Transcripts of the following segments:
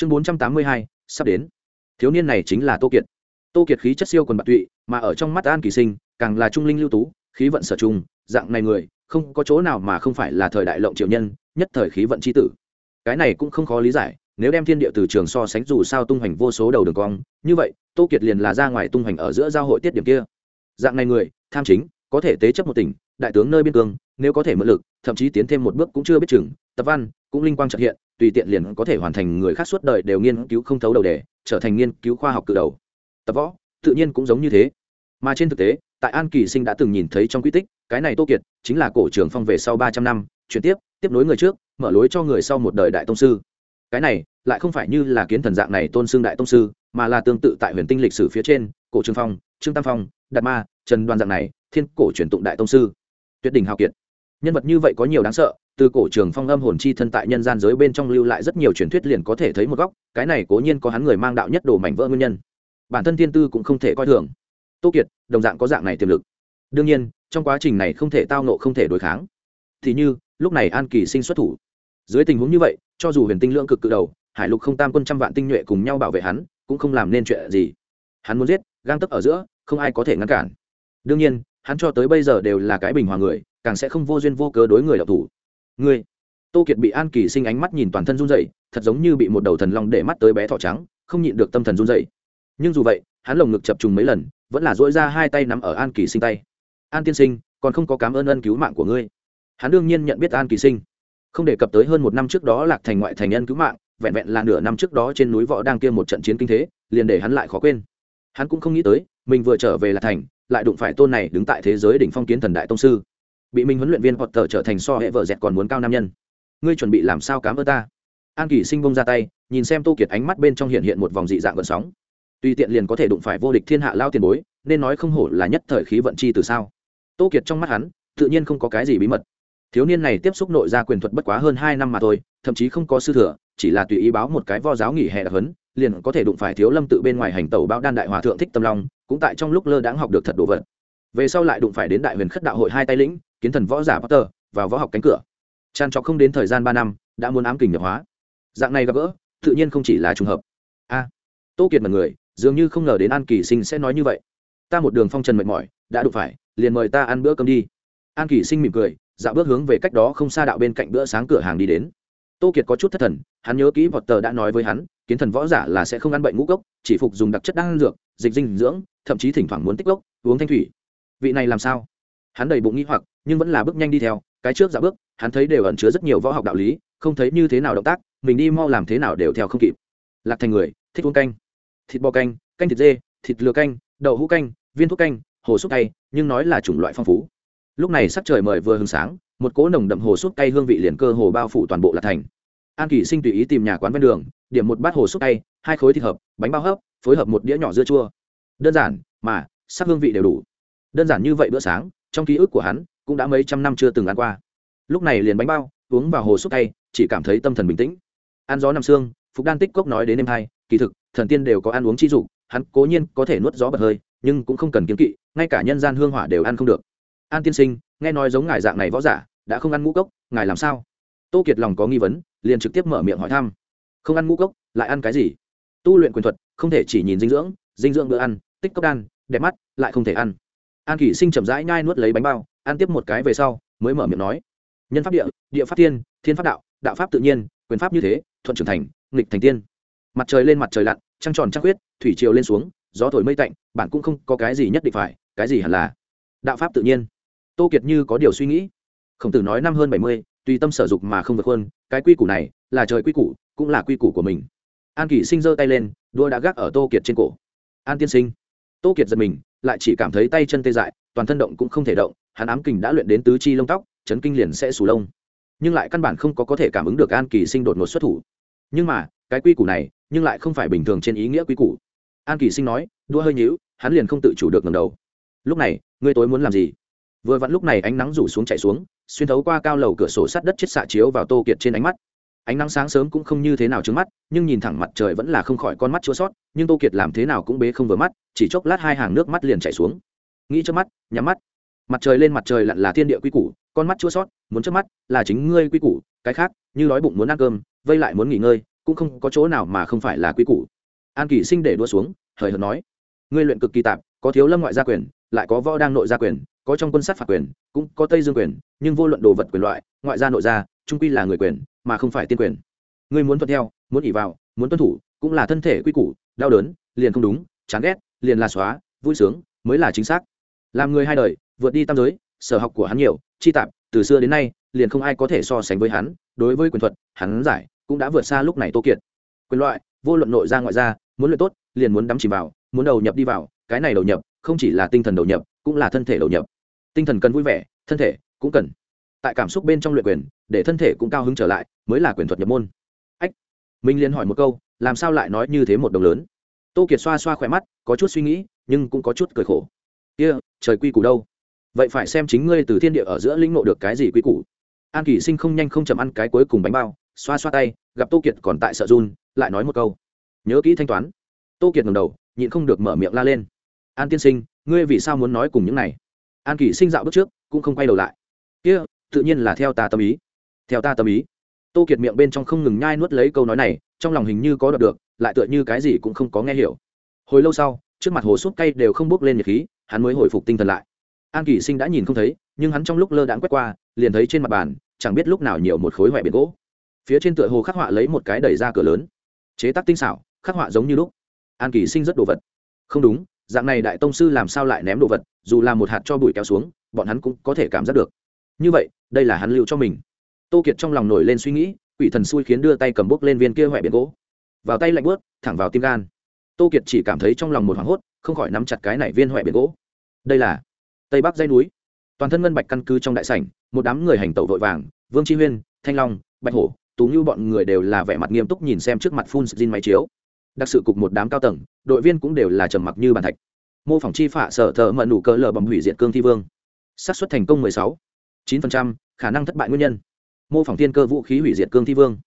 chương bốn trăm tám mươi hai, sắp đến. Thiếu niên này chính là tô kiệt. Tô kiệt khí chất siêu quần bạc tụy, mà ở trong mắt an kỳ sinh, càng là trung linh lưu tú, khí vận sở trung dạng này người, không có chỗ nào mà không phải là thời đại lộng triệu nhân, nhất thời khí vận c h i tử. Cái này cũng không khó lý giải, nếu đem thiên địa từ trường so sánh dù sao tung hoành vô số đầu đường cong, như vậy, tô kiệt liền là ra ngoài tung hoành ở giữa giao hội tiết điểm kia. Dạng này người, tham chính, có thể tế chấp một tỉnh, đại tướng nơi biên cương, nếu có thể mượn lực, thậm chí tiến thêm một bước cũng chưa biết chừng, tập văn, cũng linh quang trợ hiện tùy tiện liền có thể hoàn thành người khác suốt đời đều nghiên cứu không thấu đầu đề, trở thành nghiên cứu khoa học cự đầu. Tập võ, tự nhiên cũng giống như thế. Mà trên thực tế, tại an kỳ sinh đã từng nhìn thấy trong quy tích, cái này tô kiệt chính là cổ trường phong về sau ba trăm năm, chuyển tiếp tiếp nối người trước, mở lối cho người sau một đời đại tông sư. Cái này, lại không phải như là kiến thần dạng này tôn xưng đại tông sư, mà là tương tự tại huyền tinh lịch sử phía trên, cổ trường phong, trương tam phong, đạt ma, trần đoàn dạng này, thiên cổ truyền tụng đại tông sư. Tuyệt đỉnh hào kiệt nhân vật như vậy có nhiều đáng sợ, từ cổ trường phong âm hồn chi thân tại nhân gian giới bên trong lưu lại rất nhiều truyền thuyết liền có thể thấy một góc, cái này cố nhiên có hắn người mang đạo nhất đồ mảnh vỡ nguyên nhân. Bản thân thiên tư cũng không thể coi thường. Tô kiệt, đồng dạng có dạng này tiềm lực. Đương nhiên, trong quá trình này không thể tao nộ không thể đối kháng. Thì như, lúc này an kỳ sinh xuất thủ. Dưới tình huống như vậy, cho dù huyền tinh lưỡng cực cự đầu, hải lục không tam quân trăm vạn tinh nhuệ cùng nhau bảo vệ hắn, cũng không làm nên chuyện gì. Hắn muốn giết, gang tấp ở giữa, không ai có thể ngăn cản. Đương nhiên, hắn cho tới bây giờ đều là cái bình hòa người càng sẽ không vô duyên vô cớ đối người đọc thủ. Ngươi, tô kiệt bị an kỳ sinh ánh mắt nhìn toàn thân run dậy thật giống như bị một đầu thần long để mắt tới bé thỏ trắng không nhịn được tâm thần run dậy nhưng dù vậy hắn lồng ngực chập trùng mấy lần vẫn là dỗi ra hai tay nắm ở an kỳ sinh tay. An tiên sinh còn không có cảm ơn ân cứu mạng của ngươi. Hắn đương nhiên nhận biết an kỳ sinh. Không đề cập tới hơn một năm trước đó lạc thành ngoại thành nhân cứu mạng vẹn vẹn là nửa năm trước đó trên núi võ đang kia một trận chiến kinh thế liền để hắn lại khó quên. Hắn cũng không nghĩ tới mình vừa trở về lạc thành lại đụng phải tôn này đứng tại thế giới đỉnh phong kiến thần đại tông sư bị mình huấn luyện viên hoặc tờ trở thành so hệ vợ dẹt còn muốn cao nam nhân. Ngươi chuẩn bị làm sao cám ơn ta? An kỳ sinh bông ra tay, nhìn xem tô kiệt ánh mắt bên trong hiện hiện một vòng dị dạng vận sóng. Tùy tiện liền có thể đụng phải vô địch thiên hạ lao tiền bối, nên nói không hổ là nhất thời khí vận chi từ sao. Tô kiệt trong mắt hắn, tự nhiên không có cái gì bí mật. Thiếu niên này tiếp xúc nội gia quyền thuật bất quá hơn hai năm mà thôi, thậm chí không có sư thừa, chỉ là tùy ý báo một cái vo giáo nghỉ hè đặc hấn liền có thể đụng phải thiếu lâm tự bên ngoài hành tàu bao đan đại hòa thượng thích tâm long, cũng tại trong lúc lơ đãng học được thật đồ vật. Về sau lại đụng phải đến đại huyền khất đạo hội hai tay lĩnh kiến thần võ giả potter vào võ học cánh cửa. Tràn trọc không đến thời gian ba năm, đã muốn ám kình nhập hóa. Dạng này gặp gỡ, tự nhiên không chỉ là trùng hợp. A, tô kiệt mật người, dường như không ngờ đến an kỳ sinh sẽ nói như vậy. Ta một đường phong trần mệt mỏi, đã đụng phải, liền mời ta ăn bữa cơm đi. An kỳ sinh mỉm cười, dạo bước hướng về cách đó không xa đạo bên cạnh bữa sáng cửa hàng đi đến. Tô kiệt có chút thất thần, hắn nhớ kỹ vọt tờ đã nói với hắn, kiến thần võ giả là sẽ không ăn bệnh ngũ cốc, chỉ phục dùng đặc chất đan dược, dịch dinh dưỡng, thậm chí thỉnh thoảng muốn tích gốc uống thanh thủy. Vị này làm sao? Hắn đầy bụng nghĩ hoặc nhưng vẫn là bước nhanh đi theo, cái trước dạo bước, hắn thấy đều ẩn chứa rất nhiều võ học đạo lý, không thấy như thế nào động tác, mình đi mau làm thế nào đều theo không kịp. Lạc thành người, thích uống canh. Thịt bò canh canh thịt dê, thịt lừa canh, đậu hũ canh, viên thuốc canh, hồ súp cay, nhưng nói là chủng loại phong phú. Lúc này sắc trời mời vừa hừng sáng, một cỗ nồng đậm hồ súp cay hương vị liền cơ hồ bao phủ toàn bộ lạc thành. An kỷ sinh tùy ý tìm nhà quán ven đường, điểm một bát hồ súp cay, hai khối thịt hợp, bánh bao hấp, phối hợp một đĩa nhỏ dưa chua. Đơn giản, mà sắc hương vị đều đủ. Đơn giản như vậy bữa sáng, trong ký ức của hắn cũng đã mấy trăm năm chưa từng ăn qua. Lúc này liền bánh bao, uống vào hồ xúc tay chỉ cảm thấy tâm thần bình tĩnh. Ăn gió nằm xương, phục đan tích cốc nói đến đêm hai, kỳ thực, thần tiên đều có ăn uống chi dục, hắn cố nhiên có thể nuốt gió bật hơi, nhưng cũng không cần kiếm kỵ, ngay cả nhân gian hương hỏa đều ăn không được. An tiên sinh, nghe nói giống ngài dạng này võ giả, đã không ăn ngũ cốc, ngài làm sao? Tô kiệt lòng có nghi vấn, liền trực tiếp mở miệng hỏi thăm. Không ăn ngũ cốc, lại ăn cái gì? Tu luyện quyền thuật, không thể chỉ nhìn dinh dưỡng dinh dưỡng bữa ăn, tích cốc đan, đẹp mắt, lại không thể ăn. An kỷ sinh chậm rãi nhai nuốt lấy bánh bao ăn tiếp một cái về sau, mới mở miệng nói. Nhân pháp địa địa pháp thiên thiên pháp đạo đạo pháp tự nhiên, quyền pháp như thế, thuận trưởng thành, nghịch thành tiên. Mặt trời lên mặt trời lặn, trăng tròn trăng khuyết, thủy triều lên xuống, gió thổi mây tạnh, bạn cũng không có cái gì nhất định phải, cái gì hẳn là đạo pháp tự nhiên. Tô kiệt như có điều suy nghĩ. Khổng tử nói năm hơn bảy mươi, tùy tâm sở dục mà không vượt hơn cái quy củ này là trời quy củ, cũng là quy củ của mình. An kỷ sinh giơ tay lên, đua đã gác ở tô kiệt trên cổ. An tiên sinh. Tô kiệt giật mình, lại chỉ cảm thấy tay chân tê dại, toàn thân động cũng không thể động hắn ám kình đã luyện đến tứ chi lông tóc, chấn kinh liền sẽ sù lông. Nhưng lại căn bản không có có thể cảm ứng được an kỳ sinh đột ngột xuất thủ. Nhưng mà, cái quy củ này, nhưng lại không phải bình thường trên ý nghĩa quy củ. An kỳ sinh nói, đua hơi nhíu, hắn liền không tự chủ được ngầm đầu. Lúc này, ngươi tối muốn làm gì? Vừa vặn lúc này ánh nắng rủ xuống chạy xuống, xuyên thấu qua cao lầu cửa sổ sắt đất chết xạ chiếu vào tô kiệt trên ánh mắt. Ánh nắng sáng sớm cũng không như thế nào trứng mắt, nhưng nhìn thẳng mặt trời vẫn là không khỏi con mắt chua sót nhưng tô kiệt làm thế nào cũng bế không vừa mắt, chỉ chốc lát hai hàng nước mắt liền chảy xuống. Nghĩ trước mắt, nhắm mắt mặt trời lên mặt trời lặn là thiên địa quy củ, con mắt chua sót, muốn trước mắt là chính ngươi quy củ, cái khác, như đói bụng muốn ăn cơm, vây lại muốn nghỉ ngơi, cũng không có chỗ nào mà không phải là quy củ. An kỷ sinh để đua xuống, hời hợt nói, ngươi luyện cực kỳ tạp, có thiếu lâm ngoại gia quyền, lại có võ đang nội gia quyền, có trong quân sát phạt quyền, cũng có tây dương quyền, nhưng vô luận đồ vật quyền loại, ngoại gia nội gia, trung quy là người quyền, mà không phải tiên quyền. Ngươi muốn thuận theo, muốn ỉ vào, muốn tuân thủ, cũng là thân thể quy củ, đau đớn, liền không đúng, chán ghét, liền là xóa, vui sướng, mới là chính xác. Làm người hai đời vượt đi tam giới sở học của hắn nhiều chi tạp từ xưa đến nay liền không ai có thể so sánh với hắn đối với quyền thuật hắn giải cũng đã vượt xa lúc này tô kiệt. Quyền loại vô luận nội ra ngoại ra muốn luyện tốt liền muốn đắm chìm vào muốn đầu nhập đi vào cái này đầu nhập không chỉ là tinh thần đầu nhập cũng là thân thể đầu nhập. Tinh thần cần vui vẻ thân thể cũng cần. Tại cảm xúc bên trong luyện quyền để thân thể cũng cao hứng trở lại mới là quyền thuật nhập môn. Ách minh liên hỏi một câu làm sao lại nói như thế một đồng lớn? Tô kiệt xoa xoa khỏe mắt có chút suy nghĩ nhưng cũng có chút cười khổ. Kia、yeah, trời quy củ đâu? Vậy phải xem chính ngươi từ thiên địa ở giữa lĩnh ngộ được cái gì quý củ. An kỷ sinh không nhanh không chậm ăn cái cuối cùng bánh bao, xoa xoa tay, gặp tô kiệt còn tại sợ run, lại nói một câu. Nhớ kỹ thanh toán. Tô kiệt ngầm đầu, nhịn không được mở miệng la lên. An tiên sinh, ngươi vì sao muốn nói cùng những này? An kỷ sinh dạo bước trước, cũng không quay đầu lại. Kia, tự nhiên là theo ta tâm ý. Theo ta tâm ý. Tô kiệt miệng bên trong không ngừng nhai nuốt lấy câu nói này, trong lòng hình như có đọc được, lại tựa như cái gì cũng không có nghe hiểu. Hồi lâu sau, trước mặt hồ súp cay đều không bước lên nhiệt khí, hắn mới hồi phục tinh thần lại an kỷ sinh đã nhìn không thấy, nhưng hắn trong lúc lơ đãng quét qua, liền thấy trên mặt bàn, chẳng biết lúc nào nhiều một khối hoại biển gỗ. Phía trên tựa hồ khắc họa lấy một cái đẩy ra cửa lớn. Chế tác tinh xảo, khắc họa giống như lúc. An kỳ sinh rất đồ vật. Không đúng, dạng này đại tông sư làm sao lại ném đồ vật, dù là một hạt cho bụi kéo xuống, bọn hắn cũng có thể cảm giác được. Như vậy, đây là hắn lưu cho mình. Tô kiệt trong lòng nổi lên suy nghĩ, quỷ thần xui khiến đưa tay cầm bốc lên viên kia hoại biển gỗ. Vào tay lạnh bớt thẳng vào tim gan. Tô kiệt chỉ cảm thấy trong lòng một hoảng hốt, không khỏi nắm chặt cái này viên hoại biển gỗ. Đây là tây bắc dây núi toàn thân ngân bạch căn cứ trong đại sảnh một đám người hành tẩu vội vàng vương tri huyên thanh long bạch hổ tú như bọn người đều là vẻ mặt nghiêm túc nhìn xem trước mặt phun xin máy chiếu. Đặc sự cục một đám cao tầng đội viên cũng đều là trầm mặc như bàn thạch. Mô phỏng chi phạ sở thợ mận nụ cơ lờ bầm hủy diệt cương thi vương. Xác suất thành công 16. 9%, khả năng thất bại nguyên nhân. Mô phỏng thiên cơ vũ khí hủy diệt cương thi vương.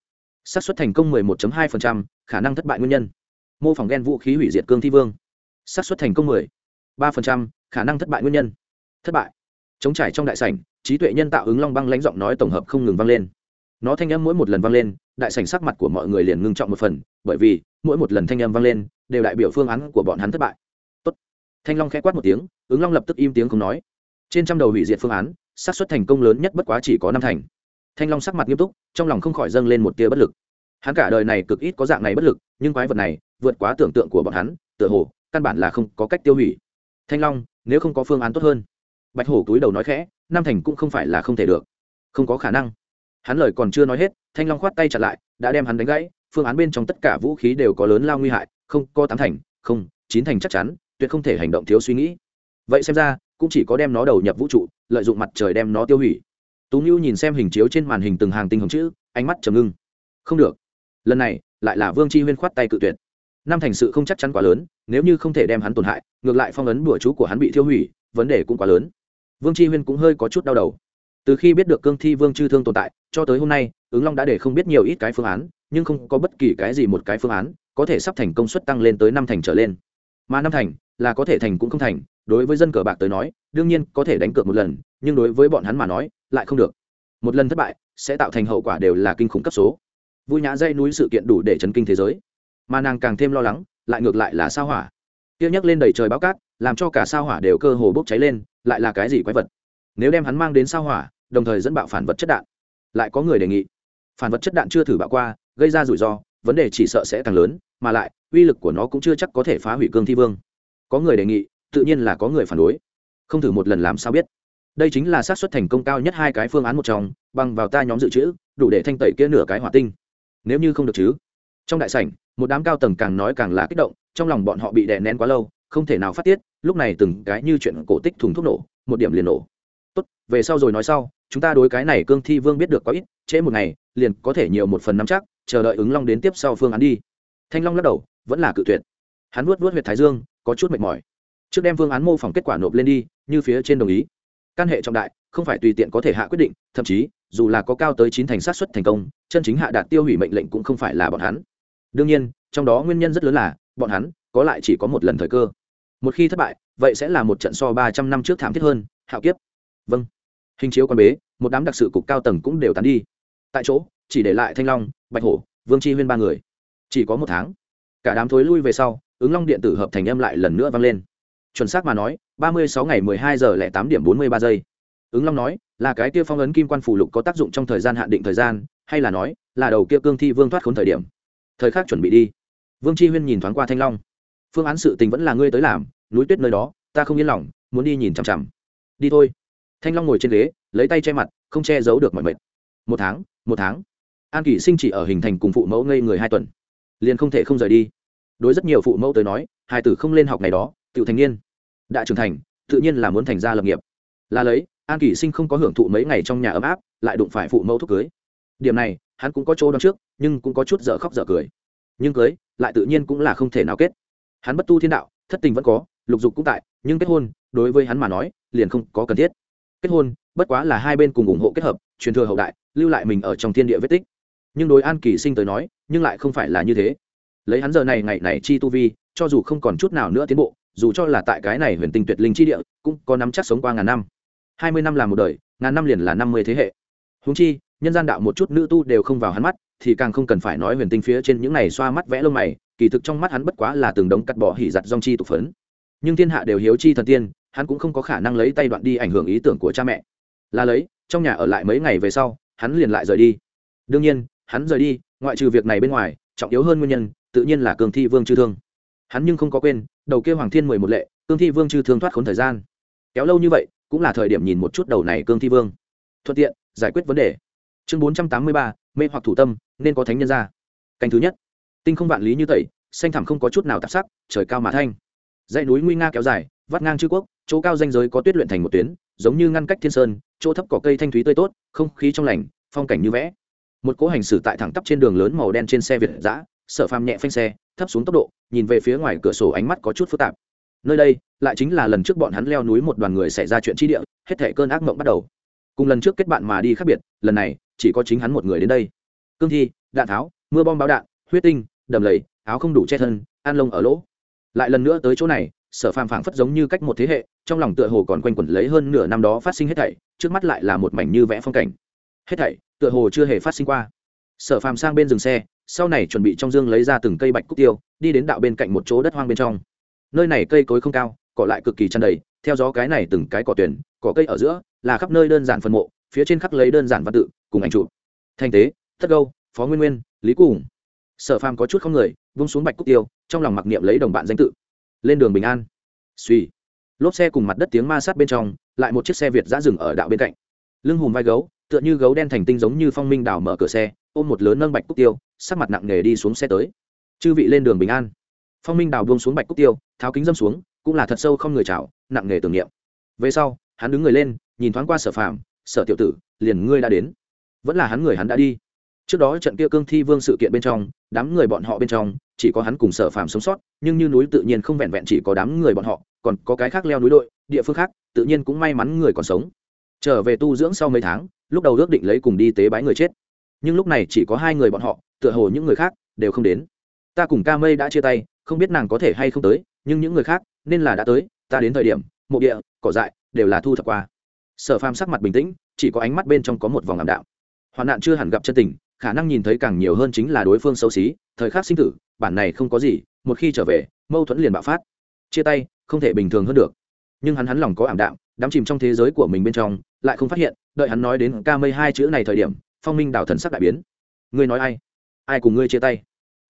Xác suất thành công 11.2%, khả năng thất bại nguyên nhân. Mô phỏng gen vũ khí hủy diệt cương thi vương. Xác suất thành công 10. 3%, khả năng thất bại nguyên nhân thất bại. Chống trải trong đại sảnh, trí tuệ nhân tạo ứng long băng lãnh giọng nói tổng hợp không ngừng vang lên. Nó thanh âm mỗi một lần vang lên, đại sảnh sắc mặt của mọi người liền ngưng trọng một phần, bởi vì, mỗi một lần thanh âm vang lên, đều đại biểu phương án của bọn hắn thất bại. Tốt. thanh long khẽ quát một tiếng, ứng long lập tức im tiếng không nói. Trên trăm đầu hủy diệt phương án, xác suất thành công lớn nhất bất quá chỉ có năm thành. Thanh long sắc mặt nghiêm túc, trong lòng không khỏi dâng lên một tia bất lực. Hắn cả đời này cực ít có dạng này bất lực, nhưng quái vật này, vượt quá tưởng tượng của bọn hắn, tựa hồ, căn bản là không có cách tiêu hủy. Thanh long, nếu không có phương án tốt hơn bạch hổ túi đầu nói khẽ, nam thành cũng không phải là không thể được. Không có khả năng. Hắn lời còn chưa nói hết, thanh long khoát tay chặt lại, đã đem hắn đánh gãy, phương án bên trong tất cả vũ khí đều có lớn lao nguy hại, không có tám thành, không, chín thành chắc chắn, tuyệt không thể hành động thiếu suy nghĩ. Vậy xem ra, cũng chỉ có đem nó đầu nhập vũ trụ, lợi dụng mặt trời đem nó tiêu hủy. Tú ngưu nhìn xem hình chiếu trên màn hình từng hàng tinh hồng chữ, ánh mắt trầm ngưng. Không được. Lần này, lại là vương chi huyên khoát tay cự tuyệt. Năm thành sự không chắc chắn quá lớn, nếu như không thể đem hắn tổn hại, ngược lại phong ấn bùa chú của hắn bị tiêu hủy, vấn đề cũng quá lớn vương chi huyên cũng hơi có chút đau đầu. Từ khi biết được cương thi vương chư thương tồn tại, cho tới hôm nay, ứng long đã để không biết nhiều ít cái phương án, nhưng không có bất kỳ cái gì một cái phương án có thể sắp thành công suất tăng lên tới năm thành trở lên. Mà năm thành là có thể thành cũng không thành, đối với dân cờ bạc tới nói, đương nhiên có thể đánh cược một lần, nhưng đối với bọn hắn mà nói, lại không được. Một lần thất bại sẽ tạo thành hậu quả đều là kinh khủng cấp số. Vui nhã dây núi sự kiện đủ để chấn kinh thế giới. Mà nàng càng thêm lo lắng, lại ngược lại là sao hỏa. Tiêu nhắc lên đầy trời báo cát, làm cho cả sao hỏa đều cơ hồ bốc cháy lên lại là cái gì quái vật? Nếu đem hắn mang đến sao hỏa, đồng thời dẫn bạo phản vật chất đạn, lại có người đề nghị. Phản vật chất đạn chưa thử bạo qua, gây ra rủi ro, vấn đề chỉ sợ sẽ càng lớn, mà lại, uy lực của nó cũng chưa chắc có thể phá hủy cương thi vương. Có người đề nghị, tự nhiên là có người phản đối. Không thử một lần làm sao biết? Đây chính là xác suất thành công cao nhất hai cái phương án một trong, bằng vào ta nhóm dự trữ, đủ để thanh tẩy kia nửa cái hỏa tinh. Nếu như không được chứ? Trong đại sảnh, một đám cao tầng càng nói càng là kích động, trong lòng bọn họ bị đè nén quá lâu, không thể nào phát tiết lúc này từng cái như chuyện cổ tích thùng thuốc nổ, một điểm liền nổ. Tốt, về sau rồi nói sau, chúng ta đối cái này cương thi vương biết được có ít, trễ một ngày, liền có thể nhiều một phần năm chắc, chờ đợi ứng long đến tiếp sau phương án đi. Thanh long lắc đầu, vẫn là cự tuyệt. Hắn vuốt vuốt huyệt thái dương, có chút mệt mỏi. Trước đem phương án mô phỏng kết quả nộp lên đi, như phía trên đồng ý. Căn hệ trọng đại, không phải tùy tiện có thể hạ quyết định, thậm chí, dù là có cao tới chín thành sát xuất thành công, chân chính hạ đạt tiêu hủy mệnh lệnh cũng không phải là bọn hắn. Đương nhiên, trong đó nguyên nhân rất lớn là, bọn hắn có lại chỉ có một lần thời cơ một khi thất bại, vậy sẽ là một trận so ba trăm năm trước thảm thiết hơn, hạo kiếp. Vâng. Hình chiếu con bế, một đám đặc sự cục cao tầng cũng đều tán đi. Tại chỗ, chỉ để lại thanh long, bạch hổ, vương tri huyên ba người. Chỉ có một tháng, cả đám thối lui về sau, ứng long điện tử hợp thành âm lại lần nữa vang lên. Chuẩn xác mà nói, ba mươi sáu ngày mười hai giờ lẻ tám điểm bốn mươi ba giây. Ứng long nói, là cái kia phong ấn kim quan phủ lục có tác dụng trong thời gian hạn định thời gian, hay là nói, là đầu kia cương thi vương thoát khốn thời điểm. Thời khắc chuẩn bị đi. Vương tri huyên nhìn thoáng qua thanh long phương án sự tình vẫn là ngươi tới làm, núi tuyết nơi đó, ta không yên lòng, muốn đi nhìn chằm chằm. Đi thôi. Thanh long ngồi trên ghế, lấy tay che mặt, không che giấu được mọi mệt. Một tháng một tháng. An kỷ sinh chỉ ở hình thành cùng phụ mẫu ngây người hai tuần. Liền không thể không rời đi. Đối rất nhiều phụ mẫu tới nói, hai tử không lên học này đó, tự thành niên. Đã trưởng thành, tự nhiên là muốn thành gia lập nghiệp. Là lấy, an kỷ sinh không có hưởng thụ mấy ngày trong nhà ấm áp, lại đụng phải phụ mẫu thúc cưới. Điểm này, hắn cũng có chỗ đón trước, nhưng cũng có chút dở khóc dở cười. Nhưng cưới, lại tự nhiên cũng là không thể nào kết hắn bất tu thiên đạo, thất tình vẫn có, lục dục cũng tại, nhưng kết hôn, đối với hắn mà nói, liền không có cần thiết. Kết hôn, bất quá là hai bên cùng ủng hộ kết hợp, truyền thừa hậu đại, lưu lại mình ở trong thiên địa vết tích. Nhưng đối an kỳ sinh tới nói, nhưng lại không phải là như thế. Lấy hắn giờ này ngày này chi tu vi, cho dù không còn chút nào nữa tiến bộ, dù cho là tại cái này huyền tinh tuyệt linh chi địa, cũng có nắm chắc sống qua ngàn năm. Hai mươi năm là một đời, ngàn năm liền là năm mươi thế hệ. Húng chi, nhân gian đạo một chút nữ tu đều không vào hắn mắt, thì càng không cần phải nói huyền tinh phía trên những này xoa mắt vẽ lông mày kỳ thực trong mắt hắn bất quá là từng đống cắt bỏ hỉ giặt dòng chi tục phấn. Nhưng thiên hạ đều hiếu chi thần tiên, hắn cũng không có khả năng lấy tay đoạn đi ảnh hưởng ý tưởng của cha mẹ. Là lấy, trong nhà ở lại mấy ngày về sau, hắn liền lại rời đi. Đương nhiên, hắn rời đi, ngoại trừ việc này bên ngoài, trọng yếu hơn nguyên nhân, tự nhiên là cương thi vương chư thương. Hắn nhưng không có quên, đầu kêu hoàng thiên mười một lệ, cương thi vương chư thương thoát khốn thời gian. Kéo lâu như vậy, cũng là thời điểm nhìn một chút đầu này cương thi vương. Thuận tiện, giải quyết vấn đề. Chương bốn trăm tám mươi ba, mê hoặc thủ tâm, nên có thánh nhân ra. Canh thứ nhất tinh không vạn lý như tẩy, xanh thẳm không có chút nào tạp sắc, trời cao mà thanh. Dãy núi nguy nga kéo dài, vắt ngang chư quốc, chỗ cao danh giới có tuyết luyện thành một tuyến, giống như ngăn cách thiên sơn, chỗ thấp cỏ cây thanh thúy tươi tốt, không khí trong lành, phong cảnh như vẽ. Một cỗ hành xử tại thẳng tắp trên đường lớn màu đen trên xe việt giã sở phàm nhẹ phanh xe, thấp xuống tốc độ, nhìn về phía ngoài cửa sổ ánh mắt có chút phức tạp. Nơi đây, lại chính là lần trước bọn hắn leo núi một đoàn người xảy ra chuyện chi địa, hết thể cơn ác mộng bắt đầu. Cùng lần trước kết bạn mà đi khác biệt, lần này, chỉ có chính hắn một người đến đây. Cương thi, đạn tháo, mưa bom báo đạn, huyết tinh đầm lầy, áo không đủ che thân, an lông ở lỗ. Lại lần nữa tới chỗ này, sở phàm phảng phất giống như cách một thế hệ, trong lòng tựa hồ còn quanh quẩn lấy hơn nửa năm đó phát sinh hết thảy, trước mắt lại là một mảnh như vẽ phong cảnh. Hết thảy, tựa hồ chưa hề phát sinh qua. Sở phàm sang bên dừng xe, sau này chuẩn bị trong dương lấy ra từng cây bạch cúc tiêu, đi đến đạo bên cạnh một chỗ đất hoang bên trong. Nơi này cây cối không cao, cỏ lại cực kỳ chăn đầy, theo gió cái này từng cái cỏ tuyển, cỏ cây ở giữa, là khắp nơi đơn giản phân mộ, phía trên khắc lấy đơn giản văn tự, cùng ảnh trụ thanh tế, thất gâu phó nguyên nguyên, lý cùng sở phàm có chút không người, vung xuống bạch cúc tiêu, trong lòng mặc niệm lấy đồng bạn danh tự. Lên đường bình an. Suy lốp xe cùng mặt đất tiếng ma sát bên trong, lại một chiếc xe việt giã dừng ở đạo bên cạnh. Lưng hùm vai gấu, tựa như gấu đen thành tinh giống như phong minh đào mở cửa xe, ôm một lớn nâng bạch cúc tiêu, sắc mặt nặng nề đi xuống xe tới. Chư vị lên đường bình an. Phong minh đào buông xuống bạch cúc tiêu, tháo kính dâm xuống, cũng là thật sâu không người chào, nặng nề tưởng niệm. Về sau, hắn đứng người lên, nhìn thoáng qua sở phàm, sở tiểu tử, liền ngươi đã đến. Vẫn là hắn người hắn đã đi trước đó trận kia cương thi vương sự kiện bên trong, đám người bọn họ bên trong, chỉ có hắn cùng sở phàm sống sót, nhưng như núi tự nhiên không vẹn vẹn chỉ có đám người bọn họ, còn có cái khác leo núi đội, địa phương khác, tự nhiên cũng may mắn người còn sống. Trở về tu dưỡng sau mấy tháng, lúc đầu ước định lấy cùng đi tế bái người chết. Nhưng lúc này chỉ có hai người bọn họ, tựa hồ những người khác đều không đến. Ta cùng ca mây đã chia tay, không biết nàng có thể hay không tới, nhưng những người khác, nên là đã tới, ta đến thời điểm, mộ địa, cỏ dại, đều là thu thập qua. Sở phàm sắc mặt bình tĩnh, chỉ có ánh mắt bên trong có một vòng ảm đạo hoạn nạn chưa hẳn gặp chân tình khả năng nhìn thấy càng nhiều hơn chính là đối phương xấu xí, thời khắc sinh tử, bản này không có gì, một khi trở về, mâu thuẫn liền bạo phát. Chia tay, không thể bình thường hơn được. Nhưng hắn hắn lòng có ảm đạm, đắm chìm trong thế giới của mình bên trong, lại không phát hiện, đợi hắn nói đến ca mây hai chữ này thời điểm, phong minh đào thần sắc đại biến. Ngươi nói ai? Ai cùng ngươi chia tay?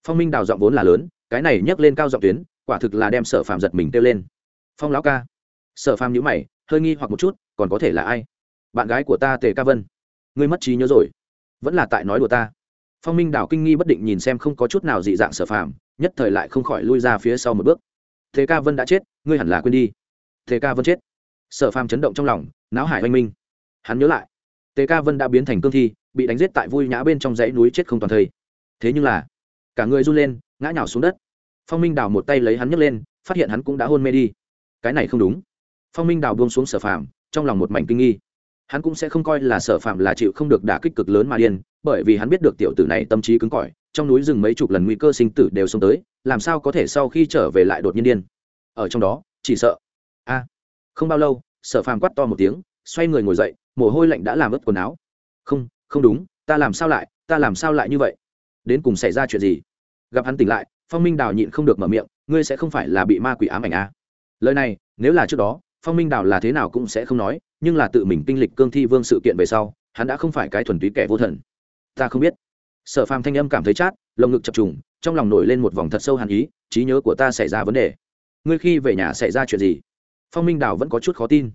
Phong minh đào giọng vốn là lớn, cái này nhấc lên cao giọng tuyến, quả thực là đem sở phàm giật mình kêu lên. Phong lão ca. Sở phàm nhữ mày, hơi nghi hoặc một chút, còn có thể là ai? Bạn gái của ta tề ca vân. Ngươi mất trí nhớ rồi vẫn là tại nói đùa ta. Phong minh đào kinh nghi bất định nhìn xem không có chút nào dị dạng sở phàm, nhất thời lại không khỏi lui ra phía sau một bước. Thế ca vân đã chết, ngươi hẳn là quên đi. Thế ca vân chết. Sở phàm chấn động trong lòng, não hải oanh minh. Hắn nhớ lại tề ca vân đã biến thành cương thi, bị đánh giết tại vui nhã bên trong dãy núi chết không toàn thây. Thế nhưng là, cả người run lên, ngã nhào xuống đất. Phong minh đào một tay lấy hắn nhấc lên, phát hiện hắn cũng đã hôn mê đi. Cái này không đúng. Phong minh đào buông xuống sở phàm, trong lòng một mảnh kinh nghi hắn cũng sẽ không coi là sở phạm là chịu không được đả kích cực lớn mà điên, bởi vì hắn biết được tiểu tử này tâm trí cứng cỏi, trong núi rừng mấy chục lần nguy cơ sinh tử đều xông tới, làm sao có thể sau khi trở về lại đột nhiên điên. Ở trong đó, chỉ sợ. A. Không bao lâu, sở phàm quát to một tiếng, xoay người ngồi dậy, mồ hôi lạnh đã làm ướt quần áo. Không không đúng, ta làm sao lại, ta làm sao lại như vậy? Đến cùng xảy ra chuyện gì? Gặp hắn tỉnh lại, phong minh đào nhịn không được mở miệng, ngươi sẽ không phải là bị ma quỷ ám ảnh à. lời này, nếu là trước đó phong minh đào là thế nào cũng sẽ không nói, nhưng là tự mình kinh lịch cương thi vương sự kiện về sau, hắn đã không phải cái thuần túy kẻ vô thần. Ta không biết. Sở phàm thanh âm cảm thấy chát, lồng ngực chập trùng, trong lòng nổi lên một vòng thật sâu hàn ý, trí nhớ của ta xảy ra vấn đề. Ngươi khi về nhà xảy ra chuyện gì? Phong minh đào vẫn có chút khó tin.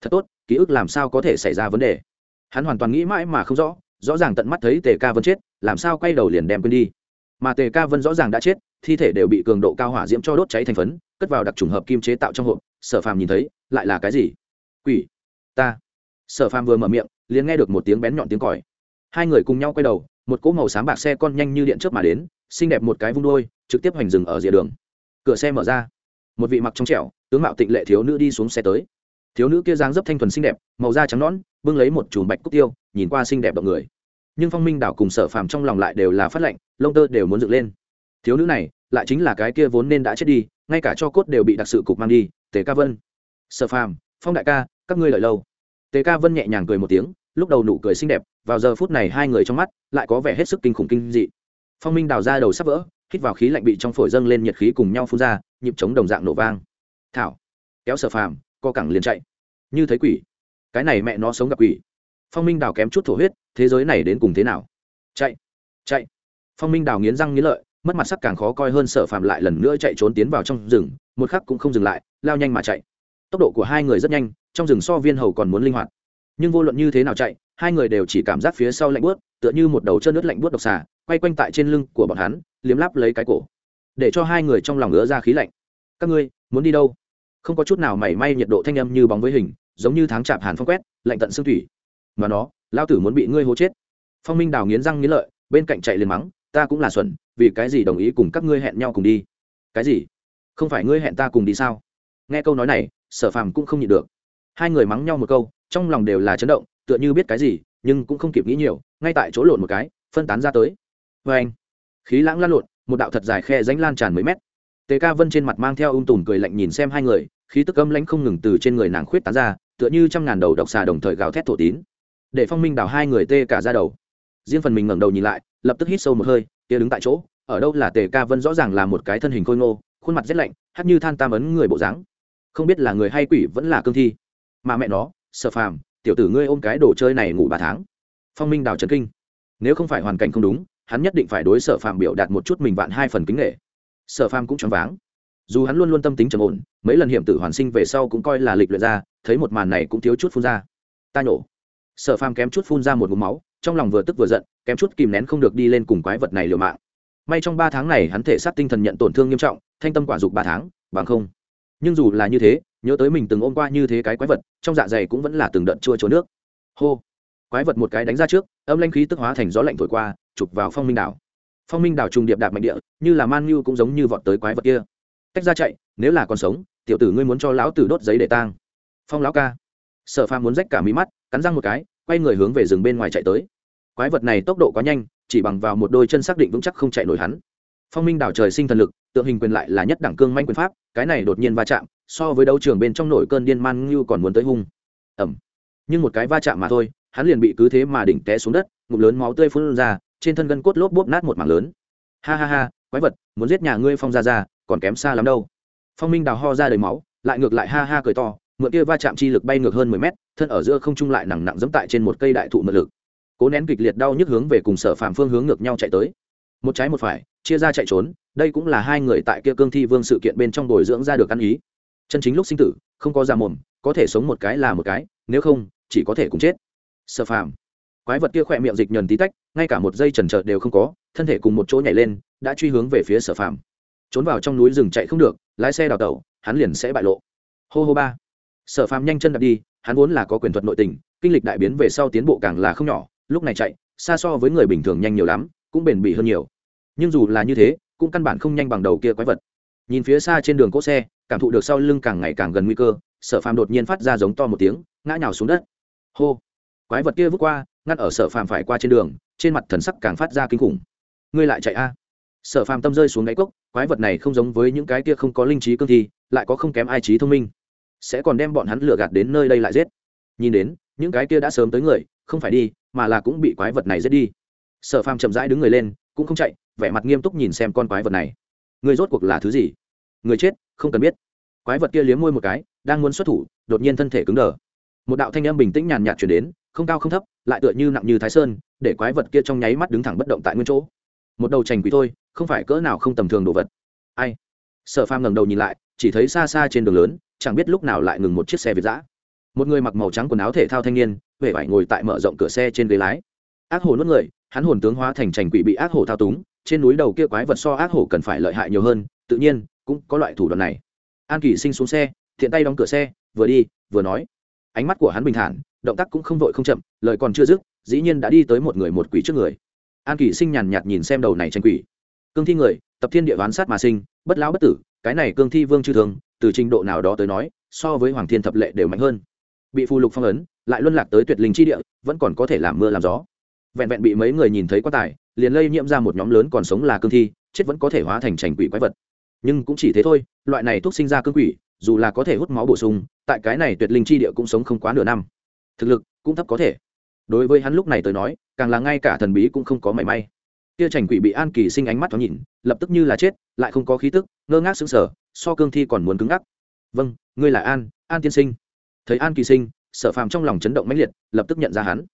Thật tốt, ký ức làm sao có thể xảy ra vấn đề? Hắn hoàn toàn nghĩ mãi mà không rõ rõ ràng tận mắt thấy tề ca vân chết, làm sao quay đầu liền đem quên đi. Mà tề ca vân rõ ràng đã chết, thi thể đều bị cường độ cao hỏa diễm cho đốt cháy thành phấn, cất vào đặc trùng hợp kim chế tạo trong hộp sở phàm nhìn thấy, lại là cái gì? Quỷ. Ta. Sở phàm vừa mở miệng, liền nghe được một tiếng bén nhọn tiếng còi. Hai người cùng nhau quay đầu, một cỗ màu xám bạc xe con nhanh như điện trước mà đến, xinh đẹp một cái vung đôi, trực tiếp hành rừng ở rìa đường. Cửa xe mở ra. Một vị mặc trong trẻo, tướng mạo tịnh lệ thiếu nữ đi xuống xe tới. Thiếu nữ kia dáng dấp thanh thuần xinh đẹp, màu da trắng nõn, bưng lấy một chùm bạch cúc tiêu, nhìn qua xinh đẹp động người. Nhưng phong minh đảo cùng sở phàm trong lòng lại đều là phát lệnh, lông tơ đều muốn dựng lên. Thiếu nữ này, lại chính là cái kia vốn nên đã chết đi, ngay cả cho cốt đều bị đặc sự cục mang đi tề ca vân. Sở phàm, phong đại ca, các ngươi lợi lâu. Tề ca vân nhẹ nhàng cười một tiếng, lúc đầu nụ cười xinh đẹp, vào giờ phút này hai người trong mắt lại có vẻ hết sức kinh khủng kinh dị. Phong minh đào ra đầu sắp vỡ, hít vào khí lạnh bị trong phổi dâng lên nhiệt khí cùng nhau phun ra, nhịp chống đồng dạng nổ vang. Thảo, kéo sở phàm, co cẳng liền chạy. Như thấy quỷ. Cái này mẹ nó sống gặp quỷ. Phong minh đào kém chút thổ huyết, thế giới này đến cùng thế nào? Chạy chạy. Phong minh đào nghiến răng nghiến lợi, mất mặt sắc càng khó coi hơn sở phàm lại lần nữa chạy trốn tiến vào trong rừng một khắc cũng không dừng lại, lao nhanh mà chạy. Tốc độ của hai người rất nhanh, trong rừng so viên hầu còn muốn linh hoạt. Nhưng vô luận như thế nào chạy, hai người đều chỉ cảm giác phía sau lạnh bớt tựa như một đầu chân nước lạnh bớt độc xà, quay quanh tại trên lưng của bọn hắn, liếm láp lấy cái cổ. Để cho hai người trong lòng ngứa ra khí lạnh. Các ngươi, muốn đi đâu? Không có chút nào mảy may nhiệt độ thanh âm như bóng với hình, giống như tháng chạp hàn phong quét, lạnh tận xương thủy. Mà nó, lao tử muốn bị ngươi hố chết. Phong minh đào nghiến răng nghiến lợi, bên cạnh chạy liền mắng, ta cũng là xuẩn, vì cái gì đồng ý cùng các ngươi hẹn nhau cùng đi? Cái gì? Không phải ngươi hẹn ta cùng đi sao? Nghe câu nói này, sở phàm cũng không nhịn được. Hai người mắng nhau một câu, trong lòng đều là chấn động, tựa như biết cái gì, nhưng cũng không kịp nghĩ nhiều, ngay tại chỗ lộn một cái, phân tán ra tới. Vê anh, khí lãng lan lộn, một đạo thật dài khe ránh lan tràn mấy mét. Tề ca vân trên mặt mang theo ung tùm cười lạnh nhìn xem hai người, khí tức âm lãnh không ngừng từ trên người nàng khuyết tán ra, tựa như trăm ngàn đầu độc xà đồng thời gào thét thổ tín. Để phong minh đào hai người tê cả ra đầu. Riêng phần mình ngẩng đầu nhìn lại, lập tức hít sâu một hơi, kia đứng tại chỗ, ở đâu là tề ca vân rõ ràng là một cái thân hình khôi ngô khuôn mặt rét lạnh hắt như than tam ấn người bộ dáng. Không biết là người hay quỷ vẫn là cương thi. Mà mẹ nó, sợ phàm, tiểu tử ngươi ôm cái đồ chơi này ngủ ba tháng. Phong minh đào trấn kinh. Nếu không phải hoàn cảnh không đúng, hắn nhất định phải đối sở phàm biểu đạt một chút mình vạn hai phần kính nghệ sở phàm cũng choáng váng. Dù hắn luôn luôn tâm tính trầm ổn, mấy lần hiểm tử hoàn sinh về sau cũng coi là lịch luyện ra, thấy một màn này cũng thiếu chút phun ra. Ta nhổ. Sở phàm kém chút phun ra một ngụm máu, trong lòng vừa tức vừa giận, kém chút kìm nén không được đi lên cùng quái vật này liều mạng. May trong ba tháng này hắn thể sát tinh thần nhận tổn thương nghiêm trọng thanh tâm quả dục ba tháng, bằng không. Nhưng dù là như thế, nhớ tới mình từng ôm qua như thế cái quái vật, trong dạ dày cũng vẫn là từng đợt chua chua nước. Hô. Quái vật một cái đánh ra trước, âm lanh khí tức hóa thành gió lạnh thổi qua, chụp vào phong minh đảo. Phong minh đảo trùng điệp đạp mạnh địa, như là man như cũng giống như vọt tới quái vật kia. Tách ra chạy, nếu là còn sống, tiểu tử ngươi muốn cho lão tử đốt giấy để tang. Phong lão ca. Sở pha muốn rách cả mí mắt, cắn răng một cái, quay người hướng về rừng bên ngoài chạy tới. Quái vật này tốc độ quá nhanh, chỉ bằng vào một đôi chân xác định vững chắc không chạy nổi hắn. Phong minh đảo trời sinh thần lực tượng hình quyền lại là nhất đẳng cương manh quyền pháp, cái này đột nhiên va chạm, so với đấu trường bên trong nổi cơn điên man như còn muốn tới hung. Ẩm nhưng một cái va chạm mà thôi, hắn liền bị cứ thế mà đỉnh té xuống đất, ngụm lớn máu tươi phun ra, trên thân gân cốt lốp bốp nát một mảng lớn. Ha ha ha, quái vật, muốn giết nhà ngươi phong ra ra còn kém xa lắm đâu. Phong minh đào ho ra đầy máu, lại ngược lại ha ha cười to, mượn kia va chạm chi lực bay ngược hơn mười mét, thân ở giữa không trung lại nặng nặng dẫm tại trên một cây đại thụ mượn lực. Cố nén kịch liệt đau nhức hướng về cùng sở phạm phương hướng ngược nhau chạy tới. Một trái một phải, chia ra chạy trốn đây cũng là hai người tại kia cương thi vương sự kiện bên trong bồi dưỡng ra được ăn ý. Chân chính lúc sinh tử, không có ra mồm, có thể sống một cái là một cái, nếu không, chỉ có thể cùng chết. Sở phàm. Quái vật kia khỏe miệng dịch nhờn tí tách, ngay cả một dây trần trợt đều không có, thân thể cùng một chỗ nhảy lên, đã truy hướng về phía sở phàm. Trốn vào trong núi rừng chạy không được, lái xe đào tẩu, hắn liền sẽ bại lộ. Hô hô ba. Sở phàm nhanh chân đặt đi, hắn vốn là có quyền thuật nội tình, kinh lịch đại biến về sau tiến bộ càng là không nhỏ, lúc này chạy, xa so với người bình thường nhanh nhiều lắm, cũng bền bỉ hơn nhiều. Nhưng dù là như thế cũng căn bản không nhanh bằng đầu kia quái vật. Nhìn phía xa trên đường cỗ xe, cảm thụ được sau lưng càng ngày càng gần nguy cơ, sở phàm đột nhiên phát ra giống to một tiếng, ngã nhào xuống đất. Hô! Quái vật kia vút qua, ngăn ở sở phàm phải qua trên đường, trên mặt thần sắc càng phát ra kinh khủng. Ngươi lại chạy a? Sở phàm tâm rơi xuống đáy cốc, quái vật này không giống với những cái kia không có linh trí cương thi, lại có không kém ai trí thông minh. Sẽ còn đem bọn hắn lừa gạt đến nơi đây lại giết. Nhìn đến, những cái kia đã sớm tới người, không phải đi, mà là cũng bị quái vật này giết đi. Sở phàm chậm rãi đứng người lên, cũng không chạy vẻ mặt nghiêm túc nhìn xem con quái vật này. Người rốt cuộc là thứ gì? Người chết, không cần biết. Quái vật kia liếm môi một cái, đang muốn xuất thủ, đột nhiên thân thể cứng đờ. Một đạo thanh âm bình tĩnh nhàn nhạt chuyển đến, không cao không thấp, lại tựa như nặng như thái sơn, để quái vật kia trong nháy mắt đứng thẳng bất động tại nguyên chỗ. Một đầu trành quỷ thôi, không phải cỡ nào không tầm thường đồ vật. Ai? Sở phàm ngẩng đầu nhìn lại, chỉ thấy xa xa trên đường lớn, chẳng biết lúc nào lại ngừng một chiếc xe việt giã một người mặc màu trắng quần áo thể thao thanh niên, vẻ vải ngồi tại mở rộng cửa xe trên ghế lái. Ác hồ nuốt người, hắn hồn tướng hóa thành trành quỷ bị ác hồ thao túng trên núi đầu kia quái vật so ác hổ cần phải lợi hại nhiều hơn, tự nhiên, cũng có loại thủ đoạn này. An kỳ sinh xuống xe, thiện tay đóng cửa xe, vừa đi, vừa nói. Ánh mắt của hắn bình thản, động tác cũng không vội không chậm, lời còn chưa dứt, dĩ nhiên đã đi tới một người một quỷ trước người. An kỳ sinh nhàn nhạt nhìn xem đầu này tranh quỷ. Cương thi người, tập thiên địa đoán sát mà sinh, bất lão bất tử, cái này cương thi vương chư thường, từ trình độ nào đó tới nói, so với hoàng thiên thập lệ đều mạnh hơn. Bị phù lục phong ấn, lại luân lạc tới tuyệt linh chi địa, vẫn còn có thể làm mưa làm gió vẹn vẹn bị mấy người nhìn thấy quá tải, liền lây nhiễm ra một nhóm lớn còn sống là cương thi chết vẫn có thể hóa thành trành quỷ quái vật. Nhưng cũng chỉ thế thôi loại này thuốc sinh ra cương quỷ dù là có thể hút máu bổ sung tại cái này tuyệt linh chi địa cũng sống không quá nửa năm. Thực lực cũng thấp có thể. Đối với hắn lúc này tới nói càng là ngay cả thần bí cũng không có mảy may. Kia trành quỷ bị an kỳ sinh ánh mắt thoáng nhìn lập tức như là chết lại không có khí tức ngơ ngác sững sờ so cương thi còn muốn cứng ngắc. Vâng ngươi là an an tiên sinh. Thấy an kỳ sinh sở phàm trong lòng chấn động mãnh liệt lập tức nhận ra hắn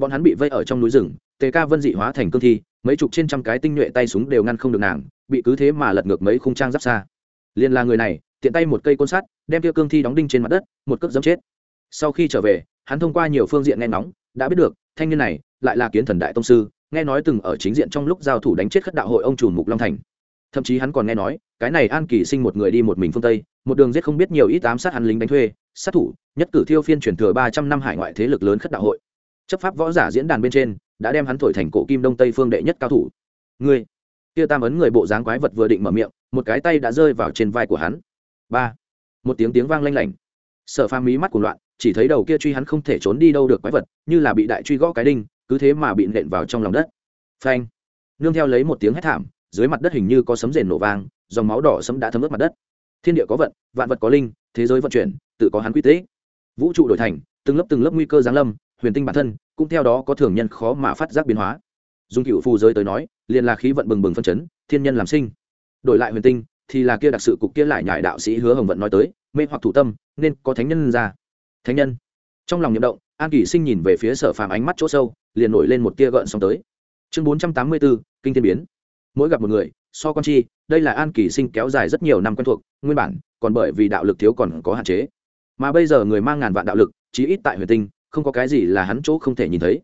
bọn hắn bị vây ở trong núi rừng, tề ca vân dị hóa thành cương thi, mấy chục trên trăm cái tinh nhuệ tay súng đều ngăn không được nàng, bị cứ thế mà lật ngược mấy khung trang giáp xa. Liền là người này, tiện tay một cây côn sắt, đem kia cương thi đóng đinh trên mặt đất, một cước dẫm chết. Sau khi trở về, hắn thông qua nhiều phương diện nghe ngóng, đã biết được, thanh niên này lại là kiến thần đại tông sư, nghe nói từng ở chính diện trong lúc giao thủ đánh chết khất đạo hội ông chủ mục long thành. Thậm chí hắn còn nghe nói, cái này an kỳ sinh một người đi một mình phương tây, một đường giết không biết nhiều ít tám sát hắn lính đánh thuê, sát thủ, nhất cử thiêu phiên chuyển thừa ba trăm năm hải ngoại thế lực lớn khất đạo hội chấp pháp võ giả diễn đàn bên trên, đã đem hắn thổi thành cổ kim đông tây phương đệ nhất cao thủ. Người kia tam ấn người bộ dáng quái vật vừa định mở miệng, một cái tay đã rơi vào trên vai của hắn. Ba, một tiếng tiếng vang lanh lảnh. Sở pha mí mắt của loạn, chỉ thấy đầu kia truy hắn không thể trốn đi đâu được quái vật, như là bị đại truy gõ cái đinh, cứ thế mà bị nện vào trong lòng đất. Phanh. Nương theo lấy một tiếng hét thảm, dưới mặt đất hình như có sấm rền nổ vang, dòng máu đỏ sấm đã thấm ướt mặt đất. Thiên địa có vận, vạn vật có linh, thế giới vận chuyển, tự có hắn quy tế. Vũ trụ đổi thành, từng lớp từng lớp nguy cơ giáng lâm huyền tinh bản thân, cũng theo đó có thường nhân khó mà phát giác biến hóa. Dùng cựu phù giới tới nói, liền là khí vận bừng bừng phân chấn, thiên nhân làm sinh. Đổi lại huyền tinh, thì là kia đặc sự cục kia lại nhải đạo sĩ hứa hồng vận nói tới, mê hoặc thủ tâm, nên có thánh nhân ra. Thánh nhân. Trong lòng nhậm động, an Kỷ sinh nhìn về phía sở phàm ánh mắt chỗ sâu, liền nổi lên một tia gợn xong tới. Chương bốn trăm tám mươi bốn kinh thiên biến. Mỗi gặp một người, so con chi, đây là an Kỷ sinh kéo dài rất nhiều năm quen thuộc, nguyên bản, còn bởi vì đạo lực thiếu còn có hạn chế. Mà bây giờ người mang ngàn vạn đạo lực, chí ít tại huyền tinh không có cái gì là hắn chỗ không thể nhìn thấy.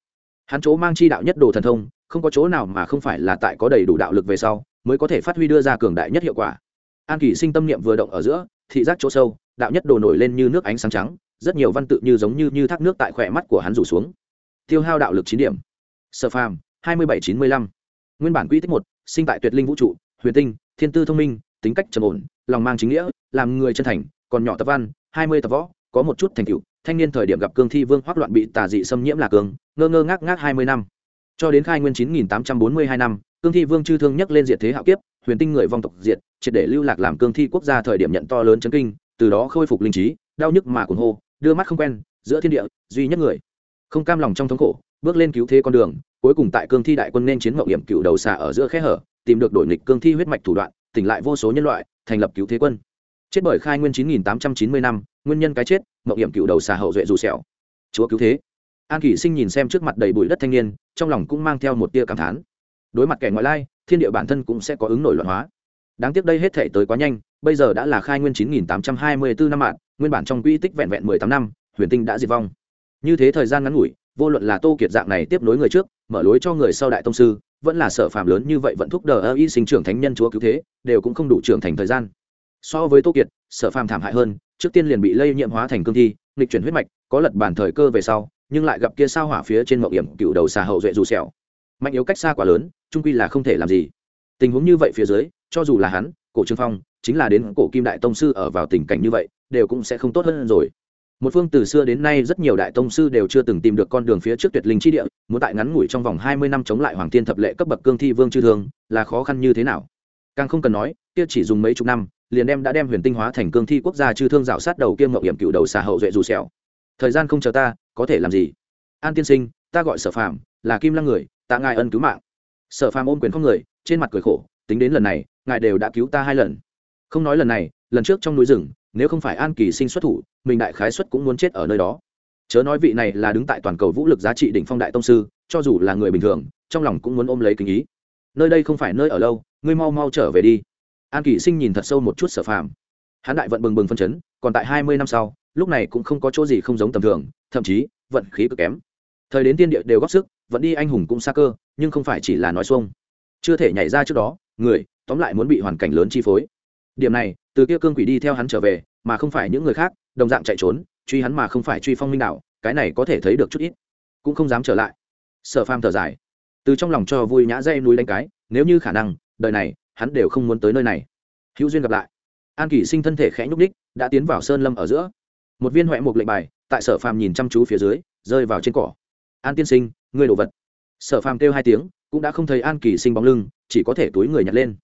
Hắn chỗ mang chi đạo nhất đồ thần thông, không có chỗ nào mà không phải là tại có đầy đủ đạo lực về sau, mới có thể phát huy đưa ra cường đại nhất hiệu quả. An kỳ sinh tâm niệm vừa động ở giữa, thị giác chỗ sâu, đạo nhất đồ nổi lên như nước ánh sáng trắng, rất nhiều văn tự như giống như như thác nước tại khỏe mắt của hắn rủ xuống. Tiêu hao đạo lực chín điểm. Sở phàm, hai mươi bảy chín mươi lăm. Nguyên bản quỹ tích một, sinh tại tuyệt linh vũ trụ, huyền tinh, thiên tư thông minh, tính cách trầm ổn, lòng mang chính nghĩa, làm người chân thành, còn nhỏ tập văn, hai mươi tập võ, có một chút thành tựu thanh niên thời điểm gặp cương thi vương hoắc loạn bị tà dị xâm nhiễm là cường ngơ ngơ ngác ngác hai mươi năm. Cho đến khai nguyên chín nghìn tám trăm bốn mươi hai năm, cương thi vương chư thương nhắc lên diệt thế hạo kiếp, huyền tinh người vong tộc diệt, triệt để lưu lạc làm cương thi quốc gia thời điểm nhận to lớn chấn kinh, từ đó khôi phục linh trí, đau nhức mà cuồng hô, đưa mắt không quen, giữa thiên địa, duy nhất người. Không cam lòng trong thống khổ, bước lên cứu thế con đường, cuối cùng tại cương thi đại quân nên chiến mậu hiểm cựu đầu xà ở giữa khe hở, tìm được đổi nghịch cương thi huyết mạch thủ đoạn, tỉnh lại vô số nhân loại, thành lập cứu thế quân. Chết bởi khai nguyên chín nghìn tám trăm chín mươi năm nguyên nhân cái chết mậu hiểm cựu đầu xà hậu duệ dù xẻo chúa cứu thế. An kỷ sinh nhìn xem trước mặt đầy bụi đất thanh niên, trong lòng cũng mang theo một tia cảm thán. Đối mặt kẻ ngoại lai, thiên địa bản thân cũng sẽ có ứng nổi loạn hóa. Đáng tiếc đây hết thể tới quá nhanh, bây giờ đã là khai nguyên chín nghìn tám trăm hai mươi bốn năm mạng nguyên bản trong quy tích vẹn vẹn mười tám năm, huyền tinh đã diệt vong. Như thế thời gian ngắn ngủi, vô luận là tô kiệt dạng này tiếp nối người trước, mở lối cho người sau đại tông sư, vẫn là sở phạm lớn như vậy vẫn thúc đờ ơ y sinh trưởng thánh nhân chúa cứu thế, đều cũng không đủ trưởng thành thời gian. So với tô kiệt, sở phạm thảm hại hơn trước tiên liền bị lây nhiễm hóa thành cương thi, nghịch chuyển huyết mạch, có lật bản thời cơ về sau, nhưng lại gặp kia sao hỏa phía trên mậu hiểm cựu đầu xà hậu duệ dù xẻo mạnh yếu cách xa quá lớn, trung quy là không thể làm gì. Tình huống như vậy phía dưới, cho dù là hắn, cổ trương phong, chính là đến cổ kim đại tông sư ở vào tình cảnh như vậy, đều cũng sẽ không tốt hơn rồi. Một phương từ xưa đến nay rất nhiều đại tông sư đều chưa từng tìm được con đường phía trước tuyệt linh chi địa, muốn tại ngắn ngủi trong vòng hai mươi năm chống lại hoàng thiên thập lệ cấp bậc cương thi vương chư thương, là khó khăn như thế nào? Càng không cần nói, kia chỉ dùng mấy chục năm liền đem đã đem huyền tinh hóa thành cương thi quốc gia chư thương dạo sát đầu kiêm ngậu hiểm cựu đầu xà hậu duệ dù xẻo thời gian không chờ ta, có thể làm gì? An tiên sinh, ta gọi sở phàm, là kim lăng người, tạ ngài ân cứu mạng. Sở phàm ôm quyền không người, trên mặt cười khổ, tính đến lần này, ngài đều đã cứu ta hai lần. Không nói lần này, lần trước trong núi rừng, nếu không phải an kỳ sinh xuất thủ, mình đại khái xuất cũng muốn chết ở nơi đó. Chớ nói vị này là đứng tại toàn cầu vũ lực giá trị đỉnh phong đại tông sư, cho dù là người bình thường, trong lòng cũng muốn ôm lấy kinh ý. Nơi đây không phải nơi ở lâu, ngươi mau mau trở về đi an kỷ sinh nhìn thật sâu một chút sở phàm. Hắn đại vận bừng bừng phân chấn, còn tại hai mươi năm sau, lúc này cũng không có chỗ gì không giống tầm thường, thậm chí, vận khí cực kém. Thời đến tiên địa đều góp sức, vẫn đi anh hùng cũng xa cơ, nhưng không phải chỉ là nói xuông. Chưa thể nhảy ra trước đó, người, tóm lại muốn bị hoàn cảnh lớn chi phối. Điểm này, từ kia cương quỷ đi theo hắn trở về, mà không phải những người khác, đồng dạng chạy trốn, truy hắn mà không phải truy phong minh đạo, cái này có thể thấy được chút ít. Cũng không dám trở lại. Sở phàm thở dài. Từ trong lòng cho vui nhã dây núi đánh cái, nếu như khả năng, đời này hắn đều không muốn tới nơi này. Hữu duyên gặp lại. An kỷ sinh thân thể khẽ nhúc ních đã tiến vào sơn lâm ở giữa. Một viên huệ mục lệnh bài, tại sở phàm nhìn chăm chú phía dưới, rơi vào trên cỏ. An tiên sinh, ngươi đồ vật. Sở phàm kêu hai tiếng, cũng đã không thấy an kỳ sinh bóng lưng, chỉ có thể túi người nhặt lên.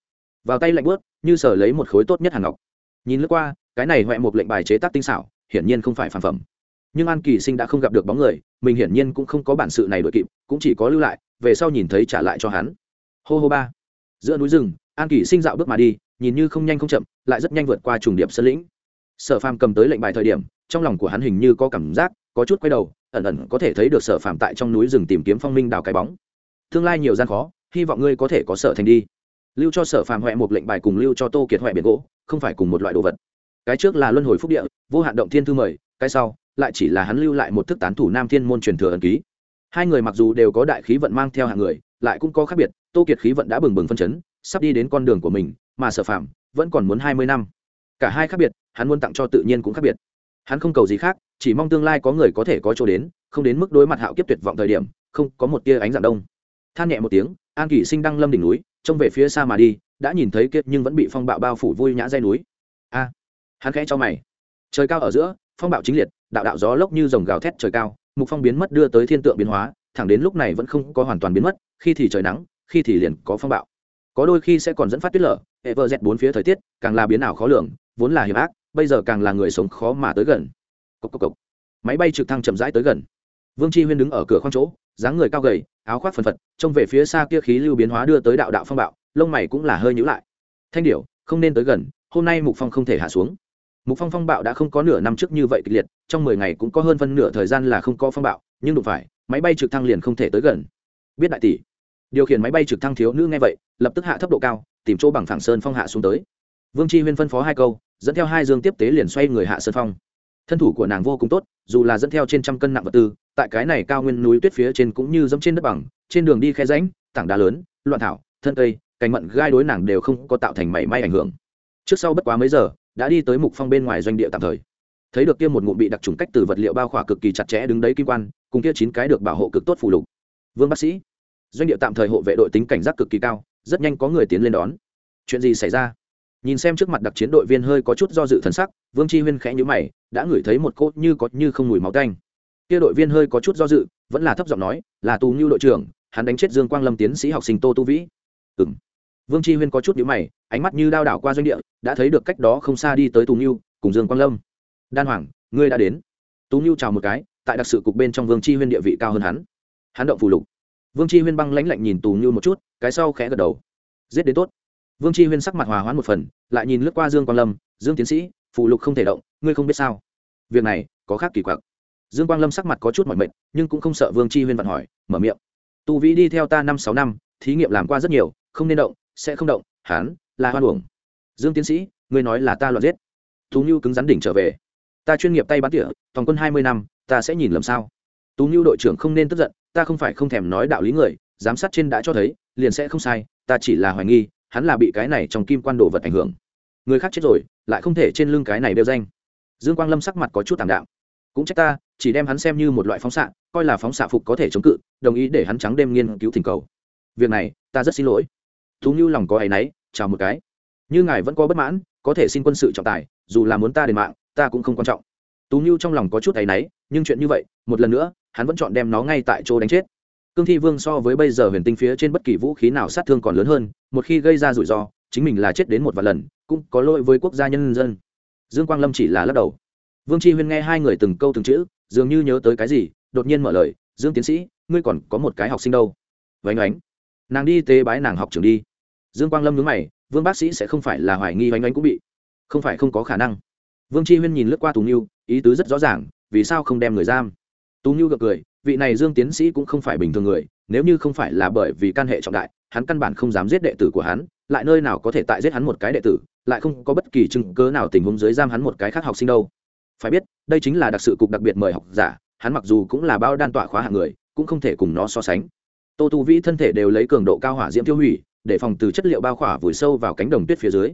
Vào tay lạnh bớt như sở lấy một khối tốt nhất hàng ngọc. Nhìn lướt qua, cái này huệ mục lệnh bài chế tác tinh xảo, hiển nhiên không phải phản phẩm. Nhưng an kỳ sinh đã không gặp được bóng người, mình hiển nhiên cũng không có bản sự này đội kịp, cũng chỉ có lưu lại, về sau nhìn thấy trả lại cho hắn. Hô hô ba. Giữa núi rừng an kỳ sinh dạo bước mà đi, nhìn như không nhanh không chậm, lại rất nhanh vượt qua trùng điểm sân lĩnh. Sở phàm cầm tới lệnh bài thời điểm, trong lòng của hắn hình như có cảm giác, có chút quay đầu, ẩn ẩn có thể thấy được sở phàm tại trong núi rừng tìm kiếm phong minh đào cái bóng. Tương lai nhiều gian khó, hy vọng ngươi có thể có sở thành đi. Lưu cho sở phàm huệ một lệnh bài cùng lưu cho tô kiệt huệ biển gỗ, không phải cùng một loại đồ vật. Cái trước là luân hồi phúc địa, vô hạn động thiên thư mời, cái sau, lại chỉ là hắn lưu lại một thức tán thủ nam thiên môn truyền thừa ẩn ký. Hai người mặc dù đều có đại khí vận mang theo hạng người, lại cũng có khác biệt, tô kiệt khí vận đã bừng bừng phân chấn sắp đi đến con đường của mình, mà sở phạm vẫn còn muốn hai mươi năm. Cả hai khác biệt, hắn muốn tặng cho tự nhiên cũng khác biệt. Hắn không cầu gì khác, chỉ mong tương lai có người có thể có chỗ đến, không đến mức đối mặt hạo kiếp tuyệt vọng thời điểm, không có một tia ánh dạng đông. Than nhẹ một tiếng, an kỷ sinh đăng lâm đỉnh núi, trông về phía xa mà đi, đã nhìn thấy kiệt nhưng vẫn bị phong bạo bao phủ vui nhã dây núi. A! Hắn khẽ cho mày. Trời cao ở giữa, phong bạo chính liệt, đạo đạo gió lốc như dòng gào thét trời cao, mục phong biến mất đưa tới thiên tượng biến hóa, thẳng đến lúc này vẫn không có hoàn toàn biến mất, khi thì trời nắng, khi thì liền có phong bạo có đôi khi sẽ còn dẫn phát tuyết lở, hệ vợ dẹt bốn phía thời tiết, càng là biến ảo khó lường, vốn là hiểm ác, bây giờ càng là người sống khó mà tới gần. Cốc cốc cốc. máy bay trực thăng chậm rãi tới gần. Vương chi huyên đứng ở cửa khoang chỗ, dáng người cao gầy, áo khoác phần phật, trông về phía xa kia khí lưu biến hóa đưa tới đạo đạo phong bạo, lông mày cũng là hơi nhữ lại. Thanh điểu, không nên tới gần, hôm nay mục phong không thể hạ xuống. Mục phong phong bạo đã không có nửa năm trước như vậy kịch liệt, trong mười ngày cũng có hơn phân nửa thời gian là không có phong bạo, nhưng đụng phải, máy bay trực thăng liền không thể tới gần. Biết đại tỷ, điều khiển máy bay trực thăng thiếu nữ nghe vậy lập tức hạ thấp độ cao, tìm chỗ bằng phẳng sơn phong hạ xuống tới. Vương Tri huyên phân phó hai câu, dẫn theo hai dương tiếp tế liền xoay người hạ sơn phong. Thân thủ của nàng vô cùng tốt, dù là dẫn theo trên trăm cân nặng vật tư, tại cái này cao nguyên núi tuyết phía trên cũng như dẫm trên đất bằng, trên đường đi khe ránh tảng đá lớn, loạn thảo, thân cây, cành mận gai đối nàng đều không có tạo thành mảy may ảnh hưởng. Trước sau bất quá mấy giờ, đã đi tới mục phong bên ngoài doanh địa tạm thời. Thấy được kia một ngụm bị đặc trùng cách từ vật liệu bao khỏa cực kỳ chặt chẽ đứng đấy kim quan, cùng kia chín cái được bảo hộ cực tốt phù lục. Vương bác sĩ, doanh địa tạm thời hộ vệ đội tính cảnh giác cực kỳ cao rất nhanh có người tiến lên đón. Chuyện gì xảy ra? Nhìn xem trước mặt đặc chiến đội viên hơi có chút do dự thần sắc, vương chi huyên khẽ nhữ mày, đã ngửi thấy một cốt như có như không mùi máu tanh. Kia đội viên hơi có chút do dự, vẫn là thấp giọng nói, là tù như đội trưởng, hắn đánh chết dương quang lâm tiến sĩ học sinh tô tu vĩ. Ừ m vương chi huyên có chút nhữ mày, ánh mắt như đao đảo qua doanh địa, đã thấy được cách đó không xa đi tới tù như cùng dương quang lâm. Đan hoàng, ngươi đã đến. Tú như chào một cái, tại đặc sự cục bên trong vương chi huyên địa vị cao hơn hắn. Hắn động phù lục vương chi huyên băng lãnh lạnh nhìn tù như một chút, cái sau khẽ gật đầu. Giết đến tốt. Vương chi huyên sắc mặt hòa hoãn một phần, lại nhìn lướt qua dương quang lâm, dương tiến sĩ phụ lục không thể động, ngươi không biết sao? Việc này có khác kỳ quặc. Dương quang lâm sắc mặt có chút mỏi mệt, nhưng cũng không sợ vương chi huyên vặn hỏi, mở miệng. Tu vĩ đi theo ta năm sáu năm, thí nghiệm làm qua rất nhiều, không nên động, sẽ không động hán là hoan uổng. Dương tiến sĩ, ngươi nói là ta loạn giết. Tú như cứng rắn đỉnh trở về. Ta chuyên nghiệp tay bắn tỉa, toàn quân hai mươi năm, ta sẽ nhìn lầm sao? Tú như đội trưởng không nên tức giận ta không phải không thèm nói đạo lý người, giám sát trên đã cho thấy, liền sẽ không sai, ta chỉ là hoài nghi, hắn là bị cái này trong kim quan đồ vật ảnh hưởng. Người khác chết rồi, lại không thể trên lưng cái này đeo danh. Dương quang lâm sắc mặt có chút tảm đạo cũng trách ta, chỉ đem hắn xem như một loại phóng xạ, coi là phóng xạ phục có thể chống cự, đồng ý để hắn trắng đêm nghiên cứu thỉnh cầu. Việc này, ta rất xin lỗi. Thú như lòng có áy náy, chào một cái. Như ngài vẫn có bất mãn, có thể xin quân sự trọng tài, dù là muốn ta đền mạng, ta cũng không quan trọng. Tú như trong lòng có chút áy náy, nhưng chuyện như vậy, một lần nữa hắn vẫn chọn đem nó ngay tại chỗ đánh chết. Cương thi vương so với bây giờ huyền tinh phía trên bất kỳ vũ khí nào sát thương còn lớn hơn, một khi gây ra rủi ro, chính mình là chết đến một vài lần, cũng có lỗi với quốc gia nhân dân. Dương quang lâm chỉ là lắc đầu. Vương chi huyên nghe hai người từng câu từng chữ, dường như nhớ tới cái gì, đột nhiên mở lời, dương tiến sĩ, ngươi còn có một cái học sinh đâu. Vánh ánh nàng đi tế bái nàng học trường đi. Dương quang lâm nhớ mày, vương bác sĩ sẽ không phải là hoài nghi vánh ánh cũng bị. Không phải, không có khả năng. Vương chi huyên nhìn lướt qua tú mưu ý tứ rất rõ ràng, vì sao không đem người giam? Tú như gật cười, vị này dương tiến sĩ cũng không phải bình thường người, nếu như không phải là bởi vì căn hệ trọng đại, hắn căn bản không dám giết đệ tử của hắn, lại nơi nào có thể tại giết hắn một cái đệ tử, lại không có bất kỳ chứng cớ nào tình huống dưới giam hắn một cái khác học sinh đâu. Phải biết, đây chính là đặc sự cục đặc biệt mời học giả, hắn mặc dù cũng là bao đan tọa khóa hạng người, cũng không thể cùng nó so sánh. Tô tu vĩ thân thể đều lấy cường độ cao hỏa diễm tiêu hủy, để phòng từ chất liệu bao khỏa vùi sâu vào cánh đồng tuyết phía dưới.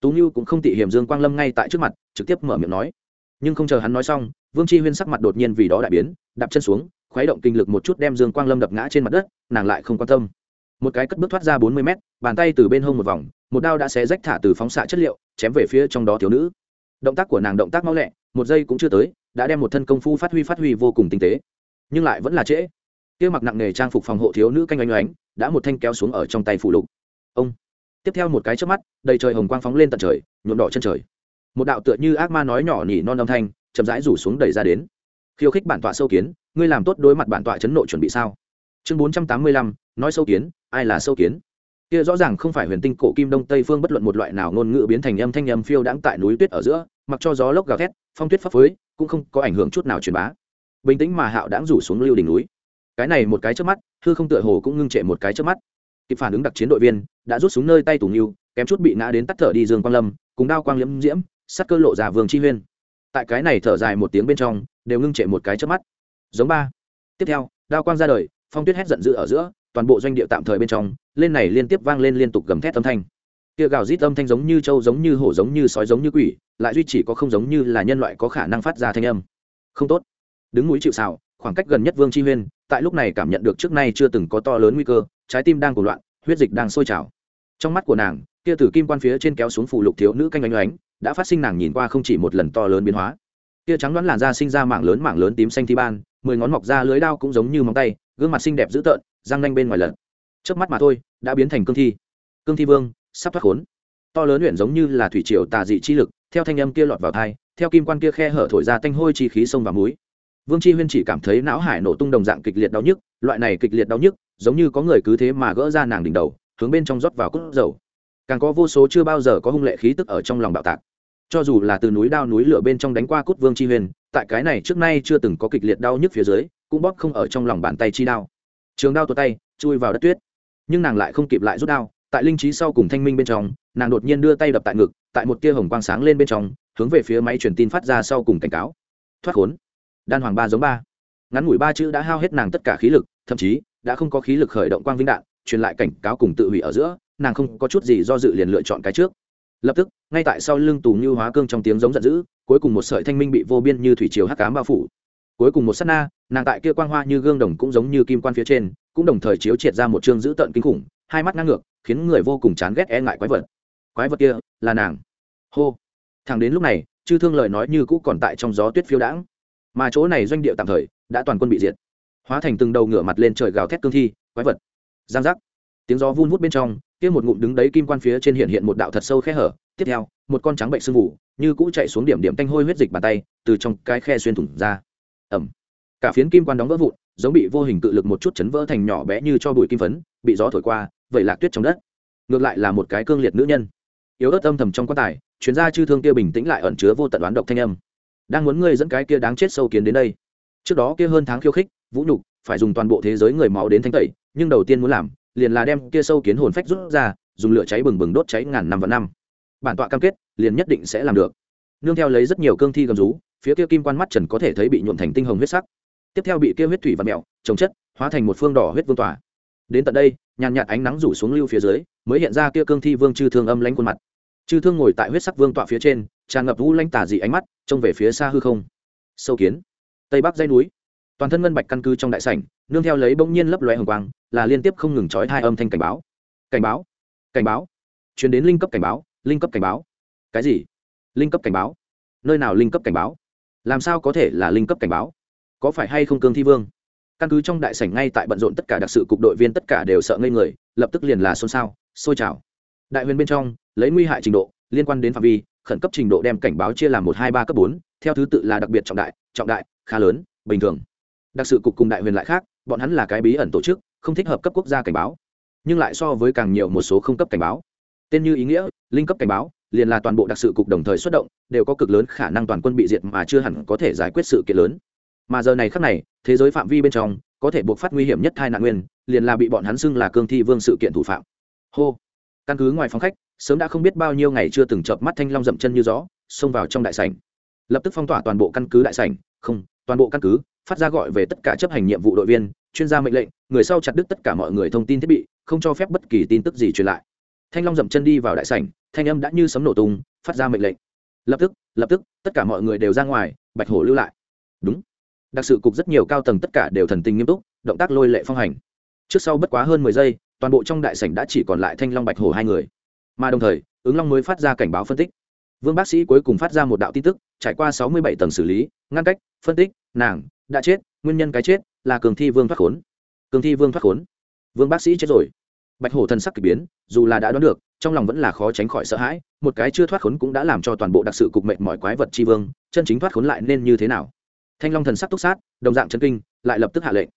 Tú như cũng không tị hiểm dương quang lâm ngay tại trước mặt, trực tiếp mở miệng nói nhưng không chờ hắn nói xong, vương chi huyên sắc mặt đột nhiên vì đó đại biến, đạp chân xuống, khuấy động kinh lực một chút đem dương quang lâm đập ngã trên mặt đất, nàng lại không quan tâm. Một cái cất bước thoát ra bốn mươi mét, bàn tay từ bên hông một vòng, một đao đã xé rách thả từ phóng xạ chất liệu, chém về phía trong đó thiếu nữ. Động tác của nàng động tác mau lẹ, một giây cũng chưa tới, đã đem một thân công phu phát huy phát huy vô cùng tinh tế. Nhưng lại vẫn là trễ. Kia mặc nặng nghề trang phục phòng hộ thiếu nữ canh oanh oánh, đã một thanh kéo xuống ở trong tay phủ lục. Ông. Tiếp theo một cái trước mắt, đầy trời hồng quang phóng lên tận trời, nhuộm đỏ chân trời một đạo tựa như ác ma nói nhỏ nhỉ non âm thanh, chậm rãi rủ xuống đẩy ra đến. Khiêu khích bản tọa sâu kiến, ngươi làm tốt đối mặt bản tọa chấn nộ chuẩn bị sao? Chương bốn trăm tám mươi lăm, nói sâu kiến, ai là sâu kiến? Kia rõ ràng không phải huyền tinh cổ kim đông tây phương bất luận một loại nào ngôn ngữ biến thành âm thanh âm phiêu đãng tại núi tuyết ở giữa, mặc cho gió lốc gào thét, phong tuyết phấp phới, cũng không có ảnh hưởng chút nào truyền bá. Bình tĩnh mà hạo đãng rủ xuống lưu đỉnh núi. Cái này một cái trước mắt, hư không tựa hồ cũng ngưng trệ một cái trước mắt. Kịp phản ứng đặc chiến đội viên, đã rút xuống nơi tay tủ nghiêu kém chút bị ngã đến tắt thở đi dương quang lâm, cùng đao quang liễm diễm sắc cơ lộ ra vương chi huyên. Tại cái này thở dài một tiếng bên trong, đều ngưng trệ một cái trước mắt. Giống ba. Tiếp theo, đao quang ra đời, phong tuyết hét giận dữ ở giữa, toàn bộ doanh địa tạm thời bên trong, lên này liên tiếp vang lên liên tục gầm thét âm thanh. Kia gào rít âm thanh giống như trâu, giống như hổ, giống như sói, giống như quỷ, lại duy chỉ có không giống như là nhân loại có khả năng phát ra thanh âm. Không tốt. Đứng mũi chịu xào khoảng cách gần nhất vương chi huyên, tại lúc này cảm nhận được trước nay chưa từng có to lớn nguy cơ, trái tim đang cuồng loạn, huyết dịch đang sôi trào. Trong mắt của nàng, kia tử kim quan phía trên kéo xuống phủ lục thiếu nữ canh oanh oánh đã phát sinh nàng nhìn qua không chỉ một lần to lớn biến hóa. Tia trắng đoán làn da sinh ra mảng lớn mảng lớn tím xanh thi ban, mười ngón mọc ra lưới đao cũng giống như móng tay, gương mặt xinh đẹp dữ tợn, răng nanh bên ngoài lật. Trước mắt mà thôi, đã biến thành cương thi. Cương thi vương, sắp thoát khốn. To lớn huyện giống như là thủy triều tà dị chi lực, theo thanh âm kia lọt vào thai theo kim quan kia khe hở thổi ra tanh hôi chi khí sông và muối. Vương chi huyên chỉ cảm thấy não hải nổ tung đồng dạng kịch liệt đau nhức, loại này kịch liệt đau nhức, giống như có người cứ thế mà gỡ ra nàng đỉnh đầu, hướng bên trong rót vào cốt dầu. Càng có vô số chưa bao giờ có hung lệ khí tức ở trong lòng bạo tạc cho dù là từ núi đao núi lửa bên trong đánh qua cốt vương chi huyền, tại cái này trước nay chưa từng có kịch liệt đau nhức phía dưới, cũng bóp không ở trong lòng bàn tay chi đao. Trường đao tuột tay, chui vào đất tuyết. Nhưng nàng lại không kịp lại rút đao, tại linh trí sau cùng thanh minh bên trong, nàng đột nhiên đưa tay đập tại ngực, tại một tia hồng quang sáng lên bên trong, hướng về phía máy truyền tin phát ra sau cùng cảnh cáo. Thoát khốn. Đan hoàng ba giống ba. Ngắn ngủi ba chữ đã hao hết nàng tất cả khí lực, thậm chí, đã không có khí lực khởi động quang vinh đạn, truyền lại cảnh cáo cùng tự hủy ở giữa, nàng không có chút gì do dự liền lựa chọn cái trước lập tức, ngay tại sau lưng tù như hóa cương trong tiếng giống giận dữ, cuối cùng một sợi thanh minh bị vô biên như thủy chiều hắc cám bao phủ. Cuối cùng một s á t na, nàng tại kia quang hoa như gương đồng cũng giống như kim quan phía trên, cũng đồng thời chiếu triệt ra một chương dữ tợn kinh khủng, hai mắt ngang ngược, khiến người vô cùng chán ghét e ngại quái vật. Quái vật kia là nàng. Hô. Thằng đến lúc này, chư thương lời nói như cũ còn tại trong gió tuyết phiêu đãng. Mà chỗ này doanh địa tạm thời đã toàn quân bị diệt. Hóa thành từng đầu ngửa mặt lên trời gào thét cương thi, quái vật. Giang giác. Tiếng gió vun vút bên trong kia một ngụm đứng đấy kim quan phía trên hiện hiện một đạo thật sâu khe hở. Tiếp theo, một con trắng bệnh sương vụ như cũ chạy xuống điểm điểm tanh hôi huyết dịch bàn tay, từ trong cái khe xuyên thủng ra. Ẩm cả phiến kim quan đóng vỡ vụn, giống bị vô hình cự lực một chút chấn vỡ thành nhỏ bé như cho bụi kim phấn, bị gió thổi qua vậy lạc tuyết trong đất. Ngược lại là một cái cương liệt nữ nhân. Yếu ớt âm thầm trong quan tài, chuyên gia chư thương kia bình tĩnh lại ẩn chứa vô tận đoán độc thanh âm. Đang muốn ngươi dẫn cái kia đáng chết sâu kiến đến đây. Trước đó kia hơn tháng khiêu khích, vũ nhục, phải dùng toàn bộ thế giới người máu đến thanh tẩy, nhưng đầu tiên muốn làm liền là đem kia sâu kiến hồn phách rút ra, dùng lửa cháy bừng bừng đốt cháy ngàn năm và năm. Bản tọa cam kết, liền nhất định sẽ làm được. Nương theo lấy rất nhiều cương thi gầm rú, phía kia kim quan mắt trần có thể thấy bị nhuộm thành tinh hồng huyết sắc. Tiếp theo bị kia huyết thủy và mẹo trồng chất, hóa thành một phương đỏ huyết vương tỏa đến tận đây, nhàn nhạt ánh nắng rủ xuống lưu phía dưới, mới hiện ra kia cương thi vương chư thương âm lanh khuôn mặt. Chư thương ngồi tại huyết sắc vương tọa phía trên, tràn ngập vũ lanh tả dị ánh mắt, trông về phía xa hư không. Sâu kiến. Tây bắc dây núi toàn thân ngân bạch căn cứ trong đại sảnh, nương theo lấy bỗng nhiên lấp loe hồng quang, là liên tiếp không ngừng trói hai âm thanh cảnh báo. Cảnh báo? Cảnh báo? Chuyển đến linh cấp cảnh báo, linh cấp cảnh báo. Cái gì? Linh cấp cảnh báo? Nơi nào linh cấp cảnh báo? Làm sao có thể là linh cấp cảnh báo? Có phải hay không cương thi vương? Căn cứ trong đại sảnh ngay tại bận rộn tất cả đặc sự cục đội viên tất cả đều sợ ngây người, lập tức liền là xôn xao sôi trào. Đại huyền bên trong, lấy nguy hại trình độ, liên quan đến phạm vi, khẩn cấp trình độ đem cảnh báo chia làm một, hai, ba, cấp bốn, theo thứ tự là đặc biệt trọng đại trọng đại, khá lớn, bình thường đặc sự cục cùng đại huyền lại khác, bọn hắn là cái bí ẩn tổ chức, không thích hợp cấp quốc gia cảnh báo. Nhưng lại so với càng nhiều một số không cấp cảnh báo. Tên như ý nghĩa, linh cấp cảnh báo, liền là toàn bộ đặc sự cục đồng thời xuất động, đều có cực lớn khả năng toàn quân bị diệt mà chưa hẳn có thể giải quyết sự kiện lớn. Mà giờ này khác này, thế giới phạm vi bên trong, có thể buộc phát nguy hiểm nhất thai nạn nguyên, liền là bị bọn hắn xưng là cương thi vương sự kiện thủ phạm. Hô! Căn cứ ngoài phòng khách, sớm đã không biết bao nhiêu ngày chưa từng chợp mắt thanh long dậm chân như gió, xông vào trong đại sảnh. Lập tức phong tỏa toàn bộ căn cứ đại sảnh. Không, toàn bộ căn cứ phát ra gọi về tất cả chấp hành nhiệm vụ đội viên, chuyên gia mệnh lệnh, người sau chặt đứt tất cả mọi người thông tin thiết bị, không cho phép bất kỳ tin tức gì truyền lại. Thanh long dậm chân đi vào đại sảnh, thanh âm đã như sấm nổ tung, phát ra mệnh lệnh. Lập tức lập tức, tất cả mọi người đều ra ngoài, bạch hổ lưu lại. Đúng. Đặc sự cục rất nhiều cao tầng tất cả đều thần tình nghiêm túc, động tác lôi lệ phong hành. Trước sau bất quá hơn mười giây, toàn bộ trong đại sảnh đã chỉ còn lại thanh long bạch hổ hai người. Mà đồng thời, ứng long mới phát ra cảnh báo phân tích. Vương bác sĩ cuối cùng phát ra một đạo tin tức, trải qua sáu mươi bảy tầng xử lý, ngăn cách, phân tích, nàng đã chết, nguyên nhân cái chết là cường thi vương thoát khốn. Cường thi vương thoát khốn. Vương bác sĩ chết rồi. Bạch hổ thần sắc k ỳ biến, dù là đã đoán được, trong lòng vẫn là khó tránh khỏi sợ hãi, một cái chưa thoát khốn cũng đã làm cho toàn bộ đặc sự cục mệnh mọi quái vật tri vương, chân chính thoát khốn lại nên như thế nào? Thanh long thần sắc túc sát, đồng dạng chân kinh, lại lập tức hạ lệnh.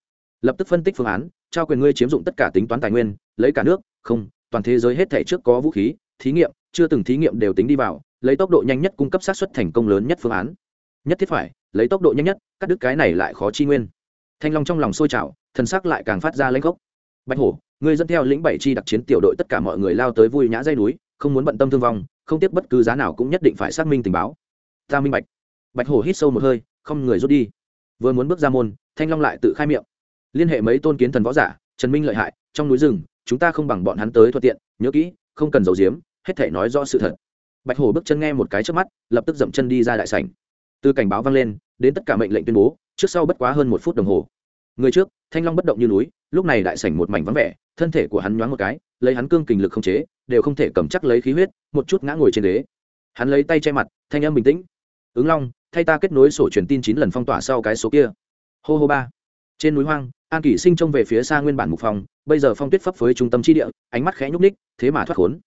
Lập tức phân tích phương án, trao quyền ngươi chiếm dụng tất cả tính toán tài nguyên, lấy cả nước, không, toàn thế giới hết thể trước có vũ khí, thí nghiệm, chưa từng thí nghiệm đều tính đi vào, lấy tốc độ nhanh nhất cung cấp sát xuất thành công lớn nhất phương án. Nhất thiết phải lấy tốc độ nhanh nhất, cắt đứt cái này lại khó chi nguyên. Thanh long trong lòng sôi trào, thần sắc lại càng phát ra lãnh gốc. Bạch hổ, ngươi dẫn theo lĩnh bảy chi đặc chiến tiểu đội tất cả mọi người lao tới vui nhã dây núi, không muốn bận tâm thương vong, không tiếc bất cứ giá nào cũng nhất định phải xác minh tình báo. Ta minh bạch. Bạch hổ hít sâu một hơi, không người rút đi. Vừa muốn bước ra môn, thanh long lại tự khai miệng. Liên hệ mấy tôn kiến thần võ giả, trần minh lợi hại, trong núi rừng, chúng ta không bằng bọn hắn tới thuận tiện, nhớ kỹ, không cần giấu giếm, hết thể nói rõ sự thật. Bạch hổ bước chân nghe một cái trước mắt, lập tức dậm chân đi ra đại sảnh. Từ cảnh báo vang lên đến tất cả mệnh lệnh tuyên bố, trước sau bất quá hơn một phút đồng hồ. Người trước, thanh long bất động như núi, lúc này đại sảnh một mảnh vắng vẻ, thân thể của hắn nhoáng một cái, lấy hắn cương kình lực không chế, đều không thể cầm chắc lấy khí huyết, một chút ngã ngồi trên đế hắn lấy tay che mặt, thanh âm bình tĩnh. Ứng long, thay ta kết nối sổ truyền tin chín lần phong tỏa sau cái số kia. Hô hô ba. Trên núi hoang, an kỷ sinh trông về phía xa nguyên bản mục phòng, bây giờ phong tuyết phấp phới trung tâm chi địa, ánh mắt khẽ nhúc ních thế mà thoát khốn.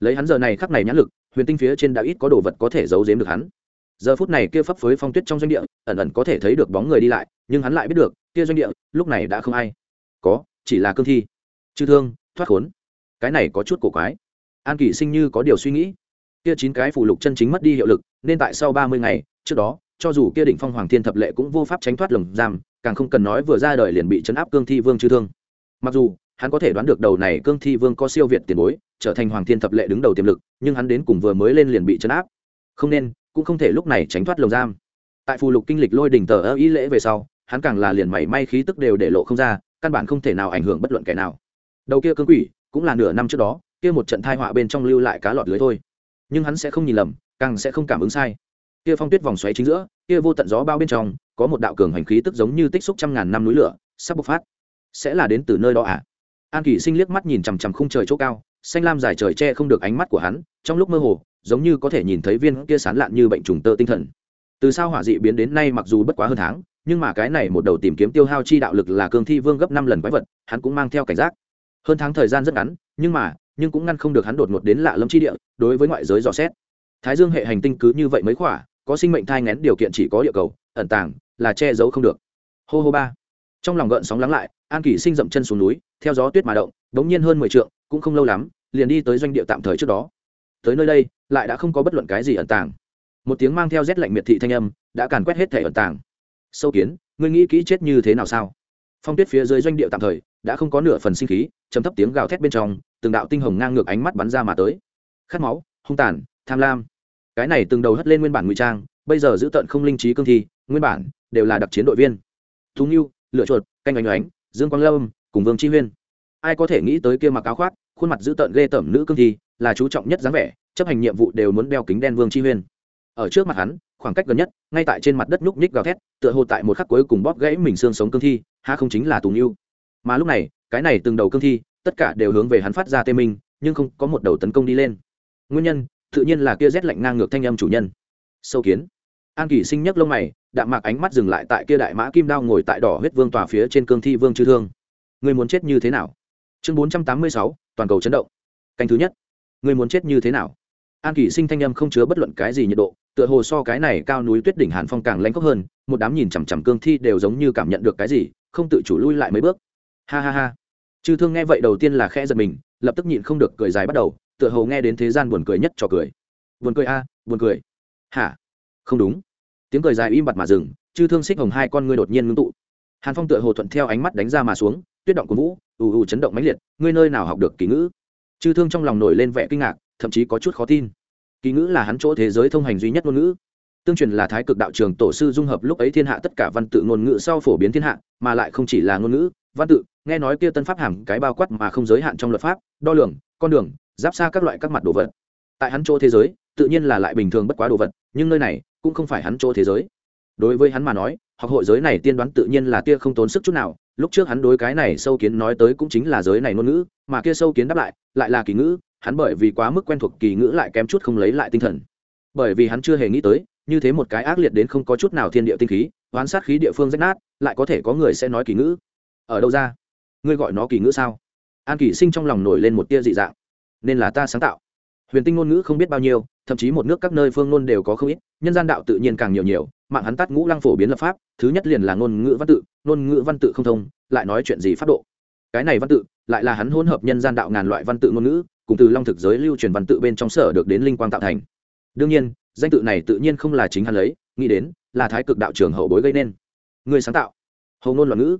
Lấy hắn giờ này khắc này nhãn lực, huyền tinh phía trên đã ít có đồ vật có thể giấu giếm được hắn giờ phút này kia phấp phới phong tuyết trong doanh địa, ẩn ẩn có thể thấy được bóng người đi lại, nhưng hắn lại biết được, kia doanh địa, lúc này đã không ai. Có, chỉ là cương thi. Chư thương, thoát khốn. Cái này có chút cổ quái. An kỷ sinh như có điều suy nghĩ. Kia chín cái phù lục chân chính mất đi hiệu lực, nên tại sau ba mươi ngày, trước đó, cho dù kia đỉnh phong hoàng thiên thập lệ cũng vô pháp tránh thoát lồng giam, càng không cần nói vừa ra đời liền bị chấn áp cương thi vương chư thương. Mặc dù, hắn có thể đoán được đầu này cương thi vương có siêu việt tiền bối, trở thành hoàng thiên thập lệ đứng đầu tiềm lực, nhưng hắn đến cùng vừa mới lên liền bị chấn áp. Không nên cũng không thể lúc này tránh thoát lồng giam. Tại phù lục kinh lịch lôi đỉnh tờ ơ ý lễ về sau, hắn càng là liền mảy may khí tức đều để lộ không ra, căn bản không thể nào ảnh hưởng bất luận kẻ nào. Đầu kia cương quỷ, cũng là nửa năm trước đó, kia một trận thai họa bên trong lưu lại cá lọt lưới thôi. Nhưng hắn sẽ không nhìn lầm, càng sẽ không cảm ứng sai. Kia phong tuyết vòng xoáy chính giữa, kia vô tận gió bao bên trong, có một đạo cường hành khí tức giống như tích xúc trăm ngàn năm núi lửa, sắp bộc phát. Sẽ là đến từ nơi đó à? An kỷ sinh liếc mắt nhìn chằm chằm khung trời chỗ cao, xanh lam dài trời che không được ánh mắt của hắn, trong lúc mơ hồ giống như có thể nhìn thấy viên kia sán lạn như bệnh trùng tơ tinh thần. Từ sao hỏa dị biến đến nay mặc dù bất quá hơn tháng, nhưng mà cái này một đầu tìm kiếm tiêu hao chi đạo lực là cương thi vương gấp năm lần quái vật, hắn cũng mang theo cảnh giác. Hơn tháng thời gian rất ngắn, nhưng mà, nhưng cũng ngăn không được hắn đột ngột đến lạ lâm chi địa, đối với ngoại giới dò xét. Thái dương hệ hành tinh cứ như vậy mấy khỏa, có sinh mệnh thai ngén điều kiện chỉ có địa cầu, ẩn tàng, là che giấu không được. Hô hô ba. Trong lòng gợn sóng lắng lại, an kỷ sinh dậm chân xuống núi, theo gió tuyết mà động, đống nhiên hơn mười trượng, cũng không lâu lắm, liền đi tới doanh địa tạm thời trước đó tới nơi đây, lại đã không có bất luận cái gì ẩn tàng. Một tiếng mang theo rét lạnh miệt thị thanh âm, đã càn quét hết thể ẩn tàng. Sâu kiến, ngươi nghĩ kỹ chết như thế nào sao? Phong tuyết phía dưới doanh địa tạm thời, đã không có nửa phần sinh khí chấm thấp tiếng gào thét bên trong, từng đạo tinh hồng ngang ngược ánh mắt bắn ra mà tới. Khát máu, hung tàn, tham lam. Cái này từng đầu hất lên nguyên bản ngụy trang, bây giờ giữ tận không linh trí cương thi, nguyên bản đều là đặc chiến đội viên. Thú nghiêu lựa chuột, canh oanh oánh, dương quang lâm, cùng vương chi huyên. Ai có thể nghĩ tới kia mặc áo khoác, khuôn mặt giữ tận ghê tởm nữ cương thi là chú trọng nhất dáng vẻ, chấp hành nhiệm vụ đều muốn đeo kính đen vương chi huyên. Ở trước mặt hắn, khoảng cách gần nhất, ngay tại trên mặt đất nhúc nhích gào thét, tựa hồ tại một khắc cuối cùng bóp gãy mình xương sống cương thi ha không chính là tùng yêu mà lúc này, cái này từng đầu cương thi, tất cả đều hướng về hắn phát ra tê minh, nhưng không có một đầu tấn công đi lên. Nguyên nhân, tự nhiên là kia rét lạnh ngang ngược thanh âm chủ nhân. Sâu kiến. An kỳ sinh nhấc lông mày, đạm mạc ánh mắt dừng lại tại kia đại mã kim đao ngồi tại đỏ huyết vương tòa phía trên cương thi vương chư thương. Người muốn chết như thế nào? Chương bốn trăm tám mươi sáu, toàn cầu chấn động. Canh thứ nhất. Ngươi muốn chết như thế nào? An kỷ sinh thanh âm không chứa bất luận cái gì nhiệt độ, tựa hồ so cái này cao núi tuyết đỉnh hàn phong càng lanh khốc hơn, một đám nhìn chằm chằm cương thi đều giống như cảm nhận được cái gì, không tự chủ lui lại mấy bước. Ha ha ha. Chư thương nghe vậy đầu tiên là khẽ giật mình, lập tức nhịn không được cười dài bắt đầu, tựa hồ nghe đến thế gian buồn cười nhất cho cười. Buồn cười a, buồn cười. Hả? Không đúng. Tiếng cười dài im bặt mà dừng, chư thương xích hồng hai con ngươi đột nhiên ngưng tụ. Hàn phong tựa hồ thuận theo ánh mắt đánh ra mà xuống, tuyết động của vũ, ù ù chấn động mãnh liệt, ngươi nơi nào học được kỳ ngữ? Chư thương trong lòng nổi lên vẻ kinh ngạc, thậm chí có chút khó tin. Kỳ ngữ là hắn chỗ thế giới thông hành duy nhất ngôn ngữ. Tương truyền là thái cực đạo trường tổ sư dung hợp lúc ấy thiên hạ tất cả văn tự ngôn ngữ sau phổ biến thiên hạ, mà lại không chỉ là ngôn ngữ, văn tự, nghe nói kia tân pháp hàm cái bao quát mà không giới hạn trong luật pháp, đo lường, con đường, giáp xa các loại các mặt đồ vật. Tại hắn chỗ thế giới, tự nhiên là lại bình thường bất quá đồ vật, nhưng nơi này cũng không phải hắn chỗ thế giới. Đối với hắn mà nói, học hội giới này tiên đoán tự nhiên là tia không tốn sức chút nào lúc trước hắn đối cái này sâu kiến nói tới cũng chính là giới này ngôn ngữ, mà kia sâu kiến đáp lại lại là kỳ ngữ, hắn bởi vì quá mức quen thuộc kỳ ngữ lại kém chút không lấy lại tinh thần. Bởi vì hắn chưa hề nghĩ tới, như thế một cái ác liệt đến không có chút nào thiên địa tinh khí, oán sát khí địa phương rách nát, lại có thể có người sẽ nói kỳ ngữ. Ở đâu ra? Ngươi gọi nó kỳ ngữ sao? An kỳ sinh trong lòng nổi lên một tia dị dạng. Nên là ta sáng tạo. Huyền tinh ngôn ngữ không biết bao nhiêu thậm chí một nước các nơi phương ngôn đều có không ít, nhân gian đạo tự nhiên càng nhiều nhiều, mạng hắn tắt ngũ lăng phổ biến lập pháp, thứ nhất liền là ngôn ngữ văn tự, ngôn ngữ văn tự không thông, lại nói chuyện gì pháp độ. Cái này văn tự, lại là hắn hỗn hợp nhân gian đạo ngàn loại văn tự ngôn ngữ, cùng từ long thực giới lưu truyền văn tự bên trong sở được đến linh quang tạo thành. Đương nhiên, danh tự này tự nhiên không là chính hắn lấy, nghĩ đến, là thái cực đạo trưởng hậu bối gây nên. Người sáng tạo. Hầu ngôn loạn ngữ.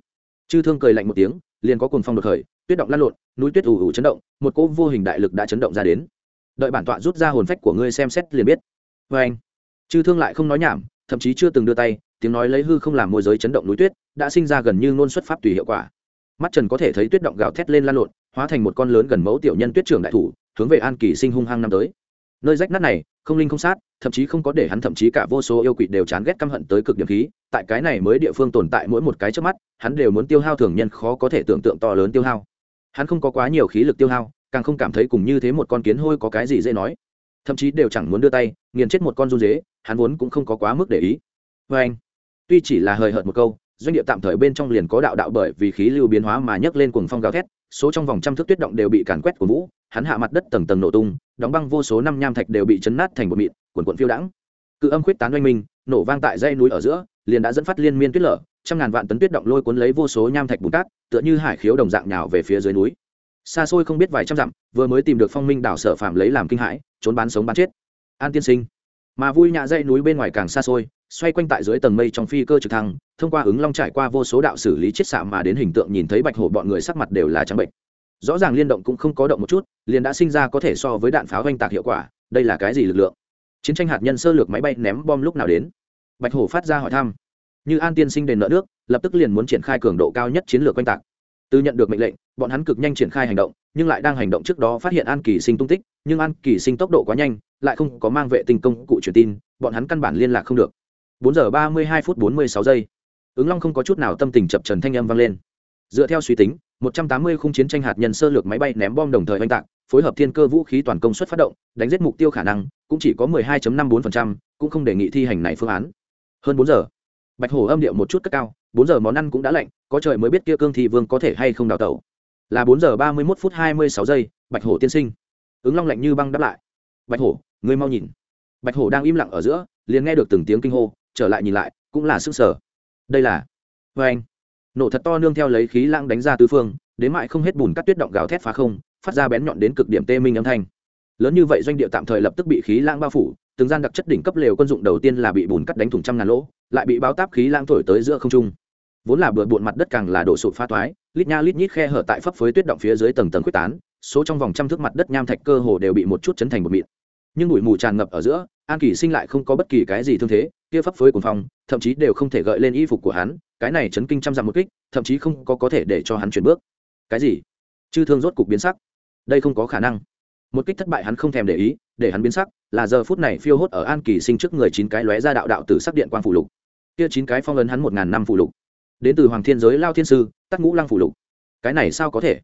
Chư thương cười lạnh một tiếng, liền có cồn phong đột khởi, tuyết động lăn lộn, núi tuyết ù ù chấn động, một cỗ vô hình đại lực đã chấn động ra đến đợi bản tọa rút ra hồn phách của ngươi xem xét liền biết. Vê anh, chư thương lại không nói nhảm, thậm chí chưa từng đưa tay, tiếng nói lấy hư không làm môi giới chấn động núi tuyết, đã sinh ra gần như ngôn xuất pháp tùy hiệu quả. Mắt trần có thể thấy tuyết động gào thét lên lan lộn, hóa thành một con lớn gần mẫu tiểu nhân tuyết trưởng đại thủ, hướng về an kỳ sinh hung hăng năm tới. Nơi rách nát này, không linh không sát, thậm chí không có để hắn, thậm chí cả vô số yêu quỷ đều chán ghét căm hận tới cực điểm khí, tại cái này mới địa phương tồn tại mỗi một cái trước mắt, hắn đều muốn tiêu hao thường nhân khó có thể tưởng tượng to lớn tiêu hao. Hắn không có quá nhiều khí lực tiêu hao càng không cảm thấy cùng như thế một con kiến hôi có cái gì dễ nói. Thậm chí đều chẳng muốn đưa tay, nghiền chết một con run dế, hắn vốn cũng không có quá mức để ý. Vê anh, tuy chỉ là hời hợt một câu, doanh địa tạm thời bên trong liền có đạo đạo bởi vì khí lưu biến hóa mà nhấc lên cuồng phong gào thét, số trong vòng trăm thước tuyết động đều bị càn quét của vũ, hắn hạ mặt đất tầng tầng nổ tung, đóng băng vô số năm nham thạch đều bị chấn nát thành bột mịn quần quận phiêu đãng. Cự âm khuyết tán oanh minh, nổ vang tại dây núi ở giữa, liền đã dẫn phát liên miên tuyết lở, trăm ngàn vạn tấn tuyết động lôi cuốn lấy vô số nham thạch bùn cát, tựa như hải khiếu đồng dạng nhào về phía dưới núi xa xôi không biết vài trăm dặm, vừa mới tìm được phong minh đảo sở phạm lấy làm kinh hãi, trốn bán sống bán chết. An tiên sinh. Mà vui nhạ dây núi bên ngoài càng xa xôi, xoay quanh tại dưới tầng mây trong phi cơ trực thăng, thông qua ứng long trải qua vô số đạo xử lý chiết xạ mà đến hình tượng nhìn thấy bạch hổ bọn người sắc mặt đều là trắng bệnh. Rõ ràng liên động cũng không có động một chút, liền đã sinh ra có thể so với đạn pháo oanh tạc hiệu quả, đây là cái gì lực lượng? Chiến tranh hạt nhân sơ lược máy bay ném bom lúc nào đến? Bạch hổ phát ra hỏi thăm. Như an tiên sinh đền nợ nước, lập tức liền muốn triển khai cường độ cao nhất chiến lược oanh tạc. Từ nhận được mệnh lệnh bọn hắn cực nhanh triển khai hành động nhưng lại đang hành động trước đó phát hiện an kỳ sinh tung tích nhưng an kỳ sinh tốc độ quá nhanh lại không có mang vệ tinh công cụ truyền tin bọn hắn căn bản liên lạc không được. Bốn giờ ba mươi hai phút bốn mươi sáu giây. Ứng long không có chút nào tâm tình chập trần thanh âm vang lên. Dựa theo suy tính một trăm tám mươi khung chiến tranh hạt nhân sơ lược máy bay ném bom đồng thời oanh tạc phối hợp thiên cơ vũ khí toàn công suất phát động đánh giết mục tiêu khả năng cũng chỉ có 12.54%, cũng không đề nghị thi hành này phương án. Hơn bốn giờ. Bạch hổ âm điệu một chút cất cao bốn giờ món ăn cũng đã lạnh có trời mới biết kia cương thị vương có thể hay không đào tẩu là bốn giờ ba mươi mốt phút hai mươi sáu giây, bạch hổ tiên sinh. Ứng long lạnh như băng đáp lại. Bạch hổ, ngươi mau nhìn. Bạch hổ đang im lặng ở giữa, liền nghe được từng tiếng kinh hô, trở lại nhìn lại, cũng là sức sở đây là vê anh. Nổ thật to nương theo lấy khí lãng đánh ra tứ phương, đến mại không hết bùn cắt tuyết động gào thét phá không, phát ra bén nhọn đến cực điểm tê minh âm thanh. Lớn như vậy doanh địa tạm thời lập tức bị khí lãng bao phủ, từng gian đặc chất đỉnh cấp lều quân dụng đầu tiên là bị bùn cắt đánh thủng trăm ngàn lỗ, lại bị báo táp khí lãng thổi tới giữa không trung. Vốn là bừa bộn mặt đất càng là đổ sụp pha toái lít nha lít nhít khe hở tại phấp phới tuyết động phía dưới tầng tầng quyết tán, số trong vòng trăm thước mặt đất nham thạch cơ hồ đều bị một chút chấn thành một mịn. Nhưng bụi mù tràn ngập ở giữa, an kỳ sinh lại không có bất kỳ cái gì thương thế, kia phấp phới cuồng phong, thậm chí đều không thể gợi lên y phục của hắn, cái này chấn kinh trăm dặm một kích, thậm chí không có có thể để cho hắn chuyển bước. Cái gì? Chư thương rốt cục biến sắc. Đây không có khả năng. Một kích thất bại hắn không thèm để ý, để hắn biến sắc, là giờ phút này phiêu hốt ở an kỳ sinh trước người chín cái lóe ra đạo đạo từ sắc điện quang phủ lục. Kia chín cái phong ấn hắn một ngàn năm phủ lục đến từ hoàng thiên giới lao thiên sư, tắc ngũ lăng phủ lục. Cái này sao có thể?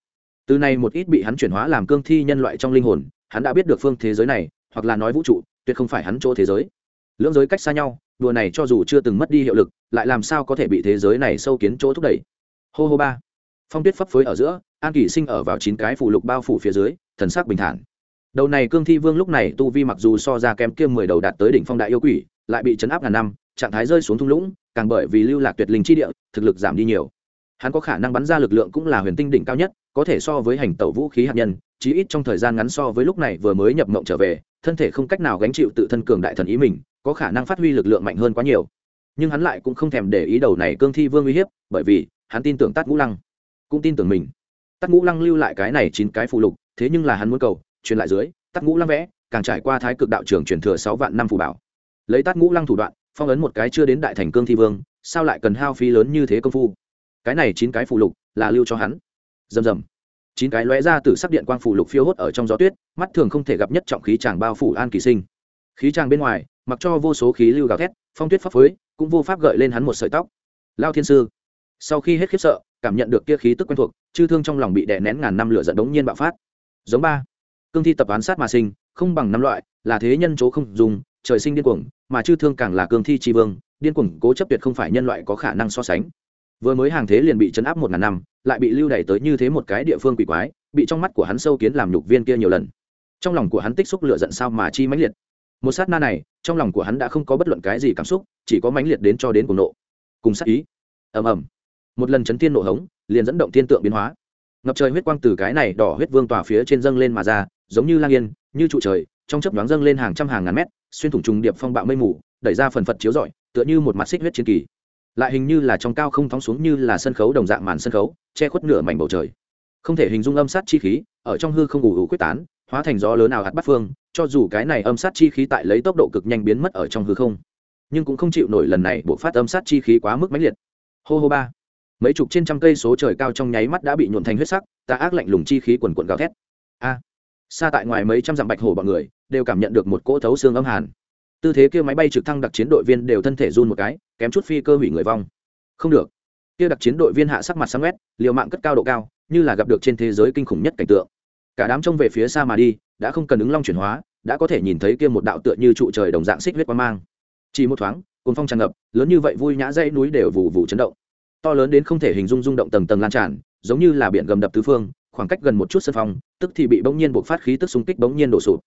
Từ này một ít bị hắn chuyển hóa làm cương thi nhân loại trong linh hồn, hắn đã biết được phương thế giới này, hoặc là nói vũ trụ, tuyệt không phải hắn chỗ thế giới. Lưỡng giới cách xa nhau, đùa này cho dù chưa từng mất đi hiệu lực, lại làm sao có thể bị thế giới này sâu kiến chỗ thúc đẩy? Hô hô ba. Phong tuyết phấp phới ở giữa, an kỳ sinh ở vào chín cái phủ lục bao phủ phía dưới, thần sắc bình thản. Đầu này cương thi vương lúc này tu vi mặc dù so ra kém kia mười đầu đạt tới đỉnh phong đại yêu quỷ, lại bị chấn áp ngàn năm trạng thái rơi xuống thung lũng, càng bởi vì lưu lạc tuyệt linh chi địa, thực lực giảm đi nhiều. Hắn có khả năng bắn ra lực lượng cũng là huyền tinh đỉnh cao nhất, có thể so với hành tẩu vũ khí hạt nhân, chí ít trong thời gian ngắn so với lúc này vừa mới nhập mộng trở về, thân thể không cách nào gánh chịu tự thân cường đại thần ý mình, có khả năng phát huy lực lượng mạnh hơn quá nhiều. Nhưng hắn lại cũng không thèm để ý đầu này cương thi vương uy hiếp, bởi vì, hắn tin tưởng tát ngũ lăng, cũng tin tưởng mình. Tát ngũ lăng lưu lại cái này chín cái phụ lục, thế nhưng là hắn muốn cầu, truyền lại dưới, tát ngũ lăng vẽ, càng trải qua thái cực đạo trường truyền thừa sáu vạn năm phù bảo. Lấy tát ngũ lăng thủ đoạn phong ấn một cái chưa đến đại thành cương thi vương, sao lại cần hao phí lớn như thế công phu? Cái này chín cái phụ lục là lưu cho hắn. Rầm rầm. Chín cái lóe ra từ sắc điện quang phủ lục phiêu hốt ở trong gió tuyết, mắt thường không thể gặp nhất trọng khí tràng bao phủ an kỳ sinh. Khí tràng bên ngoài, mặc cho vô số khí lưu gào thét, phong tuyết pháp phới, cũng vô pháp gợi lên hắn một sợi tóc. Lao thiên sư. Sau khi hết khiếp sợ, cảm nhận được kia khí tức quen thuộc, chư thương trong lòng bị đè nén ngàn năm lửa giận đống nhiên bạo phát. Giống ba. Cương thi tập án sát mà sinh, không bằng năm loại, là thế nhân chỗ không dùng trời sinh điên cuồng, mà chư thương càng là cương thi tri vương, điên cuồng cố chấp tuyệt không phải nhân loại có khả năng so sánh. Vừa mới hàng thế liền bị chấn áp một ngàn năm, lại bị lưu đày tới như thế một cái địa phương quỷ quái, bị trong mắt của hắn sâu kiến làm nhục viên kia nhiều lần. Trong lòng của hắn tích xúc lựa giận sao mà chi mãnh liệt. Một sát na này, trong lòng của hắn đã không có bất luận cái gì cảm xúc, chỉ có mãnh liệt đến cho đến cùng nộ. Cùng sát ý. Ầm ầm. Một lần chấn thiên nộ hống, liền dẫn động thiên tượng biến hóa. Ngập trời huyết quang từ cái này đỏ huyết vương tỏa phía trên dâng lên mà ra, giống như lang yên, như trụ trời trong chớp nhoáng dâng lên hàng trăm hàng ngàn mét, xuyên thủng trùng điệp phong bạo mây mù, đẩy ra phần phật chiếu rọi, tựa như một mặt xích huyết chiến kỳ. Lại hình như là trong cao không thóng xuống như là sân khấu đồng dạng màn sân khấu, che khuất nửa mảnh bầu trời. Không thể hình dung âm sát chi khí, ở trong hư không ủ ủ quyết tán, hóa thành gió lớn nào hạt bắt phương, cho dù cái này âm sát chi khí tại lấy tốc độ cực nhanh biến mất ở trong hư không, nhưng cũng không chịu nổi lần này bộ phát âm sát chi khí quá mức mãnh liệt. Hô hô ba. Mấy chục trên trăm cây số trời cao trong nháy mắt đã bị nhuộn thành huyết sắc ta ác lạnh lùng chi khí quần quần gào thét. A. Xa tại ngoài mấy trăm dặm bạch hổ bọn người đều cảm nhận được một cỗ thấu xương âm hàn. Tư thế kia máy bay trực thăng đặc chiến đội viên đều thân thể run một cái, kém chút phi cơ hủy người vong. Không được. Kia đặc chiến đội viên hạ sắc mặt sáng quét liều mạng cất cao độ cao, như là gặp được trên thế giới kinh khủng nhất cảnh tượng. Cả đám trông về phía xa mà đi, đã không cần ứng long chuyển hóa, đã có thể nhìn thấy kia một đạo tựa như trụ trời đồng dạng xích huyết quang mang. Chỉ một thoáng cồn phong tràn ngập, lớn như vậy vui nhã dãy núi đều vụ vụ chấn động. To lớn đến không thể hình dung rung động tầng tầng lan tràn, giống như là biển gầm đập tứ phương, khoảng cách gần một chút sân phong tức thì bị bỗng nhiên buộc phát khí tức xung kích bỗng nhiên đổ sụp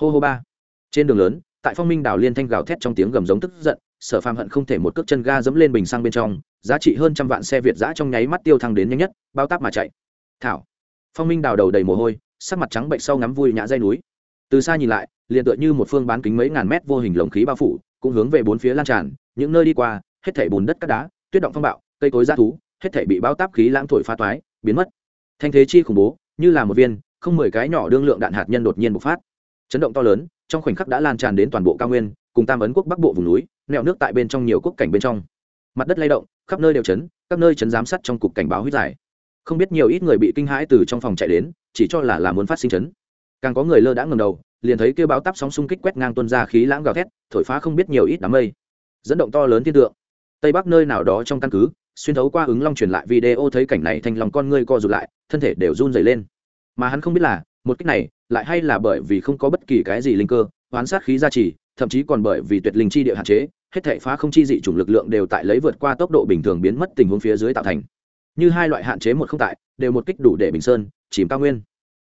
hô hô ba. Trên đường lớn, tại phong minh đảo liên thanh gào thét trong tiếng gầm giống tức giận, sở phàm hận không thể một cước chân ga dẫm lên bình sang bên trong, giá trị hơn trăm vạn xe việt giã trong nháy mắt tiêu thăng đến nhanh nhất, bao táp mà chạy. Thảo. Phong minh đào đầu đầy mồ hôi, sắc mặt trắng bệnh sau ngắm vui nhã dây núi. Từ xa nhìn lại, liền tựa như một phương bán kính mấy ngàn mét vô hình lồng khí bao phủ, cũng hướng về bốn phía lan tràn, những nơi đi qua, hết thảy bùn đất cát đá, tuyết động phong bạo, cây cối ra thú, hết thảy bị bao táp khí lãng thổi pha toái, biến mất. Thanh thế chi khủng bố, như là một viên, không mười cái nhỏ đương lượng đạn hạt nhân đột nhiên bộc phát chấn động to lớn, trong khoảnh khắc đã lan tràn đến toàn bộ cao nguyên, cùng tam ấn quốc bắc bộ vùng núi nẹo nước tại bên trong nhiều quốc cảnh bên trong. Mặt đất lay động, khắp nơi đều chấn, các nơi chấn giám sát trong cục cảnh báo huyết giải không biết nhiều ít người bị kinh hãi từ trong phòng chạy đến, chỉ cho là là muốn phát sinh chấn. Càng có người lơ đã ngầm đầu, liền thấy kêu báo tắp sóng xung kích quét ngang tuân ra khí lãng gào thét, thổi phá không biết nhiều ít đám mây. Dẫn động to lớn thiên tượng. Tây bắc nơi nào đó trong căn cứ, xuyên thấu qua ứng long truyền lại video thấy cảnh này thành lòng con ngươi co rụt lại, thân thể đều run dày lên. Mà hắn không biết là một cách này, lại hay là bởi vì không có bất kỳ cái gì linh cơ hoán sát khí gia trì, thậm chí còn bởi vì tuyệt linh chi địa hạn chế, hết thể phá không chi dị chủng lực lượng đều tại lấy vượt qua tốc độ bình thường biến mất tình huống phía dưới tạo thành. Như hai loại hạn chế một không tại, đều một kích đủ để bình sơn, chìm cao nguyên.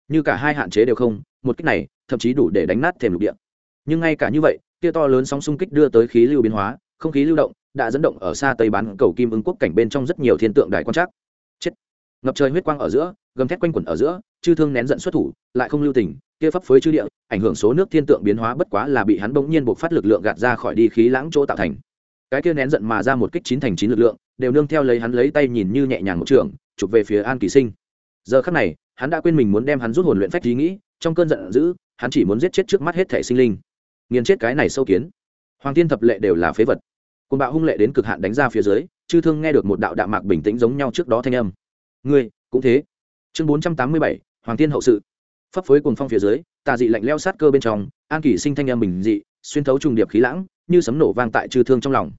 Như cả hai hạn chế đều không, một kích này, thậm chí đủ để đánh nát thềm lục địa. Nhưng ngay cả như vậy, kia to lớn sóng xung kích đưa tới khí lưu biến hóa, không khí lưu động, đã dẫn động ở xa tây bán cầu kim ứng quốc cảnh bên trong rất nhiều thiên tượng đại quan trắc. Chết. Ngập trời huyết quang ở giữa, gầm thét quanh quẩn ở giữa chư thương nén giận xuất thủ, lại không lưu tình, kia pháp phối chư địa, ảnh hưởng số nước thiên tượng biến hóa bất quá là bị hắn bỗng nhiên buộc phát lực lượng gạt ra khỏi đi khí lãng chỗ tạo thành. Cái kia nén giận mà ra một kích chín thành chín lực lượng, đều nương theo lấy hắn lấy tay nhìn như nhẹ nhàng một trường, chụp về phía an kỳ sinh. Giờ khắc này, hắn đã quên mình muốn đem hắn rút hồn luyện phách ý nghĩ, trong cơn giận dữ, hắn chỉ muốn giết chết trước mắt hết thể sinh linh. Nghiền chết cái này sâu kiến. Hoàng thiên thập lệ đều là phế vật. Côn bạo hung lệ đến cực hạn đánh ra phía dưới, chư thương nghe được một đạo đạo mạc bình tĩnh giống nhau trước đó thanh âm. Ngươi, cũng thế. Chương bốn trăm tám mươi bảy hoàng Thiên hậu sự. Phấp phới cùng phong phía dưới, tà dị lạnh leo sát cơ bên trong, an kỷ sinh thanh âm bình dị, xuyên thấu trùng điệp khí lãng, như sấm nổ vang tại chư thương trong lòng.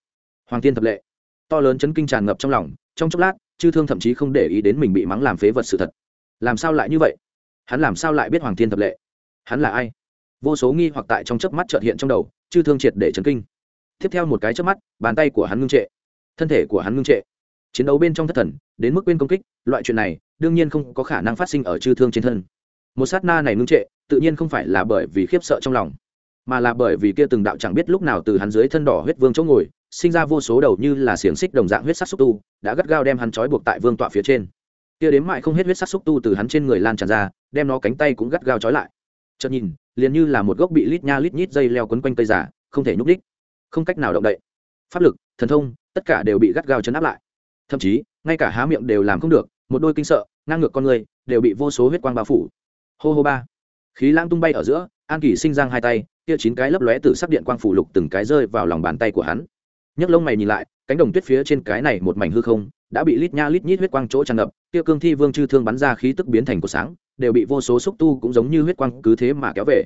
Hoàng tiên thập lệ. To lớn chấn kinh tràn ngập trong lòng, trong chốc lát, chư thương thậm chí không để ý đến mình bị mắng làm phế vật sự thật. Làm sao lại như vậy? Hắn làm sao lại biết hoàng thiên thập lệ? Hắn là ai? Vô số nghi hoặc tại trong chớp mắt trợt hiện trong đầu, chư thương triệt để chấn kinh. Tiếp theo một cái chớp mắt, bàn tay của hắn ngưng trệ, thân thể của hắn ngưng trệ chiến đấu bên trong thất thần, đến mức quên công kích, loại chuyện này, đương nhiên không có khả năng phát sinh ở chư thương trên thân. Một sát na này ngưng trệ, tự nhiên không phải là bởi vì khiếp sợ trong lòng, mà là bởi vì kia từng đạo chẳng biết lúc nào từ hắn dưới thân đỏ huyết vương chỗ ngồi, sinh ra vô số đầu như là xiềng xích đồng dạng huyết sắc xúc tu, đã gắt gao đem hắn trói buộc tại vương tọa phía trên. Kia đếm mãi không hết huyết sắc xúc tu từ hắn trên người lan tràn ra, đem nó cánh tay cũng gắt gao trói lại. Chợt nhìn, liền như là một gốc bị lít nha lít nhít dây leo quấn quanh cây giả không thể nhúc đích không cách nào động đậy. Pháp lực, thần thông, tất cả đều bị gắt gao chấn áp lại thậm chí, ngay cả há miệng đều làm không được, một đôi kinh sợ, ngang ngược con người, đều bị vô số huyết quang bao phủ. Hô hô ba. Khí lãng tung bay ở giữa, an kỳ sinh giang hai tay, kia chín cái lấp lóe từ sắc điện quang phủ lục từng cái rơi vào lòng bàn tay của hắn. Nhấc lông mày nhìn lại, cánh đồng tuyết phía trên cái này một mảnh hư không, đã bị lít nha lít nhít huyết quang chỗ tràn ngập, kia cương thi vương chư thương bắn ra khí tức biến thành của sáng, đều bị vô số xúc tu cũng giống như huyết quang cứ thế mà kéo về.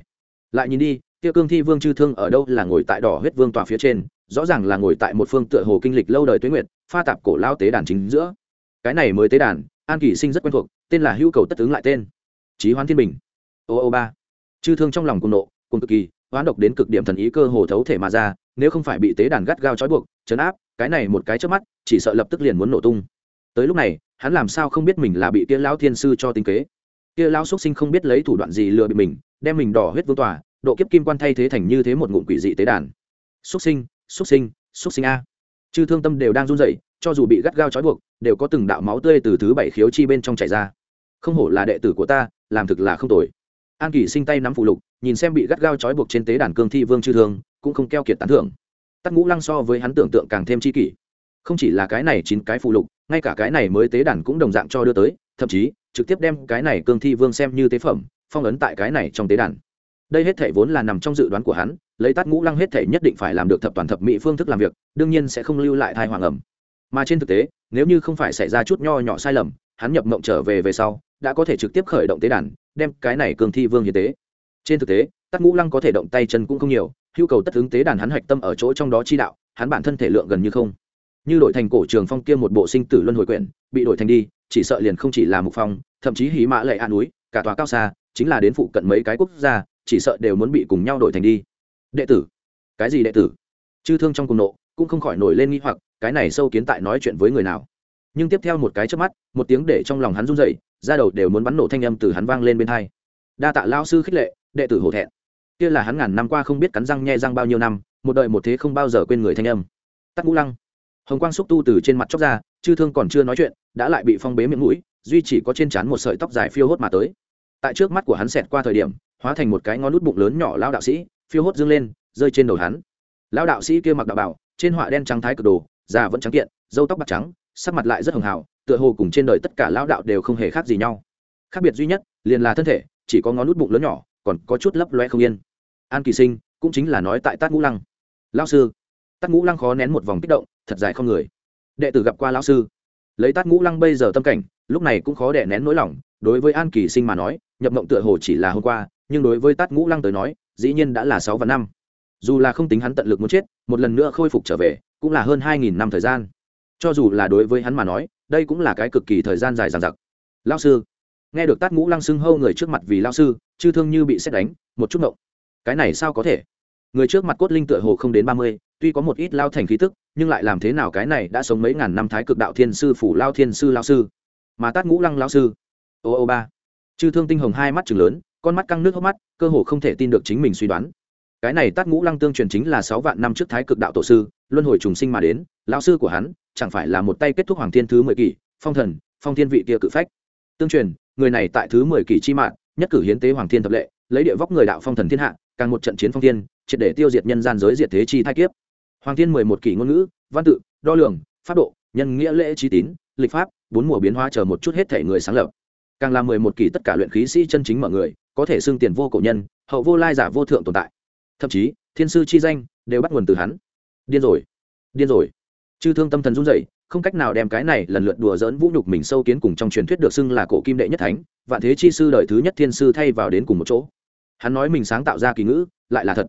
Lại nhìn đi, kia cương thi vương chư thương ở đâu là ngồi tại đỏ huyết vương tòa phía trên rõ ràng là ngồi tại một phương tựa hồ kinh lịch lâu đời tuế nguyệt pha tạp cổ lao tế đàn chính giữa. Cái này mới tế đàn an kỳ sinh rất quen thuộc tên là hữu cầu tất ứng lại tên. Trí hoán thiên bình. Ô ô ba. Chư thương trong lòng cùng nộ cùng cực kỳ hoán độc đến cực điểm thần ý cơ hồ thấu thể mà ra nếu không phải bị tế đàn gắt gao trói buộc chấn áp cái này một cái trước mắt chỉ sợ lập tức liền muốn nổ tung. Tới lúc này hắn làm sao không biết mình là bị kia lão thiên sư cho tinh kế? Kia lão xuất sinh không biết lấy thủ đoạn gì lừa bị mình đem mình đỏ huyết vương tỏa, độ kiếp kim quan thay thế thành như thế một ngụm quỷ dị tế đàn. Xuất sinh xuất sinh xuất sinh a. Chư thương tâm đều đang run rẩy, cho dù bị gắt gao trói buộc, đều có từng đạo máu tươi từ thứ bảy khiếu chi bên trong chảy ra. Không hổ là đệ tử của ta, làm thực là không tồi. An kỳ sinh tay nắm phụ lục, nhìn xem bị gắt gao trói buộc trên tế đàn cương thi vương chư thương, cũng không keo kiệt tán thưởng. Tắt ngũ lăng so với hắn tưởng tượng càng thêm chi kỷ. Không chỉ là cái này chín cái phụ lục, ngay cả cái này mới tế đàn cũng đồng dạng cho đưa tới, thậm chí trực tiếp đem cái này cương thi vương xem như tế phẩm, phong ấn tại cái này trong tế đàn đây hết thể vốn là nằm trong dự đoán của hắn, lấy tát ngũ lăng hết thể nhất định phải làm được thập toàn thập mỹ phương thức làm việc, đương nhiên sẽ không lưu lại thai hoàng ẩm. Mà trên thực tế, nếu như không phải xảy ra chút nho nhỏ sai lầm, hắn nhập mộng trở về về sau, đã có thể trực tiếp khởi động tế đàn, đem cái này cường thi vương hiến tế. Trên thực tế, tát ngũ lăng có thể động tay chân cũng không nhiều, hưu cầu tất ứng tế đàn hắn hạch tâm ở chỗ trong đó chi đạo, hắn bản thân thể lượng gần như không. Như đổi thành cổ trường phong kia một bộ sinh tử luân hồi quyển, bị đổi thành đi, chỉ sợ liền không chỉ là mục phong, thậm chí hí mã lệ an núi, cả tòa cao xa, chính là đến phụ cận mấy cái quốc gia chỉ sợ đều muốn bị cùng nhau đổi thành đi. Đệ tử. Cái gì đệ tử? Chư thương trong cùng nộ, cũng không khỏi nổi lên nghi hoặc, cái này sâu kiến tại nói chuyện với người nào? Nhưng tiếp theo một cái trước mắt, một tiếng để trong lòng hắn run dậy ra đầu đều muốn bắn nổ thanh âm từ hắn vang lên bên hai. Đa tạ lao sư khích lệ, đệ tử hổ thẹn. Kia là hắn ngàn năm qua không biết cắn răng nhe răng bao nhiêu năm, một đời một thế không bao giờ quên người thanh âm. Tắt ngũ lăng. Hồng quang xúc tu từ trên mặt chóc ra, chư thương còn chưa nói chuyện, đã lại bị phong bế miệng mũi, duy chỉ có trên trán một sợi tóc dài phiêu hốt mà tới. Tại trước mắt của hắn xẹt qua thời điểm hóa thành một cái ngón nút bụng lớn nhỏ lao đạo sĩ, phiêu hốt dương lên, rơi trên đầu hắn. Lao đạo sĩ kia mặc đạo bảo, trên họa đen trắng thái cực đồ già vẫn trắng kiện dâu tóc bạc trắng, sắc mặt lại rất hường hào, tựa hồ cùng trên đời tất cả lao đạo đều không hề khác gì nhau. Khác biệt duy nhất, liền là thân thể, chỉ có ngón nút bụng lớn nhỏ, còn có chút lấp loe không yên. An kỳ sinh, cũng chính là nói tại tát ngũ lăng. Lao sư. Tát ngũ lăng khó nén một vòng kích động, thật dài không người. Đệ tử gặp qua lao sư. Lấy tát ngũ lăng bây giờ tâm cảnh, lúc này cũng khó đẻ nén nỗi lòng, đối với an kỳ sinh mà nói, nhập mộng tựa hồ chỉ là hôm qua nhưng đối với tát ngũ lăng tới nói, dĩ nhiên đã là sáu và năm. Dù là không tính hắn tận lực muốn chết, một lần nữa khôi phục trở về, cũng là hơn hai nghìn năm thời gian. Cho dù là đối với hắn mà nói, đây cũng là cái cực kỳ thời gian dài dằng dặc. Lao sư, nghe được tát ngũ lăng xưng hâu người trước mặt vì lao sư, chư thương như bị xét đánh, một chút ngộng. Cái này sao có thể? Người trước mặt cốt linh tựa hồ không đến ba mươi, tuy có một ít lao thành khí tức, nhưng lại làm thế nào cái này đã sống mấy ngàn năm thái cực đạo thiên sư phủ lao thiên sư lao sư? Mà tát ngũ lăng lao sư, ô ô ba. Chư thương tinh hồng hai mắt chừng lớn con mắt căng nước hốc mắt, cơ hồ không thể tin được chính mình suy đoán. Cái này tát ngũ lăng tương truyền chính là sáu vạn năm trước thái cực đạo tổ sư, luân hồi trùng sinh mà đến, lão sư của hắn, chẳng phải là một tay kết thúc hoàng thiên thứ mười kỷ, phong thần, phong thiên vị kia cự phách. Tương truyền, người này tại thứ mười kỷ chi mạng nhất cử hiến tế hoàng thiên thập lệ, lấy địa vóc người đạo phong thần thiên hạ, càng một trận chiến phong thiên, triệt để tiêu diệt nhân gian giới diệt thế chi thai kiếp. Hoàng thiên mười một kỷ ngôn ngữ, văn tự, đo lường, pháp độ, nhân nghĩa lễ trí tín, lịch pháp, bốn mùa biến hóa chờ một chút hết thể người sáng lập. Càng là mười một kỷ tất cả luyện khí sĩ chân chính mọi người có thể xưng tiền vô cổ nhân, hậu vô lai giả vô thượng tồn tại. Thậm chí, thiên sư chi danh đều bắt nguồn từ hắn. Điên rồi điên rồi. Chư thương tâm thần run rẩy, không cách nào đem cái này lần lượt đùa dỡn vũ nhục mình sâu kiến cùng trong truyền thuyết được xưng là cổ kim đệ nhất thánh, vạn thế chi sư đời thứ nhất thiên sư thay vào đến cùng một chỗ. Hắn nói mình sáng tạo ra kỳ ngữ, lại là thật.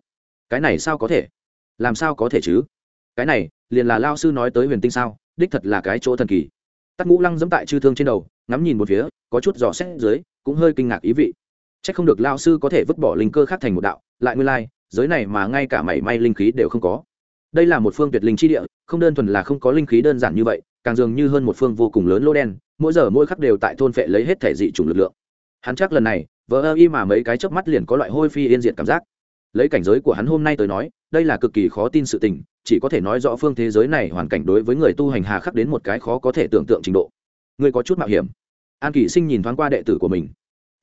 Cái này sao có thể? Làm sao có thể chứ? Cái này, liền là lao sư nói tới huyền tinh sao, đích thật là cái chỗ thần kỳ. Tắt ngũ lăng dẫm tại chư thương trên đầu, ngắm nhìn một phía, có chút dò xét dưới, cũng hơi kinh ngạc ý vị c h ắ c không được lao sư có thể vứt bỏ linh cơ khác thành một đạo, lại nguyên lai, giới này mà ngay cả mảy may linh khí đều không có. Đây là một phương tuyệt linh chi địa, không đơn thuần là không có linh khí đơn giản như vậy, càng dường như hơn một phương vô cùng lớn lô đen, mỗi giờ mỗi khắc đều tại thôn phệ lấy hết thể dị chủng lực lượng. Hắn chắc lần này vỡ ơ y mà mấy cái chớp mắt liền có loại hôi phi yên diệt cảm giác. Lấy cảnh giới của hắn hôm nay tới nói, đây là cực kỳ khó tin sự tình, chỉ có thể nói rõ phương thế giới này hoàn cảnh đối với người tu hành hà khắc đến một cái khó có thể tưởng tượng trình độ. Ngươi có chút mạo hiểm. An kỷ sinh nhìn thoáng qua đệ tử của mình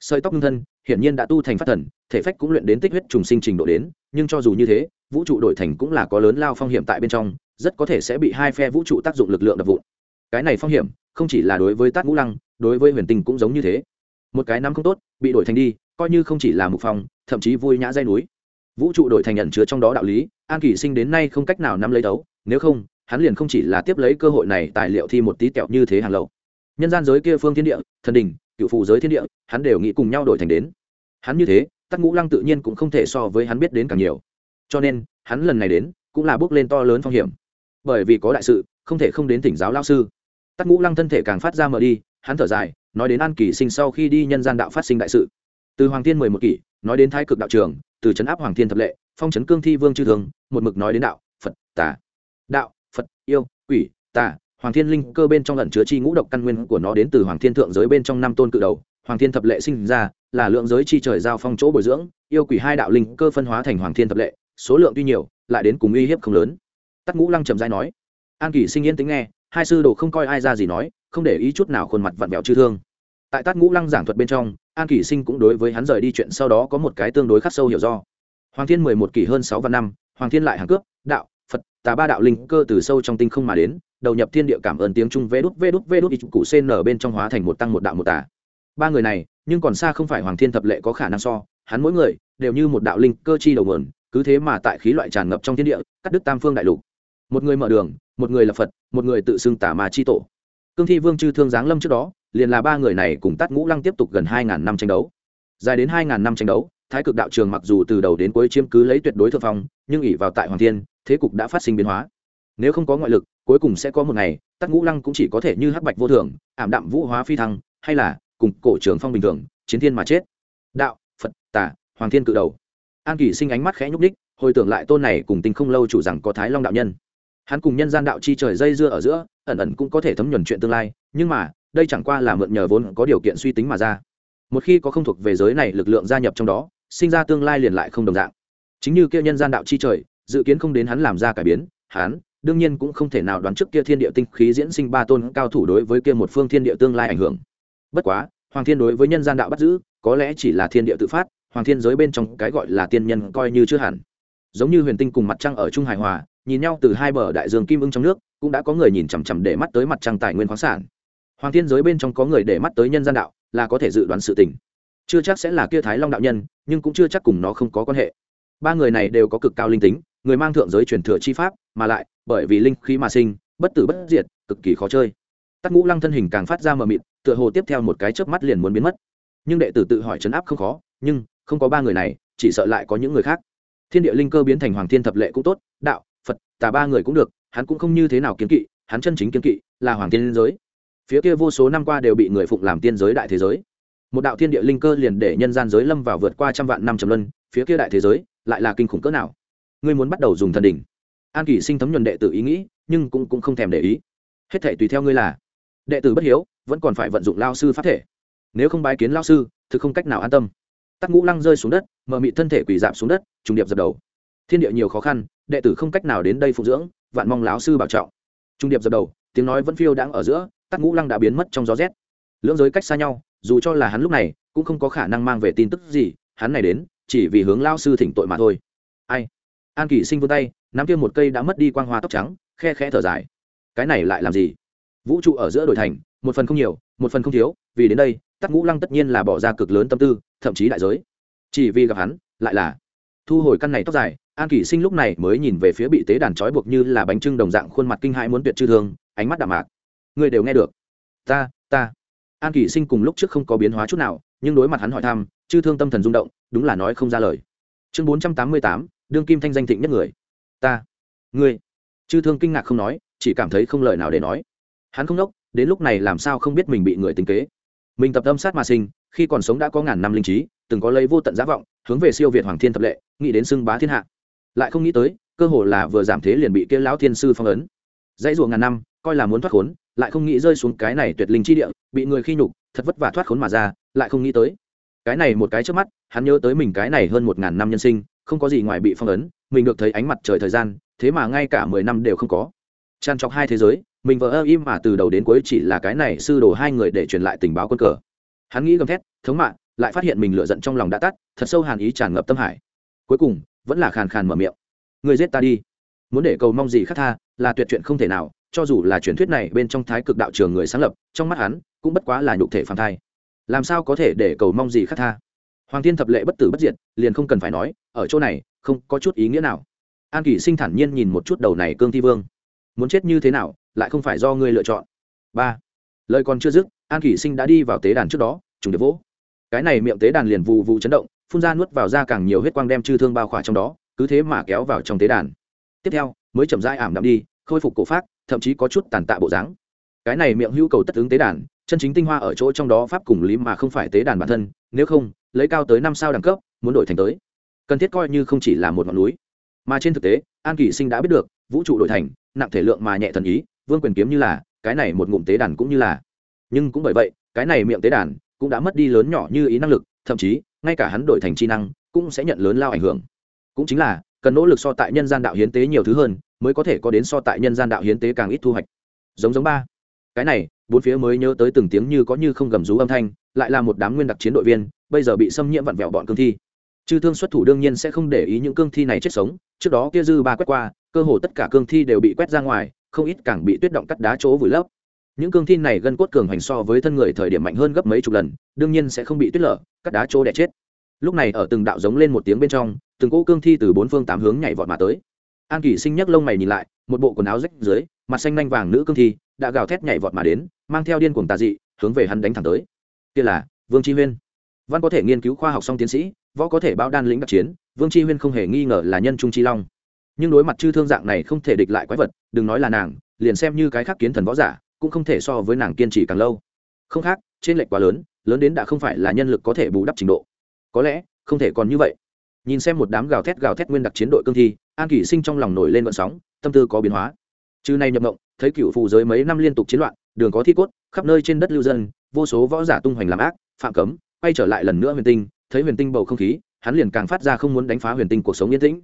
sợi tóc ngưng thân, hiển nhiên đã tu thành phát thần, thể phách cũng luyện đến tích huyết trùng sinh trình độ đến, nhưng cho dù như thế, vũ trụ đổi thành cũng là có lớn lao phong hiểm tại bên trong, rất có thể sẽ bị hai phe vũ trụ tác dụng lực lượng đập vụn. Cái này phong hiểm, không chỉ là đối với tát ngũ lăng, đối với huyền tinh cũng giống như thế. Một cái năm không tốt, bị đổi thành đi, coi như không chỉ là mục phong, thậm chí vui nhã dây núi. Vũ trụ đổi thành nhận chứa trong đó đạo lý, an kỷ sinh đến nay không cách nào nắm lấy đấu, nếu không, hắn liền không chỉ là tiếp lấy cơ hội này tài liệu thi một tí kẹo như thế hàng lậu. Nhân gian giới kia phương thiên địa, thần đình cựu phụ giới thiên địa, hắn đều nghĩ cùng nhau đổi thành đến. Hắn như thế, tắc ngũ lăng tự nhiên cũng không thể so với hắn biết đến càng nhiều. Cho nên, hắn lần này đến, cũng là bước lên to lớn phong hiểm. Bởi vì có đại sự, không thể không đến tỉnh giáo lao sư. Tắc ngũ lăng thân thể càng phát ra mở đi, hắn thở dài, nói đến an kỳ sinh sau khi đi nhân gian đạo phát sinh đại sự. Từ hoàng thiên mười một kỷ, nói đến thái cực đạo trường, từ trấn áp hoàng thiên thập lệ, phong trấn cương thi vương chư thường, một mực nói đến đạo, phật, tà, đạo, phật, yêu, quỷ, tà hoàng thiên linh cơ bên trong lẩn chứa chi ngũ độc căn nguyên của nó đến từ hoàng thiên thượng giới bên trong năm tôn cự đầu. Hoàng thiên thập lệ sinh ra là lượng giới chi trời giao phong chỗ bồi dưỡng, yêu quỷ hai đạo linh cơ phân hóa thành hoàng thiên thập lệ, số lượng tuy nhiều, lại đến cùng uy hiếp không lớn. Tắc ngũ lăng trầm dai nói, an kỷ sinh yên tính nghe, hai sư đồ không coi ai ra gì nói, không để ý chút nào khuôn mặt vặn vẹo chư thương. Tại tát ngũ lăng giảng thuật bên trong, an kỷ sinh cũng đối với hắn rời đi chuyện sau đó có một cái tương đối khắc sâu hiểu do. Hoàng thiên mười một kỷ hơn sáu vạn năm, hoàng thiên lại hàng cướp, đạo, phật, tà ba đạo linh cơ từ sâu trong tinh không mà đến đầu nhập thiên địa cảm ơn tiếng trung vê đút vê đút vê đút cụ cn bên trong hóa thành một tăng một đạo một tà. Ba người này, nhưng còn xa không phải hoàng thiên thập lệ có khả năng so, hắn mỗi người đều như một đạo linh cơ chi đầu nguồn, cứ thế mà tại khí loại tràn ngập trong thiên địa, cắt đứt tam phương đại lục. Một người mở đường, một người là phật, một người tự xưng tả mà chi tổ. Cương thi vương chư thương giáng lâm trước đó, liền là ba người này cùng tắt ngũ lăng tiếp tục gần hai ngàn năm tranh đấu. Dài đến hai ngàn năm tranh đấu, thái cực đạo trường mặc dù từ đầu đến cuối chiếm cứ lấy tuyệt đối thượng phong, nhưng ỉ vào tại hoàng thiên, thế cục đã phát sinh biến hóa. Nếu không có ngoại lực cuối cùng sẽ có một ngày, tắc ngũ lăng cũng chỉ có thể như hắc bạch vô thường, ảm đạm vũ hóa phi thăng, hay là cùng cổ trường phong bình thường, chiến thiên mà chết. Đạo, phật tả hoàng thiên cự đầu. An kỷ sinh ánh mắt khẽ nhúc đích hồi tưởng lại tôn này cùng tinh không lâu chủ rằng có thái long đạo nhân. Hắn cùng nhân gian đạo chi trời dây dưa ở giữa, ẩn ẩn cũng có thể thấm nhuần chuyện tương lai, nhưng mà, đây chẳng qua là mượn nhờ vốn có điều kiện suy tính mà ra. Một khi có không thuộc về giới này lực lượng gia nhập trong đó, sinh ra tương lai liền lại không đồng dạng. Chính như kia nhân gian đạo chi trời, dự kiến không đến hắn làm ra cải biến, hắn đương nhiên cũng không thể nào đoán trước kia thiên địa tinh khí diễn sinh ba tôn cao thủ đối với kia một phương thiên địa tương lai ảnh hưởng. Bất quá, hoàng thiên đối với nhân gian đạo bắt giữ, có lẽ chỉ là thiên địa tự phát, hoàng thiên giới bên trong cái gọi là tiên nhân coi như chưa hẳn. Giống như huyền tinh cùng mặt trăng ở trung hải hòa, nhìn nhau từ hai bờ đại dương kim ưng trong nước, cũng đã có người nhìn chằm chằm để mắt tới mặt trăng tài nguyên khoáng sản. Hoàng thiên giới bên trong có người để mắt tới nhân gian đạo, là có thể dự đoán sự tình. Chưa chắc sẽ là kia thái long đạo nhân, nhưng cũng chưa chắc cùng nó không có quan hệ. Ba người này đều có cực cao linh tính người mang thượng giới truyền thừa chi pháp, mà lại, bởi vì linh khí mà sinh, bất tử bất diệt, cực kỳ khó chơi. Tắc ngũ lăng thân hình càng phát ra mờ mịt, tựa hồ tiếp theo một cái chớp mắt liền muốn biến mất. Nhưng đệ tử tự hỏi chấn áp không khó, nhưng, không có ba người này, chỉ sợ lại có những người khác. Thiên địa linh cơ biến thành hoàng thiên thập lệ cũng tốt, đạo, phật, tà ba người cũng được, hắn cũng không như thế nào kiến kỵ, hắn chân chính kiến kỵ là hoàng thiên giới. Phía kia vô số năm qua đều bị người phụng làm tiên giới đại thế giới. Một đạo thiên địa linh cơ liền để nhân gian giới lâm vào vượt qua trăm vạn năm trầm luân, phía kia đại thế giới lại là kinh khủng cỡ nào? Ngươi muốn bắt đầu dùng thần đỉnh. An kỷ sinh thấm nhuần đệ tử ý nghĩ nhưng cũng, cũng không thèm để ý. Hết thể tùy theo ngươi là. Đệ tử bất hiếu vẫn còn phải vận dụng lao sư pháp thể. Nếu không bái kiến lao sư thực không cách nào an tâm. Tắc ngũ lăng rơi xuống đất mờ mị thân thể quỳ dạp xuống đất trùng điệp dập đầu. Thiên địa nhiều khó khăn đệ tử không cách nào đến đây phụ dưỡng vạn mong lão sư bảo trọng. Trung điệp dập đầu tiếng nói vẫn phiêu đang ở giữa tắc ngũ lăng đã biến mất trong gió rét. Lưỡng giới cách xa nhau dù cho là hắn lúc này cũng không có khả năng mang về tin tức gì hắn này đến chỉ vì hướng lao sư thỉnh tội mà thôi. Ai? An kỷ sinh vươn tay, nắm kia một cây đã mất đi quang hoa tóc trắng, khe khẽ thở dài. Cái này lại làm gì? Vũ trụ ở giữa đổi thành, một phần không nhiều, một phần không thiếu, vì đến đây, tắc ngũ lăng tất nhiên là bỏ ra cực lớn tâm tư, thậm chí đại giới. Chỉ vì gặp hắn, lại là thu hồi căn này tóc dài, an kỷ sinh lúc này mới nhìn về phía bị tế đàn trói buộc như là bánh trưng đồng dạng khuôn mặt kinh hãi muốn tuyệt chư thương, ánh mắt đạm mạc. Người đều nghe được. Ta ta. An kỷ sinh cùng lúc trước không có biến hóa chút nào, nhưng đối mặt hắn hỏi thăm, chư thương tâm thần rung động, đúng là nói không ra lời. Chương bốn trăm tám mươi tám đương kim thanh danh thịnh nhất người. Ta, ngươi. Chư thương kinh ngạc không nói, chỉ cảm thấy không lời nào để nói. Hắn không đốc, đến lúc này làm sao không biết mình bị người tính kế. Mình tập tâm sát mà sinh, khi còn sống đã có ngàn năm linh trí, từng có lấy vô tận giá vọng, hướng về siêu việt hoàng thiên thập lệ, nghĩ đến xưng bá thiên hạ. Lại không nghĩ tới, cơ hồ là vừa giảm thế liền bị kia lão thiên sư phong ấn. Dãy ruộng ngàn năm, coi là muốn thoát khốn, lại không nghĩ rơi xuống cái này tuyệt linh chi địa, bị người khi nhục, thật vất vả thoát khốn mà ra, lại không nghĩ tới. Cái này một cái trước mắt, hắn nhớ tới mình cái này hơn một ngàn năm nhân sinh không có gì ngoài bị phong ấn, mình được thấy ánh mặt trời thời gian, thế mà ngay cả mười năm đều không có. Tràn trọc hai thế giới, mình vợ ơ im mà từ đầu đến cuối chỉ là cái này sư đồ hai người để truyền lại tình báo quân cờ. Hắn nghĩ gầm thét, thống mạng! Lại phát hiện mình lựa giận trong lòng đã tắt, thật sâu hàn ý tràn ngập tâm hải. Cuối cùng, vẫn là khàn khàn mở miệng. Người giết ta đi. Muốn để cầu mong gì khác tha, là tuyệt chuyện không thể nào, cho dù là truyền thuyết này bên trong thái cực đạo trường người sáng lập, trong mắt hắn, cũng bất quá là nhục thể phàm thai. Làm sao có thể để cầu mong gì khác tha? Hoàng thiên thập lệ bất tử bất diệt, liền không cần phải nói, ở chỗ này, không có chút ý nghĩa nào. An kỷ sinh thản nhiên nhìn một chút đầu này cương thi vương. Muốn chết như thế nào, lại không phải do ngươi lựa chọn. Ba. Lời còn chưa dứt, an kỷ sinh đã đi vào tế đàn trước đó, trùng điệp vỗ. Cái này miệng tế đàn liền vụ vụ chấn động, phun ra nuốt vào ra càng nhiều huyết quang đem chư thương bao khỏa trong đó, cứ thế mà kéo vào trong tế đàn. Tiếp theo, mới chậm rãi ảm đạm đi, khôi phục cổ phát thậm chí có chút tàn tạ bộ dáng. Cái này miệng hữu cầu tất ứng tế đàn, chân chính tinh hoa ở chỗ trong đó pháp cùng lý mà không phải tế đàn bản thân, nếu không lấy cao tới năm sao đẳng cấp, muốn đổi thành tới. Cần thiết coi như không chỉ là một ngọn núi. Mà trên thực tế, an kỷ sinh đã biết được, vũ trụ đổi thành, nặng thể lượng mà nhẹ thần ý, vương quyền kiếm như là, cái này một ngụm tế đàn cũng như là. Nhưng cũng bởi vậy, cái này miệng tế đàn cũng đã mất đi lớn nhỏ như ý năng lực, thậm chí, ngay cả hắn đổi thành chi năng cũng sẽ nhận lớn lao ảnh hưởng. Cũng chính là, cần nỗ lực so tại nhân gian đạo hiến tế nhiều thứ hơn, mới có thể có đến so tại nhân gian đạo hiến tế càng ít thu hoạch. Giống giống ba. Cái này, bốn phía mới nhớ tới từng tiếng như có như không gầm rú âm thanh, lại là một đám nguyên đặc chiến đội viên bây giờ bị xâm nhiễm vặn vẹo bọn cương thi. Chư thương xuất thủ đương nhiên sẽ không để ý những cương thi này chết sống, trước đó kia dư ba quét qua, cơ hồ tất cả cương thi đều bị quét ra ngoài, không ít càng bị tuyết động cắt đá chỗ vùi lấp. Những cương thi này gân cốt cường hành so với thân người thời điểm mạnh hơn gấp mấy chục lần, đương nhiên sẽ không bị tuyết lở, cắt đá chỗ đẻ chết. Lúc này ở từng đạo giống lên một tiếng bên trong, từng cỗ cương thi từ bốn phương tám hướng nhảy vọt mà tới. An kỷ sinh nhắc lông mày nhìn lại, một bộ quần áo rách dưới, mặt xanh nanh vàng nữ cương thi, đã gào thét nhảy vọt mà đến, mang theo điên cuồng tà dị, hướng về hắn đánh thẳng tới. Kia là vương chi huyên văn có thể nghiên cứu khoa học song tiến sĩ, võ có thể bao đan lĩnh đặc chiến, vương Tri huyên không hề nghi ngờ là nhân trung chi long. Nhưng đối mặt chư thương dạng này không thể địch lại quái vật, đừng nói là nàng, liền xem như cái khác kiến thần võ giả, cũng không thể so với nàng kiên trì càng lâu. Không khác, trên lệch quá lớn lớn đến đã không phải là nhân lực có thể bù đắp trình độ. Có lẽ, không thể còn như vậy. Nhìn xem một đám gào thét gào thét nguyên đặc chiến đội cương thi, an kỷ sinh trong lòng nổi lên vận sóng, tâm tư có biến hóa. Trừ này nhập mộng, thấy cựu phù giới mấy năm liên tục chiến loạn, đường có thi cốt, khắp nơi trên đất lưu dân, vô số võ giả tung hoành làm ác, phạm cấm quay trở lại lần nữa huyền tinh, thấy huyền tinh bầu không khí, hắn liền càng phát ra không muốn đánh phá huyền tinh cuộc sống yên tĩnh.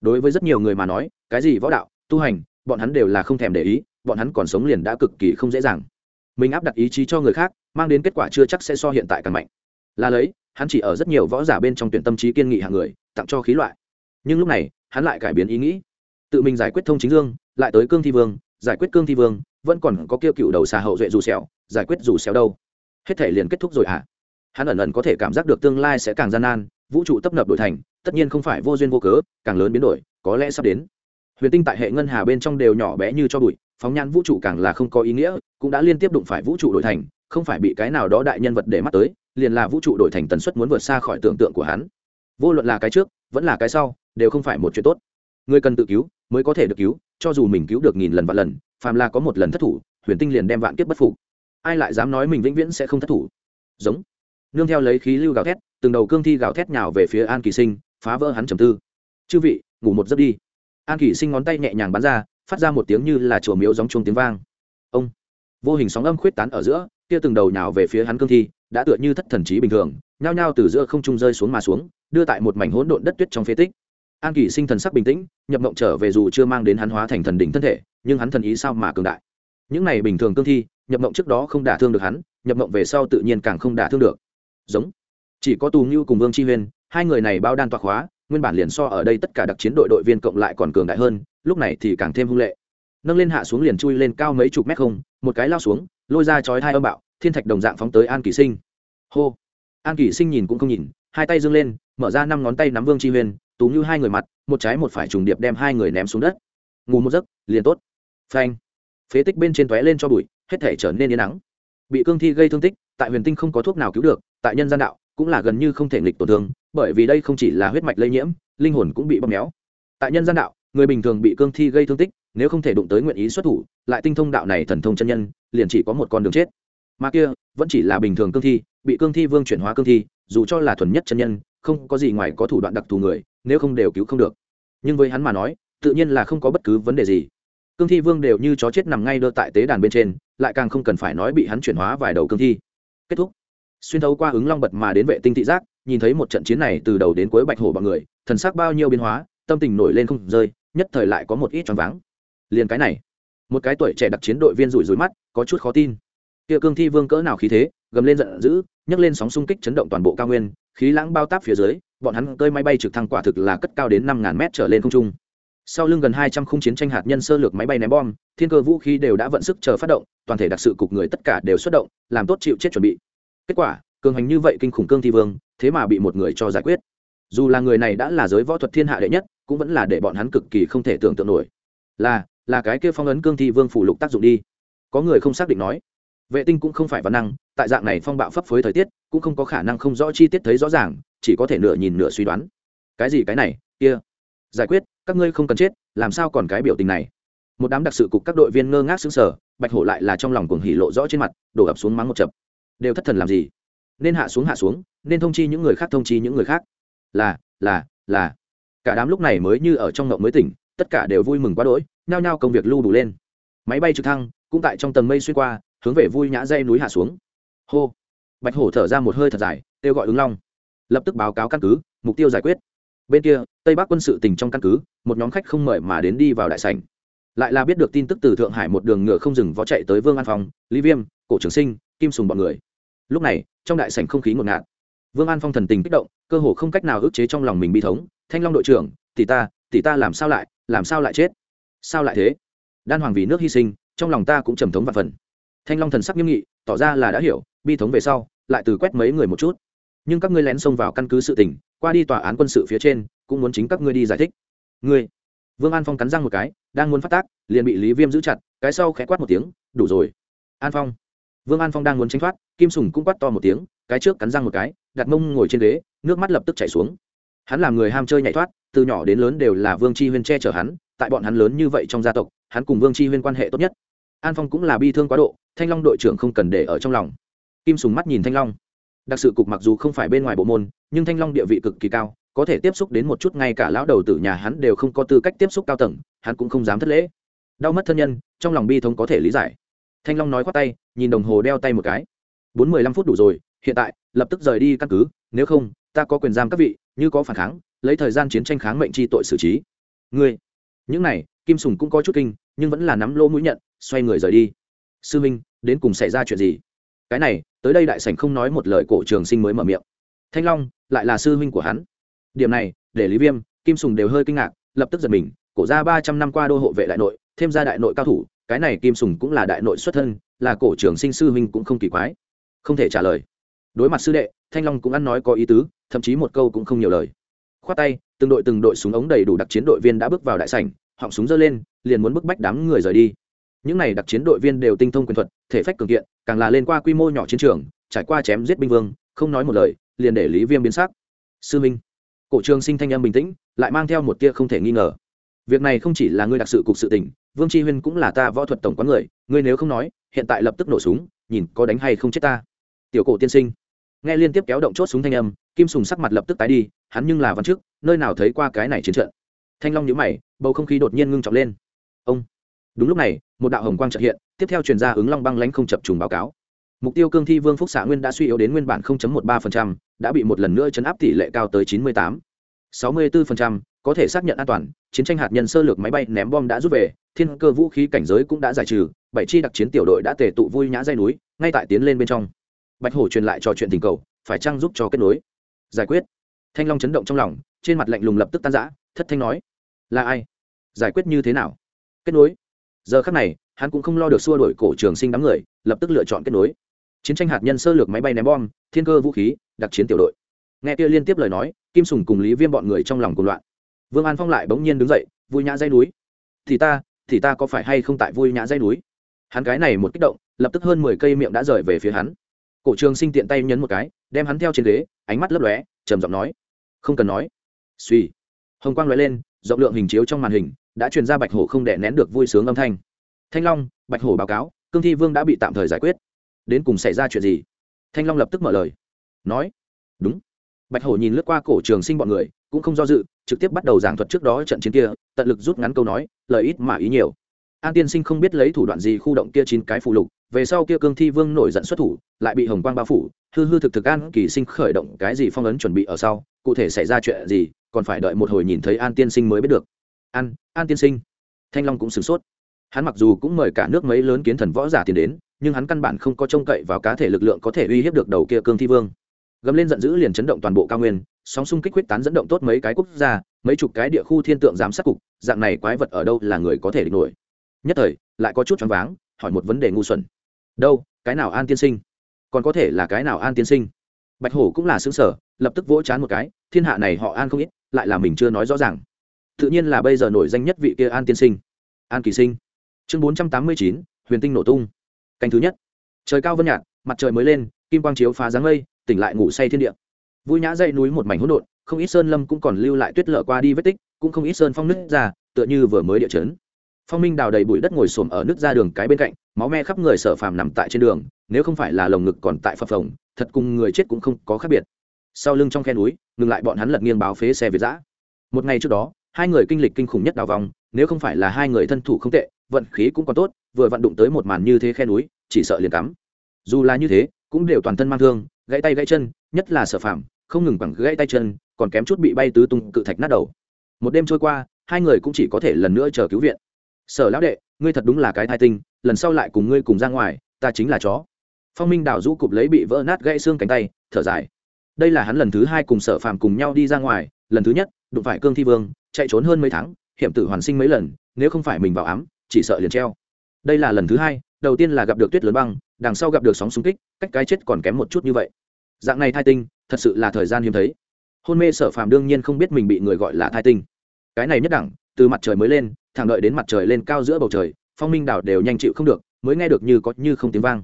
Đối với rất nhiều người mà nói, cái gì võ đạo, tu hành, bọn hắn đều là không thèm để ý, bọn hắn còn sống liền đã cực kỳ không dễ dàng. Mình áp đặt ý chí cho người khác, mang đến kết quả chưa chắc sẽ so hiện tại càng mạnh. Là lấy, hắn chỉ ở rất nhiều võ giả bên trong tuyển tâm trí kiên nghị hàng người, tặng cho khí loại. Nhưng lúc này, hắn lại cải biến ý nghĩ. Tự mình giải quyết thông chính dương, lại tới cương thi vương, giải quyết cương thi vương, vẫn còn có kêu cựu đầu xà hậu duệ dù xẻo giải quyết dù xẻo đâu. Hết thể liền kết thúc rồi hả? à? Hắn ẩn ẩn có thể cảm giác được tương lai sẽ càng gian nan, vũ trụ tấp nập đổi thành, tất nhiên không phải vô duyên vô cớ, càng lớn biến đổi, có lẽ sắp đến. Huyền tinh tại hệ ngân hà bên trong đều nhỏ bé như cho bụi, phóng nhan vũ trụ càng là không có ý nghĩa, cũng đã liên tiếp đụng phải vũ trụ đổi thành, không phải bị cái nào đó đại nhân vật để mắt tới, liền là vũ trụ đổi thành tần suất muốn vượt xa khỏi tưởng tượng của hắn. Vô luận là cái trước, vẫn là cái sau, đều không phải một chuyện tốt. Người cần tự cứu, mới có thể được cứu, cho dù mình cứu được nghìn lần vạn lần, phàm là có một lần thất thủ, huyền tinh liền đem vạn kiếp bất phục. Ai lại dám nói mình vĩnh viễn sẽ không thất thủ? Giống nương theo lấy khí lưu gào thét, từng đầu cương thi gào thét nhào về phía an kỳ sinh, phá vỡ hắn trầm tư. Chư vị, ngủ một giấc đi. An kỳ sinh ngón tay nhẹ nhàng bắn ra, phát ra một tiếng như là chùa miếu gióng chuông tiếng vang. Ông! Vô hình sóng âm khuyết tán ở giữa, kia từng đầu nhào về phía hắn cương thi, đã tựa như thất thần trí bình thường, nhao nhao từ giữa không trung rơi xuống mà xuống, đưa tại một mảnh hỗn độn đất tuyết trong phế tích. An kỳ sinh thần sắc bình tĩnh, nhập mộng trở về dù chưa mang đến hắn hóa thành thần đỉnh thân thể, nhưng hắn thần ý sao mà cường đại? Những này bình thường cương thi, nhập mộng trước đó không đả thương được hắn, nhập mộng về sau tự nhiên càng không đả thương được giống. Chỉ có tù như cùng vương chi huyên, hai người này bao đan toạc hóa nguyên bản liền so ở đây tất cả đặc chiến đội đội viên cộng lại còn cường đại hơn, lúc này thì càng thêm hung lệ. Nâng lên hạ xuống liền chui lên cao mấy chục mét không, một cái lao xuống, lôi ra chói hai âm bạo, thiên thạch đồng dạng phóng tới an kỳ sinh. Hô. An kỳ sinh nhìn cũng không nhìn, hai tay dâng lên, mở ra năm ngón tay nắm vương chi huyên tú như hai người mặt, một trái một phải trùng điệp đem hai người ném xuống đất. Ngủ một giấc, liền tốt. Phanh. Phế tích bên trên tóe lên cho bụi, hết thể trở nên yên nắng. Bị cương thi gây thương tích, tại huyền tinh không có thuốc nào cứu được tại nhân gian đạo cũng là gần như không thể nghịch tổn thương, bởi vì đây không chỉ là huyết mạch lây nhiễm, linh hồn cũng bị bóp méo. Tại nhân gian đạo, người bình thường bị cương thi gây thương tích, nếu không thể đụng tới nguyện ý xuất thủ, lại tinh thông đạo này thần thông chân nhân, liền chỉ có một con đường chết. Mà kia, vẫn chỉ là bình thường cương thi, bị cương thi vương chuyển hóa cương thi, dù cho là thuần nhất chân nhân, không có gì ngoài có thủ đoạn đặc thù người, nếu không đều cứu không được. Nhưng với hắn mà nói, tự nhiên là không có bất cứ vấn đề gì. Cương thi vương đều như chó chết nằm ngay đơ tại tế đàn bên trên, lại càng không cần phải nói bị hắn chuyển hóa vài đầu cương thi. Kết thúc xuyên thấu qua ứng long bật mà đến vệ tinh thị giác, nhìn thấy một trận chiến này từ đầu đến cuối bạch hổ bằng người, thần sắc bao nhiêu biến hóa, tâm tình nổi lên không rơi, nhất thời lại có một ít choáng váng. Liền cái này, một cái tuổi trẻ đặc chiến đội viên rủi rủi mắt, có chút khó tin. Kia cương thi vương cỡ nào khí thế, gầm lên giận dữ, nhấc lên sóng xung kích chấn động toàn bộ cao nguyên, khí lãng bao táp phía dưới, bọn hắn cơi máy bay trực thăng quả thực là cất cao đến năm ngàn mét trở lên không trung. Sau lưng gần hai trăm khung chiến tranh hạt nhân sơ lược máy bay ném bom, thiên cơ vũ khí đều đã vận sức chờ phát động, toàn thể đặc sự cục người tất cả đều xuất động, làm tốt chịu chết chuẩn bị kết quả, cường hành như vậy kinh khủng cương thi vương, thế mà bị một người cho giải quyết. Dù là người này đã là giới võ thuật thiên hạ đệ nhất, cũng vẫn là để bọn hắn cực kỳ không thể tưởng tượng nổi. Là là cái kia phong ấn cương thi vương phủ lục tác dụng đi. Có người không xác định nói. Vệ tinh cũng không phải văn năng, tại dạng này phong bạo phấp phới thời tiết, cũng không có khả năng không rõ chi tiết thấy rõ ràng, chỉ có thể nửa nhìn nửa suy đoán. Cái gì cái này, kia? Giải quyết, các ngươi không cần chết, làm sao còn cái biểu tình này? Một đám đặc sự cục các đội viên ngơ ngác xứng sở bạch hổ lại là trong lòng cuồng hỉ lộ rõ trên mặt, đổ ập xuống mắng một chập đều thất thần làm gì? Nên hạ xuống hạ xuống nên thông chi những người khác thông chi những người khác. Là là là. Cả đám lúc này mới như ở trong ngộng mới tỉnh tất cả đều vui mừng quá đỗi nhao nhao công việc lưu đủ lên. Máy bay trực thăng cũng tại trong tầng mây xuyên qua hướng về vui nhã dây núi hạ xuống. Hô. Bạch hổ thở ra một hơi thật dài kêu gọi ứng long. Lập tức báo cáo căn cứ mục tiêu giải quyết. Bên kia tây bắc quân sự tỉnh trong căn cứ một nhóm khách không mời mà đến đi vào đại sảnh. Lại là biết được tin tức từ thượng hải một đường ngựa không dừng vó chạy tới vương an phòng, lý viêm cổ trường sinh kim sùng bọn người lúc này, trong đại sảnh không khí ngột ngạt. Vương an phong thần tình kích động, cơ hồ không cách nào ức chế trong lòng mình bi thống. Thanh long đội trưởng, tỷ ta tỷ ta làm sao lại, làm sao lại chết? Sao lại thế? Đan hoàng vì nước hy sinh, trong lòng ta cũng trầm thống và phần. Thanh long thần sắc nghiêm nghị, tỏ ra là đã hiểu, bi thống về sau, lại từ quét mấy người một chút. Nhưng các ngươi lén xông vào căn cứ sự tình, qua đi tòa án quân sự phía trên, cũng muốn chính các ngươi đi giải thích. Ngươi. Vương an phong cắn răng một cái, đang muốn phát tác, liền bị lý viêm giữ chặt, cái sau khẽ quát một tiếng, đủ rồi. An phong vương an phong đang muốn tranh thoát, kim sùng cũng quát to một tiếng, cái trước cắn răng một cái, đặt mông ngồi trên ghế, nước mắt lập tức chảy xuống. Hắn làm người ham chơi nhảy thoát, từ nhỏ đến lớn đều là vương chi huyên che chở hắn, tại bọn hắn lớn như vậy trong gia tộc, hắn cùng vương chi huyên quan hệ tốt nhất. An phong cũng là bi thương quá độ, thanh long đội trưởng không cần để ở trong lòng. Kim sùng mắt nhìn thanh long. Đặc sự cục mặc dù không phải bên ngoài bộ môn, nhưng thanh long địa vị cực kỳ cao, có thể tiếp xúc đến một chút ngay cả lão đầu tử nhà hắn đều không có tư cách tiếp xúc cao tầng, hắn cũng không dám thất lễ. Đau mất thân nhân, trong lòng bi thống có thể lý giải. Thanh long nói khoát tay nhìn đồng hồ đeo tay một cái. Bốn mươi lăm phút đủ rồi, hiện tại, lập tức rời đi căn cứ, nếu không, ta có quyền giam các vị, như có phản kháng, lấy thời gian chiến tranh kháng mệnh chi tội xử trí. Ngươi, những này, kim sùng cũng có chút kinh, nhưng vẫn là nắm lỗ mũi nhận, xoay người rời đi. Sư minh, đến cùng xảy ra chuyện gì? Cái này, tới đây đại sảnh không nói một lời cổ trường sinh mới mở miệng. Thanh long, lại là sư huynh của hắn. Điểm này, để lý viêm, kim sùng đều hơi kinh ngạc, lập tức giật mình, cổ ra ba trăm năm qua đô hộ vệ đại nội, thêm ra đại nội cao thủ, cái này kim sùng cũng là đại nội xuất thân là cổ trường sinh sư huynh cũng không kỳ quái. Không thể trả lời. Đối mặt sư đệ, thanh long cũng ăn nói có ý tứ, thậm chí một câu cũng không nhiều lời. Khoát tay, từng đội từng đội súng ống đầy đủ đặc chiến đội viên đã bước vào đại sảnh, họng súng giơ lên, liền muốn bức bách đám người rời đi. Những n à y đặc chiến đội viên đều tinh thông quyền thuật, thể phách cường kiện, càng là lên qua quy mô nhỏ chiến trường, trải qua chém giết binh vương, không nói một lời, liền để lý viêm biến sắc. Sư minh, cổ trường sinh thanh em bình tĩnh, lại mang theo một tia không thể nghi ngờ. Việc này không chỉ là ngươi đặc sự cục sự tỉnh vương tri huyên cũng là ta võ thuật tổng quán người, ngươi nếu không nói hiện tại lập tức nổ súng nhìn có đánh hay không chết ta. Tiểu cổ tiên sinh. Nghe liên tiếp kéo động chốt súng thanh âm kim sùng sắc mặt lập tức tái đi hắn nhưng là văn chức nơi nào thấy qua cái này chiến trận. Thanh long nhíu mày bầu không khí đột nhiên ngưng trọng lên. Ông. Đúng lúc này một đạo hồng quang trợ hiện tiếp theo truyền ra ứng long băng lãnh không chập trùng báo cáo. Mục tiêu cương thi vương phúc xạ nguyên đã suy yếu đến nguyên bản 0.13%, đã bị một lần nữa chấn áp tỷ lệ cao tới 98. 64%, có thể xác nhận an toàn chiến tranh hạt nhân sơ lược máy bay ném bom đã rút về thiên cơ vũ khí cảnh giới cũng đã giải trừ bảy chi đặc chiến tiểu đội đã tề tụ vui nhã dây núi, ngay tại tiến lên bên trong. Bạch hổ truyền lại trò chuyện tình cầu, phải chăng giúp cho kết nối? Giải quyết. Thanh long chấn động trong lòng, trên mặt lạnh lùng lập tức tan rã, thất thanh nói, là ai? Giải quyết như thế nào? Kết nối. Giờ khắc này, hắn cũng không lo được xua đổi cổ trường sinh đám người, lập tức lựa chọn kết nối. Chiến tranh hạt nhân sơ lược máy bay ném bom, thiên cơ vũ khí, đặc chiến tiểu đội. Nghe kia liên tiếp lời nói, kim sùng cùng lý viêm bọn người trong lòng cùng loạn. Vương an phong lại bỗng nhiên đứng dậy, vui nhã dây núi. Thì ta thì ta có phải hay không tại vui nhã dây núi? Hắn cái này một kích động, lập tức hơn mười cây miệng đã rời về phía hắn. Cổ trường sinh tiện tay nhấn một cái, đem hắn theo trên ghế, ánh mắt lấp lóe, trầm giọng nói, không cần nói. Suy hồng quang lóe lên, rộng lượng hình chiếu trong màn hình, đã truyền ra bạch hổ không đè nén được vui sướng âm thanh. Thanh long, bạch hổ báo cáo, cương thi vương đã bị tạm thời giải quyết. Đến cùng xảy ra chuyện gì? Thanh long lập tức mở lời, nói, đúng. Bạch hổ nhìn lướt qua cổ trường sinh bọn người, cũng không do dự, trực tiếp bắt đầu giảng thuật trước đó trận chiến kia, tận lực rút ngắn câu nói, lời ít mà ý nhiều an tiên sinh không biết lấy thủ đoạn gì khu động kia chín cái phụ lục, về sau kia cương thi vương nổi giận xuất thủ, lại bị hồng quang bao phủ, hư hư thực thực an kỳ sinh khởi động cái gì phong ấn chuẩn bị ở sau, cụ thể xảy ra chuyện gì, còn phải đợi một hồi nhìn thấy an tiên sinh mới biết được. An an tiên sinh. Thanh long cũng sửng sốt. Hắn mặc dù cũng mời cả nước mấy lớn kiến thần võ giả tiền đến, nhưng hắn căn bản không có trông cậy vào cá thể lực lượng có thể uy hiếp được đầu kia cương thi vương. Gầm lên giận dữ liền chấn động toàn bộ cao nguyên, sóng xung kích quyết tán dẫn động tốt mấy cái quốc gia, mấy chục cái địa khu thiên tượng giám sát cục, dạng này quái vật ở đâu là người có thể địch nổi nhất thời, lại có chút choáng váng, hỏi một vấn đề ngu xuẩn. Đâu, cái nào an tiên sinh? Còn có thể là cái nào an tiên sinh? Bạch hổ cũng là xứng sở lập tức vỗ chán một cái, thiên hạ này họ an không ít, lại là mình chưa nói rõ ràng. Tự nhiên là bây giờ nổi danh nhất vị kia an tiên sinh. An kỳ sinh. Chương bốn trăm tám mươi chín, huyền tinh nổ tung. Canh thứ nhất. Trời cao vân nhạt, mặt trời mới lên, kim quang chiếu phá dáng mây, tỉnh lại ngủ say thiên địa. Vui nhã dây núi một mảnh hỗn độn, không ít sơn lâm cũng còn lưu lại tuyết lở qua đi vết tích, cũng không ít sơn phong nứt ra, tựa như vừa mới địa chấn phong minh đào đầy bụi đất ngồi xổm ở nước ra đường cái bên cạnh, máu me khắp người sở phàm nằm tại trên đường, nếu không phải là lồng ngực còn tại phập phồng, thật cùng người chết cũng không có khác biệt. Sau lưng trong khe núi, ngừng lại bọn hắn lật nghiêng báo phế xe việt giã. Một ngày trước đó, hai người kinh lịch kinh khủng nhất đào vòng, nếu không phải là hai người thân thủ không tệ, vận khí cũng còn tốt, vừa vận đụng tới một màn như thế khe núi, chỉ sợ liền cắm. Dù là như thế, cũng đều toàn thân mang thương, gãy tay gãy chân, nhất là sở phạm không ngừng bằng gãy tay chân, còn kém chút bị bay tứ tung cự thạch nát đầu. Một đêm trôi qua, hai người cũng chỉ có thể lần nữa chờ cứu viện sở lão đệ, ngươi thật đúng là cái thai tinh, lần sau lại cùng ngươi cùng ra ngoài, ta chính là chó. Phong minh đào rũ cụp lấy bị vỡ nát gãy xương cánh tay, thở dài. Đây là hắn lần thứ hai cùng sở phàm cùng nhau đi ra ngoài, lần thứ nhất, đụng phải cương thi vương, chạy trốn hơn mấy tháng, hiểm tử hoàn sinh mấy lần, nếu không phải mình vào ám, chỉ sợ liền treo. Đây là lần thứ hai, đầu tiên là gặp được tuyết lớn băng, đằng sau gặp được sóng xung kích, cách cái chết còn kém một chút như vậy. Dạng này thai tinh, thật sự là thời gian hiếm thấy. Hôn mê sở phàm đương nhiên không biết mình bị người gọi là thai tinh. Cái này nhất đẳng, từ mặt trời mới lên thẳng đợi đến mặt trời lên cao giữa bầu trời, phong minh đảo đều nhanh chịu không được, mới nghe được như có như không tiếng vang.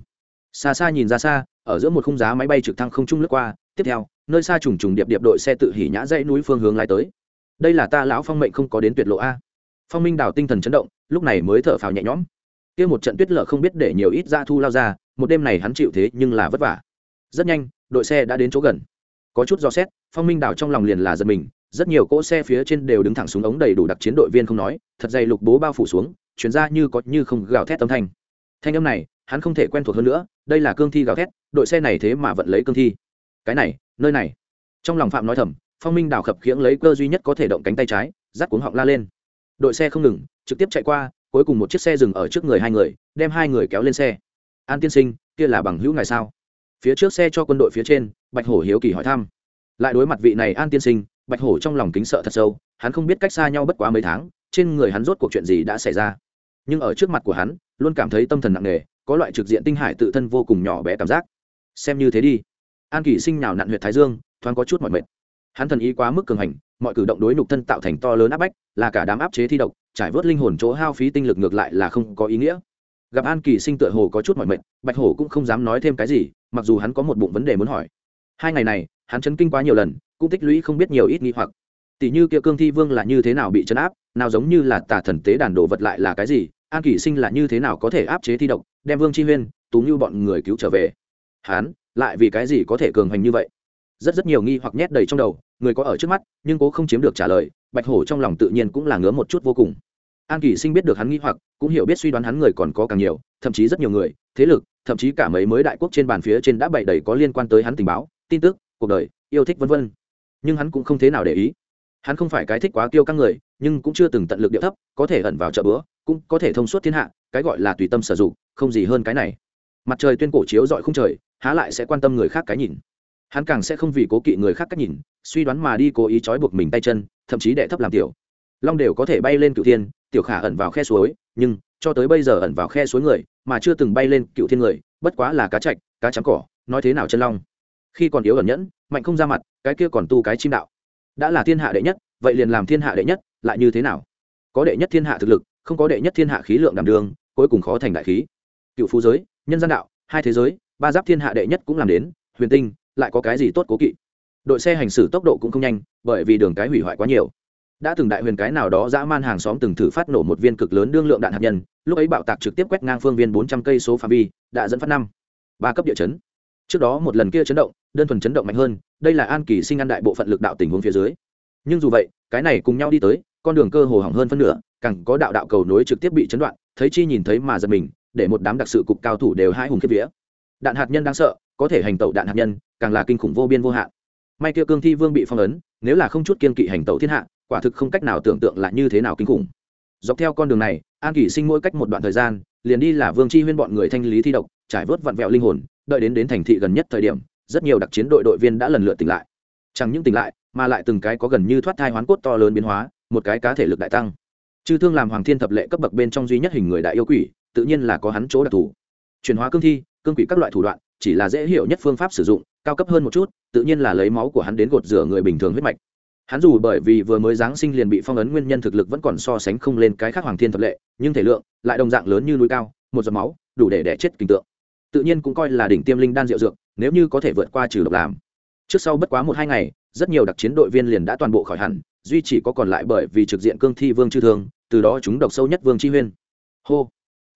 Xa xa nhìn ra xa, ở giữa một khung giá máy bay trực thăng không trung lướt qua, tiếp theo, nơi xa trùng trùng điệp điệp đội xe tự hỉ nhã dãy núi phương hướng lái tới. Đây là ta lão phong mệnh không có đến tuyệt lộ a. Phong minh đảo tinh thần chấn động, lúc này mới thở phào nhẹ nhõm. Kia một trận tuyết lở không biết để nhiều ít ra thu lao ra, một đêm này hắn chịu thế nhưng là vất vả. Rất nhanh, đội xe đã đến chỗ gần. Có chút do xét, phong minh đảo trong lòng liền là giật mình rất nhiều cỗ xe phía trên đều đứng thẳng xuống ống đầy đủ đặc chiến đội viên không nói, thật dày lục bố bao phủ xuống, chuyển ra như có như không gào thét âm thanh. Thanh âm này, hắn không thể quen thuộc hơn nữa, đây là cương thi gào thét, đội xe này thế mà vẫn lấy cương thi. Cái này, nơi này. Trong lòng phạm nói thầm, phong minh đào khập khiễng lấy cơ duy nhất có thể động cánh tay trái dắt cuống họng la lên. Đội xe không ngừng, trực tiếp chạy qua, cuối cùng một chiếc xe dừng ở trước người hai người, đem hai người kéo lên xe. An tiên sinh, kia là bằng hữu ngài sao? Phía trước xe cho quân đội phía trên, bạch hổ hiếu kỳ hỏi thăm. Lại đối mặt vị này an tiên sinh bạch hổ trong lòng kính sợ thật sâu, hắn không biết cách xa nhau bất quá mấy tháng, trên người hắn rốt cuộc chuyện gì đã xảy ra. Nhưng ở trước mặt của hắn, luôn cảm thấy tâm thần nặng nề, có loại trực diện tinh hải tự thân vô cùng nhỏ bé cảm giác. Xem như thế đi. An kỷ sinh nào nặn huyện thái dương, thoáng có chút mọi mệt. Hắn thần ý quá mức cường hành, mọi cử động đối nhục thân tạo thành to lớn áp bách, là cả đám áp chế thi độc, trải vớt linh hồn chỗ hao phí tinh lực ngược lại là không có ý nghĩa. Gặp an kỳ sinh tựa hồ có chút mọi mệt, bạch hổ cũng không dám nói thêm cái gì, mặc dù hắn có một bụng vấn đề muốn hỏi. Hai ngày này, hắn chấn kinh quá nhiều lần cũng tích lũy không biết nhiều ít nghi hoặc. Tỷ như kia cương thi vương là như thế nào bị chấn áp, nào giống như là tà thần tế đàn đồ vật lại là cái gì, an kỳ sinh là như thế nào có thể áp chế thi độc, đem vương chi huyên, tú như bọn người cứu trở về. Hắn lại vì cái gì có thể cường hành như vậy? Rất rất nhiều nghi hoặc nhét đầy trong đầu, người có ở trước mắt, nhưng cố không chiếm được trả lời, bạch hổ trong lòng tự nhiên cũng là ngứa một chút vô cùng. An kỳ sinh biết được hắn nghi hoặc, cũng hiểu biết suy đoán hắn người còn có càng nhiều, thậm chí rất nhiều người, thế lực, thậm chí cả mấy mới đại quốc trên bàn phía trên đã bày đầy có liên quan tới hắn tình báo, tin tức, cuộc đời, yêu thích vân vân nhưng hắn cũng không thế nào để ý. Hắn không phải cái thích quá kiêu các người, nhưng cũng chưa từng tận lực địa thấp, có thể ẩn vào chợ bữa, cũng có thể thông suốt thiên hạ, cái gọi là tùy tâm sử dụng, không gì hơn cái này. Mặt trời tuyên cổ chiếu dọi không trời, há lại sẽ quan tâm người khác cái nhìn. Hắn càng sẽ không vì cố kỵ người khác cách nhìn, suy đoán mà đi cố ý trói buộc mình tay chân, thậm chí đệ thấp làm tiểu. Long đều có thể bay lên cựu thiên, tiểu khả ẩn vào khe suối, nhưng cho tới bây giờ ẩn vào khe suối người, mà chưa từng bay lên cựu thiên người, bất quá là cá chạch, cá trắng cỏ, nói thế nào chân long. Khi còn yếu ẩn nhẫn mạnh không ra mặt, cái kia còn tu cái chim đạo. Đã là thiên hạ đệ nhất, vậy liền làm thiên hạ đệ nhất, lại như thế nào? Có đệ nhất thiên hạ thực lực, không có đệ nhất thiên hạ khí lượng đảm đường cuối cùng khó thành đại khí. Cựu phú giới, nhân gian đạo, hai thế giới, ba giáp thiên hạ đệ nhất cũng làm đến, huyền tinh, lại có cái gì tốt cố kỵ? Đội xe hành xử tốc độ cũng không nhanh, bởi vì đường cái hủy hoại quá nhiều. Đã từng đại huyền cái nào đó dã man hàng xóm từng thử phát nổ một viên cực lớn đương lượng đạn hạt nhân, lúc ấy bạo tạc trực tiếp quét ngang phương viên bốn trăm cây số phạm vi, đã dẫn phát năm, ba cấp địa chấn trước đó một lần kia chấn động, đơn thuần chấn động mạnh hơn, đây là an kỳ sinh ăn đại bộ phận lực đạo tình huống phía dưới. Nhưng dù vậy, cái này cùng nhau đi tới, con đường cơ hồ hỏng hơn phân nửa, càng có đạo đạo cầu nối trực tiếp bị chấn đoạn, thấy chi nhìn thấy mà giật mình, để một đám đặc sự cục cao thủ đều hai hùng kiếp vía. Đạn hạt nhân đáng sợ, có thể hành tẩu đạn hạt nhân, càng là kinh khủng vô biên vô hạn. May kia cương thi vương bị phong ấn, nếu là không chút kiên kỵ hành tẩu thiên hạ, quả thực không cách nào tưởng tượng là như thế nào kinh khủng. Dọc theo con đường này, an kỷ sinh mỗi cách một đoạn thời gian, liền đi là vương chi huyên bọn người thanh lý thi độc, trải vớt vặn vẹo linh hồn đợi đến đến thành thị gần nhất thời điểm, rất nhiều đặc chiến đội đội viên đã lần lượt tỉnh lại. Chẳng những tỉnh lại, mà lại từng cái có gần như thoát thai hoán cốt to lớn biến hóa, một cái cá thể lực đại tăng. Chư thương làm hoàng thiên thập lệ cấp bậc bên trong duy nhất hình người đại yêu quỷ, tự nhiên là có hắn chỗ đặc thù. Chuyển hóa cương thi, cương quỷ các loại thủ đoạn, chỉ là dễ hiểu nhất phương pháp sử dụng, cao cấp hơn một chút, tự nhiên là lấy máu của hắn đến gột rửa người bình thường huyết mạch. Hắn dù bởi vì vừa mới giáng sinh liền bị phong ấn nguyên nhân thực lực vẫn còn so sánh không lên cái khác hoàng thiên thập lệ, nhưng thể lượng lại đồng dạng lớn như núi cao, một giọt máu, đủ để đẻ chết kinh tượng tự nhiên cũng coi là đỉnh tiêm linh đan diệu dược, nếu như có thể vượt qua trừ độc làm. Trước sau bất quá một hai ngày, rất nhiều đặc chiến đội viên liền đã toàn bộ khỏi hẳn, duy chỉ có còn lại bởi vì trực diện cương thi vương chư thương, từ đó chúng độc sâu nhất vương chi huyên. Hô!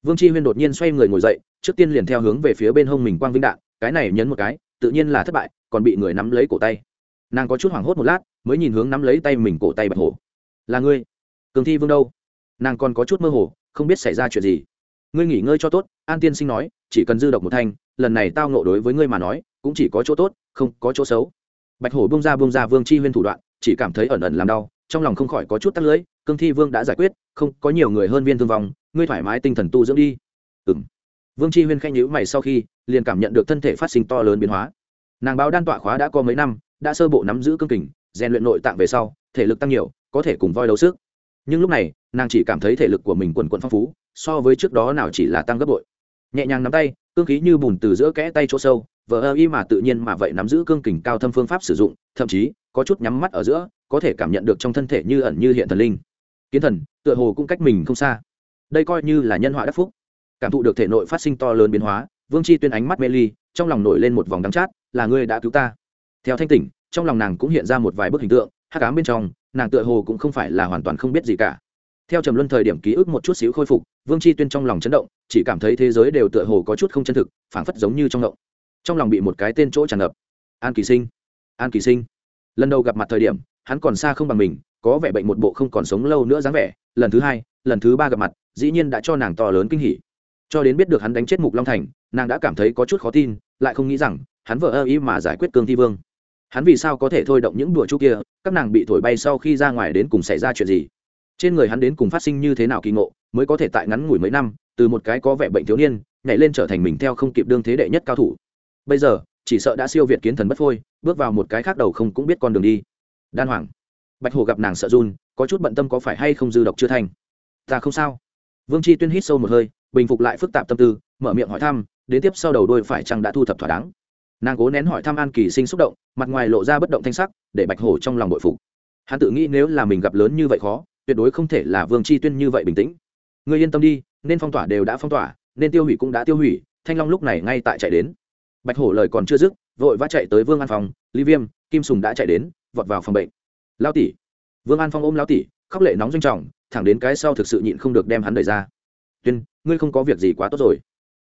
Vương chi huyên đột nhiên xoay người ngồi dậy, trước tiên liền theo hướng về phía bên hông mình quang vinh đạn, cái này nhấn một cái, tự nhiên là thất bại, còn bị người nắm lấy cổ tay. Nàng có chút hoảng hốt một lát, mới nhìn hướng nắm lấy tay mình cổ tay bạch hổ. Là ngươi? Cường thi vương đâu? Nàng còn có chút mơ hồ, không biết xảy ra chuyện gì ngươi nghỉ ngơi cho tốt, an tiên sinh nói, chỉ cần dư độc một thanh, lần này tao nộ đối với ngươi mà nói, cũng chỉ có chỗ tốt, không có chỗ xấu. Bạch hổ bông ra bông ra vương chi huyên thủ đoạn, chỉ cảm thấy ẩn ẩn làm đau, trong lòng không khỏi có chút tắt lưỡi, cương thi vương đã giải quyết, không có nhiều người hơn viên thương vong, ngươi thoải mái tinh thần tu dưỡng đi. Ừ m vương chi huyên khanh nhữ mày sau khi, liền cảm nhận được thân thể phát sinh to lớn biến hóa. Nàng báo đan tọa khóa đã có mấy năm, đã sơ bộ nắm giữ cương kình, rèn luyện nội tạng về sau, thể lực tăng nhiều, có thể cùng voi đấu sức. Nhưng lúc này, nàng chỉ cảm thấy thể lực của mình quần quận phong phú so với trước đó nào chỉ là tăng gấp bội. Nhẹ nhàng nắm tay, cương khí như bùn từ giữa kẽ tay chỗ sâu, vờ ơ y mà tự nhiên mà vậy nắm giữ cương kình cao thâm phương pháp sử dụng, thậm chí, có chút nhắm mắt ở giữa, có thể cảm nhận được trong thân thể như ẩn như hiện thần linh. Kiến thần, tựa hồ cũng cách mình không xa. Đây coi như là nhân họa đắc phúc. Cảm thụ được thể nội phát sinh to lớn biến hóa, vương chi tuyên ánh mắt mê ly, trong lòng nổi lên một vòng đắng chát, là ngươi đã cứu ta. Theo thanh tỉnh, trong lòng nàng cũng hiện ra một vài bức hình tượng hát cám bên trong, nàng tựa hồ cũng không phải là hoàn toàn không biết gì cả theo trầm luân thời điểm ký ức một chút xíu khôi phục, vương chi tuyên trong lòng chấn động, chỉ cảm thấy thế giới đều tựa hồ có chút không chân thực, phảng phất giống như trong ngộng trong lòng bị một cái tên chỗ tràn ngập. An kỳ sinh, an kỳ sinh. Lần đầu gặp mặt thời điểm, hắn còn xa không bằng mình, có vẻ bệnh một bộ không còn sống lâu nữa dáng vẻ. Lần thứ hai, lần thứ ba gặp mặt, dĩ nhiên đã cho nàng to lớn kinh hỉ. Cho đến biết được hắn đánh chết mục long thành, nàng đã cảm thấy có chút khó tin, lại không nghĩ rằng, hắn vợ ơ ý mà giải quyết cương thi vương. Hắn vì sao có thể thôi động những đùa chú kia, các nàng bị thổi bay sau khi ra ngoài đến cùng xảy ra chuyện gì? Trên người hắn đến cùng phát sinh như thế nào kỳ ngộ, mới có thể tại ngắn ngủi mấy năm, từ một cái có vẻ bệnh thiếu niên, nhảy lên trở thành mình theo không kịp đương thế đệ nhất cao thủ. Bây giờ, chỉ sợ đã siêu việt kiến thần bất phôi, bước vào một cái khác đầu không cũng biết con đường đi. Đan hoàng. Bạch hồ gặp nàng sợ run, có chút bận tâm có phải hay không dư độc chưa thành. Ta không sao. Vương chi tuyên hít sâu một hơi, bình phục lại phức tạp tâm tư, mở miệng hỏi thăm, đến tiếp sau đầu đôi phải chăng đã thu thập thỏa đáng. Nàng cố nén hỏi thăm an kỳ sinh xúc động, mặt ngoài lộ ra bất động thanh sắc, để bạch hổ trong lòng bội phục. Hắn tự nghĩ nếu là mình gặp lớn như vậy khó tuyệt đối không thể là vương chi tuyên như vậy bình tĩnh. Người yên tâm đi, nên phong tỏa đều đã phong tỏa, nên tiêu hủy cũng đã tiêu hủy, thanh long lúc này ngay tại chạy đến. Bạch hổ lời còn chưa dứt, vội vã chạy tới vương an phòng ly viêm, kim sùng đã chạy đến, vọt vào phòng bệnh. Lao tỷ. Vương an phong ôm lao tỷ, khóc lệ nóng doanh trọng, thẳng đến cái sau thực sự nhịn không được đem hắn đẩy ra. Tuyên, ngươi không có việc gì quá tốt rồi.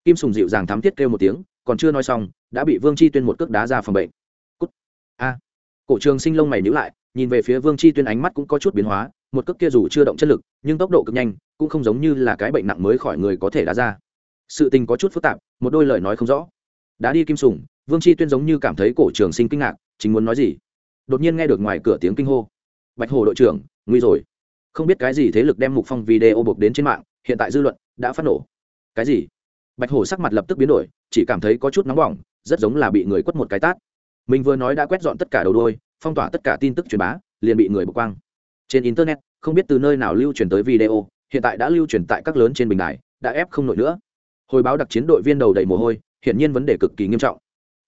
Kim sùng dịu dàng thắm thiết kêu một tiếng, còn chưa nói xong, đã bị vương chi tuyên một cước đá ra phòng bệnh. Cút. A. Cổ trường sinh lông mày nhữ lại, nhìn về phía vương chi tuyên ánh mắt cũng có chút biến hóa một cước kia dù chưa động chất lực, nhưng tốc độ cực nhanh, cũng không giống như là cái bệnh nặng mới khỏi người có thể đá ra. Sự tình có chút phức tạp, một đôi lời nói không rõ. Đã đi kim sùng, vương chi tuyên giống như cảm thấy cổ trường sinh kinh ngạc, chính muốn nói gì? Đột nhiên nghe được ngoài cửa tiếng kinh hô. Bạch hồ đội trưởng, nguy rồi. Không biết cái gì thế lực đem mục phong video buộc đến trên mạng, hiện tại dư luận đã phát nổ. Cái gì? Bạch hổ sắc mặt lập tức biến đổi, chỉ cảm thấy có chút nóng bỏng, rất giống là bị người quất một cái tát. Mình vừa nói đã quét dọn tất cả đầu đôi phong tỏa tất cả tin tức truyền bá, liền bị người bực quang trên internet, không biết từ nơi nào lưu truyền tới video, hiện tại đã lưu truyền tại các lớn trên bình đài, đã ép không nổi nữa. Hồi báo đặc chiến đội viên đầu đầy mồ hôi, hiển nhiên vấn đề cực kỳ nghiêm trọng.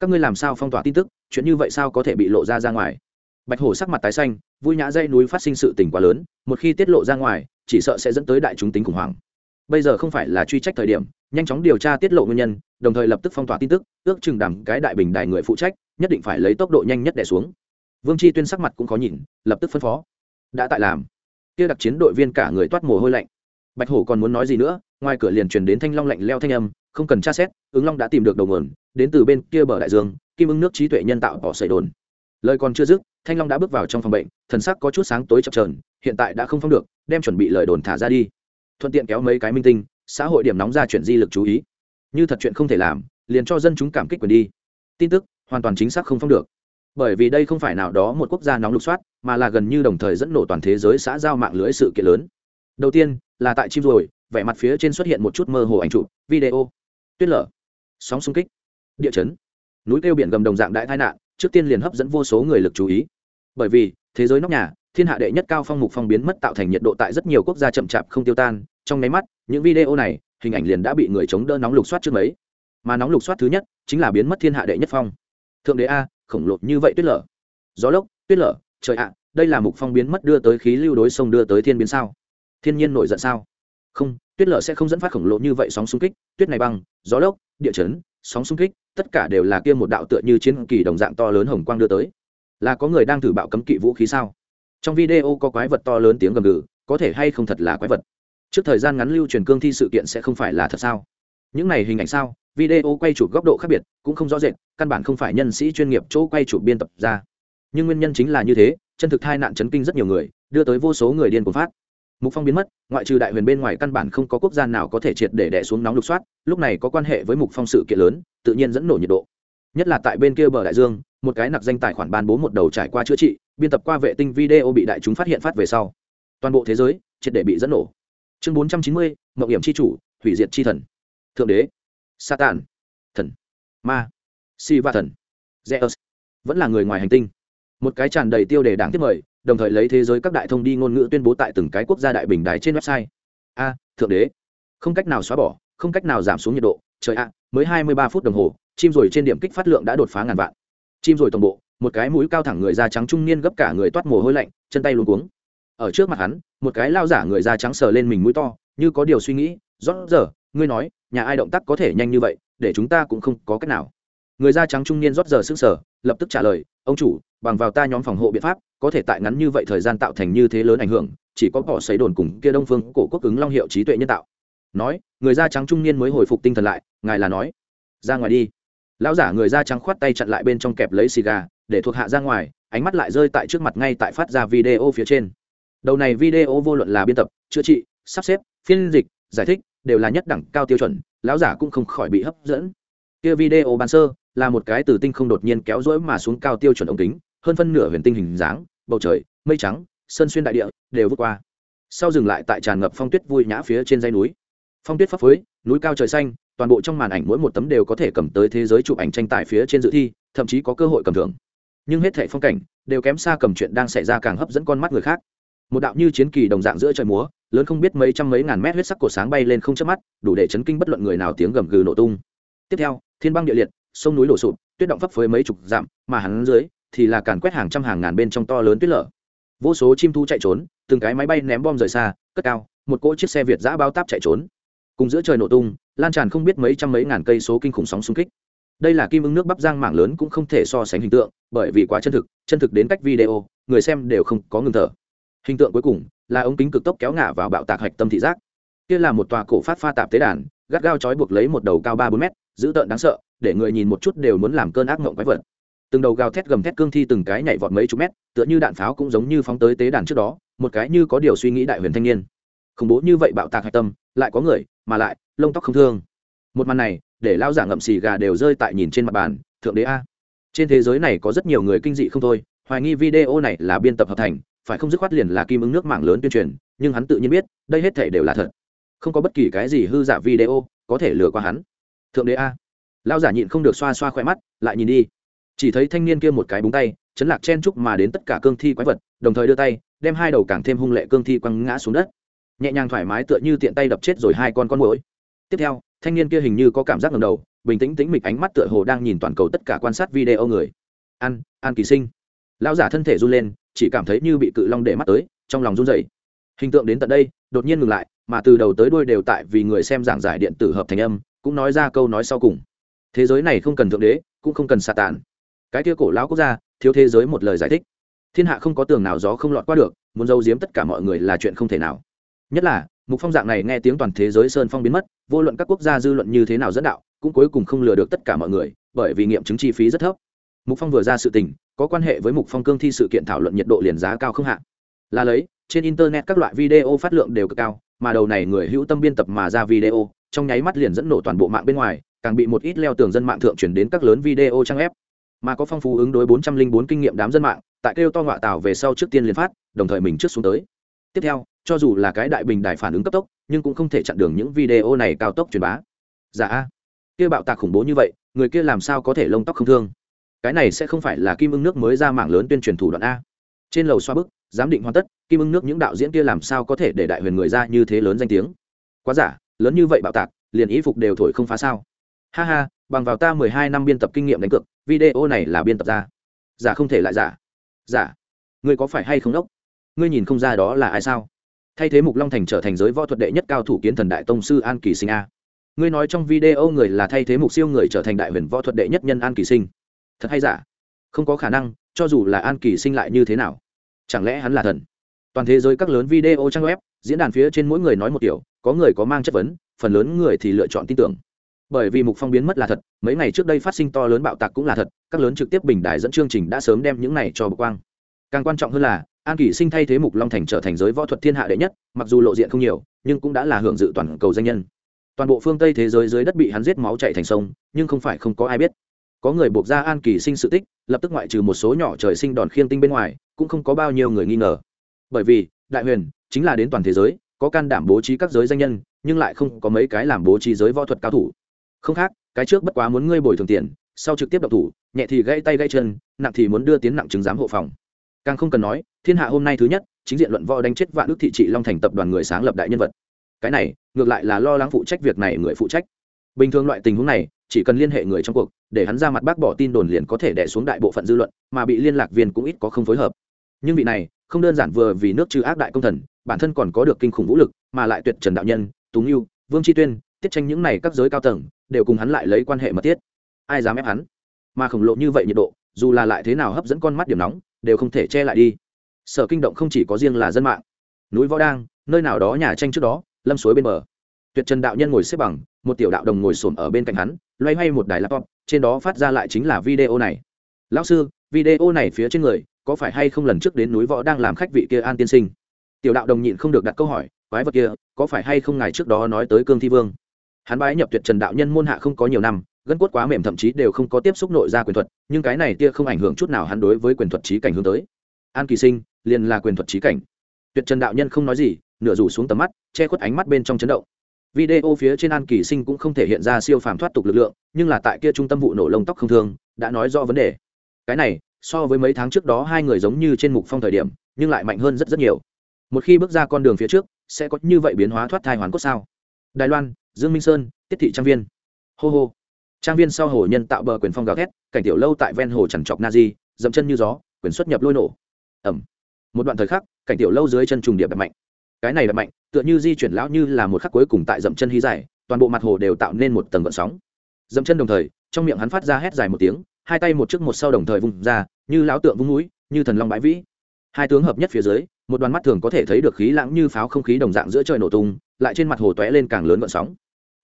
Các ngươi làm sao phong tỏa tin tức, chuyện như vậy sao có thể bị lộ ra ra ngoài? Bạch hổ sắc mặt tái xanh, vui nhã dây núi phát sinh sự tình quá lớn, một khi tiết lộ ra ngoài, chỉ sợ sẽ dẫn tới đại chúng tính khủng hoảng. Bây giờ không phải là truy trách thời điểm, nhanh chóng điều tra tiết lộ nguyên nhân, đồng thời lập tức phong tỏa tin tức, ước chừng đảm cái đại bình đài người phụ trách, nhất định phải lấy tốc độ nhanh nhất đẻ xuống. Vương chi tuyên sắc mặt cũng khó nhìn, lập tức phân phó đã tại làm. Kia đặc chiến đội viên cả người toát mồ hôi lạnh. Bạch hổ còn muốn nói gì nữa, ngoài cửa liền truyền đến thanh long lạnh leo thanh âm, không cần tra xét, ứng long đã tìm được đầu nguồn, đến từ bên kia bờ đại dương, kim ứng nước trí tuệ nhân tạo bỏ sợi đồn. Lời còn chưa dứt, thanh long đã bước vào trong phòng bệnh, thần sắc có chút sáng tối chập trờn hiện tại đã không phong được, đem chuẩn bị lời đồn thả ra đi. Thuận tiện kéo mấy cái minh tinh, xã hội điểm nóng ra chuyện di lực chú ý. Như thật chuyện không thể làm, liền cho dân chúng cảm kích quyền đi. Tin tức, hoàn toàn chính xác không phong được bởi vì đây không phải nào đó một quốc gia nóng lục soát, mà là gần như đồng thời dẫn nổ toàn thế giới xã giao mạng lưới sự kiện lớn. Đầu tiên, là tại chim rồi vẻ mặt phía trên xuất hiện một chút mơ hồ ảnh chụp, video. Tuyết lở. Sóng xung kích. Địa chấn. Núi kêu biển gầm đồng dạng đại tai nạn, trước tiên liền hấp dẫn vô số người lực chú ý. Bởi vì, thế giới nóc nhà, thiên hạ đệ nhất cao phong mục phong biến mất tạo thành nhiệt độ tại rất nhiều quốc gia chậm chạp không tiêu tan. Trong nháy mắt, những video này, hình ảnh liền đã bị người chống đỡ nóng lục soát trước mấy. Mà nóng lục soát thứ nhất, chính là biến mất thiên hạ đệ nhất phong. Thượng đế a khổng lồ như vậy tuyết lở. Gió lốc, tuyết lở, trời ạ, đây là mục phong biến mất đưa tới khí lưu đối sông đưa tới thiên biến sao? Thiên nhiên nổi giận sao? Không, tuyết lở sẽ không dẫn phát khổng lồ như vậy sóng xung kích, tuyết này băng, gió lốc, địa chấn, sóng xung kích, tất cả đều là kia một đạo tựa như chiến kỳ đồng dạng to lớn hồng quang đưa tới. Là có người đang thử bạo cấm kỵ vũ khí sao? Trong video có quái vật to lớn tiếng gầm gừ, có thể hay không thật là quái vật? Trước thời gian ngắn lưu truyền cương thi sự kiện sẽ không phải là thật sao? Những này hình ảnh sao? Video quay chụp góc độ khác biệt cũng không rõ rệt, căn bản không phải nhân sĩ chuyên nghiệp chỗ quay chụp biên tập ra. Nhưng nguyên nhân chính là như thế, chân thực thai nạn chấn kinh rất nhiều người, đưa tới vô số người điên cuồng phát. Mục phong biến mất, ngoại trừ đại huyền bên ngoài căn bản không có quốc gia nào có thể triệt để đẻ xuống nóng lục soát, lúc này có quan hệ với mục phong sự kiện lớn, tự nhiên dẫn nổ nhiệt độ. Nhất là tại bên kia bờ đại dương, một cái nặc danh tài khoản ban bố một đầu trải qua chữa trị, biên tập qua vệ tinh video bị đại chúng phát hiện phát về sau. Toàn bộ thế giới triệt để bị dẫn nổ. Chương bốn trăm chín mươi mậu hiểm c h i chủ, hủy diệt c h i thần. Thượng đế satan. Thần. Ma. Si va thần. Zeus. Vẫn là người ngoài hành tinh. Một cái tràn đầy tiêu đề đảng tiếp mời, đồng thời lấy thế giới các đại thông đi ngôn ngữ tuyên bố tại từng cái quốc gia đại bình đài trên website. A, thượng đế. Không cách nào xóa bỏ, không cách nào giảm xuống nhiệt độ. Trời ạ, mới hai mươi ba phút đồng hồ, chim rồi trên điểm kích phát lượng đã đột phá ngàn vạn. Chim rồi tổng bộ, một cái mũi cao thẳng người da trắng trung niên gấp cả người toát mồ hôi lạnh, chân tay luôn cuống. Ở trước mặt hắn, một cái lao giả người da trắng sờ lên mình mũi to, như có điều suy nghĩ rõ giờ, ngươi nói nhà ai động tác có thể nhanh như vậy, để chúng ta cũng không có cách nào. Người da trắng trung niên rót giờ sững sờ, lập tức trả lời, ông chủ, bằng vào ta nhóm phòng hộ biện pháp, có thể tại ngắn như vậy thời gian tạo thành như thế lớn ảnh hưởng, chỉ có bỏ xấy đồn cùng kia đông phương cổ quốc ứng long hiệu trí tuệ nhân tạo. Nói, người da trắng trung niên mới hồi phục tinh thần lại, ngài là nói, ra ngoài đi. Lão giả người da trắng khoát tay chặn lại bên trong kẹp lấy xì gà, để thuộc hạ ra ngoài, ánh mắt lại rơi tại trước mặt ngay tại phát ra video phía trên. Đầu này video vô luận là biên tập, chữa trị, sắp xếp, phiên dịch, giải thích đều là nhất đẳng cao tiêu chuẩn, lão giả cũng không khỏi bị hấp dẫn. Kia video ban sơ là một cái từ tinh không đột nhiên kéo rỗi mà xuống cao tiêu chuẩn ống kính, hơn phân nửa huyền tinh hình dáng, bầu trời, mây trắng, sơn xuyên đại địa, đều vượt qua. Sau dừng lại tại tràn ngập phong tuyết vui nhã phía trên dây núi. Phong tuyết pháp phới, núi cao trời xanh, toàn bộ trong màn ảnh mỗi một tấm đều có thể cầm tới thế giới chụp ảnh tranh tài phía trên dự thi, thậm chí có cơ hội cầm thưởng. Nhưng hết thệ phong cảnh đều kém xa cầm chuyện đang xảy ra càng hấp dẫn con mắt người khác một đạo như chiến kỳ đồng dạng giữa trời múa, lớn không biết mấy trăm mấy ngàn mét huyết sắc cổ sáng bay lên không chớp mắt, đủ để chấn kinh bất luận người nào tiếng gầm gừ nổ tung. Tiếp theo, thiên băng địa liệt, sông núi đổ sụp, tuyết động phấp phới mấy chục dặm, mà hắn dưới thì là càn quét hàng trăm hàng ngàn bên trong to lớn tuyết lở. Vô số chim thu chạy trốn, từng cái máy bay ném bom rời xa, cất cao, một cỗ chiếc xe việt giã bao táp chạy trốn. Cùng giữa trời nổ tung, lan tràn không biết mấy trăm mấy ngàn cây số kinh khủng sóng xung kích. Đây là kim ứng nước bắp giang mảng lớn cũng không thể so sánh hình tượng, bởi vì quá chân thực chân thực đến cách video, người xem đều không có ngừng thở hình tượng cuối cùng là ống kính cực tốc kéo ngả vào bạo tạc hạch tâm thị giác. Kia là một tòa cổ phát pha tạp tế đàn, gắt gao trói buộc lấy một đầu cao ba bốn mét, dữ tợn đáng sợ, để người nhìn một chút đều muốn làm cơn ác mộng quái vật. Từng đầu gào thét gầm thét cương thi từng cái nhảy vọt mấy chục mét, tựa như đạn pháo cũng giống như phóng tới tế đàn trước đó, một cái như có điều suy nghĩ đại huyền thanh niên. Khủng bố như vậy bạo tạc hạch tâm, lại có người, mà lại, lông tóc không thương. Một màn này, để lao giả ngậm xì gà đều rơi tại nhìn trên mặt bàn, thượng đế a, trên thế giới này có rất nhiều người kinh dị không thôi, hoài nghi video này là biên tập hợp thành phải không dứt khoát liền là kim ứng nước mạng lớn tuyên truyền, nhưng hắn tự nhiên biết, đây hết thể đều là thật. Không có bất kỳ cái gì hư giả video có thể lừa qua hắn. Thượng đế a. Lao giả nhịn không được xoa xoa khỏe mắt, lại nhìn đi. Chỉ thấy thanh niên kia một cái búng tay, chấn lạc chen trúc mà đến tất cả cương thi quái vật, đồng thời đưa tay, đem hai đầu càng thêm hung lệ cương thi quăng ngã xuống đất. Nhẹ nhàng thoải mái tựa như tiện tay đập chết rồi hai con con mũi tiếp theo, thanh niên kia hình như có cảm giác ngầm đầu, bình tĩnh tĩnh mịch ánh mắt tựa hồ đang nhìn toàn cầu tất cả quan sát video người. Ăn an kỳ sinh. Lão giả thân thể run lên chỉ cảm thấy như bị cự long để mắt tới, trong lòng run dậy hình tượng đến tận đây, đột nhiên ngừng lại, mà từ đầu tới đuôi đều tại vì người xem giảng giải điện tử hợp thành âm, cũng nói ra câu nói sau cùng. Thế giới này không cần thượng đế, cũng không cần xà tàn cái kia cổ lão quốc gia, thiếu thế giới một lời giải thích. Thiên hạ không có tường nào gió không lọt qua được, muốn giấu giếm tất cả mọi người là chuyện không thể nào. Nhất là, mục phong dạng này nghe tiếng toàn thế giới sơn phong biến mất, vô luận các quốc gia dư luận như thế nào dẫn đạo, cũng cuối cùng không lừa được tất cả mọi người, bởi vì nghiệm chứng chi phí rất thấp. Mục phong vừa ra sự tình có quan hệ với mục phong cương thi sự kiện thảo luận nhiệt độ liền giá cao không hạ. Là lấy, trên internet các loại video phát lượng đều cực cao, mà đầu này người hữu tâm biên tập mà ra video, trong nháy mắt liền dẫn nổ toàn bộ mạng bên ngoài, càng bị một ít leo tường dân mạng thượng chuyển đến các lớn video trang ép mà có phong phú ứng đối 404 kinh nghiệm đám dân mạng, tại kêu to ngọa tảo về sau trước tiên liền phát, đồng thời mình trước xuống tới. Tiếp theo, cho dù là cái đại bình đài phản ứng cấp tốc, nhưng cũng không thể chặn đường những video này cao tốc truyền bá. Dạ a. Kia bạo tạc khủng bố như vậy, người kia làm sao có thể lông tóc không thương? Cái này sẽ không phải là kim ưng nước mới ra mạng lớn tuyên truyền thủ đoạn a. Trên lầu xoa bức, giám định hoàn tất, kim ưng nước những đạo diễn kia làm sao có thể để đại huyền người ra như thế lớn danh tiếng? Quá giả, lớn như vậy bạo tạc, liền ý phục đều thổi không phá sao? Ha ha, bằng vào ta mười hai năm biên tập kinh nghiệm đánh cược, video này là biên tập ra. Giả không thể lại giả. Giả, ngươi có phải hay không đốc? Ngươi nhìn không ra đó là ai sao? Thay thế mục long thành trở thành giới võ thuật đệ nhất cao thủ kiến thần đại tông sư an kỳ sinh a. Ngươi nói trong video người là thay thế mục siêu người trở thành đại huyền võ thuật đệ nhất nhân an kỳ sinh thật hay giả? Không có khả năng, cho dù là an kỳ sinh lại như thế nào, chẳng lẽ hắn là thần? Toàn thế giới các lớn video trang web, diễn đàn phía trên mỗi người nói một kiểu, có người có mang chất vấn, phần lớn người thì lựa chọn tin tưởng. Bởi vì mục phong biến mất là thật, mấy ngày trước đây phát sinh to lớn bạo tạc cũng là thật, các lớn trực tiếp bình đài dẫn chương trình đã sớm đem những này cho bực quang. Càng quan trọng hơn là, an kỷ sinh thay thế mục long thành trở thành giới võ thuật thiên hạ đệ nhất, mặc dù lộ diện không nhiều, nhưng cũng đã là hưởng dự toàn cầu danh nhân. Toàn bộ phương tây thế giới dưới đất bị hắn giết máu chạy thành sông, nhưng không phải không có ai biết có người buộc ra an kỳ sinh sự tích, lập tức ngoại trừ một số nhỏ trời sinh đòn khiêng tinh bên ngoài, cũng không có bao nhiêu người nghi ngờ. Bởi vì, đại huyền chính là đến toàn thế giới, có can đảm bố trí các giới danh nhân, nhưng lại không có mấy cái làm bố trí giới võ thuật cao thủ. Không khác, cái trước bất quá muốn ngươi bồi thường tiền, sau trực tiếp độc thủ, nhẹ thì gãy tay gãy chân, nặng thì muốn đưa tiến nặng chứng giám hộ phòng. Càng không cần nói, thiên hạ hôm nay thứ nhất, chính diện luận võ đánh chết vạn ước thị trị long thành tập đoàn người sáng lập đại nhân vật. Cái này, ngược lại là lo lắng phụ trách việc này người phụ trách. Bình thường loại tình huống này chỉ cần liên hệ người trong cuộc, để hắn ra mặt bác bỏ tin đồn liền có thể đẻ xuống đại bộ phận dư luận, mà bị liên lạc viên cũng ít có không phối hợp. Nhưng vị này, không đơn giản vừa vì nước trừ ác đại công thần, bản thân còn có được kinh khủng vũ lực, mà lại tuyệt trần đạo nhân túng yêu vương chi tuyên, tiết tranh những này các giới cao tầng, đều cùng hắn lại lấy quan hệ mật thiết. Ai dám ép hắn? Mà khổng lộ như vậy nhiệt độ, dù là lại thế nào hấp dẫn con mắt điểm nóng, đều không thể che lại đi. Sở kinh động không chỉ có riêng là dân mạng. Núi võ đang, nơi nào đó nhà tranh trước đó, lâm suối bên bờ. Tuyệt trần đạo nhân ngồi xếp bằng một tiểu đạo đồng ngồi xổm ở bên cạnh hắn, loay hoay một đài laptop, trên đó phát ra lại chính là video này. Lão sư, video này phía trên người, có phải hay không lần trước đến núi võ đang làm khách vị kia an tiên sinh? Tiểu đạo đồng nhịn không được đặt câu hỏi, quái vật kia, có phải hay không ngày trước đó nói tới cương thi vương? Hắn bái nhập tuyệt trần đạo nhân môn hạ không có nhiều năm, gân cốt quá mềm thậm chí đều không có tiếp xúc nội ra quyền thuật, nhưng cái này tia không ảnh hưởng chút nào hắn đối với quyền thuật trí cảnh hướng tới. An kỳ sinh, liền là quyền thuật trí cảnh. Tuyệt trần đạo nhân không nói gì, nửa rủ xuống tầm mắt, che khuất ánh mắt bên trong chấn động video phía trên an kỳ sinh cũng không thể hiện ra siêu phàm thoát tục lực lượng, nhưng là tại kia trung tâm vụ nổ lông tóc không thương, đã nói rõ vấn đề. Cái này, so với mấy tháng trước đó hai người giống như trên mục phong thời điểm, nhưng lại mạnh hơn rất rất nhiều. Một khi bước ra con đường phía trước, sẽ có như vậy biến hóa thoát thai hoàn cốt sao? Đài loan, dương minh sơn, tiết thị trang viên. Hô hô. Trang viên sau hồ nhân tạo bờ quyền phong gào thét, cảnh tiểu lâu tại ven hồ chẳng chọc na di dậm chân như gió, quyền xuất nhập lôi nổ. Ẩm. Một đoạn thời khắc, cảnh tiểu lâu dưới chân trùng điệp đập mạnh. Cái này đập mạnh tựa như di chuyển lão như là một khắc cuối cùng tại dậm chân hí dài, toàn bộ mặt hồ đều tạo nên một tầng gợn sóng. Dậm chân đồng thời, trong miệng hắn phát ra hét dài một tiếng, hai tay một trước một sau đồng thời vùng ra, như lão tượng vung núi như thần long bãi vĩ. Hai tướng hợp nhất phía dưới, một đoàn mắt thường có thể thấy được khí lãng như pháo không khí đồng dạng giữa trời nổ tung, lại trên mặt hồ tóe lên càng lớn gợn sóng.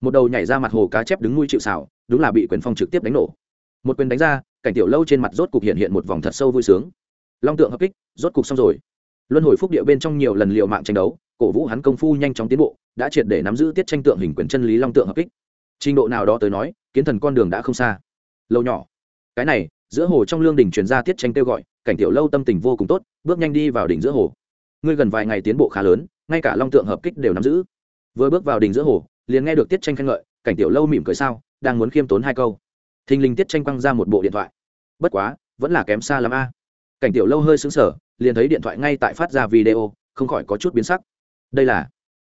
Một đầu nhảy ra mặt hồ cá chép đứng nuôi chịu xảo đúng là bị quyền phong trực tiếp đánh nổ. Một quyền đánh ra, cảnh tiểu lâu trên mặt rốt cục hiện hiện một vòng thật sâu vui sướng. Long tượng hợp kích, rốt cục xong rồi. Luân hồi phúc địa bên trong nhiều lần liệu mạng tranh đấu cổ vũ hắn công phu nhanh chóng tiến bộ, đã triệt để nắm giữ tiết tranh tượng hình quyền chân lý long tượng hợp kích. Trình độ nào đó tới nói, kiến thần con đường đã không xa. Lâu nhỏ. Cái này, giữa hồ trong lương đình truyền ra tiết tranh kêu gọi, cảnh tiểu lâu tâm tình vô cùng tốt, bước nhanh đi vào đỉnh giữa hồ. Ngươi gần vài ngày tiến bộ khá lớn, ngay cả long tượng hợp kích đều nắm giữ. Vừa bước vào đỉnh giữa hồ, liền nghe được tiết tranh khen ngợi, cảnh tiểu lâu mỉm cười sao, đang muốn khiêm tốn hai câu. Thình lình tiết tranh quăng ra một bộ điện thoại. Bất quá, vẫn là kém xa lắm a. Cảnh tiểu lâu hơi xứng sở liền thấy điện thoại ngay tại phát ra video, không khỏi có chút biến sắc đây là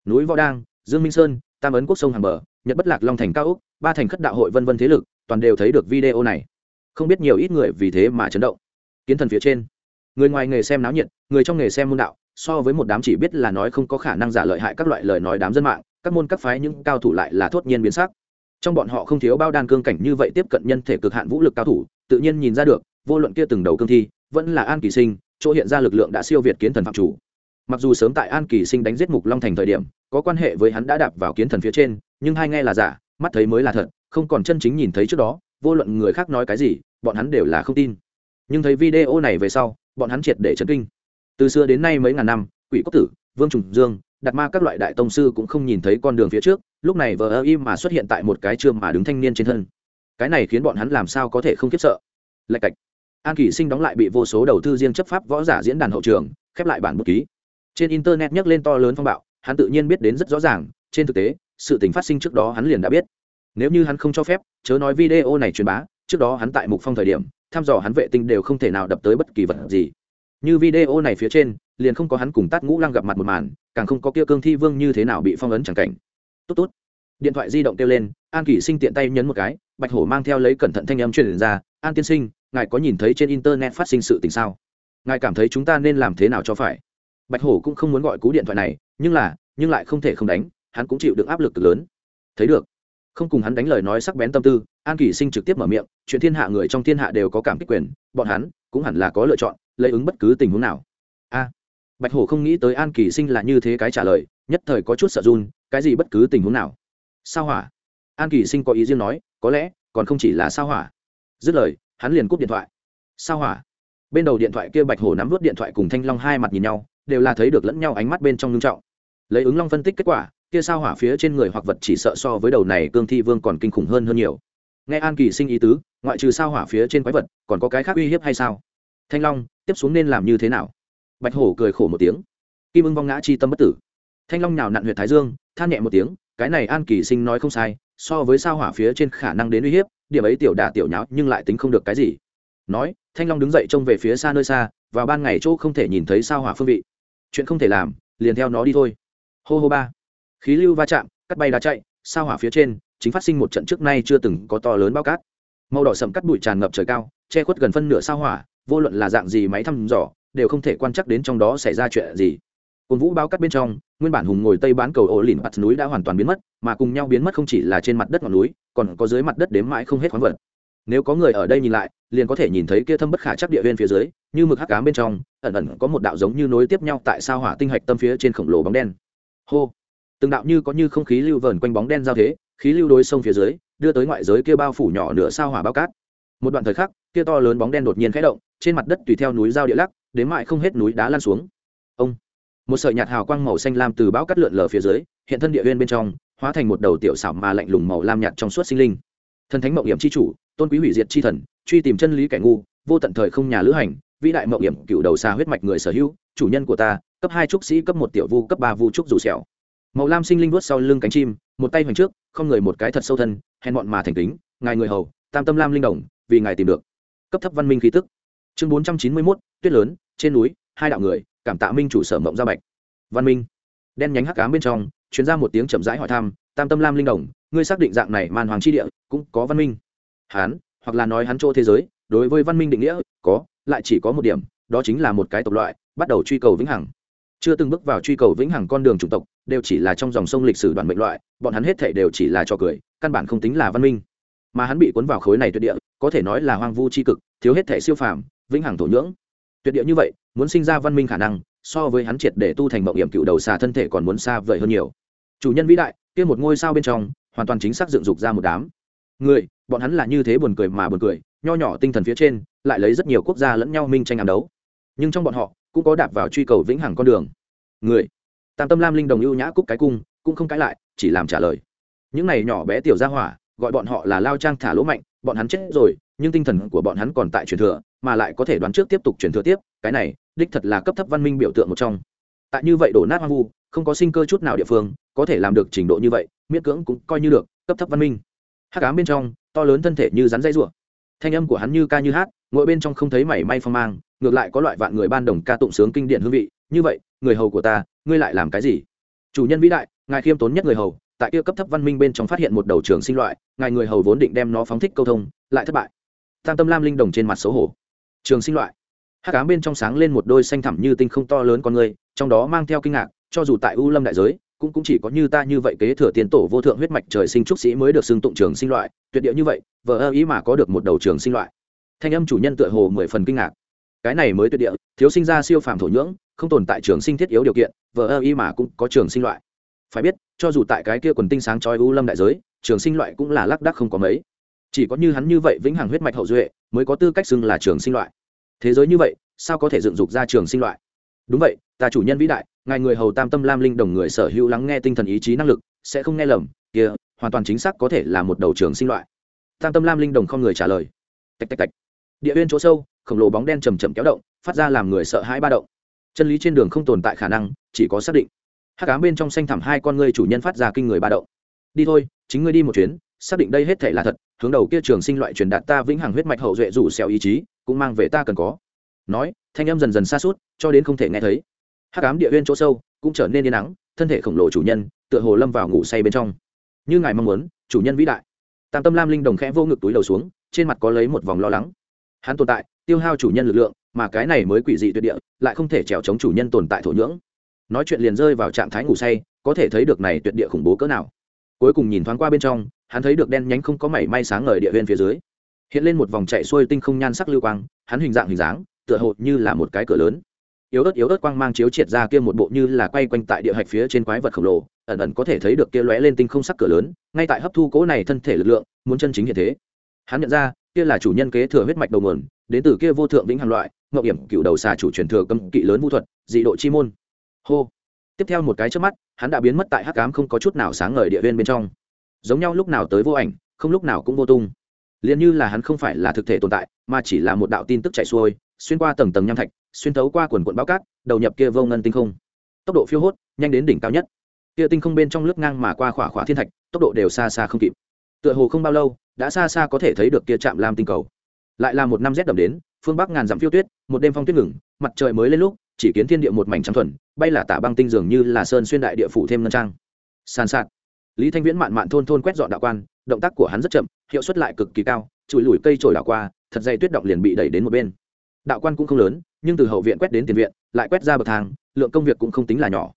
núi võ đang, dương minh sơn, tam ấn quốc sông hàng bờ, nhật bất lạc long thành cao úc, ba thành khất đạo hội vân vân thế lực, toàn đều thấy được video này. Không biết nhiều ít người vì thế mà chấn động. Kiến thần phía trên, người ngoài nghề xem náo nhiệt, người trong nghề xem môn đạo, so với một đám chỉ biết là nói không có khả năng giả lợi hại các loại lời nói đám dân mạng, các môn các phái những cao thủ lại là thốt nhiên biến sắc. Trong bọn họ không thiếu bao đan cương cảnh như vậy tiếp cận nhân thể cực hạn vũ lực cao thủ, tự nhiên nhìn ra được, vô luận kia từng đầu cương thi, vẫn là an kỳ sinh, chỗ hiện ra lực lượng đã siêu việt kiến thần phạm chủ mặc dù sớm tại an kỳ sinh đánh giết mục long thành thời điểm, có quan hệ với hắn đã đạp vào kiến thần phía trên, nhưng hai nghe là giả, mắt thấy mới là thật, không còn chân chính nhìn thấy trước đó, vô luận người khác nói cái gì, bọn hắn đều là không tin. Nhưng thấy video này về sau, bọn hắn triệt để chấn kinh. Từ xưa đến nay mấy ngàn năm, quỷ cốc tử, vương trùng dương đặt ma các loại đại tông sư cũng không nhìn thấy con đường phía trước, lúc này vờ ơ im mà xuất hiện tại một cái trường mà đứng thanh niên trên thân. Cái này khiến bọn hắn làm sao có thể không khiếp sợ? Lạch cạch. An kỷ sinh đóng lại bị vô số đầu tư riêng chấp pháp võ giả diễn đàn hậu trường, khép lại bản bút ký trên internet nhắc lên to lớn phong bạo, hắn tự nhiên biết đến rất rõ ràng, trên thực tế, sự tình phát sinh trước đó hắn liền đã biết. Nếu như hắn không cho phép, chớ nói video này truyền bá, trước đó hắn tại mục phong thời điểm, thăm dò hắn vệ tinh đều không thể nào đập tới bất kỳ vật gì. Như video này phía trên, liền không có hắn cùng tát ngũ lăng gặp mặt một màn, càng không có kia cương thi vương như thế nào bị phong ấn chẳng cảnh. Tốt tốt. Điện thoại di động kêu lên, an kỷ sinh tiện tay nhấn một cái, bạch hổ mang theo lấy cẩn thận thanh âm truyền ra, an tiên sinh, ngài có nhìn thấy trên internet phát sinh sự tình sao? Ngài cảm thấy chúng ta nên làm thế nào cho phải? Bạch hổ cũng không muốn gọi cú điện thoại này, nhưng là, nhưng lại không thể không đánh, hắn cũng chịu được áp lực cực lớn. Thấy được. Không cùng hắn đánh lời nói sắc bén tâm tư, an kỳ sinh trực tiếp mở miệng, chuyện thiên hạ người trong thiên hạ đều có cảm kích quyền, bọn hắn cũng hẳn là có lựa chọn, lấy ứng bất cứ tình huống nào. A. Bạch hổ không nghĩ tới an kỳ sinh là như thế cái trả lời, nhất thời có chút sợ run, cái gì bất cứ tình huống nào? Sao hỏa? An kỳ sinh có ý riêng nói, có lẽ, còn không chỉ là sao hỏa. Dứt lời, hắn liền cúp điện thoại. Sao hỏa? Bên đầu điện thoại kia bạch hổ nắm vớt điện thoại cùng thanh long hai mặt nhìn nhau đều là thấy được lẫn nhau ánh mắt bên trong ngưng trọng. Lấy ứng long phân tích kết quả, kia sao hỏa phía trên người hoặc vật chỉ sợ so với đầu này cương thi vương còn kinh khủng hơn hơn nhiều. Nghe an kỳ sinh ý tứ, ngoại trừ sao hỏa phía trên quái vật, còn có cái khác uy hiếp hay sao? Thanh long, tiếp xuống nên làm như thế nào? Bạch hổ cười khổ một tiếng. Kim ưng vong ngã chi tâm bất tử. Thanh long nhào nặn huyệt thái dương, than nhẹ một tiếng, cái này an kỳ sinh nói không sai, so với sao hỏa phía trên khả năng đến uy hiếp, điểm ấy tiểu đà tiểu nháo, nhưng lại tính không được cái gì. Nói, thanh long đứng dậy trông về phía xa nơi xa, vào ban ngày chỗ không thể nhìn thấy sao hỏa phương vị chuyện không thể làm, liền theo nó đi thôi. Hô hô ba. Khí lưu va chạm, cắt bay đá chạy, sao hỏa phía trên, chính phát sinh một trận trước nay chưa từng có to lớn bao cát. Màu đỏ sậm cắt bụi tràn ngập trời cao, che khuất gần phân nửa sao hỏa, vô luận là dạng gì máy thăm dò, đều không thể quan chắc đến trong đó xảy ra chuyện gì. Cồn vũ bao cắt bên trong, nguyên bản hùng ngồi tây bán cầu ổ lìn mặt núi đã hoàn toàn biến mất, mà cùng nhau biến mất không chỉ là trên mặt đất ngọn núi, còn có dưới mặt đất đếm mãi không hết khoáng vật nếu có người ở đây nhìn lại, liền có thể nhìn thấy kia thâm bất khả chắc địa viên phía dưới, như mực hắc cám bên trong, ẩn ẩn có một đạo giống như nối tiếp nhau tại sao hỏa tinh hạch tâm phía trên khổng lồ bóng đen. Hô! Từng đạo như có như không khí lưu vờn quanh bóng đen giao thế, khí lưu đối sông phía dưới, đưa tới ngoại giới kia bao phủ nhỏ nửa sao hỏa bao cát. Một đoạn thời khắc, kia to lớn bóng đen đột nhiên khẽ động, trên mặt đất tùy theo núi giao địa lắc, đến mại không hết núi đá lan xuống. Ông! Một sợi nhạt hào quang màu xanh lam từ bão cắt lượn lờ phía dưới, hiện thân địa viên bên trong, hóa thành một đầu tiểu xảo mà lạnh lùng màu lam nhạt trong suốt sinh linh thần thánh mộng hiểm c h i chủ, tôn quý hủy diệt c h i thần, truy tìm chân lý kẻ ngu, vô tận thời không nhà lữ hành, vĩ đại mộng hiểm cựu đầu xa huyết mạch người sở hữu, chủ nhân của ta, cấp hai trúc sĩ, cấp một tiểu vu, cấp ba vu trúc dù xẻo màu lam sinh linh vuốt sau lưng cánh chim, một tay hoành trước, không người một cái thật sâu thân, hèn bọn mà thành kính, ngài người hầu, tam tâm lam linh đồng, vì ngài tìm được. Cấp thấp văn minh khí tức. Chương bốn trăm chín mươi mốt, tuyết lớn, trên núi, hai đạo người, cảm tạ minh chủ sở mộng gia bạch. Văn minh. Đen nhánh hắc cám bên trong chuyến ra một tiếng chậm rãi hỏi thăm, tam tâm lam linh đồng ngươi xác định dạng này man hoàng chi địa cũng có văn minh. Hán, hoặc là nói hắn chỗ thế giới, đối với văn minh định nghĩa, có, lại chỉ có một điểm, đó chính là một cái tộc loại, bắt đầu truy cầu vĩnh hằng. Chưa từng bước vào truy cầu vĩnh hằng con đường chủng tộc, đều chỉ là trong dòng sông lịch sử đoàn mệnh loại, bọn hắn hết thể đều chỉ là trò cười, căn bản không tính là văn minh. Mà hắn bị cuốn vào khối này tuyệt địa, có thể nói là hoang vu c h i cực, thiếu hết thể siêu phàm, vĩnh hằng thổ nhưỡng. Tuyệt địa như vậy, muốn sinh ra văn minh khả năng, so với hắn triệt để tu thành mậu hiểm cựu đầu xà thân thể còn muốn xa vời hơn nhiều. Chủ nhân vĩ đại, kia một ngôi sao bên trong hoàn toàn chính xác dựng dục ra một đám. Người, bọn hắn là như thế buồn cười mà buồn cười, nho nhỏ tinh thần phía trên, lại lấy rất nhiều quốc gia lẫn nhau minh tranh ám đấu. Nhưng trong bọn họ, cũng có đạp vào truy cầu vĩnh hằng con đường. Người, tam tâm lam linh đồng ưu nhã cúc cái cung, cũng không cãi lại, chỉ làm trả lời. Những này nhỏ bé tiểu gia hỏa, gọi bọn họ là lao trang thả lỗ mạnh, bọn hắn chết rồi, nhưng tinh thần của bọn hắn còn tại truyền thừa, mà lại có thể đoán trước tiếp tục truyền thừa tiếp, cái này, đích thật là cấp thấp văn minh biểu tượng một trong. Tại như vậy đổ nát hoang vu không có sinh cơ chút nào địa phương, có thể làm được trình độ như vậy, miễn cưỡng cũng coi như được, cấp thấp văn minh. Hắc ám bên trong, to lớn thân thể như rắn dây rùa thanh âm của hắn như ca như hát, ngồi bên trong không thấy mảy may phong mang, ngược lại có loại vạn người ban đồng ca tụng sướng kinh điển hương vị. Như vậy, người hầu của ta, ngươi lại làm cái gì? Chủ nhân vĩ đại, ngài khiêm tốn nhất người hầu, tại kia cấp thấp văn minh bên trong phát hiện một đầu trường sinh loại, ngài người hầu vốn định đem nó phóng thích câu thông, lại thất bại. Tam tâm lam linh đồng trên mặt xấu hổ. Trường sinh loại. Hắc ám bên trong sáng lên một đôi xanh thẳm như tinh không to lớn con người, trong đó mang theo kinh ngạc cho dù tại u lâm đại giới, cũng cũng chỉ có như ta như vậy kế thừa tiền tổ vô thượng huyết mạch trời sinh trúc sĩ mới được xưng tụng trường sinh loại, tuyệt địa như vậy vợ ơ ý mà có được một đầu trường sinh loại. Thanh âm chủ nhân tựa hồ mười phần kinh ngạc. Cái này mới tuyệt địa, thiếu sinh ra siêu phàm thổ nhưỡng, không tồn tại trường sinh thiết yếu điều kiện vợ ơ ý mà cũng có trường sinh loại. Phải biết, cho dù tại cái kia quần tinh sáng trói u lâm đại giới, trường sinh loại cũng là lác đắc không có mấy. Chỉ có như hắn như vậy vĩnh hằng huyết mạch hậu duệ, mới có tư cách xưng là trường sinh loại. Thế giới như vậy, sao có thể dựng dục ra trường sinh loại? Đúng vậy, ta chủ nhân vĩ đại ngài người hầu tam tâm lam linh đồng người sở hữu lắng nghe tinh thần ý chí năng lực, sẽ không nghe lầm, kia, hoàn toàn chính xác có thể là một đầu trường sinh loại. Tam tâm lam linh đồng không người trả lời. Tạch tạch tạch. Địa huyên chỗ sâu, khổng lồ bóng đen chầm chậm kéo động, phát ra làm người sợ hãi ba động. Chân lý trên đường không tồn tại khả năng, chỉ có xác định. Hát cám bên trong xanh thẳm hai con ngươi chủ nhân phát ra kinh người ba động. Đi thôi, chính ngươi đi một chuyến, xác định đây hết thể là thật, hướng đầu kia trường sinh loại truyền đạt ta vĩnh hằng huyết mạch hậu duệ rủ xèo ý chí, cũng mang về ta cần có. Nói, thanh âm dần dần xa suốt, cho đến không thể nghe thấy hắc ám địa huyên chỗ sâu, cũng trở nên yên nắng thân thể khổng lồ chủ nhân, tựa hồ lâm vào ngủ say bên trong. Như ngài mong muốn, chủ nhân vĩ đại. Tam tâm lam linh đồng khẽ vô ngực túi đầu xuống, trên mặt có lấy một vòng lo lắng. Hắn tồn tại, tiêu hao chủ nhân lực lượng, mà cái này mới quỷ dị tuyệt địa, lại không thể trèo chống chủ nhân tồn tại thổ nhưỡng. Nói chuyện liền rơi vào trạng thái ngủ say, có thể thấy được này tuyệt địa khủng bố cỡ nào. Cuối cùng nhìn thoáng qua bên trong, hắn thấy được đen nhánh không có mảy may sáng ngời địa viên phía dưới. Hiện lên một vòng chạy xuôi tinh không nhan sắc lưu quang, hắn hình dạng hình dáng, tựa hồ như là một cái cửa lớn yếu ớt yếu ớt quang mang chiếu triệt ra kia một bộ như là quay quanh tại địa hạch phía trên quái vật khổng lồ, ẩn ẩn có thể thấy được kia lóe lên tinh không sắc cửa lớn, ngay tại hấp thu cố này thân thể lực lượng, muốn chân chính hiện thế. Hắn nhận ra, kia là chủ nhân kế thừa huyết mạch đầu nguồn, đến từ kia vô thượng vĩnh hằng loại ngậu hiểm cựu đầu xà chủ truyền thừa cấm kỵ lớn vũ thuật, dị độ chi môn. Hô. Tiếp theo một cái trước mắt, hắn đã biến mất tại hắc cám không có chút nào sáng ngời địa viên bên trong. Giống nhau lúc nào tới vô ảnh, không lúc nào cũng vô tung. Liền như là hắn không phải là thực thể tồn tại, mà chỉ là một đạo tin tức chạy xuôi, xuyên qua tầng tầng nham thạch xuyên thấu qua quần quận bao cát, đầu nhập kia vô ngân tinh không. Tốc độ phiêu hốt, nhanh đến đỉnh cao nhất. Kia tinh không bên trong lướt ngang mà qua khỏa khỏa thiên thạch, tốc độ đều xa xa không kịp. Tựa hồ không bao lâu, đã xa xa có thể thấy được kia chạm lam tinh cầu. Lại là một năm rét đậm đến, phương bắc ngàn dặm phiêu tuyết, một đêm phong tuyết ngừng, mặt trời mới lên lúc, chỉ kiến thiên địa một mảnh trắng thuần, bay là tả băng tinh dường như là sơn xuyên đại địa phủ thêm ngân trang. Sàn sạt. Lý thanh viễn mạn mạn thôn thôn quét dọn đạo quan, động tác của hắn rất chậm, hiệu suất lại cực kỳ cao, chùi lùi cây trồi đảo qua, thật dày tuyết động liền bị đẩy đến một bên. Đạo quan cũng không lớn nhưng từ hậu viện quét đến tiền viện, lại quét ra bậc thang, lượng công việc cũng không tính là nhỏ.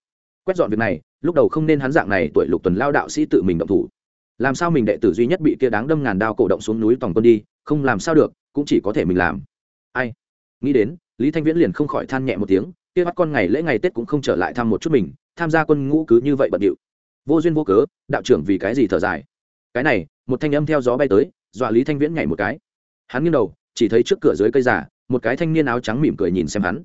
Quét dọn việc này, lúc đầu không nên hắn dạng này tuổi lục tuần lao đạo sĩ tự mình động thủ. Làm sao mình đệ tử duy nhất bị kia đáng đâm ngàn đao cổ động xuống núi tòng quân đi, không làm sao được, cũng chỉ có thể mình làm. Ai? Nghĩ đến, lý thanh viễn liền không khỏi than nhẹ một tiếng, kia bắt con ngày lễ ngày tết cũng không trở lại thăm một chút mình, tham gia quân ngũ cứ như vậy bận điệu. Vô duyên vô cớ, đạo trưởng vì cái gì thở dài? Cái này, một thanh âm theo gió bay tới, dọa lý thanh viễn nhảy một cái. Hắn nghiêng đầu, chỉ thấy trước cửa dưới cây giả một cái thanh niên áo trắng mỉm cười nhìn xem hắn.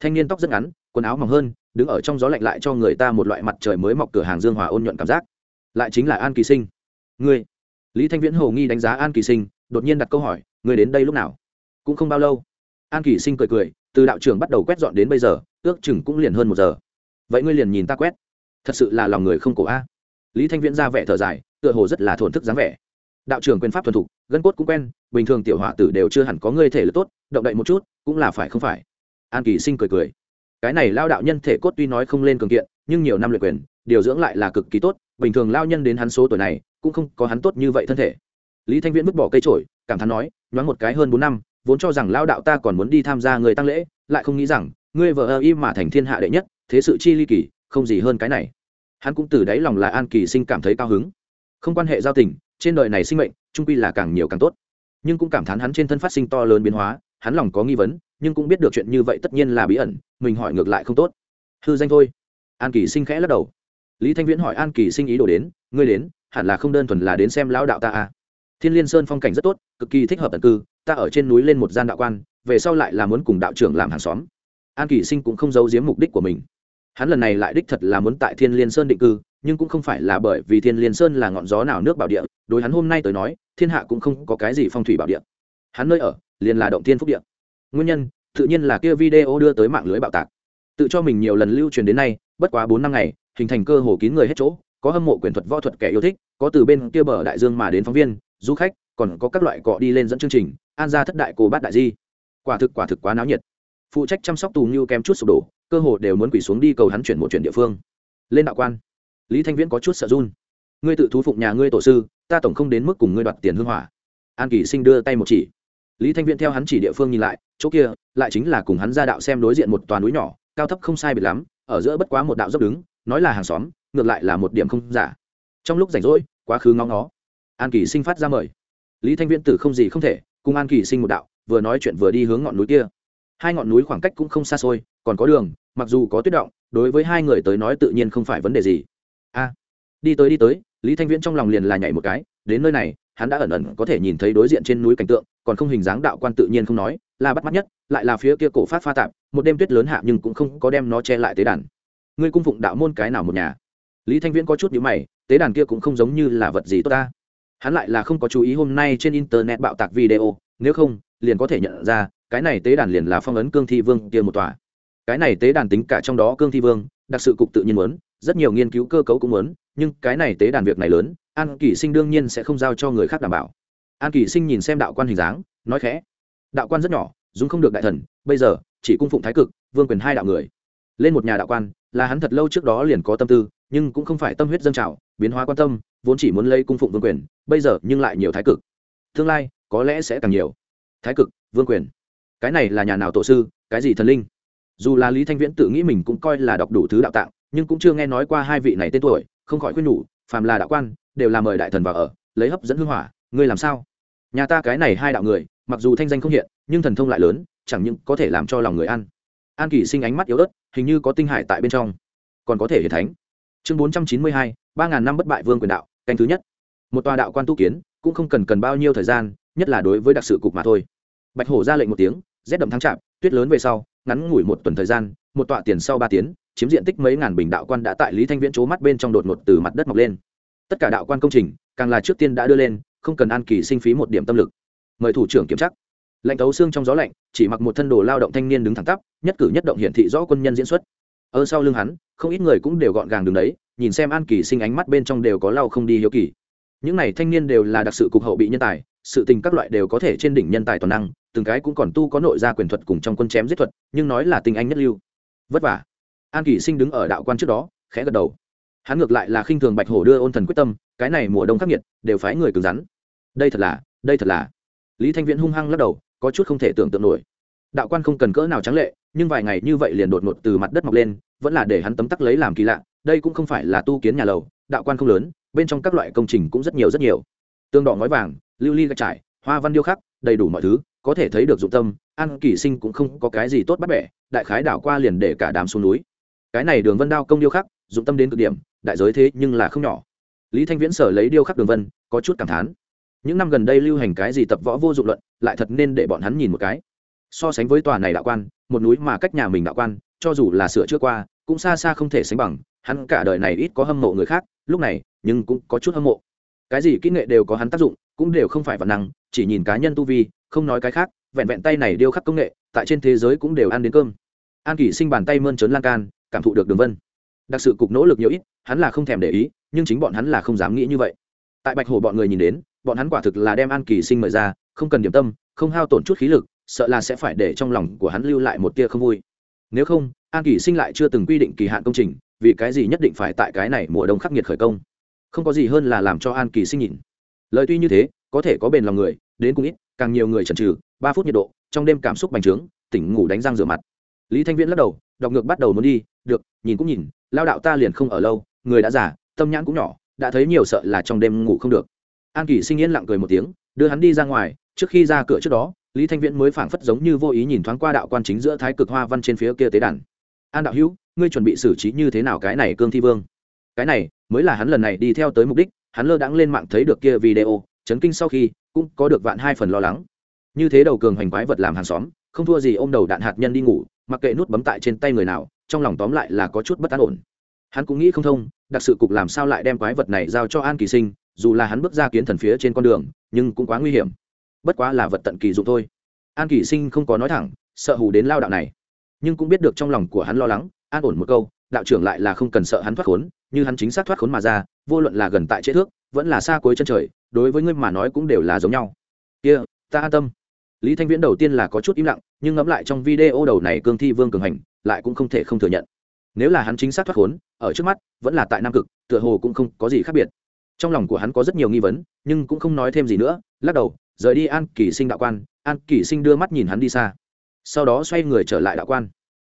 Thanh niên tóc rất ngắn, quần áo mỏng hơn, đứng ở trong gió lạnh lại cho người ta một loại mặt trời mới mọc cửa hàng dương hòa ôn nhuận cảm giác. Lại chính là an kỳ sinh. Ngươi? Lý thanh viễn hồ nghi đánh giá an kỳ sinh, đột nhiên đặt câu hỏi, ngươi đến đây lúc nào? Cũng không bao lâu, an kỳ sinh cười cười, từ đạo trưởng bắt đầu quét dọn đến bây giờ, ước chừng cũng liền hơn một giờ. Vậy ngươi liền nhìn ta quét. Thật sự là lòng người không cổ a. Lý thanh viễn ra vẻ thở dài, tựa hồ rất là thổn thức dáng vẻ đạo trưởng quyền pháp thuần thục, gân cốt cũng quen, bình thường tiểu họa tử đều chưa hẳn có ngươi thể lực tốt, động đậy một chút, cũng là phải không phải? An kỳ sinh cười cười. Cái này lao đạo nhân thể cốt tuy nói không lên cường kiện, nhưng nhiều năm luyện quyền, điều dưỡng lại là cực kỳ tốt, bình thường lao nhân đến hắn số tuổi này, cũng không có hắn tốt như vậy thân thể. Lý thanh viễn vứt bỏ cây trổi cảm thán nói, nhoáng một cái hơn bốn năm, vốn cho rằng lao đạo ta còn muốn đi tham gia người tăng lễ, lại không nghĩ rằng, ngươi vợ ơ y mà thành thiên hạ đệ nhất, thế sự chi ly kỳ, không gì hơn cái này. Hắn cũng từ đáy lòng là an kỳ sinh cảm thấy cao hứng. Không quan hệ giao tình trên đời này sinh mệnh, trung quy là càng nhiều càng tốt. Nhưng cũng cảm thán hắn trên thân phát sinh to lớn biến hóa, hắn lòng có nghi vấn, nhưng cũng biết được chuyện như vậy tất nhiên là bí ẩn, mình hỏi ngược lại không tốt. Hư danh thôi. An kỳ sinh khẽ lắc đầu. Lý thanh viễn hỏi an kỳ sinh ý đồ đến, ngươi đến, hẳn là không đơn thuần là đến xem lão đạo ta à. thiên liên sơn phong cảnh rất tốt, cực kỳ thích hợp tận cư, ta ở trên núi lên một gian đạo quan, về sau lại là muốn cùng đạo trưởng làm hàng xóm. An kỳ sinh cũng không giấu giếm mục đích của mình. Hắn lần này lại đích thật là muốn tại thiên liên sơn định cư nhưng cũng không phải là bởi vì thiên liên sơn là ngọn gió nào nước bảo địa, đối hắn hôm nay tới nói, thiên hạ cũng không có cái gì phong thủy bảo địa. Hắn nơi ở, liền là động thiên phúc địa. Nguyên nhân, tự nhiên là kia video đưa tới mạng lưới bạo tạc. Tự cho mình nhiều lần lưu truyền đến nay, bất quá bốn năm ngày, hình thành cơ hồ kín người hết chỗ, có hâm mộ quyền thuật võ thuật kẻ yêu thích, có từ bên kia bờ đại dương mà đến phóng viên, du khách, còn có các loại cọ đi lên dẫn chương trình, an gia thất đại cô bát đại di. Quả thực quả thực quá náo nhiệt. Phụ trách chăm sóc tù như kém chút sụp đổ, cơ hồ đều muốn quỳ xuống đi cầu hắn chuyển một chuyển địa phương. Lên đạo quan lý thanh viễn có chút sợ run. Ngươi tự thú phụng nhà ngươi tổ sư, ta tổng không đến mức cùng ngươi đoạt tiền hương hỏa. An kỳ sinh đưa tay một chỉ. Lý thanh viễn theo hắn chỉ địa phương nhìn lại, chỗ kia, lại chính là cùng hắn ra đạo xem đối diện một toàn núi nhỏ, cao thấp không sai biệt lắm, ở giữa bất quá một đạo dốc đứng, nói là hàng xóm, ngược lại là một điểm không giả. Trong lúc rảnh rỗi, quá khứ ngóng nó an kỳ sinh phát ra mời. Lý thanh viễn tử không gì không thể, cùng an kỳ sinh một đạo, vừa nói chuyện vừa đi hướng ngọn núi kia. Hai ngọn núi khoảng cách cũng không xa xôi, còn có đường, mặc dù có tuyết động, đối với hai người tới nói tự nhiên không phải vấn đề gì a đi tới đi tới, lý thanh viễn trong lòng liền là nhảy một cái, đến nơi này, hắn đã ẩn ẩn có thể nhìn thấy đối diện trên núi cảnh tượng, còn không hình dáng đạo quan tự nhiên không nói, là bắt mắt nhất, lại là phía kia cổ phát pha tạp, một đêm tuyết lớn hạ nhưng cũng không có đem nó che lại tế đàn. Ngươi cung phụng đạo môn cái nào một nhà? Lý thanh viễn có chút nhữ mày, tế đàn kia cũng không giống như là vật gì tốt ta. Hắn lại là không có chú ý hôm nay trên internet bạo tạc video, nếu không, liền có thể nhận ra, cái này tế đàn liền là phong ấn cương thi vương kia một tòa. Cái này tế đàn tính cả trong đó cương thi vương, đặc sự cục tự nhiên muốn rất nhiều nghiên cứu cơ cấu cũng muốn, nhưng cái này tế đàn việc này lớn, an kỷ sinh đương nhiên sẽ không giao cho người khác đảm bảo. An kỷ sinh nhìn xem đạo quan hình dáng, nói khẽ, đạo quan rất nhỏ, dùng không được đại thần, bây giờ chỉ cung phụng thái cực, vương quyền hai đạo người. Lên một nhà đạo quan, là hắn thật lâu trước đó liền có tâm tư, nhưng cũng không phải tâm huyết dân trào, biến hóa quan tâm, vốn chỉ muốn lấy cung phụng vương quyền, bây giờ nhưng lại nhiều thái cực. Tương lai, có lẽ sẽ càng nhiều. Thái cực, vương quyền. Cái này là nhà nào tổ sư, cái gì thần linh? Dù là lý thanh viễn tự nghĩ mình cũng coi là đọc đủ thứ đạo tạng nhưng cũng chưa nghe nói qua hai vị này tên tuổi, không khỏi khuyên nhủ, phàm là đạo quan, đều là mời đại thần vào ở, lấy hấp dẫn hưng hỏa, ngươi làm sao? Nhà ta cái này hai đạo người, mặc dù thanh danh không hiện, nhưng thần thông lại lớn, chẳng những có thể làm cho lòng người ăn. An kỳ sinh ánh mắt yếu ớt, hình như có tinh hải tại bên trong. Còn có thể hiển thánh. Chương bốn trăm chín mươi hai, ba ngàn năm bất bại vương quyền đạo, canh thứ nhất. Một tòa đạo quan tu kiến, cũng không cần cần bao nhiêu thời gian, nhất là đối với đặc sự cục mà thôi. Bạch hổ ra lệnh một tiếng, rét đậm thắng chạm, tuyết lớn về sau, ngắn ngủi một tuần thời gian, một tọa tiền sau ba tiếng chiếm diện tích mấy ngàn bình đạo quan đã tại lý thanh viễn c mắt bên trong đột ngột từ mặt đất mọc lên. Tất cả đạo quan công trình, càng là trước tiên đã đưa lên, không cần an kỳ sinh phí một điểm tâm lực. Mời thủ trưởng kiểm tra. Lạnh tấu xương trong gió lạnh, chỉ mặc một thân đồ lao động thanh niên đứng thẳng tắp, nhất cử nhất động hiển thị rõ quân nhân diễn xuất. Ở sau lưng hắn, không ít người cũng đều gọn gàng đứng đấy, nhìn xem an kỳ sinh ánh mắt bên trong đều có lau không đi hiếu kỳ. Những này thanh niên đều là đặc sự cục hậu bị nhân tài, sự tình các loại đều có thể trên đỉnh nhân tài toàn năng, từng cái cũng còn tu có nội gia quyền thuật cùng trong quân chém giết thuật, nhưng nói là tình anh nhất lưu. Vất vả an kỷ sinh đứng ở đạo quan trước đó, khẽ gật đầu. Hắn ngược lại là khinh thường bạch hổ đưa ôn thần quyết tâm, cái này mùa đông khắc nghiệt, đều phái người cứng rắn. Đây thật là, đây thật là. Lý thanh viễn hung hăng lắc đầu, có chút không thể tưởng tượng nổi. Đạo quan không cần cỡ nào trắng lệ, nhưng vài ngày như vậy liền đột ngột từ mặt đất mọc lên, vẫn là để hắn tấm tắc lấy làm kỳ lạ, đây cũng không phải là tu kiến nhà lầu, đạo quan không lớn, bên trong các loại công trình cũng rất nhiều rất nhiều. Tương đỏ ngói vàng, lưu ly gạch trải, hoa văn điêu khắc, đầy đủ mọi thứ, có thể thấy được dụng tâm, an kỷ sinh cũng không có cái gì tốt bắt bẻ, đại khái đảo qua liền để cả đám xuống núi cái này đường vân đao công điêu khắc, dụng tâm đến cực điểm, đại giới thế nhưng là không nhỏ. Lý thanh viễn sở lấy điêu khắc đường vân, có chút cảm thán. Những năm gần đây lưu hành cái gì tập võ vô dụng luận, lại thật nên để bọn hắn nhìn một cái. So sánh với tòa này đạo quan, một núi mà cách nhà mình đạo quan, cho dù là sửa chữa qua, cũng xa xa không thể sánh bằng, hắn cả đời này ít có hâm mộ người khác, lúc này, nhưng cũng có chút hâm mộ. Cái gì kỹ nghệ đều có hắn tác dụng, cũng đều không phải vật năng, chỉ nhìn cá nhân tu vi, không nói cái khác, vẹn vẹn tay này điêu khắc công nghệ, tại trên thế giới cũng đều ăn đến cơm. An kỷ sinh bàn tay mơn trớn lan can cảm thụ được đường vân. Đặc sự cục nỗ lực nhiều ít, hắn là không thèm để ý, nhưng chính bọn hắn là không dám nghĩ như vậy. Tại bạch hồ bọn người nhìn đến, bọn hắn quả thực là đem an kỳ sinh mời ra, không cần điểm tâm, không hao tổn chút khí lực, sợ là sẽ phải để trong lòng của hắn lưu lại một tia không vui. Nếu không, an kỳ sinh lại chưa từng quy định kỳ hạn công trình, vì cái gì nhất định phải tại cái này mùa đông khắc nghiệt khởi công? Không có gì hơn là làm cho an kỳ sinh nhìn. Lời tuy như thế, có thể có bền lòng người, đến cũng ít, càng nhiều người chần trừ ba phút nhiệt độ, trong đêm cảm xúc bành trướng, tỉnh ngủ đánh răng rửa mặt lý thanh viễn lắc đầu, đọc ngược bắt đầu muốn đi, được, nhìn cũng nhìn, lao đạo ta liền không ở lâu, người đã già, tâm nhãn cũng nhỏ, đã thấy nhiều sợ là trong đêm ngủ không được. An kỳ sinh yên lặng cười một tiếng, đưa hắn đi ra ngoài, trước khi ra cửa trước đó, lý thanh viễn mới phảng phất giống như vô ý nhìn thoáng qua đạo quan chính giữa thái cực hoa văn trên phía kia tế đàn. An đạo hữu, ngươi chuẩn bị xử trí như thế nào cái này cương thi vương? Cái này, mới là hắn lần này đi theo tới mục đích, hắn lơ đãng lên mạng thấy được kia video, chấn kinh sau khi, cũng có được vạn hai phần lo lắng. Như thế đầu cường hoành quái vật làm hàng xóm, không thua gì ôm đầu đạn hạt nhân đi ngủ mặc kệ nút bấm tại trên tay người nào trong lòng tóm lại là có chút bất an ổn. Hắn cũng nghĩ không thông đặc sự cục làm sao lại đem quái vật này giao cho an kỳ sinh dù là hắn bước ra kiến thần phía trên con đường nhưng cũng quá nguy hiểm. Bất quá là vật tận kỳ dụng thôi. An kỳ sinh không có nói thẳng sợ hù đến lao đạo này. Nhưng cũng biết được trong lòng của hắn lo lắng an ổn một câu đạo trưởng lại là không cần sợ hắn thoát khốn như hắn chính xác thoát khốn mà ra vô luận là gần tại chế thước vẫn là xa cuối chân trời đối với ngươi mà nói cũng đều là giống nhau. Kia、yeah, ta an tâm lý thanh viễn đầu tiên là có chút im lặng, nhưng ngẫm lại trong video đầu này cương thi vương cường hành, lại cũng không thể không thừa nhận. Nếu là hắn chính xác thoát khốn, ở trước mắt, vẫn là tại nam cực, tựa hồ cũng không có gì khác biệt. Trong lòng của hắn có rất nhiều nghi vấn, nhưng cũng không nói thêm gì nữa, lắc đầu, rời đi an kỳ sinh đạo quan, an kỳ sinh đưa mắt nhìn hắn đi xa. Sau đó xoay người trở lại đạo quan.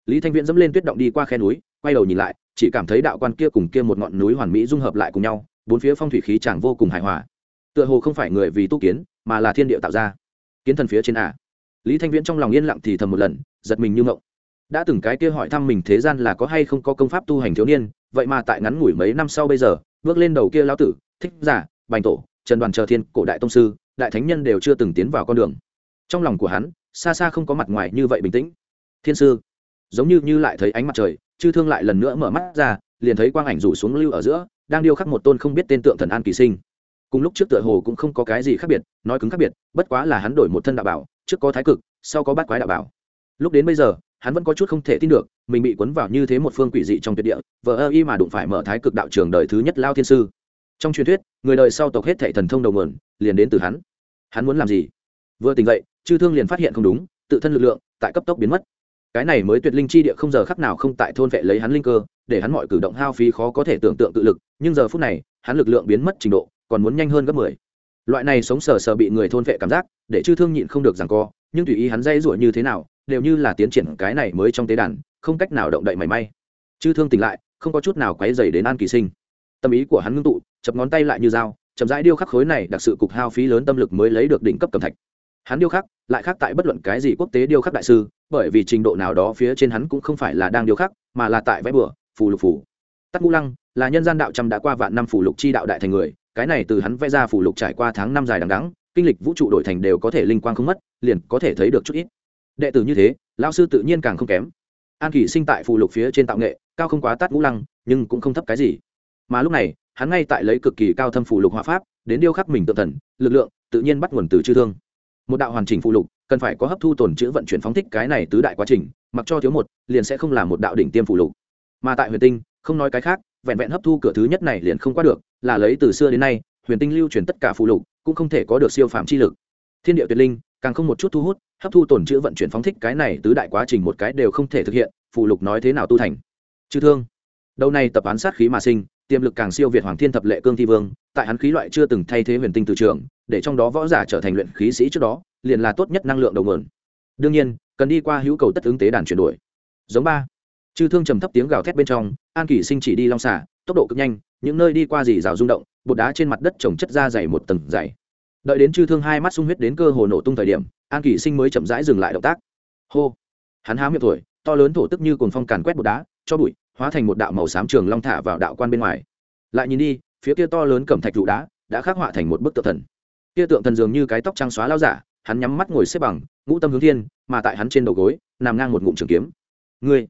Lý thanh viễn dẫm lên tuyết động đi qua khe núi, quay đầu nhìn lại, chỉ cảm thấy đạo quan kia cùng kia một ngọn núi hoàn mỹ dung hợp lại cùng nhau, bốn phía phong thủy khí chẳng vô cùng hài hòa. Tựa hồ không phải người vì tu kiến, mà là thiên địa tạo ra kiến thần phía trên à. lý thanh viễn trong lòng yên lặng thì thầm một lần, giật mình như ngộng đã từng cái kia hỏi thăm mình thế gian là có hay không có công pháp tu hành thiếu niên, vậy mà tại ngắn ngủi mấy năm sau bây giờ, bước lên đầu kia lão tử, thích giả, bành tổ, trần đoàn chờ thiên, cổ đại tông sư, đại thánh nhân đều chưa từng tiến vào con đường. Trong lòng của hắn, xa xa không có mặt ngoài như vậy bình tĩnh. Thiên sư, giống như như lại thấy ánh mặt trời, chư thương lại lần nữa mở mắt ra, liền thấy quang ảnh rủ xuống lưu ở giữa, đang điêu khắc một tôn không biết tên tượng thần an kỳ sinh cùng lúc trước tựa hồ cũng không có cái gì khác biệt, nói cứng khác biệt, bất quá là hắn đổi một thân đạo bảo, trước có thái cực, sau có bát quái đạo bảo. Lúc đến bây giờ, hắn vẫn có chút không thể tin được, mình bị cuốn vào như thế một phương quỷ dị trong tuyệt địa, vờ ơ y mà đụng phải mở thái cực đạo trường đời thứ nhất lao thiên sư. Trong truyền thuyết, người đời sau tộc hết thệ thần thông đầu nguồn, liền đến từ hắn. Hắn muốn làm gì? Vừa tỉnh dậy, chư thương liền phát hiện không đúng, tự thân lực lượng, tại cấp tốc biến mất. Cái này mới tuyệt linh chi địa không giờ khắc nào không tại thôn vệ lấy hắn linh cơ, để hắn mọi cử động hao phí khó có thể tưởng tượng tự lực, nhưng giờ phút này, hắn lực lượng biến mất trình độ còn muốn nhanh hơn gấp mười. Loại này sống sờ sờ bị người thôn vệ cảm giác, để chư thương nhịn không được rằng co, nhưng tùy ý hắn dây rủa như thế nào, đều như là tiến triển cái này mới trong tế đàn, không cách nào động đậy mảy may. Chư thương tỉnh lại, không có chút nào quấy dày đến an kỳ sinh. Tâm ý của hắn ngưng tụ, chập ngón tay lại như dao, chậm rãi điêu khắc khối này đặc sự cục hao phí lớn tâm lực mới lấy được đỉnh cấp cầm thạch. Hắn điêu khắc, lại khác tại bất luận cái gì quốc tế điêu khắc đại sư, bởi vì trình độ nào đó phía trên hắn cũng không phải là đang điêu khắc, mà là tại vẽ bừa, phù lục phủ tắc ngũ lăng là nhân gian đạo trăm đã qua vạn năm phủ lục chi đạo đại thành người cái này từ hắn vẽ ra phủ lục trải qua tháng năm dài đằng đắng kinh lịch vũ trụ đổi thành đều có thể linh quang không mất, liền có thể thấy được chút ít. Đệ tử như thế lao sư tự nhiên càng không kém. An kỳ sinh tại phù lục phía trên tạo nghệ, cao không quá tát ngũ lăng, nhưng cũng không thấp cái gì. Mà lúc này, hắn ngay tại lấy cực kỳ cao thâm phù lục hóa pháp, đến điêu khắc mình tự thần, lực lượng, tự nhiên bắt nguồn từ chư thương. Một đạo hoàn chỉnh phù lục, cần phải có hấp thu tồn chữ vận chuyển phóng thích cái này tứ đại quá trình, mặc cho thiếu một, liền sẽ không là một đạo đỉnh tiêm phù lục. Mà tại huyền tinh, không nói cái khác vẹn vẹn hấp thu cửa thứ nhất này liền không qua được, là lấy từ xưa đến nay, huyền tinh lưu truyền tất cả phụ lục, cũng không thể có được siêu phạm chi lực. Thiên địa tuyệt linh, càng không một chút thu hút, hấp thu tổn chữ vận chuyển phóng thích cái này tứ đại quá trình một cái đều không thể thực hiện Phụ lục nói thế nào tu thành. Chư thương, đầu này tập án sát khí mà sinh, tiềm lực càng siêu việt hoàng thiên thập lệ cương thi vương, tại hắn khí loại chưa từng thay thế huyền tinh từ trường, để trong đó võ giả trở thành luyện khí sĩ trước đó, liền là tốt nhất năng lượng đầu nguồn. Đương nhiên, cần đi qua hữu cầu tất ứng tế đàn chuyển đổi. Giống ba chư thương trầm thấp tiếng gào thét bên trong, an kỷ sinh chỉ đi long xả tốc độ cực nhanh, những nơi đi qua dì rào rung động, bột đá trên mặt đất trồng chất ra dày một tầng dày. Đợi đến chư thương hai mắt sung huyết đến cơ hồ nổ tung thời điểm, an kỷ sinh mới chậm rãi dừng lại động tác. Hô! Hắn há miệng thổi, to lớn thổ tức như cồn phong càn quét bột đá, cho bụi, hóa thành một đạo màu xám trường long thả vào đạo quan bên ngoài. Lại nhìn đi, phía kia to lớn cẩm thạch trụ đá đã khắc họa thành một bức tượng thần. Kia tượng thần dường như cái tóc trắng xóa lao giả, hắn nhắm mắt ngồi xếp bằng, ngũ tâm hướng thiên, mà tại hắn trên đầu gối, nằm ngang một ngụm trường kiếm. Ngươi!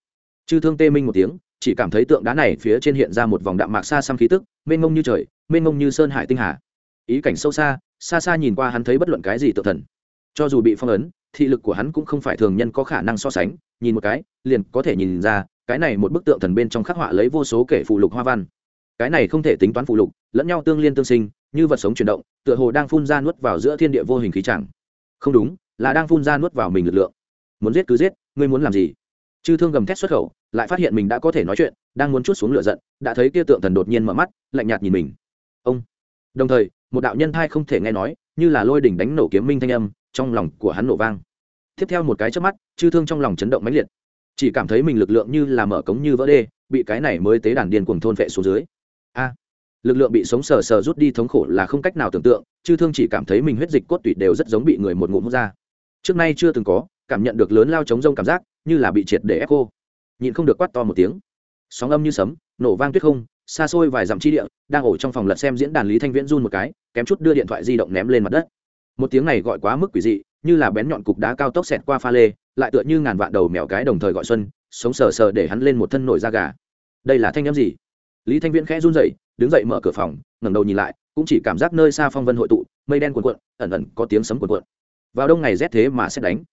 Chư thương tê minh một tiếng, chỉ cảm thấy tượng đá này phía trên hiện ra một vòng đạm mạc xa xăm khí tức, mênh mông như trời, mênh mông như sơn hải tinh hà. Ý cảnh sâu xa xa xa nhìn qua hắn thấy bất luận cái gì tự thần. Cho dù bị phong ấn, thị lực của hắn cũng không phải thường nhân có khả năng so sánh, nhìn một cái, liền có thể nhìn ra, cái này một bức tượng thần bên trong khắc họa lấy vô số kể phụ lục hoa văn. Cái này không thể tính toán phụ lục, lẫn nhau tương liên tương sinh, như vật sống chuyển động, tựa hồ đang phun ra nuốt vào giữa thiên địa vô hình khí chẳng. Không đúng, là đang phun ra nuốt vào mình lực lượng. Muốn giết cứ giết, ngươi muốn làm gì? Chư thương gầm thét xuất khẩu, lại phát hiện mình đã có thể nói chuyện, đang muốn chút xuống lửa giận, đã thấy kia tượng thần đột nhiên mở mắt, lạnh nhạt nhìn mình. Ông! Đồng thời, một đạo nhân thai không thể nghe nói, như là lôi đỉnh đánh nổ kiếm minh thanh âm, trong lòng của hắn nổ vang. Tiếp theo một cái trước mắt, chư thương trong lòng chấn động mãnh liệt. Chỉ cảm thấy mình lực lượng như là mở cống như vỡ đê, bị cái này mới tế đàn điên cuồng thôn vệ xuống dưới. A! Lực lượng bị sống sờ sờ rút đi thống khổ là không cách nào tưởng tượng, chư thương chỉ cảm thấy mình huyết dịch cốt tủy đều rất giống bị người một ngụm hút ra. Trước nay chưa từng có cảm nhận được lớn lao chống rông cảm giác, như là bị triệt để ép cô nhịn không được quát to một tiếng. Sóng âm như sấm, nổ vang tuyết không, xa xôi vài dặm chi địa, đang ổ trong phòng lật xem diễn đàn lý thanh viễn run một cái, kém chút đưa điện thoại di động ném lên mặt đất. Một tiếng này gọi quá mức quỷ dị, như là bén nhọn cục đá cao tốc xẹt qua pha lê, lại tựa như ngàn vạn đầu mèo cái đồng thời gọi xuân, sống sờ sờ để hắn lên một thân nổi da gà. Đây là thanh â gì? Lý thanh viễn khẽ run dậy đứng dậy mở cửa phòng, ngẩng đầu nhìn lại, cũng chỉ cảm giác nơi xa phong vân hội tụ, mây đen cuồn cuộn, ẩn ẩn có tiếng sấm cuồn cuộn. Vào đông ngày rét thế mà xét đánh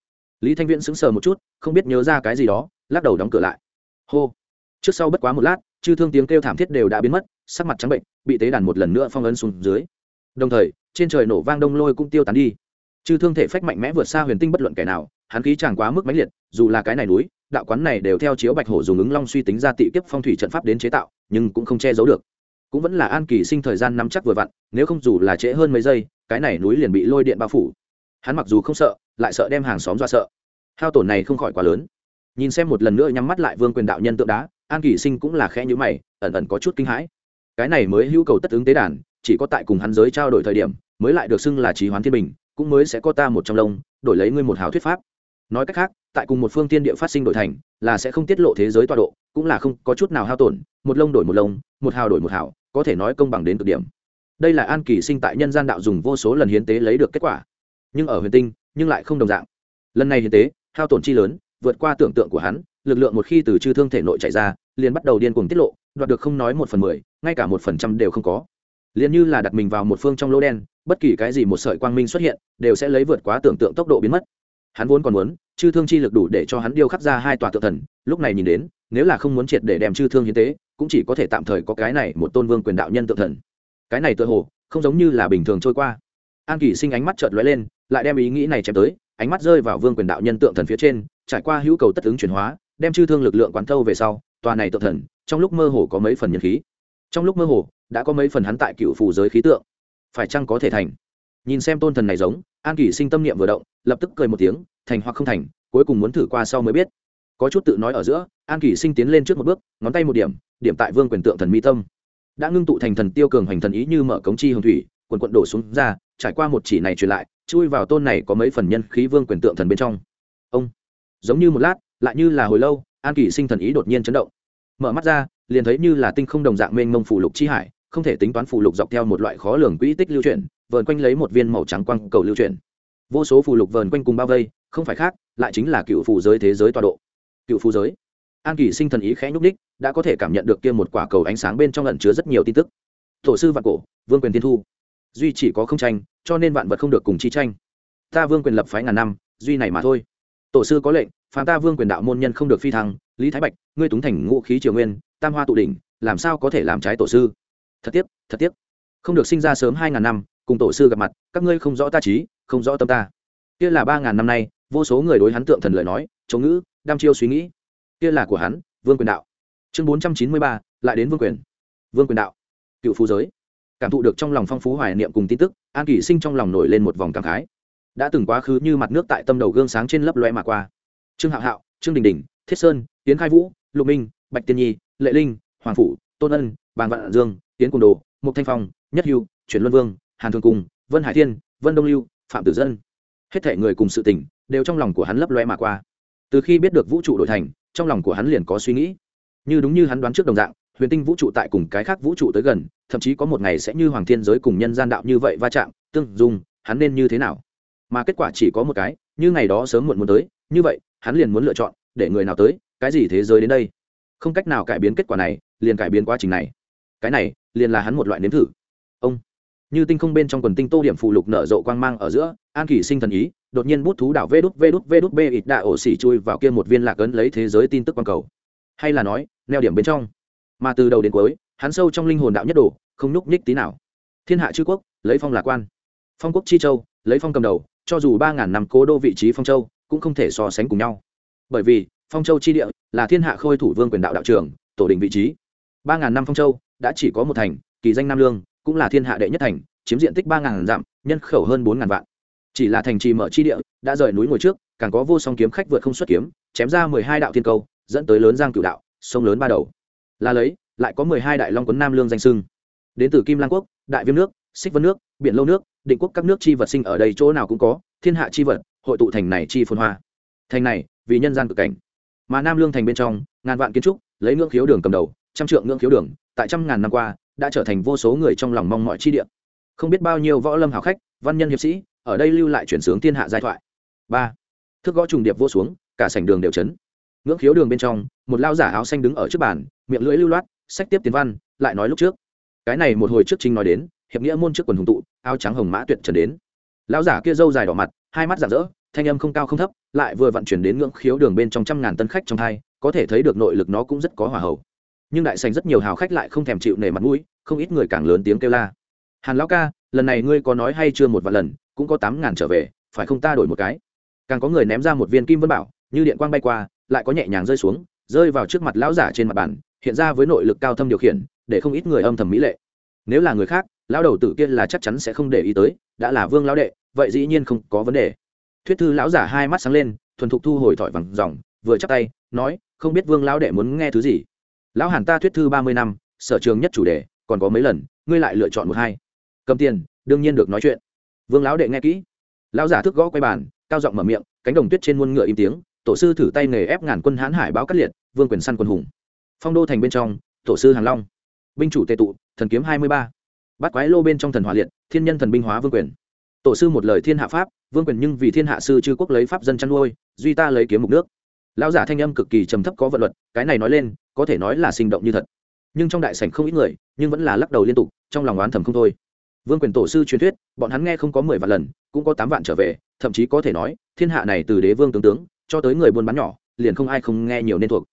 lý thanh viễn sững sờ một chút, không biết nhớ ra cái gì đó, lắc đầu đóng cửa lại. Hô. Trước sau bất quá một lát, chư thương tiếng kêu thảm thiết đều đã biến mất, sắc mặt trắng bệnh, bị tế đàn một lần nữa phong ấn xuống dưới. Đồng thời, trên trời nổ vang đông lôi cũng tiêu tán đi. Chư thương thể phách mạnh mẽ vượt xa huyền tinh bất luận kẻ nào, hắn khí chẳng quá mức mãnh liệt, dù là cái này núi, đạo quán này đều theo chiếu bạch hổ dùng ứng long suy tính ra tị kiếp phong thủy trận pháp đến chế tạo, nhưng cũng không che giấu được. Cũng vẫn là an kỳ sinh thời gian nắm chắc vừa vặn, nếu không dù là trễ hơn mấy giây, cái này núi liền bị lôi điện bao phủ hắn mặc dù không sợ, lại sợ đem hàng xóm ra sợ. Hao tổn này không khỏi quá lớn. Nhìn xem một lần nữa nhắm mắt lại vương quyền đạo nhân tượng đá, an Kỷ sinh cũng là khẽ nhữ mày, ẩn ẩn có chút kinh hãi. Cái này mới hữu cầu tất ứng tế đàn, chỉ có tại cùng hắn giới trao đổi thời điểm, mới lại được xưng là trí hoán thiên bình, cũng mới sẽ có ta một trong lông, đổi lấy ngươi một hào thuyết pháp. Nói cách khác, tại cùng một phương tiên địa phát sinh đổi thành, là sẽ không tiết lộ thế giới tọa độ, cũng là không có chút nào hao tổn, một lông đổi một lông, một hào đổi một hào, có thể nói công bằng đến cực điểm. Đây là an kỳ sinh tại nhân gian đạo dùng vô số lần hiến tế lấy được kết quả nhưng ở huyền tinh, nhưng lại không đồng dạng. Lần này hiến tế, hao tổn chi lớn, vượt qua tưởng tượng của hắn, lực lượng một khi từ chư thương thể nội chạy ra, liền bắt đầu điên cuồng tiết lộ, đoạt được không nói một phần mười, ngay cả một phần trăm đều không có. Liền như là đặt mình vào một phương trong lỗ đen, bất kỳ cái gì một sợi quang minh xuất hiện, đều sẽ lấy vượt quá tưởng tượng tốc độ biến mất. Hắn vốn còn muốn, chư thương chi lực đủ để cho hắn điêu khắc ra hai tòa tượng thần, lúc này nhìn đến, nếu là không muốn triệt để đem chư thương hiến tế, cũng chỉ có thể tạm thời có cái này một tôn vương quyền đạo nhân tượng thần. Cái này tự hồ, không giống như là bình thường trôi qua an kỳ sinh ánh mắt chợt lóe lên, lại đem ý nghĩ này chém tới, ánh mắt rơi vào vương quyền đạo nhân tượng thần phía trên, trải qua hữu cầu tất ứng chuyển hóa, đem chư thương lực lượng quán thâu về sau, tòa này tượng thần, trong lúc mơ hồ có mấy phần nhân khí. Trong lúc mơ hồ, đã có mấy phần hắn tại cựu phù giới khí tượng. Phải chăng có thể thành? Nhìn xem tôn thần này giống, an kỳ sinh tâm niệm vừa động, lập tức cười một tiếng, thành hoặc không thành, cuối cùng muốn thử qua sau mới biết. Có chút tự nói ở giữa, an kỳ sinh tiến lên trước một bước, ngón tay một điểm điểm tại vương quyền tượng thần mi tâm. Đã ngưng tụ thành thần tiêu cường hoành thần ý như mở cống chi hồng thủy quần quận đổ xuống ra, trải qua một chỉ này truyền lại, chui vào tôn này có mấy phần nhân khí vương quyền tượng thần bên trong. Ông, giống như một lát, lại như là hồi lâu, an kỳ sinh thần ý đột nhiên chấn động. Mở mắt ra, liền thấy như là tinh không đồng dạng mênh mông phủ lục chi hải, không thể tính toán phủ lục dọc theo một loại khó lường quỹ tích lưu chuyển, vờn quanh lấy một viên màu trắng quang cầu lưu chuyển. Vô số phù lục vờn quanh cùng bao vây, không phải khác, lại chính là cựu phù giới thế giới tọa độ. Cựu phù giới. An kỳ sinh thần ý khẽ nhúc ních đã có thể cảm nhận được kia một quả cầu ánh sáng bên trong lẩn chứa rất nhiều tin tức. Tổ sư vạn cổ, vương quyền tiên thu duy chỉ có không tranh, cho nên vạn vật không được cùng chi tranh. Ta vương quyền lập phái ngàn năm, duy này mà thôi. Tổ sư có lệnh, phàm ta vương quyền đạo môn nhân không được phi thăng, lý thái bạch, ngươi túng thành ngũ khí triều nguyên, tam hoa tụ đỉnh, làm sao có thể làm trái tổ sư? Thật tiếc thật tiếc. Không được sinh ra sớm hai ngàn năm, cùng tổ sư gặp mặt, các ngươi không rõ ta trí, không rõ tâm ta. Kia là ba ngàn năm nay, vô số người đối hắn tượng thần lời nói, chống ngữ đam chiêu suy nghĩ. Kia là của hắn, vương quyền đạo. Chương bốn trăm chín mươi ba, lại đến vương quyền. Vương quyền đạo. Cựu phú giới cảm thụ được trong lòng phong phú hoài niệm cùng tin tức, an kỷ sinh trong lòng nổi lên một vòng cảm khái. Đã từng quá khứ như mặt nước tại tâm đầu gương sáng trên lấp loe mà qua. Trương hạo hạo, trương đình đình, thiết sơn tiến khai vũ, lục minh, bạch tiên nhi, lệ linh, hoàng phủ, tôn ân bàn vạn dương tiến cùng đồ, mục thanh phong, nhất hưu, chuyển luân vương, hàn thường cung vân hải thiên, vân đông lưu, phạm tử dân. Hết thể người cùng sự tình đều trong lòng của hắn lấp loe mà qua. Từ khi biết được vũ trụ đổi thành, trong lòng của hắn liền có suy nghĩ. Như đúng như hắn đoán trước đồng dạng huyền tinh vũ trụ tại cùng cái khác vũ trụ tới gần, thậm chí có một ngày sẽ như hoàng thiên giới cùng nhân gian đạo như vậy va chạm, tương dung, hắn nên như thế nào? Mà kết quả chỉ có một cái, như ngày đó sớm muộn muốn tới, như vậy, hắn liền muốn lựa chọn, để người nào tới, cái gì thế giới đến đây? Không cách nào cải biến kết quả này, liền cải biến quá trình này. Cái này, liền là hắn một loại nếm thử. Ông, như tinh không bên trong quần tinh tô điểm phụ lục nở rộ quang mang ở giữa, an kỳ sinh thần ý, đột nhiên bút thú đảo vê đút vê đút vê đút bê ít đạ ổ xỉ chui vào kia một viên lạc ấn lấy thế giới tin tức quang cầu. Hay là nói, neo điểm bên trong mà từ đầu đến cuối, hắn sâu trong linh hồn đạo nhất đồ, không nhúc nhích tí nào. Thiên hạ chư quốc, lấy phong lạc quan. Phong quốc chi châu, lấy phong cầm đầu, cho dù ba ngàn năm cố đô vị trí phong châu, cũng không thể so sánh cùng nhau. Bởi vì, phong châu chi địa là thiên hạ khôi thủ vương quyền đạo đạo trưởng tổ định vị trí. ba ngàn năm phong châu đã chỉ có một thành, kỳ danh nam lương, cũng là thiên hạ đệ nhất thành, chiếm diện tích ba ngàn dặm, nhân khẩu hơn bốn ngàn vạn. Chỉ là thành trì mở chi địa, đã rời núi ngồi trước, càng có vô song kiếm khách vượt không xuất kiếm, chém ra mười hai đạo thiên câu, dẫn tới lớn giang cửu đạo, sông lớn ba đầu là lấy, lại có mười hai đại long quấn nam lương danh sưng đến từ kim lang quốc, đại viêm nước, xích vân nước, biển lâu nước, định quốc các nước chi vật sinh ở đây chỗ nào cũng có, thiên hạ chi vật, hội tụ thành này chi phồn hoa. Thành này, vì nhân gian cực cảnh. Mà nam lương thành bên trong, ngàn vạn kiến trúc, lấy ngưỡng khiếu đường cầm đầu, trăm trượng ngưỡng khiếu đường, tại trăm ngàn năm qua, đã trở thành vô số người trong lòng mong mọi chi địa. Không biết bao nhiêu võ lâm hào khách, văn nhân hiệp sĩ, ở đây lưu lại chuyển sướng thiên hạ giai thoại. Ba, thước gõ trùng điệp vô xuống, cả sảnh đường đều chấn. Ngưỡng khiếu đường bên trong, một lao giả áo xanh đứng ở trước bàn miệng lưỡi lưu loát, sách tiếp tiến văn, lại nói lúc trước. Cái này một hồi trước chính nói đến, hiệp nghĩa môn trước quần hùng tụ, áo trắng hồng mã tuyệt trần đến. Lão giả kia râu dài đỏ mặt, hai mắt rạng rỡ, thanh âm không cao không thấp, lại vừa vận chuyển đến ngưỡng khiếu đường bên trong trăm ngàn tân khách trong thai có thể thấy được nội lực nó cũng rất có hòa hậu. Nhưng đại sành rất nhiều hào khách lại không thèm chịu nể mặt mũi, không ít người càng lớn tiếng kêu la. Hàn lão ca, lần này ngươi có nói hay chưa một vài lần, cũng có tám ngàn trở về, phải không ta đổi một cái? Càng có người ném ra một viên kim vân bảo, như điện quang bay qua, lại có nhẹ nhàng rơi xuống, rơi vào trước mặt lão giả trên mặt bàn hiện ra với nội lực cao thâm điều khiển, để không ít người âm thầm mỹ lệ. Nếu là người khác, lão đầu tử kia là chắc chắn sẽ không để ý tới, đã là vương lão đệ, vậy dĩ nhiên không có vấn đề. Thuyết thư lão giả hai mắt sáng lên, thuần thục thu hồi thỏi vàng dòng, vừa chắp tay, nói, không biết vương lão đệ muốn nghe thứ gì? Lão hàn ta thuyết thư ba mươi năm, sở trường nhất chủ đề, còn có mấy lần, ngươi lại lựa chọn một hai. Cầm tiền, đương nhiên được nói chuyện. Vương lão đệ nghe kỹ. Lão giả thức gõ quay bàn, cao giọng mở miệng, cánh đồng tuyết trên muôn ngựa im tiếng, tổ sư thử tay nghề ép ngàn quân hãn hải báo cắt liệt, vương quyền săn quân hùng phong đô thành bên trong, tổ sư hàng long. Binh chủ tệ tụ, thần kiếm hai mươi ba. Bắt quái lô bên trong thần hỏa liệt, thiên nhân thần binh hóa vương quyền. Tổ sư một lời thiên hạ pháp, vương quyền nhưng vì thiên hạ sư chư quốc lấy pháp dân chăn nuôi, duy ta lấy kiếm mục nước. Lão giả thanh âm cực kỳ trầm thấp có vận luật, cái này nói lên, có thể nói là sinh động như thật. Nhưng trong đại sảnh không ít người, nhưng vẫn là lắc đầu liên tục, trong lòng oán thầm không thôi. Vương quyền tổ sư truyền thuyết, bọn hắn nghe không có mười vạn lần, cũng có tám vạn trở về, thậm chí có thể nói, thiên hạ này từ đế vương tướng tướng, cho tới người buôn bán nhỏ, liền không ai không nghe nhiều nên thuộc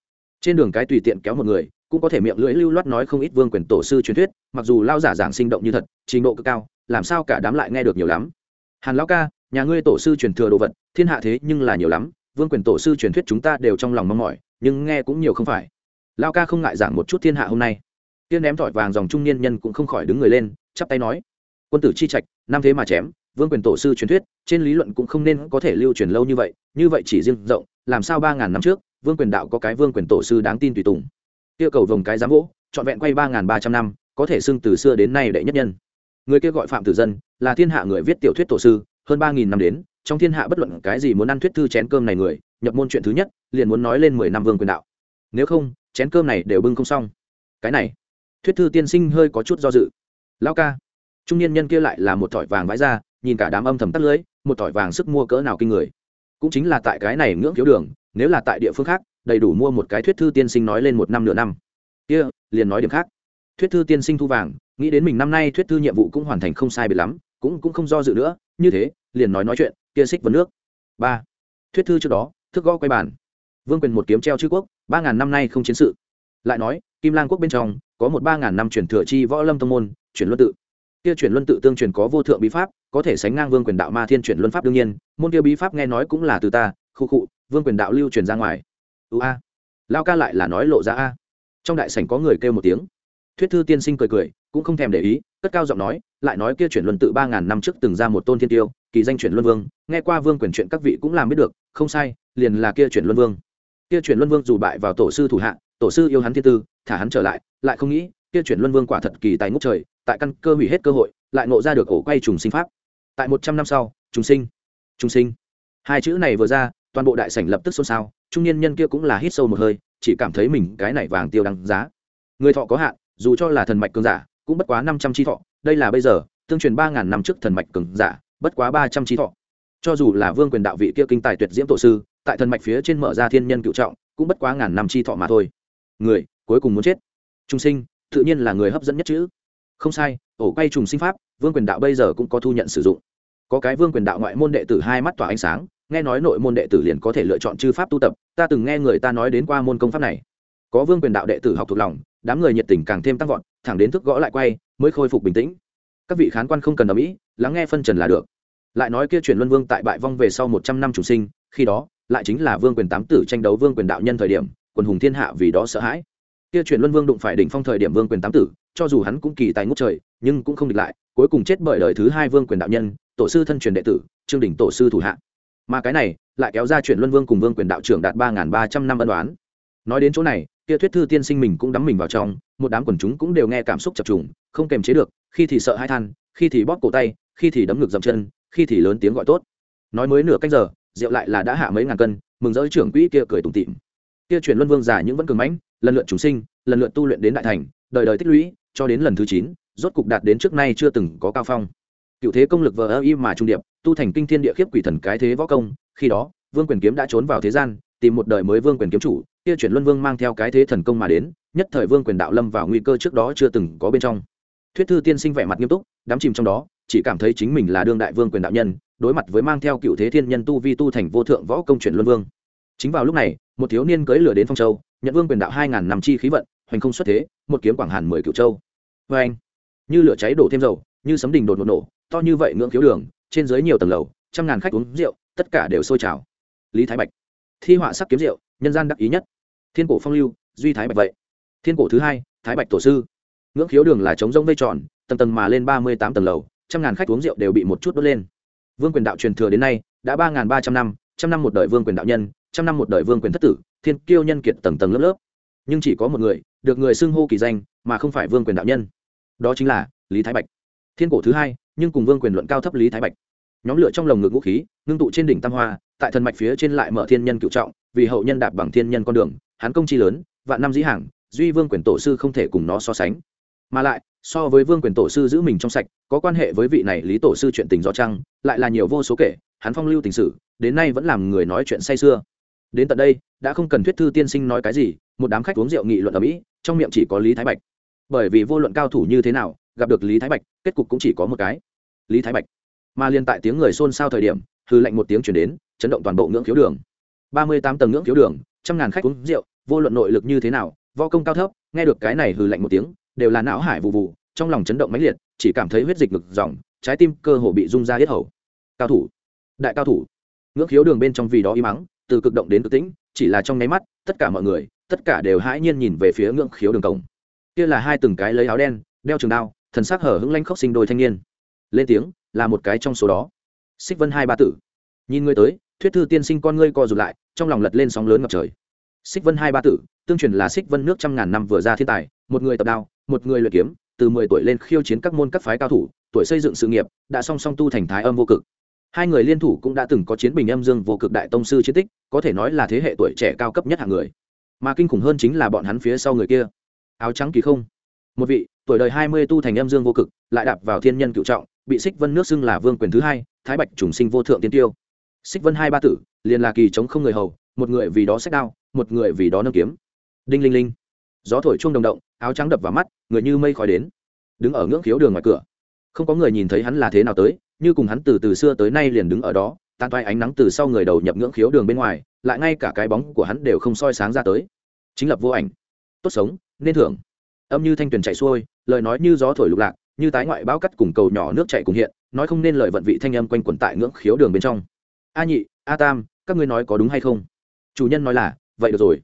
trên đường cái tùy tiện kéo một người, cũng có thể miệng lưỡi lưu loát nói không ít vương quyền tổ sư truyền thuyết, mặc dù lao giả giảng sinh động như thật, trình độ cực cao, làm sao cả đám lại nghe được nhiều lắm. Hàn lão ca, nhà ngươi tổ sư truyền thừa đồ vật, thiên hạ thế nhưng là nhiều lắm, vương quyền tổ sư truyền thuyết chúng ta đều trong lòng mong mỏi, nhưng nghe cũng nhiều không phải. Lao ca không ngại giảng một chút thiên hạ hôm nay. Tiên ném thỏi vàng dòng trung niên nhân cũng không khỏi đứng người lên, chắp tay nói, quân tử chi trạch, năm thế mà chém, vương quyền tổ sư truyền thuyết, trên lý luận cũng không nên có thể lưu truyền lâu như vậy như vậy chỉ riêng rộng, làm sao ba ngàn năm trước vương quyền đạo có cái vương quyền tổ sư đáng tin tùy tùng. Kia cầu vồng cái giám gỗ, trọn vẹn quay ba n ba trăm năm, có thể xưng từ xưa đến nay đệ nhất nhân. Người kia gọi phạm tử dân, là thiên hạ người viết tiểu thuyết tổ sư, hơn ba nghìn năm đến, trong thiên hạ bất luận cái gì muốn ăn thuyết thư chén cơm này người, nhập môn chuyện thứ nhất, liền muốn nói lên mười năm vương quyền đạo. Nếu không, chén cơm này đều bưng không xong. Cái này, thuyết thư tiên sinh hơi có chút do dự. Lao ca, trung niên nhân kia lại là một thỏi vàng vãi ra, nhìn cả đám âm thầm tắt lưới, một thỏi vàng sức mua cỡ nào kinh người. Cũng chính là tại cái này ngưỡng thiếu đường nếu là tại địa phương khác, đầy đủ mua một cái thuyết thư tiên sinh nói lên một năm nửa năm. Kia, liền nói điểm khác. Thuyết thư tiên sinh thu vàng, nghĩ đến mình năm nay thuyết thư nhiệm vụ cũng hoàn thành không sai biệt lắm, cũng cũng không do dự nữa, như thế, liền nói nói chuyện, kia xích vấn nước. Ba, thuyết thư trước đó, thức gõ quay bàn. Vương quyền một kiếm treo chữ quốc, ba ngàn năm nay không chiến sự. Lại nói, kim lang quốc bên trong, có một ba ngàn năm truyền thừa chi võ lâm tông môn, chuyển luân tự. Kia chuyển luân tự tương truyền có vô thượng bí pháp, có thể sánh ngang vương quyền đạo ma thiên chuyển luân pháp đương nhiên, môn kia bí pháp nghe nói cũng là từ ta khu khụ vương quyền đạo lưu truyền ra ngoài. Ưu a. Lao ca lại là nói lộ ra a. Trong đại sảnh có người kêu một tiếng. Thuyết thư tiên sinh cười cười, cũng không thèm để ý, cất cao giọng nói, lại nói kia chuyển luân tự ba ngàn năm trước từng ra một tôn thiên tiêu, kỳ danh chuyển luân vương, nghe qua vương quyền chuyện các vị cũng làm biết được, không sai, liền là kia chuyển luân vương. Kia chuyển luân vương dù bại vào tổ sư thủ hạ, tổ sư yêu hắn thiên tư, thả hắn trở lại lại không nghĩ, kia chuyển luân vương quả thật kỳ tài ngốc trời, tại căn cơ hủy hết cơ hội, lại ngộ ra được ổ quay trùng sinh pháp. Tại một trăm năm sau, trùng sinh trùng sinh. Hai chữ này vừa ra toàn bộ đại sảnh lập tức xôn xao, trung niên nhân kia cũng là hít sâu một hơi, chỉ cảm thấy mình cái này vàng tiêu đăng giá. Người thọ có hạn, dù cho là thần mạch cường giả, cũng bất quá năm trăm chi thọ, đây là bây giờ, tương truyền ba ngàn năm trước thần mạch cường giả, bất quá ba trăm chi thọ. Cho dù là vương quyền đạo vị kia kinh tài tuyệt diễm tổ sư, tại thần mạch phía trên mở ra thiên nhân cựu trọng, cũng bất quá ngàn năm chi thọ mà thôi. Người, cuối cùng muốn chết. Trung sinh, tự nhiên là người hấp dẫn nhất chữ không sai, ổ quay trùng sinh pháp, vương quyền đạo bây giờ cũng có thu nhận sử dụng có cái vương quyền đạo ngoại môn đệ tử hai mắt tỏa ánh sáng, nghe nói nội môn đệ tử liền có thể lựa chọn chư pháp tu tập, ta từng nghe người ta nói đến qua môn công pháp này. Có vương quyền đạo đệ tử học thuộc lòng, đám người nhiệt tình càng thêm tăng vọt, thẳng đến thức gõ lại quay, mới khôi phục bình tĩnh. Các vị khán quan không cần ở mỹ lắng nghe phân trần là được. Lại nói kia chuyển luân vương tại bại vong về sau một trăm năm chủ sinh, khi đó, lại chính là vương quyền tám tử tranh đấu vương quyền đạo nhân thời điểm, quần hùng thiên hạ vì đó sợ hãi. Kia chuyển luân vương đụng phải đỉnh phong thời điểm vương quyền tám tử, cho dù hắn cũng kỳ tài ngút trời, nhưng cũng không địch lại, cuối cùng chết bởi đời thứ hai vương quyền đạo nhân tổ sư thân truyền đệ tử, trương đỉnh tổ sư thủ hạ. Mà cái này, lại kéo ra chuyển luân vương cùng vương quyền đạo trưởng đạt ba ba trăm năm ân đoán nói đến chỗ này, kia thuyết thư tiên sinh mình cũng đắm mình vào trong, một đám quần chúng cũng đều nghe cảm xúc chập trùng, không kềm chế được, khi thì sợ hai than, khi thì bóp cổ tay, khi thì đấm ngực dậm chân, khi thì lớn tiếng gọi tốt. Nói mới nửa canh giờ, rượu lại là đã hạ mấy ngàn cân, mừng rỡ trưởng quỹ kia cười tủm tỉm. Kia chuyển luân vương giả những vẫn cường mãnh, lần lượt chúng sinh, lần lượt tu luyện đến đại thành, đời đời tích lũy, cho đến lần thứ chín, rốt cục đạt đến trước nay chưa từng có cao phong cựu thế công lực vờ ơ y mà trung điệp, tu thành kinh thiên địa khiếp quỷ thần cái thế võ công, khi đó, vương quyền kiếm đã trốn vào thế gian, tìm một đời mới vương quyền kiếm chủ, kia chuyển luân vương mang theo cái thế thần công mà đến, nhất thời vương quyền đạo lâm vào nguy cơ trước đó chưa từng có bên trong. Thuyết thư tiên sinh vẻ mặt nghiêm túc đám chìm trong đó, chỉ cảm thấy chính mình là đương đại vương quyền đạo nhân, đối mặt với mang theo cựu thế thiên nhân tu vi tu thành vô thượng võ công chuyển luân vương. Chính vào lúc này, một thiếu niên cưỡi lửa đến phong châu, nhận vương quyền đạo hai ngàn năm chi khí vận, hoành không xuất thế, một kiếm quảng hàn mười cựu châu. Vê anh như lửa cháy đổ thêm dầu, như sấm đình đột một nổ to như vậy ngưỡng khiếu đường, trên dưới nhiều tầng lầu, trăm ngàn khách uống rượu, tất cả đều sôi trào. Lý thái bạch. Thi họa sắc kiếm rượu, nhân gian đắc ý nhất. Thiên cổ phong lưu, duy thái bạch vậy. Thiên cổ thứ hai, thái bạch tổ sư. Ngưỡng khiếu đường là trống rông vây tròn, tầng tầng mà lên ba mươi tám tầng lầu, trăm ngàn khách uống rượu đều bị một chút đốt lên. Vương quyền đạo truyền thừa đến nay, đã ba ngàn ba trăm năm trăm năm một đời vương quyền đạo nhân, trăm năm một đời vương quyền thất tử, thiên kiêu nhân kiệt tầng tầng lớp lớp. Nhưng chỉ có một người, được người xưng hô kỳ danh, mà không phải vương quyền đạo nhân. Đó chính là lý thái bạch. Thiên cổ thứ hai nhưng cùng vương quyền luận cao thấp lý thái bạch. Nhóm lửa trong lồng ngực vũ khí, ngưng tụ trên đỉnh tam hoa, tại thần mạch phía trên lại mở thiên nhân cựu trọng, vì hậu nhân đạp bằng thiên nhân con đường hắn công chi lớn, vạn năm dĩ hàng, duy vương quyền tổ sư không thể cùng nó so sánh. Mà lại, so với vương quyền tổ sư giữ mình trong sạch, có quan hệ với vị này lý tổ sư chuyện tình do trăng lại là nhiều vô số kể, hắn phong lưu tình sử, đến nay vẫn làm người nói chuyện say xưa đến tận đây, đã không cần thuyết thư tiên sinh nói cái gì, một đám khách uống rượu nghị luận ở mỹ, trong miệng chỉ có lý thái bạch. Bởi vì vô luận cao thủ như thế nào gặp được lý thái bạch, kết cục cũng chỉ có một cái. Lý thái bạch. Mà liên tại tiếng người xôn xao thời điểm hư lạnh một tiếng chuyển đến, chấn động toàn bộ ngưỡng khiếu đường. Ba mươi tám tầng ngưỡng khiếu đường, trăm ngàn khách uống rượu, vô luận nội lực như thế nào vo công cao thấp, nghe được cái này hư lạnh một tiếng, đều là não hải vụ vụ trong lòng chấn động mãnh liệt, chỉ cảm thấy huyết dịch ngực dòng, trái tim cơ hồ bị rung ra hết hầu. Cao thủ. Đại cao thủ. Ngưỡng khiếu đường bên trong vì đó im mắng, từ cực động đến cực tĩnh, chỉ là trong nháy mắt, tất cả mọi người, tất cả đều hãi nhiên nhìn về phía ngưỡng khiếu đường cổng. Kia là hai từng cái lấy áo đen, đeo trường đao thần sắc hở hững lanh khóc sinh đôi thanh niên. Lên tiếng, là một cái trong số đó. Xích vân hai ba tử. Nhìn ngươi tới, thuyết thư tiên sinh con ngươi co rụt lại, trong lòng lật lên sóng lớn ngập trời. Xích vân hai ba tử, tương truyền là xích vân nước trăm ngàn năm vừa ra thiên tài, một người tập đao, một người luyện kiếm, từ mười tuổi lên khiêu chiến các môn các phái cao thủ, tuổi xây dựng sự nghiệp, đã song song tu thành thái âm vô cực. Hai người liên thủ cũng đã từng có chiến bình âm dương vô cực đại tông sư chiến tích, có thể nói là thế hệ tuổi trẻ cao cấp nhất hạng người. Mà kinh khủng hơn chính là bọn hắn phía sau người kia. Áo trắng kỳ không. Một vị tuổi đời hai mươi tu thành âm dương vô cực, lại đạp vào thiên nhân cựu trọng, bị xích vân nước xưng là vương quyền thứ hai, thái bạch trùng sinh vô thượng tiên tiêu. Xích vân hai ba tử, liền là kỳ chống không người hầu, một người vì đó sách đao, một người vì đó nâng kiếm. Đinh linh linh. Gió thổi chuông đồng động, áo trắng đập vào mắt, người như mây khói đến. Đứng ở ngưỡng khiếu đường ngoài cửa. Không có người nhìn thấy hắn là thế nào tới, như cùng hắn từ từ xưa tới nay liền đứng ở đó, tan toai ánh nắng từ sau người đầu nhập ngưỡng khiếu đường bên ngoài, lại ngay cả cái bóng của hắn đều không soi sáng ra tới. Chính lập vô ảnh. Tốt sống, nên thưởng âm như thanh tuyền chạy xuôi, lời nói như gió thổi lục lạc, như tái ngoại bao cắt cùng cầu nhỏ nước chạy cùng hiện, nói không nên lời vận vị thanh âm quanh quẩn tại ngưỡng khiếu đường bên trong. A nhị, a tam, các ngươi nói có đúng hay không? Chủ nhân nói là, vậy được rồi.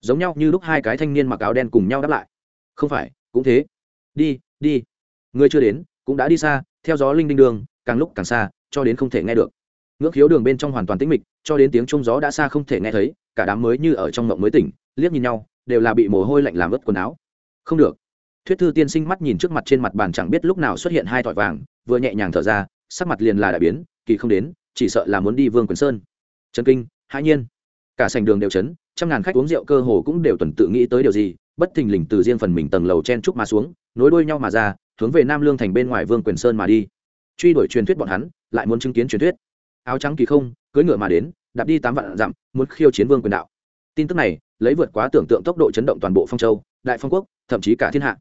Giống nhau như lúc hai cái thanh niên mặc áo đen cùng nhau đáp lại. Không phải, cũng thế. Đi đi. Người chưa đến, cũng đã đi xa, theo gió linh đinh đường, càng lúc càng xa, cho đến không thể nghe được. Ngưỡng khiếu đường bên trong hoàn toàn tĩnh mịch, cho đến tiếng trông gió đã xa không thể nghe thấy, cả đám mới như ở trong mộng mới tỉnh, liếc nhìn nhau, đều là bị mồ hôi lạnh làm ướt quần áo không được. Thuyết thư tiên sinh mắt nhìn trước mặt trên mặt bàn chẳng biết lúc nào xuất hiện hai thỏi vàng, vừa nhẹ nhàng thở ra, sắc mặt liền là đại biến, kỳ không đến, chỉ sợ là muốn đi vương quyền sơn. Trần kinh, hãi nhiên. Cả sành đường đều chấn, trăm ngàn khách uống rượu cơ hồ cũng đều tuần tự nghĩ tới điều gì, bất thình lình từ riêng phần mình tầng lầu chen trúc mà xuống, nối đuôi nhau mà ra, hướng về nam lương thành bên ngoài vương quyền sơn mà đi. Truy đuổi truyền thuyết bọn hắn, lại muốn chứng kiến truyền thuyết. Áo trắng kỳ không, cưỡi ngựa mà đến, đạp đi tám vạn dặm, muốn khiêu chiến vương quyền đạo. Tin tức này, lấy vượt quá tưởng tượng tốc độ chấn động toàn bộ phong châu, đại phong quốc thậm chí cả thiên hạ.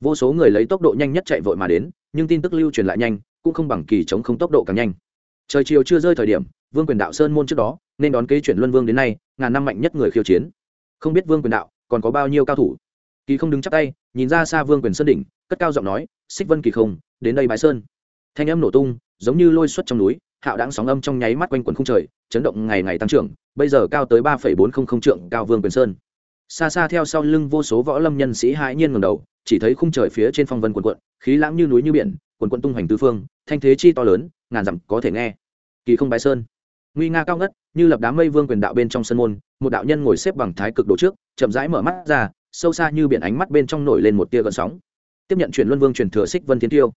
Vô số người lấy tốc độ nhanh nhất chạy vội mà đến, nhưng tin tức lưu truyền lại nhanh, cũng không bằng kỳ chống không tốc độ càng nhanh. Trời chiều chưa rơi thời điểm, vương quyền đạo sơn môn trước đó, nên đón kế chuyển luân vương đến nay, ngàn năm mạnh nhất người khiêu chiến. Không biết vương quyền đạo, còn có bao nhiêu cao thủ? Kỳ không đứng chắc tay, nhìn ra xa vương quyền sơn đỉnh, cất cao giọng nói, xích vân kỳ không, đến đây bái sơn. Thanh âm nổ tung, giống như lôi xuất trong núi, hạo đáng sóng âm trong nháy mắt quanh quần khung trời, chấn động ngày ngày tăng trưởng, bây giờ cao tới ba bốn trăm linh trượng cao vương quyền sơn xa xa theo sau lưng vô số võ lâm nhân sĩ hãi nhiên ngầm đầu, chỉ thấy khung trời phía trên phong vân quần quận khí lãng như núi như biển quần quận tung hoành tứ phương, thanh thế chi to lớn, ngàn dặm có thể nghe. Kỳ không bái sơn. Nguy nga cao ngất, như lập đám mây vương quyền đạo bên trong sân môn, một đạo nhân ngồi xếp bằng thái cực đồ trước, chậm rãi mở mắt ra, sâu xa như biển ánh mắt bên trong nổi lên một tia gợn sóng. Tiếp nhận truyền luân vương truyền thừa xích vân thiên tiêu.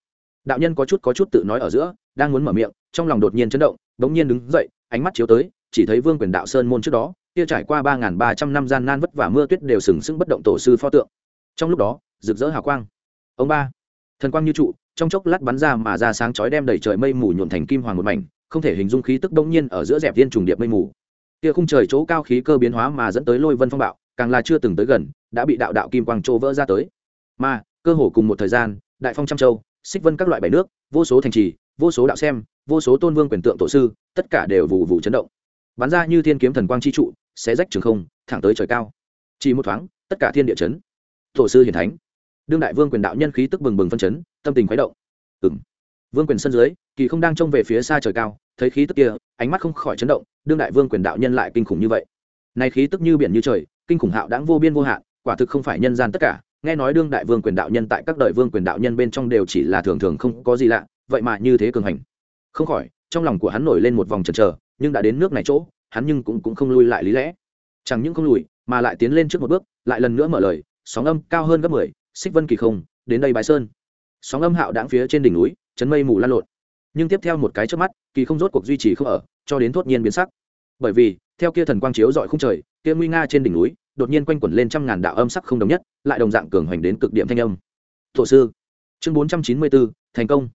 Đạo nhân có chút có chút tự nói ở giữa, đang muốn mở miệng, trong lòng đột nhiên chấn động bỗng nhiên đứng dậy, ánh mắt chiếu tới, chỉ thấy vương quyền đạo sơn môn trước đó kia trải qua ba ba trăm năm gian nan vất vả mưa tuyết đều sừng sững bất động tổ sư pho tượng. Trong lúc đó, rực rỡ hào quang. Ông ba, thần quang như trụ, trong chốc lát bắn ra mà ra sáng chói đem đầy trời mây mù nhuộn thành kim hoàng một mảnh, không thể hình dung khí tức đông nhiên ở giữa dẹp viên trùng điệp mây mù. Kia khung trời chỗ cao khí cơ biến hóa mà dẫn tới lôi vân phong bạo, càng là chưa từng tới gần, đã bị đạo đạo kim quang trô vỡ ra tới. Mà, cơ hồ cùng một thời gian, đại phong trăm châu, xích vân các loại bảy nước, vô số thành trì, vô số đạo xem, vô số tôn vương quyền tượng tổ sư, tất cả đều vụ vụ chấn động bắn ra như thiên kiếm thần quang chi trụ, xé rách trường không, thẳng tới trời cao. Chỉ một thoáng, tất cả thiên địa chấn. Tổ sư hiển thánh. Đương đại vương quyền đạo nhân khí tức bừng bừng phân chấn, tâm tình khuấy động. Ừng vương quyền sân dưới, kỳ không đang trông về phía xa trời cao, thấy khí tức kia, ánh mắt không khỏi chấn động, đương đại vương quyền đạo nhân lại kinh khủng như vậy. Này khí tức như biển như trời, kinh khủng hạo đáng vô biên vô hạn, quả thực không phải nhân gian tất cả. Nghe nói đương đại vương quyền đạo nhân tại các đời vương quyền đạo nhân bên trong đều chỉ là thường thường không có gì lạ, vậy mà như thế cường hành. Không khỏi, trong lòng của hắn nổi lên một vòng chần chờ nhưng đã đến nước này chỗ hắn nhưng cũng, cũng không lui lại lý lẽ. Chẳng những không lùi mà lại tiến lên trước một bước lại lần nữa mở lời sóng âm cao hơn gấp mười xích vân kỳ không đến đây bãi sơn. Sóng âm hạo đáng phía trên đỉnh núi chấn mây mù lan lộn. Nhưng tiếp theo một cái trước mắt kỳ không rốt cuộc duy trì không ở cho đến thốt nhiên biến sắc. Bởi vì theo kia thần quang chiếu dọi không trời kia nguy nga trên đỉnh núi đột nhiên quanh quẩn lên trăm ngàn đạo âm sắc không đồng nhất lại đồng dạng cường hoành đến cực điểm thanh âm. Thổ sư. Chương bốn trăm chín mươi bốn thành công.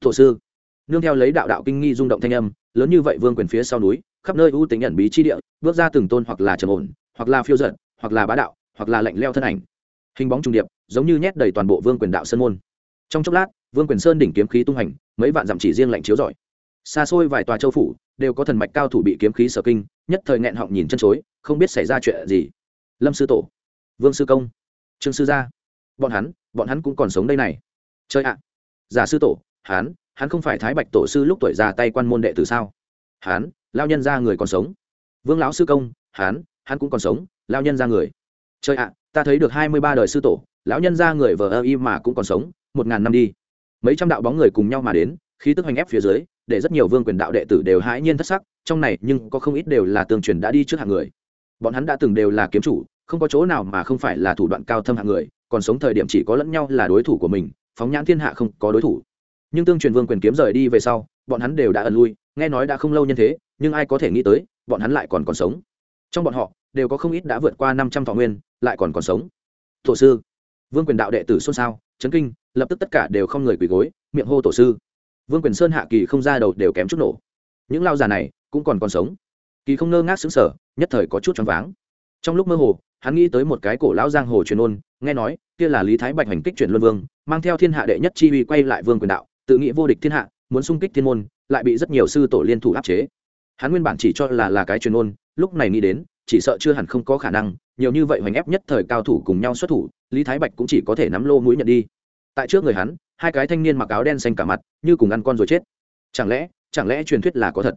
Thổ sư. Nương theo lấy đạo đạo kinh nghi rung động thanh âm lớn như vậy vương quyền phía sau núi, khắp nơi ưu tính ẩn bí chi địa, bước ra từng tôn hoặc là trầm ổn, hoặc là phiêu giận hoặc là bá đạo, hoặc là lạnh leo thân ảnh. Hình bóng trùng điệp, giống như nhét đầy toàn bộ vương quyền đạo sơn môn. Trong chốc lát, vương quyền sơn đỉnh kiếm khí tung hành, mấy vạn dặm chỉ riêng lạnh chiếu giỏi xa xôi vài tòa châu phủ, đều có thần mạch cao thủ bị kiếm khí sở kinh, nhất thời nghẹn họng nhìn chân chối, không biết xảy ra chuyện gì. Lâm sư tổ, vương sư công, trương sư gia, bọn hắn bọn hắn cũng còn sống đây này. Chơi ạ. Giả sư tổ, hắn hắn không phải thái bạch tổ sư lúc tuổi già tay quan môn đệ tử sao? Hắn, lao nhân ra người còn sống. Vương lão sư công, hắn hắn cũng còn sống, lao nhân ra người. Trời ạ, ta thấy được hai mươi ba đời sư tổ, lão nhân ra người vờ ơ y mà cũng còn sống, một ngàn năm đi. Mấy trăm đạo bóng người cùng nhau mà đến, khí tức hành ép phía dưới, để rất nhiều vương quyền đạo đệ tử đều hãi nhiên thất sắc, trong này nhưng có không ít đều là tương truyền đã đi trước hạng người. Bọn hắn đã từng đều là kiếm chủ, không có chỗ nào mà không phải là thủ đoạn cao thâm hạng người, còn sống thời điểm chỉ có lẫn nhau là đối thủ của mình, phóng nhãn thiên hạ không có đối thủ nhưng tương truyền vương quyền kiếm rời đi về sau, bọn hắn đều đã ẩn lui, nghe nói đã không lâu nhân thế, nhưng ai có thể nghĩ tới, bọn hắn lại còn còn sống. Trong bọn họ, đều có không ít đã vượt qua năm trăm thọ nguyên, lại còn còn sống. Tổ sư, vương quyền đạo đệ tử xôn xao, chấn kinh, lập tức tất cả đều không người quỳ gối, miệng hô tổ sư. Vương quyền sơn hạ kỳ không ra đầu đều kém chút nổ. Những lao già này cũng còn còn sống. Kỳ không ngơ ngác xứng sở nhất thời có chút choáng váng. Trong lúc mơ hồ, hắn nghĩ tới một cái cổ lão giang hồ truyền ôn, nghe nói, kia là lý thái bạch hành kích chuyển luân vương, mang theo thiên hạ đệ nhất chi uy quay lại vương quyền đạo tự nghĩ vô địch thiên hạ, muốn xung kích thiên môn, lại bị rất nhiều sư tổ liên thủ áp chế. Hắn nguyên bản chỉ cho là là cái truyền môn, lúc này nghĩ đến, chỉ sợ chưa hẳn không có khả năng, nhiều như vậy hoành ép nhất thời cao thủ cùng nhau xuất thủ, lý thái bạch cũng chỉ có thể nắm lô mũi nhận đi. Tại trước người hắn, hai cái thanh niên mặc áo đen xanh cả mặt, như cùng ăn con rồi chết. Chẳng lẽ chẳng lẽ truyền thuyết là có thật?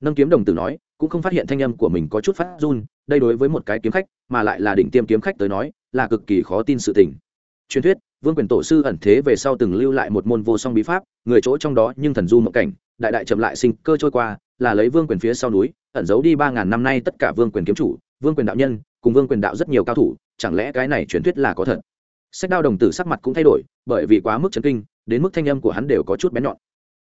Nâng kiếm đồng tử nói, cũng không phát hiện thanh âm của mình có chút phát run, đây đối với một cái kiếm khách, mà lại là đỉnh tiêm kiếm khách tới nói, là cực kỳ khó tin sự tình. Truyền thuyết vương quyền tổ sư ẩn thế về sau từng lưu lại một môn vô song bí pháp người chỗ trong đó nhưng thần du mộng cảnh đại đại chậm lại sinh cơ trôi qua là lấy vương quyền phía sau núi ẩn giấu đi ba ngàn năm nay tất cả vương quyền kiếm chủ vương quyền đạo nhân cùng vương quyền đạo rất nhiều cao thủ chẳng lẽ cái này truyền thuyết là có thật sách đao đồng tử sắc mặt cũng thay đổi bởi vì quá mức chấn kinh đến mức thanh âm của hắn đều có chút bén nhọn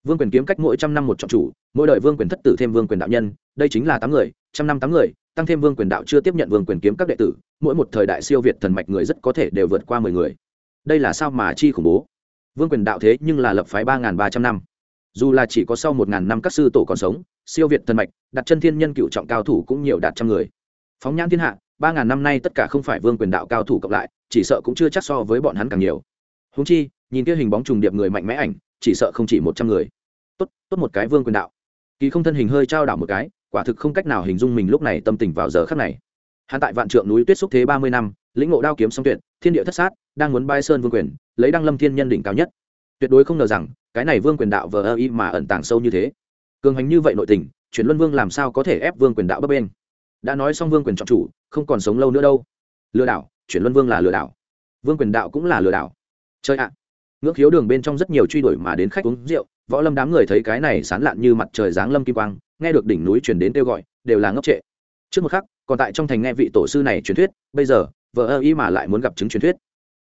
vương quyền kiếm cách mỗi trăm năm một trọng chủ mỗi đời vương quyền thất tử thêm vương quyền đạo nhân đây chính là tám người trăm năm tám người tăng thêm vương quyền đạo chưa tiếp nhận vương quyền kiếm các đệ tử mỗi một thời đại siêu việt thần mạch người rất có thể đều vượt qua mười người đây là sao mà chi khủng bố? Vương quyền đạo thế nhưng là lập phái ba ba trăm năm. Dù là chỉ có sau một ngàn năm các sư tổ còn sống, siêu việt thần mạch, đặt chân thiên nhân cựu trọng cao thủ cũng nhiều đạt trăm người. Phóng nhãn thiên hạ, ba ngàn năm nay tất cả không phải vương quyền đạo cao thủ cộng lại, chỉ sợ cũng chưa chắc so với bọn hắn càng nhiều. Húng chi, nhìn kia hình bóng trùng điệp người mạnh mẽ ảnh, chỉ sợ không chỉ một trăm người. Tốt tốt một cái vương quyền đạo. Kỳ không thân hình hơi trao đảo một cái, quả thực không cách nào hình dung mình lúc này tâm tình vào giờ khắc này. Hắn tại vạn trượng núi tuyết xúc thế ba mươi năm lĩnh ngộ đao kiếm song tuyệt, thiên địa thất sát, đang muốn bay sơn vương quyền, lấy đăng lâm thiên nhân đỉnh cao nhất. Tuyệt đối không ngờ rằng, cái này vương quyền đạo vờ ơ y mà ẩn tàng sâu như thế. Cường hành như vậy nội tình, chuyển luân vương làm sao có thể ép vương quyền đạo bấp bên đã nói xong vương quyền trọng chủ, không còn sống lâu nữa đâu. Lừa đảo, chuyển luân vương là lừa đảo. Vương quyền đạo cũng là lừa đảo. Chơi ạ. Ngưỡng khiếu đường bên trong rất nhiều truy đuổi mà đến khách uống rượu, võ lâm đám người thấy cái này sán lạn như mặt trời giáng lâm kim quang, nghe được đỉnh núi chuyển đến kêu gọi, đều là ngốc trệ. Trước một khắc, còn tại trong thành nghe vị tổ sư này truyền thuyết, bây giờ vợ ơ y mà lại muốn gặp chứng truyền thuyết.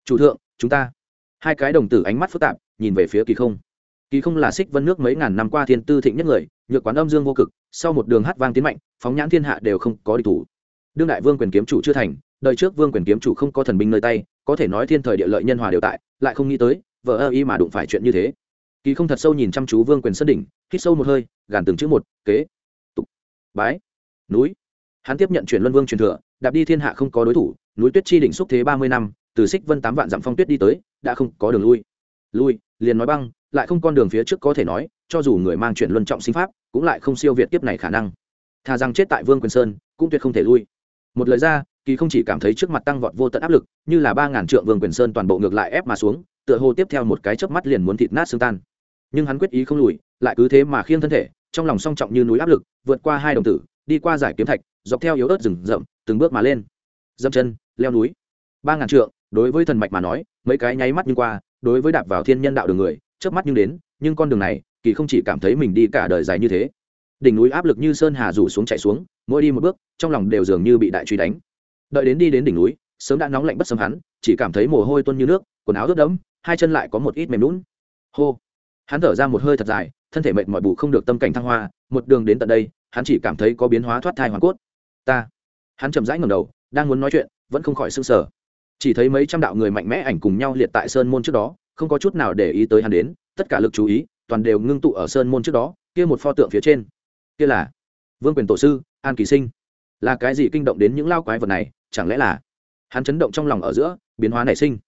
Chủ thượng, chúng ta. Hai cái đồng tử ánh mắt phức tạp, nhìn về phía kỳ không. Kỳ không là xích vân nước mấy ngàn năm qua thiên tư thịnh nhất người, nhược quán âm dương vô cực, sau một đường hát vang tiến mạnh, phóng nhãn thiên hạ đều không có địch thủ. Đương đại vương quyền kiếm chủ chưa thành, đời trước vương quyền kiếm chủ không có thần binh nơi tay, có thể nói thiên thời địa lợi nhân hòa đều tại, lại không nghĩ tới vợ ơ y mà đụng phải chuyện như thế. Kỳ không thật sâu nhìn chăm chú vương quyền sân đỉnh, hít sâu một hơi, gàn từng chữ một, kế, tục, bái, núi. Hắn tiếp nhận chuyển luân vương truyền thừa, đạp đi thiên hạ không có đối thủ núi tuyết chi đỉnh xúc thế ba mươi năm, từ xích vân tám vạn dặm phong tuyết đi tới, đã không có đường lui. Lui, liền nói băng, lại không con đường phía trước có thể nói, cho dù người mang chuyển luân trọng sinh pháp, cũng lại không siêu việt tiếp này khả năng. Thà rằng chết tại vương quyền sơn, cũng tuyệt không thể lui. Một lời ra, kỳ không chỉ cảm thấy trước mặt tăng vọt vô tận áp lực, như là ba ngàn trượng vương quyền sơn toàn bộ ngược lại ép mà xuống, tựa hồ tiếp theo một cái chớp mắt liền muốn thịt nát xương tan. Nhưng hắn quyết ý không lùi, lại cứ thế mà khiêng thân thể, trong lòng song trọng như núi áp lực, vượt qua hai đồng tử, đi qua giải kiếm thạch, dọc theo yếu ớt rừng rậm, từng bước mà lên. Dậm chân leo núi. Ba ngàn trượng, đối với thần mạch mà nói, mấy cái nháy mắt nhưng qua, đối với đạp vào thiên nhân đạo đường người, chớp mắt nhưng đến, nhưng con đường này, kỳ không chỉ cảm thấy mình đi cả đời dài như thế. Đỉnh núi áp lực như sơn hà rủ xuống chạy xuống, mỗi đi một bước, trong lòng đều dường như bị đại truy đánh. Đợi đến đi đến đỉnh núi, sớm đã nóng lạnh bất sâm hắn, chỉ cảm thấy mồ hôi tuôn như nước, quần áo ướt đẫm, hai chân lại có một ít mềm lún hô! Hắn thở ra một hơi thật dài, thân thể mệt mỏi bù không được tâm cảnh thăng hoa, một đường đến tận đây, hắn chỉ cảm thấy có biến hóa thoát thai hoàn cốt. Ta! Hắn chậm rãi ngầm đầu, đang muốn nói chuyện vẫn không khỏi s ư n g sở chỉ thấy mấy trăm đạo người mạnh mẽ ảnh cùng nhau liệt tại sơn môn trước đó, không có chút nào để ý tới hắn đến, tất cả lực chú ý toàn đều ngưng tụ ở sơn môn trước đó, kia một pho tượng phía trên. Kia là vương quyền tổ sư, an kỳ sinh. Là cái gì kinh động đến những lao quái vật này, chẳng lẽ là hắn chấn động trong lòng ở giữa, biến hóa nảy sinh?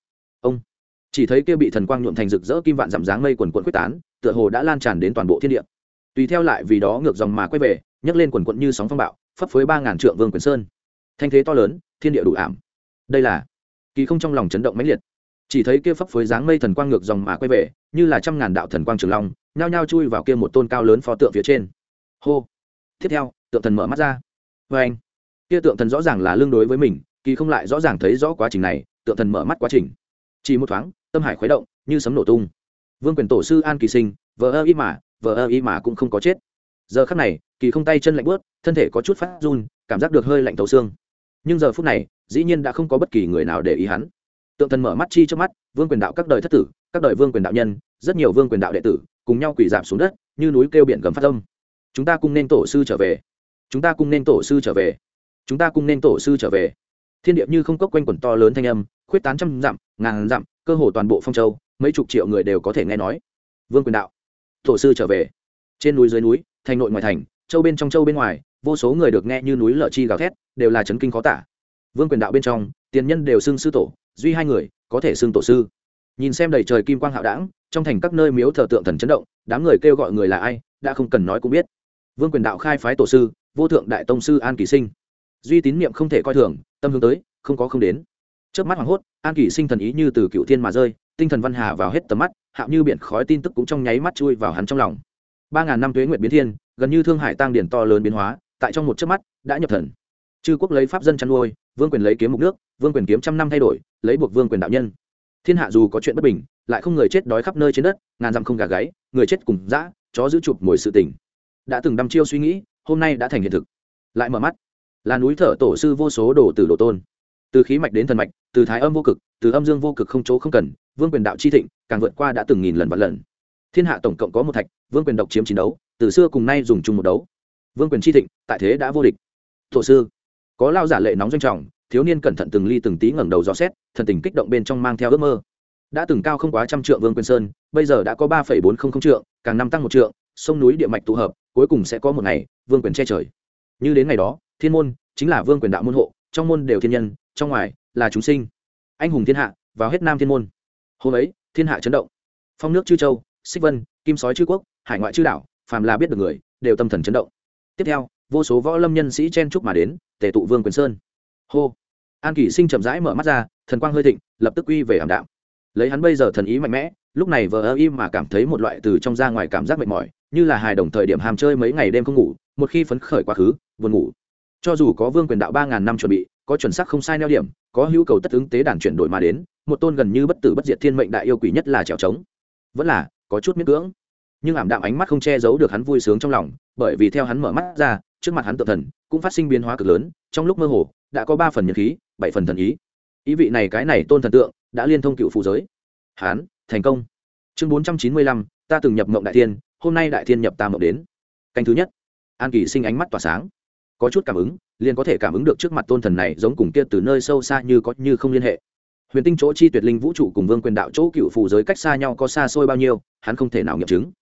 Ông, chỉ thấy kia bị thần quang nhuộm thành rực rỡ kim vạn giảm dáng mây quần quận quyết tán, tựa hồ đã lan tràn đến toàn bộ thiên địa. Tùy theo lại vì đó ngược dòng mà quay về, nhấc lên quần quận như sóng phong bạo, phấp phới ba ngàn trượng vương quyền sơn. Thanh thế to lớn thiên địa đủ ảm. Đây là, kỳ không trong lòng chấn động mãnh liệt. Chỉ thấy kia phấp phới dáng mây thần quang ngược dòng mà quay về, như là trăm ngàn đạo thần quang trường long, nhao nhao chui vào kia một tôn cao lớn pho tượng phía trên. Hô! Tiếp theo, tượng thần mở mắt ra. Vê anh, kia tượng thần rõ ràng là lương đối với mình, kỳ không lại rõ ràng thấy rõ quá trình này, tượng thần mở mắt quá trình. Chỉ một thoáng, tâm hải khuấy động, như sấm nổ tung. Vương quyền tổ sư an kỳ sinh, vờ ơ y mà, vờ ơ y mà cũng không có chết. Giờ khắc này, kỳ không tay chân lạnh bớt thân thể có chút phát run, cảm giác được hơi lạnh thấu xương nhưng giờ phút này, dĩ nhiên đã không có bất kỳ người nào để ý hắn. Tượng thần mở mắt chi trước mắt, vương quyền đạo các đời thất tử, các đời vương quyền đạo nhân, rất nhiều vương quyền đạo đệ tử, cùng nhau quỳ giảm xuống đất, như núi kêu biển gầm phát âm. Chúng ta cùng nên tổ sư trở về. Chúng ta cùng nên tổ sư trở về. Chúng ta cùng nên tổ sư trở về. Thiên địa như không cốc quanh quẩn to lớn thanh âm, khuyết tán trăm dặm, ngàn dặm, cơ hồ toàn bộ phong châu, mấy chục triệu người đều có thể nghe nói. Vương quyền đạo. Tổ sư trở về. Trên núi dưới núi, thành nội ngoài thành, châu bên trong châu bên ngoài, vô số người được nghe như núi lợ chi gào thét đều là chấn kinh khó tả. Vương quyền đạo bên trong, tiền nhân đều xưng sư tổ, duy hai người, có thể xưng tổ sư. Nhìn xem đầy trời kim quang hạo đảng trong thành các nơi miếu thờ tượng thần chấn động, đám người kêu gọi người là ai, đã không cần nói cũng biết. Vương quyền đạo khai phái tổ sư, vô thượng đại tông sư an kỳ sinh. Duy tín niệm không thể coi thường, tâm hướng tới, không có không đến. Trước mắt hoảng hốt, an kỳ sinh thần ý như từ cựu thiên mà rơi, tinh thần văn hà vào hết tầm mắt, hạo như biển khói tin tức cũng trong nháy mắt chui vào hắn trong lòng. Ba ngàn năm tuế nguyệt biến thiên, gần như thương hải tăng điển to lớn biến hóa, tại trong một chớp mắt, đã nhập thần chư quốc lấy pháp dân chăn nuôi, vương quyền lấy kiếm mục nước, vương quyền kiếm trăm năm thay đổi, lấy buộc vương quyền đạo nhân. Thiên hạ dù có chuyện bất bình, lại không người chết đói khắp nơi trên đất, ngàn dặm không gà gáy, người chết cùng dã, chó giữ chụp mồi sự tình. Đã từng đăm chiêu suy nghĩ, hôm nay đã thành hiện thực. Lại mở mắt. Là núi thở tổ sư vô số đồ từ đồ tôn. Từ khí mạch đến thần mạch, từ thái âm vô cực, từ âm dương vô cực không chỗ không cần, vương quyền đạo chi thịnh, càng vượt qua đã từng nghìn lần và lần. Thiên hạ tổng cộng có một thạch, vương quyền độc chiếm chiến đấu, từ xưa cùng nay dùng chung một đấu. Vương quyền chi thịnh, tại thế đã vô địch. Tổ sư có lao giả lệ nóng doanh trọng, thiếu niên cẩn thận từng ly từng tí ngẩng đầu dò xét, thần tình kích động bên trong mang theo ước mơ. Đã từng cao không quá trăm trượng vương quyền sơn, bây giờ đã có ba phẩy bốn không không trượng, càng năm tăng một trượng, sông núi địa mạch tụ hợp, cuối cùng sẽ có một ngày, vương quyền che trời. Như đến ngày đó, thiên môn chính là vương quyền đạo môn hộ, trong môn đều thiên nhân, trong ngoài là chúng sinh. Anh hùng thiên hạ, vào hết nam thiên môn. Hôm ấy, thiên hạ chấn động. Phong nước chư châu, xích vân, kim sói chư quốc, hải ngoại chư đảo, phàm là biết được người, đều tâm thần chấn động. Tiếp theo, vô số võ lâm nhân sĩ chen chúc mà đến tề tụ vương quyền sơn. Hô. An kỷ sinh chậm rãi mở mắt ra, thần quang hơi thịnh, lập tức quy về ảm đạm. Lấy hắn bây giờ thần ý mạnh mẽ, lúc này vờ ơ im mà cảm thấy một loại từ trong ra ngoài cảm giác mệt mỏi, như là hài đồng thời điểm hàm chơi mấy ngày đêm không ngủ, một khi phấn khởi quá khứ, buồn ngủ. Cho dù có vương quyền đạo ba ngàn năm chuẩn bị, có chuẩn xác không sai neo điểm, có hữu cầu tất ứng tế đàn chuyển đổi mà đến, một tôn gần như bất tử bất diệt thiên mệnh đại yêu quỷ nhất là trèo trống. Vẫn là, có chút miễn cưỡng. Nhưng ảm đạm ánh mắt không che giấu được hắn vui sướng trong lòng, bởi vì theo hắn mở mắt ra, trước mặt hắn tự thần cũng phát sinh biến hóa cực lớn, trong lúc mơ hồ, đã có ba phần nhật khí, bảy phần thần ý. Ý vị này cái này tôn thần tượng đã liên thông cựu phụ giới. Hán, thành công. Chương bốn trăm chín mươi lăm, ta từng nhập mộng đại thiên, hôm nay đại thiên nhập ta mộng đến. Canh thứ nhất. An kỳ sinh ánh mắt tỏa sáng. Có chút cảm ứng, liền có thể cảm ứng được trước mặt tôn thần này giống cùng kia từ nơi sâu xa như có như không liên hệ. Huyền tinh chỗ chi tuyệt linh vũ trụ cùng vương quyền đạo chỗ cựu phù giới cách xa nhau có xa xôi bao nhiêu, hắn không thể nào nghiệm chứng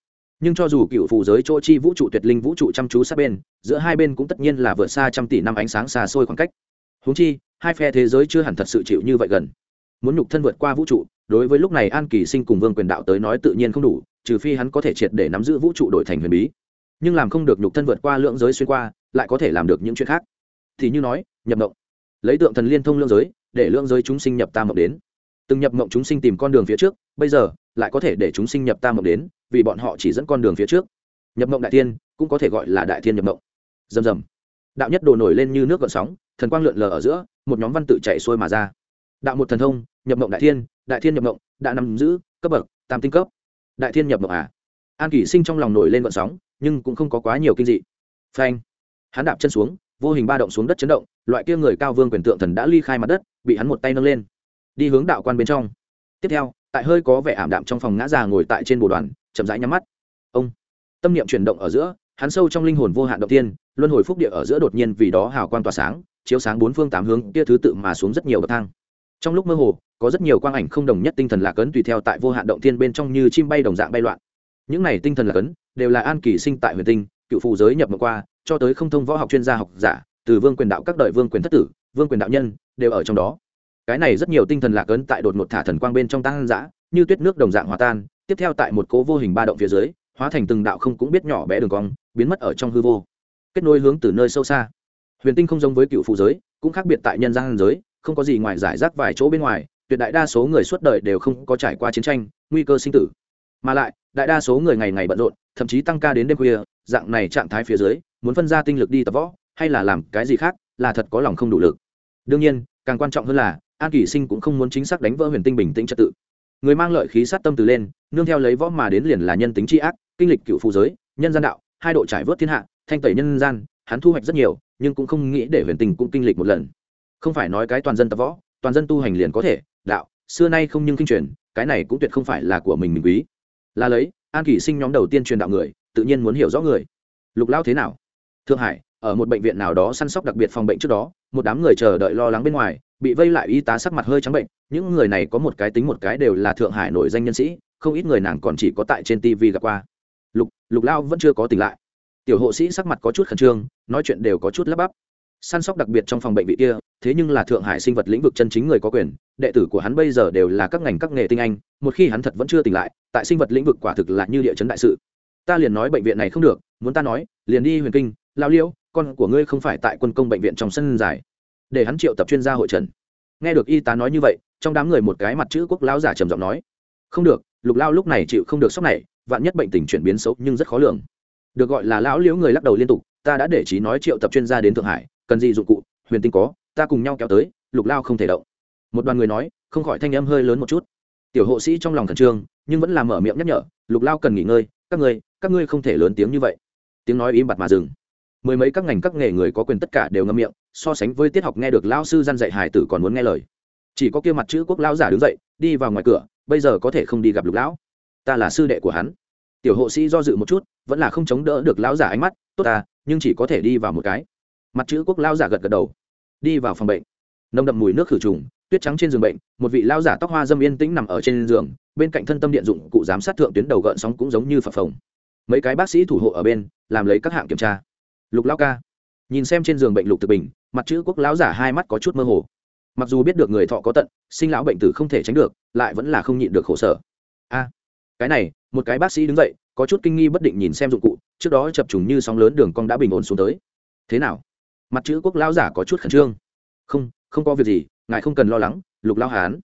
nhưng cho dù cựu phụ giới chỗ chi vũ trụ tuyệt linh vũ trụ chăm chú sát bên, giữa hai bên cũng tất nhiên là vượt xa trăm tỷ năm ánh sáng xa xôi khoảng cách. Húng chi, hai phe thế giới chưa hẳn thật sự chịu như vậy gần. Muốn nhục thân vượt qua vũ trụ, đối với lúc này an kỳ sinh cùng vương quyền đạo tới nói tự nhiên không đủ, trừ phi hắn có thể triệt để nắm giữ vũ trụ đổi thành huyền bí. Nhưng làm không được nhục thân vượt qua lượng giới xuyên qua, lại có thể làm được những chuyện khác. Thì như nói, nhập động lấy tượng thần liên thông lượng giới, để lượng giới chúng sinh nhập tam mộng đến từng nhập mộng chúng sinh tìm con đường phía trước, bây giờ, lại có thể để chúng sinh nhập ta mộng đến, vì bọn họ chỉ dẫn con đường phía trước. Nhập mộng đại tiên cũng có thể gọi là đại thiên nhập mộng. Dầm dầm đạo nhất đồ nổi lên như nước gợn sóng, thần quang lượn lờ ở giữa, một nhóm văn tự chạy xuôi mà ra. Đạo một thần thông, nhập mộng đại thiên đại thiên nhập mộng, đã nằm giữ, cấp bậc, tam tinh cấp. Đại thiên nhập mộng à? An kỷ sinh trong lòng nổi lên gợn sóng, nhưng cũng không có quá nhiều kinh dị. Phanh. Hắn đạp chân xuống, vô hình ba động xuống đất chấn động, loại kia người cao vương quyền tượng thần đã ly khai mặt đất, bị hắn một tay nâng lên đi hướng đạo quan bên trong. Tiếp theo, tại hơi có vẻ ảm đạm trong phòng ngã già ngồi tại trên bồ đoàn, chậm rãi nhắm mắt. Ông. Tâm niệm chuyển động ở giữa, hắn sâu trong linh hồn vô hạn động tiên, luân hồi phúc địa ở giữa đột nhiên vì đó hào quang tỏa sáng, chiếu sáng bốn phương tám hướng, kia thứ tự mà xuống rất nhiều bậc thang. Trong lúc mơ hồ, có rất nhiều quang ảnh không đồng nhất tinh thần lạc ấn tùy theo tại vô hạn động thiên bên trong như chim bay đồng dạng bay loạn. Những này tinh thần lạc ấn, đều là an kỳ sinh tại huyền tinh, cựu phù giới nhập mộng qua, cho tới không thông võ học chuyên gia học giả, từ vương quyền đạo các đời vương quyền thất tử, vương quyền đạo nhân, đều ở trong đó cái này rất nhiều tinh thần lạc ấn tại đột ngột thả thần quang bên trong tăng dã, như tuyết nước đồng dạng hòa tan, tiếp theo tại một cố vô hình ba động phía dưới, hóa thành từng đạo không cũng biết nhỏ bé đường cong, biến mất ở trong hư vô. Kết nối hướng từ nơi sâu xa. Huyền tinh không giống với cựu phụ giới, cũng khác biệt tại nhân gian giới, không có gì ngoài giải rác vài chỗ bên ngoài, tuyệt đại đa số người suốt đời đều không có trải qua chiến tranh, nguy cơ sinh tử. Mà lại, đại đa số người ngày ngày bận rộn, thậm chí tăng ca đến đêm khuya, dạng này trạng thái phía dưới, muốn phân ra tinh lực đi tập võ, hay là làm cái gì khác, là thật có lòng không đủ lực. Đương nhiên, càng quan trọng hơn là an kỷ sinh cũng không muốn chính xác đánh vỡ huyền tinh bình tĩnh trật tự. Người mang lợi khí sát tâm từ lên, nương theo lấy võ mà đến liền là nhân tính tri ác, kinh lịch cựu phụ giới, nhân gian đạo, hai độ trải vớt thiên hạ, thanh tẩy nhân gian, hắn thu hoạch rất nhiều, nhưng cũng không nghĩ để huyền tinh cũng kinh lịch một lần. Không phải nói cái toàn dân tập võ, toàn dân tu hành liền có thể, đạo, xưa nay không nhưng kinh truyền, cái này cũng tuyệt không phải là của mình mình quý. Là lấy, an kỷ sinh nhóm đầu tiên truyền đạo người, tự nhiên muốn hiểu rõ người. Lục lao thế nào? Thượng hải, ở một bệnh viện nào đó săn sóc đặc biệt phòng bệnh trước đó, một đám người chờ đợi lo lắng bên ngoài bị vây lại y tá sắc mặt hơi trắng bệnh, những người này có một cái tính một cái đều là thượng hải nổi danh nhân sĩ, không ít người nàng còn chỉ có tại trên tv gặp qua. Lục lục lao vẫn chưa có tỉnh lại. Tiểu hộ sĩ sắc mặt có chút khẩn trương, nói chuyện đều có chút lắp bắp. Săn sóc đặc biệt trong phòng bệnh vị kia, thế nhưng là thượng hải sinh vật lĩnh vực chân chính người có quyền, đệ tử của hắn bây giờ đều là các ngành các nghề tinh anh, một khi hắn thật vẫn chưa tỉnh lại, tại sinh vật lĩnh vực quả thực là như địa chấn đại sự. Ta liền nói bệnh viện này không được, muốn ta nói, liền đi huyền kinh, lao liễu, con của ngươi không phải tại quân công bệnh viện trong sân dài để hắn triệu tập chuyên gia hội trần. Nghe được y tá nói như vậy, trong đám người một cái mặt chữ quốc lão giả trầm giọng nói, không được, lục lao lúc này chịu không được sốc này, vạn nhất bệnh tình chuyển biến xấu nhưng rất khó lường. Được gọi là lão liễu người lắc đầu liên tục, ta đã để trí nói triệu tập chuyên gia đến thượng hải, cần gì dụng cụ, huyền tinh có, ta cùng nhau kéo tới, lục lao không thể động. Một đoàn người nói, không khỏi thanh âm hơi lớn một chút. Tiểu hộ sĩ trong lòng khẩn trương, nhưng vẫn làm mở miệng nhắc nhở, lục lao cần nghỉ ngơi, các ngươi các ngươi không thể lớn tiếng như vậy. Tiếng nói im bặt mà dừng mười mấy các ngành các nghề người có quyền tất cả đều ngâm miệng, so sánh với tiết học nghe được lao sư gian dạy hải tử còn muốn nghe lời. Chỉ có kia mặt chữ quốc lão giả đứng dậy, đi vào ngoài cửa, bây giờ có thể không đi gặp lục lão. Ta là sư đệ của hắn. Tiểu hộ sĩ do dự một chút, vẫn là không chống đỡ được lão giả ánh mắt, tốt ta nhưng chỉ có thể đi vào một cái. Mặt chữ quốc lão giả gật gật đầu. Đi vào phòng bệnh. Nồng đậm mùi nước khử trùng, tuyết trắng trên giường bệnh, một vị lão giả tóc hoa dâm yên tĩnh nằm ở trên giường, bên cạnh thân tâm điện dụng cụ giám sát thượng tuyến đầu gợn sóng cũng giống như phập phồng. Mấy cái bác sĩ thủ hộ ở bên, làm lấy các hạng kiểm tra lục lão ca. Nhìn xem trên giường bệnh lục thực bình, mặt chữ quốc lão giả hai mắt có chút mơ hồ. Mặc dù biết được người thọ có tận, sinh lão bệnh tử không thể tránh được, lại vẫn là không nhịn được khổ sở. A, cái này, một cái bác sĩ đứng dậy, có chút kinh nghi bất định nhìn xem dụng cụ, trước đó chập trùng như sóng lớn đường cong đã bình ổn xuống tới. Thế nào? Mặt chữ quốc lão giả có chút khẩn trương. Không không có việc gì, ngài không cần lo lắng, lục lao hán.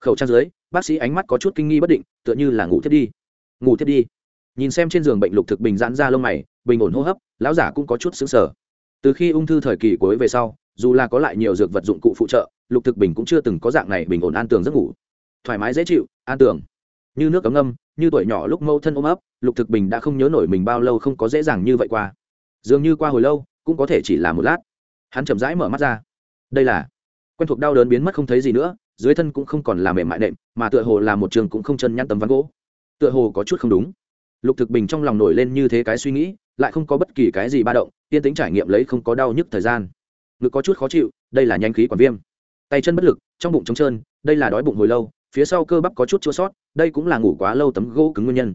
Khẩu trang dưới, bác sĩ ánh mắt có chút kinh nghi bất định, tựa như là ngủ thiết đi. Ngủ thiết đi. Nhìn xem trên giường bệnh lục thực bình giãn ra lông mày bình ổn hô hấp, lão giả cũng có chút xứng sở từ khi ung thư thời kỳ cuối về sau, dù là có lại nhiều dược vật dụng cụ phụ trợ, lục thực bình cũng chưa từng có dạng này bình ổn an tường giấc ngủ. Thoải mái dễ chịu, an tường. Như nước cấm ngâm, như tuổi nhỏ lúc mâu thân ôm ấp, lục thực bình đã không nhớ nổi mình bao lâu không có dễ dàng như vậy qua. Dường như qua hồi lâu, cũng có thể chỉ là một lát. Hắn chậm rãi mở mắt ra. Đây là quen thuộc đau đớn biến mất không thấy gì nữa, dưới thân cũng không còn là mềm mại nệm, mà tựa hồ là một trường cũng không chân nhăn tấm ván gỗ. Tựa hồ có chút không đúng. Lục thực bình trong lòng nổi lên như thế cái suy nghĩ lại không có bất kỳ cái gì ba động yên tính trải nghiệm lấy không có đau nhức thời gian. Ngực có chút khó chịu, đây là nhanh khí quản viêm. Tay chân bất lực, trong bụng trống trơn, đây là đói bụng hồi lâu, phía sau cơ bắp có chút chua sót, đây cũng là ngủ quá lâu tấm gỗ cứng nguyên nhân.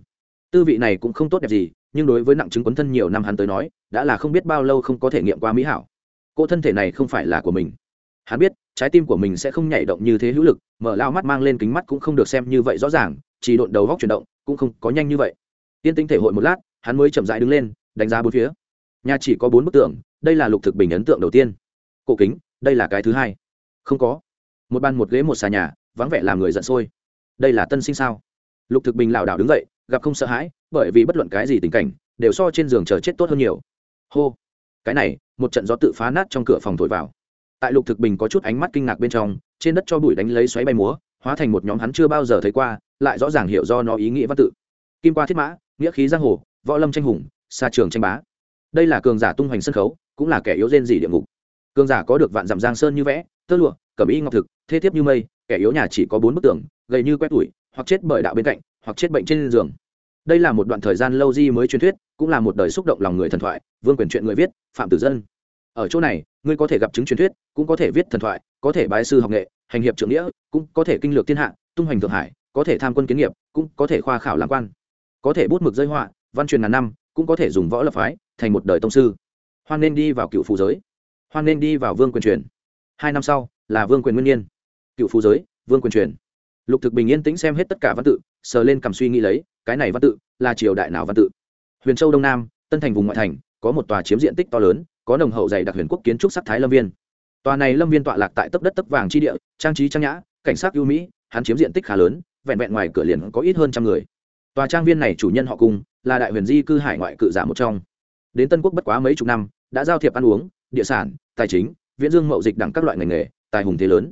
Tư vị này cũng không tốt đẹp gì, nhưng đối với nặng chứng quấn thân nhiều năm hắn tới nói, đã là không biết bao lâu không có thể nghiệm qua mỹ hảo. Cô thân thể này không phải là của mình. Hắn biết, trái tim của mình sẽ không nhảy động như thế hữu lực, mở lao mắt mang lên kính mắt cũng không được xem như vậy rõ ràng, chỉ độn đầu góc chuyển động, cũng không có nhanh như vậy. Tiên tinh thể hội một lát, hắn mới chậm rãi đứng lên đánh giá bốn phía. Nhà chỉ có bốn bức tượng đây là lục thực bình ấn tượng đầu tiên. Cổ kính, đây là cái thứ hai. Không có. Một bàn một ghế một xà nhà, vắng vẻ làm người giận sôi. Đây là tân sinh sao? Lục thực bình lảo đảo đứng dậy, gặp không sợ hãi, bởi vì bất luận cái gì tình cảnh, đều so trên giường chờ chết tốt hơn nhiều. Hô. Cái này, một trận gió tự phá nát trong cửa phòng thổi vào. Tại lục thực bình có chút ánh mắt kinh ngạc bên trong, trên đất cho bụi đánh lấy xoáy bay múa, hóa thành một nhóm hắn chưa bao giờ thấy qua, lại rõ ràng hiểu do nó ý nghĩa văn tự. Kim qua thiết mã, nghĩa khí giang hồ, võ lâm tranh hùng xa trường tranh bá. Đây là cường giả tung hoành sân khấu, cũng là kẻ yếu rên dỉ địa ngục. Cường giả có được vạn dặm giang sơn như vẽ, tơ lụa, cẩm y ngọc thực thế thiếp như mây, kẻ yếu nhà chỉ có bốn bức tường, gầy như quét tuổi hoặc chết bởi đạo bên cạnh, hoặc chết bệnh trên giường. Đây là một đoạn thời gian lâu di mới truyền thuyết, cũng là một đời xúc động lòng người thần thoại, vương quyền chuyện người viết, phạm tử dân. Ở chỗ này, ngươi có thể gặp chứng truyền thuyết, cũng có thể viết thần thoại, có thể bái sư học nghệ, hành hiệp trưởng nghĩa, cũng có thể kinh lược thiên hạ, tung hoành thượng hải, có thể tham quân kiến nghiệp, cũng có thể khoa khảo làm quan. Có thể bút mực rơi họa, văn truyền ngàn năm cũng có thể dùng võ lập phái thành một đời tông sư. Hoan nên đi vào cựu phù giới. Hoan nên đi vào vương quyền truyền. Hai năm sau, là vương quyền nguyên nhiên. Cựu phù giới, vương quyền truyền. Lục thực bình yên tĩnh xem hết tất cả văn tự, sờ lên cầm suy nghĩ lấy, cái này văn tự là triều đại nào văn tự? Huyền châu đông nam, tân thành vùng ngoại thành, có một tòa chiếm diện tích to lớn, có nồng hậu dày đặc huyền quốc kiến trúc sắc thái lâm viên. Tòa này lâm viên tọa lạc tại tấp đất tấp vàng chi địa, trang trí trang nhã, cảnh sát ưu mỹ, hắn chiếm diện tích khá lớn, vẹn vẹn ngoài cửa liền có ít hơn trăm người. Tòa trang viên này chủ nhân họ cung là đại huyền di cư hải ngoại cự giả một trong. Đến tân quốc bất quá mấy chục năm, đã giao thiệp ăn uống, địa sản, tài chính, viễn dương mậu dịch đẳng các loại ngành nghề, tài hùng thế lớn.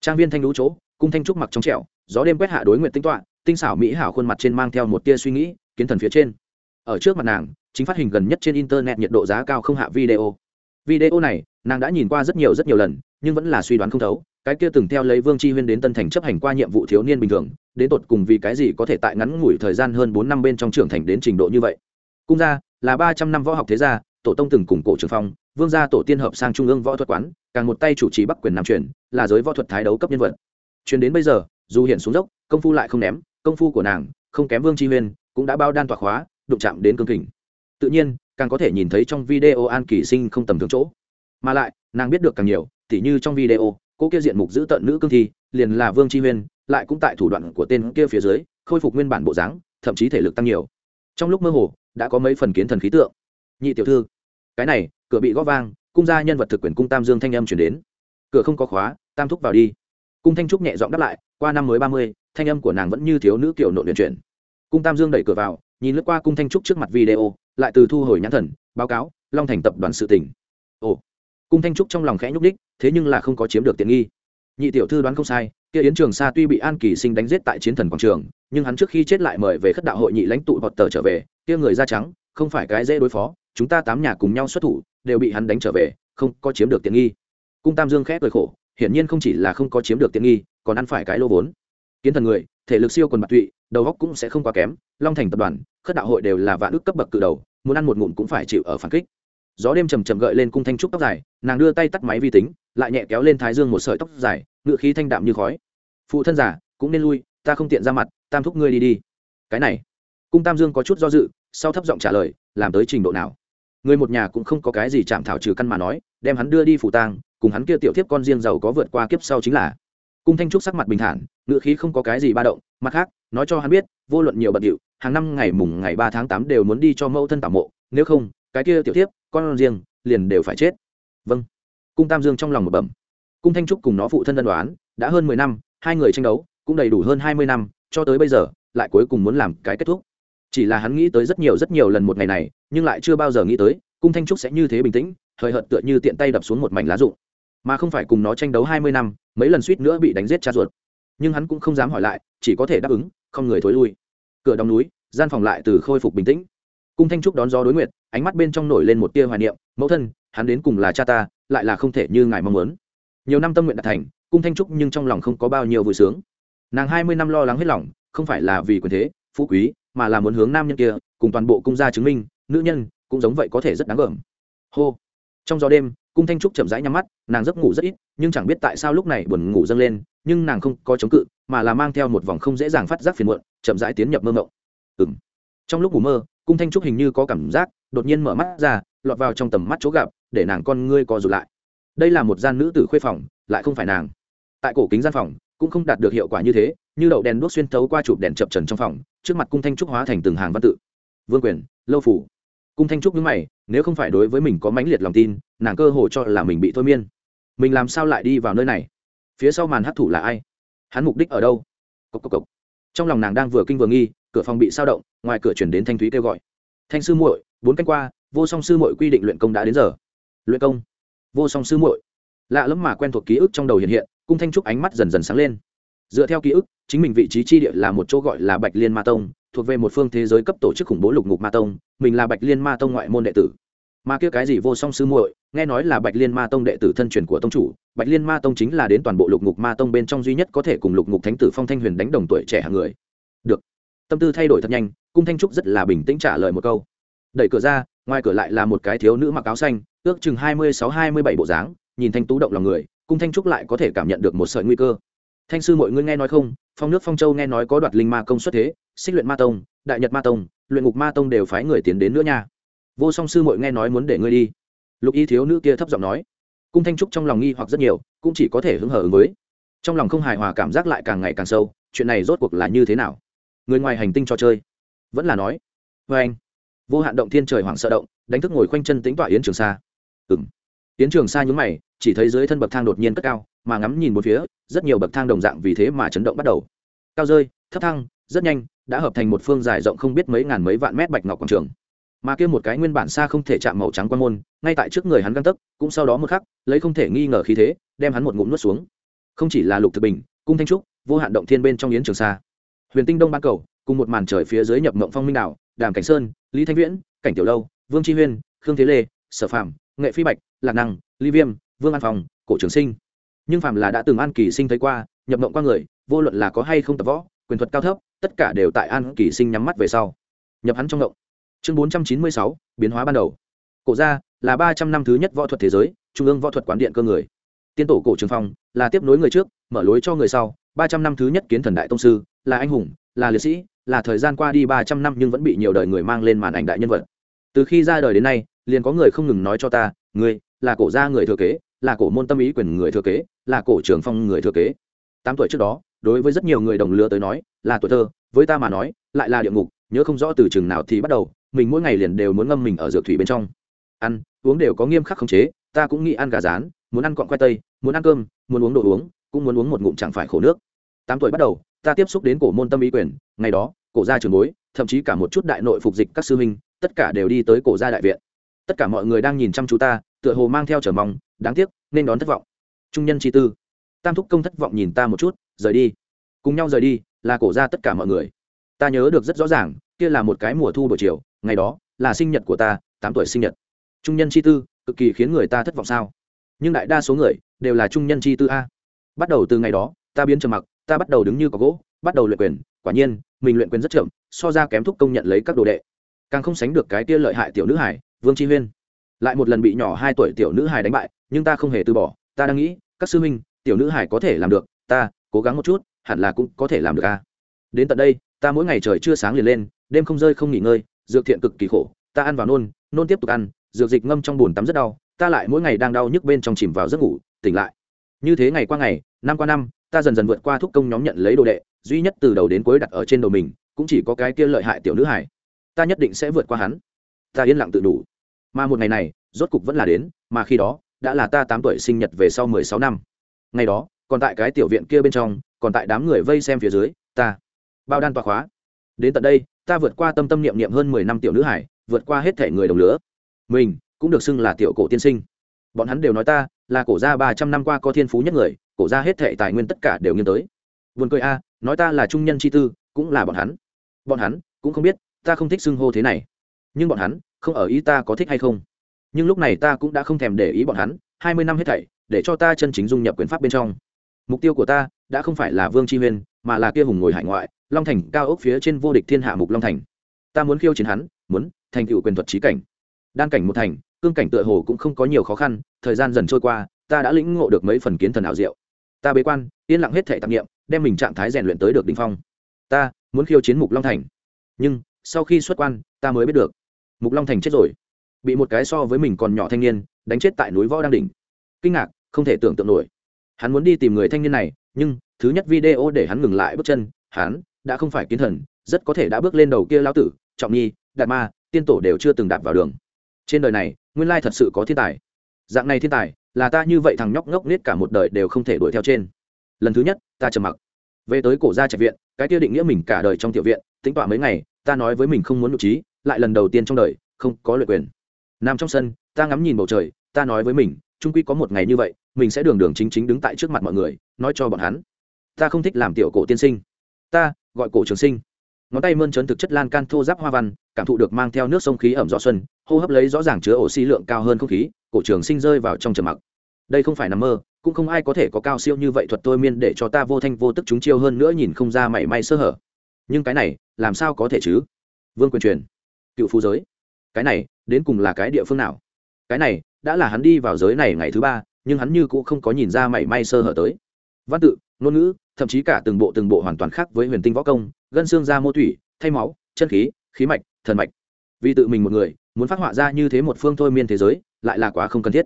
Trang viên thanh lũ chỗ, cung thanh trúc mặc trong trẻo, gió đêm quét hạ đối nguyện tinh toạ tinh xảo mỹ hảo khuôn mặt trên mang theo một tia suy nghĩ, kiến thần phía trên. Ở trước mặt nàng, chính phát hình gần nhất trên internet nhiệt độ giá cao không hạ video. Video này, nàng đã nhìn qua rất nhiều rất nhiều lần, nhưng vẫn là suy đoán không thấu cái kia từng theo lấy vương chi huyên đến tân thành chấp hành qua nhiệm vụ thiếu niên bình thường, đến tột cùng vì cái gì có thể tại ngắn ngủi thời gian hơn bốn năm bên trong trưởng thành đến trình độ như vậy. Cung gia, là ba trăm năm võ học thế gia, tổ tông từng cùng cổ trường phong, vương gia tổ tiên hợp sang trung ương võ thuật quán, càng một tay chủ trì bắc quyền nam truyền, là giới võ thuật thái đấu cấp nhân vật. Truyền đến bây giờ, dù hiện xuống dốc, công phu lại không ném, công phu của nàng, không kém vương chi huyên, cũng đã bao đan tỏa khóa, đụng chạm đến cương kình. Tự nhiên, càng có thể nhìn thấy trong video an kỳ sinh không tầm thường chỗ. Mà lại, nàng biết được càng nhiều, tỉ như trong video cô kia diện mục giữ tận nữ cương thi, liền là vương chi huyên, lại cũng tại thủ đoạn của tên kia phía dưới, khôi phục nguyên bản bộ dáng, thậm chí thể lực tăng nhiều. Trong lúc mơ hồ, đã có mấy phần kiến thần khí tượng. Nhị tiểu thư, cái này, cửa bị gõ vang, cung gia nhân vật thực quyền cung tam dương thanh âm chuyển đến. Cửa không có khóa, tam thúc vào đi. Cung thanh trúc nhẹ giọng đáp lại, qua năm mới ba mươi, thanh âm của nàng vẫn như thiếu nữ kiểu nội luyện chuyển. Cung tam dương đẩy cửa vào, nhìn lướt qua cung thanh trúc trước mặt video, lại từ thu hồi nhãn thần, báo cáo, long thành tập đoàn sự tỉnh cung thanh trúc trong lòng khẽ nhúc đích thế nhưng là không có chiếm được tiện nghi. Nhị tiểu thư đoán không sai, kia yến trường sa tuy bị an kỳ sinh đánh giết tại chiến thần quảng trường, nhưng hắn trước khi chết lại mời về khất đạo hội nhị lãnh tụ hoặc tờ trở về, kia người da trắng, không phải cái dễ đối phó, chúng ta tám nhà cùng nhau xuất thủ, đều bị hắn đánh trở về, không có chiếm được tiện nghi. Cung tam dương khẽ cười khổ, hiển nhiên không chỉ là không có chiếm được tiện nghi, còn ăn phải cái lô vốn. Kiến thần người, thể lực siêu quần bạc tụy, đầu góc cũng sẽ không quá kém, long thành tập đoàn, khất đạo hội đều là vạn ước cấp bậc cự đầu, muốn ăn một ngụm cũng phải chịu ở phản kích gió đêm chầm chầm gợi lên cung thanh trúc tóc dài, nàng đưa tay tắt máy vi tính, lại nhẹ kéo lên thái dương một sợi tóc dài ngự khí thanh đạm như khói. Phụ thân giả cũng nên lui, ta không tiện ra mặt, tam thúc ngươi đi đi. Cái này, cung tam dương có chút do dự, sau thấp giọng trả lời, làm tới trình độ nào? Người một nhà cũng không có cái gì chạm thảo trừ căn mà nói, đem hắn đưa đi phủ tang, cùng hắn kia tiểu tiếp con riêng giàu có vượt qua kiếp sau chính là. Cung thanh trúc sắc mặt bình thản ngự khí không có cái gì ba động, mặt khác, nói cho hắn biết, vô luận nhiều bận điệu, hàng năm ngày mùng ngày ba tháng tám đều muốn đi cho mẫu thân tảo mộ, nếu không, cái kia tiểu tiếp con riêng, liền đều phải chết. Vâng. Cung tam dương trong lòng một bẩm. Cung thanh trúc cùng nó phụ thân ân đoán đã hơn mười năm, hai người tranh đấu, cũng đầy đủ hơn hai mươi năm, cho tới bây giờ, lại cuối cùng muốn làm cái kết thúc. Chỉ là hắn nghĩ tới rất nhiều rất nhiều lần một ngày này, nhưng lại chưa bao giờ nghĩ tới, cung thanh trúc sẽ như thế bình tĩnh Thời hợt tựa như tiện tay đập xuống một mảnh lá rụng. Mà không phải cùng nó tranh đấu hai mươi năm, mấy lần suýt nữa bị đánh giết cha ruột. Nhưng hắn cũng không dám hỏi lại, chỉ có thể đáp ứng, không người thối lui. Cửa đóng núi, gian phòng lại từ khôi phục bình tĩnh. Cung thanh trúc đón gió đối nguyệt ánh mắt bên trong nổi lên một tia hoài niệm, mẫu thân, hắn đến cùng là cha ta, lại là không thể như ngài mong muốn. Nhiều năm tâm nguyện đạt thành, cung thanh trúc nhưng trong lòng không có bao nhiêu vui sướng. Nàng hai mươi năm lo lắng hết lòng, không phải là vì quyền thế, phú quý, mà là muốn hướng nam nhân kia, cùng toàn bộ cung gia chứng minh, nữ nhân cũng giống vậy có thể rất đáng gờm. Hô. Trong gió đêm, cung thanh trúc chậm rãi nhắm mắt, nàng giấc ngủ rất ít, nhưng chẳng biết tại sao lúc này buồn ngủ dâng lên, nhưng nàng không có chống cự, mà là mang theo một vòng không dễ dàng phát giác phiền muộn, chậm rãi tiến nhập mơ mộng. Ừng trong lúc ngủ mơ, cung thanh trúc hình như có cảm giác đột nhiên mở mắt ra, lọt vào trong tầm mắt chỗ gặp, để nàng con ngươi co rụt lại. Đây là một gian nữ tử khuê phòng, lại không phải nàng. Tại cổ kính gian phòng, cũng không đạt được hiệu quả như thế, như đậu đèn đuốc xuyên thấu qua chụp đèn chập trần trong phòng, trước mặt cung thanh trúc hóa thành từng hàng văn tự. Vương quyền, lâu phủ. Cung thanh trúc nhớ mày, nếu không phải đối với mình có mãnh liệt lòng tin, nàng cơ hồ cho là mình bị thôi miên. Mình làm sao lại đi vào nơi này? Phía sau màn hấp thủ là ai? Hắn mục đích ở đâu? Cốc cốc cốc. trong lòng nàng đang vừa kinh vừa nghi, cửa phòng bị sao động, ngoài cửa chuyển đến thanh thúy kêu gọi. Thanh sư muội bốn canh qua, vô song sư muội quy định luyện công đã đến giờ. Luyện công. Vô song sư muội. Lạ lẫm mà quen thuộc ký ức trong đầu hiện hiện, cung thanh trúc ánh mắt dần dần sáng lên. Dựa theo ký ức, chính mình vị trí chi địa là một chỗ gọi là bạch liên ma tông, thuộc về một phương thế giới cấp tổ chức khủng bố lục ngục ma tông, mình là bạch liên ma tông ngoại môn đệ tử. Mà kia cái gì vô song sư muội, nghe nói là bạch liên ma tông đệ tử thân truyền của tông chủ, bạch liên ma tông chính là đến toàn bộ lục ngục ma tông bên trong duy nhất có thể cùng lục ngục thánh tử phong thanh huyền đánh đồng tuổi trẻ hàng người. Được. Tâm tư thay đổi thật nhanh, cung thanh trúc rất là bình tĩnh trả lời một câu đẩy cửa ra, ngoài cửa lại là một cái thiếu nữ mặc áo xanh, ước chừng hai mươi sáu, hai mươi bảy bộ dáng, nhìn thanh tú động lòng người, cung thanh trúc lại có thể cảm nhận được một sợi nguy cơ. Thanh sư mọi người nghe nói không? Phong nước phong châu nghe nói có đoạt linh ma công xuất thế, xích luyện ma tông, đại nhật ma tông, luyện ngục ma tông đều phái người tiến đến nữa nha. Vô song sư mội nghe nói muốn để ngươi đi. Lục y thiếu nữ kia thấp giọng nói. Cung thanh trúc trong lòng nghi hoặc rất nhiều, cũng chỉ có thể hứng hở ứng với. Trong lòng không hài hòa cảm giác lại càng ngày càng sâu, chuyện này rốt cuộc là như thế nào? Người ngoài hành tinh cho chơi. Vẫn là nói. Vê anh vô hạn động thiên trời hoảng sợ động đánh thức ngồi khoanh chân tính tỏa yến trường sa. Ừng yến trường sa nhúng mày chỉ thấy dưới thân bậc thang đột nhiên cất cao mà ngắm nhìn một phía rất nhiều bậc thang đồng dạng vì thế mà chấn động bắt đầu. Cao rơi thấp thăng, rất nhanh đã hợp thành một phương dài rộng không biết mấy ngàn mấy vạn mét bạch ngọc quảng trường. Mà kia một cái nguyên bản xa không thể chạm màu trắng quan môn ngay tại trước người hắn găng tấc cũng sau đó một khắc lấy không thể nghi ngờ khí thế đem hắn một ngụm nuốt xuống. Không chỉ là lục thực bình cung thanh trúc vô hạn động thiên bên trong yến trường sa. Huyền tinh đông ban cầu cùng một màn trời phía dưới nhập mộng phong minh đảo đàm cảnh sơn, lý thanh viễn, cảnh tiểu lâu, vương tri huyên, khương thế lê, sở phạm nghệ phi bạch, lạc năng ly viêm, vương an phòng cổ trường sinh. Nhưng phạm là đã từng an kỳ sinh thấy qua, nhập mộng qua người, vô luận là có hay không tập võ, quyền thuật cao thấp, tất cả đều tại an kỳ sinh nhắm mắt về sau. Nhập hắn trong động chương bốn trăm chín mươi sáu, biến hóa ban đầu. Cổ gia là ba trăm năm thứ nhất võ thuật thế giới, trung ương võ thuật quán điện cơ người. Tiên tổ cổ trường phong là tiếp nối người trước, mở lối cho người sau, ba trăm năm thứ nhất kiến thần đại tông sư, là anh hùng, là liệt sĩ là thời gian qua đi ba trăm năm nhưng vẫn bị nhiều đời người mang lên màn ảnh đại nhân vật. Từ khi ra đời đến nay, liền có người không ngừng nói cho ta, ngươi, là cổ gia người thừa kế, là cổ môn tâm ý quyền người thừa kế, là cổ trưởng phong người thừa kế. Tám tuổi trước đó, đối với rất nhiều người đồng lứa tới nói, là tuổi thơ, với ta mà nói, lại là địa ngục, nhớ không rõ từ chừng nào thì bắt đầu, mình mỗi ngày liền đều muốn ngâm mình ở dược thủy bên trong. Ăn, uống đều có nghiêm khắc khống chế, ta cũng nghĩ ăn gà rán, muốn ăn cọn khoai tây, muốn ăn cơm, muốn uống đồ uống, cũng muốn uống một ngụm chẳng phải khổ nước. Tám tuổi bắt đầu ta tiếp xúc đến cổ môn tâm ý quyền, ngày đó, cổ gia trường bối, thậm chí cả một chút đại nội phục dịch các sư huynh, tất cả đều đi tới cổ gia đại viện. Tất cả mọi người đang nhìn chăm chú ta, tựa hồ mang theo trở mong, đáng tiếc, nên đón thất vọng. Trung nhân chi tư. Tam thúc công thất vọng nhìn ta một chút, rời đi. Cùng nhau rời đi, là cổ gia tất cả mọi người. Ta nhớ được rất rõ ràng, kia là một cái mùa thu buổi chiều, ngày đó, là sinh nhật của ta, tám tuổi sinh nhật. Trung nhân chi tư, cực kỳ khiến người ta thất vọng sao? Nhưng đại đa số người, đều là trung nhân chi tư a. Bắt đầu từ ngày đó, ta biến trầm mặc ta bắt đầu đứng như có gỗ, bắt đầu luyện quyền, quả nhiên, mình luyện quyền rất chậm, so ra kém thúc công nhận lấy các đồ đệ. Càng không sánh được cái tia lợi hại tiểu nữ hải vương tri huyên. Lại một lần bị nhỏ hai tuổi tiểu nữ hải đánh bại, nhưng ta không hề từ bỏ, ta đang nghĩ, các sư huynh, tiểu nữ hải có thể làm được, ta cố gắng một chút, hẳn là cũng có thể làm được a đến tận đây, ta mỗi ngày trời chưa sáng liền lên, đêm không rơi không nghỉ ngơi, dược thiện cực kỳ khổ, ta ăn vào nôn nôn tiếp tục ăn, dược dịch ngâm trong bùn tắm rất đau, ta lại mỗi ngày đang đau nhức bên trong chìm vào giấc ngủ, tỉnh lại. Như thế ngày qua ngày, năm qua năm ta dần dần vượt qua thúc công nhóm nhận lấy đồ đệ, duy nhất từ đầu đến cuối đặt ở trên đầu mình, cũng chỉ có cái kia lợi hại tiểu nữ hải ta nhất định sẽ vượt qua hắn. Ta yên lặng tự đủ. Mà một ngày này, rốt cục vẫn là đến, mà khi đó, đã là ta tám tuổi sinh nhật về sau mười sáu năm. Ngày đó, còn tại cái tiểu viện kia bên trong, còn tại đám người vây xem phía dưới, ta. Bao đan tọa khóa. Đến tận đây, ta vượt qua tâm tâm niệm niệm hơn mười năm tiểu nữ hải vượt qua hết thể người đồng lứa. Mình, cũng được xưng là tiểu cổ tiên sinh. Bọn hắn đều nói ta, là cổ gia ba trăm năm qua có thiên phú nhất người cổ ra hết thệ tài nguyên tất cả đều nghiêng tới. Vườn cười a, nói ta là trung nhân chi tư, cũng là bọn hắn. Bọn hắn cũng không biết ta không thích xưng hô thế này. Nhưng bọn hắn không ở ý ta có thích hay không. Nhưng lúc này ta cũng đã không thèm để ý bọn hắn, hai mươi năm hết thảy, để cho ta chân chính dung nhập quyền pháp bên trong. Mục tiêu của ta đã không phải là vương tri huyên, mà là kia hùng ngồi hải ngoại, long thành, cao ốc phía trên vô địch thiên hạ mục long thành. Ta muốn khiêu chiến hắn, muốn thành tựu quyền thuật trí cảnh. Đan cảnh một thành, cương cảnh tựa hồ cũng không có nhiều khó khăn, thời gian dần trôi qua, ta đã lĩnh ngộ được mấy phần kiến thần ảo diệu ta bế quan, yên lặng hết thể tạp nghiệm đem mình trạng thái rèn luyện tới được đ ỉ n h phong. Ta muốn khiêu chiến mục long thành. Nhưng, sau khi xuất quan, ta mới biết được, mục long thành chết rồi. Bị một cái so với mình còn nhỏ thanh niên đánh chết tại núi võ Đang đỉnh. Kinh ngạc, không thể tưởng tượng nổi. Hắn muốn đi tìm người thanh niên này, nhưng thứ nhất video để hắn ngừng lại bước chân, hắn đã không phải kiến thần, rất có thể đã bước lên đầu kia lao tử, trọng nhi, đạt ma, tiên tổ đều chưa từng đạp vào đường. Trên đời này, nguyên lai thật sự có thiên tài. Dạng này thiên tài là ta như vậy thằng nhóc ngốc nết cả một đời đều không thể đuổi theo trên. Lần thứ nhất, ta trầm mặc. Về tới cổ gia trạch viện, cái kia định nghĩa mình cả đời trong tiểu viện tính tọa mấy ngày, ta nói với mình không muốn nội trí, lại lần đầu tiên trong đời, không có lợi quyền. Nằm trong sân, ta ngắm nhìn bầu trời, ta nói với mình trung quy có một ngày như vậy, mình sẽ đường đường chính chính đứng tại trước mặt mọi người, nói cho bọn hắn. Ta không thích làm tiểu cổ tiên sinh. Ta, gọi cổ trường sinh. Ngón tay mơn trớn thực chất lan can thô giáp hoa văn cảm thụ được mang theo nước sông khí ẩm gió xuân, hô hấp lấy rõ ràng chứa oxy lượng cao hơn không khí, cổ trường sinh rơi vào trong trầm mặc. Đây không phải nằm mơ, cũng không ai có thể có cao siêu như vậy thuật tôi miên để cho ta vô thanh vô tức chúng chiêu hơn nữa nhìn không ra mảy may sơ hở. Nhưng cái này, làm sao có thể chứ? Vương quyền truyền, cựu phú giới. Cái này, đến cùng là cái địa phương nào? Cái này, đã là hắn đi vào giới này ngày thứ ba, nhưng hắn như cũng không có nhìn ra mảy may sơ hở tới. Văn tự, ngôn ngữ, thậm chí cả từng bộ từng bộ hoàn toàn khác với huyền tinh võ công, gân xương da mô thủy thay máu, chân khí khí mạch thần mạch. Vì tự mình một người, muốn phát họa ra như thế một phương thôi miên thế giới, lại là quá không cần thiết.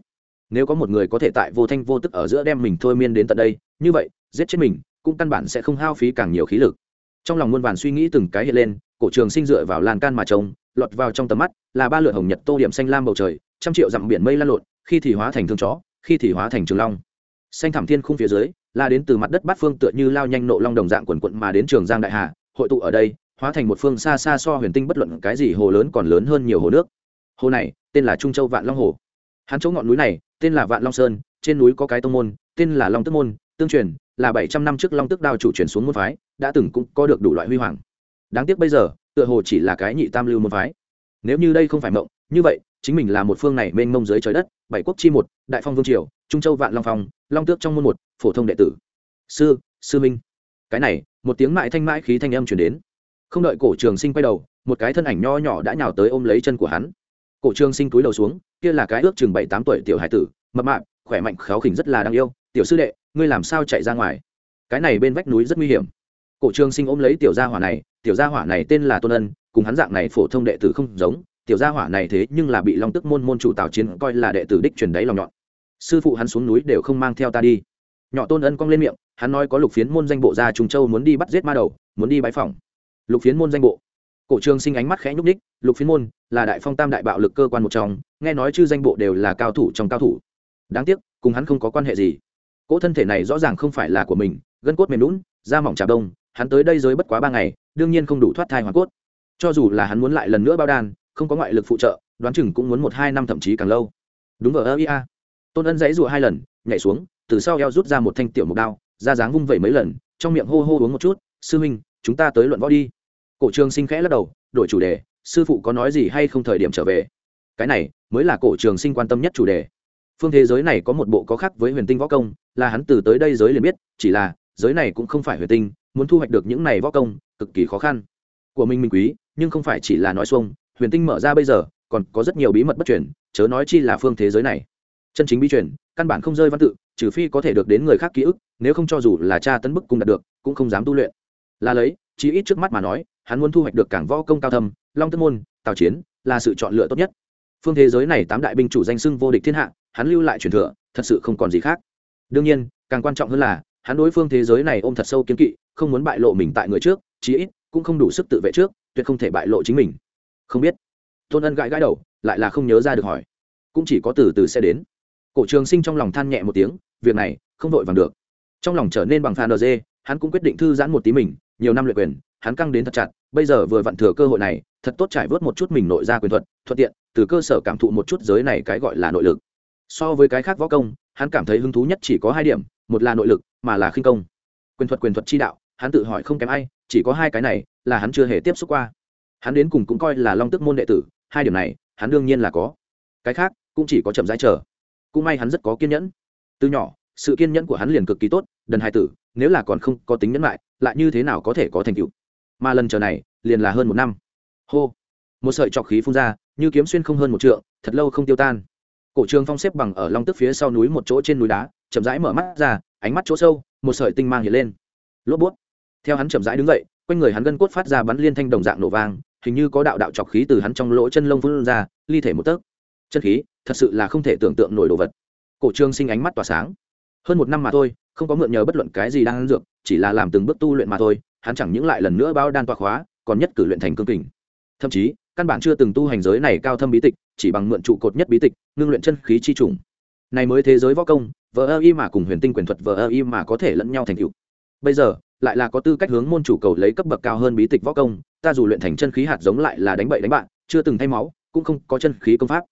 Nếu có một người có thể tại vô thanh vô tức ở giữa đem mình thôi miên đến tận đây, như vậy, giết chết mình, cũng căn bản sẽ không hao phí càng nhiều khí lực. Trong lòng muôn vàn suy nghĩ từng cái hiện lên, cổ trường sinh dựa vào lan can mà trông, lọt vào trong tầm mắt, là ba lượt hồng nhật tô điểm xanh lam bầu trời, trăm triệu dặm biển mây lan lộn, khi thì hóa thành thương chó, khi thì hóa thành trường long. Xanh thảm thiên khung phía dưới, là đến từ mặt đất bát phương tựa như lao nhanh nộ long đồng dạng quần quận mà đến trường giang đại hà, hội tụ ở đây hóa thành một phương xa xa so huyền tinh bất luận cái gì hồ lớn còn lớn hơn nhiều hồ nước. Hồ này, tên là trung châu vạn long hồ. Hắn chỗ ngọn núi này, tên là vạn long sơn, trên núi có cái tông môn, tên là long tức môn, tương truyền là bảy trăm năm trước long tức đao chủ chuyển xuống môn phái, đã từng cũng có được đủ loại huy hoàng. Đáng tiếc bây giờ, tựa hồ chỉ là cái nhị tam lưu môn phái. Nếu như đây không phải mộng, như vậy, chính mình là một phương này mênh mông dưới trời đất, bảy quốc chi một, đại phong vương triều, trung châu vạn long phong, long tước trong môn một, phổ thông đệ tử. Sư sư minh. Cái này, một tiếng mại thanh mãi khí thanh âm chuyển đến không đợi cổ trường sinh quay đầu, một cái thân ảnh nho nhỏ đã nhào tới ôm lấy chân của hắn. Cổ trường sinh cúi đầu xuống, kia là cái ước chừng bảy tám tuổi tiểu hải tử, mập mạp, khỏe mạnh, khéo khỉnh rất là đáng yêu. Tiểu sư đệ, ngươi làm sao chạy ra ngoài? Cái này bên vách núi rất nguy hiểm. Cổ trường sinh ôm lấy tiểu gia hỏa này, tiểu gia hỏa này tên là tôn ân, cùng hắn dạng này phổ thông đệ tử không giống, tiểu gia hỏa này thế nhưng là bị long tức môn môn chủ tào chiến coi là đệ tử đích truyền đáy lòng nhọn. Sư phụ hắn xuống núi đều không mang theo ta đi. Nhỏ tôn ân cong lên miệng, hắn nói có lục phiến môn danh bộ ra trùng châu muốn đi bắt giết ma đầu, muốn đi bãi phòng lục phiến môn danh bộ. Cổ trường sinh ánh mắt khẽ nhúc ních lục phiến môn là đại phong tam đại bạo lực cơ quan một trong, nghe nói chư danh bộ đều là cao thủ trong cao thủ. Đáng tiếc, cùng hắn không có quan hệ gì. Cỗ thân thể này rõ ràng không phải là của mình, gân cốt mềm lún, da mỏng trà đông, hắn tới đây giới bất quá ba ngày, đương nhiên không đủ thoát thai hoàn cốt. Cho dù là hắn muốn lại lần nữa bao đan, không có ngoại lực phụ trợ, đoán chừng cũng muốn một hai năm thậm chí càng lâu. Đúng vào ơ ia tôn ân dãy rụa hai lần, nhảy xuống, từ sau eo rút ra một thanh tiểu mục đao ra dáng vung vẩy mấy lần, trong miệng hô hô uống một chút, sư huynh, chúng ta tới luận võ đi cổ trường sinh khẽ lắc đầu, đổi chủ đề, sư phụ có nói gì hay không thời điểm trở về? Cái này mới là cổ trường sinh quan tâm nhất chủ đề. Phương thế giới này có một bộ có khác với huyền tinh võ công, là hắn từ tới đây giới liền biết, chỉ là giới này cũng không phải huyền tinh, muốn thu hoạch được những này võ công, cực kỳ khó khăn. Của mình minh quý, nhưng không phải chỉ là nói xuông, huyền tinh mở ra bây giờ, còn có rất nhiều bí mật bất truyền, chớ nói chi là phương thế giới này. Chân chính bí truyền, căn bản không rơi văn tự, trừ phi có thể được đến người khác ký ức, nếu không cho dù là cha tấn bức cùng đạt được, cũng không dám tu luyện. Là lấy chỉ ít trước mắt mà nói hắn muốn thu hoạch được cảng võ công cao thâm, long tân môn, tào chiến, là sự chọn lựa tốt nhất. Phương thế giới này tám đại binh chủ danh sưng vô địch thiên hạ, hắn lưu lại truyền thừa, thật sự không còn gì khác. Đương nhiên, càng quan trọng hơn là, hắn đối phương thế giới này ôm thật sâu kiến kỵ, không muốn bại lộ mình tại người trước, chí ít, cũng không đủ sức tự vệ trước, tuyệt không thể bại lộ chính mình. Không biết. Tôn ân gãi gãi đầu, lại là không nhớ ra được hỏi. Cũng chỉ có từ từ sẽ đến. Cổ trường sinh trong lòng than nhẹ một tiếng, việc này, không vội vàng được. Trong lòng trở nên bằng phan nd hắn cũng quyết định thư giãn một tí mình, nhiều năm luyện quyền hắn căng đến thật chặt, bây giờ vừa vặn thừa cơ hội này, thật tốt trải vớt một chút mình nội ra quyền thuật, thuận tiện, từ cơ sở cảm thụ một chút giới này cái gọi là nội lực. So với cái khác võ công, hắn cảm thấy hứng thú nhất chỉ có hai điểm, một là nội lực, mà là khinh công. Quyền thuật quyền thuật chi đạo, hắn tự hỏi không kém ai, chỉ có hai cái này là hắn chưa hề tiếp xúc qua. Hắn đến cùng cũng coi là long tức môn đệ tử, hai điểm này, hắn đương nhiên là có. Cái khác, cũng chỉ có chậm rãi chờ. Cũng may hắn rất có kiên nhẫn. Từ nhỏ, sự kiên nhẫn của hắn liền cực kỳ tốt, đần hai tử, nếu là còn không có tính nhẫn lại lại như thế nào có thể có thành tựu? Mà lần chờ này liền là hơn một năm. Hô. Một sợi trọc khí phun ra, như kiếm xuyên không hơn một trượng, thật lâu không tiêu tan. Cổ trường phong xếp bằng ở long tức phía sau núi một chỗ trên núi đá, chậm rãi mở mắt ra, ánh mắt chỗ sâu, một sợi tinh mang hiện lên. Lốp bút. Theo hắn chậm rãi đứng dậy, quanh người hắn gân cốt phát ra bắn liên thanh đồng dạng nổ vang, hình như có đạo đạo trọc khí từ hắn trong lỗ chân lông phun ra, ly thể một tấc. Chân khí, thật sự là không thể tưởng tượng nổi đồ vật. Cổ trương sinh ánh mắt tỏa sáng. Hơn một năm mà thôi, không có mượn nhờ bất luận cái gì đang ăn dược, chỉ là làm từng bước tu luyện mà thôi hắn chẳng những lại lần nữa bao đan toa khóa, còn nhất cử luyện thành cương kình. Thậm chí, căn bản chưa từng tu hành giới này cao thâm bí tịch, chỉ bằng mượn trụ cột nhất bí tịch, ngưng luyện chân khí chi trùng. Này mới thế giới võ công, vờ ơ y mà cùng huyền tinh quyền thuật vờ ơ y mà có thể lẫn nhau thành cựu bây giờ, lại là có tư cách hướng môn chủ cầu lấy cấp bậc cao hơn bí tịch võ công, ta dù luyện thành chân khí hạt giống lại là đánh bậy đánh bạn, chưa từng thay máu, cũng không có chân khí công pháp.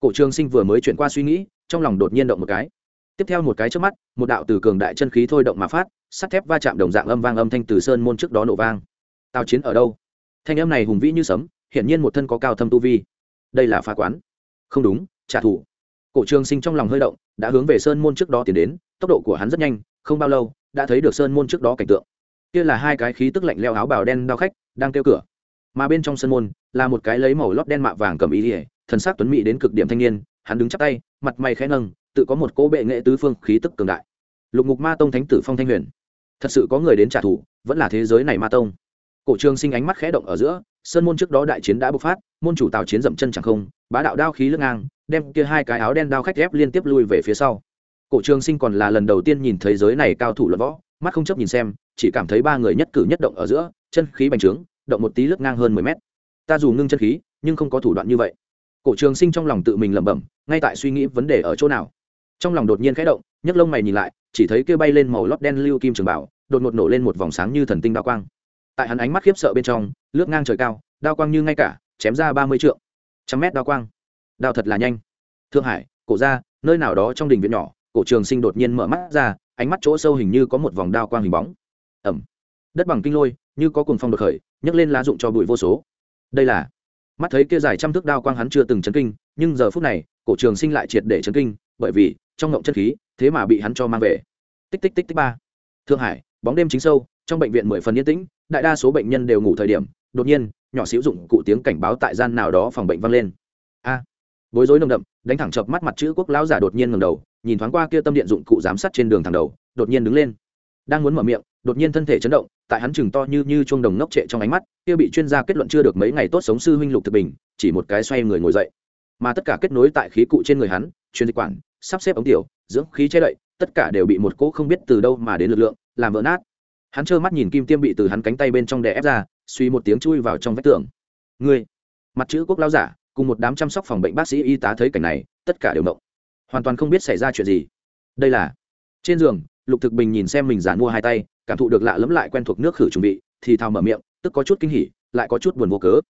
Cổ trường sinh vừa mới chuyển qua suy nghĩ, trong lòng đột nhiên động một cái. Tiếp theo một cái trước mắt, một đạo từ cường đại chân khí thôi động mà phát sắt thép va chạm đồng dạng âm vang âm thanh từ sơn môn trước đó nổ vang. Tào chiến ở đâu? Thanh âm này hùng vĩ như sấm, hiển nhiên một thân có cao thâm tu vi. Đây là phá quán. Không đúng, trả thù. Cổ trường sinh trong lòng hơi động, đã hướng về sơn môn trước đó tiến đến, tốc độ của hắn rất nhanh, không bao lâu, đã thấy được sơn môn trước đó cảnh tượng. Kia là hai cái khí tức lạnh leo áo bào đen đao khách, đang kêu cửa. Mà bên trong sân môn, là một cái lấy màu lót đen mạ vàng cầm ý ỉa thần sắc tuấn mỹ đến cực điểm thanh niên, hắn đứng chắp tay, mặt mày khẽ nâng, tự có một cỗ bệ nghệ tứ phương khí tức cường đại lục ngục ma tông thánh tử phong thanh huyền. Thật sự có người đến trả thù, vẫn là thế giới này ma tông. Cổ trường sinh ánh mắt khẽ động ở giữa, sơn môn trước đó đại chiến đã bộc phát, môn chủ tào chiến dậm chân chẳng không, bá đạo đao khí lưng ngang, đem kia hai cái áo đen đao khách ép liên tiếp lui về phía sau. Cổ trường sinh còn là lần đầu tiên nhìn thế giới này cao thủ luận võ, mắt không chấp nhìn xem, chỉ cảm thấy ba người nhất cử nhất động ở giữa, chân khí bành trướng, động một tí lướt ngang hơn mười mét. Ta dù ngưng chân khí, nhưng không có thủ đoạn như vậy. Cổ trường sinh trong lòng tự mình lẩm bẩm, ngay tại suy nghĩ vấn đề ở chỗ nào. Trong lòng đột nhiên khẽ động, nhấc lông mày nhìn lại chỉ thấy kia bay lên màu lót đen lưu kim trường bảo, đột ngột nổ lên một vòng sáng như thần tinh đao quang. Tại hắn ánh mắt khiếp sợ bên trong, lướt ngang trời cao, đao quang như ngay cả, chém ra ba mươi trượng. Trăm mét đao quang. Đao thật là nhanh. Thượng hải, cổ ra nơi nào đó trong đình viện nhỏ, cổ trường sinh đột nhiên mở mắt ra, ánh mắt chỗ sâu hình như có một vòng đao quang hình bóng. Ẩm. Đất bằng kinh lôi, như có cuồng phong đột khởi, nhấc lên lá dụng cho bụi vô số. Đây là, mắt thấy kia dài trăm thước đao quang hắn chưa từng chấn kinh, nhưng giờ phút này, cổ trường sinh lại triệt để chấn kinh bởi vì trong ngộng chân khí, thế mà bị hắn cho mang về. Tích tích tích tích ba. Thượng hải, bóng đêm chính sâu, trong bệnh viện mười phần yên tĩnh, đại đa số bệnh nhân đều ngủ thời điểm, đột nhiên, nhỏ xíu dụng cụ tiếng cảnh báo tại gian nào đó phòng bệnh vang lên. A. Bối rối nồng đậm, đánh thẳng chập mắt mặt chữ quốc lão giả đột nhiên ngầm đầu, nhìn thoáng qua kia tâm điện dụng cụ giám sát trên đường thẳng đầu, đột nhiên đứng lên. Đang muốn mở miệng, đột nhiên thân thể chấn động, tại hắn chừng to như như chuông đồng ngốc trệ trong ánh mắt, kia bị chuyên gia kết luận chưa được mấy ngày tốt sống sư huynh lục thực bình, chỉ một cái xoay người ngồi dậy. Mà tất cả kết nối tại khí cụ trên người hắn, chuyên dịch quản sắp xếp ống tiểu, dưỡng khí che đậy, tất cả đều bị một cỗ không biết từ đâu mà đến lực lượng làm vỡ nát. Hắn trơ mắt nhìn kim tiêm bị từ hắn cánh tay bên trong đè ép ra, suy một tiếng chui vào trong vách tường. Người mặt chữ quốc lao giả, cùng một đám chăm sóc phòng bệnh bác sĩ y tá thấy cảnh này, tất cả đều động. Hoàn toàn không biết xảy ra chuyện gì. Đây là trên giường, lục thực bình nhìn xem mình giàn mua hai tay, cảm thụ được lạ lẫm lại quen thuộc nước khử chuẩn bị thì thào mở miệng, tức có chút kinh hỉ, lại có chút buồn vô cớ.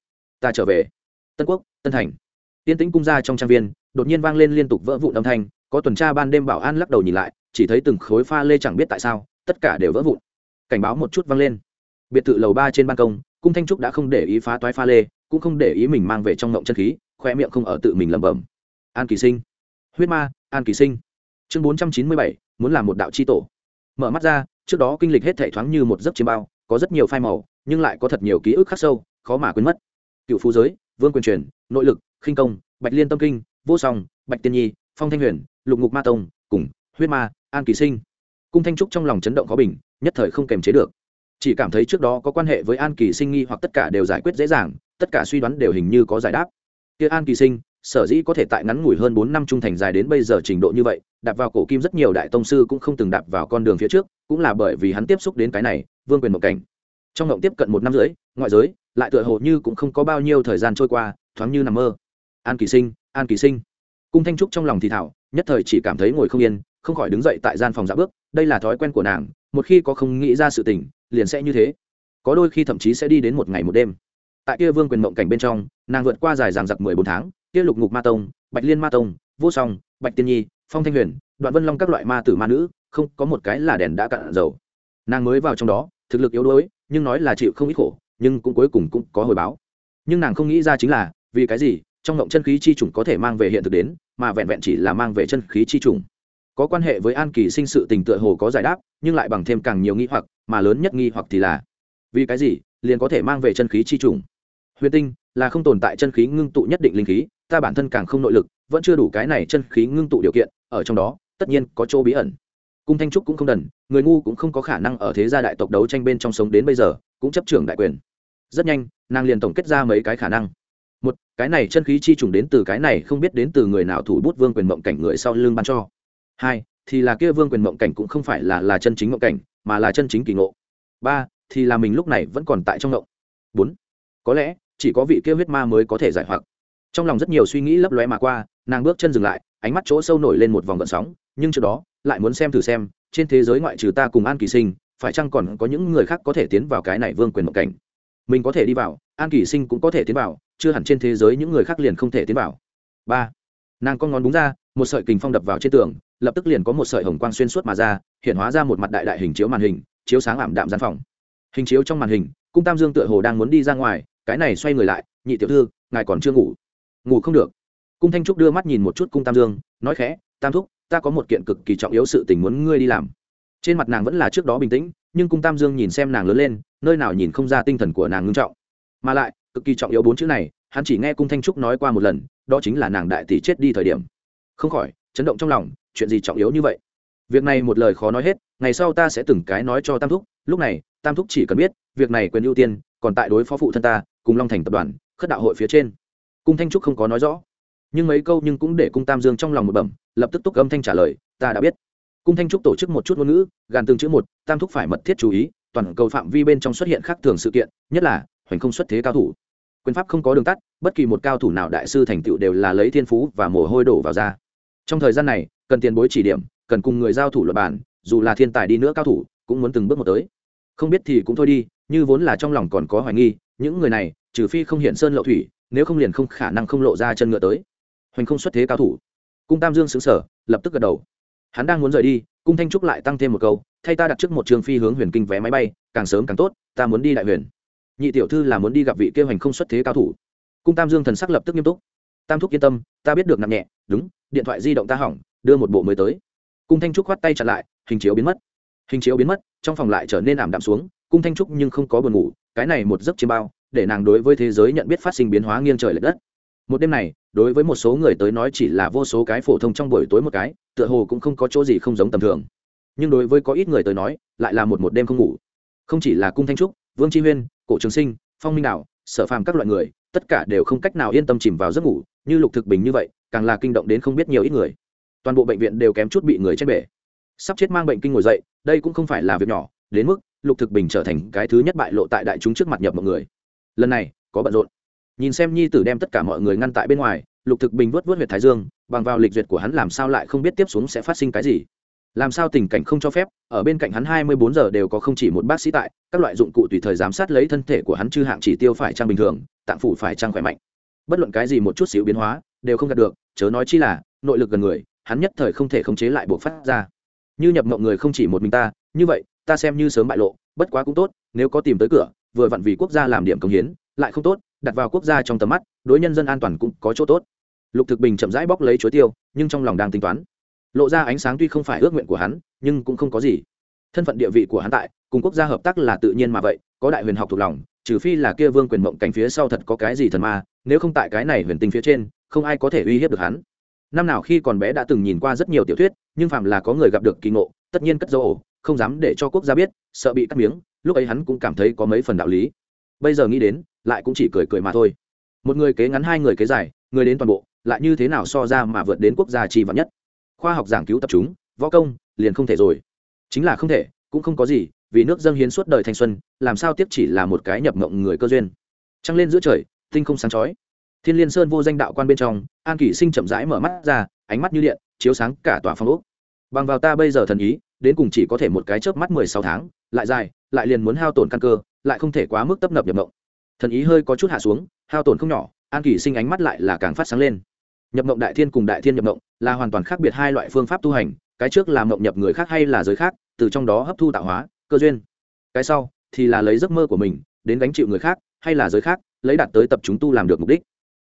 Ta trở về. Tân quốc, tân thành. Tiên tĩnh cung ra trong trang viên, đột nhiên vang lên liên tục vỡ vụn âm thanh có tuần tra ban đêm bảo an lắc đầu nhìn lại, chỉ thấy từng khối pha lê chẳng biết tại sao, tất cả đều vỡ vụn. Cảnh báo một chút vang lên. Biệt thự lầu ba trên ban công, cung thanh trúc đã không để ý phá toái pha lê, cũng không để ý mình mang về trong ngộng chân khí, khoe miệng không ở tự mình lẩm bẩm. An kỳ sinh. Huyết ma, an kỳ sinh. Chương bốn trăm chín mươi bảy, muốn làm một đạo c h i tổ. Mở mắt ra, trước đó kinh lịch hết thể thoáng như một giấc chiêm bao, có rất nhiều phai màu, nhưng lại có thật nhiều ký ức khắc sâu, khó mà quên mất. Cựu phú giới, vương quyền truyền, nội lực, khinh công, bạch liên tâm kinh, vô song, bạch tiên nhi phong thanh huyền, lục ngục ma tông, cùng huyết ma, an kỳ sinh. Cung thanh trúc trong lòng chấn động khó bình, nhất thời không kềm chế được. Chỉ cảm thấy trước đó có quan hệ với an kỳ sinh nghi hoặc tất cả đều giải quyết dễ dàng, tất cả suy đoán đều hình như có giải đáp. Kia an kỳ sinh, sở dĩ có thể tại ngắn ngủi hơn bốn năm trung thành dài đến bây giờ trình độ như vậy, đạp vào cổ kim rất nhiều đại tông sư cũng không từng đạp vào con đường phía trước, cũng là bởi vì hắn tiếp xúc đến cái này, vương quyền một cảnh. Trong ngộng tiếp cận một năm rưỡi, ngoại giới, lại tựa hồ như cũng không có bao nhiêu thời gian trôi qua, thoáng như nằm mơ. An kỳ sinh, an kỳ sinh cung thanh trúc trong lòng thì thảo nhất thời chỉ cảm thấy ngồi không yên, không khỏi đứng dậy tại gian phòng dạ bước, đây là thói quen của nàng, một khi có không nghĩ ra sự tình, liền sẽ như thế. Có đôi khi thậm chí sẽ đi đến một ngày một đêm. Tại kia vương quyền mộng cảnh bên trong, nàng vượt qua dài ràng giặc mười bốn tháng, kia lục ngục ma tông, bạch liên ma tông, vô song, bạch tiên nhi, phong thanh huyền, đoạn vân long các loại ma tử ma nữ, không có một cái là đèn đã cạn dầu. Nàng mới vào trong đó, thực lực yếu đuối, nhưng nói là chịu không ít khổ, nhưng cũng cuối cùng cũng có hồi báo. Nhưng nàng không nghĩ ra chính là, vì cái gì trong ngộng chân khí chi trùng có thể mang về hiện thực đến, mà vẹn vẹn chỉ là mang về chân khí chi trùng. Có quan hệ với an kỳ sinh sự tình tựa hồ có giải đáp, nhưng lại bằng thêm càng nhiều nghi hoặc, mà lớn nhất nghi hoặc thì là, vì cái gì, liền có thể mang về chân khí chi trùng? Huyền tinh, là không tồn tại chân khí ngưng tụ nhất định linh khí, ta bản thân càng không nội lực, vẫn chưa đủ cái này chân khí ngưng tụ điều kiện, ở trong đó, tất nhiên có chỗ bí ẩn. Cung thanh trúc cũng không đần, người ngu cũng không có khả năng ở thế gia đại tộc đấu tranh bên trong sống đến bây giờ, cũng chấp trưởng đại quyền. Rất nhanh, nàng liền tổng kết ra mấy cái khả năng một, cái này chân khí chi trùng đến từ cái này không biết đến từ người nào thủ bút vương quyền mộng cảnh người sau lưng ban cho. Hai, thì là kia vương quyền mộng cảnh cũng không phải là là chân chính mộng cảnh, mà là chân chính kỳ ngộ. Ba, thì là mình lúc này vẫn còn tại trong mộng bốn, có lẽ chỉ có vị kia huyết ma mới có thể giải hoặc. Trong lòng rất nhiều suy nghĩ lấp lóe mà qua, nàng bước chân dừng lại, ánh mắt chỗ sâu nổi lên một vòng gợn sóng, nhưng trước đó lại muốn xem thử xem, trên thế giới ngoại trừ ta cùng an kỳ sinh, phải chăng còn có những người khác có thể tiến vào cái này vương quyền mộng cảnh mình có thể đi vào, an kỳ sinh cũng có thể tiến vào, chưa hẳn trên thế giới những người khác liền không thể tiến vào. Ba, nàng con ngón búng ra, một sợi kình phong đập vào trên tường, lập tức liền có một sợi hồng quang xuyên suốt mà ra, hiện hóa ra một mặt đại đại hình chiếu màn hình, chiếu sáng ảm đạm gian phòng. Hình chiếu trong màn hình, cung tam dương tựa hồ đang muốn đi ra ngoài, cái này xoay người lại, nhị tiểu thư, ngài còn chưa ngủ? Ngủ không được. Cung thanh trúc đưa mắt nhìn một chút cung tam dương, nói khẽ, tam thúc, ta có một kiện cực kỳ trọng yếu sự tình muốn ngươi đi làm. Trên mặt nàng vẫn là trước đó bình tĩnh, nhưng cung tam dương nhìn xem nàng lớn lên nơi nào nhìn không ra tinh thần của nàng ngưng trọng. Mà lại, cực kỳ trọng yếu bốn chữ này, hắn chỉ nghe cung thanh trúc nói qua một lần, đó chính là nàng đại tỷ chết đi thời điểm. Không khỏi, chấn động trong lòng, chuyện gì trọng yếu như vậy? Việc này một lời khó nói hết, ngày sau ta sẽ từng cái nói cho tam thúc, lúc này, tam thúc chỉ cần biết, việc này quyền ưu tiên, còn tại đối phó phụ thân ta, cùng long thành tập đoàn, khất đạo hội phía trên. Cung thanh trúc không có nói rõ. Nhưng mấy câu nhưng cũng để cung tam dương trong lòng một bẩm, lập tức túc âm thanh trả lời, ta đã biết. Cung thanh trúc tổ chức một chút ngôn ngữ, gàn từng chữ một, tam thúc phải mật thiết chú ý toàn cầu phạm vi bên trong xuất hiện khác thường sự kiện, nhất là hoành không xuất thế cao thủ. Quyền pháp không có đường tắt, bất kỳ một cao thủ nào đại sư thành tựu đều là lấy thiên phú và mồ hôi đổ vào ra. Trong thời gian này, cần tiền bối chỉ điểm, cần cùng người giao thủ luật bản, dù là thiên tài đi nữa cao thủ, cũng muốn từng bước một tới. Không biết thì cũng thôi đi, như vốn là trong lòng còn có hoài nghi, những người này, trừ phi không hiện sơn lậu thủy, nếu không liền không khả năng không lộ ra chân ngựa tới. Hoành không xuất thế cao thủ. Cung tam dương xứng sở lập tức gật đầu hắn đang muốn rời đi, cung thanh trúc lại tăng thêm một câu, thay ta đặt trước một trường phi hướng huyền kinh vé máy bay, càng sớm càng tốt, ta muốn đi đại huyền. Nhị tiểu thư là muốn đi gặp vị kêu hành không xuất thế cao thủ. Cung tam dương thần sắc lập tức nghiêm túc. Tam thúc yên tâm, ta biết được nặng nhẹ, đúng, điện thoại di động ta hỏng, đưa một bộ mới tới. Cung thanh trúc khoát tay chặn lại, hình chiếu biến mất. Hình chiếu biến mất, trong phòng lại trở nên ảm đạm xuống, cung thanh trúc nhưng không có buồn ngủ, cái này một giấc chiêm bao, để nàng đối với thế giới nhận biết phát sinh biến hóa nghiêng trời l ệ đất. Một đêm này, đối với một số người tới nói chỉ là vô số cái phổ thông trong buổi tối một cái tựa hồ cũng không có chỗ gì không giống tầm thường. Nhưng đối với có ít người tới nói, lại là một một đêm không ngủ. Không chỉ là cung thanh trúc, vương tri huyên, cổ trường sinh, phong minh đạo sở phàm các loại người, tất cả đều không cách nào yên tâm chìm vào giấc ngủ, như lục thực bình như vậy, càng là kinh động đến không biết nhiều ít người. Toàn bộ bệnh viện đều kém chút bị người chết bể. Sắp chết mang bệnh kinh ngồi dậy, đây cũng không phải là việc nhỏ, đến mức lục thực bình trở thành cái thứ nhất bại lộ tại đại chúng trước mặt nhập mọi người. Lần này, có bận rộn. Nhìn xem nhi tử đem tất cả mọi người ngăn tại bên ngoài, lục thực bình vớt vớt huyệt thái dương bằng vào lịch duyệt của hắn làm sao lại không biết tiếp xuống sẽ phát sinh cái gì. Làm sao tình cảnh không cho phép, ở bên cạnh hắn hai mươi bốn giờ đều có không chỉ một bác sĩ tại, các loại dụng cụ tùy thời giám sát lấy thân thể của hắn chư hạng chỉ tiêu phải trang bình thường, tạng phủ phải trang khỏe mạnh. Bất luận cái gì một chút xíu biến hóa, đều không đạt được, chớ nói chi là, nội lực gần người, hắn nhất thời không thể khống chế lại buộc phát ra. Như nhập mộng người không chỉ một mình ta, như vậy, ta xem như sớm bại lộ, bất quá cũng tốt, nếu có tìm tới cửa, vừa vặn vì quốc gia làm điểm công hiến, lại không tốt, đặt vào quốc gia trong tầm mắt, đối nhân dân an toàn cũng có chỗ tốt lục thực bình chậm rãi bóc lấy chuối tiêu, nhưng trong lòng đang tính toán. Lộ ra ánh sáng tuy không phải ước nguyện của hắn, nhưng cũng không có gì. Thân phận địa vị của hắn tại, cùng quốc gia hợp tác là tự nhiên mà vậy, có đại huyền học thuộc lòng, trừ phi là kia vương quyền mộng cảnh phía sau thật có cái gì thần ma, nếu không tại cái này huyền tinh phía trên, không ai có thể uy hiếp được hắn. Năm nào khi còn bé đã từng nhìn qua rất nhiều tiểu thuyết, nhưng phạm là có người gặp được kỳ ngộ, tất nhiên cất dấu ổ, không dám để cho quốc gia biết, sợ bị cắt miếng, lúc ấy hắn cũng cảm thấy có mấy phần đạo lý. Bây giờ nghĩ đến, lại cũng chỉ cười cười mà thôi. Một người kế ngắn, hai người kế dài, người đến toàn bộ lại như thế nào so ra mà vượt đến quốc gia chi vạn nhất? Khoa học giảng cứu tập chúng, võ công, liền không thể rồi. Chính là không thể, cũng không có gì, vì nước dâng hiến suốt đời thanh xuân, làm sao tiếp chỉ là một cái nhập mộng người cơ duyên. Trăng lên giữa trời, tinh không sáng chói. Thiên liên sơn vô danh đạo quan bên trong, an kỷ sinh chậm rãi mở mắt ra, ánh mắt như điện, chiếu sáng cả tòa phong ốc. Bằng vào ta bây giờ thần ý, đến cùng chỉ có thể một cái chớp mắt mười sáu tháng, lại dài, lại liền muốn hao tổn căn cơ, lại không thể quá mức tấp nập nhập mộng. Thần ý hơi có chút hạ xuống, hao tổn không nhỏ, an kỷ sinh ánh mắt lại là càng phát sáng lên nhập mộng đại thiên cùng đại thiên nhập mộng là hoàn toàn khác biệt hai loại phương pháp tu hành, cái trước là mộng nhập người khác hay là giới khác, từ trong đó hấp thu tạo hóa, cơ duyên. Cái sau thì là lấy giấc mơ của mình đến gánh chịu người khác hay là giới khác, lấy đạt tới tập chúng tu làm được mục đích.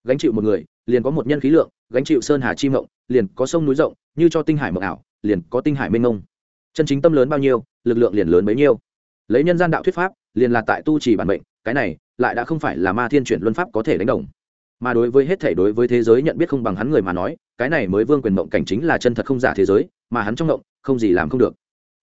Gánh chịu một người, liền có một nhân khí lượng, gánh chịu sơn hà chi mộng, liền có sông núi rộng, như cho tinh hải mộng ảo, liền có tinh hải mênh mông. Chân chính tâm lớn bao nhiêu, lực lượng liền lớn bấy nhiêu. Lấy nhân gian đạo thuyết pháp, liền là tại tu trì bản mệnh, cái này lại đã không phải là ma thiên chuyển luân pháp có thể đánh đồng mà đối với hết thể đối với thế giới nhận biết không bằng hắn người mà nói, cái này mới vương quyền mộng cảnh chính là chân thật không giả thế giới, mà hắn trong mộng, không gì làm không được.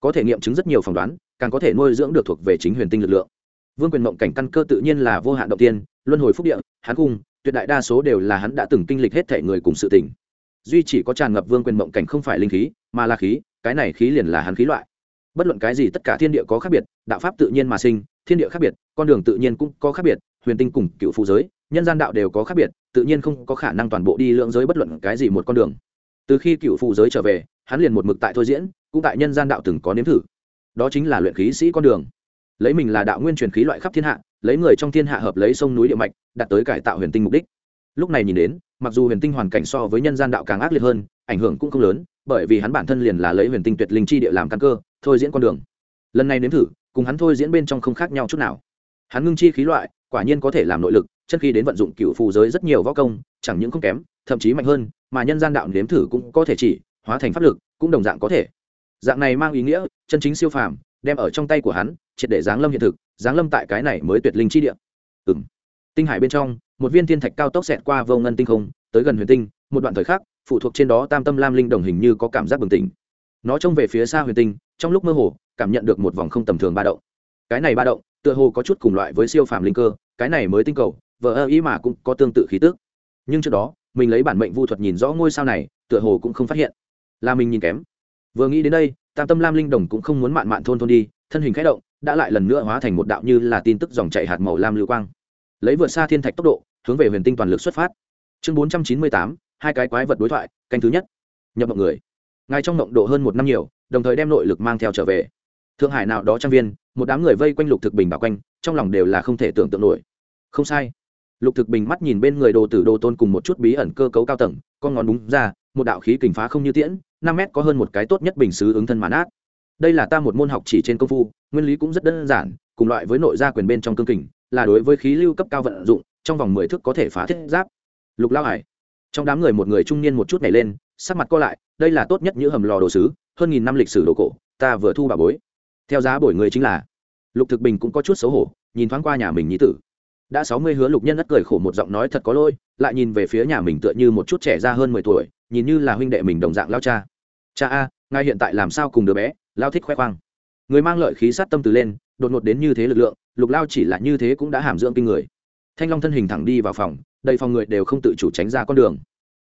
Có thể nghiệm chứng rất nhiều phỏng đoán, càng có thể nuôi dưỡng được thuộc về chính huyền tinh lực lượng. Vương quyền mộng cảnh căn cơ tự nhiên là vô hạn động tiên, luân hồi phúc địa, hắn cung, tuyệt đại đa số đều là hắn đã từng kinh lịch hết thể người cùng sự tình. Duy chỉ có tràn ngập vương quyền mộng cảnh không phải linh khí, mà là khí, cái này khí liền là hắn khí loại. Bất luận cái gì tất cả thiên địa có khác biệt, đạo pháp tự nhiên mà sinh, thiên địa khác biệt, con đường tự nhiên cũng có khác biệt, huyền tinh cùng cựu phụ giới nhân gian đạo đều có khác biệt, tự nhiên không có khả năng toàn bộ đi lượng giới bất luận cái gì một con đường. Từ khi cựu phụ giới trở về, hắn liền một mực tại thôi diễn, cũng tại nhân gian đạo từng có nếm thử. Đó chính là luyện khí sĩ con đường. Lấy mình là đạo nguyên truyền khí loại khắp thiên hạ, lấy người trong thiên hạ hợp lấy sông núi địa mạch, đạt tới cải tạo huyền tinh mục đích. Lúc này nhìn đến, mặc dù huyền tinh hoàn cảnh so với nhân gian đạo càng ác liệt hơn, ảnh hưởng cũng không lớn, bởi vì hắn bản thân liền là lấy huyền tinh tuyệt linh chi địa làm căn cơ, thôi diễn con đường. Lần này nếm thử, cùng hắn thôi diễn bên trong không khác nhau chút nào. Hắn ngưng chi khí loại, quả nhiên có thể làm nội lực chân khi đến vận dụng cựu phù giới rất nhiều võ công, chẳng những không kém, thậm chí mạnh hơn, mà nhân gian đạo nếm thử cũng có thể chỉ, hóa thành pháp lực, cũng đồng dạng có thể. Dạng này mang ý nghĩa, chân chính siêu phàm, đem ở trong tay của hắn, triệt để giáng lâm hiện thực, giáng lâm tại cái này mới tuyệt linh chi địa. Ừng tinh hải bên trong, một viên thiên thạch cao tốc xẹt qua vô ngân tinh không, tới gần huyền tinh, một đoạn thời khắc, phụ thuộc trên đó tam tâm lam linh đồng hình như có cảm giác bừng tỉnh. Nó trông về phía xa huyền tinh, trong lúc mơ hồ, cảm nhận được một vòng không tầm thường ba động. Cái này ba động, tựa hồ có chút cùng loại với siêu phàm linh cơ, cái này mới tinh cầu vợ ơ ý mà cũng có tương tự khí tức. Nhưng trước đó, mình lấy bản mệnh vu thuật nhìn rõ ngôi sao này, tựa hồ cũng không phát hiện. Là mình nhìn kém. Vừa nghĩ đến đây, tam tâm lam linh đồng cũng không muốn mạn mạn thôn thôn đi, thân hình k h ẽ động, đã lại lần nữa hóa thành một đạo như là tin tức dòng chạy hạt màu lam lưu quang. Lấy vượt xa thiên thạch tốc độ, hướng về huyền tinh toàn lực xuất phát. Chương bốn trăm chín mươi tám, hai cái quái vật đối thoại, canh thứ nhất. Nhập mọi người. Ngay trong mộng độ hơn một năm nhiều, đồng thời đem nội lực mang theo trở về. Thượng hải nào đó trang viên, một đám người vây quanh lục thực bình bảo quanh, trong lòng đều là không thể tưởng tượng nổi. Không sai lục thực bình mắt nhìn bên người đồ tử đồ tôn cùng một chút bí ẩn cơ cấu cao tầng, con ngón đúng ra, một đạo khí kình phá không như tiễn, năm mét có hơn một cái tốt nhất bình xứ ứng thân mãn át đây là ta một môn học chỉ trên công phu, nguyên lý cũng rất đơn giản, cùng loại với nội gia quyền bên trong cương kình, là đối với khí lưu cấp cao vận dụng, trong vòng mười thước có thể phá thiết giáp. Lục lao hải. Trong đám người một người trung niên một chút nhảy lên, sắc mặt co lại, đây là tốt nhất những hầm lò đồ sứ, hơn nghìn năm lịch sử đồ cổ, ta vừa thu bà bối. Theo giá bổi người chính là, lục thực bình cũng có chút xấu hổ, nhìn thoáng qua nhà mình nhí tử đã sáu mươi hứa lục nhân đất cười khổ một giọng nói thật có lỗi, lại nhìn về phía nhà mình tựa như một chút trẻ ra hơn mười tuổi nhìn như là huynh đệ mình đồng dạng lao cha. Cha a ngài hiện tại làm sao cùng đứa bé lao thích khoe khoang. Người mang lợi khí sát tâm từ lên đột ngột đến như thế lực lượng lục lao chỉ là như thế cũng đã hàm dưỡng kinh người. Thanh long thân hình thẳng đi vào phòng đầy phòng người đều không tự chủ tránh ra con đường.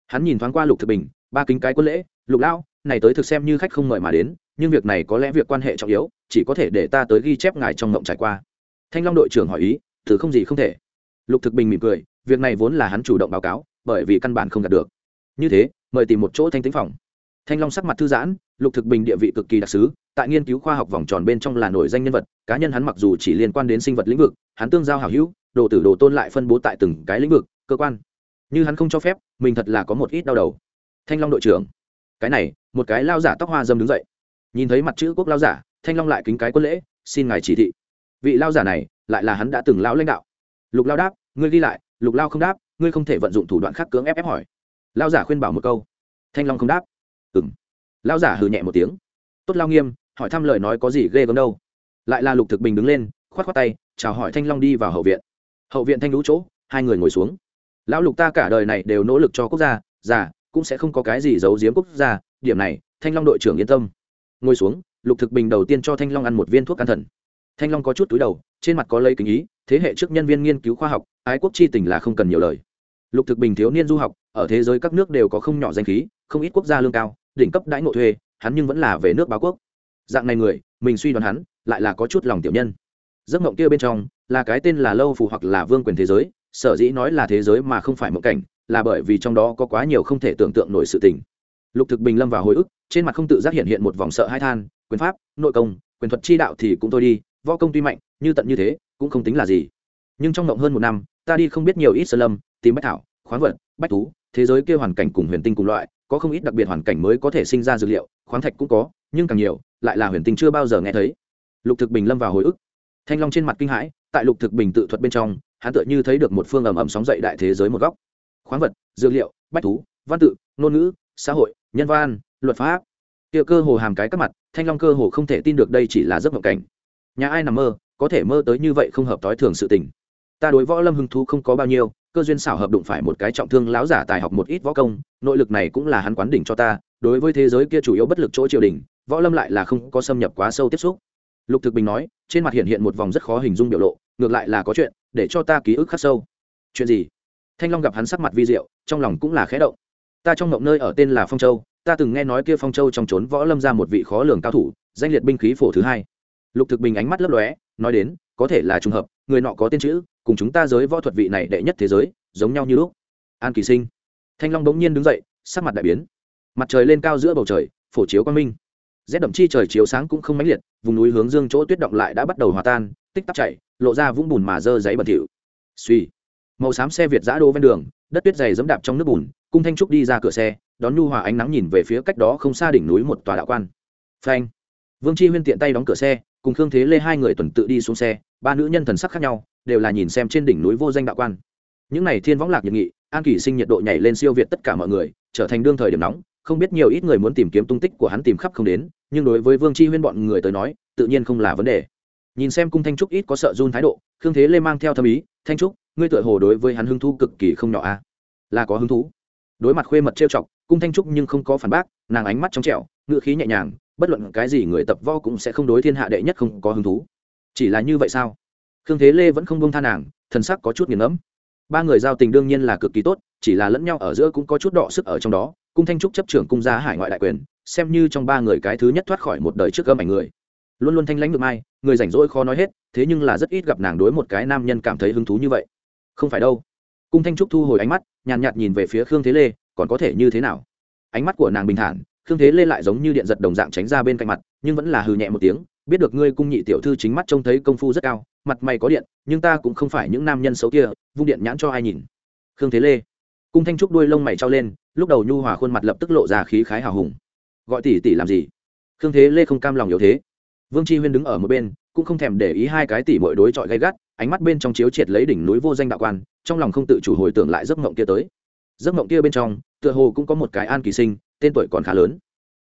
Hắn nhìn thoáng qua lục thực bình ba kính cái quân lễ lục lao này tới thực xem như khách không mời mà đến nhưng việc này có lẽ việc quan hệ trọng yếu chỉ có thể để ta tới ghi chép ngài trong mộng trải qua. Thanh long đội trưởng hỏi ý thử không gì không thể. Lục thực bình mỉm cười, việc này vốn là hắn chủ động báo cáo, bởi vì căn bản không đạt được. Như thế, mời tìm một chỗ thanh tính phòng. Thanh long sắc mặt thư giãn, lục thực bình địa vị cực kỳ đặc xứ tại nghiên cứu khoa học vòng tròn bên trong là nổi danh nhân vật, cá nhân hắn mặc dù chỉ liên quan đến sinh vật lĩnh vực, hắn tương giao hảo hữu, đồ tử đồ tôn lại phân bố tại từng cái lĩnh vực, cơ quan. Như hắn không cho phép, mình thật là có một ít đau đầu. Thanh long đội trưởng, cái này, một cái lao giả tóc hoa dâm đứng dậy. Nhìn thấy mặt chữ quốc lao giả, thanh long lại kính cái quân lễ, xin ngài chỉ thị. Vị lao giả này lại là hắn đã từng lão lãnh đạo. Lục lao đáp, ngươi ghi lại, lục lao không đáp, ngươi không thể vận dụng thủ đoạn khác cưỡng ép ép hỏi. Lao giả khuyên bảo một câu. Thanh long không đáp. Ừ m lao giả hừ nhẹ một tiếng. Tốt lao nghiêm, hỏi thăm lời nói có gì ghê gớm đâu. Lại là lục thực bình đứng lên k h o á t k h o á tay, chào hỏi thanh long đi vào hậu viện. Hậu viện thanh lũ chỗ, hai người ngồi xuống. Lão lục ta cả đời này đều nỗ lực cho quốc gia, già, cũng sẽ không có cái gì giấu giếm quốc gia, điểm này, thanh long đội trưởng yên tâm. Ngồi xuống, lục thực bình đầu tiên cho thanh long ăn một viên thuốc can thần. Thanh long có chút túi đầu trên mặt có lấy kính ý, thế hệ trước nhân viên nghiên cứu khoa học, ái quốc chi tình là không cần nhiều lời. Lục thực bình thiếu niên du học, ở thế giới các nước đều có không nhỏ danh khí, không ít quốc gia lương cao, đỉnh cấp đãi ngộ thuê, hắn nhưng vẫn là về nước báo quốc. Dạng này người, mình suy đoán hắn, lại là có chút lòng tiểu nhân. Giấc mộng kia bên trong, là cái tên là lâu phù hoặc là vương quyền thế giới, sở dĩ nói là thế giới mà không phải mộng cảnh, là bởi vì trong đó có quá nhiều không thể tưởng tượng nổi sự tình. Lục thực bình lâm vào hồi ức, trên mặt không tự giác hiện hiện một vòng sợ hai than, quyền pháp, nội công, quyền thuật chi đạo thì cũng thôi đi võ công tuy mạnh, như tận như thế, cũng không tính là gì. Nhưng trong ngộng hơn một năm, ta đi không biết nhiều ít sơ lâm, tìm bách thảo, khoáng vật, bách thú, thế giới kia hoàn cảnh cùng huyền tinh cùng loại, có không ít đặc biệt hoàn cảnh mới có thể sinh ra dược liệu, khoáng thạch cũng có, nhưng càng nhiều, lại là huyền tinh chưa bao giờ nghe thấy. Lục thực bình lâm vào hồi ức. Thanh long trên mặt kinh hãi, tại lục thực bình tự thuật bên trong, hắn tựa như thấy được một phương ầm ầm sóng dậy đại thế giới một góc. Khoáng vật, dược liệu, bách thú, văn tự, ngôn ngữ, xã hội, nhân văn, luật pháp. Kia cơ hồ hàm cái các mặt, thanh long cơ hồ không thể tin được đây chỉ là giấc mộng cảnh nhà ai nằm mơ, có thể mơ tới như vậy không hợp tối thường sự tình. Ta đối võ lâm hưng thú không có bao nhiêu, cơ duyên xảo hợp đụng phải một cái trọng thương láo giả tài học một ít võ công, nội lực này cũng là hắn quán đỉnh cho ta, đối với thế giới kia chủ yếu bất lực chỗ triều đình, võ lâm lại là không có xâm nhập quá sâu tiếp xúc. Lục thực bình nói, trên mặt hiện hiện một vòng rất khó hình dung biểu lộ, ngược lại là có chuyện, để cho ta ký ức khắc sâu. Chuyện gì? Thanh long gặp hắn sắc mặt vi diệu, trong lòng cũng là khẽ động. Ta trong mộng nơi ở tên là phong châu, ta từng nghe nói kia phong châu trong trốn võ lâm ra một vị khó lường cao thủ, danh liệt binh khí phổ thứ hai lục thực bình ánh mắt lấp lóe, nói đến, có thể là trùng hợp, người nọ có tên chữ, cùng chúng ta giới võ thuật vị này đệ nhất thế giới, giống nhau như lúc. An kỳ sinh. Thanh long bỗng nhiên đứng dậy, sắc mặt đại biến. Mặt trời lên cao giữa bầu trời, phổ chiếu quang minh. Rét đậm chi trời chiếu sáng cũng không mãnh liệt, vùng núi hướng dương chỗ tuyết động lại đã bắt đầu hòa tan, tích tắc chảy, lộ ra vũng bùn mà dơ giấy bẩn thỉu. Suy màu xám xe việt giã đô ven đường, đất tuyết dày dẫm đạp trong nước bùn, cung thanh trúc đi ra cửa xe, đón nhu hòa ánh nắng nhìn về phía cách đó không xa đỉnh núi một tòa đạo quan. Phanh. Vương chi huyên tiện tay đóng cửa xe cùng khương thế lê hai người tuần tự đi xuống xe, ba nữ nhân thần sắc khác nhau, đều là nhìn xem trên đỉnh núi vô danh đạo quan. Những n à y thiên võng lạc nhiệt nghị, an kỷ sinh nhiệt độ nhảy lên siêu việt tất cả mọi người, trở thành đương thời điểm nóng, không biết nhiều ít người muốn tìm kiếm tung tích của hắn tìm khắp không đến, nhưng đối với vương chi huyên bọn người tới nói, tự nhiên không là vấn đề. Nhìn xem cung thanh trúc ít có sợ run thái độ, khương thế lê mang theo thâm ý, thanh trúc, ngươi tựa hồ đối với hắn hứng thú cực kỳ không nhỏ a à? là có hứng thú. Đối mặt khuê mật trêu chọc, cung thanh trúc nhưng không có phản bác, nàng ánh mắt trong trẻo ngựa khí nhẹ nhàng bất luận cái gì người tập võ cũng sẽ không đối thiên hạ đệ nhất không có hứng thú. Chỉ là như vậy sao? Khương thế lê vẫn không bông tha nàng, thần sắc có chút nghiền ngẫm. Ba người giao tình đương nhiên là cực kỳ tốt, chỉ là lẫn nhau ở giữa cũng có chút đọ sức ở trong đó. Cung thanh trúc chấp trưởng cung gia hải ngoại đại quyền, xem như trong ba người cái thứ nhất thoát khỏi một đời trước gâm ảnh người. Luôn luôn thanh lãnh được mai, người rảnh rỗi khó nói hết, thế nhưng là rất ít gặp nàng đối một cái nam nhân cảm thấy hứng thú như vậy. Không phải đâu. Cung thanh trúc thu hồi ánh mắt, nhàn nhạt nhìn về phía khương thế lê, còn có thể như thế nào? Ánh mắt của nàng bình thản khương thế lê lại giống như điện giật đồng dạng tránh ra bên cạnh mặt, nhưng vẫn là hừ nhẹ một tiếng, biết được ngươi cung nhị tiểu thư chính mắt trông thấy công phu rất cao, mặt mày có điện, nhưng ta cũng không phải những nam nhân xấu kia, vung điện nhãn cho ai nhìn. Khương thế lê. Cung thanh trúc đuôi lông mày trao lên, lúc đầu nhu hòa khuôn mặt lập tức lộ ra khí khái hào hùng. Gọi tỷ tỷ làm gì? Khương thế lê không cam lòng yếu thế. Vương chi huyên đứng ở một bên, cũng không thèm để ý hai cái tỷ mọi đối chọi gay gắt, ánh mắt bên trong chiếu triệt lấy đỉnh núi vô danh đạo quan, trong lòng không tự chủ hồi tưởng lại giấc mộng kia tới. Giấc mộng kia bên trong, tựa hồ cũng có một cái an kỳ sinh tên tuổi còn khá lớn.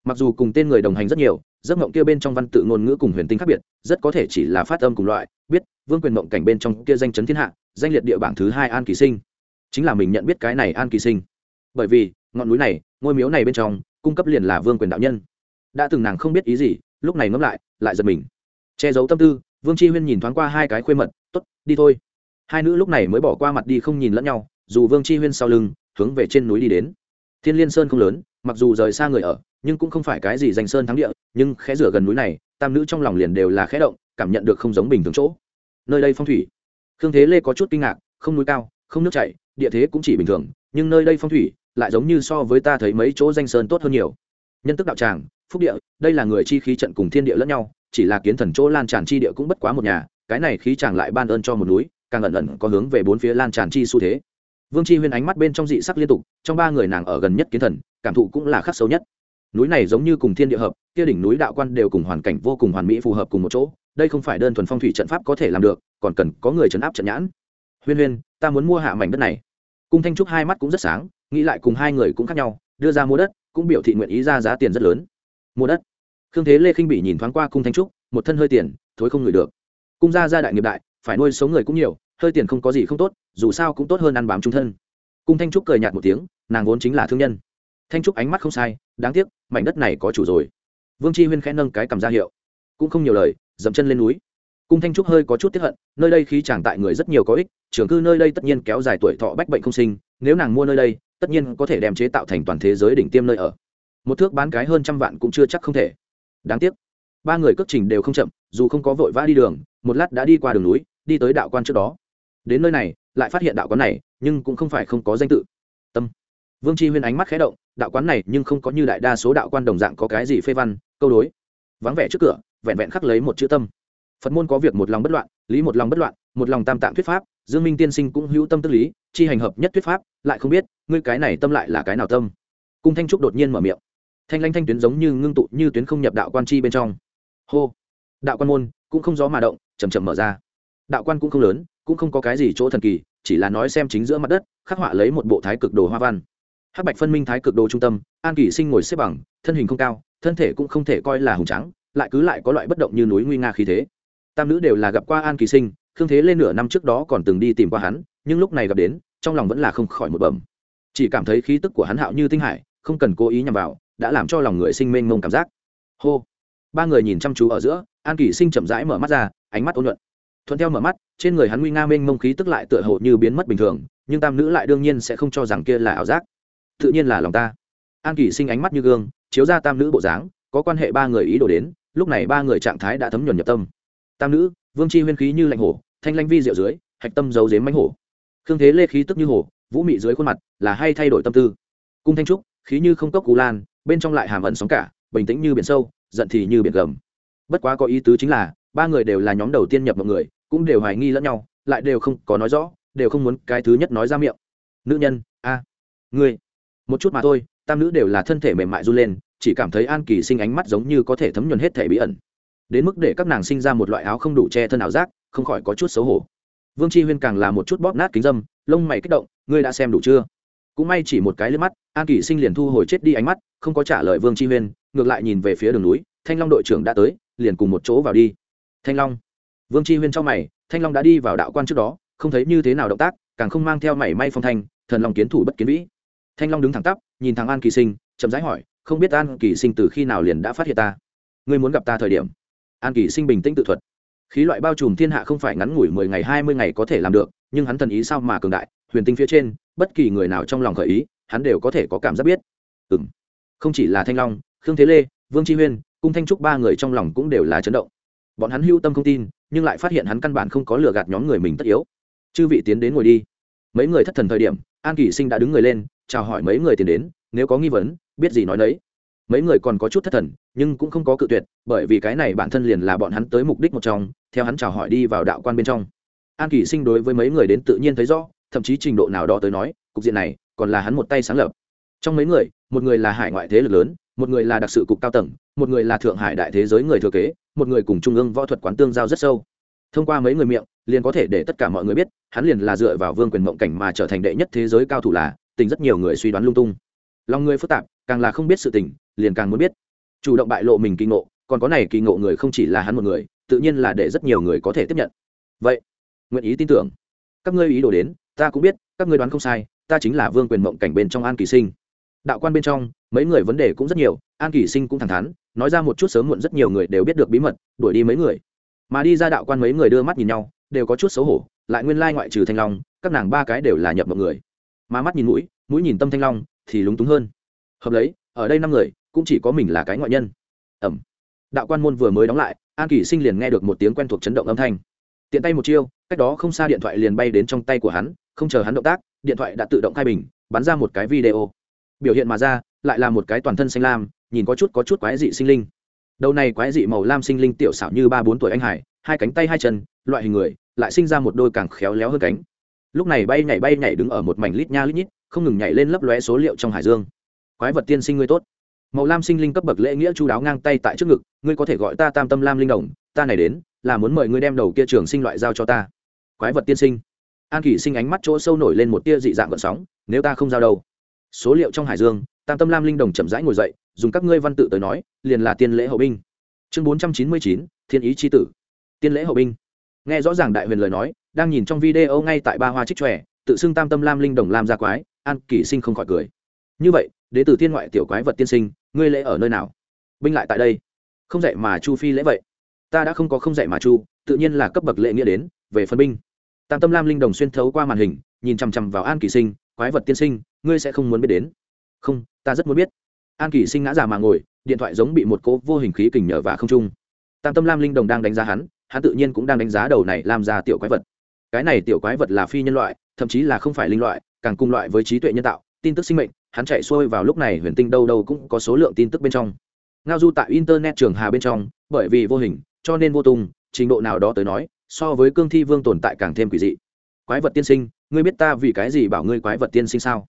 Mặc dù cùng tên người đồng hành rất nhiều, giấc mộng kia bên trong văn tự ngôn ngữ cùng huyền tinh khác biệt, rất có thể chỉ là phát âm cùng loại, biết, vương quyền mộng cảnh bên trong kia danh chấn thiên hạ, danh liệt địa bảng thứ hai an kỳ sinh. Chính là mình nhận biết cái này an kỳ sinh. Bởi vì, ngọn núi này, ngôi miếu này bên trong, cung cấp liền là vương quyền đạo nhân. Đã từng nàng không biết ý gì, lúc này ngẫm lại lại giật mình. Che giấu tâm tư, vương chi huyên nhìn thoáng qua hai cái khuê mật t ố t đi thôi. Hai nữ lúc này mới bỏ qua mặt đi không nhìn lẫn nhau, dù vương chi huyên sau lưng, hướng về trên núi đi đến thiên liên sơn không lớn, mặc dù rời xa người ở, nhưng cũng không phải cái gì danh sơn thắng địa, nhưng khẽ rửa gần núi này, tam nữ trong lòng liền đều là khẽ động, cảm nhận được không giống bình thường chỗ. Nơi đây phong thủy. Khương thế lê có chút kinh ngạc, không núi cao, không nước chảy, địa thế cũng chỉ bình thường, nhưng nơi đây phong thủy lại giống như so với ta thấy mấy chỗ danh sơn tốt hơn nhiều. Nhân tức đạo tràng, phúc địa, đây là người chi khí trận cùng thiên địa lẫn nhau, chỉ là kiến thần chỗ lan tràn chi địa cũng bất quá một nhà, cái này khí chàng lại ban ơn cho một núi, càng ẩn ẩn có hướng về bốn phía lan tràn chi xu thế vương chi huyên ánh mắt bên trong dị sắc liên tục, trong ba người nàng ở gần nhất kiến thần, cảm thụ cũng là khắc sâu nhất. Núi này giống như cùng thiên địa hợp, kia đỉnh núi đạo quan đều cùng hoàn cảnh vô cùng hoàn mỹ phù hợp cùng một chỗ, đây không phải đơn thuần phong thủy trận pháp có thể làm được, còn cần có người trấn áp trận nhãn. Huyên huyên, ta muốn mua hạ mảnh đất này. Cung thanh trúc hai mắt cũng rất sáng, nghĩ lại cùng hai người cũng khác nhau, đưa ra mua đất, cũng biểu thị nguyện ý ra giá tiền rất lớn. Mua đất. Khương thế lê khinh bị nhìn thoáng qua cung thanh trúc, một thân hơi tiền, thối không ngửi được. Cung gia gia đại nghiệp đại, phải nuôi sống người cũng nhiều hơi tiền không có gì không tốt, dù sao cũng tốt hơn ăn bám trung thân. Cung thanh trúc cười nhạt một tiếng, nàng vốn chính là thương nhân. Thanh trúc ánh mắt không sai, đáng tiếc, mảnh đất này có chủ rồi. Vương chi huyên khẽ nâng cái cầm ra hiệu. Cũng không nhiều lời, dậm chân lên núi. Cung thanh trúc hơi có chút tiếp hận, nơi đây khí chàng tại người rất nhiều có ích, trưởng cư nơi đây tất nhiên kéo dài tuổi thọ bách bệnh không sinh, nếu nàng mua nơi đây, tất nhiên có thể đem chế tạo thành toàn thế giới đỉnh tiêm nơi ở. Một thước bán cái hơn trăm vạn cũng chưa chắc không thể. Đáng tiếc, ba người cất trình đều không chậm, dù không có vội vã đi đường, một lát đã đi qua đường núi, đi tới đạo quan trước đó đến nơi này, lại phát hiện đạo quán này, nhưng cũng không phải không có danh tự. Tâm. Vương chi huyên ánh mắt khé động, đạo quán này nhưng không có như đại đa số đạo quan đồng dạng có cái gì phê văn, câu đối. Vắng vẻ trước cửa, vẹn vẹn khắc lấy một chữ tâm. Phật môn có việc một lòng bất loạn, lý một lòng bất loạn, một lòng tam tạng thuyết pháp, dương minh tiên sinh cũng hữu tâm tức lý, chi hành hợp nhất thuyết pháp, lại không biết, ngươi cái này tâm lại là cái nào tâm. Cung thanh trúc đột nhiên mở miệng. Thanh lanh thanh tuyến giống như ngưng tụ như tuyến không nhập đạo quan chi bên trong. Hô. Đạo quan môn cũng không gió mà động chầm chậm mở ra. Đạo quan cũng không lớn cũng không có cái gì chỗ thần kỳ, chỉ là nói xem chính giữa mặt đất, khắc họa lấy một bộ thái cực đồ hoa văn. Hắc bạch phân minh thái cực đồ trung tâm, an kỷ sinh ngồi xếp bằng, thân hình không cao, thân thể cũng không thể coi là hùng trắng lại cứ lại có loại bất động như núi nguy nga khí thế. Tam nữ đều là gặp qua an kỳ sinh, khương thế lên nửa năm trước đó còn từng đi tìm qua hắn, nhưng lúc này gặp đến, trong lòng vẫn là không khỏi một bẩm. Chỉ cảm thấy khí tức của hắn hạo như tinh hải, không cần cố ý nhằm vào, đã làm cho lòng người sinh mênh mông cảm giác. Hô. Ba người nhìn chăm chú ở giữa, an kỳ sinh chậm rãi mở mắt ra, ánh mắt ôn nhuận thuận theo mở mắt, trên người hắn nguy nga mênh mông khí tức lại tựa hồ như biến mất bình thường, nhưng tam nữ lại đương nhiên sẽ không cho rằng kia là ảo giác. Tự nhiên là lòng ta. An kỳ sinh ánh mắt như gương, chiếu ra tam nữ bộ dáng, có quan hệ ba người ý đồ đến, lúc này ba người trạng thái đã thấm nhuần nhập tâm. Tam nữ, vương chi huyên khí như lạnh hổ, thanh lanh vi rượu dưới, hạch tâm giấu dếm mánh hổ. Khương thế lê khí tức như hổ, vũ mị dưới khuôn mặt, là hay thay đổi tâm tư. Cung thanh trúc, khí như không cốc cú lan, bên trong lại hàm ẩn sóng cả, bình tĩnh như biển sâu, giận thì như biển gầm. Bất quá có ý tứ chính là, ba người đều là nhóm đầu tiên nhập mọi người cũng đều hoài nghi lẫn nhau lại đều không có nói rõ đều không muốn cái thứ nhất nói ra miệng. Nữ nhân a à, ngươi. Một chút mà thôi tam nữ đều là thân thể mềm mại run lên chỉ cảm thấy an kỳ sinh ánh mắt giống như có thể thấm nhuần hết thể bí ẩn. Đến mức để các nàng sinh ra một loại áo không đủ che thân ảo giác không khỏi có chút xấu hổ. Vương Tri huyên càng là một chút bóp nát kính dâm lông mày kích động ngươi đã xem đủ chưa? Cũng may chỉ một cái lên mắt an kỳ sinh liền thu hồi chết đi ánh mắt không có trả lời vương Tri huyên ngược lại nhìn về phía đường núi thanh long đội trưởng đã tới liền cùng một chỗ vào đi. Thanh long vương chi huyên cho mày, thanh long đã đi vào đạo quan trước đó, không thấy như thế nào động tác, càng không mang theo mảy may phong thanh, thần long kiến thủ bất kiến vĩ. Thanh long đứng thẳng tắp, nhìn thằng an kỳ sinh, chậm rãi hỏi, không biết an kỳ sinh từ khi nào liền đã phát hiện ta? Ngươi muốn gặp ta thời điểm? An kỳ sinh bình tĩnh tự thuật. Khí loại bao trùm thiên hạ không phải ngắn ngủi mười ngày, hai mươi ngày có thể làm được, nhưng hắn thần ý sao mà cường đại, huyền tinh phía trên, bất kỳ người nào trong lòng khởi ý, hắn đều có thể có cảm giác biết. Ừ m không chỉ là thanh long, khương thế lê, vương tri huyên, cung thanh trúc ba người trong lòng cũng đều là chấn động bọn hắn hưu tâm không tin, nhưng lại phát hiện hắn căn bản không có lừa gạt nhóm người mình tất yếu. Chư vị tiến đến ngồi đi. Mấy người thất thần thời điểm, an kỷ sinh đã đứng người lên, chào hỏi mấy người tiền đến, nếu có nghi vấn, biết gì nói đấy mấy người còn có chút thất thần, nhưng cũng không có cự tuyệt, bởi vì cái này bản thân liền là bọn hắn tới mục đích một trong, theo hắn chào hỏi đi vào đạo quan bên trong. An kỷ sinh đối với mấy người đến tự nhiên thấy rõ, thậm chí trình độ nào đó tới nói, cục diện này còn là hắn một tay sáng lập. Trong mấy người, một người là hải ngoại thế lực lớn, một người là đặc sự cục cao tầng, một người là thượng hải đại thế giới người thừa kế một người cùng trung ương võ thuật quán tương giao rất sâu. Thông qua mấy người miệng, liền có thể để tất cả mọi người biết, hắn liền là dựa vào vương quyền mộng cảnh mà trở thành đệ nhất thế giới cao thủ là, tình rất nhiều người suy đoán lung tung. Lòng người phức tạp, càng là không biết sự tình, liền càng muốn biết. Chủ động bại lộ mình kỳ ngộ, còn có này kỳ ngộ người không chỉ là hắn một người, tự nhiên là để rất nhiều người có thể tiếp nhận. Vậy, nguyện ý tin tưởng. Các ngươi ý đồ đến, ta cũng biết, các ngươi đoán không sai, ta chính là vương quyền mộng cảnh bên trong an kỳ sinh. Đạo quan bên trong, mấy người vấn đề cũng rất nhiều, an kỳ sinh cũng thẳng thắn nói ra một chút sớm muộn rất nhiều người đều biết được bí mật, đuổi đi mấy người. Mà đi ra đạo quan mấy người đưa mắt nhìn nhau, đều có chút xấu hổ, lại nguyên lai ngoại trừ thanh long, các nàng ba cái đều là nhập mọi người. Mà mắt nhìn mũi mũi nhìn tâm thanh long thì lúng túng hơn. Hợp lấy, ở đây năm người, cũng chỉ có mình là cái ngoại nhân. Ẩm. Đạo quan môn vừa mới đóng lại, an kỷ sinh liền nghe được một tiếng quen thuộc chấn động âm thanh. Tiện tay một chiêu, cách đó không xa điện thoại liền bay đến trong tay của hắn, không chờ hắn động tác, điện thoại đã tự động khai bình, bắn ra một cái video. Biểu hiện mà ra lại là một cái toàn thân xanh lam, nhìn có chút có chút quái dị sinh linh. Đầu này quái dị màu lam sinh linh tiểu xảo như ba bốn tuổi anh hải, hai cánh tay hai chân, loại hình người, lại sinh ra một đôi càng khéo léo hơn cánh. Lúc này bay nhảy bay nhảy đứng ở một mảnh lít nha lít nhít, không ngừng nhảy lên lấp lóe số liệu trong hải dương. Quái vật tiên sinh ngươi tốt. Màu lam sinh linh cấp bậc lễ nghĩa chu đáo ngang tay tại trước ngực, ngươi có thể gọi ta tam tâm lam linh đồng, ta này đến, là muốn mời ngươi đem đầu kia trường sinh loại giao cho ta. Quái vật tiên sinh. An kỷ sinh ánh mắt chỗ sâu nổi lên một tia dị dạng gợn sóng, nếu ta không giao đâu. Số liệu trong hải dương tam tâm lam linh đồng chậm rãi ngồi dậy, dùng các ngươi văn tự tới nói, liền là tiên lễ hậu binh. Chương bốn trăm chín mươi chín, thiên ý c tử. Tiên lễ hậu binh. Nghe rõ ràng đại huyền lời nói, đang nhìn trong video ngay tại ba hoa trích tròe tự xưng tam tâm lam linh đồng lam gia quái, an kỷ sinh không khỏi cười. Như vậy đ ế thiên ngoại tiểu quái vật tiên sinh, ngươi lễ ở nơi nào? Binh lại tại đây. Không dạy mà chu phi lễ vậy. Ta đã không có không dạy mà chu, tự nhiên là cấp bậc lễ nghĩa đến, về phân binh. Tam tâm lam linh đồng xuyên thấu qua màn hình, nhìn chằm chằm vào an kỳ sinh, quái vật tiên sinh, ngươi sẽ không muốn biết đến không, ta rất muốn biết. An kỳ sinh ngã già mà ngồi, điện thoại giống bị một cỗ vô hình khí kình nhở và không trung. Tam tâm lam linh đồng đang đánh giá hắn hắn tự nhiên cũng đang đánh giá đầu này làm ra tiểu quái vật. Cái này tiểu quái vật là phi nhân loại, thậm chí là không phải linh loại, càng cùng loại với trí tuệ nhân tạo, tin tức sinh mệnh, hắn chạy xuôi vào lúc này huyền tinh đâu đâu cũng có số lượng tin tức bên trong. Ngao du tại internet trường hà bên trong, bởi vì vô hình, cho nên vô tung, trình độ nào đó tới nói, so với cương thi vương tồn tại càng thêm quỷ dị. Quái vật tiên sinh, ngươi biết ta vì cái gì bảo ngươi quái vật tiên sinh sao?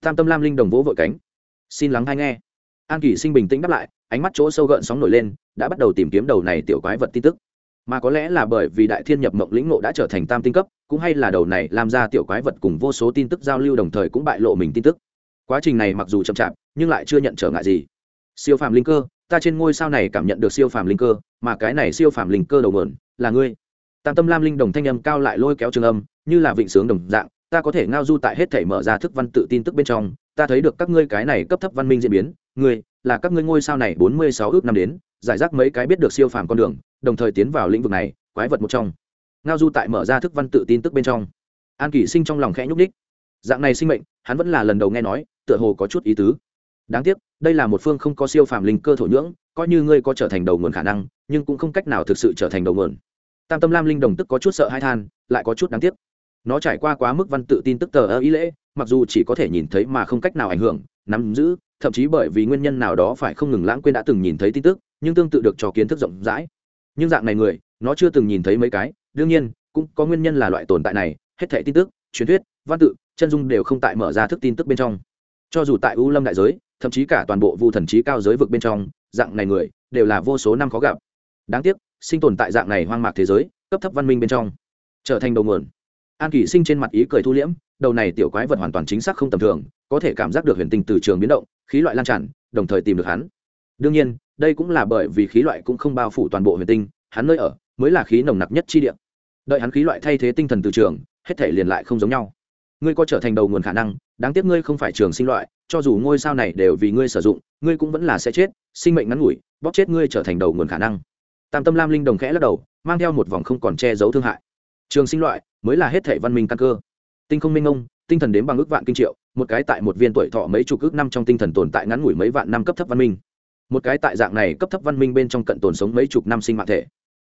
Tam tâm lam linh đồng vỗ vội cánh. Xin lắng hay nghe. An kỷ sinh bình tĩnh đáp lại, ánh mắt chỗ sâu gợn sóng nổi lên, đã bắt đầu tìm kiếm đầu này tiểu quái vật tin tức. Mà có lẽ là bởi vì đại thiên nhập mộng lĩnh ngộ đã trở thành tam tinh cấp, cũng hay là đầu này làm ra tiểu quái vật cùng vô số tin tức giao lưu đồng thời cũng bại lộ mình tin tức. Quá trình này mặc dù chậm chạp, nhưng lại chưa nhận trở ngại gì. Siêu phàm linh cơ, ta trên ngôi sao này cảm nhận được siêu phàm linh cơ, mà cái này siêu phàm linh cơ đầu nguồn là ngươi. Tam tâm lam linh đồng thanh âm cao lại lôi kéo trường âm, như là vịnh sướng đồng dạng ta có thể ngao du tại hết thể mở ra thức văn tự tin tức bên trong, ta thấy được các ngươi cái này cấp thấp văn minh diễn biến. Ngươi, là các ngươi ngôi sao này bốn mươi sáu ước năm đến, giải rác mấy cái biết được siêu phàm con đường, đồng thời tiến vào lĩnh vực này, quái vật một trong. Ngao du tại mở ra thức văn tự tin tức bên trong. An kỷ sinh trong lòng khẽ nhúc ních dạng này sinh mệnh, hắn vẫn là lần đầu nghe nói, tựa hồ có chút ý tứ. Đáng tiếc, đây là một phương không có siêu phàm linh cơ thổ nhưỡng, coi như ngươi có trở thành đầu nguồn khả năng, nhưng cũng không cách nào thực sự trở thành đầu nguồn. Tam tâm lam linh đồng tức có chút sợ hai than, lại có chút đáng tiếc nó trải qua quá mức văn tự tin tức tờ ơ ý lễ, mặc dù chỉ có thể nhìn thấy mà không cách nào ảnh hưởng, nắm giữ, thậm chí bởi vì nguyên nhân nào đó phải không ngừng lãng quên đã từng nhìn thấy tin tức, nhưng tương tự được cho kiến thức rộng rãi. Nhưng dạng này người, nó chưa từng nhìn thấy mấy cái, đương nhiên, cũng có nguyên nhân là loại tồn tại này, hết thảy tin tức, truyền thuyết, văn tự, chân dung đều không tại mở ra thức tin tức bên trong. Cho dù tại u lâm đại giới, thậm chí cả toàn bộ vu thần trí cao giới vực bên trong, dạng này người, đều là vô số năm khó gặp. Đáng tiếc, sinh tồn tại dạng này hoang mạc thế giới, cấp thấp văn minh bên trong, trở thành đầu nguồn an kỷ sinh trên mặt ý cười thu liễm, đầu này tiểu quái vật hoàn toàn chính xác không tầm thường, có thể cảm giác được huyền tinh từ trường biến động, khí loại lan tràn, đồng thời tìm được hắn. Đương nhiên, đây cũng là bởi vì khí loại cũng không bao phủ toàn bộ huyền tinh, hắn nơi ở mới là khí nồng nặc nhất chi địa. Đợi hắn khí loại thay thế tinh thần từ trường, hết thể liền lại không giống nhau. Ngươi có trở thành đầu nguồn khả năng, đáng tiếc ngươi không phải trường sinh loại, cho dù ngôi sao này đều vì ngươi sử dụng, ngươi cũng vẫn là sẽ chết, sinh mệnh ngắn ngủi, bóp chết ngươi trở thành đầu nguồn khả năng. Tam tâm lam linh đồng khẽ lắc đầu, mang theo một vòng không còn che giấu thương hại trường sinh loại, mới là hết thể văn minh căn cơ. Tinh không minh ông, tinh thần đến bằng ước vạn kinh triệu, một cái tại một viên tuổi thọ mấy chục ước năm trong tinh thần tồn tại ngắn ngủi mấy vạn năm cấp thấp văn minh. Một cái tại dạng này cấp thấp văn minh bên trong cận tồn sống mấy chục năm sinh mạng thể.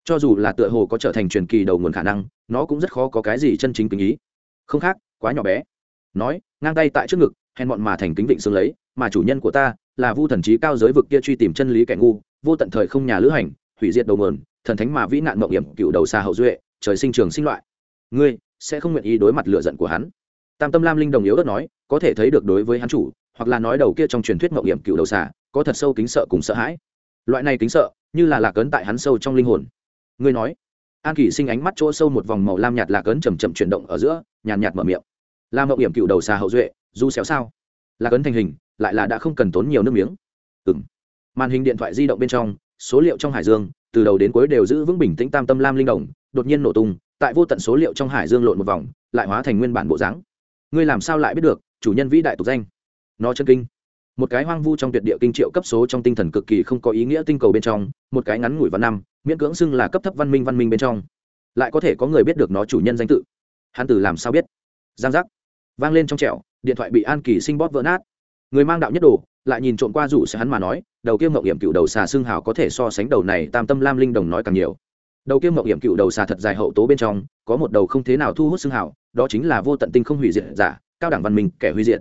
Cho dù là tựa hồ có trở thành truyền kỳ đầu nguồn khả năng, nó cũng rất khó có cái gì chân chính kính ý. Không khác, quá nhỏ bé. Nói, ngang tay tại trước ngực, hèn bọn mà thành kính vịnh xương lấy, mà chủ nhân của ta là vu thần trí cao giới vực kia truy tìm chân lý kẻ ngu, vô tận thời không nhà lữ hành, hủy diệt đầu mườn thần thánh mà vĩ nạn mộng hiểm, cựu đầu xa hậu duệ trời sinh trường sinh loại. Ngươi sẽ không nguyện ý đối mặt lựa giận của hắn. Tam tâm lam linh đồng yếu đất nói, có thể thấy được đối với hắn chủ, hoặc là nói đầu kia trong truyền thuyết mậu nghiệm cựu đầu xà, có thật sâu kính sợ cùng sợ hãi. Loại này kính sợ, như là lạc ấn tại hắn sâu trong linh hồn. Ngươi nói. An kỷ sinh ánh mắt chỗ sâu một vòng màu lam nhạt lạc ấn chầm chậm chuyển động ở giữa, nhàn nhạt mở miệng. Lam mậu hiểm cựu đầu xà hậu duệ, du xéo sao? Lạc ấn thành hình, lại là đã không cần tốn nhiều nước miếng. Ừng màn hình điện thoại di động bên trong, số liệu trong hải dương, từ đầu đến cuối đều giữ vững bình tĩnh tam tâm lam linh đồng đột nhiên nổ tung, tại vô tận số liệu trong hải dương lộn một vòng, lại hóa thành nguyên bản bộ dáng. Ngươi làm sao lại biết được, chủ nhân vĩ đại tục danh? Nó chân kinh. Một cái hoang vu trong tuyệt địa kinh triệu cấp số trong tinh thần cực kỳ không có ý nghĩa tinh cầu bên trong, một cái ngắn ngủi văn năm, miễn cưỡng xưng là cấp thấp văn minh văn minh bên trong. Lại có thể có người biết được nó chủ nhân danh tự. Hắn tử làm sao biết? Giang giác. Vang lên trong trẹo điện thoại bị an kỳ sinh bóp vỡ nát. Người mang đạo nhất đồ, lại nhìn trộm qua rủ sẽ hắn mà nói, đầu kia mậu hiểm cựu đầu xà xương hào có thể so sánh đầu này tam tâm lam linh đồng nói càng nhiều đầu kia mộng hiểm cựu đầu xà thật dài hậu tố bên trong, có một đầu không thế nào thu hút xương hào, đó chính là vô tận tinh không hủy diệt giả, cao đẳng văn minh, kẻ hủy diệt.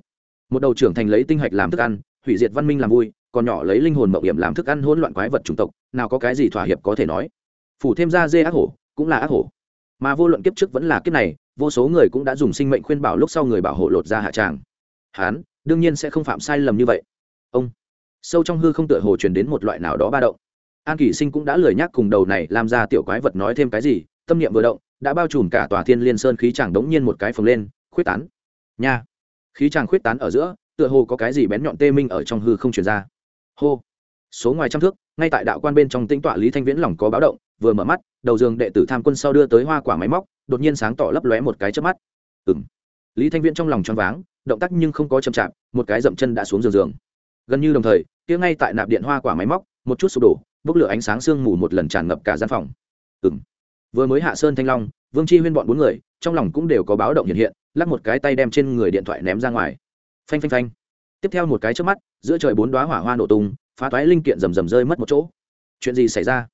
Một đầu trưởng thành lấy tinh hạch làm thức ăn, hủy diệt văn minh làm vui, còn nhỏ lấy linh hồn mộng hiểm làm thức ăn hỗn loạn quái vật chủng tộc, nào có cái gì thỏa hiệp có thể nói. Phủ thêm ra dê ác hổ, cũng là ác hổ. Mà vô luận kiếp trước vẫn là kiếp này, vô số người cũng đã dùng sinh mệnh khuyên bảo lúc sau người bảo hộ lột ra hạ tràng. Hán, đương nhiên sẽ không phạm sai lầm như vậy. Ông. Sâu trong hư không tựa hồ truyền đến một loại nào đó ba động an kỷ sinh cũng đã lười nhắc cùng đầu này làm ra tiểu quái vật nói thêm cái gì, tâm niệm vừa động, đã bao trùm cả tòa thiên liên sơn khí chàng đống nhiên một cái phồng lên, khuyết tán. Nha! Khí chàng khuyết tán ở giữa, tựa hồ có cái gì bén nhọn tê minh ở trong hư không truyền ra. Hô! Số ngoài trăm thước, ngay tại đạo quan bên trong tĩnh tọa lý thanh viễn lòng có báo động, vừa mở mắt, đầu giường đệ tử tham quân sau đưa tới hoa quả máy móc, đột nhiên sáng tỏ lấp lóe một cái chớp mắt. Ừng lý thanh viễn trong lòng choáng váng, động tác nhưng không có chậm chạp, một cái dậm chân đã xuống giường giường. Gần như đồng thời, kia ngay tại nạp điện hoa quả máy móc, một chút sụp đổ bốc lửa ánh sáng sương mù một lần tràn ngập cả gian phòng. Ừng vừa mới hạ sơn thanh long, vương chi huyên bọn bốn người, trong lòng cũng đều có báo động hiện hiện, lắc một cái tay đem trên người điện thoại ném ra ngoài. Phanh phanh phanh. Tiếp theo một cái trước mắt, giữa trời bốn đoá hỏa hoa nổ tung, phá toái linh kiện rầm rầm rơi mất một chỗ. Chuyện gì xảy ra?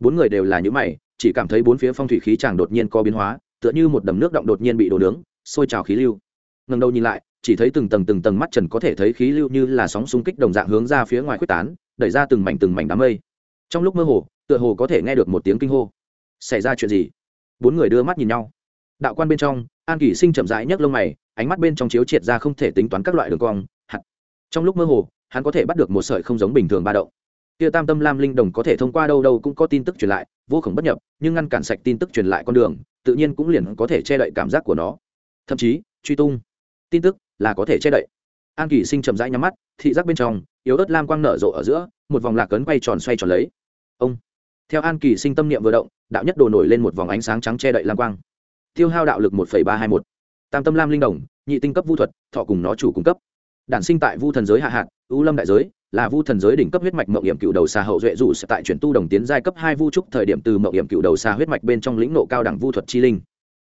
Bốn người đều là những mày, chỉ cảm thấy bốn phía phong thủy khí chàng đột nhiên có biến hóa, tựa như một đầm nước động đột nhiên bị đổ nướng, sôi trào khí lưu. Ngần đầu nhìn lại, chỉ thấy từng tầng từng tầng mắt trần có thể thấy khí lưu như là sóng xung kích đồng dạng hướng ra phía ngoài quyết tán, đẩy ra từng mảnh từng mảnh đám mây trong lúc mơ hồ, tựa hồ có thể nghe được một tiếng kinh hô. Xảy ra chuyện gì? Bốn người đưa mắt nhìn nhau. Đạo quan bên trong, an kỷ sinh chậm rãi nhấc lông mày, ánh mắt bên trong chiếu triệt ra không thể tính toán các loại đường cong, hạt. Trong lúc mơ hồ, hắn có thể bắt được một sợi không giống bình thường ba động. Kia tam tâm lam linh đồng có thể thông qua đâu đâu cũng có tin tức truyền lại, vô khổng bất nhập, nhưng ngăn cản sạch tin tức truyền lại con đường, tự nhiên cũng liền có thể che đậy cảm giác của nó. Thậm chí, truy tung. Tin tức là có thể che đậy. An kỳ sinh chậm rãi nhắm mắt, thị giác bên trong, yếu ớt lam quang nở rộ ở giữa, một vòng lạc cấn quay tròn xoay tròn lấy ông. Theo an kỳ sinh tâm niệm vừa động, đạo nhất đồ nổi lên một vòng ánh sáng trắng che đậy lam quang. Tiêu hao đạo lực một ba hai một. Tam tâm lam linh đồng, nhị tinh cấp vu thuật, thọ cùng nó chủ cung cấp. Đản sinh tại vu thần giới hạ hạn ưu lâm đại giới, là vu thần giới đỉnh cấp huyết mạch mậu hiểm cựu đầu xa hậu duệ dù sẽ tại chuyển tu đồng tiến giai cấp hai vu trúc thời điểm từ mậu hiểm cựu đầu xa huyết mạch bên trong lĩnh nộ cao đẳng vu thuật chi linh.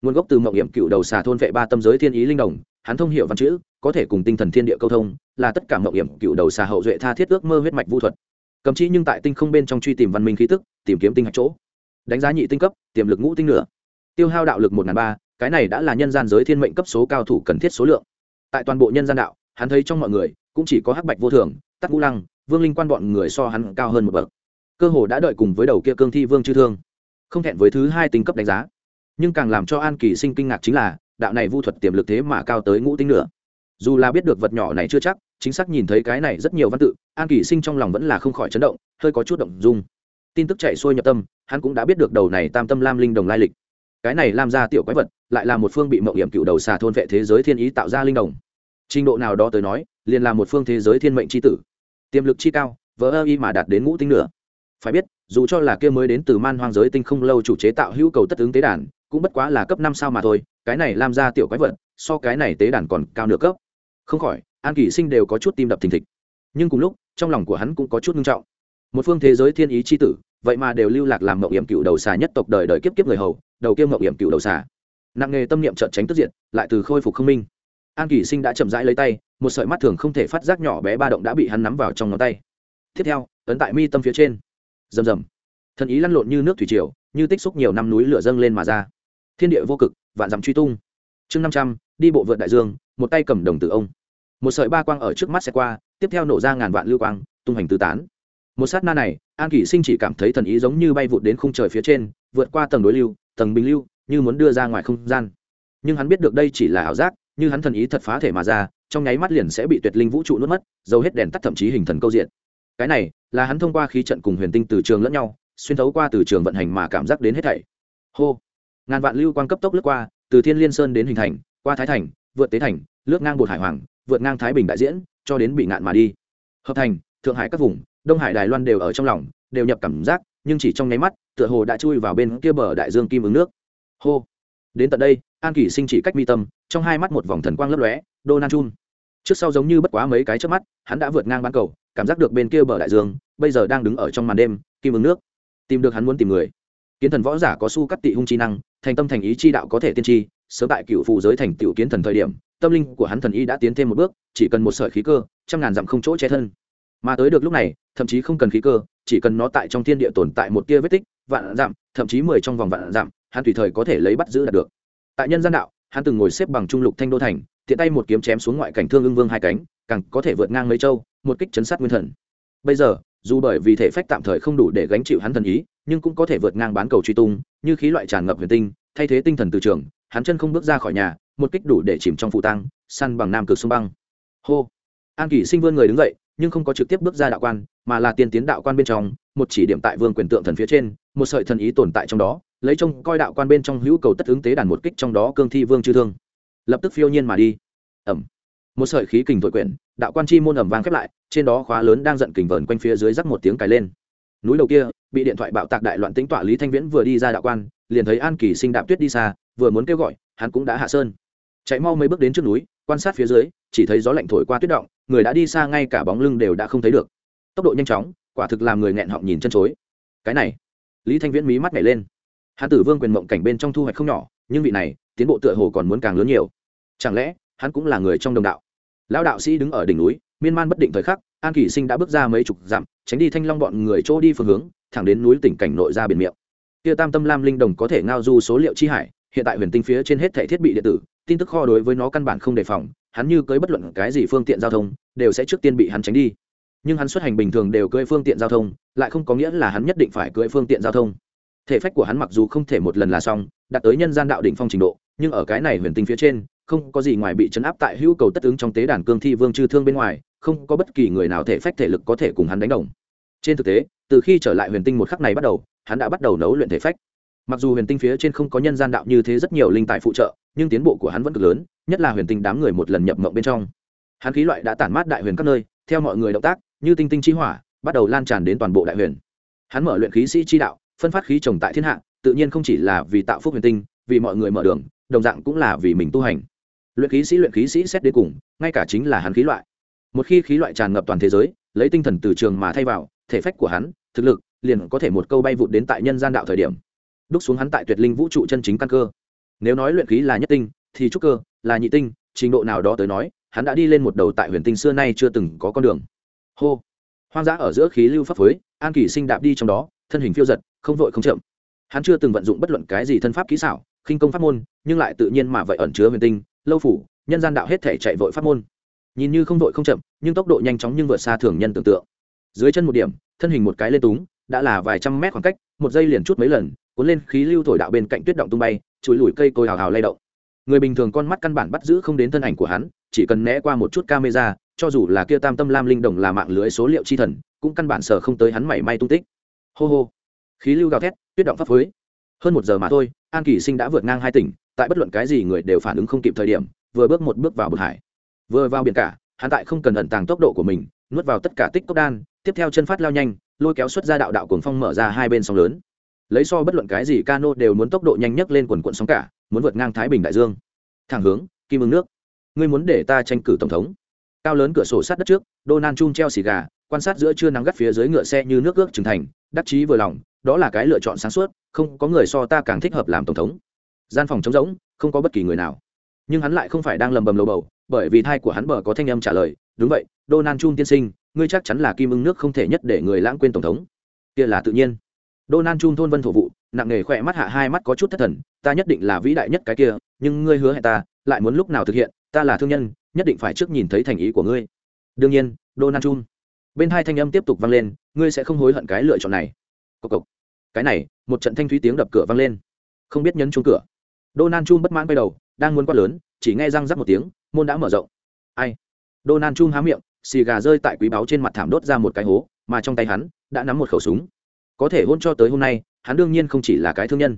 Nguồn gốc từ mậu hiểm cựu đầu xà thôn vệ ba tâm giới thiên ý linh đồng, hắn thông hiệu văn chữ, có thể cùng tinh thần thiên địa câu thông, là tất cả mậu hiểm cựu đầu xà hậu duệ tha thiết ước mơ huyết mạch vu thuật cầm chi nhưng tại tinh không bên trong truy tìm văn minh khí tức, tìm kiếm tinh hạch chỗ. Đánh giá nhị tinh cấp, tiềm lực ngũ tinh nửa. Tiêu hao đạo lực một n g h n ba, cái này đã là nhân gian giới thiên mệnh cấp số cao thủ cần thiết số lượng. Tại toàn bộ nhân gian đạo, hắn thấy trong mọi người, cũng chỉ có hắc bạch vô thường, tắc ngũ lăng, vương linh quan bọn người so hắn cao hơn một bậc. Cơ hồ đã đợi cùng với đầu kia cương thi vương chư thương. Không thẹn với thứ hai tinh cấp đánh giá. Nhưng càng làm cho an kỳ sinh kinh ngạc chính là, đạo này vu thuật tiềm lực thế mà cao tới ngũ tinh nữa dù là biết được vật nhỏ này chưa chắc chính xác nhìn thấy cái này rất nhiều văn tự, an kỳ sinh trong lòng vẫn là không khỏi chấn động, hơi có chút động dung. Tin tức chạy xuôi nhập tâm, hắn cũng đã biết được đầu này tam tâm lam linh đồng lai lịch. Cái này làm ra tiểu quái vật, lại là một phương bị mậu hiểm cựu đầu xà thôn vệ thế giới thiên ý tạo ra linh đồng. Trình độ nào đó tới nói, liền là một phương thế giới thiên mệnh c h i tử. Tiềm lực chi cao, vỡ ơ y mà đạt đến ngũ tinh nữa phải biết, dù cho là kia mới đến từ man hoang giới tinh không lâu chủ chế tạo hữu cầu tất ứng tế đàn, cũng bất quá là cấp năm sao mà thôi, cái này làm ra tiểu quái vật, so cái này tế đàn còn cao nửa cấp. Không khỏi an kỷ sinh đều có chút tim đập thình thịch. Nhưng cùng lúc, trong lòng của hắn cũng có chút nghiêm trọng. Một phương thế giới thiên ý c h i tử, vậy mà đều lưu lạc làm mậu hiểm cựu đầu xà nhất tộc đời đời kiếp kiếp người hầu, đầu kiêm mậu hiểm cựu đầu xà. Nặng nghề tâm niệm trợn tránh tức diện lại từ khôi phục không minh. An kỷ sinh đã chậm rãi lấy tay, một sợi mắt thường không thể phát giác nhỏ bé ba động đã bị hắn nắm vào trong ngón tay. Tiếp theo, ấn tại mi tâm phía trên. Rầm rầm. Thần ý lăn lộn như nước thủy triều, như tích xúc nhiều năm núi lửa dâng lên mà ra. Thiên địa vô cực, vạn dặm truy tung. Chương năm trăm, đi bộ vượt đại dương, một tay cầm đồng tử ông một sợi ba quang ở trước mắt xe qua, tiếp theo nổ ra ngàn vạn lưu quang, tung hành tứ tán. Một sát na này, an kỷ sinh chỉ cảm thấy thần ý giống như bay vụt đến khung trời phía trên, vượt qua tầng đối lưu, tầng bình lưu, như muốn đưa ra ngoài không gian. Nhưng hắn biết được đây chỉ là ảo giác, như hắn thần ý thật phá thể mà ra, trong nháy mắt liền sẽ bị tuyệt linh vũ trụ nuốt mất dầu hết đèn tắt thậm chí hình thần câu diện. Cái này, là hắn thông qua khí trận cùng huyền tinh từ trường lẫn nhau, xuyên thấu qua từ trường vận hành mà cảm giác đến hết thảy. Hô! Ngàn vạn lưu quang cấp tốc lướt qua, từ thiên liên sơn đến hình thành, qua thái thành, vượt tế thành, lướt ngang bột hải hoàng vượt ngang thái bình đại diễn, cho đến bị ngạn mà đi. Hợp thành, thượng hải các vùng, đông hải, đài loan đều ở trong lòng, đều nhập cảm giác, nhưng chỉ trong nháy mắt, tựa hồ đã chui vào bên kia bờ đại dương kim ứng nước. Hô! Đến tận đây, an kỷ sinh chỉ cách mi tâm, trong hai mắt một vòng thần quang lấp lóe, donald chun trước sau giống như bất quá mấy cái trước mắt, hắn đã vượt ngang bán cầu, cảm giác được bên kia bờ đại dương, bây giờ đang đứng ở trong màn đêm, kim ứng nước. Tìm được hắn muốn tìm người. Kiến thần võ giả có su cắt tị hung chi năng, thành tâm thành ý chi đạo có thể tiên tri, sớm tại cựu phù giới thành tiểu kiến thần thời điểm tâm linh của hắn thần y đã tiến thêm một bước, chỉ cần một sợi khí cơ, trăm ngàn dặm không chỗ che thân. Mà tới được lúc này, thậm chí không cần khí cơ, chỉ cần nó tại trong thiên địa tồn tại một tia vết tích, vạn dặm, thậm chí mười trong vòng vạn dặm, hắn tùy thời có thể lấy bắt giữ đạt được. Tại nhân gian đạo, hắn từng ngồi xếp bằng trung lục thanh đô thành, tiện tay một kiếm chém xuống ngoại cảnh thương ưng vương hai cánh, càng có thể vượt ngang mấy châu, một kích chấn sát nguyên thần. Bây giờ, dù bởi vì thể phách tạm thời không đủ để gánh chịu hắn thần ý, nhưng cũng có thể vượt ngang bán cầu truy tung, như khí loại tràn ngập huyền tinh, thay thế tinh thần từ trường, hắn chân không bước ra khỏi nhà một kích đủ để chìm trong phụ tăng săn bằng nam cực sông băng. Hô. An kỷ sinh vươn người đứng dậy, nhưng không có trực tiếp bước ra đạo quan, mà là tiên tiến đạo quan bên trong, một chỉ điểm tại vương quyền tượng thần phía trên, một sợi thần ý tồn tại trong đó, lấy trông coi đạo quan bên trong hữu cầu tất ứng tế đàn một kích trong đó cương thi vương chư thương. Lập tức phiêu nhiên mà đi. Ẩm. Một sợi khí kình thổi quyển, đạo quan chi môn ẩm vang khép lại, trên đó khóa lớn đang giận kình vờn quanh phía dưới rắc một tiếng cài lên. Núi đầu kia, bị điện thoại bạo tạc đại loạn tính tọa lý thanh viễn vừa đi ra đạo quan, liền thấy an kỳ sinh đạp tuyết đi xa, vừa muốn kêu gọi, hắn cũng đã hạ sơn chạy mau mấy bước đến trước núi, quan sát phía dưới, chỉ thấy gió lạnh thổi qua tuyết động, người đã đi xa ngay cả bóng lưng đều đã không thấy được. Tốc độ nhanh chóng, quả thực làm người nghẹn họng nhìn chân chối. Cái này, lý thanh viễn mí mắt nhảy lên. Hắn tử vương quyền mộng cảnh bên trong thu hoạch không nhỏ, nhưng vị này, tiến bộ tựa hồ còn muốn càng lớn nhiều. Chẳng lẽ, hắn cũng là người trong đồng đạo? Lão đạo sĩ đứng ở đỉnh núi, miên man bất định thời khắc, an kỷ sinh đã bước ra mấy chục dặm, tránh đi thanh long bọn người chỗ đi phương hướng, thẳng đến núi tỉnh cảnh nội ra biển miệng. Kia tam tâm lam linh đồng có thể ngao du số liệu chi hải hiện tại huyền tinh phía trên hết thảy thiết bị điện tử, tin tức kho đối với nó căn bản không đề phòng, hắn như cưới bất luận cái gì phương tiện giao thông, đều sẽ trước tiên bị hắn tránh đi. Nhưng hắn xuất hành bình thường đều cưỡi phương tiện giao thông, lại không có nghĩa là hắn nhất định phải cưỡi phương tiện giao thông. Thể phách của hắn mặc dù không thể một lần là xong, đạt tới nhân gian đạo đỉnh phong trình độ, nhưng ở cái này huyền tinh phía trên, không có gì ngoài bị chấn áp tại hữu cầu tất ứng trong tế đàn cương thi vương chư thương bên ngoài, không có bất kỳ người nào thể phách thể lực có thể cùng hắn đánh đồng. Trên thực tế, từ khi trở lại huyền tinh một khắc này bắt đầu, hắn đã bắt đầu nấu luyện thể phách mặc dù huyền tinh phía trên không có nhân gian đạo như thế rất nhiều linh tài phụ trợ, nhưng tiến bộ của hắn vẫn cực lớn, nhất là huyền tinh đám người một lần nhập mộng bên trong. Hắn khí loại đã tản mát đại huyền các nơi, theo mọi người động tác, như tinh tinh chi hỏa, bắt đầu lan tràn đến toàn bộ đại huyền. Hắn mở luyện khí sĩ chi đạo, phân phát khí trồng tại thiên hạ, tự nhiên không chỉ là vì tạo phúc huyền tinh, vì mọi người mở đường, đồng dạng cũng là vì mình tu hành. Luyện khí sĩ luyện khí sĩ xét đến cùng, ngay cả chính là hắn khí loại. Một khi khí loại tràn ngập toàn thế giới, lấy tinh thần từ trường mà thay vào, thể phách của hắn, thực lực, liền có thể một câu bay vụt đến tại nhân gian đạo thời điểm đúc xuống hắn tại tuyệt linh vũ trụ chân chính căn cơ. Nếu nói luyện khí là nhất tinh, thì trúc cơ là nhị tinh, trình độ nào đó tới nói, hắn đã đi lên một đầu tại huyền tinh xưa nay chưa từng có con đường. Hô. Hoang dã ở giữa khí lưu pháp phối an kỳ sinh đạp đi trong đó, thân hình phiêu giật, không vội không chậm. Hắn chưa từng vận dụng bất luận cái gì thân pháp kỹ xảo, khinh công pháp môn, nhưng lại tự nhiên mà vậy ẩn chứa huyền tinh, lâu phủ, nhân gian đạo hết thể chạy vội pháp môn. Nhìn như không vội không chậm, nhưng tốc độ nhanh chóng nhưng vượt xa thường nhân tưởng tượng. Dưới chân một điểm, thân hình một cái lên túng, đã là vài trăm mét khoảng cách, một giây liền chút mấy lần cuốn lên khí lưu thổi đạo bên cạnh tuyết động tung bay chùi lùi cây cối hào hào lay động. Người bình thường con mắt căn bản bắt giữ không đến thân ảnh của hắn, chỉ cần né qua một chút camera, cho dù là kia tam tâm lam linh đồng là mạng lưới số liệu chi thần, cũng căn bản sở không tới hắn mảy may tung tích. Hô hô. Khí lưu gào thét, tuyết động pháp phới. Hơn một giờ mà thôi, an kỳ sinh đã vượt ngang hai tỉnh, tại bất luận cái gì người đều phản ứng không kịp thời điểm, vừa bước một bước vào bực hải. Vừa vào biển cả, hắn tại không cần ẩn tàng tốc độ của mình, nuốt vào tất cả tích cốc đan, tiếp theo chân phát lao nhanh, lôi kéo xuất ra đạo đạo cuồng phong mở ra hai bên sóng lớn lấy so bất luận cái gì cano đều muốn tốc độ nhanh nhất lên quần quận sóng cả, muốn vượt ngang thái bình đại dương. Thẳng hướng, kim ứng nước. Ngươi muốn để ta tranh cử tổng thống? Cao lớn cửa sổ sát đất trước, donald trump treo xì gà, quan sát giữa trưa nắng gắt phía dưới ngựa xe như nước ước trưởng thành, đắc chí vừa lòng, đó là cái lựa chọn sáng suốt, không có người so ta càng thích hợp làm tổng thống. Gian phòng trống rỗng, không có bất kỳ người nào. Nhưng hắn lại không phải đang lầm bầm lầu bầu, bởi vì thai của hắn bờ có thanh âm trả lời, đúng vậy, donald trump tiên sinh, ngươi chắc chắn là kim ưng nước không thể nhất để người lãng quên tổng thống. Kia là tự nhiên. Donan Chun thôn vân thổ vụ nặng nề khỏe mắt hạ hai mắt có chút thất thần ta nhất định là vĩ đại nhất cái kia nhưng ngươi hứa hẹn ta lại muốn lúc nào thực hiện ta là thương nhân nhất định phải trước nhìn thấy thành ý của ngươi. Đương nhiên Donan Chun. bên hai thanh âm tiếp tục vang lên ngươi sẽ không hối hận cái lựa chọn này. Cục cục, cái này một trận thanh thúy tiếng đập cửa vang lên. Không biết nhấn chuông cửa. Donan Chun bất mãn quay đầu đang muốn quát lớn chỉ nghe răng rắc một tiếng môn đã mở rộng. Ai? Donan Chun há miệng xì gà rơi tại quý báu trên mặt thảm đốt ra một cái hố mà trong tay hắn đã nắm một khẩu súng có thể hôn cho tới hôm nay, hắn đương nhiên không chỉ là cái thương nhân.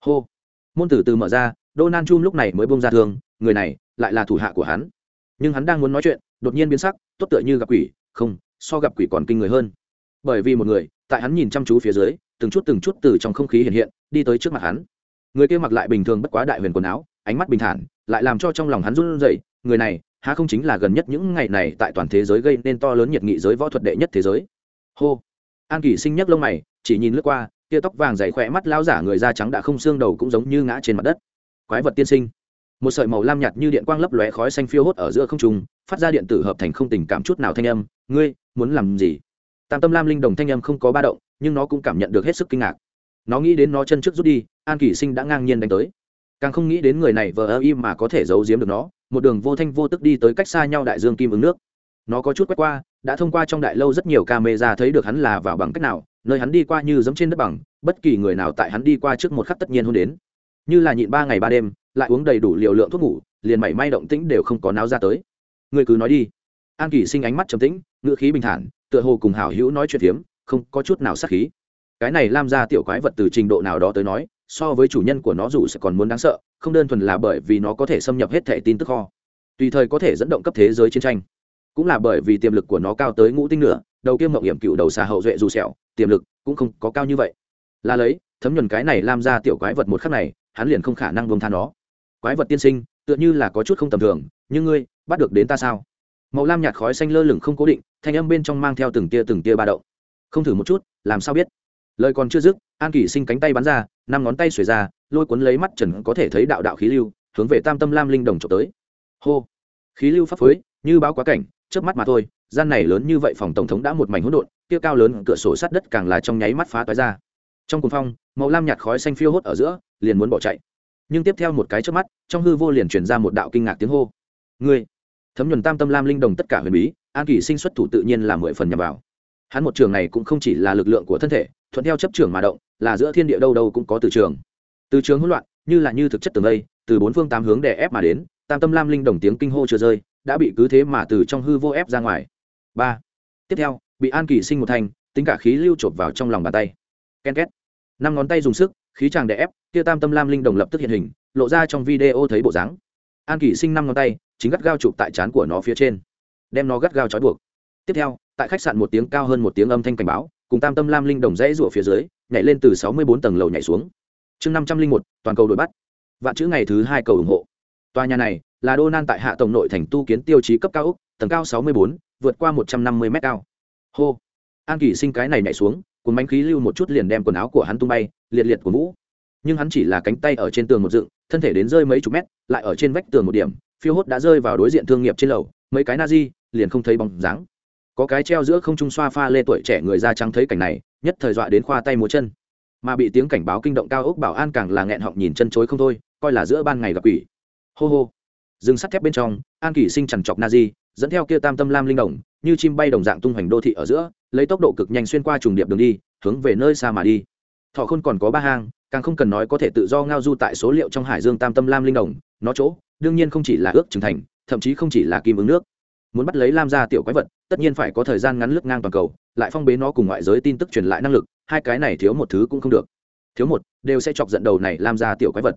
Hô. Môn tử từ mở ra, donald trump lúc này mới bông ra thương, người này lại là thủ hạ của hắn. Nhưng hắn đang muốn nói chuyện, đột nhiên biến sắc, tốt tựa như gặp quỷ, không, so gặp quỷ còn kinh người hơn. Bởi vì một người, tại hắn nhìn chăm chú phía dưới, từng chút từng chút từ trong không khí hiện hiện, đi tới trước mặt hắn. Người kia mặc lại bình thường bất quá đại huyền quần áo, ánh mắt bình thản, lại làm cho trong lòng hắn run rẩy, người này, há không chính là gần nhất những ngày này tại toàn thế giới gây nên to lớn nhiệt nghị giới võ thuật đệ nhất thế giới. Hô. An kỳ sinh nhấc lông mày chỉ nhìn lướt qua, tia tóc vàng dày khỏe mắt lao giả người da trắng đã không xương đầu cũng giống như ngã trên mặt đất. Quái vật tiên sinh. Một sợi màu lam nhạt như điện quang lấp lóe khói xanh phiêu hốt ở giữa không trung, phát ra điện tử hợp thành không tình cảm chút nào thanh âm. Ngươi, muốn làm gì? Tam tâm lam linh đồng thanh âm không có ba động, nhưng nó cũng cảm nhận được hết sức kinh ngạc. Nó nghĩ đến nó chân trước rút đi, an kỷ sinh đã ngang nhiên đánh tới. Càng không nghĩ đến người này vờ ơ im mà có thể giấu giếm được nó, một đường vô thanh vô tức đi tới cách xa nhau đại dương kim ứng nước. Nó có chút quét qua, đã thông qua trong đại lâu rất nhiều camera thấy được hắn là vào bằng cách nào nơi hắn đi qua như giống trên đất bằng, bất kỳ người nào tại hắn đi qua trước một khắc tất nhiên hôn đến. Như là nhịn ba ngày ba đêm, lại uống đầy đủ liều lượng thuốc ngủ, liền mảy may động tĩnh đều không có náo ra tới. Người cứ nói đi. An kỷ sinh ánh mắt trầm tĩnh ngựa khí bình thản, tựa hồ cùng hảo hữu nói chuyện phiếm, không có chút nào sắc khí. Cái này lam ra tiểu quái vật từ trình độ nào đó tới nói, so với chủ nhân của nó dù sẽ còn muốn đáng sợ, không đơn thuần là bởi vì nó có thể xâm nhập hết thẻ tin tức kho. Tùy thời có thể dẫn động cấp thế giới chiến tranh. Cũng là bởi vì tiềm lực của nó cao tới ngũ tinh nữa đầu kia mậu hiểm cựu đầu xà hậu duệ dù sẹo, tiềm lực cũng không có cao như vậy. Là lấy, thấm nhuần cái này làm ra tiểu quái vật một khắc này, hắn liền không khả năng buông tha nó. Quái vật tiên sinh, tựa như là có chút không tầm thường, nhưng ngươi, bắt được đến ta sao? Màu lam nhạt khói xanh lơ lửng không cố định, thanh âm bên trong mang theo từng tia từng tia ba đậu không thử một chút, làm sao biết? Lời còn chưa dứt, an kỷ sinh cánh tay bắn ra, năm ngón tay xuề ra, lôi cuốn lấy mắt trần có thể thấy đạo đạo khí lưu, hướng về tam tâm lam linh đồng trộm tới. Hô! Khí lưu pháp phới, như báo quá cảnh trước mắt mà thôi gian này lớn như vậy phòng tổng thống đã một mảnh hỗn độn, kia cao lớn cửa sổ sắt đất càng là trong nháy mắt phá toái ra. Trong cuồng phong, màu lam nhạt khói xanh phiêu hốt ở giữa, liền muốn bỏ chạy. Nhưng tiếp theo một cái trước mắt, trong hư vô liền truyền ra một đạo kinh ngạc tiếng hô. Ngươi, thấm nhuần tam tâm lam linh đồng tất cả huyền bí, an kỳ sinh xuất thủ tự nhiên là mười phần nhằm vào. Hắn một trường này cũng không chỉ là lực lượng của thân thể, thuận theo chấp trường mà động, là giữa thiên địa đâu đâu cũng có từ trường. Từ trường hỗn loạn, như là như thực chất tường đây từ bốn phương tám hướng đè ép mà đến, tam tâm lam linh đồng tiếng kinh hô chưa rơi, đã bị cứ thế mà từ trong hư vô ép ra ngoài ba. Tiếp theo, bị an kỳ sinh một thành, tính cả khí lưu chộp vào trong lòng bàn tay. Ken két. Năm ngón tay dùng sức, khí tràng đè ép, kia tam tâm lam linh đồng lập tức hiện hình, lộ ra trong video thấy bộ dáng. An kỳ sinh năm ngón tay, chính gắt gao chụp tại trán của nó phía trên, đem nó gắt gao trói buộc. Tiếp theo, tại khách sạn một tiếng cao hơn một tiếng âm thanh cảnh báo, cùng tam tâm lam linh đồng rẽ rủa phía dưới, nhảy lên từ sáu mươi bốn tầng lầu nhảy xuống. Chương năm trăm linh một, toàn cầu đuổi bắt. Vạn chữ ngày thứ hai cầu ủng hộ. Tòa nhà này là đô nan tại hạ tổng nội thành tu kiến tiêu chí cấp cao úc tầng cao sáu mươi bốn, vượt qua một trăm năm mươi mét cao. Hô. An kỳ sinh cái này nhảy xuống, cuốn bánh khí lưu một chút liền đem quần áo của hắn tung bay, liệt liệt của vũ. Nhưng hắn chỉ là cánh tay ở trên tường một dựng, thân thể đến rơi mấy chục mét, lại ở trên vách tường một điểm, phiêu hốt đã rơi vào đối diện thương nghiệp trên lầu, mấy cái na di liền không thấy bóng dáng. Có cái treo giữa không trung xoa pha lê tuổi trẻ người da trắng thấy cảnh này, nhất thời dọa đến khoa tay múa chân. Mà bị tiếng cảnh báo kinh động cao ốc bảo an càng là nghẹn họng nhìn chân chối không thôi, coi là giữa ban ngày gặp quỷ. Hô hô. Rừng sắt thép bên trong, an kỷ sinh chằn chọc na di dẫn theo kia tam tâm lam linh đồng, như chim bay đồng dạng tung hoành đô thị ở giữa, lấy tốc độ cực nhanh xuyên qua trùng điệp đường đi, hướng về nơi xa mà đi. Thọ khôn còn có ba hang, càng không cần nói có thể tự do ngao du tại số liệu trong hải dương tam tâm lam linh đồng, nó chỗ, đương nhiên không chỉ là ước trưởng thành, thậm chí không chỉ là kim ứng nước. Muốn bắt lấy lam gia tiểu quái vật, tất nhiên phải có thời gian ngắn lướt ngang toàn cầu, lại phong bế nó cùng ngoại giới tin tức truyền lại năng lực, hai cái này thiếu một thứ cũng không được. Thiếu một, đều sẽ chọc giận đầu này lam gia tiểu quái vật.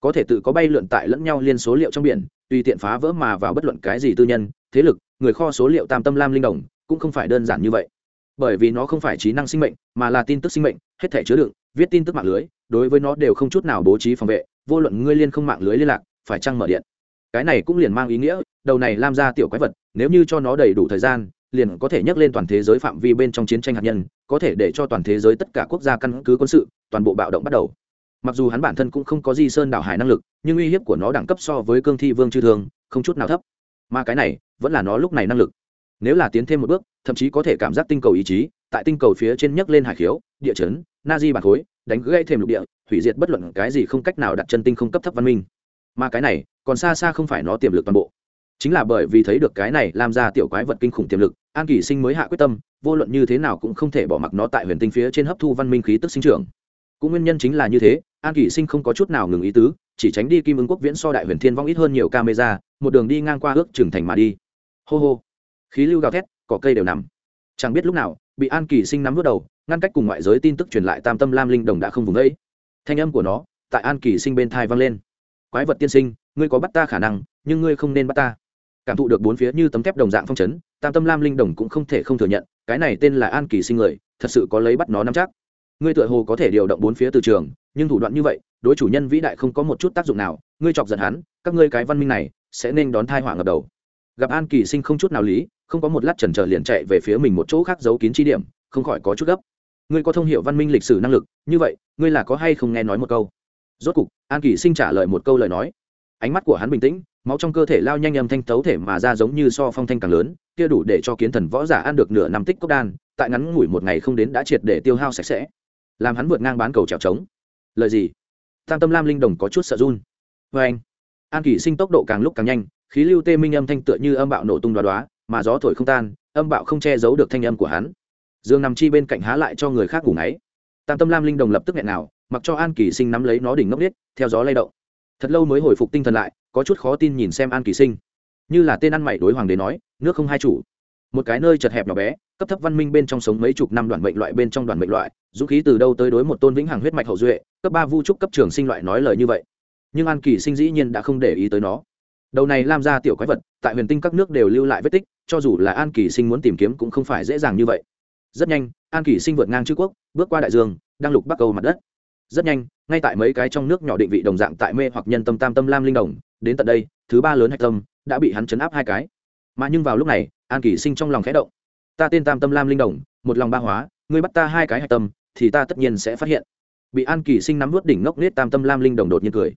Có thể tự có bay lượn tại lẫn nhau liên số liệu trong biển, tùy tiện phá vỡ mà vào bất luận cái gì tư nhân thế lực, người kho số liệu tam tâm lam linh đồng, cũng không phải đơn giản như vậy. Bởi vì nó không phải trí năng sinh mệnh, mà là tin tức sinh mệnh, hết thể chứa đựng, viết tin tức mạng lưới, đối với nó đều không chút nào bố trí phòng vệ, vô luận ngươi liên không mạng lưới liên lạc, phải trăng mở điện. Cái này cũng liền mang ý nghĩa, đầu này lam ra tiểu quái vật, nếu như cho nó đầy đủ thời gian, liền có thể nhắc lên toàn thế giới phạm vi bên trong chiến tranh hạt nhân, có thể để cho toàn thế giới tất cả quốc gia căn cứ quân sự, toàn bộ bạo động bắt đầu. Mặc dù hắn bản thân cũng không có di sơn đảo hải năng lực, nhưng uy hiếp của nó đẳng cấp so với cương thi vương chư thương, không chút nào thấp. Mà cái này vẫn là nó lúc này năng lực. Nếu là tiến thêm một bước, thậm chí có thể cảm giác tinh cầu ý chí, tại tinh cầu phía trên nhấc lên hải khiếu, địa chấn na di bản khối, đánh gãy thêm lục địa, hủy diệt bất luận cái gì không cách nào đặt chân tinh không cấp thấp văn minh. Mà cái này, còn xa xa không phải nó tiềm lực toàn bộ. Chính là bởi vì thấy được cái này làm ra tiểu quái vật kinh khủng tiềm lực, an kỳ sinh mới hạ quyết tâm, vô luận như thế nào cũng không thể bỏ mặc nó tại huyền tinh phía trên hấp thu văn minh khí tức sinh trưởng. Cũng nguyên nhân chính là như thế, an kỳ sinh không có chút nào ngừng ý tứ, chỉ tránh đi kim ứng quốc viễn so đại huyền thiên vong ít hơn nhiều camera, một đường đi ngang qua ước trưởng thành mà đi hô hô. Khí lưu gào thét, cỏ cây đều nằm. Chẳng biết lúc nào, bị an kỳ sinh nắm vớt đầu, ngăn cách cùng ngoại giới tin tức truyền lại tam tâm lam linh đồng đã không vùng ấy thanh âm của nó, tại an kỳ sinh bên thai vang lên. Quái vật tiên sinh, ngươi có bắt ta khả năng, nhưng ngươi không nên bắt ta. Cảm thụ được bốn phía như tấm thép đồng dạng phong chấn, tam tâm lam linh đồng cũng không thể không thừa nhận, cái này tên là an kỳ sinh người, thật sự có lấy bắt nó nắm chắc. Ngươi tựa hồ có thể điều động bốn phía từ trường, nhưng thủ đoạn như vậy, đối chủ nhân vĩ đại không có một chút tác dụng nào. Ngươi chọc giận hắn, các ngươi cái văn minh này, sẽ nên đón thai họa ngập đầu gặp an kỳ sinh không chút nào lý, không có một lát trần chờ liền chạy về phía mình một chỗ khác giấu kín chi điểm, không khỏi có chút gấp. Ngươi có thông hiệu văn minh lịch sử năng lực, như vậy, ngươi là có hay không nghe nói một câu? Rốt cục, an kỳ sinh trả lời một câu lời nói. Ánh mắt của hắn bình tĩnh, máu trong cơ thể lao nhanh âm thanh tấu thể mà ra giống như so phong thanh càng lớn, kia đủ để cho kiến thần võ giả ăn được nửa năm tích cốc đan, tại ngắn ngủi một ngày không đến đã triệt để tiêu hao sạch sẽ. Làm hắn vượt ngang bán cầu trèo trống. Lời gì? Tam tâm lam linh đồng có chút sợ run. Vê anh an kỷ sinh tốc độ càng lúc càng nhanh khí lưu tê minh âm thanh tựa như âm bạo nổ tung đoá đoá, mà gió thổi không tan, âm bạo không che giấu được thanh âm của hắn. Dương nằm chi bên cạnh há lại cho người khác ngủ ngáy. Tam tâm lam linh đồng lập tức nghẹn nào, mặc cho an kỳ sinh nắm lấy nó đỉnh ngốc biết theo gió lay động. Thật lâu mới hồi phục tinh thần lại, có chút khó tin nhìn xem an kỳ sinh. Như là tên ăn mày đối hoàng đế nói, nước không hai chủ. Một cái nơi chật hẹp nhỏ bé, cấp thấp văn minh bên trong sống mấy chục năm đoàn mệnh loại bên trong đoàn mệnh loại, dũng khí từ đâu tới đối một tôn vĩnh hằng huyết mạch hậu duệ, cấp ba vu trúc cấp trường sinh loại nói lời như vậy. Nhưng an kỳ sinh dĩ nhiên đã không để ý tới nó đầu này làm ra tiểu quái vật, tại huyền tinh các nước đều lưu lại vết tích, cho dù là an kỳ sinh muốn tìm kiếm cũng không phải dễ dàng như vậy. Rất nhanh, an kỳ sinh vượt ngang chữ quốc, bước qua đại dương, đang lục bắc cầu mặt đất. Rất nhanh, ngay tại mấy cái trong nước nhỏ định vị đồng dạng tại mê hoặc nhân tâm tam tâm lam linh đồng, đến tận đây, thứ ba lớn hạch tâm đã bị hắn chấn áp hai cái. Mà nhưng vào lúc này, an kỳ sinh trong lòng khẽ động. Ta tên tam tâm lam linh đồng, một lòng ba hóa, ngươi bắt ta hai cái hạch tâm, thì ta tất nhiên sẽ phát hiện. Bị an kỳ sinh nắm vút đỉnh ngốc nết tam tâm lam linh đồng đột nhiên cười.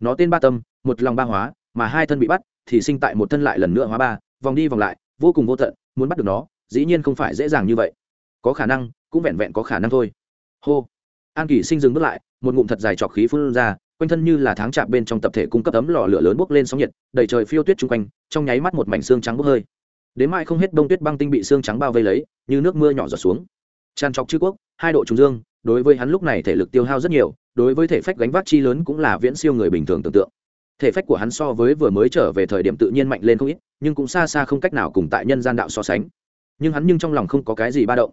Nó tên ba tâm, một lòng ba hóa mà hai thân bị bắt, thì sinh tại một thân lại lần nữa hóa ba, vòng đi vòng lại, vô cùng vô tận, muốn bắt được nó, dĩ nhiên không phải dễ dàng như vậy. Có khả năng, cũng vẹn vẹn có khả năng thôi. Hô. An kỳ sinh dừng bước lại, một ngụm thật dài trọc khí phun ra, quanh thân như là tháng chạm bên trong tập thể cung cấp ấm lò lửa lớn bốc lên sóng nhiệt, đầy trời phiêu tuyết chung quanh, trong nháy mắt một mảnh xương trắng bốc hơi. Đến mai không hết đông tuyết băng tinh bị xương trắng bao vây lấy, như nước mưa nhỏ giọt xuống. Tràn trọc chư quốc, hai độ trùng dương, đối với hắn lúc này thể lực tiêu hao rất nhiều, đối với thể phách gánh vác chi lớn cũng là viễn siêu người bình thường tưởng tượng thể phách của hắn so với vừa mới trở về thời điểm tự nhiên mạnh lên không ít, nhưng cũng xa xa không cách nào cùng tại nhân gian đạo so sánh. Nhưng hắn nhưng trong lòng không có cái gì ba động.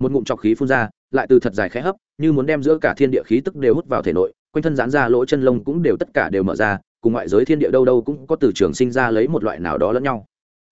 Một ngụm trọc khí phun ra, lại từ thật dài khẽ hấp, như muốn đem giữa cả thiên địa khí tức đều hút vào thể nội, quanh thân giãn ra lỗ chân lông cũng đều tất cả đều mở ra, cùng ngoại giới thiên địa đâu đâu cũng có từ trường sinh ra lấy một loại nào đó lẫn nhau.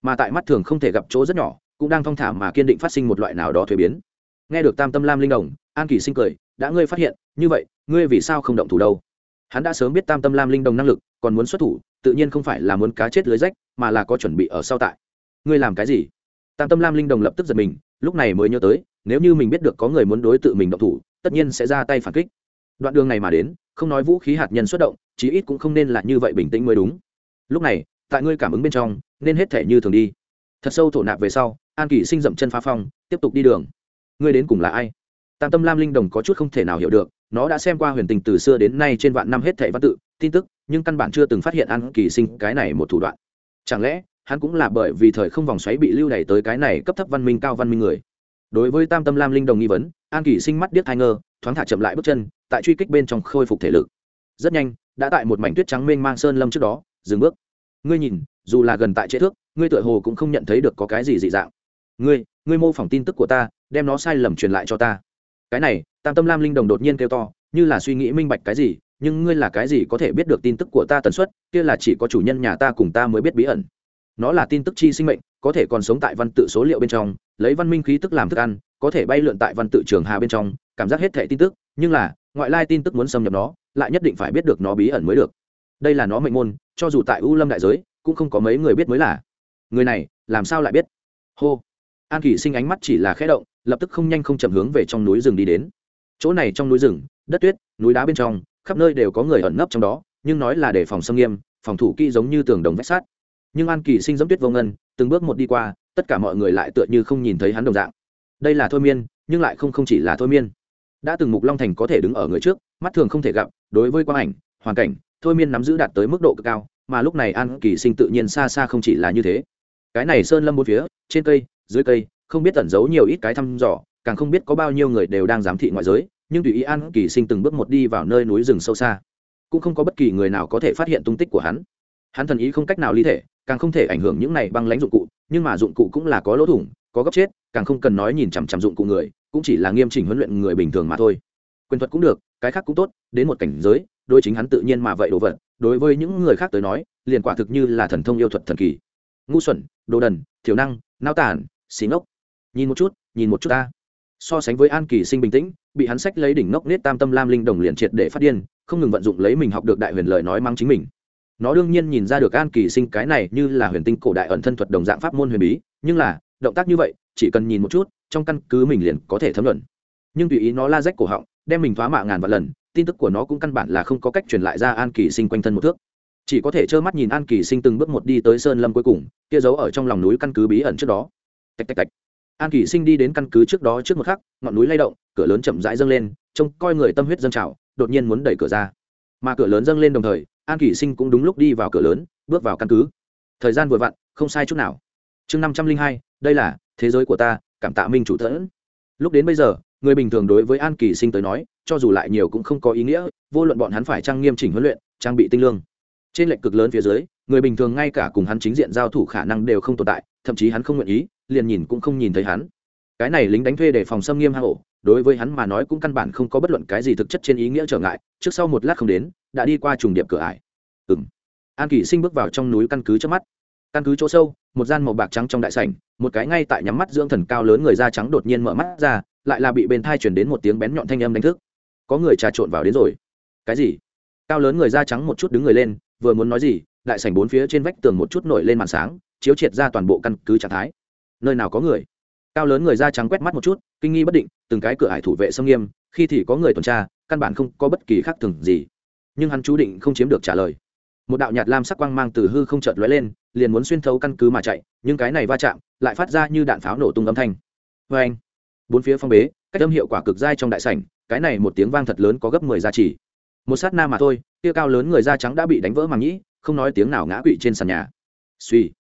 Mà tại mắt thường không thể gặp chỗ rất nhỏ, cũng đang thong thả mà kiên định phát sinh một loại nào đó thuế biến. Nghe được tam tâm lam linh đồng, an kỳ sinh cười, đã ngươi phát hiện, như vậy, ngươi vì sao không động thủ đâu? Hắn đã sớm biết tam tâm lam linh đồng năng lực còn muốn xuất thủ, tự nhiên không phải là muốn cá chết lưới rách, mà là có chuẩn bị ở sau tại. Ngươi làm cái gì? Tam tâm lam linh đồng lập tức giật mình, lúc này mới nhớ tới, nếu như mình biết được có người muốn đối tự mình động thủ, tất nhiên sẽ ra tay phản kích. Đoạn đường này mà đến, không nói vũ khí hạt nhân xuất động, chí ít cũng không nên là như vậy bình tĩnh mới đúng. Lúc này, tại ngươi cảm ứng bên trong, nên hết thể như thường đi. Thật sâu thổ nạp về sau, an kỳ sinh dậm chân phá phong, tiếp tục đi đường. Ngươi đến cùng là ai? Tam tâm lam linh đồng có chút không thể nào hiểu được, nó đã xem qua huyền tình từ xưa đến nay trên vạn năm hết thảy văn tự, tin tức nhưng căn bản chưa từng phát hiện an kỳ sinh cái này một thủ đoạn. Chẳng lẽ, hắn cũng là bởi vì thời không vòng xoáy bị lưu đày tới cái này cấp thấp văn minh cao văn minh người? Đối với tam tâm lam linh đồng nghi vấn, an kỳ sinh mắt điếc hai ngơ, thoáng thả chậm lại bước chân, tại truy kích bên trong khôi phục thể lực. Rất nhanh, đã tại một mảnh tuyết trắng mênh mang sơn lâm trước đó, dừng bước. Ngươi nhìn, dù là gần tại chế thước, ngươi tựa hồ cũng không nhận thấy được có cái gì dị dạng. Ngươi ngươi mô phỏng tin tức của ta, đem nó sai lầm truyền lại cho ta. Cái này, tam tâm lam linh đồng đột nhiên kêu to, như là suy nghĩ minh bạch cái gì nhưng ngươi là cái gì có thể biết được tin tức của ta tần suất, kia là chỉ có chủ nhân nhà ta cùng ta mới biết bí ẩn. Nó là tin tức chi sinh mệnh, có thể còn sống tại văn tự số liệu bên trong, lấy văn minh khí tức làm thức ăn, có thể bay lượn tại văn tự trường hà bên trong, cảm giác hết thẻ tin tức, nhưng là, ngoại lai tin tức muốn xâm nhập nó, lại nhất định phải biết được nó bí ẩn mới được. Đây là nó mệnh môn, cho dù tại u lâm đại giới, cũng không có mấy người biết mới là. Người này, làm sao lại biết? Hô. An kỳ sinh ánh mắt chỉ là khẽ động, lập tức không nhanh không chậm hướng về trong núi rừng đi đến. Chỗ này trong núi rừng, đất tuyết, núi đá bên trong khắp nơi đều có người ẩn nấp trong đó, nhưng nói là để phòng xâm nghiêm, phòng thủ kỹ giống như tường đồng vách sát nhưng an kỳ sinh giống tuyết vô ngân, từng bước một đi qua, tất cả mọi người lại tựa như không nhìn thấy hắn đồng dạng. Đây là thôi miên, nhưng lại không không chỉ là thôi miên. Đã từng mục long thành có thể đứng ở người trước, mắt thường không thể gặp, đối với quang ảnh, hoàn cảnh, thôi miên nắm giữ đạt tới mức độ cực cao, mà lúc này an kỳ sinh tự nhiên xa xa không chỉ là như thế. Cái này sơn lâm bốn phía, trên cây, dưới cây, không biết tẩn giấu nhiều ít cái thăm dò, càng không biết có bao nhiêu người đều đang giám thị ngoại giới nhưng tùy ý an kỳ sinh từng bước một đi vào nơi núi rừng sâu xa. Cũng không có bất kỳ người nào có thể phát hiện tung tích của hắn. Hắn thần ý không cách nào ly thể, càng không thể ảnh hưởng những này băng lãnh dụng cụ, nhưng mà dụng cụ cũng là có lỗ thủng, có góc chết, càng không cần nói nhìn chằm chằm dụng cụ người, cũng chỉ là nghiêm chỉnh huấn luyện người bình thường mà thôi. Quyền thuật cũng được, cái khác cũng tốt, đến một cảnh giới đôi chính hắn tự nhiên mà vậy đồ vật, đối với những người khác tới nói, liền quả thực như là thần thông yêu thuật thần kỳ. Ngu xuẩn, đồ đần, thiểu năng, nao tản xí ngốc. Nhìn một chút, nhìn một chút ta so sánh với an kỳ sinh bình tĩnh, bị hắn sách lấy đỉnh ngốc nết tam tâm lam linh đồng liền triệt để phát điên, không ngừng vận dụng lấy mình học được đại huyền lời nói mang chính mình. Nó đương nhiên nhìn ra được an kỳ sinh cái này như là huyền tinh cổ đại ẩn thân thuật đồng dạng pháp môn huyền bí, nhưng là, động tác như vậy, chỉ cần nhìn một chút, trong căn cứ mình liền có thể thấm luận nhưng tùy ý nó la rách cổ họng, đem mình thoá mạ ngàn vạn lần, tin tức của nó cũng căn bản là không có cách truyền lại ra an kỳ sinh quanh thân một thước. Chỉ có thể trơ mắt nhìn an kỳ sinh từng bước một đi tới sơn lâm cuối cùng, kia giấu ở trong lòng núi căn cứ bí ẩn trước đó. Tạch tạch tạch an Kỷ sinh đi đến căn cứ trước đó trước một khắc, ngọn núi lay động, cửa lớn chậm rãi dâng lên, trông coi người tâm huyết dâng trào, đột nhiên muốn đẩy cửa ra. Mà cửa lớn dâng lên đồng thời, an Kỷ sinh cũng đúng lúc đi vào cửa lớn, bước vào căn cứ. Thời gian vừa vặn, không sai chút nào. Chương năm trăm linh hai, đây là thế giới của ta, cảm tạ minh chủ thẫn. Lúc đến bây giờ, người bình thường đối với an kỳ sinh tới nói, cho dù lại nhiều cũng không có ý nghĩa, vô luận bọn hắn phải trang nghiêm chỉnh huấn luyện, trang bị tinh lương. Trên lệnh cực lớn phía dưới, người bình thường ngay cả cùng hắn chính diện giao thủ khả năng đều không tồn tại thậm chí hắn không nguyện ý, liền nhìn cũng không nhìn thấy hắn. Cái này lính đánh thuê để phòng xâm nghiêm hang ổ đối với hắn mà nói cũng căn bản không có bất luận cái gì thực chất trên ý nghĩa trở ngại, trước sau một lát không đến, đã đi qua trùng điệp cửa ải. Ừng an kỷ sinh bước vào trong núi căn cứ trước mắt. Căn cứ chỗ sâu, một gian màu bạc trắng trong đại sảnh, một cái ngay tại nhắm mắt dưỡng thần cao lớn người da trắng đột nhiên mở mắt ra, lại là bị bên thai chuyển đến một tiếng bén nhọn thanh âm đánh thức. Có người trà trộn vào đến rồi. Cái gì? Cao lớn người da trắng một chút đứng người lên, vừa muốn nói gì, đại sảnh bốn phía trên vách tường một chút nổi lên màn sáng chiếu triệt ra toàn bộ căn cứ trạng thái. Nơi nào có người? Cao lớn người da trắng quét mắt một chút, kinh nghi bất định, từng cái cửa hải thủ vệ xâm nghiêm, khi thì có người tuần tra, căn bản không có bất kỳ khác thường gì. Nhưng hắn chú định không chiếm được trả lời. Một đạo nhạt lam sắc quang mang từ hư không chợt lóe lên, liền muốn xuyên thấu căn cứ mà chạy, nhưng cái này va chạm lại phát ra như đạn pháo nổ tung âm thanh. Vê anh, bốn phía phong bế, cách âm hiệu quả cực dai trong đại sảnh, cái này một tiếng vang thật lớn có gấp mười giá trị một sát na mà thôi kia cao lớn người da trắng đã bị đánh vỡ màng nhĩ, không nói tiếng nào ngã quỵ trên sàn nhà. Suy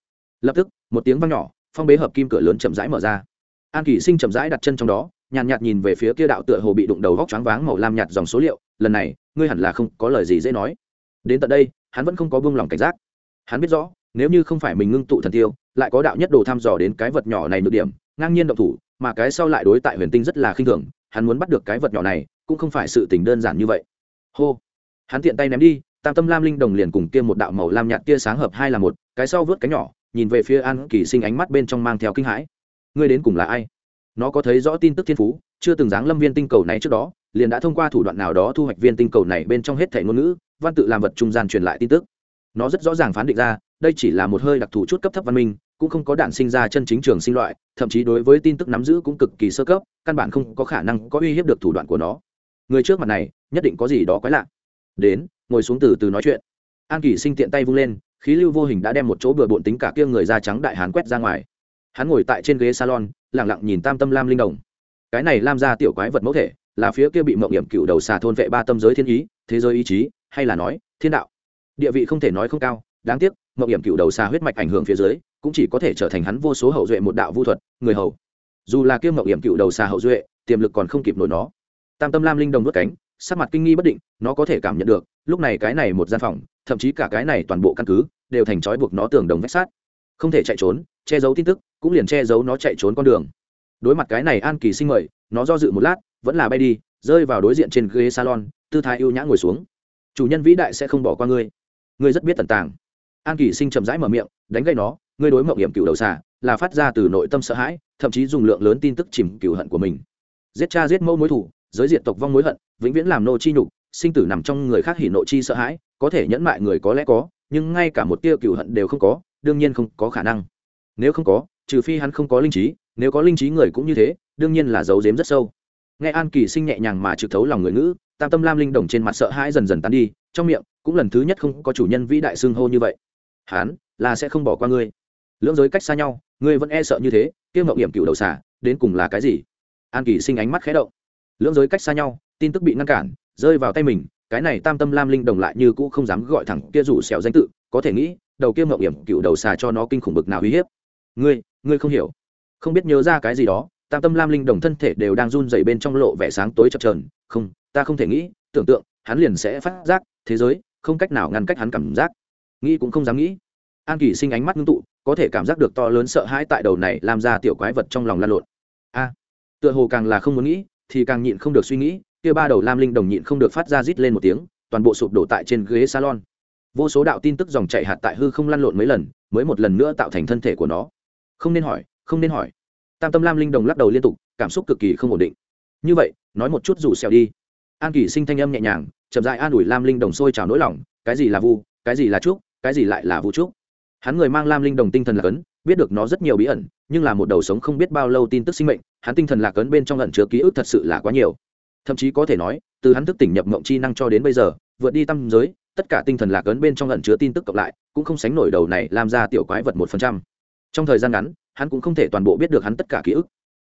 lập tức một tiếng vang nhỏ phong bế hợp kim cửa lớn chậm rãi mở ra. An kỷ sinh chậm rãi đặt chân trong đó nhàn nhạt, nhìn về phía kia đạo tựa hồ bị đụng đầu vóc choáng váng màu lam nhạt dòng số liệu lần này ngươi hẳn là không có lời gì dễ nói. Đến tận đây hắn vẫn không có buông lòng cảnh giác. Hắn biết rõ nếu như không phải mình ngưng tụ thần tiêu lại có đạo nhất đồ thăm dò đến cái vật nhỏ này nửa điểm ngang nhiên động thủ mà cái sau lại đối tại huyền tinh rất là khinh thường hắn muốn bắt được cái vật nhỏ này cũng không phải sự tình đơn giản như vậy. Hô! Hắn tiện tay ném đi tam tâm lam linh đồng liền cùng kia một đạo màu lam nhạt tia sáng hợp hai là một cái sau vớt cái nhỏ nhìn về phía an kỳ sinh ánh mắt bên trong mang theo kinh hãi. Ngươi đến cùng là ai? Nó có thấy rõ tin tức thiên phú, chưa từng dáng lâm viên tinh cầu này trước đó, liền đã thông qua thủ đoạn nào đó thu hoạch viên tinh cầu này bên trong hết thể ngôn ngữ, văn tự làm vật trung gian truyền lại tin tức. Nó rất rõ ràng phán định ra, đây chỉ là một hơi đặc thù chút cấp thấp văn minh, cũng không có đạn sinh ra chân chính trường sinh loại, thậm chí đối với tin tức nắm giữ cũng cực kỳ sơ cấp, căn bản không có khả năng có uy hiếp được thủ đoạn của nó. Người trước mặt này, nhất định có gì đó quái lạ. Đến, ngồi xuống từ từ nói chuyện. An kỳ sinh tiện tay vung lên khí lưu vô hình đã đem một chỗ bừa bộn tính cả kia người da trắng đại hán quét ra ngoài. Hắn ngồi tại trên ghế salon lẳng lặng nhìn tam tâm lam linh đồng. Cái này lam ra tiểu quái vật mẫu thể, là phía kia bị mộng hiểm cựu đầu xà thôn vệ ba tâm giới thiên ý, thế giới ý chí, hay là nói, thiên đạo. Địa vị không thể nói không cao, đáng tiếc, mộng hiểm cựu đầu xà huyết mạch ảnh hưởng phía dưới, cũng chỉ có thể trở thành hắn vô số hậu duệ một đạo vu thuật, người hầu. Dù là kia mộng hiểm cựu đầu xà hậu duệ, tiềm lực còn không kịp nổi nó. Tam tâm lam linh đồng vớt cánh, sắc mặt kinh nghi bất định, nó có thể cảm nhận được, lúc này cái này một gian phòng thậm chí cả cái này toàn bộ căn cứ đều thành trói buộc nó tường đồng vách sát. Không thể chạy trốn, che giấu tin tức, cũng liền che giấu nó chạy trốn con đường. Đối mặt cái này an kỳ sinh mời, nó do dự một lát, vẫn là bay đi, rơi vào đối diện trên ghế salon, tư thái ưu nhã ngồi xuống. Chủ nhân vĩ đại sẽ không bỏ qua ngươi. Ngươi rất biết tần tàng. An kỳ sinh chậm rãi mở miệng, đánh gây nó, ngươi đối mộng hiểm cựu đầu xà, là phát ra từ nội tâm sợ hãi, thậm chí dùng lượng lớn tin tức chìm cựu hận của mình. Giết cha giết mẫu mối thủ, giới diện tộc vong mối hận, vĩnh viễn làm nô chi nhục, sinh tử nằm trong người khác hỉ nộ chi sợ hãi có thể nhẫn mại người có lẽ có, nhưng ngay cả một tia cựu hận đều không có, đương nhiên không có khả năng. Nếu không có, trừ phi hắn không có linh trí, nếu có linh trí người cũng như thế, đương nhiên là giấu giếm rất sâu. Nghe an kỳ sinh nhẹ nhàng mà trực thấu lòng người ngữ, tam tâm lam linh đồng trên mặt sợ hãi dần dần tan đi, trong miệng cũng lần thứ nhất không có chủ nhân vĩ đại xưng hô như vậy. Hắn là sẽ không bỏ qua ngươi. Lưỡng giới cách xa nhau, ngươi vẫn e sợ như thế, kia mậu hiểm cựu đầu xả đến cùng là cái gì? An kỳ sinh ánh mắt khẽ động. Lưỡng giới cách xa nhau, tin tức bị ngăn cản, rơi vào tay mình cái này tam tâm lam linh đồng lại như cũ không dám gọi thẳng kia rủ xẻo danh tự, có thể nghĩ, đầu kia mậu hiểm cựu đầu xà cho nó kinh khủng bực nào uy hiếp. Ngươi ngươi không hiểu. Không biết nhớ ra cái gì đó, tam tâm lam linh đồng thân thể đều đang run dày bên trong lộ vẻ sáng tối chập trờn không, ta không thể nghĩ, tưởng tượng, hắn liền sẽ phát giác, thế giới, không cách nào ngăn cách hắn cảm giác. Nghĩ cũng không dám nghĩ. An kỳ sinh ánh mắt ngưng tụ, có thể cảm giác được to lớn sợ hãi tại đầu này làm ra tiểu quái vật trong lòng lan lộn. A, tựa hồ càng là không muốn nghĩ, thì càng nhịn không được suy nghĩ kia ba đầu lam linh đồng nhịn không được phát ra rít lên một tiếng, toàn bộ sụp đổ tại trên ghế salon. Vô số đạo tin tức dòng chạy hạt tại hư không lăn lộn mấy lần, mới một lần nữa tạo thành thân thể của nó. Không nên hỏi, không nên hỏi. Tam tâm lam linh đồng lắc đầu liên tục, cảm xúc cực kỳ không ổn định. Như vậy, nói một chút rủ xèo đi. An kỳ sinh thanh âm nhẹ nhàng, chậm dại an ủi lam linh đồng sôi trào nỗi lòng, cái gì là vu, cái gì là trúc, cái gì lại là vu trúc. Hắn người mang lam linh đồng tinh thần lạc ấn biết được nó rất nhiều bí ẩn, nhưng là một đầu sống không biết bao lâu tin tức sinh mệnh, hắn tinh thần lạc ấn bên trong ẩn chứa ký ức thật sự là quá nhiều thậm chí có thể nói, từ hắn thức tỉnh nhập mộng chi năng cho đến bây giờ, vượt đi tâm giới, tất cả tinh thần lạc ấn bên trong ẩn chứa tin tức cộng lại, cũng không sánh nổi đầu này làm ra tiểu quái vật một phần trăm. Trong thời gian ngắn, hắn cũng không thể toàn bộ biết được hắn tất cả ký ức.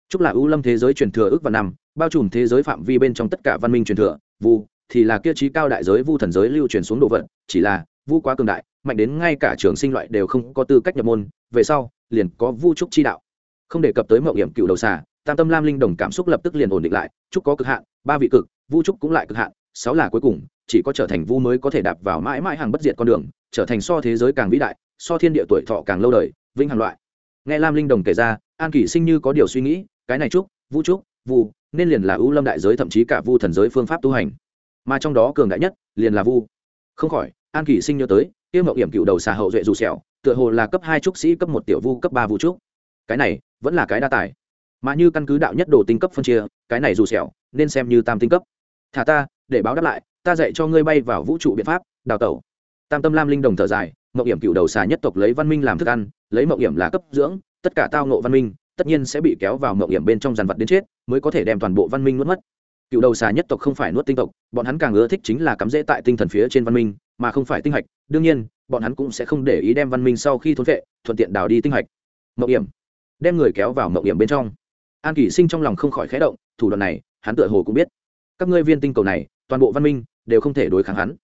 Chúc là ưu lâm thế giới truyền thừa ước và năm, bao trùm thế giới phạm vi bên trong tất cả văn minh truyền thừa, vu, thì là kia trí cao đại giới vu thần giới lưu truyền xuống đồ vật, chỉ là, vu quá cường đại, mạnh đến ngay cả trường sinh loại đều không có tư cách nhập môn, về sau, liền có vu trúc chi đạo. Không đề cập tới mậu hiểm cựu đầu xà, tam tâm lam linh đồng cảm xúc lập tức liền ổn định lại, trúc có cực hạn ba vị cực, vu trúc cũng lại cực hạn, sáu là cuối cùng, chỉ có trở thành vu mới có thể đạp vào mãi mãi hàng bất diệt con đường, trở thành so thế giới càng vĩ đại, so thiên địa tuổi thọ càng lâu đời, vĩnh hằng loại. Nghe lam linh đồng kể ra, an kỷ sinh như có điều suy nghĩ, cái này trúc, vu trúc, vu, nên liền là ưu lâm đại giới thậm chí cả vu thần giới phương pháp tu hành. Mà trong đó cường đại nhất, liền là vu. Không khỏi, an kỷ sinh nhớ tới, tiêu mậu hiểm cựu đầu xà hậu duệ dù xẻo tựa hồ là cấp hai trúc sĩ, cấp một tiểu vu, cấp ba vu trúc. Cái này, vẫn là cái đa tài. Mà như căn cứ đạo nhất đồ tinh cấp phân chia, cái này dù xẻo nên xem như tam tinh cấp. Thả ta, để báo đáp lại, ta dạy cho ngươi bay vào vũ trụ biện pháp, đào tẩu. Tam tâm lam linh đồng thở dài mậu hiểm cựu đầu xà nhất tộc lấy văn minh làm thức ăn, lấy mậu hiểm là cấp dưỡng, tất cả tao nộ văn minh, tất nhiên sẽ bị kéo vào mậu hiểm bên trong dàn vật đến chết, mới có thể đem toàn bộ văn minh nuốt mất. Cựu đầu xà nhất tộc không phải nuốt tinh tộc, bọn hắn càng ưa thích chính là cắm rễ tại tinh thần phía trên văn minh, mà không phải tinh hạch. Đương nhiên, bọn hắn cũng sẽ không để ý đem văn minh sau khi thốn vệ thuận tiện đào đi tinh hạch. Mậu hiểm đem người kéo vào mậu hiểm bên trong an kỷ sinh trong lòng không khỏi khẽ động, thủ đoạn này, hắn tựa hồ cũng biết. Các ngươi viên tinh cầu này, toàn bộ văn minh, đều không thể đối kháng hắn.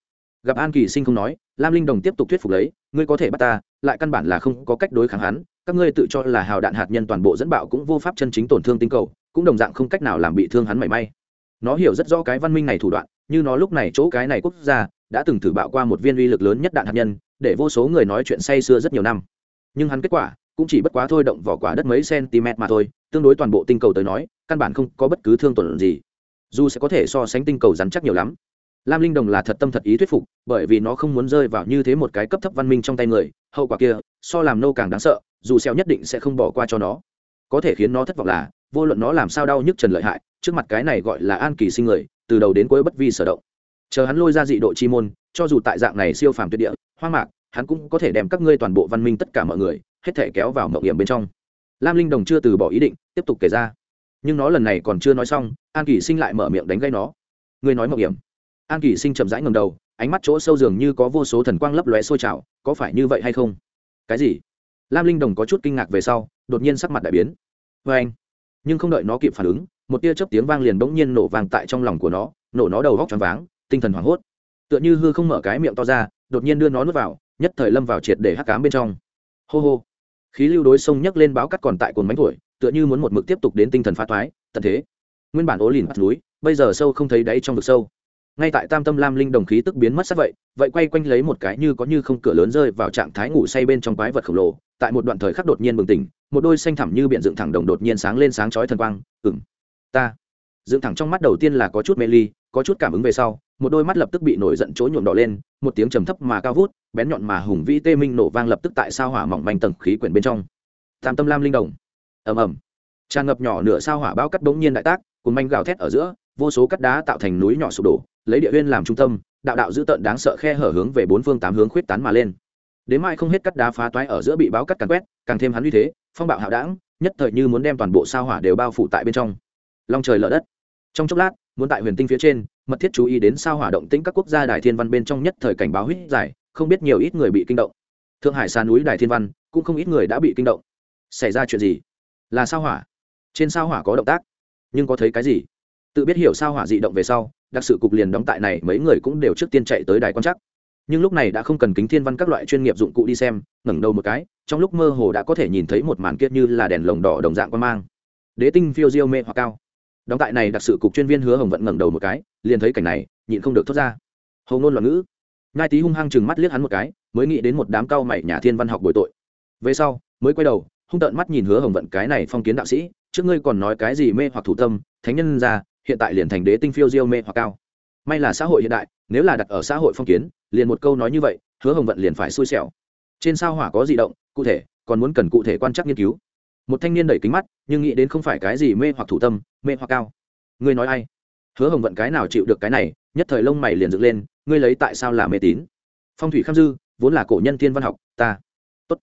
Gặp an kỳ sinh không nói, lam linh đồng tiếp tục thuyết phục lấy, ngươi có thể bắt ta, lại căn bản là không có cách đối kháng hắn, các ngươi tự cho là hào đạn hạt nhân toàn bộ dẫn bạo cũng vô pháp chân chính tổn thương tinh cầu, cũng đồng dạng không cách nào làm bị thương hắn mảy may. Nó hiểu rất rõ cái văn minh này thủ đoạn, như nó lúc này chỗ cái này quốc gia, đã từng thử bạo qua một viên uy lực lớn nhất đạn hạt nhân, để vô số người nói chuyện say sưa rất nhiều năm. Nhưng hắn kết quả, cũng chỉ bất quá thôi động vỏ quả đất mấy cm mà thôi tương đối toàn bộ tinh cầu tới nói, căn bản không có bất cứ thương tổn gì. Dù sẽ có thể so sánh tinh cầu rắn chắc nhiều lắm. Lam linh đồng là thật tâm thật ý thuyết phục, bởi vì nó không muốn rơi vào như thế một cái cấp thấp văn minh trong tay người, hậu quả kia, so làm nô càng đáng sợ, dù xeo nhất định sẽ không bỏ qua cho nó. Có thể khiến nó thất vọng là, vô luận nó làm sao đau nhức trần lợi hại, trước mặt cái này gọi là an kỳ sinh người, từ đầu đến cuối bất vi sở động. Chờ hắn lôi ra dị độ chi môn, cho dù tại dạng này siêu phàm tuyệt địa, hoang mạc, hắn cũng có thể đem các ngươi toàn bộ văn minh tất cả mọi người, hết thể kéo vào mộng hiểm bên trong lam linh đồng chưa từ bỏ ý định, tiếp tục kể ra. Nhưng nó lần này còn chưa nói xong, an Kỷ sinh lại mở miệng đánh gây nó. Ngươi nói mạo hiểm. An Kỷ sinh chậm rãi ngầm đầu, ánh mắt chỗ sâu dường như có vô số thần quang lấp lóe sôi trào, có phải như vậy hay không? Cái gì? Lam linh đồng có chút kinh ngạc về sau, đột nhiên sắc mặt đại biến. Vê anh, nhưng không đợi nó kịp phản ứng, một tia chớp tiếng vang liền bỗng nhiên nổ vàng tại trong lòng của nó, nổ nó đầu vóc choáng váng, tinh thần hoảng hốt. Tựa như hư không mở cái miệng to ra, đột nhiên đưa nó nuốt vào, nhất thời lâm vào triệt để hắc cám bên trong. Hô hô khí lưu đối sông nhấc lên báo cắt còn tại cồn mánh thổi, tựa như muốn một mực tiếp tục đến tinh thần phá toái tận thế. Nguyên bản ố lìn mặt núi, bây giờ sâu không thấy đáy trong vực sâu. Ngay tại tam tâm lam linh đồng khí tức biến mất sát vậy vậy quay quanh lấy một cái như có như không cửa lớn rơi vào trạng thái ngủ say bên trong quái vật khổng lồ, tại một đoạn thời khắc đột nhiên bừng tỉnh, một đôi xanh thẳm như biển dựng thẳng đồng đột nhiên sáng lên sáng chói thần quang ừng ta. Dựng thẳng trong mắt đầu tiên là có chút mê ly, có chút cảm ứng về sau một đôi mắt lập tức bị nổi giận chỗ nhuộm đỏ lên, một tiếng trầm thấp mà cao vút, bén nhọn mà hùng vĩ tê minh nổ vang lập tức tại sao hỏa mỏng manh tầng khí quyển bên trong. Tam tâm lam linh đồng. Ầm ầm. Tràn ngập nhỏ nửa sao hỏa bao cắt bỗng nhiên đại tác cùng manh gào thét ở giữa, vô số cắt đá tạo thành núi nhỏ sụp đổ, lấy địa huyên làm trung tâm, đạo đạo dữ tợn đáng sợ khe hở hướng về bốn phương tám hướng khuyết tán mà lên. Đến mai không hết cắt đá phá toái ở giữa bị báo cắt càn quét, càng thêm hắn uy thế, phong bạo hạo đảng nhất thời như muốn đem toàn bộ sao hỏa đều bao phủ tại bên trong. Long trời lở đất. Trong chốc lát muốn tại huyền tinh phía trên, mật thiết chú ý đến sao hỏa động tĩnh các quốc gia đài thiên văn bên trong nhất thời cảnh báo huyết giải, không biết nhiều ít người bị kinh động. Thượng hải xa núi đài thiên văn, cũng không ít người đã bị kinh động. Xảy ra chuyện gì? Là sao hỏa? Trên sao hỏa có động tác, nhưng có thấy cái gì? Tự biết hiểu sao hỏa dị động về sau, đặc sự cục liền đóng tại này, mấy người cũng đều trước tiên chạy tới đài quan chắc nhưng lúc này đã không cần kính thiên văn các loại chuyên nghiệp dụng cụ đi xem, ngẩng đầu một cái, trong lúc mơ hồ đã có thể nhìn thấy một màn kiết như là đèn lồng đỏ đồng dạng quan mang. Đế tinh phiêu diêu mê hoặc cao đóng tại này đặc sự cục chuyên viên hứa hồng vận ngẩng đầu một cái, liền thấy cảnh này, nhịn không được thốt ra. Hầu ngôn loạn ngữ. Ngai tý hung hăng chừng mắt liếc hắn một cái, mới nghĩ đến một đám cao mày nhà thiên văn học bồi tội. Về sau, mới quay đầu, hung tợn mắt nhìn hứa hồng vận cái này phong kiến đạo sĩ, trước ngươi còn nói cái gì mê hoặc thủ tâm, thánh nhân ra, hiện tại liền thành đế tinh phiêu diêu mê hoặc cao. May là xã hội hiện đại, nếu là đặt ở xã hội phong kiến, liền một câu nói như vậy, hứa hồng vận liền phải xui xẻo. Trên sao hỏa có di động, cụ thể, còn muốn cần cụ thể quan trắc nghiên cứu một thanh niên đẩy kính mắt, nhưng nghĩ đến không phải cái gì mê hoặc thủ tâm, mê hoặc cao. Ngươi nói ai? Hứa hồng vận cái nào chịu được cái này, nhất thời lông mày liền dựng lên, ngươi lấy tại sao là mê tín? Phong thủy kham dư, vốn là cổ nhân thiên văn học, ta. Tốt.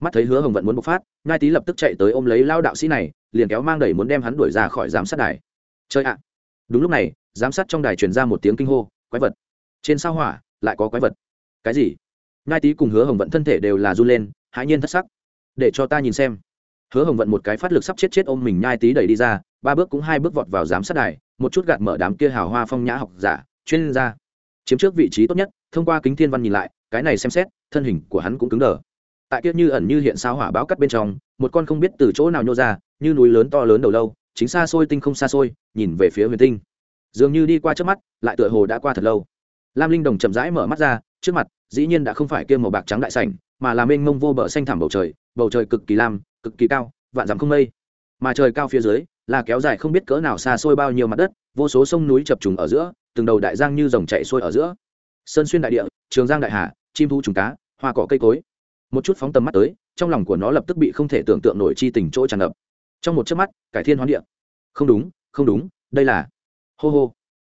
mắt thấy hứa hồng vận muốn bộc phát ngai tý lập tức chạy tới ôm lấy lao đạo sĩ này, liền kéo mang đẩy muốn đem hắn đuổi ra khỏi giám sát đài. Chơi ạ. Đúng lúc này, giám sát trong đài truyền ra một tiếng kinh hô, quái vật. Trên sao hỏa, lại có quái vật. Cái gì? Ngai tý cùng hứa hồng vận thân thể đều là run lên, hãi nhiên thất sắc. Để cho ta nhìn xem hứa hồng vận một cái phát lực sắp chết chết ôm mình nhai tí đẩy đi ra, ba bước cũng hai bước vọt vào giám sát đài, một chút gạt mở đám kia hào hoa phong nhã học giả, chuyên gia. Chiếm trước vị trí tốt nhất, thông qua kính thiên văn nhìn lại, cái này xem xét, thân hình của hắn cũng cứng đờ. Tại kia như ẩn như hiện sao hỏa báo cắt bên trong, một con không biết từ chỗ nào nhô ra, như núi lớn to lớn đầu lâu, chính xa xôi tinh không xa xôi, nhìn về phía huyền tinh. Dường như đi qua trước mắt, lại tựa hồ đã qua thật lâu. Lam linh đồng chậm rãi mở mắt ra, trước mặt, dĩ nhiên đã không phải kia màu bạc trắng đại sảnh, mà là mênh mông vô bờ xanh thẳm bầu trời bầu trời cực kỳ lam cực kỳ cao, vạn dặm không mây. Mà trời cao phía dưới, là kéo dài không biết cỡ nào xa xôi bao nhiêu mặt đất, vô số sông núi chập trùng ở giữa, từng đầu đại giang như dòng chạy xuôi ở giữa. Sơn xuyên đại địa, trường giang đại hà, chim thu trùng cá, hoa cỏ cây cối. Một chút phóng tầm mắt tới, trong lòng của nó lập tức bị không thể tưởng tượng nổi chi tình chỗ tràn ngập. Trong một chớp mắt, cải thiên hoán địa. Không đúng không đúng, đây là hô hô.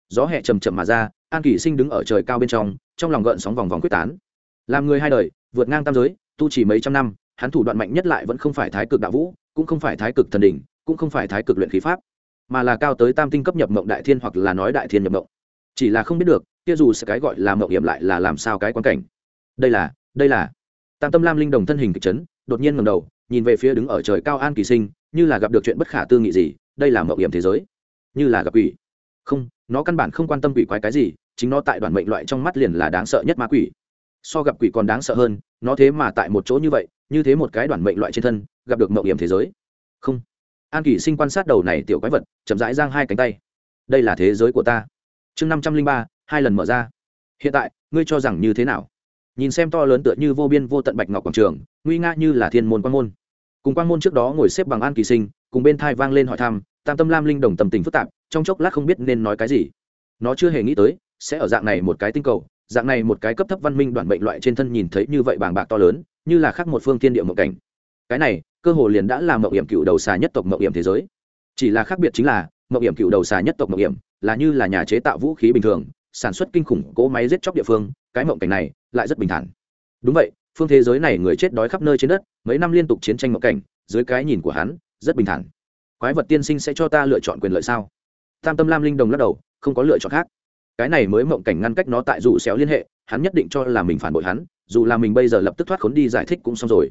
Gió hẹ chầm chậm mà ra, an kỷ sinh đứng ở trời cao bên trong trong lòng gợn sóng vòng vòng quyết tán. Làm người hai đời, vượt ngang tam giới, tu chỉ mấy trăm năm hắn thủ đoạn mạnh nhất lại vẫn không phải thái cực đạo vũ, cũng không phải thái cực thần đỉnh, cũng không phải thái cực luyện khí pháp, mà là cao tới tam tinh cấp nhập mộng đại thiên hoặc là nói đại thiên nhập mộng. Chỉ là không biết được, kia dù sẽ cái gọi là mộng hiểm lại là làm sao cái quan cảnh. Đây là đây là. Tam tâm lam linh đồng thân hình kịch chấn, đột nhiên ngầm đầu, nhìn về phía đứng ở trời cao an kỳ sinh, như là gặp được chuyện bất khả tư nghị gì, đây là mộng hiểm thế giới. Như là gặp quỷ. Không, nó căn bản không quan tâm quỷ quái cái gì, chính nó tại đoàn mệnh loại trong mắt liền là đáng sợ nhất ma quỷ. So gặp quỷ còn đáng sợ hơn, nó thế mà tại một chỗ như vậy như thế một cái đoàn mệnh loại trên thân, gặp được mộng hiểm thế giới. Không. An kỷ sinh quan sát đầu này tiểu quái vật, chậm rãi giang hai cánh tay. Đây là thế giới của ta. Chương năm trăm linh ba, hai lần mở ra. Hiện tại, ngươi cho rằng như thế nào? Nhìn xem to lớn tựa như vô biên vô tận bạch ngọc quảng trường, nguy nga như là thiên môn quan môn. Cùng quan môn trước đó ngồi xếp bằng an kỳ sinh, cùng bên thai vang lên hỏi thăm, tam tâm lam linh đồng tâm tình phức tạp, trong chốc lát không biết nên nói cái gì. Nó chưa hề nghĩ tới, sẽ ở dạng này một cái tinh cầu, dạng này một cái cấp thấp văn minh đoạn bệnh loại trên thân nhìn thấy như vậy bàng bạc to lớn như là khác một phương thiên địa mộng cảnh. Cái này, cơ hồ liền đã là mộng hiểm cựu đầu xà nhất tộc mộng hiểm thế giới. Chỉ là khác biệt chính là, mộng hiểm cựu đầu xà nhất tộc mộng hiểm là như là nhà chế tạo vũ khí bình thường, sản xuất kinh khủng, cỗ máy giết chóc địa phương, cái mộng cảnh này lại rất bình thản. Đúng vậy, phương thế giới này người chết đói khắp nơi trên đất, mấy năm liên tục chiến tranh mộng cảnh, dưới cái nhìn của hắn, rất bình thản. Quái vật tiên sinh sẽ cho ta lựa chọn quyền lợi sao? Tam tâm lam linh đồng lắc đầu, không có lựa chọn khác. Cái này mới mộng cảnh ngăn cách nó tại dù xéo liên hệ, hắn nhất định cho là mình phản bội hắn dù là mình bây giờ lập tức thoát khốn đi giải thích cũng xong rồi.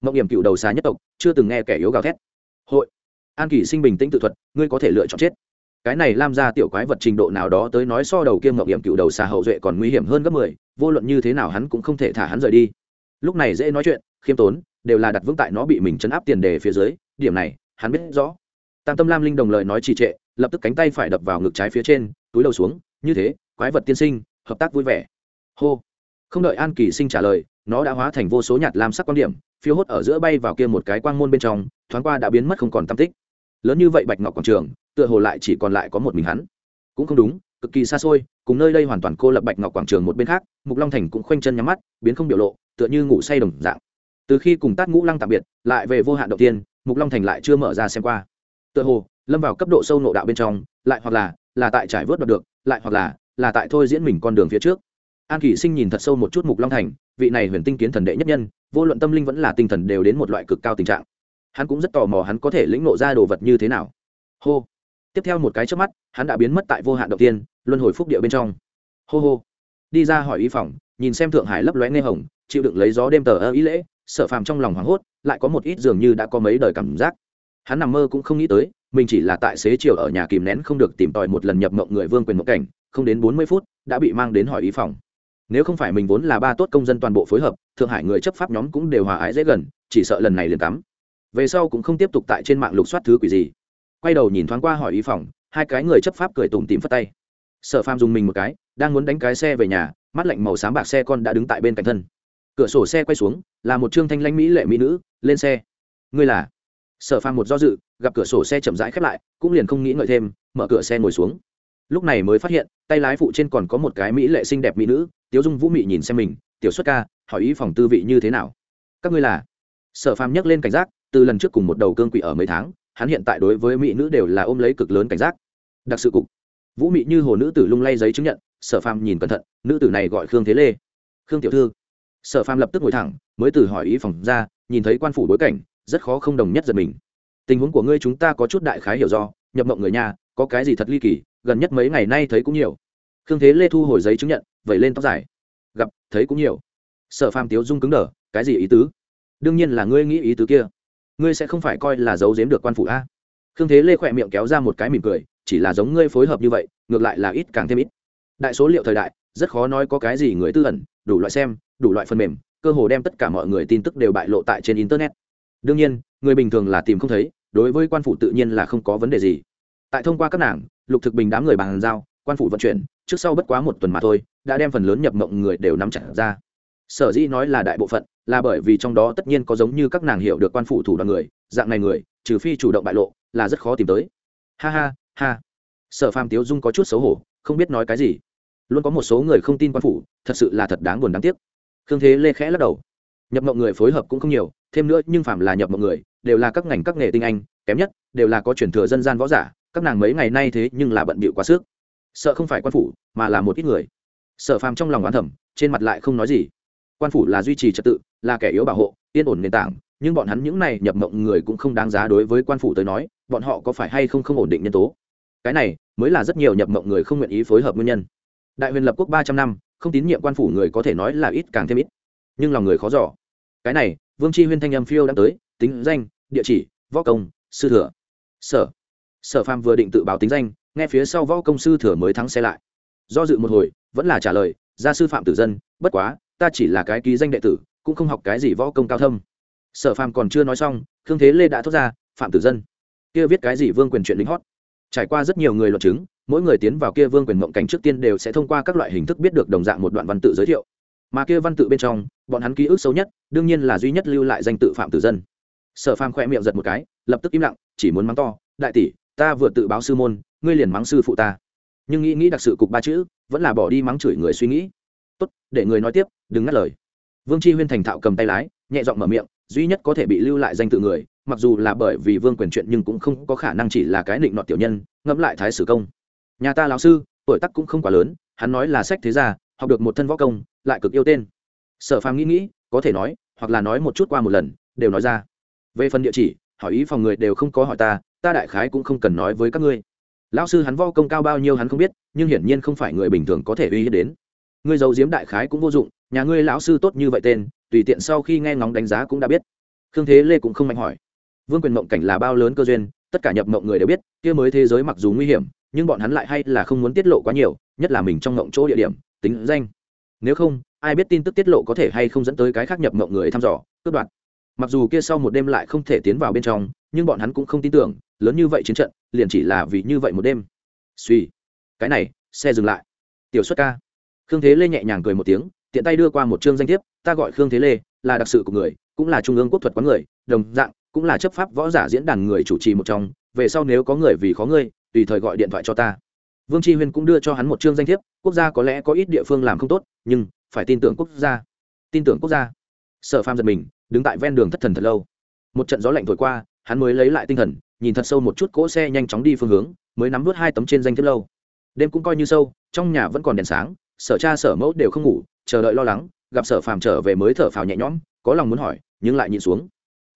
Mộng Điểm cựu đầu xà nhất tộc, chưa từng nghe kẻ yếu gào thét. Hội. An kỷ sinh bình tĩnh tự thuật, ngươi có thể lựa chọn chết. Cái này làm ra tiểu quái vật trình độ nào đó tới nói so đầu kiêm mộng Điểm cựu đầu xà hậu duệ còn nguy hiểm hơn gấp mười, vô luận như thế nào hắn cũng không thể thả hắn rời đi. Lúc này dễ nói chuyện, khiêm tốn, đều là đặt vững tại nó bị mình chấn áp tiền đề phía dưới, điểm này, hắn biết rõ. Tam tâm lam linh đồng lời nói trì trệ, lập tức cánh tay phải đập vào ngực trái phía trên, túi đầu xuống, như thế, quái vật tiên sinh, hợp tác vui vẻ. Hô không đợi an kỳ sinh trả lời, nó đã hóa thành vô số nhạt lam sắc quan điểm, phiêu hốt ở giữa bay vào kia một cái quang môn bên trong, thoáng qua đã biến mất không còn tam tích. Lớn như vậy bạch ngọc quảng trường, tựa hồ lại chỉ còn lại có một mình hắn. Cũng không đúng, cực kỳ xa xôi, cùng nơi đây hoàn toàn cô lập bạch ngọc quảng trường một bên khác, mục long thành cũng khoanh chân nhắm mắt, biến không biểu lộ, tựa như ngủ say đồng dạng. Từ khi cùng tát ngũ lăng tạm biệt, lại về vô hạn đầu tiên, mục long thành lại chưa mở ra xem qua. Tựa hồ, lâm vào cấp độ sâu nộ đạo bên trong, lại hoặc là là tại trải vớt đoạt được, lại hoặc là là tại thôi diễn mình con đường phía trước an kỷ sinh nhìn thật sâu một chút mục long thành, vị này huyền tinh kiến thần đệ nhất nhân, vô luận tâm linh vẫn là tinh thần đều đến một loại cực cao tình trạng. Hắn cũng rất tò mò hắn có thể lĩnh nộ ra đồ vật như thế nào. Hô. Tiếp theo một cái trước mắt, hắn đã biến mất tại vô hạn đầu tiên, luân hồi phúc địa bên trong. Hô hô. Đi ra hỏi ý phòng, nhìn xem thượng hải lấp lóe nghe hồng, chịu đựng lấy gió đêm tờ ơ ý lễ, sợ phàm trong lòng hoảng hốt, lại có một ít dường như đã có mấy đời cảm giác. Hắn nằm mơ cũng không nghĩ tới, mình chỉ là tại xế chiều ở nhà kìm nén không được tìm tòi một lần nhập mộng người vương quyền mộng cảnh, không đến bốn mươi phút, đã bị mang đến hỏi ý phòng nếu không phải mình vốn là ba tốt công dân toàn bộ phối hợp, thượng hải người chấp pháp nhóm cũng đều hòa ái dễ gần, chỉ sợ lần này liền tắm về sau cũng không tiếp tục tại trên mạng lục soát thứ quỷ gì. Quay đầu nhìn thoáng qua hỏi ý phòng, hai cái người chấp pháp cười tủm tìm phất tay. Sở phàm dùng mình một cái, đang muốn đánh cái xe về nhà, mắt lạnh màu xám bạc xe con đã đứng tại bên cạnh thân. Cửa sổ xe quay xuống, là một trương thanh lãnh mỹ lệ mỹ nữ, lên xe. Ngươi là? Sở phàm một do dự, gặp cửa sổ xe chậm rãi khép lại, cũng liền không nghĩ ngợi thêm, mở cửa xe ngồi xuống lúc này mới phát hiện, tay lái phụ trên còn có một cái mỹ lệ xinh đẹp mỹ nữ, tiếu dung vũ mị nhìn xem mình, tiểu xuất ca, hỏi ý phòng tư vị như thế nào? Các ngươi là? Sở phàm nhấc lên cảnh giác, từ lần trước cùng một đầu cương quỷ ở mấy tháng, hắn hiện tại đối với mỹ nữ đều là ôm lấy cực lớn cảnh giác. Đặc sự cục. Vũ mị như hồ nữ tử lung lay giấy chứng nhận, sở phàm nhìn cẩn thận, nữ tử này gọi khương thế lê. Khương tiểu thư. Sở phàm lập tức ngồi thẳng, mới từ hỏi ý phòng ra, nhìn thấy quan phủ bối cảnh, rất khó không đồng nhất giật mình. Tình huống của ngươi chúng ta có chút đại khái hiểu do, nhập mộng người nhà, có cái gì thật ly kỳ gần nhất mấy ngày nay thấy cũng nhiều. Khương thế lê thu hồi giấy chứng nhận, vẩy lên tóc dài. Gặp, thấy cũng nhiều. Sở phàm tiếu dung cứng đờ, cái gì ý tứ? Đương nhiên là ngươi nghĩ ý tứ kia. Ngươi sẽ không phải coi là giấu giếm được quan phủ a. Khương thế lê khỏe miệng kéo ra một cái mỉm cười, chỉ là giống ngươi phối hợp như vậy, ngược lại là ít càng thêm ít. Đại số liệu thời đại, rất khó nói có cái gì người tư ẩn, đủ loại xem, đủ loại phần mềm, cơ hồ đem tất cả mọi người tin tức đều bại lộ tại trên internet. Đương nhiên, người bình thường là tìm không thấy, đối với quan phủ tự nhiên là không có vấn đề gì. Tại thông qua các nàng lục thực bình đám người bàn giao, quan phủ vận chuyển, trước sau bất quá một tuần mà thôi, đã đem phần lớn nhập mộng người đều nắm chặt ra. Sở dĩ nói là đại bộ phận, là bởi vì trong đó tất nhiên có giống như các nàng hiểu được quan phủ thủ đoàn người, dạng này người, trừ phi chủ động bại lộ, là rất khó tìm tới. Ha ha ha. Sở phàm tiếu dung có chút xấu hổ, không biết nói cái gì. Luôn có một số người không tin quan phủ, thật sự là thật đáng buồn đáng tiếc. Khương thế lê khẽ lắc đầu. Nhập mộng người phối hợp cũng không nhiều, thêm nữa nhưng phạm là nhập mộng người, đều là các ngành các nghề tinh anh, kém nhất, đều là có truyền thừa dân gian võ giả các nàng mấy ngày nay thế nhưng là bận bịu quá sức. Sợ không phải quan phủ, mà là một ít người. Sở phàm trong lòng oán thẩm trên mặt lại không nói gì. Quan phủ là duy trì trật tự, là kẻ yếu bảo hộ, yên ổn nền tảng, nhưng bọn hắn những này nhập mộng người cũng không đáng giá đối với quan phủ tới nói, bọn họ có phải hay không không ổn định nhân tố? Cái này mới là rất nhiều nhập mộng người không nguyện ý phối hợp nguyên nhân. Đại huyền lập quốc ba trăm năm, không tín nhiệm quan phủ người có thể nói là ít càng thêm ít. Nhưng lòng người khó giỏ cái này, vương tri huyên thanh âm phiêu đã tới, tính danh, địa chỉ, võ công, sư thừa. Sở sở phàm vừa định tự báo tính danh, nghe phía sau võ công sư thừa mới thắng xe lại. Do dự một hồi, vẫn là trả lời, gia sư phạm tử dân, bất quá, ta chỉ là cái ký danh đệ tử, cũng không học cái gì võ công cao thâm. Sở phàm còn chưa nói xong, khương thế lê đã thốt ra, phạm tử dân, kia viết cái gì vương quyền chuyện lính hót? Trải qua rất nhiều người luận chứng, mỗi người tiến vào kia vương quyền mộng cảnh trước tiên đều sẽ thông qua các loại hình thức biết được đồng dạng một đoạn văn tự giới thiệu. Mà kia văn tự bên trong, bọn hắn ký ức sâu nhất, đương nhiên là duy nhất lưu lại danh tự phạm tử dân. Sở phàm khoe miệng giật một cái, lập tức im lặng, chỉ muốn mắng to, đại tỷ ta vừa tự báo sư môn, ngươi liền mắng sư phụ ta. Nhưng nghĩ nghĩ đặc sự cục ba chữ, vẫn là bỏ đi mắng chửi người suy nghĩ. Tốt, để người nói tiếp, đừng ngắt lời. Vương chi huyên thành thạo cầm tay lái, nhẹ giọng mở miệng, duy nhất có thể bị lưu lại danh tự người, mặc dù là bởi vì vương quyền chuyện nhưng cũng không có khả năng chỉ là cái định nọ tiểu nhân, ngẫm lại thái sử công. Nhà ta lão sư, tuổi tác cũng không quá lớn, hắn nói là sách thế gia, học được một thân võ công, lại cực yêu tên. Sở phàm nghĩ nghĩ, có thể nói, hoặc là nói một chút qua một lần, đều nói ra. Về phần địa chỉ, hỏi ý phòng người đều không có hỏi ta ta đại khái cũng không cần nói với các ngươi. Lão sư hắn vo công cao bao nhiêu hắn không biết, nhưng hiển nhiên không phải người bình thường có thể uy hiếp đến. Ngươi giấu diếm đại khái cũng vô dụng, nhà ngươi lão sư tốt như vậy tên, tùy tiện sau khi nghe ngóng đánh giá cũng đã biết. Khương thế lê cũng không mạnh hỏi. Vương quyền mộng cảnh là bao lớn cơ duyên, tất cả nhập mộng người đều biết, kia mới thế giới mặc dù nguy hiểm, nhưng bọn hắn lại hay là không muốn tiết lộ quá nhiều, nhất là mình trong mộng chỗ địa điểm, tính danh. Nếu không, ai biết tin tức tiết lộ có thể hay không dẫn tới cái khác nhập mộng người thăm dò, cướp đoạt. Mặc dù kia sau một đêm lại không thể tiến vào bên trong, nhưng bọn hắn cũng không tin tưởng lớn như vậy chiến trận, liền chỉ là vì như vậy một đêm. Suy, cái này, xe dừng lại. Tiểu xuất ca. Khương thế lê nhẹ nhàng cười một tiếng, tiện tay đưa qua một chương danh thiếp, ta gọi khương thế lê, là đặc sự của người, cũng là trung ương quốc thuật quán người, đồng dạng, cũng là chấp pháp võ giả diễn đàn người chủ trì một trong, về sau nếu có người vì khó ngươi, tùy thời gọi điện thoại cho ta. Vương tri huyên cũng đưa cho hắn một chương danh thiếp, quốc gia có lẽ có ít địa phương làm không tốt, nhưng, phải tin tưởng quốc gia. Tin tưởng quốc gia. Sở pham giật mình, đứng tại ven đường thất thần thật lâu. Một trận gió lạnh thổi qua, hắn mới lấy lại tinh thần nhìn thật sâu một chút cỗ xe nhanh chóng đi phương hướng, mới nắm vớt hai tấm trên danh thiếp lâu. Đêm cũng coi như sâu, trong nhà vẫn còn đèn sáng, sở cha sở mẫu đều không ngủ, chờ đợi lo lắng, gặp sở phàm trở về mới thở phào nhẹ nhõm, có lòng muốn hỏi, nhưng lại nhìn xuống.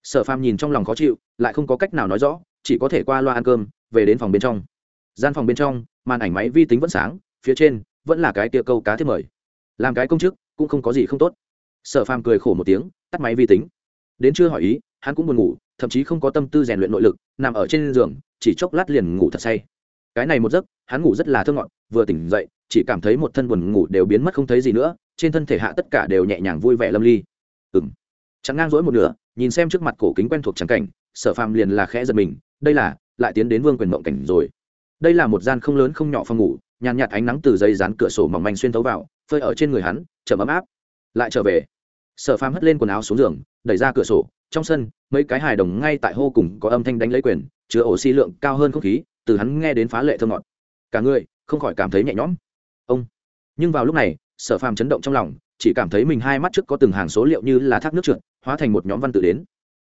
Sở phàm nhìn trong lòng khó chịu, lại không có cách nào nói rõ, chỉ có thể qua loa ăn cơm, về đến phòng bên trong. Gian phòng bên trong, màn ảnh máy vi tính vẫn sáng, phía trên, vẫn là cái tia câu cá thiết mời. Làm cái công chức, cũng không có gì không tốt. Sở phàm cười khổ một tiếng, tắt máy vi tính. Đến chưa hỏi ý hắn cũng buồn ngủ, thậm chí không có tâm tư rèn luyện nội lực, nằm ở trên giường, chỉ chốc lát liền ngủ thật say. Cái này một giấc, hắn ngủ rất là thơ ngọt, vừa tỉnh dậy, chỉ cảm thấy một thân buồn ngủ đều biến mất không thấy gì nữa, trên thân thể hạ tất cả đều nhẹ nhàng vui vẻ lâm ly. Ừng chẳng ngang dỗi một nửa, nhìn xem trước mặt cổ kính quen thuộc trắng cảnh, sở phàm liền là khẽ giật mình, đây là, lại tiến đến vương quyền mộng cảnh rồi. Đây là một gian không lớn không nhỏ phòng ngủ, nhàn nhạt ánh nắng từ dây dán cửa sổ mỏng manh xuyên thấu vào, phơi ở trên người hắn chậm ấm áp. Lại trở về. Sở phàm hất lên quần áo xuống giường, đẩy ra cửa sổ trong sân, mấy cái hài đồng ngay tại hô cùng có âm thanh đánh lấy quyền, chứa oxy lượng cao hơn không khí, từ hắn nghe đến phá lệ thơ ngọt. Cả người, không khỏi cảm thấy nhẹ nhõm. Ông. Nhưng vào lúc này, sở phàm chấn động trong lòng, chỉ cảm thấy mình hai mắt trước có từng hàng số liệu như là thác nước trượt, hóa thành một nhóm văn tự đến.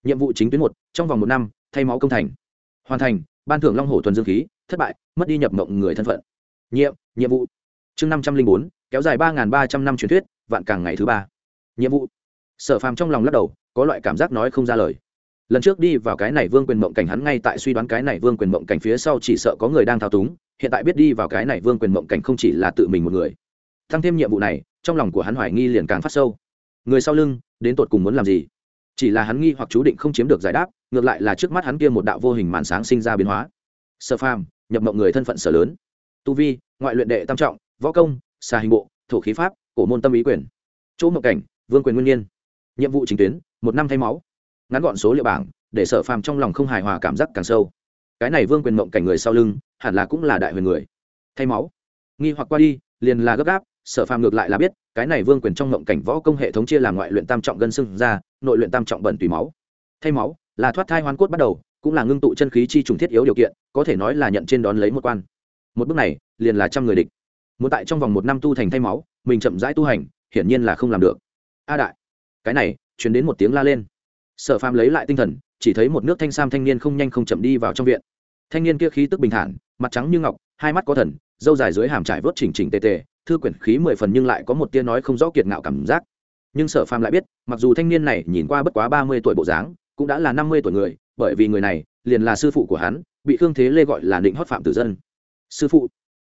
Nhiệm vụ chính tuyến một, trong vòng một năm, thay máu công thành. Hoàn thành, ban thưởng long hồ thuần dương khí, thất bại, mất đi nhập mộng người thân phận. Nhiệm nhiệm vụ. Chương năm trăm linh bốn, kéo dài ba ba trăm năm truyền thuyết, vạn càng ngày thứ ba. Nhiệm vụ. Sở phàm trong lòng lắc đầu có loại cảm giác nói không ra lời. Lần trước đi vào cái này vương quyền mộng cảnh hắn ngay tại suy đoán cái này vương quyền mộng cảnh phía sau chỉ sợ có người đang thao túng, hiện tại biết đi vào cái này vương quyền mộng cảnh không chỉ là tự mình một người. Thăng thêm nhiệm vụ này, trong lòng của hắn hoài nghi liền càng phát sâu. Người sau lưng, đến tột cùng muốn làm gì? Chỉ là hắn nghi hoặc chú định không chiếm được giải đáp, ngược lại là trước mắt hắn kia một đạo vô hình màn sáng sinh ra biến hóa. Sở phàm, nhập mộng người thân phận sở lớn. Tu vi, ngoại luyện đệ tam trọng, võ công, xà hình bộ, thổ khí pháp, cổ môn tâm ý quyền. Chỗ mộng cảnh, vương quyền nguyên nhiên. Nhiệm vụ chính tuyến một năm thay máu. Ngắn gọn số liệu bảng, để sở phàm trong lòng không hài hòa cảm giác càng sâu. Cái này vương quyền mộng cảnh người sau lưng, hẳn là cũng là đại huyền người. Thay máu. Nghi hoặc qua đi, liền là gấp gáp, sở phàm ngược lại là biết, cái này vương quyền trong mộng cảnh võ công hệ thống chia làm ngoại luyện tam trọng gân xương ra, nội luyện tam trọng bẩn tùy máu. Thay máu, là thoát thai hoàn cốt bắt đầu, cũng là ngưng tụ chân khí chi trùng thiết yếu điều kiện, có thể nói là nhận trên đón lấy một quan. Một bước này, liền là trăm người địch. Muốn tại trong vòng một năm tu thành thay máu, mình chậm rãi tu hành, hiển nhiên là không làm được. A đại, cái này chuyển đến một tiếng la lên. Sở phàm lấy lại tinh thần, chỉ thấy một nước thanh sam thanh niên không nhanh không chậm đi vào trong viện. Thanh niên kia khí tức bình thản, mặt trắng như ngọc, hai mắt có thần dâu dài dưới hàm trải vớt chỉnh chỉnh tề tề, thư quyển khí mười phần nhưng lại có một tia nói không rõ kiệt ngạo cảm giác. Nhưng sở phàm lại biết, mặc dù thanh niên này nhìn qua bất quá ba mươi tuổi bộ dáng, cũng đã là năm mươi tuổi người, bởi vì người này liền là sư phụ của hắn, bị khương thế lê gọi là định hót phạm tử dân. Sư phụ.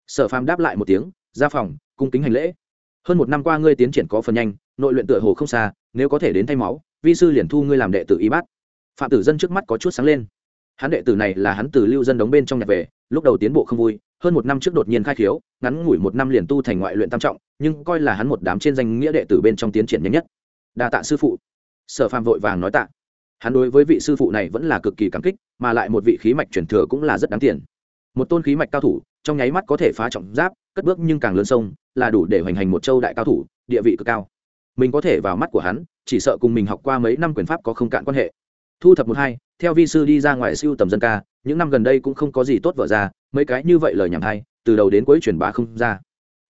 Sở phàm đáp lại một tiếng, ra phòng, cung kính hành lễ. Hơn một năm qua ngươi tiến triển có phần nhanh, nội luyện tựa hồ không xa nếu có thể đến thay máu, vi sư liền thu ngươi làm đệ tử y bát. Phạm tử dân trước mắt có chút sáng lên. Hắn đệ tử này là hắn từ lưu dân đóng bên trong nhặt về, lúc đầu tiến bộ không vui, hơn một năm trước đột nhiên khai khiếu, ngắn ngủi một năm liền tu thành ngoại luyện tam trọng, nhưng coi là hắn một đám trên danh nghĩa đệ tử bên trong tiến triển nhanh nhất. Đa tạ sư phụ. Sở phàm vội vàng nói tạ. Hắn đối với vị sư phụ này vẫn là cực kỳ cảm kích, mà lại một vị khí mạch truyền thừa cũng là rất đáng tiền. Một tôn khí mạch cao thủ, trong nháy mắt có thể phá trọng giáp, cất bước nhưng càng lớn sông, là đủ để hoành hành một châu đại cao thủ, địa vị cực cao mình có thể vào mắt của hắn, chỉ sợ cùng mình học qua mấy năm quyền pháp có không cạn quan hệ. Thu thập một hai, theo vi sư đi ra ngoài siêu tầm dân ca, những năm gần đây cũng không có gì tốt vợ ra, mấy cái như vậy lời nhảm hay, từ đầu đến cuối truyền bá không ra.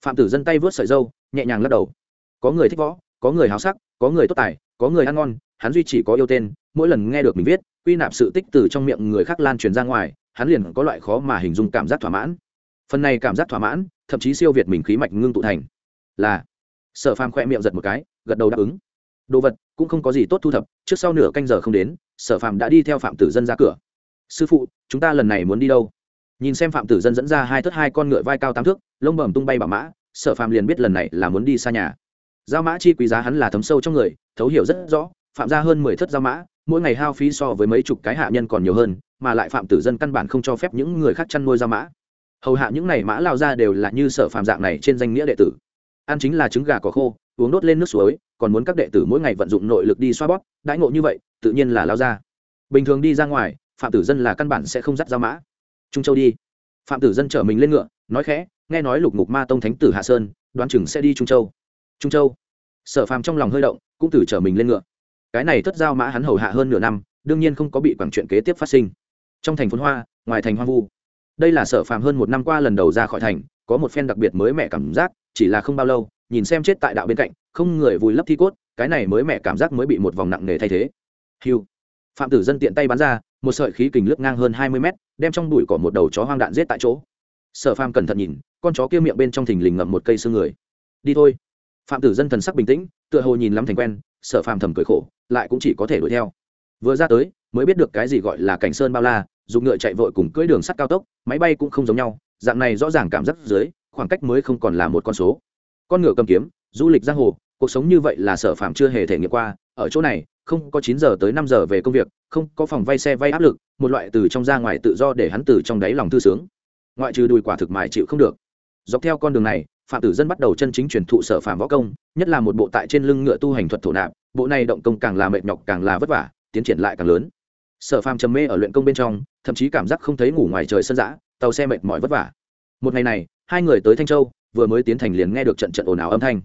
Phạm tử dân tay vớt sợi dâu, nhẹ nhàng lắc đầu. Có người thích võ, có người háo sắc, có người tốt tài, có người ăn ngon, hắn duy chỉ có yêu tên, mỗi lần nghe được mình viết, quy nạp sự tích từ trong miệng người khác lan truyền ra ngoài, hắn liền có loại khó mà hình dung cảm giác thỏa mãn. Phần này cảm giác thỏa mãn, thậm chí siêu việt mình khí mạch ngưng tụ thành. Là, sở phàm khoe miệng giật một cái gật đầu đáp ứng. Đồ vật cũng không có gì tốt thu thập, trước sau nửa canh giờ không đến, sở phạm đã đi theo phạm tử dân ra cửa. Sư phụ, chúng ta lần này muốn đi đâu? Nhìn xem phạm tử dân dẫn ra hai thất hai con ngựa vai cao tám thước, lông bẩm tung bay bảo mã, sở phạm liền biết lần này là muốn đi xa nhà. Giao mã chi quý giá hắn là thấm sâu trong người, thấu hiểu rất rõ, phạm ra hơn mười thất giao mã, mỗi ngày hao phí so với mấy chục cái hạ nhân còn nhiều hơn, mà lại phạm tử dân căn bản không cho phép những người khác chăn nuôi giao mã. Hầu hạ những này mã lao ra đều là như sở phạm dạng này trên danh nghĩa đệ tử. Ăn chính là trứng gà có khô uống đốt lên nước suối, còn muốn các đệ tử mỗi ngày vận dụng nội lực đi xoa bóp, đãi ngộ như vậy, tự nhiên là lao ra. Bình thường đi ra ngoài, phạm tử dân là căn bản sẽ không dắt ra mã. Trung châu đi. Phạm tử dân chở mình lên ngựa, nói khẽ, nghe nói lục ngục ma tông thánh tử hạ sơn, đoán chừng sẽ đi trung châu. Trung châu. Sở phàm trong lòng hơi động, cũng tử chở mình lên ngựa. Cái này thất giao mã hắn hầu hạ hơn nửa năm, đương nhiên không có bị quảng chuyện kế tiếp phát sinh. Trong thành phốn hoa, ngoài thành hoang vu. Đây là sở phàm hơn một năm qua lần đầu ra khỏi thành, có một phen đặc biệt mới mẻ cảm giác, chỉ là không bao lâu nhìn xem chết tại đạo bên cạnh, không người vùi lấp thi cốt, cái này mới mẹ cảm giác mới bị một vòng nặng nề thay thế. Hiu phạm tử dân tiện tay bắn ra, một sợi khí kình lướt ngang hơn hai mươi mét, đem trong đùi cỏ một đầu chó hoang đạn giết tại chỗ. Sở phàm cẩn thận nhìn, con chó kia miệng bên trong thình lình ngậm một cây xương người. Đi thôi. Phạm tử dân thần sắc bình tĩnh, tựa hồ nhìn lắm thành quen, sở phàm thầm cười khổ, lại cũng chỉ có thể đuổi theo. Vừa ra tới, mới biết được cái gì gọi là cảnh sơn bao la, dùng ngựa chạy vội cùng cưỡi đường sắt cao tốc, máy bay cũng không giống nhau, dạng này rõ ràng cảm giác dưới, khoảng cách mới không còn là một con số con ngựa cầm kiếm, du lịch giang hồ, cuộc sống như vậy là sở phàm chưa hề thể nghiệm qua. Ở chỗ này, không có chín giờ tới năm giờ về công việc, không có phòng vay xe vay áp lực, một loại từ trong ra ngoài tự do để hắn từ trong đáy lòng thư sướng. Ngoại trừ đùi quả thực mài chịu không được. Dọc theo con đường này, phạm tử dân bắt đầu chân chính truyền thụ sở phạm võ công, nhất là một bộ tại trên lưng ngựa tu hành thuật thổ nạp, bộ này động công càng là mệt nhọc, càng là vất vả, tiến triển lại càng lớn. Sở phàm trầm mê ở luyện công bên trong, thậm chí cảm giác không thấy ngủ ngoài trời sân giã tàu xe mệt mỏi vất vả. Một ngày này, hai người tới thanh châu vừa mới tiến thành liền nghe được trận trận ồn ào âm thanh.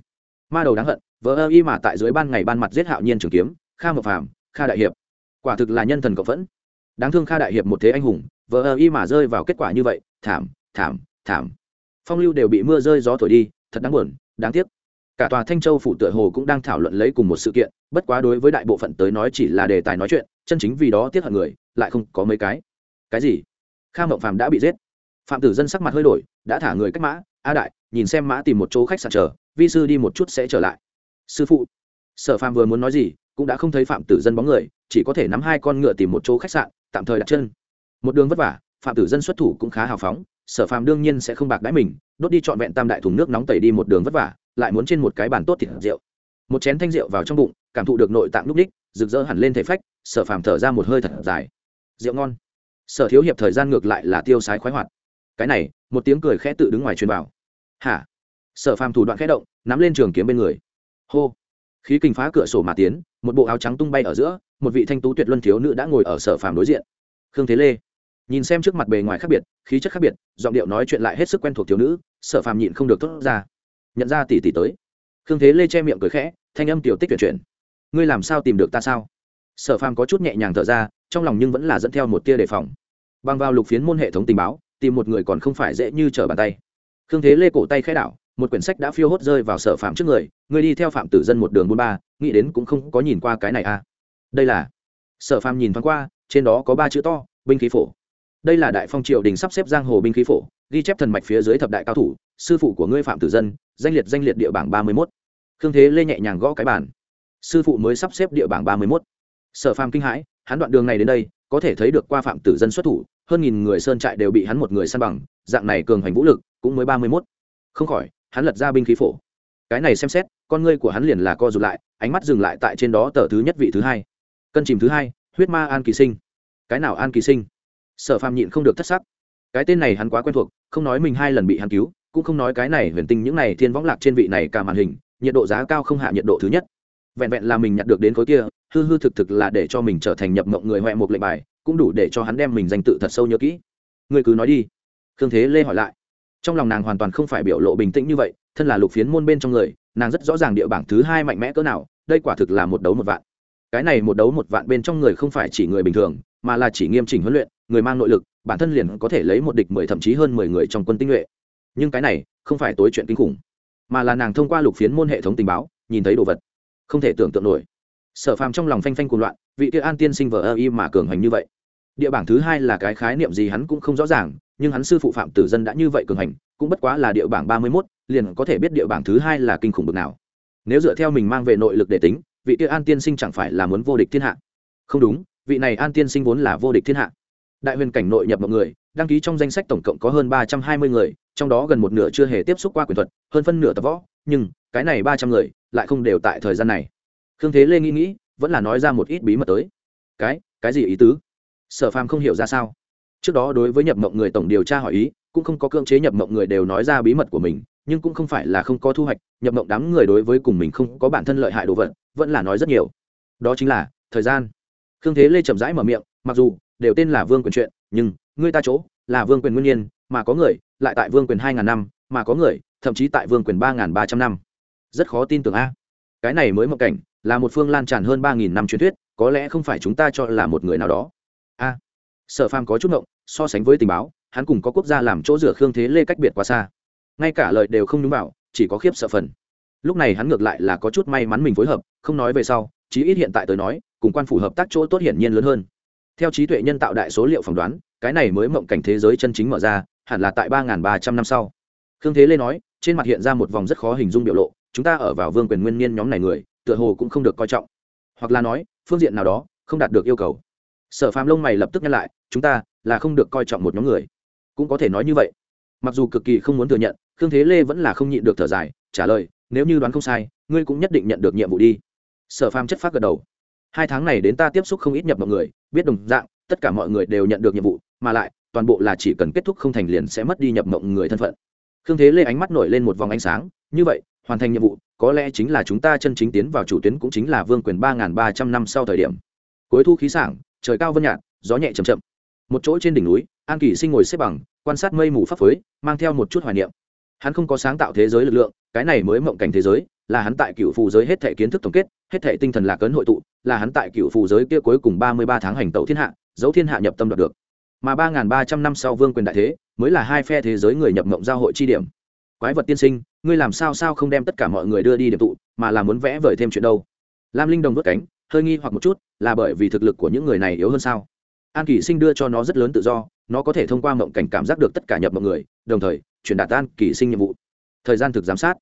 Ma đầu đáng hận vỡ ơ y mà tại dưới ban ngày ban mặt giết hạo nhiên trường kiếm, kha mập phàm, kha đại hiệp. Quả thực là nhân thần cộng phẫn. Đáng thương kha đại hiệp một thế anh hùng vỡ ơ y mà rơi vào kết quả như vậy, thảm thảm thảm. Phong lưu đều bị mưa rơi gió thổi đi, thật đáng buồn, đáng tiếc. Cả tòa thanh châu phủ tựa hồ cũng đang thảo luận lấy cùng một sự kiện, bất quá đối với đại bộ phận tới nói chỉ là đề tài nói chuyện, chân chính vì đó tiếc hận người, lại không có mấy cái. Cái gì? Kha mộng phàm đã bị giết. Phạm tử dân sắc mặt hơi đổi, đã thả người cách mã a đại, nhìn xem mã tìm một chỗ khách sạn chờ, vi sư đi một chút sẽ trở lại. Sư phụ. Sở phàm vừa muốn nói gì, cũng đã không thấy phạm tử dân bóng người, chỉ có thể nắm hai con ngựa tìm một chỗ khách sạn, tạm thời đặt chân. Một đường vất vả, phạm tử dân xuất thủ cũng khá hào phóng, sở phàm đương nhiên sẽ không bạc đãi mình, đốt đi trọn vẹn tam đại thùng nước nóng tẩy đi một đường vất vả, lại muốn trên một cái bàn tốt thịt rượu. Một chén thanh rượu vào trong bụng, cảm thụ được nội tạng lúc ních, rực rỡ hẳn lên thể phách, sở phàm thở ra một hơi thật dài. Rượu ngon. Sở thiếu hiệp thời gian ngược lại là tiêu sái khoái hoạt cái này, một tiếng cười khẽ tự đứng ngoài truyền vào. Hả? Sở phàm thủ đoạn khẽ động, nắm lên trường kiếm bên người. Hô! Khí kinh phá cửa sổ mà tiến, một bộ áo trắng tung bay ở giữa, một vị thanh tú tuyệt luân thiếu nữ đã ngồi ở sở phàm đối diện. Khương thế lê. Nhìn xem trước mặt bề ngoài khác biệt, khí chất khác biệt, giọng điệu nói chuyện lại hết sức quen thuộc thiếu nữ, sở phàm nhịn không được thốt ra. Nhận ra tỷ tỷ tới. Khương thế lê che miệng cười khẽ, thanh âm tiểu tích tuyển chuyển. Ngươi làm sao tìm được ta sao? Sở phàm có chút nhẹ nhàng thở ra, trong lòng nhưng vẫn là dẫn theo một tia đề phòng. Bằng vào lục phiến môn hệ thống tình báo tìm một người còn không phải dễ như trở bàn tay. Khương thế lê cổ tay khai đảo, một quyển sách đã phiêu hốt rơi vào sở phạm trước người người đi theo phạm tử dân một đường buôn ba, nghĩ đến cũng không có nhìn qua cái này à. Đây là, sở phạm nhìn thoáng qua, trên đó có ba chữ to, binh khí phổ. Đây là đại phong triều đình sắp xếp giang hồ binh khí phổ, ghi chép thần mạch phía dưới thập đại cao thủ, sư phụ của ngươi phạm tử dân, danh liệt danh liệt địa bảng ba mươi mốt. Khương thế lê nhẹ nhàng gõ cái bản sư phụ mới sắp xếp địa bảng ba mươi mốt. Sở phàm kinh hãi, hắn đoạn đường này đến đây có thể thấy được qua phạm tử dân xuất thủ, hơn nghìn người sơn trại đều bị hắn một người săn bằng, dạng này cường hành vũ lực cũng mới ba mươi mốt. Không khỏi, hắn lật ra binh khí phổ. Cái này xem xét, con ngươi của hắn liền là co rụt lại, ánh mắt dừng lại tại trên đó tờ thứ nhất vị thứ hai. Cân chìm thứ hai, huyết ma an kỳ sinh. Cái nào an kỳ sinh? Sở phàm nhịn không được thất sắc. Cái tên này hắn quá quen thuộc, không nói mình hai lần bị hắn cứu, cũng không nói cái này huyền tinh những này thiên võng lạc trên vị này cả màn hình, nhiệt độ giá cao không hạ nhiệt độ thứ nhất vẹn vẹn là mình nhặt được đến khối kia, hư hư thực thực là để cho mình trở thành nhập mộng người huệ một lệnh bài, cũng đủ để cho hắn đem mình danh tự thật sâu nhớ kỹ. Người cứ nói đi. Khương thế lê hỏi lại. Trong lòng nàng hoàn toàn không phải biểu lộ bình tĩnh như vậy, thân là lục phiến môn bên trong người, nàng rất rõ ràng địa bảng thứ hai mạnh mẽ cỡ nào, đây quả thực là một đấu một vạn. Cái này một đấu một vạn bên trong người không phải chỉ người bình thường, mà là chỉ nghiêm chỉnh huấn luyện, người mang nội lực, bản thân liền có thể lấy một địch mười thậm chí hơn mười người trong quân tinh nhuệ. Nhưng cái này không phải tối chuyện kinh khủng, mà là nàng thông qua lục phiến môn hệ thống tình báo, nhìn thấy đồ vật không thể tưởng tượng nổi. Sở phàm trong lòng phanh phanh cuồng loạn, vị kia an tiên sinh vờ ơ y mà cường hành như vậy. Địa bảng thứ hai là cái khái niệm gì hắn cũng không rõ ràng, nhưng hắn sư phụ phạm tử dân đã như vậy cường hành, cũng bất quá là địa bảng ba mươi mốt, liền có thể biết địa bảng thứ hai là kinh khủng bực nào. Nếu dựa theo mình mang về nội lực để tính, vị kia an tiên sinh chẳng phải là muốn vô địch thiên hạ? Không đúng, vị này an tiên sinh vốn là vô địch thiên hạ. Đại huyền cảnh nội nhập mọi người, đăng ký trong danh sách tổng cộng có hơn ba trăm hai mươi người, trong đó gần một nửa chưa hề tiếp xúc qua quyền thuật, hơn phân nửa tập võ nhưng cái này ba trăm người lại không đều tại thời gian này. Khương thế lê nghĩ nghĩ, vẫn là nói ra một ít bí mật tới. Cái cái gì ý tứ? Sở phàm không hiểu ra sao. Trước đó đối với nhập mộng người tổng điều tra hỏi ý, cũng không có cưỡng chế nhập mộng người đều nói ra bí mật của mình, nhưng cũng không phải là không có thu hoạch, nhập mộng đám người đối với cùng mình không có bản thân lợi hại đồ vật, vẫn là nói rất nhiều. Đó chính là thời gian. Khương thế lê chậm rãi mở miệng, mặc dù đều tên là vương quyền chuyện, nhưng ngươi ta chỗ là vương quyền nguyên nhiên, mà có người lại tại vương quyền hai ngàn năm mà có người, thậm chí tại vương quyền ba nghìn ba trăm năm. Rất khó tin tưởng a. Cái này mới mộng cảnh, là một phương lan tràn hơn ba nghìn năm truyền thuyết, có lẽ không phải chúng ta cho là một người nào đó. A. Sở phàm có chút mộng so sánh với tình báo, hắn cùng có quốc gia làm chỗ rửa khương thế lê cách biệt quá xa. Ngay cả lời đều không đúng vào, chỉ có khiếp sợ phần. Lúc này hắn ngược lại là có chút may mắn mình phối hợp, không nói về sau, chí ít hiện tại tới nói, cùng quan phủ hợp tác chỗ tốt hiển nhiên lớn hơn. Theo trí tuệ nhân tạo đại số liệu phỏng đoán, cái này mới mộng cảnh thế giới chân chính mở ra, hẳn là tại ba ba trăm năm sau khương thế lê nói, trên mặt hiện ra một vòng rất khó hình dung biểu lộ, chúng ta ở vào vương quyền nguyên niên nhóm này người, tựa hồ cũng không được coi trọng. Hoặc là nói, phương diện nào đó, không đạt được yêu cầu. Sở phàm lông mày lập tức nhắc lại, chúng ta là không được coi trọng một nhóm người. Cũng có thể nói như vậy. Mặc dù cực kỳ không muốn thừa nhận, khương thế lê vẫn là không nhịn được thở dài, trả lời, nếu như đoán không sai, ngươi cũng nhất định nhận được nhiệm vụ đi. Sở phàm chất phát gật đầu. Hai tháng này đến ta tiếp xúc không ít nhập mọi người, biết đồng dạng, tất cả mọi người đều nhận được nhiệm vụ, mà lại, toàn bộ là chỉ cần kết thúc không thành liền sẽ mất đi nhập mộng người thân phận khương thế lê ánh mắt nổi lên một vòng ánh sáng, như vậy, hoàn thành nhiệm vụ, có lẽ chính là chúng ta chân chính tiến vào chủ tuyến cũng chính là vương quyền ba nghìn ba trăm năm sau thời điểm. Cuối thu khí sảng, trời cao vân nhạt, gió nhẹ chầm chậm. Một chỗ trên đỉnh núi, an kỳ sinh ngồi xếp bằng, quan sát mây mù pháp phới, mang theo một chút hoài niệm. Hắn không có sáng tạo thế giới lực lượng, cái này mới mộng cảnh thế giới, là hắn tại cựu phù giới hết thể kiến thức tổng kết, hết thể tinh thần lạc ấn hội tụ, là hắn tại cựu phù giới kia cuối cùng ba mươi ba tháng hành tẩu thiên hạ, dấu thiên hạ nhập tâm đoạt được. Mà ba nghìn ba trăm năm sau vương quyền đại thế mới là hai phe thế giới người nhập mộng giao hội chi điểm. Quái vật tiên sinh, ngươi làm sao sao không đem tất cả mọi người đưa đi điểm tụ, mà là muốn vẽ vời thêm chuyện đâu? Lam linh đồng vớt cánh, hơi nghi hoặc một chút, là bởi vì thực lực của những người này yếu hơn sao? An kỳ sinh đưa cho nó rất lớn tự do, nó có thể thông qua mộng cảnh cảm giác được tất cả nhập mộng người, đồng thời, truyền đạt an kỳ sinh nhiệm vụ. Thời gian thực giám sát.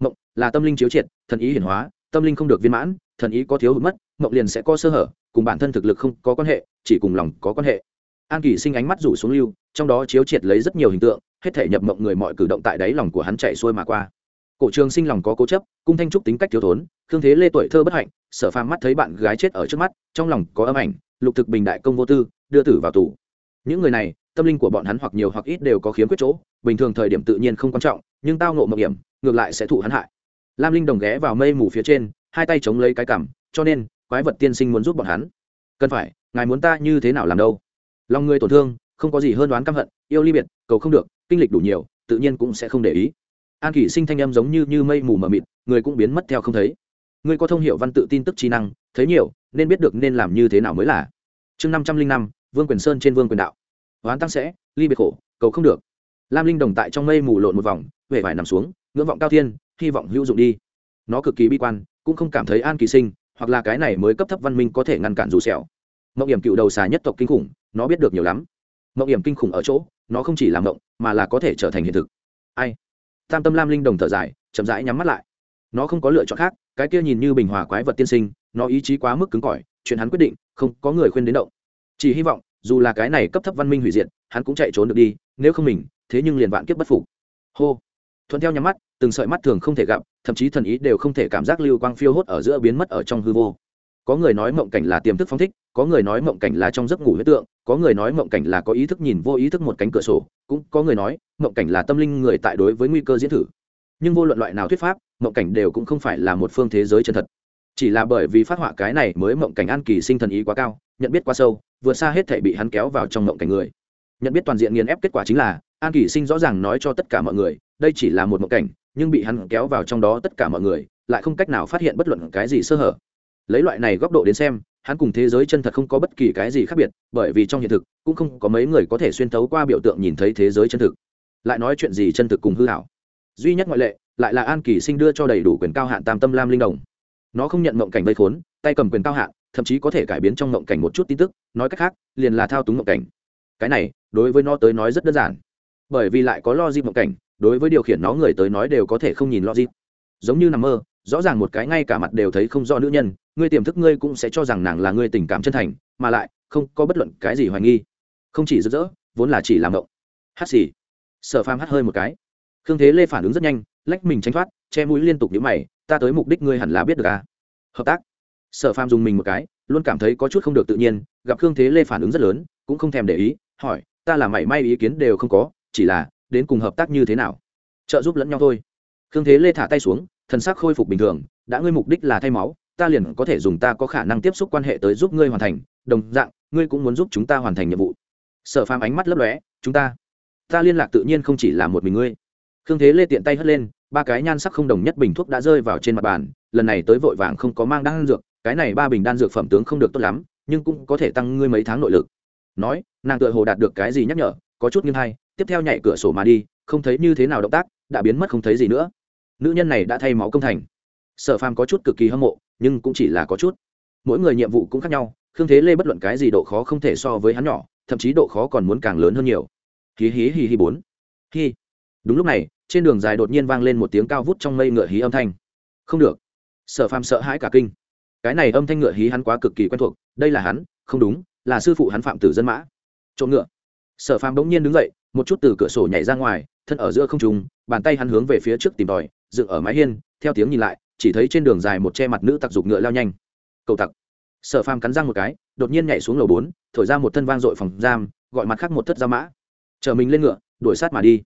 Mộng là tâm linh chiếu triệt, thần ý hiển hóa, tâm linh không được viên mãn, thần ý có thiếu hụt mất, mộng liền sẽ có sơ hở, cùng bản thân thực lực không có quan hệ, chỉ cùng lòng có quan hệ an kỳ sinh ánh mắt rủ xuống lưu, trong đó chiếu triệt lấy rất nhiều hình tượng, hết thể nhập mộng người mọi cử động tại đáy lòng của hắn chạy xuôi mà qua. Cổ trường sinh lòng có cố chấp, cung thanh trúc tính cách thiếu thốn thương thế lê tuổi thơ bất hạnh, sở phàm mắt thấy bạn gái chết ở trước mắt, trong lòng có âm ảnh, lục thực bình đại công vô tư, đưa tử vào tù. Những người này, tâm linh của bọn hắn hoặc nhiều hoặc ít đều có khiếm khuyết chỗ, bình thường thời điểm tự nhiên không quan trọng, nhưng tao ngộ mộng hiểm, ngược lại sẽ thụ hắn hại. Lam linh đồng ghé vào mây mù phía trên, hai tay chống lấy cái cằm, cho nên, quái vật tiên sinh muốn giúp bọn hắn. Cần phải, ngài muốn ta như thế nào làm đâu? Lòng người tổn thương, không có gì hơn đoán căm hận, yêu ly biệt, cầu không được, kinh lịch đủ nhiều, tự nhiên cũng sẽ không để ý. An kỷ sinh thanh âm giống như như mây mù mờ mịt, người cũng biến mất theo không thấy. Người có thông hiệu văn tự tin tức trí năng, thấy nhiều, nên biết được nên làm như thế nào mới là. Chương năm trăm linh năm, vương quyền sơn trên vương quyền đạo. Hoán tăng sẽ, ly biệt khổ, cầu không được. Lam linh đồng tại trong mây mù lộn một vòng huệ vải nằm xuống, ngưỡng vọng cao thiên, hy vọng hữu dụng đi. Nó cực kỳ bi quan, cũng không cảm thấy an kỳ sinh, hoặc là cái này mới cấp thấp văn minh có thể ngăn cản dù sẹo. Mộng hiểm cựu đầu xà nhất tộc kinh khủng nó biết được nhiều lắm. Mộng hiểm kinh khủng ở chỗ, nó không chỉ làm mộng, mà là có thể trở thành hiện thực. Ai? Tam tâm lam linh đồng thở dài, chậm rãi nhắm mắt lại. Nó không có lựa chọn khác, cái kia nhìn như bình hòa quái vật tiên sinh, nó ý chí quá mức cứng cỏi, chuyện hắn quyết định, không có người khuyên đến động. Chỉ hy vọng, dù là cái này cấp thấp văn minh hủy diệt, hắn cũng chạy trốn được đi, nếu không mình, thế nhưng liền vạn kiếp bất phục. Hô. Thuận theo nhắm mắt, từng sợi mắt thường không thể gặp, thậm chí thần ý đều không thể cảm giác lưu quang phiêu hốt ở giữa biến mất ở trong hư vô có người nói mộng cảnh là tiềm thức phong thích, có người nói mộng cảnh là trong giấc ngủ huyết tượng, có người nói mộng cảnh là có ý thức nhìn vô ý thức một cánh cửa sổ, cũng có người nói mộng cảnh là tâm linh người tại đối với nguy cơ diễn thử. Nhưng vô luận loại nào thuyết pháp, mộng cảnh đều cũng không phải là một phương thế giới chân thật. Chỉ là bởi vì phát họa cái này mới mộng cảnh an kỳ sinh thần ý quá cao, nhận biết quá sâu, vượt xa hết thể bị hắn kéo vào trong mộng cảnh người. Nhận biết toàn diện nghiền ép kết quả chính là, an kỳ sinh rõ ràng nói cho tất cả mọi người, đây chỉ là một mộng cảnh, nhưng bị hắn kéo vào trong đó tất cả mọi người, lại không cách nào phát hiện bất luận cái gì sơ hở lấy loại này góc độ đến xem, hắn cùng thế giới chân thật không có bất kỳ cái gì khác biệt, bởi vì trong hiện thực, cũng không có mấy người có thể xuyên thấu qua biểu tượng nhìn thấy thế giới chân thực. Lại nói chuyện gì chân thực cùng hư hảo. Duy nhất ngoại lệ, lại là an kỳ sinh đưa cho đầy đủ quyền cao hạn tam tâm lam linh đồng. Nó không nhận mộng cảnh vây khốn, tay cầm quyền cao hạn, thậm chí có thể cải biến trong mộng cảnh một chút tin tức, nói cách khác, liền là thao túng mộng cảnh. Cái này, đối với nó tới nói rất đơn giản. Bởi vì lại có lo di mộng cảnh, đối với điều khiển nó người tới nói đều có thể không nhìn lo di giống như nằm mơ, rõ ràng một cái ngay cả mặt đều thấy không do nữ nhân ngươi tiềm thức ngươi cũng sẽ cho rằng nàng là ngươi tình cảm chân thành, mà lại, không có bất luận cái gì hoài nghi. Không chỉ rực rỡ, vốn là chỉ làm động hát xì. Sở phàm hát hơi một cái. Khương thế lê phản ứng rất nhanh, lách mình tránh thoát, che mũi liên tục nhíu mày, ta tới mục đích ngươi hẳn là biết được à? Hợp tác. Sở phàm dùng mình một cái, luôn cảm thấy có chút không được tự nhiên, gặp khương thế lê phản ứng rất lớn, cũng không thèm để ý, hỏi, ta là mảy may ý kiến đều không có, chỉ là, đến cùng hợp tác như thế nào? Trợ giúp lẫn nhau thôi. Khương thế lê thả tay xuống, thần sắc khôi phục bình thường, đã ngươi mục đích là thay máu ta liền có thể dùng ta có khả năng tiếp xúc quan hệ tới giúp ngươi hoàn thành, đồng dạng, ngươi cũng muốn giúp chúng ta hoàn thành nhiệm vụ. Sở phàm ánh mắt lấp lóe, chúng ta ta liên lạc tự nhiên không chỉ là một mình ngươi. Khương thế lê tiện tay hất lên, ba cái nhan sắc không đồng nhất bình thuốc đã rơi vào trên mặt bàn, lần này tới vội vàng không có mang đan dược, cái này ba bình đan dược phẩm tướng không được tốt lắm, nhưng cũng có thể tăng ngươi mấy tháng nội lực. Nói, nàng tựa hồ đạt được cái gì nhắc nhở, có chút nghiêm hay tiếp theo nhảy cửa sổ mà đi, không thấy như thế nào động tác, đã biến mất không thấy gì nữa. Nữ nhân này đã thay máu công thành. Sở phàm có chút cực kỳ hâm mộ nhưng cũng chỉ là có chút. Mỗi người nhiệm vụ cũng khác nhau, khương thế lê bất luận cái gì độ khó không thể so với hắn nhỏ, thậm chí độ khó còn muốn càng lớn hơn nhiều. Hí hí hí hí bốn. Hí. Đúng lúc này, trên đường dài đột nhiên vang lên một tiếng cao vút trong mây ngựa hí âm thanh. Không được. Sở phàm sợ hãi cả kinh. Cái này âm thanh ngựa hí hắn quá cực kỳ quen thuộc, đây là hắn, không đúng, là sư phụ hắn phạm tử dân mã. Trộm ngựa. Sở phàm bỗng nhiên đứng dậy, một chút từ cửa sổ nhảy ra ngoài, thân ở giữa không trùng bàn tay hắn hướng về phía trước tìm tòi, dựng ở mái hiên, theo tiếng nhìn lại chỉ thấy trên đường dài một che mặt nữ tặc dục ngựa lao nhanh. Cầu tặc. Sở phàm cắn răng một cái, đột nhiên nhảy xuống lầu bốn, thổi ra một thân vang dội phòng giam, gọi mặt khác một thất gia mã. Chở mình lên ngựa, đuổi sát mà đi.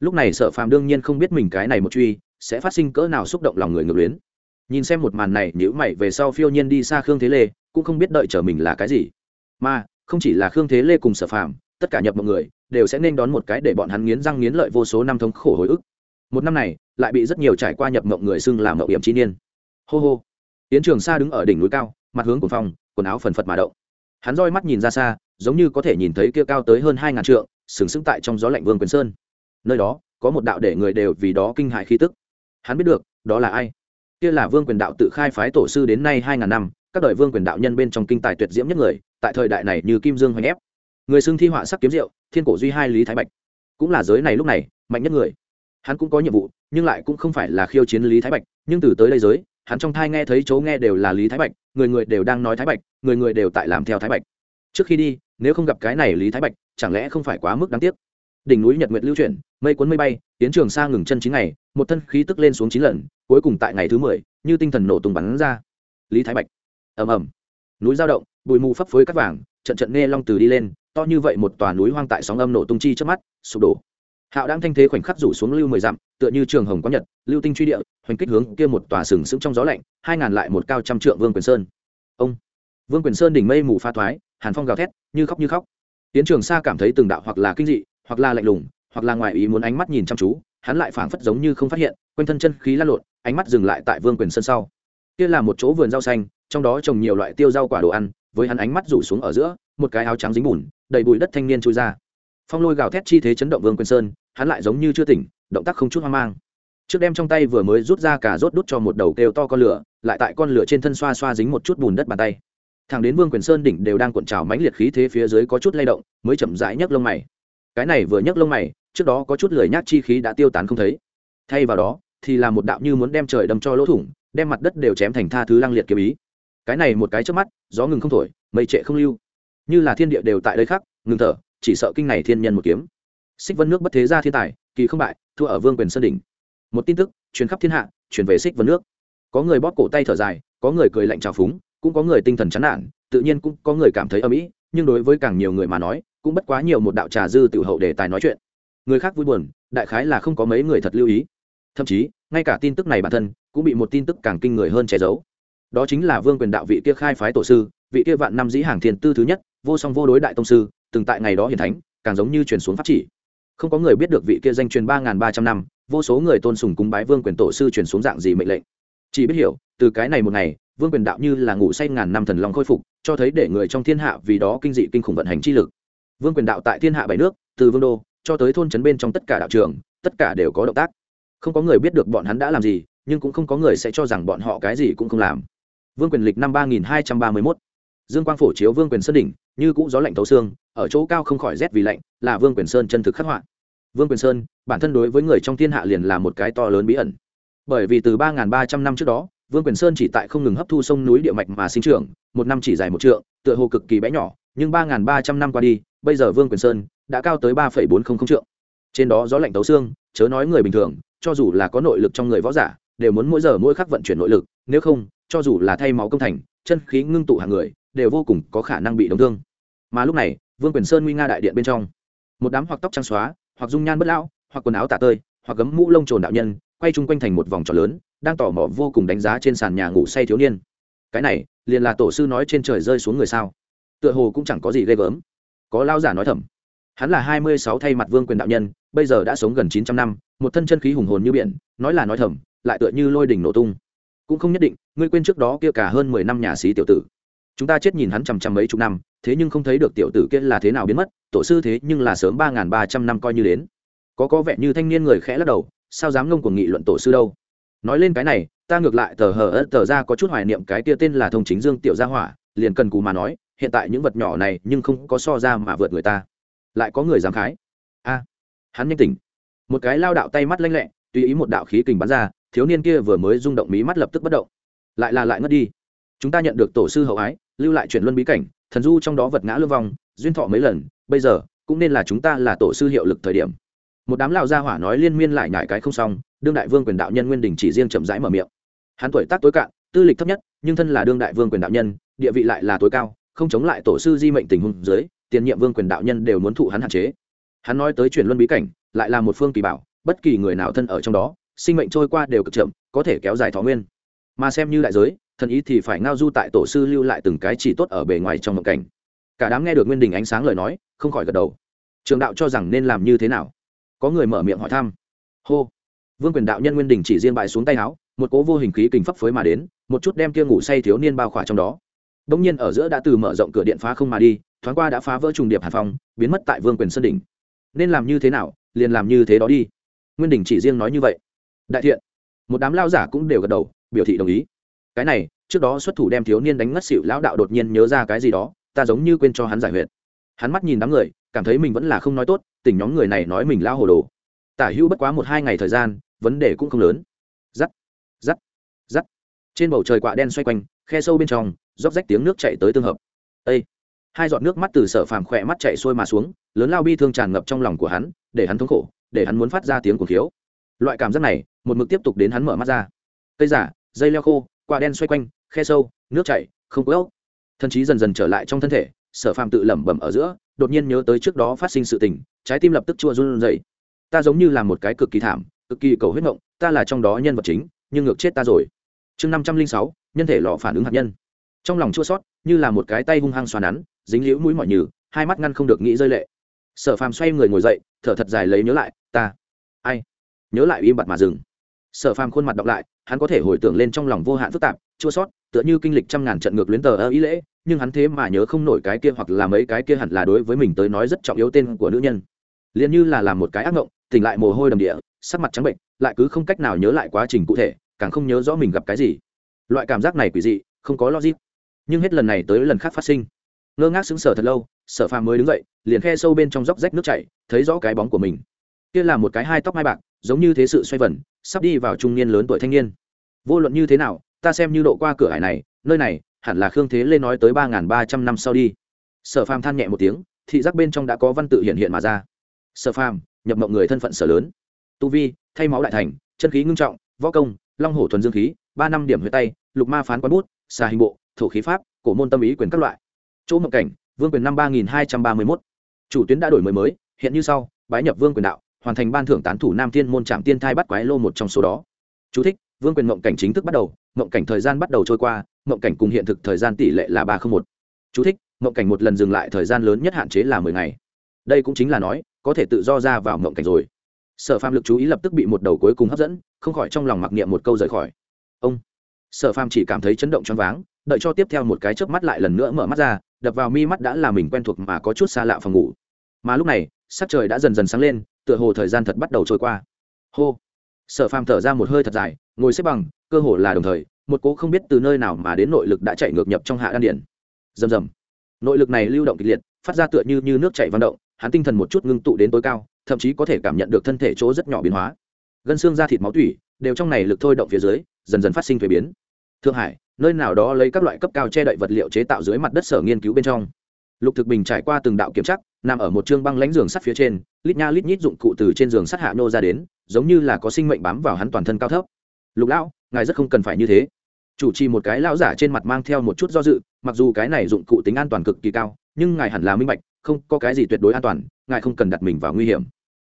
Lúc này sở phàm đương nhiên không biết mình cái này một truy, sẽ phát sinh cỡ nào xúc động lòng người ngược luyến. Nhìn xem một màn này nhữ mày về sau phiêu nhiên đi xa khương thế lê, cũng không biết đợi chờ mình là cái gì. Mà, không chỉ là khương thế lê cùng sở phàm, tất cả nhập mọi người, đều sẽ nên đón một cái để bọn hắn nghiến răng nghiến lợi vô số năm thống khổ hồi ức. Một năm này lại bị rất nhiều trải qua nhập mộng người xưng làm mộng điểm chi niên. Hô hô. Yến trường sa đứng ở đỉnh núi cao mặt hướng của phòng quần áo phần phật mà động. Hắn roi mắt nhìn ra xa giống như có thể nhìn thấy kia cao tới hơn hai ngàn trượng sừng sững tại trong gió lạnh vương quyền sơn. Nơi đó có một đạo để người đều vì đó kinh hại khí tức. Hắn biết được đó là ai? Kia là vương quyền đạo tự khai phái tổ sư đến nay hai ngàn năm các đời vương quyền đạo nhân bên trong kinh tài tuyệt diễm nhất người tại thời đại này như kim dương hoành ép. Người xưng thi họa sắc kiếm diệu, thiên cổ duy hai lý thái bạch. Cũng là giới này lúc này mạnh nhất người. Hắn cũng có nhiệm vụ nhưng lại cũng không phải là khiêu chiến lý thái bạch, nhưng từ tới đây giới, hắn trong thai nghe thấy chỗ nghe đều là lý thái bạch, người người đều đang nói thái bạch, người người đều tại làm theo thái bạch. Trước khi đi, nếu không gặp cái này lý thái bạch, chẳng lẽ không phải quá mức đáng tiếc? Đỉnh núi nhật nguyệt lưu chuyển, mây cuốn mây bay, tiến trường xa ngừng chân chín ngày, một thân khí tức lên xuống chín lần, cuối cùng tại ngày thứ mười, như tinh thần nổ tung bắn ra. Lý thái bạch. Ầm ầm. Núi giao động, bụi mù phấp phới cắt vàng, trận trận nghe long từ đi lên, to như vậy một tòa núi hoang tại sóng âm nổ tung chi trước mắt, sụp đổ hạo đang thanh thế khoảnh khắc rủ xuống lưu mười dặm, tựa như trường hồng có nhật, lưu tinh truy địa, hoành kích hướng kia một tòa sừng sững trong gió lạnh, hai ngàn lại một cao trăm trượng vương quyền sơn. Ông! Vương quyền sơn đỉnh mây mù pha thoái, hàn phong gào thét, như khóc như khóc. Tiến trường sa cảm thấy từng đạo hoặc là kinh dị, hoặc là lạnh lùng, hoặc là ngoài ý muốn ánh mắt nhìn chăm chú, hắn lại phảng phất giống như không phát hiện, quanh thân chân khí lan lộn, ánh mắt dừng lại tại vương quyền sơn sau. Kia là một chỗ vườn rau xanh, trong đó trồng nhiều loại tiêu rau quả đồ ăn, với hắn ánh mắt rủ xuống ở giữa, một cái áo trắng dính bùn, đầy bụi đất thanh niên trôi ra phong lôi gào thét chi thế chấn động vương quyền sơn, hắn lại giống như chưa tỉnh, động tác không chút hoang mang. Trước đem trong tay vừa mới rút ra cả rốt đút cho một đầu kêu to con lửa, lại tại con lửa trên thân xoa xoa dính một chút bùn đất bàn tay. Thằng đến vương quyền sơn đỉnh đều đang cuộn trào mãnh liệt khí thế phía dưới có chút lay động, mới chậm rãi nhấc lông mày. Cái này vừa nhấc lông mày, trước đó có chút lười nhác chi khí đã tiêu tán không thấy. Thay vào đó, thì là một đạo như muốn đem trời đâm cho lỗ thủng, đem mặt đất đều chém thành tha thứ lăng liệt kiếm ý. Cái này một cái trước mắt, gió ngừng không thổi, mây trệ không lưu. Như là thiên địa đều tại đây khác ngừng thở chỉ sợ kinh này thiên nhân một kiếm. Xích vân nước bất thế ra thiên tài, kỳ không bại, thua ở vương quyền sơn đỉnh. Một tin tức, truyền khắp thiên hạ, truyền về xích vân nước. Có người bóp cổ tay thở dài, có người cười lạnh trào phúng, cũng có người tinh thần chán nản, tự nhiên cũng có người cảm thấy âm ỉ nhưng đối với càng nhiều người mà nói, cũng bất quá nhiều một đạo trà dư tiểu hậu để tài nói chuyện. Người khác vui buồn, đại khái là không có mấy người thật lưu ý. Thậm chí, ngay cả tin tức này bản thân, cũng bị một tin tức càng kinh người hơn che giấu. Đó chính là vương quyền đạo vị kia khai phái tổ sư, vị kia vạn năm dĩ hàng thiền tư thứ nhất, vô song vô đối đại tông sư từng tại ngày đó hiền thánh, càng giống như truyền xuống pháp chỉ. Không có người biết được vị kia danh truyền ba nghìn ba trăm năm, vô số người tôn sùng cúng bái vương quyền tổ sư truyền xuống dạng gì mệnh lệnh. Chỉ biết hiểu, từ cái này một ngày, vương quyền đạo như là ngủ say ngàn năm thần long khôi phục, cho thấy để người trong thiên hạ vì đó kinh dị kinh khủng vận hành chi lực. Vương quyền đạo tại thiên hạ bảy nước, từ vương đô, cho tới thôn trấn bên trong tất cả đạo trường, tất cả đều có động tác. Không có người biết được bọn hắn đã làm gì, nhưng cũng không có người sẽ cho rằng bọn họ cái gì cũng không làm. Vương quyền lịch năm ba nghìn hai trăm ba mươi mốt dương quang phổ chiếu vương quyền sơn đỉnh, như cũ gió lạnh thấu xương, ở chỗ cao không khỏi rét vì lạnh, là vương quyền sơn chân thực khắc họa. Vương quyền sơn, bản thân đối với người trong thiên hạ liền là một cái to lớn bí ẩn. Bởi vì từ ba ba trăm năm trước đó, vương quyền sơn chỉ tại không ngừng hấp thu sông núi địa mạch mà sinh trưởng, một năm chỉ dài một trượng, tựa hồ cực kỳ bé nhỏ, nhưng ba ba trăm năm qua đi, bây giờ vương quyền sơn đã cao tới ba bốn trăm linh trượng. Trên đó gió lạnh tấu xương, chớ nói người bình thường, cho dù là có nội lực trong người võ giả, đều muốn mỗi giờ mỗi khắc vận chuyển nội lực, nếu không, cho dù là thay máu công thành, chân khí ngưng tụ hàng người đều vô cùng có khả năng bị đóng thương. Mà lúc này, vương quyền sơn nguy nga đại điện bên trong, một đám hoặc tóc trắng xóa, hoặc dung nhan bất lão, hoặc quần áo tả tơi, hoặc gấm mũ lông trồn đạo nhân, quay chung quanh thành một vòng tròn lớn, đang tỏ mò vô cùng đánh giá trên sàn nhà ngủ say thiếu niên. Cái này, liền là tổ sư nói trên trời rơi xuống người sao? Tựa hồ cũng chẳng có gì ghê gớm. Có lao giả nói thầm. Hắn là hai mươi sáu thay mặt vương quyền đạo nhân, bây giờ đã sống gần chín trăm năm, một thân chân khí hùng hồn như biển, nói là nói thầm, lại tựa như lôi đỉnh nổ tung. Cũng không nhất định, ngươi quên trước đó kia cả hơn mười năm nhà sĩ tiểu tử chúng ta chết nhìn hắn chằm chằm mấy chục năm, thế nhưng không thấy được tiểu tử kia là thế nào biến mất, tổ sư thế nhưng là sớm ba n g h n ba trăm năm coi như đến. Có có vẻ như thanh niên người khẽ lắc đầu, sao dám ngông cuồng nghị luận tổ sư đâu? Nói lên cái này, ta ngược lại tờ hờ ớt tờ ra có chút hoài niệm cái kia tên là thông chính dương tiểu gia hỏa, liền cần cù mà nói, hiện tại những vật nhỏ này nhưng không có so ra mà vượt người ta. Lại có người dám khái. A, hắn nhanh tỉnh. Một cái lao đạo tay mắt lanh lẹ, tùy ý một đạo khí kình bắn ra, thiếu niên kia vừa mới rung động mí mắt lập tức bất động. Lại là lại ngất đi chúng ta nhận được tổ sư hậu ái, lưu lại chuyển luân bí cảnh, thần du trong đó vật ngã lương vong, duyên thọ mấy lần, bây giờ, cũng nên là chúng ta là tổ sư hiệu lực thời điểm. Một đám lão gia hỏa nói liên miên lại nhải cái không xong, đương đại vương quyền đạo nhân nguyên đình chỉ riêng chậm rãi mở miệng. Hắn tuổi tác tối cạn, tư lịch thấp nhất, nhưng thân là đương đại vương quyền đạo nhân, địa vị lại là tối cao, không chống lại tổ sư di mệnh tình huống dưới, tiền nhiệm vương quyền đạo nhân đều muốn thụ hắn hạn chế. Hắn nói tới chuyển luân bí cảnh, lại là một phương kỳ bảo, bất kỳ người nào thân ở trong đó, sinh mệnh trôi qua đều cực chậm, có thể kéo dài thọ nguyên mà xem như đại giới, thần ý thì phải ngao du tại tổ sư lưu lại từng cái chỉ tốt ở bề ngoài trong mộng cảnh. Cả đám nghe được nguyên đình ánh sáng lời nói, không khỏi gật đầu. Trường đạo cho rằng nên làm như thế nào? Có người mở miệng hỏi thăm. Hô. Vương quyền đạo nhân nguyên đình chỉ riêng bại xuống tay áo một cố vô hình khí kình phấp phới mà đến, một chút đem kia ngủ say thiếu niên bao khỏa trong đó. Đông nhiên ở giữa đã từ mở rộng cửa điện phá không mà đi, thoáng qua đã phá vỡ trùng điệp hàn phong, biến mất tại vương quyền sân đỉnh. Nên làm như thế nào, liền làm như thế đó đi. Nguyên đình chỉ riêng nói như vậy. Đại thiện. Một đám lao giả cũng đều gật đầu biểu thị đồng ý. Cái này, trước đó xuất thủ đem thiếu niên đánh ngất xỉu, lão đạo đột nhiên nhớ ra cái gì đó, ta giống như quên cho hắn giải huyệt. Hắn mắt nhìn đám người, cảm thấy mình vẫn là không nói tốt, tỉnh nhóm người này nói mình lao hồ đồ. Tả hữu bất quá một hai ngày thời gian, vấn đề cũng không lớn. Giắt giắt giắt trên bầu trời quạ đen xoay quanh, khe sâu bên trong, róc rách tiếng nước chạy tới tương hợp. Ây hai giọt nước mắt từ sở phàm khỏe mắt chạy xuôi mà xuống, lớn lao bi thương tràn ngập trong lòng của hắn, để hắn thống khổ, để hắn muốn phát ra tiếng của khiếu. Loại cảm giác này, một mực tiếp tục đến hắn mở mắt ra. Cây giả dây leo khô, quả đen xoay quanh, khe sâu, nước chảy, không có ốc. Thần trí dần dần trở lại trong thân thể, sở phàm tự lẩm bẩm ở giữa, đột nhiên nhớ tới trước đó phát sinh sự tình, trái tim lập tức chua run dậy ta giống như là một cái cực kỳ thảm, cực kỳ cầu huyết mộng, ta là trong đó nhân vật chính, nhưng ngược chết ta rồi. Chương năm trăm linh sáu, nhân thể lọ phản ứng hạt nhân. Trong lòng chua sót như là một cái tay hung hăng xoa nắn, dính liễu mũi mọi nhừ, hai mắt ngăn không được nghĩ rơi lệ. Sở phàm xoay người ngồi dậy, thở thật dài lấy nhớ lại, ta, ai? Nhớ lại im bặt mà dừng sở phàm khuôn mặt đọc lại, hắn có thể hồi tưởng lên trong lòng vô hạn phức tạp, chua sót, tựa như kinh lịch trăm ngàn trận ngược luyến tờ ơ ý lễ, nhưng hắn thế mà nhớ không nổi cái kia hoặc là mấy cái kia hẳn là đối với mình tới nói rất trọng yếu tên của nữ nhân. Liền như là làm một cái ác mộng, tỉnh lại mồ hôi đầm địa, sắc mặt trắng bệnh, lại cứ không cách nào nhớ lại quá trình cụ thể, càng không nhớ rõ mình gặp cái gì. Loại cảm giác này quỷ dị, không có logic. Nhưng hết lần này tới lần khác phát sinh. Ngơ ngác sững sờ thật lâu, sở phàm mới đứng dậy, liền khe sâu bên trong dốc rách nước chảy, thấy rõ cái bóng của mình. Kia là một cái hai tóc hai bạc giống như thế sự xoay vần, sắp đi vào trung niên lớn tuổi thanh niên. Vô luận như thế nào, ta xem như độ qua cửa hải này, nơi này, hẳn là khương thế lên nói tới ba nghìn ba trăm năm sau đi. Sở phàm than nhẹ một tiếng, thị giác bên trong đã có văn tự hiện hiện mà ra. Sở phàm, nhập mộng người thân phận sở lớn. Tu vi, thay máu đại thành, chân khí ngưng trọng, võ công, long hổ thuần dương khí, ba năm điểm huyết tay, lục ma phán quán bút, xà hình bộ, thổ khí pháp, cổ môn tâm ý quyền các loại. Chỗ mộng cảnh, vương quyền năm ba nghìn hai trăm ba mươi mốt. Chủ tuyến đã đổi mới mới, hiện như sau, bái nhập vương quyền đạo hoàn thành ban thưởng tán thủ nam thiên môn trạm tiên thai bắt quái lô một trong số đó. Chú thích, vương quyền mộng cảnh chính thức bắt đầu mộng cảnh thời gian bắt đầu trôi qua mộng cảnh cùng hiện thực thời gian tỷ lệ là ba không một. Chú thích, mộng cảnh một lần dừng lại thời gian lớn nhất hạn chế là mười ngày. Đây cũng chính là nói có thể tự do ra vào mộng cảnh rồi. Sở phàm lực chú ý lập tức bị một đầu cuối cùng hấp dẫn không khỏi trong lòng mặc niệm một câu rời khỏi. Ông. Sở phàm chỉ cảm thấy chấn động choáng váng đợi cho tiếp theo một cái chớp mắt lại lần nữa mở mắt ra đập vào mi mắt đã là mình quen thuộc mà có chút xa lạ phòng ngủ. Mà lúc này sắc trời đã dần dần sáng lên tựa hồ thời gian thật bắt đầu trôi qua. Hô. Sở phàm thở ra một hơi thật dài, ngồi xếp bằng, cơ hồ là đồng thời, một cố không biết từ nơi nào mà đến nội lực đã chạy ngược nhập trong hạ đan điển rầm rầm. Nội lực này lưu động kịch liệt, phát ra tựa như như nước chảy văn động, hắn tinh thần một chút ngưng tụ đến tối cao, thậm chí có thể cảm nhận được thân thể chỗ rất nhỏ biến hóa. Gân xương da thịt máu tủy, đều trong này lực thôi động phía dưới, dần dần phát sinh thuế biến. Thượng hải, nơi nào đó lấy các loại cấp cao che đậy vật liệu chế tạo dưới mặt đất sở nghiên cứu bên trong lục thực bình trải qua từng đạo kiểm chắc nằm ở một chương băng lánh giường sắt phía trên, lít nha lít nhít dụng cụ từ trên giường sắt hạ nô ra đến, giống như là có sinh mệnh bám vào hắn toàn thân cao thấp. Lục lão, ngài rất không cần phải như thế. Chủ trì một cái lão giả trên mặt mang theo một chút do dự, mặc dù cái này dụng cụ tính an toàn cực kỳ cao, nhưng ngài hẳn là minh bạch, không, có cái gì tuyệt đối an toàn, ngài không cần đặt mình vào nguy hiểm.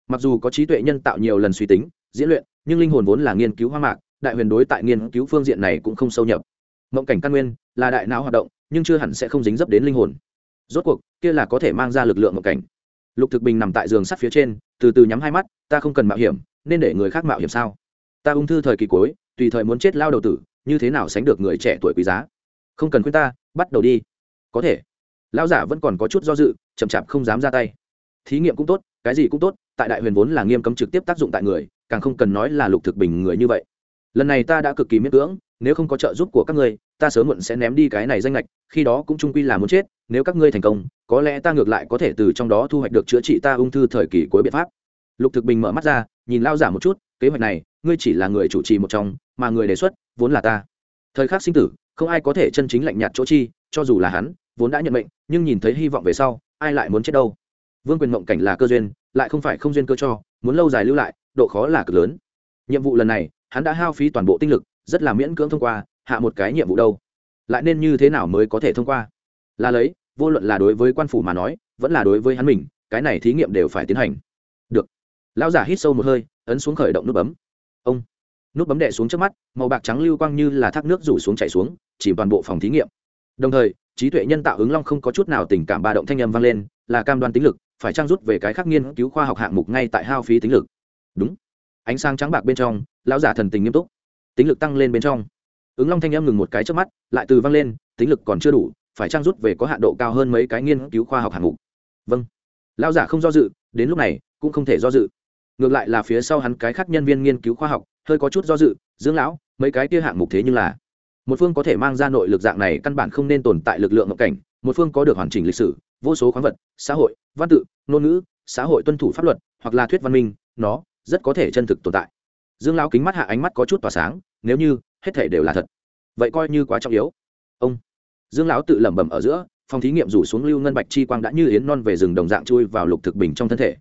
Mặc dù có trí tuệ nhân tạo nhiều lần suy tính, diễn luyện, nhưng linh hồn vốn là nghiên cứu hoa mạc, đại huyền đối tại nghiên cứu phương diện này cũng không sâu nhập. Mộng cảnh căn nguyên là đại não hoạt động, nhưng chưa hẳn sẽ không dính dấp đến linh hồn rốt cuộc, kia là có thể mang ra lực lượng mộng cảnh. Lục thực bình nằm tại giường sắt phía trên, từ từ nhắm hai mắt, ta không cần mạo hiểm, nên để người khác mạo hiểm sao? Ta ung thư thời kỳ cuối, tùy thời muốn chết lao đầu tử, như thế nào sánh được người trẻ tuổi quý giá? Không cần khuyên ta, bắt đầu đi. Có thể. Lão giả vẫn còn có chút do dự, chậm chạp không dám ra tay. Thí nghiệm cũng tốt, cái gì cũng tốt, tại đại huyền vốn là nghiêm cấm trực tiếp tác dụng tại người, càng không cần nói là lục thực bình người như vậy. Lần này ta đã cực kỳ miễn cưỡng, nếu không có trợ giúp của các ngươi ta sớm muộn sẽ ném đi cái này danh lệch khi đó cũng trung quy là muốn chết, nếu các ngươi thành công, có lẽ ta ngược lại có thể từ trong đó thu hoạch được chữa trị ta ung thư thời kỳ cuối biện pháp. Lục thực bình mở mắt ra, nhìn lao giả một chút, kế hoạch này, ngươi chỉ là người chủ trì một trong, mà người đề xuất, vốn là ta. Thời khắc sinh tử, không ai có thể chân chính lạnh nhạt chỗ chi, cho dù là hắn, vốn đã nhận mệnh, nhưng nhìn thấy hy vọng về sau, ai lại muốn chết đâu? Vương quyền mộng cảnh là cơ duyên, lại không phải không duyên cơ cho, muốn lâu dài lưu lại, độ khó là cực lớn. Nhiệm vụ lần này, hắn đã hao phí toàn bộ tinh lực, rất là miễn cưỡng thông qua hạ một cái nhiệm vụ đâu? Lại nên như thế nào mới có thể thông qua? Là lấy, vô luận là đối với quan phủ mà nói, vẫn là đối với hắn mình, cái này thí nghiệm đều phải tiến hành. Được. Lão giả hít sâu một hơi, ấn xuống khởi động nút bấm. Ông. Nút bấm đệ xuống trước mắt, màu bạc trắng lưu quang như là thác nước rủ xuống chạy xuống, chỉ toàn bộ phòng thí nghiệm. Đồng thời, trí tuệ nhân tạo ứng long không có chút nào tình cảm ba động thanh âm vang lên, là cam đoan tính lực, phải trang rút về cái khác nghiên cứu khoa học hạng mục ngay tại hao phí tính lực. Đúng. Ánh sáng trắng bạc bên trong, lão giả thần tình nghiêm túc. Tính lực tăng lên bên trong ứng long thanh âm ngừng một cái trước mắt, lại từ văng lên, tính lực còn chưa đủ, phải trang rút về có hạn độ cao hơn mấy cái nghiên cứu khoa học hạng mục? Vâng. Lão giả không do dự, đến lúc này, cũng không thể do dự. Ngược lại là phía sau hắn cái khác nhân viên nghiên cứu khoa học, hơi có chút do dự dưỡng lão, mấy cái kia hạng mục thế nhưng là một phương có thể mang ra nội lực dạng này căn bản không nên tồn tại lực lượng ngộ cảnh, một phương có được hoàn chỉnh lịch sử, vô số khoáng vật, xã hội, văn tự, ngôn ngữ, xã hội tuân thủ pháp luật, hoặc là thuyết văn minh, nó rất có thể chân thực tồn tại. Dương lão kính mắt hạ ánh mắt có chút tỏa sáng, nếu như hết thể đều là thật. Vậy coi như quá trọng yếu. Ông dương lão tự lẩm bẩm ở giữa, phòng thí nghiệm rủ xuống lưu ngân bạch chi quang đã như yến non về rừng đồng dạng chui vào lục thực bình trong thân thể.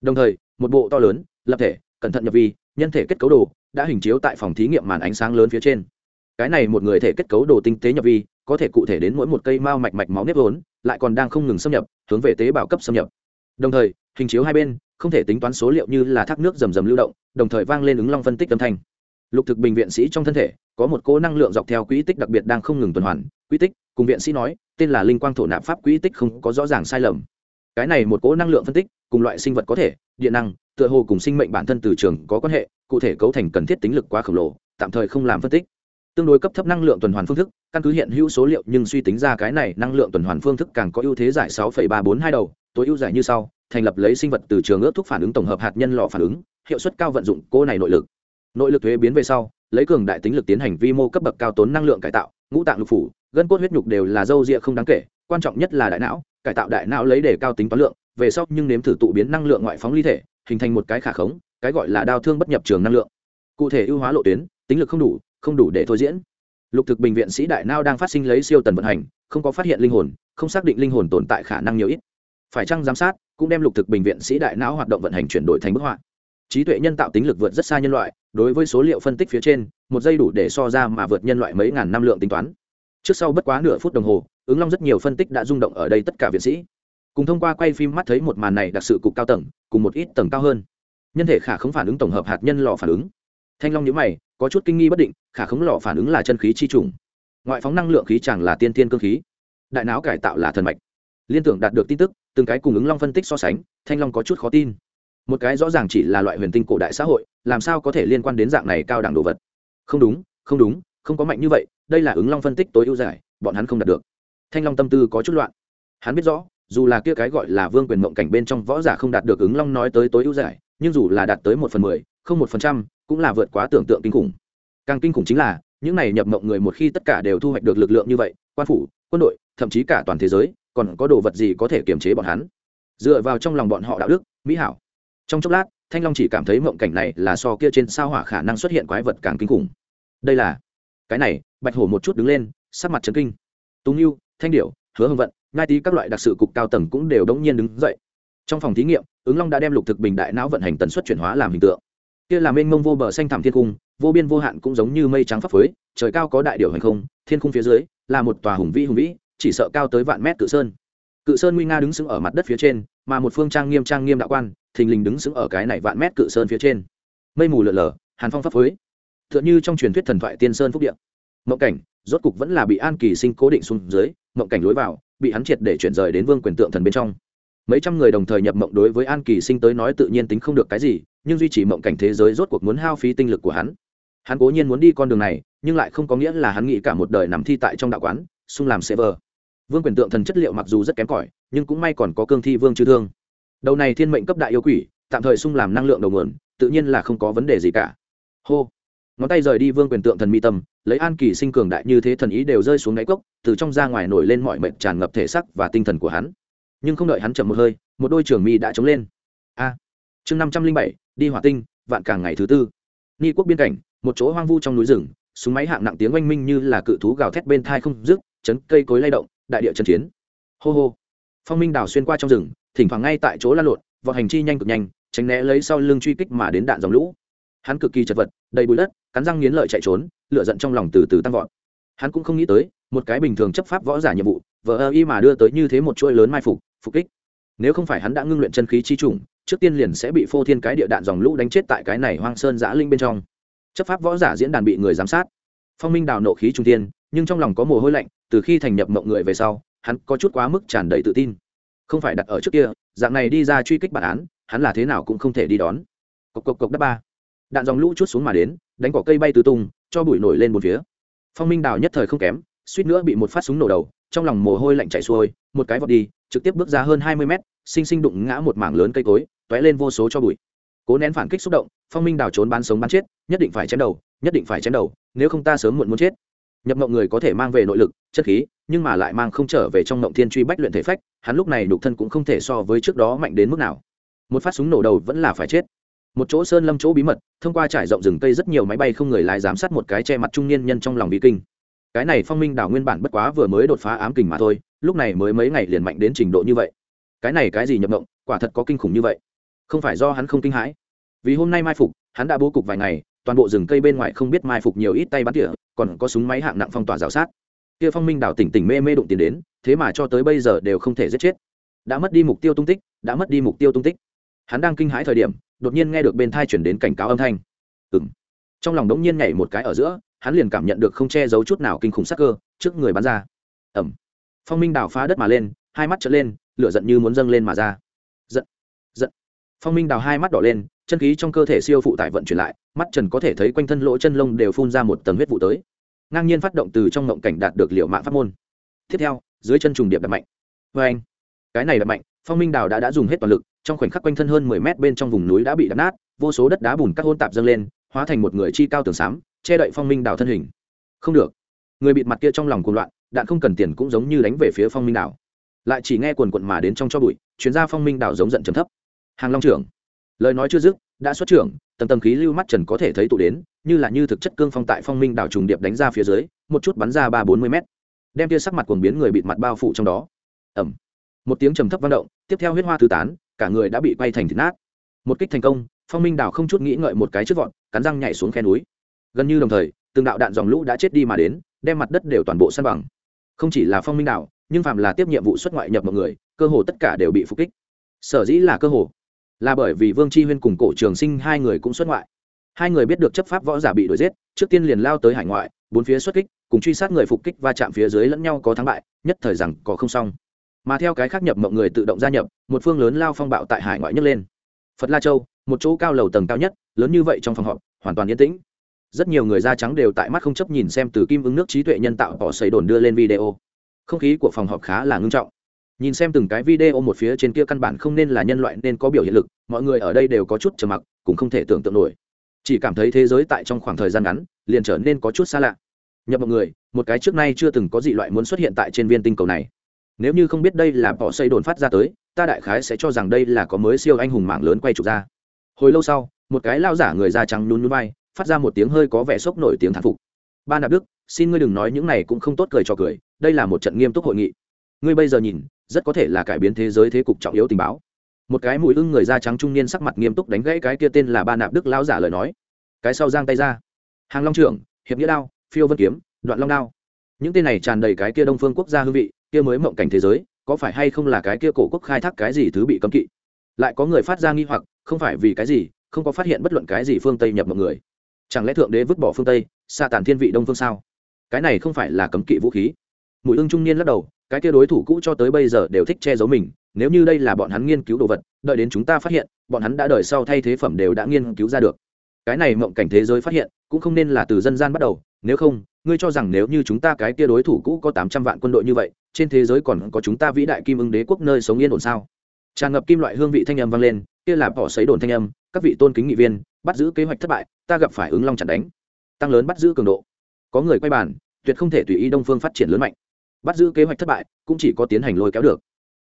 Đồng thời, một bộ to lớn, lập thể, cẩn thận nhập vi, nhân thể kết cấu đồ đã hình chiếu tại phòng thí nghiệm màn ánh sáng lớn phía trên. Cái này một người thể kết cấu đồ tinh tế nhập vi, có thể cụ thể đến mỗi một cây mao mạch mạch máu nếp vốn, lại còn đang không ngừng xâm nhập, hướng về tế bào cấp xâm nhập. Đồng thời, hình chiếu hai bên, không thể tính toán số liệu như là thác nước rầm rầm lưu động, đồng thời vang lên ứng long phân tích âm thanh. Lục thực bình viện sĩ trong thân thể có một cỗ năng lượng dọc theo quỹ tích đặc biệt đang không ngừng tuần hoàn. Quỹ tích cùng viện sĩ nói tên là linh quang thổ nạp pháp quỹ tích không có rõ ràng sai lầm. Cái này một cỗ năng lượng phân tích cùng loại sinh vật có thể điện năng tựa hồ cùng sinh mệnh bản thân từ trường có quan hệ cụ thể cấu thành cần thiết tính lực quá khổng lồ tạm thời không làm phân tích. Tương đối cấp thấp năng lượng tuần hoàn phương thức căn cứ hiện hữu số liệu nhưng suy tính ra cái này năng lượng tuần hoàn phương thức càng có ưu thế giải 6,342 đầu tối ưu giải như sau thành lập lấy sinh vật từ trường ước thúc phản ứng tổng hợp hạt nhân lò phản ứng hiệu suất cao vận dụng cô này nội lực. Nội lực thuế biến về sau lấy cường đại tính lực tiến hành vi mô cấp bậc cao tốn năng lượng cải tạo, ngũ tạng lục phủ, gân cốt huyết nhục đều là dâu rịa không đáng kể, quan trọng nhất là đại não, cải tạo đại não lấy để cao tính toán lượng, về sau nhưng nếm thử tụ biến năng lượng ngoại phóng ly thể, hình thành một cái khả khống, cái gọi là đao thương bất nhập trường năng lượng. Cụ thể ưu hóa lộ tuyến, tính lực không đủ không đủ để thôi diễn. Lục thực bệnh viện sĩ đại não đang phát sinh lấy siêu tần vận hành, không có phát hiện linh hồn, không xác định linh hồn tồn tại khả năng nhiều ít. Phải chăng giám sát, cũng đem lục thực bệnh viện sĩ đại não hoạt động vận hành chuyển đổi thành bức họa. Trí tuệ nhân tạo tính lực vượt rất xa nhân loại đối với số liệu phân tích phía trên, một giây đủ để so ra mà vượt nhân loại mấy ngàn năm lượng tính toán. Trước sau bất quá nửa phút đồng hồ, ứng long rất nhiều phân tích đã rung động ở đây tất cả viện sĩ. Cùng thông qua quay phim mắt thấy một màn này đặc sự cục cao tầng, cùng một ít tầng cao hơn. Nhân thể khả không phản ứng tổng hợp hạt nhân lò phản ứng. Thanh long nhữ mày, có chút kinh nghi bất định, khả không lò phản ứng là chân khí chi trùng. Ngoại phóng năng lượng khí chẳng là tiên thiên cơ khí. Đại não cải tạo là thần mạch. Liên tưởng đạt được tin tức, từng cái cùng ứng long phân tích so sánh, thanh long có chút khó tin một cái rõ ràng chỉ là loại huyền tinh cổ đại xã hội, làm sao có thể liên quan đến dạng này cao đẳng đồ vật? Không đúng không đúng, không có mạnh như vậy, đây là ứng long phân tích tối ưu giải, bọn hắn không đạt được. Thanh long tâm tư có chút loạn. Hắn biết rõ, dù là kia cái gọi là vương quyền mộng cảnh bên trong võ giả không đạt được ứng long nói tới tối ưu giải, nhưng dù là đạt tới một phần mười, không một phần trăm, cũng là vượt quá tưởng tượng kinh khủng. Càng kinh khủng chính là, những này nhập mộng người một khi tất cả đều thu hoạch được lực lượng như vậy, quan phủ, quân đội, thậm chí cả toàn thế giới, còn có đồ vật gì có thể kiềm chế bọn hắn? Dựa vào trong lòng bọn họ đạo đức, mỹ hảo trong chốc lát, thanh long chỉ cảm thấy mộng cảnh này là so kia trên sao hỏa khả năng xuất hiện quái vật càng kinh khủng. Đây là cái này, bạch hổ một chút đứng lên, sắc mặt trấn kinh. Túng yêu thanh điệu hứa hưng vận ngai tí các loại đặc sự cục cao tầng cũng đều đống nhiên đứng dậy. Trong phòng thí nghiệm, ứng long đã đem lục thực bình đại não vận hành tần suất chuyển hóa làm hình tượng. Kia là mênh mông vô bờ xanh thảm thiên cung, vô biên vô hạn cũng giống như mây trắng phấp phới, trời cao có đại điệu hành không, thiên cung phía dưới là một tòa hùng vĩ hùng vĩ, chỉ sợ cao tới vạn mét cự sơn. Cự sơn nguy nga đứng sững ở mặt đất phía trên, mà một phương trang nghiêm trang nghiêm đạo quan thình lình đứng sững ở cái này vạn mét cự sơn phía trên. Mây mù lượn lờ, hàn phong pháp phới. Tựa như trong truyền thuyết thần thoại tiên sơn phúc điện mộng cảnh, rốt cục vẫn là bị an kỳ sinh cố định xuống dưới, mộng cảnh lối vào, bị hắn triệt để chuyển rời đến vương quyền tượng thần bên trong. Mấy trăm người đồng thời nhập mộng đối với an kỳ sinh tới nói tự nhiên tính không được cái gì, nhưng duy trì mộng cảnh thế giới rốt cuộc muốn hao phí tinh lực của hắn. Hắn cố nhiên muốn đi con đường này, nhưng lại không có nghĩa là hắn nghĩ cả một đời nằm thi tại trong đạo quán, xung làm server. Vương quyền tượng thần chất liệu mặc dù rất kém cỏi, nhưng cũng may còn có cương thi vương chư thương đầu này thiên mệnh cấp đại yêu quỷ, tạm thời sung làm năng lượng đầu nguồn, tự nhiên là không có vấn đề gì cả. Hô. Ngón tay rời đi vương quyền tượng thần mi tâm, lấy an kỳ sinh cường đại như thế thần ý đều rơi xuống đáy cốc, từ trong ra ngoài nổi lên mọi mệnh tràn ngập thể sắc và tinh thần của hắn. Nhưng không đợi hắn chậm một hơi, một đôi trường mi đã chống lên. A. Chương năm trăm linh bảy, đi hỏa tinh, vạn càng ngày thứ tư. Ni quốc biên cảnh, một chỗ hoang vu trong núi rừng, súng máy hạng nặng tiếng oanh minh như là cự thú gào thét bên thai không dứt, chấn cây cối lay động, đại địa chân chiến. Hô hô. Phong minh đào xuyên qua trong rừng thỉnh thoảng ngay tại chỗ lan lộn, vọt hành chi nhanh cực nhanh, tránh né lấy sau lưng truy kích mà đến đạn dòng lũ. Hắn cực kỳ chật vật, đầy bụi đất, cắn răng nghiến lợi chạy trốn lựa giận trong lòng từ từ tăng vọt. Hắn cũng không nghĩ tới, một cái bình thường chấp pháp võ giả nhiệm vụ, vờ ơ y mà đưa tới như thế một chuỗi lớn mai phục phục kích. Nếu không phải hắn đã ngưng luyện chân khí chi trùng, trước tiên liền sẽ bị phô thiên cái địa đạn dòng lũ đánh chết tại cái này hoang sơn giã linh bên trong. Chấp pháp võ giả diễn đàn bị người giám sát. Phong minh đào nộ khí trung tiên nhưng trong lòng có mồ hôi lạnh, từ khi thành nhập mộng người về sau, hắn có chút quá mức tràn đầy tự tin không phải đặt ở trước kia, dạng này đi ra truy kích bản án, hắn là thế nào cũng không thể đi đón. Cộc cộc cộc đắp ba. Đạn dòng lũ chút xuống mà đến, đánh cỏ cây bay tứ tung, cho bụi nổi lên một phía. Phong minh đào nhất thời không kém, suýt nữa bị một phát súng nổ đầu, trong lòng mồ hôi lạnh chảy xuôi, một cái vọt đi, trực tiếp bước ra hơn hai mươi mét, sinh sinh đụng ngã một mảng lớn cây cối, tóe lên vô số cho bụi. Cố nén phản kích xúc động, phong minh đào trốn bán sống bán chết, nhất định phải chém đầu, nhất định phải chém đầu, nếu không ta sớm muộn muốn chết nhập mộng người có thể mang về nội lực, chất khí, nhưng mà lại mang không trở về trong mộng thiên truy bách luyện thể phách, hắn lúc này đục thân cũng không thể so với trước đó mạnh đến mức nào. Một phát súng nổ đầu vẫn là phải chết. Một chỗ sơn lâm chỗ bí mật, thông qua trải rộng rừng cây rất nhiều máy bay không người lái giám sát một cái che mặt trung niên nhân trong lòng bí kinh. Cái này phong minh đảo nguyên bản bất quá vừa mới đột phá ám kình mà thôi, lúc này mới mấy ngày liền mạnh đến trình độ như vậy. Cái này cái gì nhập động quả thật có kinh khủng như vậy. Không phải do hắn không kinh hãi. Vì hôm nay mai phục, hắn đã bố cục vài ngày toàn bộ rừng cây bên ngoài không biết mai phục nhiều ít tay bắn tỉa, còn có súng máy hạng nặng phong tỏa rào sát. Kia phong minh đảo tỉnh tỉnh mê mê đụng tiền đến, thế mà cho tới bây giờ đều không thể giết chết. Đã mất đi mục tiêu tung tích, đã mất đi mục tiêu tung tích. Hắn đang kinh hãi thời điểm, đột nhiên nghe được bên thai chuyển đến cảnh cáo âm thanh. Ừng trong lòng đống nhiên nhảy một cái ở giữa, hắn liền cảm nhận được không che giấu chút nào kinh khủng sắc cơ, trước người bắn ra. Ẩm phong minh đào phá đất mà lên, hai mắt trở lên, lửa giận như muốn dâng lên mà ra. Giận. Giận. Phong minh đào hai mắt đỏ lên chân khí trong cơ thể siêu phụ tải vận chuyển lại, mắt trần có thể thấy quanh thân lỗ chân lông đều phun ra một tầng huyết vụ tới. Ngang nhiên phát động từ trong ngộng cảnh đạt được liệu mạng pháp môn. Tiếp theo, dưới chân trùng điệp đập mạnh. Vê anh, cái này đập mạnh, phong minh đào đã đã dùng hết toàn lực, trong khoảnh khắc quanh thân hơn mười mét bên trong vùng núi đã bị đập nát, vô số đất đá bùn các hôn tạp dâng lên, hóa thành một người chi cao tường xám, che đậy phong minh đào thân hình. Không được. Người bịt mặt kia trong lòng cuồng loạn, đạn không cần tiền cũng giống như đánh về phía phong minh đào. Lại chỉ nghe quần quận mà đến trong cho bụi, chuyến ra phong minh đào giống giận trầm thấp. Hàng long trưởng lời nói chưa dứt, đã xuất trưởng, tầng tầng khí lưu mắt trần có thể thấy tụ đến, như là như thực chất cương phong tại phong minh đảo trùng điệp đánh ra phía dưới, một chút bắn ra ba bốn mươi mét. Đem tia sắc mặt cuồng biến người bịt mặt bao phủ trong đó. Ẩm một tiếng trầm thấp vang động, tiếp theo huyết hoa tứ tán, cả người đã bị quay thành thịt nát. Một kích thành công, phong minh đảo không chút nghĩ ngợi một cái trước vọn cắn răng nhảy xuống khe núi. Gần như đồng thời, từng đạo đạn dòng lũ đã chết đi mà đến, đem mặt đất đều toàn bộ san bằng. Không chỉ là phong minh đảo, nhưng phạm là tiếp nhiệm vụ xuất ngoại nhập mọi người, cơ hồ tất cả đều bị phục kích. Sở dĩ là cơ hồ là bởi vì vương chi huyên cùng cổ trường sinh hai người cũng xuất ngoại. Hai người biết được chấp pháp võ giả bị đuổi giết, trước tiên liền lao tới hải ngoại, bốn phía xuất kích, cùng truy sát người phục kích va chạm phía dưới lẫn nhau có thắng bại, nhất thời rằng có không xong. Mà theo cái khác nhập mộng người tự động gia nhập, một phương lớn lao phong bạo tại hải ngoại nhấc lên. Phật la châu, một chỗ cao lầu tầng cao nhất, lớn như vậy trong phòng họp, hoàn toàn yên tĩnh. Rất nhiều người da trắng đều tại mắt không chấp nhìn xem từ kim ứng nước trí tuệ nhân tạo bỏ xây đồn đưa lên video. Không khí của phòng họp khá là ngưng trọng nhìn xem từng cái video một phía trên kia căn bản không nên là nhân loại nên có biểu hiện lực, mọi người ở đây đều có chút trầm mặc, cũng không thể tưởng tượng nổi. Chỉ cảm thấy thế giới tại trong khoảng thời gian ngắn, liền trở nên có chút xa lạ. Nhập một người, một cái trước nay chưa từng có dị loại muốn xuất hiện tại trên viên tinh cầu này. Nếu như không biết đây là bỏ xây đồn phát ra tới, ta đại khái sẽ cho rằng đây là có mới siêu anh hùng mạng lớn quay trục ra. Hồi lâu sau, một cái lao giả người da trắng nhún núi bay phát ra một tiếng hơi có vẻ sốc nổi tiếng thán phục. Ba nạp đức, xin ngươi đừng nói những này cũng không tốt cười cho cười, đây là một trận nghiêm túc hội nghị. Ngươi bây giờ nhìn rất có thể là cải biến thế giới thế cục trọng yếu tình báo. Một cái mũi ưng người da trắng trung niên sắc mặt nghiêm túc đánh gãy cái kia tên là ba nạp đức lão giả lời nói. Cái sau giang tay ra. Hàng long trưởng, hiệp nghĩa đao, phiêu vân kiếm, đoạn long đao. Những tên này tràn đầy cái kia đông phương quốc gia hương vị, kia mới mộng cảnh thế giới, có phải hay không là cái kia cổ quốc khai thác cái gì thứ bị cấm kỵ? Lại có người phát ra nghi hoặc, không phải vì cái gì, không có phát hiện bất luận cái gì phương tây nhập mộng người. Chẳng lẽ thượng đế vứt bỏ phương tây xa tàn thiên vị đông phương sao? Cái này không phải là cấm kỵ vũ khí mũi ưng trung niên lắc đầu, cái kia đối thủ cũ cho tới bây giờ đều thích che giấu mình, nếu như đây là bọn hắn nghiên cứu đồ vật, đợi đến chúng ta phát hiện, bọn hắn đã đời sau thay thế phẩm đều đã nghiên cứu ra được. Cái này mộng cảnh thế giới phát hiện, cũng không nên là từ dân gian bắt đầu, nếu không, ngươi cho rằng nếu như chúng ta cái kia đối thủ cũ có tám trăm vạn quân đội như vậy, trên thế giới còn có chúng ta vĩ đại kim ưng đế quốc nơi sống yên ổn sao? Tràn ngập kim loại hương vị thanh âm vang lên, kia là bỏ xấy đồn thanh âm, các vị tôn kính nghị viên, bắt giữ kế hoạch thất bại, ta gặp phải ứng long chặn đánh. Tăng lớn bắt giữ cường độ. Có người quay bàn, tuyệt không thể tùy ý đông phương phát triển lớn mạnh bắt giữ kế hoạch thất bại, cũng chỉ có tiến hành lôi kéo được.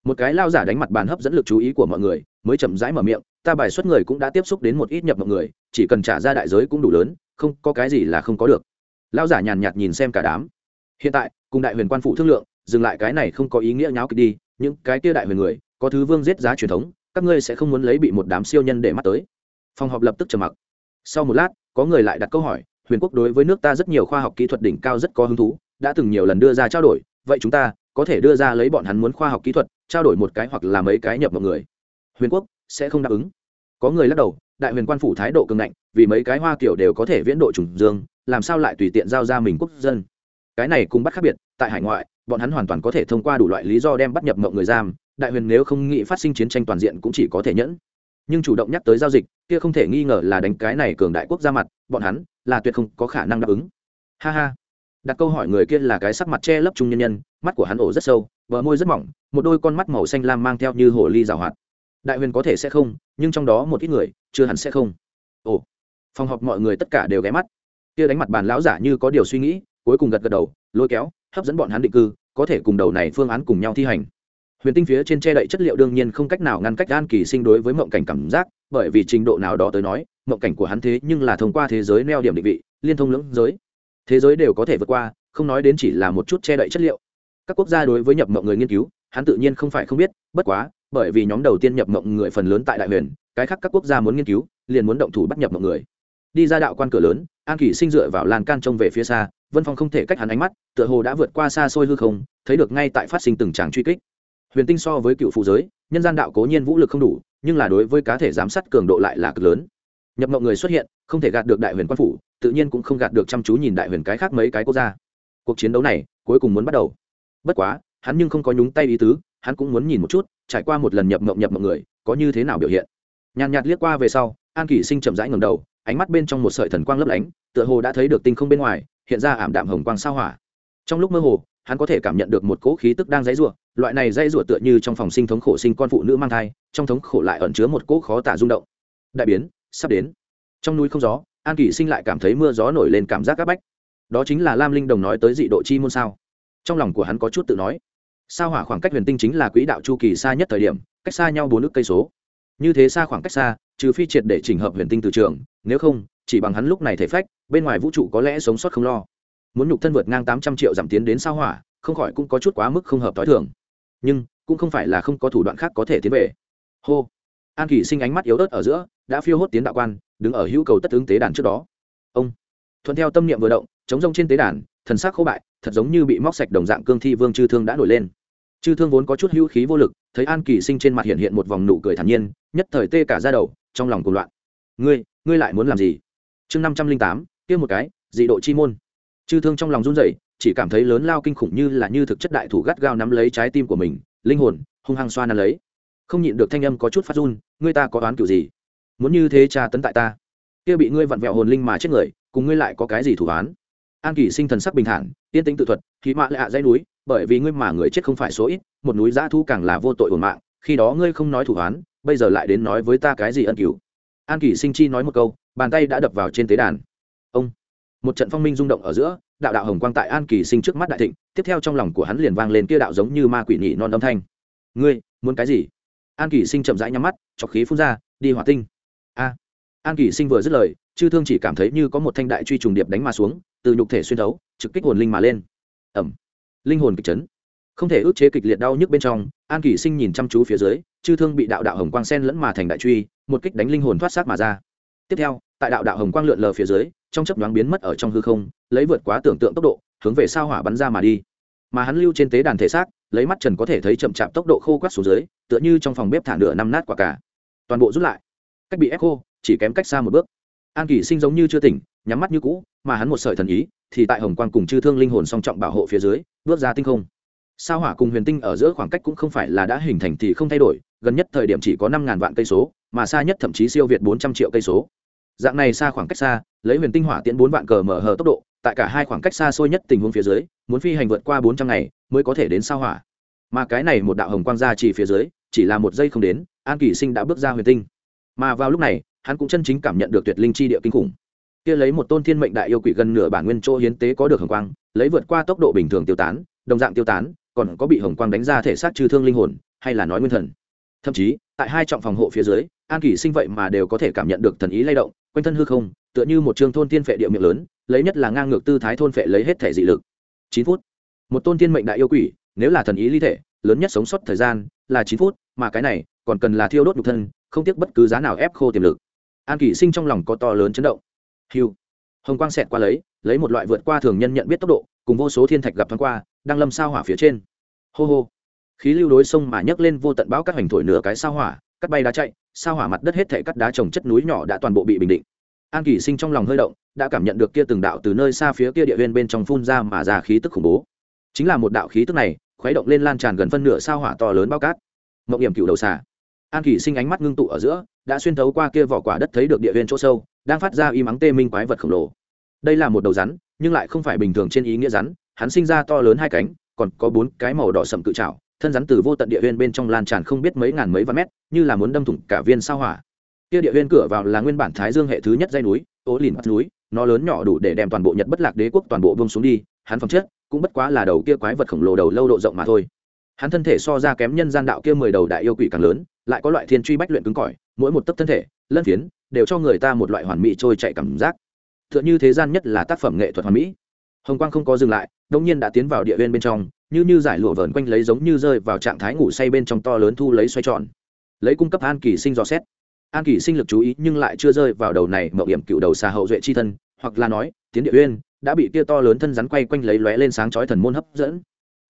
Một cái lao giả đánh mặt bàn hấp dẫn lực chú ý của mọi người, mới chậm rãi mở miệng, ta bài xuất người cũng đã tiếp xúc đến một ít nhập mọi người, chỉ cần trả ra đại giới cũng đủ lớn, không, có cái gì là không có được. Lao giả nhàn nhạt nhìn xem cả đám. Hiện tại, cùng đại huyền quan phụ thương lượng, dừng lại cái này không có ý nghĩa nháo kịch đi, những cái kia đại huyền người, có thứ vương giết giá truyền thống, các ngươi sẽ không muốn lấy bị một đám siêu nhân để mắt tới. Phòng họp lập tức trầm mặc. Sau một lát, có người lại đặt câu hỏi, huyền quốc đối với nước ta rất nhiều khoa học kỹ thuật đỉnh cao rất có hứng thú, đã từng nhiều lần đưa ra trao đổi vậy chúng ta có thể đưa ra lấy bọn hắn muốn khoa học kỹ thuật, trao đổi một cái hoặc là mấy cái nhập mọi người. Huyền quốc sẽ không đáp ứng. Có người lắc đầu, đại huyền quan phủ thái độ cường ngạnh, vì mấy cái hoa kiểu đều có thể viễn độ trùng dương, làm sao lại tùy tiện giao ra mình quốc dân? Cái này cũng bắt khác biệt, tại hải ngoại, bọn hắn hoàn toàn có thể thông qua đủ loại lý do đem bắt nhập mộng người giam, đại huyền nếu không nghĩ phát sinh chiến tranh toàn diện cũng chỉ có thể nhẫn. Nhưng chủ động nhắc tới giao dịch, kia không thể nghi ngờ là đánh cái này cường đại quốc ra mặt, bọn hắn là tuyệt không có khả năng đáp ứng. Ha ha đặt câu hỏi người kia là cái sắc mặt che lấp trung nhân nhân, mắt của hắn ổ rất sâu, bờ môi rất mỏng, một đôi con mắt màu xanh lam mang theo như hồ ly rào hoạt. Đại huyền có thể sẽ không, nhưng trong đó một ít người, chưa hẳn sẽ không. Ồ, phòng họp mọi người tất cả đều ghé mắt. Kia đánh mặt bàn lão giả như có điều suy nghĩ, cuối cùng gật gật đầu, lôi kéo, hấp dẫn bọn hắn định cư, có thể cùng đầu này phương án cùng nhau thi hành. Huyền tinh phía trên che đậy chất liệu đương nhiên không cách nào ngăn cách an kỳ sinh đối với mộng cảnh cảm giác, bởi vì trình độ nào đó tới nói, mộng cảnh của hắn thế nhưng là thông qua thế giới neo điểm định vị, liên thông lưỡng giới thế giới đều có thể vượt qua, không nói đến chỉ là một chút che đậy chất liệu. Các quốc gia đối với nhập mộng người nghiên cứu, hắn tự nhiên không phải không biết, bất quá, bởi vì nhóm đầu tiên nhập mộng người phần lớn tại đại huyền, cái khác các quốc gia muốn nghiên cứu, liền muốn động thủ bắt nhập mộng người. Đi ra đạo quan cửa lớn, an kỳ sinh dựa vào lan can trông về phía xa, vân phong không thể cách hắn ánh mắt, tựa hồ đã vượt qua xa xôi hư không, thấy được ngay tại phát sinh từng tràng truy kích. Huyền tinh so với cựu phụ giới, nhân gian đạo cố nhiên vũ lực không đủ, nhưng là đối với cá thể giám sát cường độ lại là cực lớn nhập mộng người xuất hiện, không thể gạt được đại huyền quan phủ, tự nhiên cũng không gạt được chăm chú nhìn đại huyền cái khác mấy cái quốc gia. Cuộc chiến đấu này, cuối cùng muốn bắt đầu. Bất quá, hắn nhưng không có nhúng tay ý tứ, hắn cũng muốn nhìn một chút, trải qua một lần nhập mộng nhập mộng người, có như thế nào biểu hiện. Nhàn nhạt liếc qua về sau, an kỷ sinh chậm rãi ngầm đầu, ánh mắt bên trong một sợi thần quang lấp lánh, tựa hồ đã thấy được tinh không bên ngoài, hiện ra ảm đạm hồng quang sao hỏa. Trong lúc mơ hồ, hắn có thể cảm nhận được một cỗ khí tức đang dãy rủa, loại này dãy rủa tựa như trong phòng sinh thống khổ sinh con phụ nữ mang thai, trong thống khổ lại ẩn chứa một cỗ khó tả rung động. Đại biến sắp đến. Trong núi không gió, an kỷ sinh lại cảm thấy mưa gió nổi lên cảm giác áp bách. Đó chính là lam linh đồng nói tới dị độ chi môn sao? Trong lòng của hắn có chút tự nói. Sao hỏa khoảng cách huyền tinh chính là quỹ đạo chu kỳ xa nhất thời điểm, cách xa nhau bốn nước cây số. Như thế xa khoảng cách xa, trừ phi triệt để chỉnh hợp huyền tinh từ trường, nếu không, chỉ bằng hắn lúc này thể phách, bên ngoài vũ trụ có lẽ sống sót không lo. Muốn nhục thân vượt ngang tám trăm triệu giảm tiến đến sao hỏa, không khỏi cũng có chút quá mức không hợp t h o i thường. Nhưng, cũng không phải là không có thủ đoạn khác có thể tiến về. Hô an kỳ sinh ánh mắt yếu ớt ở giữa, đã phiêu hốt tiến đạo quan, đứng ở hữu cầu tất ứng tế đàn trước đó. Ông, thuận theo tâm niệm vừa động, chống rông trên tế đàn, thần sắc khô bại, thật giống như bị móc sạch đồng dạng cương thi vương chư thương đã nổi lên. Chư thương vốn có chút hữu khí vô lực, thấy an kỳ sinh trên mặt hiện hiện một vòng nụ cười thản nhiên, nhất thời tê cả ra đầu, trong lòng cùng loạn. Ngươi ngươi lại muốn làm gì? Chương năm trăm linh tám, kia một cái, dị độ chi môn. Chư thương trong lòng run rẩy, chỉ cảm thấy lớn lao kinh khủng như là như thực chất đại thủ gắt gao nắm lấy trái tim của mình, linh hồn, hung hăng xoa nắn lấy. Không nhịn được thanh âm có chút phát run ngươi ta có đoán kiểu gì? Muốn như thế tra tấn tại ta? Kia bị ngươi vặn vẹo hồn linh mà chết người cùng ngươi lại có cái gì thủ án? an kỳ sinh thần sắc bình thản tiên tĩnh tự thuật khí mạ lạ dãy núi bởi vì ngươi mà người chết không phải số ít một núi dã thu càng là vô tội ổn mạng khi đó ngươi không nói thủ án, bây giờ lại đến nói với ta cái gì ân cửu? An kỳ sinh chi nói một câu bàn tay đã đập vào trên tế đàn. Ông! Một trận phong minh rung động ở giữa đạo đạo hồng quang tại an kỳ sinh trước mắt đại thịnh tiếp theo trong lòng của hắn liền vang lên kia đạo giống như ma quỷ nhị non âm thanh. Ngươi muốn cái gì? An kỳ sinh chậm rãi nhắm mắt, chọc khí phun ra, đi hỏa tinh. A. An kỳ sinh vừa dứt lời, chư thương chỉ cảm thấy như có một thanh đại truy trùng điệp đánh mà xuống, từ nhục thể xuyên thấu, trực kích hồn linh mà lên. Ẩm linh hồn kịch chấn. Không thể ức chế kịch liệt đau nhức bên trong, an kỳ sinh nhìn chăm chú phía dưới, chư thương bị đạo đạo hồng quang sen lẫn mà thành đại truy, một kích đánh linh hồn thoát xác mà ra. Tiếp theo, tại đạo đạo hồng quang lượn lờ phía dưới, trong chấp nhoáng biến mất ở trong hư không, lấy vượt quá tưởng tượng tốc độ, hướng về sao hỏa bắn ra mà đi mà hắn lưu trên tế đàn thể xác, lấy mắt trần có thể thấy chậm chạp tốc độ khô quát xuống dưới, tựa như trong phòng bếp thả nửa năm nát quả cả toàn bộ rút lại. Cách bị ép khô, chỉ kém cách xa một bước. An kỳ sinh giống như chưa tỉnh, nhắm mắt như cũ, mà hắn một sợi thần ý, thì tại hồng quang cùng chư thương linh hồn song trọng bảo hộ phía dưới, bước ra tinh không. Sao hỏa cùng huyền tinh ở giữa khoảng cách cũng không phải là đã hình thành thì không thay đổi, gần nhất thời điểm chỉ có năm ngàn vạn cây số, mà xa nhất thậm chí siêu việt bốn trăm triệu cây số. Dạng này xa khoảng cách xa, lấy huyền tinh hỏa tiễn bốn vạn cờ mở hờ tốc độ tại cả hai khoảng cách xa xôi nhất tình huống phía dưới, muốn phi hành vượt qua bốn trăm ngày mới có thể đến sao hỏa. Mà cái này một đạo hồng quang ra chỉ phía dưới, chỉ là một giây không đến, an Kỷ sinh đã bước ra huyền tinh. Mà vào lúc này, hắn cũng chân chính cảm nhận được tuyệt linh chi địa kinh khủng. Kia lấy một tôn thiên mệnh đại yêu quỷ gần nửa bản nguyên chỗ hiến tế có được hồng quang, lấy vượt qua tốc độ bình thường tiêu tán, đồng dạng tiêu tán, còn có bị hồng quang đánh ra thể xác trừ thương linh hồn, hay là nói nguyên thần. Thậm chí, tại hai trọng phòng hộ phía dưới, an Kỷ sinh vậy mà đều có thể cảm nhận được thần ý lay động, quanh thân hư không, tựa như một trường thôn tiên phệ địa miệng lớn lấy nhất là ngang ngược tư thái thôn phệ lấy hết thể dị lực. Chín phút. Một tôn tiên mệnh đại yêu quỷ, nếu là thần ý ly thể, lớn nhất sống sót thời gian là chín phút, mà cái này còn cần là thiêu đốt nhục thân, không tiếc bất cứ giá nào ép khô tiềm lực. An kỳ sinh trong lòng có to lớn chấn động. Hiu hồng quang xẹt qua lấy lấy một loại vượt qua thường nhân nhận biết tốc độ, cùng vô số thiên thạch gặp thoáng qua, đang lâm sao hỏa phía trên. Hô hô. Khí lưu đối sông mà nhấc lên vô tận bão các hành thổi nửa cái sao hỏa, cắt bay đá chạy, sao hỏa mặt đất hết thể cắt đá trồng chất núi nhỏ đã toàn bộ bị bình định an kỳ sinh trong lòng hơi động, đã cảm nhận được kia từng đạo từ nơi xa phía kia địa viên bên trong phun ra mà ra khí tức khủng bố. Chính là một đạo khí tức này, khuấy động lên lan tràn gần phân nửa sao hỏa to lớn bao cát. Mộng hiểm cựu đầu xà. An kỳ sinh ánh mắt ngưng tụ ở giữa, đã xuyên thấu qua kia vỏ quả đất thấy được địa viên chỗ sâu, đang phát ra y mắng tê minh quái vật khổng lồ. Đây là một đầu rắn, nhưng lại không phải bình thường trên ý nghĩa rắn, hắn sinh ra to lớn hai cánh, còn có bốn cái màu đỏ sậm cự trào thân rắn từ vô tận địa viên bên trong lan tràn không biết mấy ngàn mấy vạn mét, như là muốn đâm thủng cả viên sao hỏa kia địa huyên cửa vào là nguyên bản thái dương hệ thứ nhất dây núi ố lìn bắt núi, nó lớn nhỏ đủ để đem toàn bộ nhật bất lạc đế quốc toàn bộ bông xuống đi, hắn phẩm chất cũng bất quá là đầu kia quái vật khổng lồ đầu lâu độ rộng mà thôi. Hắn thân thể so ra kém nhân gian đạo kia mười đầu đại yêu quỷ càng lớn, lại có loại thiên truy bách luyện cứng cỏi, mỗi một tấc thân thể, lân phiến, đều cho người ta một loại hoàn mỹ trôi chạy cảm giác. T h ư ợ n h ư thế gian nhất là tác phẩm nghệ thuật hoàn mỹ. Hồng quang không có dừng lại đông nhiên đã tiến vào địa bên bên trong, như như giải lụa vờn quanh lấy giống như rơi vào trạng thái ngủ say bên trong to lớn thu lấy xoay tròn. Lấy cung cấp an kỳ sinh dò xét an kỳ sinh lực chú ý nhưng lại chưa rơi vào đầu này mậu hiểm cựu đầu xà hậu duệ chi thân, hoặc là nói, tiến địa uyên, đã bị kia to lớn thân rắn quay quanh lấy lóe lên sáng chói thần môn hấp dẫn.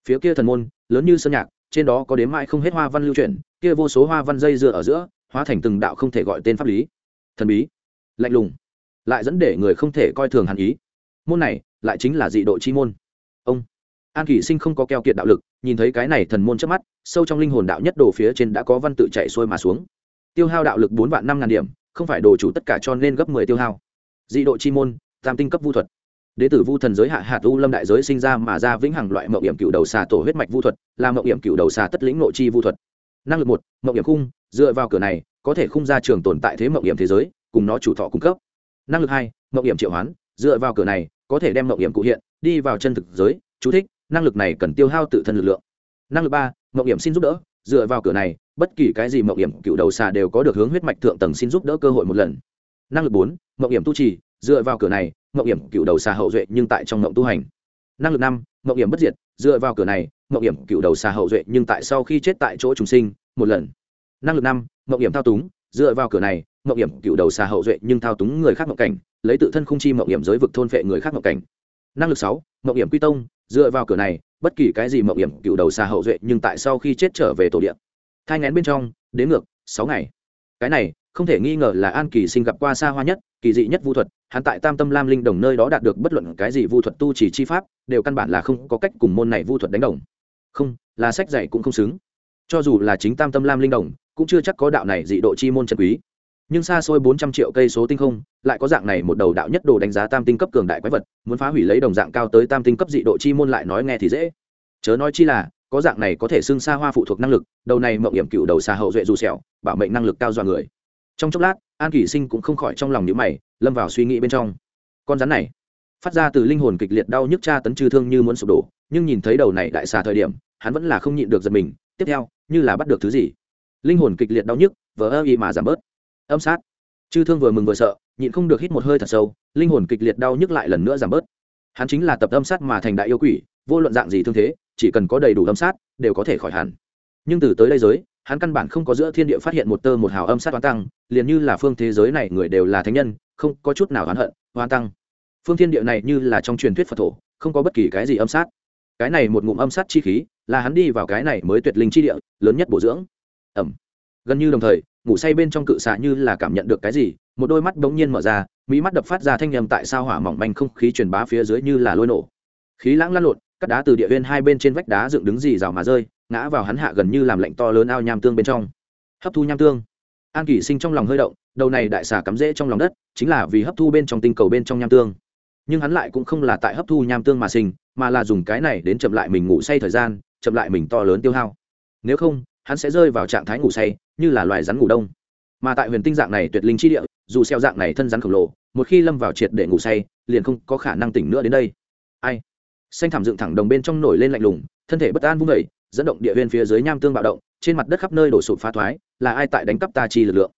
Phía kia thần môn, lớn như sơn nhạc, trên đó có đếm mãi không hết hoa văn lưu chuyển, kia vô số hoa văn dây dựa ở giữa, hóa thành từng đạo không thể gọi tên pháp lý. Thần bí, lạnh lùng, lại dẫn để người không thể coi thường hàn ý. Môn này, lại chính là dị độ chi môn. Ông, an kỷ sinh không có keo kiệt đạo lực, nhìn thấy cái này thần môn trước mắt, sâu trong linh hồn đạo nhất đồ phía trên đã có văn tự chạy xuôi mà xuống tiêu hao đạo lực bốn vạn năm ngàn điểm, không phải đồ chủ tất cả cho nên gấp mười tiêu hao. Dị độ chi môn, tam tinh cấp vu thuật. Đế tử vu thần giới hạ hạt u lâm đại giới sinh ra mà ra vĩnh hằng loại mậu hiểm cựu đầu xà tổ huyết mạch vu thuật, là mậu hiểm cựu đầu xà tất lĩnh nội chi vu thuật. Năng lực một mậu hiểm khung, dựa vào cửa này, có thể khung ra trường tồn tại thế mậu hiểm thế giới, cùng nó chủ thọ cung cấp. Năng lực hai mậu hiểm triệu hoán, dựa vào cửa này, có thể đem mậu hiểm cụ hiện, đi vào chân thực giới, chú thích, năng lực này cần tiêu hao tự thân lực lượng. Năng lực ba mậu hiểm xin giúp đỡ, dựa vào cửa này bất kỳ cái gì mậu hiểm, cựu đầu xà đều có được hướng huyết mạch thượng tầng xin giúp đỡ cơ hội một lần. Năng lực bốn mậu hiểm tu trì, dựa vào cửa này mậu hiểm cựu đầu xà hậu duệ nhưng tại trong mộng tu hành. Năng lực năm mậu hiểm bất diệt, dựa vào cửa này mậu hiểm cựu đầu xà hậu duệ nhưng tại sau khi chết tại chỗ trùng sinh, một lần. Năng lực năm mậu hiểm thao túng, dựa vào cửa này mậu hiểm cựu đầu xà hậu duệ nhưng thao túng người khác mộng cảnh, lấy tự thân không chi mậu hiểm giới vực thôn phệ người khác mộng cảnh. Năng lực sáu mậu hiểm quy tông, dựa vào cửa này, bất kỳ cái gì mậu hiểm cựu đầu xà hậu duệ nhưng tại sau khi chết trở về tổ địa thai ngén bên trong, đến ngược, sáu ngày. Cái này, không thể nghi ngờ là an kỳ sinh gặp qua xa hoa nhất, kỳ dị nhất vu thuật, hắn tại tam tâm lam linh đồng nơi đó đạt được bất luận cái gì vu thuật tu chỉ chi pháp, đều căn bản là không có cách cùng môn này vu thuật đánh đồng. Không, là sách dạy cũng không xứng. Cho dù là chính tam tâm lam linh đồng, cũng chưa chắc có đạo này dị độ chi môn trần quý. Nhưng xa xôi bốn trăm triệu cây số tinh không, lại có dạng này một đầu đạo nhất đồ đánh giá tam tinh cấp cường đại quái vật, muốn phá hủy lấy đồng dạng cao tới tam tinh cấp dị độ chi môn lại nói nghe thì dễ. Chớ nói chi là có dạng này có thể xưng xa hoa phụ thuộc năng lực, đầu này mộng hiểm cựu đầu xa hậu duệ dù sẹo, bảo mệnh năng lực cao dọa người. Trong chốc lát, an kỷ sinh cũng không khỏi trong lòng nhữ mày, lâm vào suy nghĩ bên trong. Con rắn này, phát ra từ linh hồn kịch liệt đau nhức cha tấn chư thương như muốn sụp đổ, nhưng nhìn thấy đầu này đại xà thời điểm, hắn vẫn là không nhịn được giật mình, tiếp theo, như là bắt được thứ gì. Linh hồn kịch liệt đau nhức vỡ ơ y mà giảm bớt. Âm sát. Chư thương vừa mừng vừa sợ, nhịn không được hít một hơi thật sâu, linh hồn kịch liệt đau nhức lại lần nữa giảm bớt. Hắn chính là tập âm sát mà thành đại yêu quỷ, vô luận dạng gì thương thế chỉ cần có đầy đủ âm sát, đều có thể khỏi hẳn. Nhưng từ tới đây giới, hắn căn bản không có giữa thiên địa phát hiện một tơ một hào âm sát hoán tăng, liền như là phương thế giới này người đều là thánh nhân, không có chút nào hoán hận, oán tăng. Phương thiên địa này như là trong truyền thuyết phật thổ, không có bất kỳ cái gì âm sát. Cái này một ngụm âm sát chi khí, là hắn đi vào cái này mới tuyệt linh chi địa, lớn nhất bổ dưỡng. Ẩm. Gần như đồng thời, ngủ say bên trong cự xạ như là cảm nhận được cái gì, một đôi mắt bỗng nhiên mở ra mỹ mắt đập phát ra thanh nhầm tại sao hỏa mỏng manh không khí truyền bá phía dưới như là lôi nổ khí lãng lăn lộn các đá từ địa viên hai bên trên vách đá dựng đứng dì rào mà rơi, ngã vào hắn hạ gần như làm lạnh to lớn ao nham tương bên trong. Hấp thu nham tương. An kỷ sinh trong lòng hơi động, đầu này đại xà cắm rễ trong lòng đất, chính là vì hấp thu bên trong tinh cầu bên trong nham tương. Nhưng hắn lại cũng không là tại hấp thu nham tương mà sinh, mà là dùng cái này đến chậm lại mình ngủ say thời gian, chậm lại mình to lớn tiêu hao. Nếu không, hắn sẽ rơi vào trạng thái ngủ say, như là loài rắn ngủ đông. Mà tại huyền tinh dạng này tuyệt linh chi địa, dù xeo dạng này thân rắn khổng lồ, một khi lâm vào triệt để ngủ say, liền không có khả năng tỉnh nữa đến đây. Ai? Xanh thảm dựng thẳng đồng bên trong nổi lên lạnh lùng, thân thể bất an vung vẩy dẫn động địa viên phía dưới nham tương bạo động, trên mặt đất khắp nơi đổ sụp phá thoái, là ai tại đánh cắp ta chi lực lượng?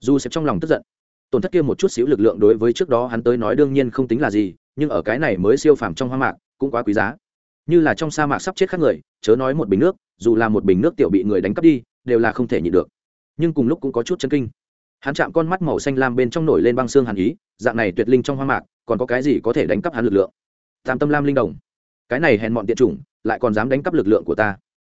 Dù sẽ trong lòng tức giận, tổn thất kia một chút xíu lực lượng đối với trước đó hắn tới nói đương nhiên không tính là gì, nhưng ở cái này mới siêu phàm trong hoang mạc, cũng quá quý giá. Như là trong sa mạc sắp chết khác người, chớ nói một bình nước, dù là một bình nước tiểu bị người đánh cắp đi, đều là không thể nhịn được. Nhưng cùng lúc cũng có chút chân kinh. Hắn chạm con mắt màu xanh lam bên trong nổi lên băng xương hàn ý, dạng này tuyệt linh trong hoang mạc, còn có cái gì có thể đánh cắp hắn lực lượng? Tam tâm lam linh đồng cái này hèn mọn tiện chủng, lại còn dám đánh cắp lực lượng của ta.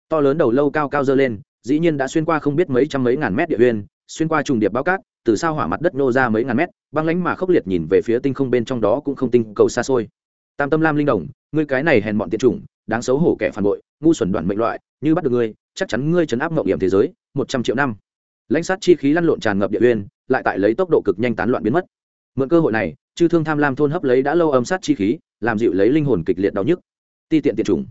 To lớn đầu lâu cao cao dơ lên, dĩ nhiên đã xuyên qua không biết mấy trăm mấy ngàn mét địa huyên xuyên qua trùng điệp bao cát, từ sao hỏa mặt đất nô ra mấy ngàn mét, băng lánh mà khốc liệt nhìn về phía tinh không bên trong đó cũng không tinh, cầu xa xôi. Tam tâm lam linh đồng, ngươi cái này hèn mọn tiện chủng, đáng xấu hổ kẻ phản bội, ngu xuẩn đoạn mệnh loại, như bắt được ngươi, chắc chắn ngươi chấn áp mộng điểm thế giới, một trăm triệu năm. Lãnh sát chi khí lăn lộn tràn ngập địa uyên, lại tại lấy tốc độ cực nhanh tán loạn biến mất. Mượn cơ hội này, chư thương tham lam thôn hấp lấy đã lâu âm sát chi khí, làm dịu lấy linh hồn kịch liệt đau nhức ti tiện tiện trùng.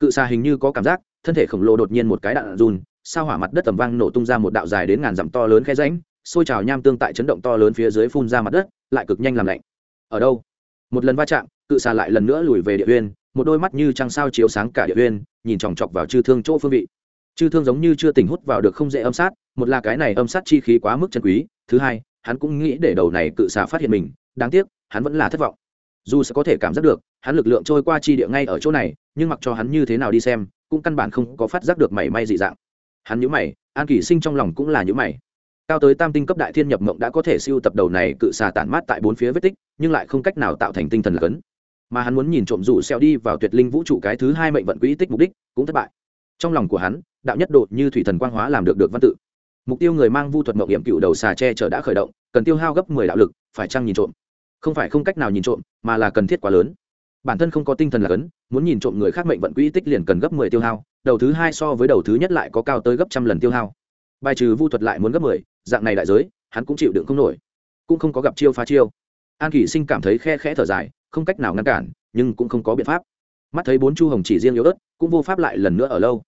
cự xà hình như có cảm giác, thân thể khổng lồ đột nhiên một cái đạn run, sao hỏa mặt đất tầm vang nổ tung ra một đạo dài đến ngàn dặm to lớn khe ránh xôi trào nham tương tại chấn động to lớn phía dưới phun ra mặt đất, lại cực nhanh làm lạnh. Ở đâu? Một lần va chạm, cự xà lại lần nữa lùi về địa uyên, một đôi mắt như trăng sao chiếu sáng cả địa uyên, nhìn chòng chọc vào chư thương chỗ phương vị. Chư thương giống như chưa tỉnh hút vào được không dễ âm sát, một là cái này âm sát chi khí quá mức chân quý, thứ hai, hắn cũng nghĩ để đầu này cự xà phát hiện mình, đáng tiếc, hắn vẫn là thất vọng. Dù sẽ có thể cảm giác được hắn lực lượng trôi qua chi địa ngay ở chỗ này, nhưng mặc cho hắn như thế nào đi xem, cũng căn bản không có phát giác được mảy may dị dạng. Hắn nhữ mày, an kỷ sinh trong lòng cũng là nhữ mày. Cao tới tam tinh cấp đại thiên nhập mộng đã có thể siêu tập đầu này cự xà tản mát tại bốn phía vết tích, nhưng lại không cách nào tạo thành tinh thần là mà hắn muốn nhìn trộm rủ xeo đi vào tuyệt linh vũ trụ cái thứ hai mệnh vận quỹ tích mục đích, cũng thất bại. Trong lòng của hắn, đạo nhất đột như thủy thần quang hóa làm được được văn tự. Mục tiêu người mang vu thuật mộng hiểm cựu đầu xà che chở đã khởi động, cần tiêu hao gấp mười đạo lực, phải chăng nhìn trộm? Không phải không cách nào nhìn trộm, mà là cần thiết quá lớn bản thân không có tinh thần là cấn, muốn nhìn trộm người khác mệnh vận quỹ tích liền cần gấp mười tiêu hao, đầu thứ hai so với đầu thứ nhất lại có cao tới gấp trăm lần tiêu hao. Bài trừ vu thuật lại muốn gấp mười, dạng này đại giới, hắn cũng chịu đựng không nổi. Cũng không có gặp chiêu phá chiêu. An kỷ sinh cảm thấy khe khẽ thở dài, không cách nào ngăn cản, nhưng cũng không có biện pháp. Mắt thấy bốn chu hồng chỉ riêng yếu ớt, cũng vô pháp lại lần nữa ở lâu.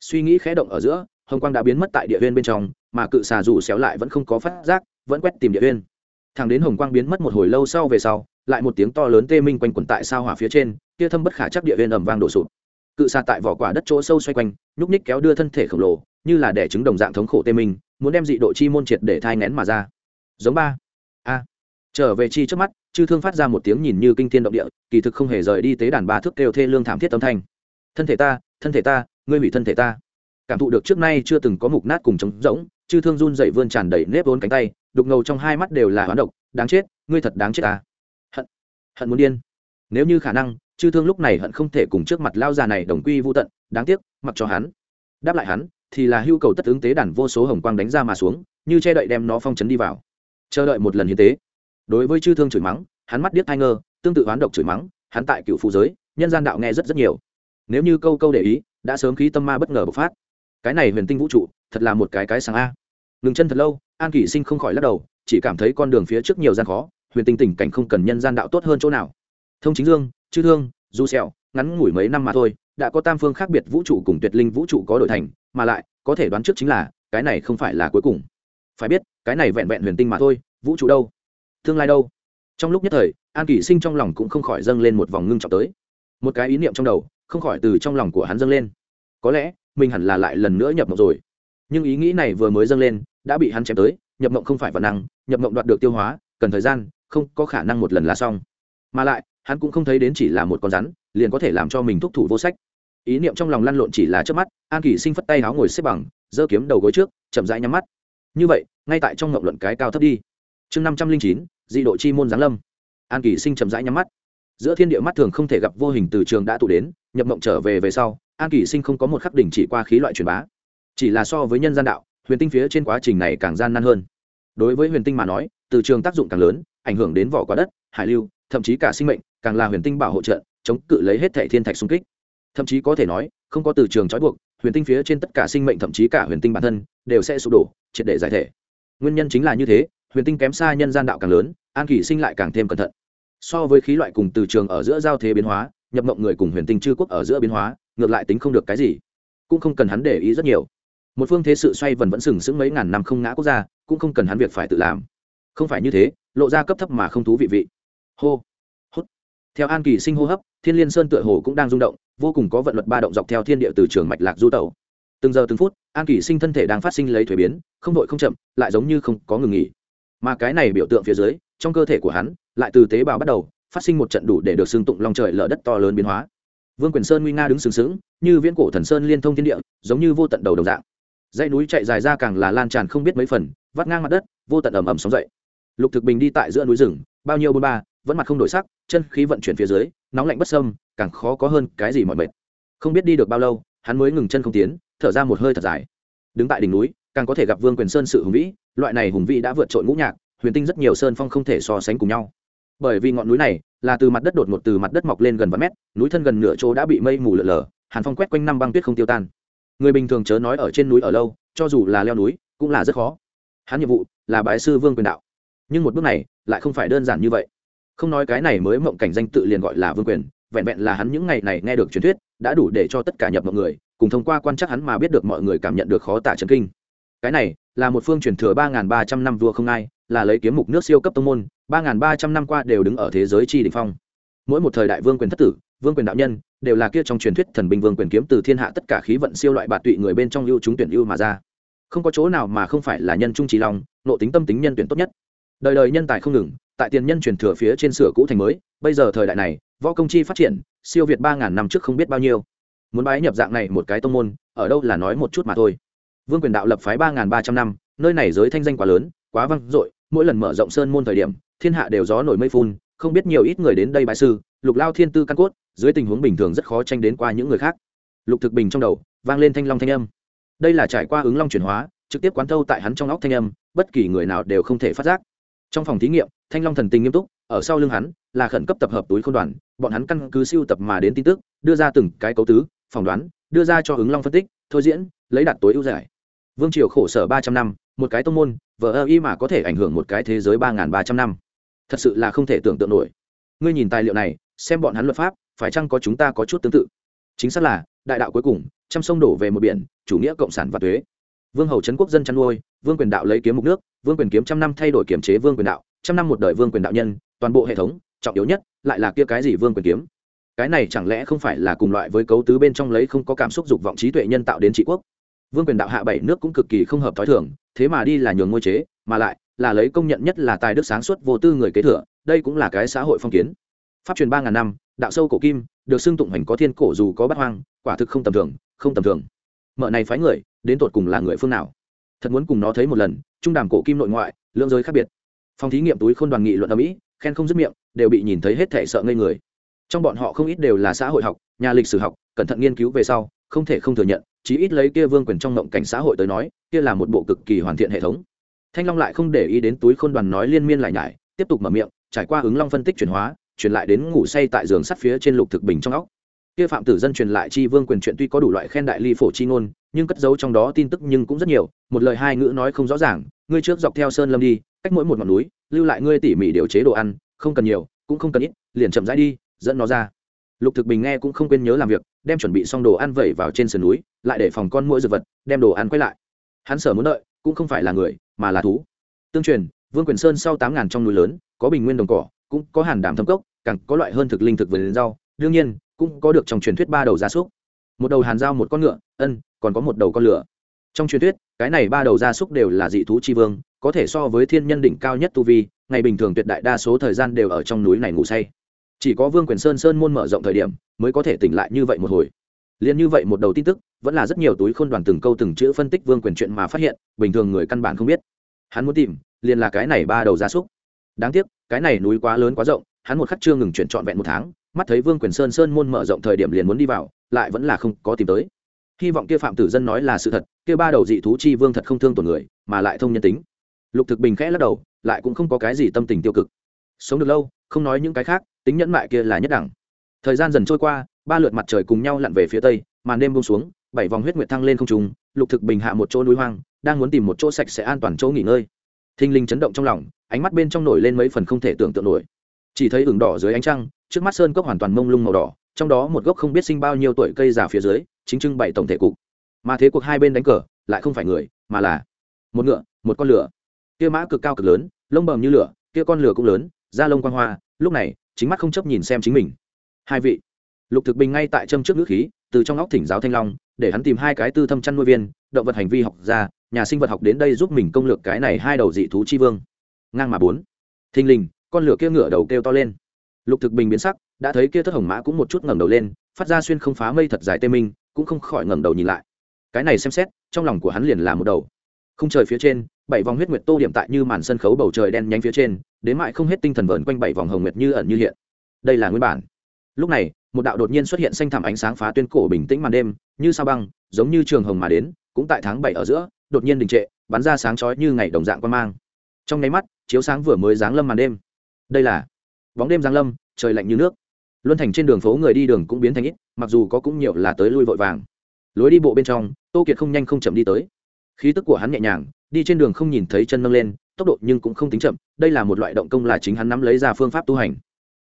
Suy nghĩ khẽ động ở giữa, hồng quang đã biến mất tại địa huyên bên trong, mà cự xà dù xéo lại vẫn không có phát giác, vẫn quét tìm địa huyên. Thằng đến hồng quang biến mất một hồi lâu sau về sau lại một tiếng to lớn tê minh quanh quẩn tại sao hỏa phía trên kia thâm bất khả chắc địa viên ẩm vang đổ sụp. Cự xa tại vỏ quả đất chỗ sâu xoay quanh, nhúc ních kéo đưa thân thể khổng lồ, như là đẻ trứng đồng dạng thống khổ tê minh, muốn đem dị độ chi môn triệt để thai ngén mà ra. Giống ba. A. Trở về chi trước mắt, chư thương phát ra một tiếng nhìn như kinh thiên động địa, kỳ thực không hề rời đi tế đàn ba thước kêu thê lương thảm thiết âm thanh. Thân thể ta, thân thể ta, ngươi hủy thân thể ta. Cảm thụ được trước nay chưa từng có mục nát cùng trống rỗng, chư thương run dậy vươn tràn đầy nếp vốn cánh tay, đục ngầu trong hai mắt đều là hoán độc, đáng chết, ngươi thật đáng chết ta hận muốn điên. Nếu như khả năng, chư thương lúc này hận không thể cùng trước mặt lao già này đồng quy vô tận, đáng tiếc, mặc cho hắn. Đáp lại hắn, thì là hưu cầu tất ứng tế đàn vô số hồng quang đánh ra mà xuống, như che đậy đem nó phong chấn đi vào. Chờ đợi một lần hiến tế. Đối với chư thương chửi mắng, hắn mắt điếc thai ngơ, tương tự oán độc chửi mắng, hắn tại cựu phụ giới, nhân gian đạo nghe rất rất nhiều. Nếu như câu câu để ý, đã sớm khí tâm ma bất ngờ bộc phát. Cái này huyền tinh vũ trụ, thật là một cái cái sáng a. Ngừng chân thật lâu, an kỷ sinh không khỏi lắc đầu, chỉ cảm thấy con đường phía trước nhiều gian khó huyền tinh tình cảnh không cần nhân gian đạo tốt hơn chỗ nào. Thông chính dương, chư thương, du xẹo ngắn ngủi mấy năm mà thôi, đã có tam phương khác biệt vũ trụ cùng tuyệt linh vũ trụ có đổi thành, mà lại, có thể đoán trước chính là, cái này không phải là cuối cùng. Phải biết, cái này vẹn vẹn huyền tinh mà thôi, vũ trụ đâu? Tương lai đâu? Trong lúc nhất thời, an kỷ sinh trong lòng cũng không khỏi dâng lên một vòng ngưng trọng tới. Một cái ý niệm trong đầu, không khỏi từ trong lòng của hắn dâng lên. Có lẽ, mình hẳn là lại lần nữa nhập mộng rồi. Nhưng ý nghĩ này vừa mới dâng lên, đã bị hắn chém tới, nhập mộng không phải vật năng, nhập mộng đoạt được tiêu hóa, cần thời gian không có khả năng một lần là xong. Mà lại, hắn cũng không thấy đến chỉ là một con rắn, liền có thể làm cho mình thúc thủ vô sách. Ý niệm trong lòng lăn lộn chỉ là trước mắt, an kỷ sinh phất tay áo ngồi xếp bằng, giơ kiếm đầu gối trước, chậm rãi nhắm mắt. Như vậy, ngay tại trong ngộng luận cái cao thấp đi. Chương năm trăm linh chín, dị độ chi môn giáng lâm. An kỷ sinh chậm rãi nhắm mắt. Giữa thiên địa mắt thường không thể gặp vô hình từ trường đã tụ đến, nhập mộng trở về về sau, an kỷ sinh không có một khắc đỉnh chỉ qua khí loại truyền bá. Chỉ là so với nhân gian đạo, huyền tinh phía trên quá trình này càng gian nan hơn. Đối với huyền tinh mà nói, từ trường tác dụng càng lớn ảnh hưởng đến vỏ quả đất, hải lưu, thậm chí cả sinh mệnh, càng là huyền tinh bảo hộ trợ chống cự lấy hết thẻ thiên thạch xung kích. Thậm chí có thể nói, không có từ trường trói buộc, huyền tinh phía trên tất cả sinh mệnh thậm chí cả huyền tinh bản thân, đều sẽ sụp đổ, triệt để giải thể. Nguyên nhân chính là như thế, huyền tinh kém xa nhân gian đạo càng lớn, an kỳ sinh lại càng thêm cẩn thận. So với khí loại cùng từ trường ở giữa giao thế biến hóa, nhập mộng người cùng huyền tinh chư quốc ở giữa biến hóa, ngược lại tính không được cái gì. Cũng không cần hắn để ý rất nhiều. Một phương thế sự xoay vần vẫn sừng sững mấy ngàn năm không ngã quốc gia, cũng không cần hắn việc phải tự làm. Không phải như thế lộ ra cấp thấp mà không thú vị vị. Hô, hút. Theo an kỳ sinh hô hấp, thiên liên sơn tựa hồ cũng đang rung động, vô cùng có vận luật ba động dọc theo thiên địa từ trường mạch lạc du tẩu. Từng giờ từng phút, an kỳ sinh thân thể đang phát sinh lấy thuế biến, không vội không chậm, lại giống như không có ngừng nghỉ. Mà cái này biểu tượng phía dưới, trong cơ thể của hắn, lại từ tế bào bắt đầu, phát sinh một trận đủ để được xưng tụng long trời lở đất to lớn biến hóa. Vương quyền sơn nguy nga đứng sừng sững, như viễn cổ thần sơn liên thông thiên địa, giống như vô tận đầu đồng dạng. Dãy núi chạy dài ra càng là lan tràn không biết mấy phần, vắt ngang mặt đất, vô tận ẩm ẩm sóng dậy lục thực bình đi tại giữa núi rừng, bao nhiêu bôn ba, vẫn mặt không đổi sắc, chân khí vận chuyển phía dưới, nóng lạnh bất sâm, càng khó có hơn cái gì mọi mệt. Không biết đi được bao lâu, hắn mới ngừng chân không tiến, thở ra một hơi thật dài. Đứng tại đỉnh núi, càng có thể gặp vương quyền sơn sự hùng vĩ, loại này hùng vĩ đã vượt trội ngũ nhạc, huyền tinh rất nhiều sơn phong không thể so sánh cùng nhau. Bởi vì ngọn núi này là từ mặt đất đột ngột từ mặt đất mọc lên gần vài mét, núi thân gần nửa chỗ đã bị mây mù lở lở, hàn phong quét quanh năm băng tuyết không tiêu tan. Người bình thường chớ nói ở trên núi ở lâu, cho dù là leo núi, cũng là rất khó. Hắn nhiệm vụ là bái sư vương quyền đạo nhưng một bước này lại không phải đơn giản như vậy. Không nói cái này mới mộng cảnh danh tự liền gọi là vương quyền, vẹn vẹn là hắn những ngày này nghe được truyền thuyết, đã đủ để cho tất cả nhập mọi người, cùng thông qua quan chắc hắn mà biết được mọi người cảm nhận được khó tả trấn kinh. Cái này là một phương truyền thừa ba nghìn ba trăm năm vua không ai, là lấy kiếm mục nước siêu cấp tông môn, ba nghìn ba trăm năm qua đều đứng ở thế giới chi đỉnh phong. Mỗi một thời đại vương quyền thất tử, vương quyền đạo nhân, đều là kia trong truyền thuyết thần binh vương quyền kiếm từ thiên hạ tất cả khí vận siêu loại bạt tụy người bên trong ưu chúng tuyển ưu mà ra. Không có chỗ nào mà không phải là nhân trung trí long, nộ tính tâm tính nhân tuyển tốt nhất đời đời nhân tài không ngừng, tại tiền nhân truyền thừa phía trên sửa cũ thành mới, bây giờ thời đại này, võ công chi phát triển, siêu việt ba ngàn năm trước không biết bao nhiêu. Muốn bái nhập dạng này một cái tông môn, ở đâu là nói một chút mà thôi. Vương quyền đạo lập phái ba ngàn ba trăm năm, nơi này giới thanh danh quá lớn, quá vang dội, mỗi lần mở rộng sơn môn thời điểm, thiên hạ đều gió nổi mây phun, không biết nhiều ít người đến đây bái sư, lục lao thiên tư căn cốt, dưới tình huống bình thường rất khó tranh đến qua những người khác. Lục thực bình trong đầu, vang lên thanh long thanh âm. Đây là trải qua ứng long chuyển hóa, trực tiếp quán thâu tại hắn trong óc thanh âm, bất kỳ người nào đều không thể phát giác trong phòng thí nghiệm, thanh long thần tình nghiêm túc, ở sau lưng hắn là khẩn cấp tập hợp túi không đoàn, bọn hắn căn cứ siêu tập mà đến tin tức, đưa ra từng cái cấu tứ, phỏng đoán, đưa ra cho ứng long phân tích, thôi diễn, lấy đạt tối ưu giải. Vương triều khổ sở ba trăm năm, một cái tông môn vợ ơ y mà có thể ảnh hưởng một cái thế giới ba n g h n ba trăm năm. Thật sự là không thể tưởng tượng nổi. Ngươi nhìn tài liệu này, xem bọn hắn luật pháp, phải chăng có chúng ta có chút tương tự? Chính xác là, đại đạo cuối cùng t sông đổ về một biển, chủ nghĩa cộng sản và thuế. Vương hầu trấn quốc dân chăn nuôi vương quyền đạo lấy kiếm mục nước, vương quyền kiếm trăm năm thay đổi kiểm chế vương quyền đạo, trăm năm một đời vương quyền đạo nhân, toàn bộ hệ thống, trọng yếu nhất lại là kia cái gì vương quyền kiếm. Cái này chẳng lẽ không phải là cùng loại với cấu tứ bên trong lấy không có cảm xúc dục vọng trí tuệ nhân tạo đến trị quốc? Vương quyền đạo hạ bảy nước cũng cực kỳ không hợp t h ó i thường, thế mà đi là nhường ngôi chế, mà lại là lấy công nhận nhất là tài đức sáng suốt vô tư người kế thừa, đây cũng là cái xã hội phong kiến. Pháp truyền ba ngàn năm, đạo sâu cổ kim, được xưng tụng hành có thiên cổ dù có bắt hoang, quả thực không tầm thường, không tầm thường. Mợ này phái người, đến tột cùng là người phương nào? Thật muốn cùng nó thấy một lần, trung đàm cổ kim nội ngoại, lưỡng giới khác biệt. Phòng thí nghiệm túi k h ô n đoàn nghị luận ở mỹ, khen không dứt miệng, đều bị nhìn thấy hết thể sợ ngây người. Trong bọn họ không ít đều là xã hội học, nhà lịch sử học, cẩn thận nghiên cứu về sau, không thể không thừa nhận, chí ít lấy kia vương quyền trong ngộng cảnh xã hội tới nói, kia là một bộ cực kỳ hoàn thiện hệ thống. Thanh long lại không để ý đến túi khôn đoàn nói liên miên lại nhải, tiếp tục mở miệng, trải qua ứng long phân tích chuyển hóa chuyển lại đến ngủ say tại giường sắt phía trên lục thực bình trong óc kia phạm tử dân truyền lại chi vương quyền chuyện tuy có đủ loại khen đại ly phổ chi ngôn, nhưng cất giấu trong đó tin tức nhưng cũng rất nhiều, một lời hai ngữ nói không rõ ràng. Ngươi trước dọc theo sơn lâm đi, cách mỗi một ngọn núi, lưu lại ngươi tỉ mỉ điều chế đồ ăn, không cần nhiều, cũng không cần ít, liền chậm rãi đi, dẫn nó ra. Lục thực bình nghe cũng không quên nhớ làm việc, đem chuẩn bị xong đồ ăn vẩy vào trên sườn núi, lại để phòng con mũi dược vật, đem đồ ăn quay lại. Hắn sở muốn đợi, cũng không phải là người, mà là thú. Tương truyền, vương quyền sơn sau tám ngàn trong núi lớn, có bình nguyên đồng cỏ, cũng có hàn đảm thâm cốc, càng có loại hơn thực linh thực vườn rau. Đương nhiên cũng có được trong truyền thuyết ba đầu gia súc. Một đầu hàn dao, một con ngựa, ân, còn có một đầu con lửa. Trong truyền thuyết, cái này ba đầu gia súc đều là dị thú chi vương, có thể so với thiên nhân đỉnh cao nhất tu vi, ngày bình thường tuyệt đại đa số thời gian đều ở trong núi này ngủ say. Chỉ có vương quyền sơn sơn môn mở rộng thời điểm, mới có thể tỉnh lại như vậy một hồi. Liền như vậy một đầu tin tức, vẫn là rất nhiều túi khôn đoàn từng câu từng chữ phân tích vương quyền chuyện mà phát hiện, bình thường người căn bản không biết. Hắn muốn tìm, liền là cái này ba đầu gia súc. Đáng tiếc, cái này núi quá lớn quá rộng, hắn một khắc chưa ngừng chuyển trọn vẹn một tháng mắt thấy vương quyền sơn sơn môn mở rộng thời điểm liền muốn đi vào, lại vẫn là không có tìm tới. Hy vọng kia phạm tử dân nói là sự thật, kia ba đầu dị thú chi vương thật không thương tổn người, mà lại thông nhân tính. Lục thực bình khẽ lắc đầu, lại cũng không có cái gì tâm tình tiêu cực. Sống được lâu, không nói những cái khác, tính nhẫn mại kia là nhất đẳng. Thời gian dần trôi qua, ba lượt mặt trời cùng nhau lặn về phía tây, màn đêm bông xuống, bảy vòng huyết nguyệt thăng lên không trung, lục thực bình hạ một chỗ núi hoang, đang muốn tìm một chỗ sạch sẽ an toàn chỗ nghỉ ngơi. Thinh linh chấn động trong lòng, ánh mắt bên trong nổi lên mấy phần không thể tưởng tượng nổi. Chỉ thấy ửng đỏ dưới ánh trăng trước mắt sơn cốc hoàn toàn mông lung màu đỏ, trong đó một gốc không biết sinh bao nhiêu tuổi cây già phía dưới, chính trưng bày tổng thể cục. Mà thế cuộc hai bên đánh cờ, lại không phải người, mà là một ngựa, một con lửa. Kia mã cực cao cực lớn, lông bầm như lửa, kia con lửa cũng lớn, da lông quang hoa, lúc này, chính mắt không chấp nhìn xem chính mình. Hai vị. Lục thực bình ngay tại châm trước ngữ khí, từ trong óc thỉnh giáo thanh long, để hắn tìm hai cái tư thâm chăn nuôi viên, động vật hành vi học ra, nhà sinh vật học đến đây giúp mình công lược cái này hai đầu dị thú chi vương. Ngang mà bốn. Thình lình, con lửa kia ngựa đầu kêu to lên lục thực bình biến sắc, đã thấy kia thất hồng mã cũng một chút ngẩng đầu lên, phát ra xuyên không phá mây thật dài tê minh, cũng không khỏi ngẩng đầu nhìn lại. Cái này xem xét, trong lòng của hắn liền là một đầu. Không trời phía trên, bảy vòng huyết nguyệt tô điểm tại như màn sân khấu bầu trời đen nhánh phía trên, đến mại không hết tinh thần vờn quanh bảy vòng hồng nguyệt như ẩn như hiện. Đây là nguyên bản. Lúc này, một đạo đột nhiên xuất hiện xanh thảm ánh sáng phá tuyên cổ bình tĩnh màn đêm, như sao băng, giống như trường hồng mà đến, cũng tại tháng bảy ở giữa, đột nhiên đình trệ, bắn ra sáng chói như ngày đồng dạng quan mang. Trong nháy mắt, chiếu sáng vừa mới giáng lâm màn đêm. Đây là bóng đêm giáng lâm, trời lạnh như nước. Luân thành trên đường phố người đi đường cũng biến thành ít, mặc dù có cũng nhiều là tới lui vội vàng. Lối đi bộ bên trong, tô kiệt không nhanh không chậm đi tới. Khí tức của hắn nhẹ nhàng, đi trên đường không nhìn thấy chân nâng lên, tốc độ nhưng cũng không tính chậm, đây là một loại động công là chính hắn nắm lấy ra phương pháp tu hành.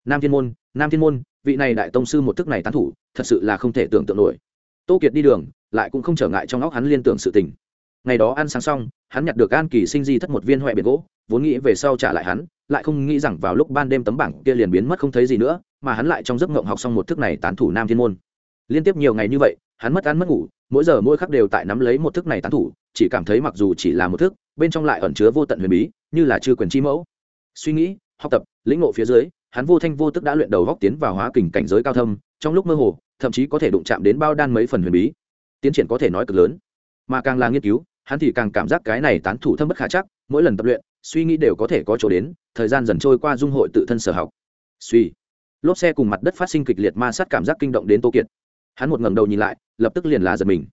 Nam thiên môn, nam thiên môn, vị này đại tông sư một thức này tán thủ, thật sự là không thể tưởng tượng nổi. Tô kiệt đi đường, lại cũng không trở ngại trong óc hắn liên tưởng sự tình. Ngày đó ăn sáng xong hắn nhặt được an kỳ sinh di thất một viên huệ biệt gỗ, vốn nghĩ về sau trả lại hắn, lại không nghĩ rằng vào lúc ban đêm tấm bảng kia liền biến mất không thấy gì nữa, mà hắn lại trong giấc ngộng học xong một thức này tán thủ nam thiên môn. Liên tiếp nhiều ngày như vậy, hắn mất ăn mất ngủ, mỗi giờ mỗi khắc đều tại nắm lấy một thức này tán thủ, chỉ cảm thấy mặc dù chỉ là một thức, bên trong lại ẩn chứa vô tận huyền bí, như là chư quyền chi mẫu. Suy nghĩ, học tập, lĩnh ngộ phía dưới, hắn vô thanh vô tức đã luyện đầu góc tiến vào hóa kình cảnh giới cao thâm, trong lúc mơ hồ, thậm chí có thể đụng chạm đến bao đan mấy phần huyền bí. Tiến triển có thể nói cực lớn, mà càng là nghiên cứu hắn thì càng cảm giác cái này tán thủ thâm bất khả chắc, mỗi lần tập luyện, suy nghĩ đều có thể có chỗ đến, thời gian dần trôi qua dung hội tự thân sở học. Suy. Lốp xe cùng mặt đất phát sinh kịch liệt ma sát cảm giác kinh động đến tô kiệt. Hắn một ngẩng đầu nhìn lại, lập tức liền là giật mình.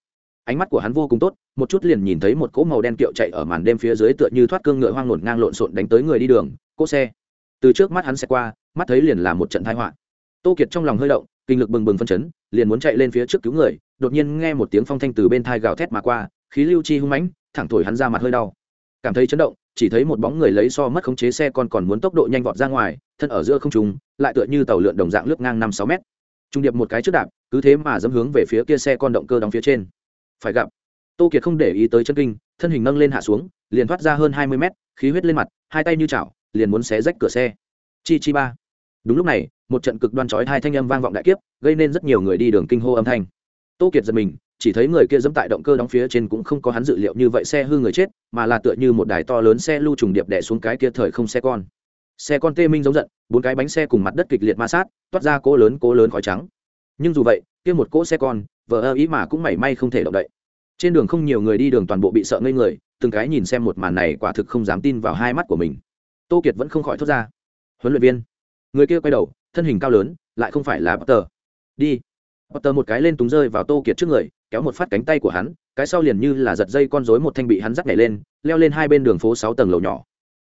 Ánh mắt của hắn vô cùng tốt, một chút liền nhìn thấy một cỗ màu đen kiệu chạy ở màn đêm phía dưới tựa như thoát cương ngựa hoang ngổn ngang lộn xộn đánh tới người đi đường, cỗ xe. Từ trước mắt hắn xe qua, mắt thấy liền là một trận thái họa. Tô kiệt trong lòng hơi động, kinh lực bừng bừng phân chấn, liền muốn chạy lên phía trước cứu người, đột nhiên nghe một tiếng phong thanh từ bên thai gào thét mà qua khí lưu chi hung mãnh, thẳng thổi hắn ra mặt hơi đau. Cảm thấy chấn động, chỉ thấy một bóng người lấy so mất khống chế xe còn còn muốn tốc độ nhanh vọt ra ngoài, thân ở giữa không trung, lại tựa như tàu lượn đồng dạng lướt ngang năm sáu mét. Trung điệp một cái trước đạp, cứ thế mà dẫm hướng về phía kia xe con động cơ đóng phía trên. Phải gặp. Tô kiệt không để ý tới chân kinh, thân hình nâng lên hạ xuống, liền thoát ra hơn hai mươi mét, khí huyết lên mặt, hai tay như chảo, liền muốn xé rách cửa xe. Chi chi ba. Đúng lúc này, một trận cực đoan chói hai thanh âm vang vọng đại kiếp, gây nên rất nhiều người đi đường kinh hô âm thanh. Tô kiệt giật mình chỉ thấy người kia dẫm tại động cơ đóng phía trên cũng không có hắn dự liệu như vậy xe hư người chết, mà là tựa như một đài to lớn xe lưu trùng điệp đẻ xuống cái kia thời không xe con. Xe con tê minh giống giận, bốn cái bánh xe cùng mặt đất kịch liệt ma sát, toát ra cỗ lớn cỗ lớn khói trắng. Nhưng dù vậy, kia một cỗ xe con, vờ ơ ý mà cũng mảy may không thể động đậy. Trên đường không nhiều người đi đường toàn bộ bị sợ ngây người, từng cái nhìn xem một màn này quả thực không dám tin vào hai mắt của mình. Tô kiệt vẫn không khỏi thốt ra. Huấn luyện viên. Người kia quay đầu, thân hình cao lớn, lại không phải là potter. Đi. Potter một cái lên túng rơi vào tô kiệt trước người kéo một phát cánh tay của hắn, cái sau liền như là giật dây con rối một thanh bị hắn dắt nhảy lên, leo lên hai bên đường phố sáu tầng lầu nhỏ.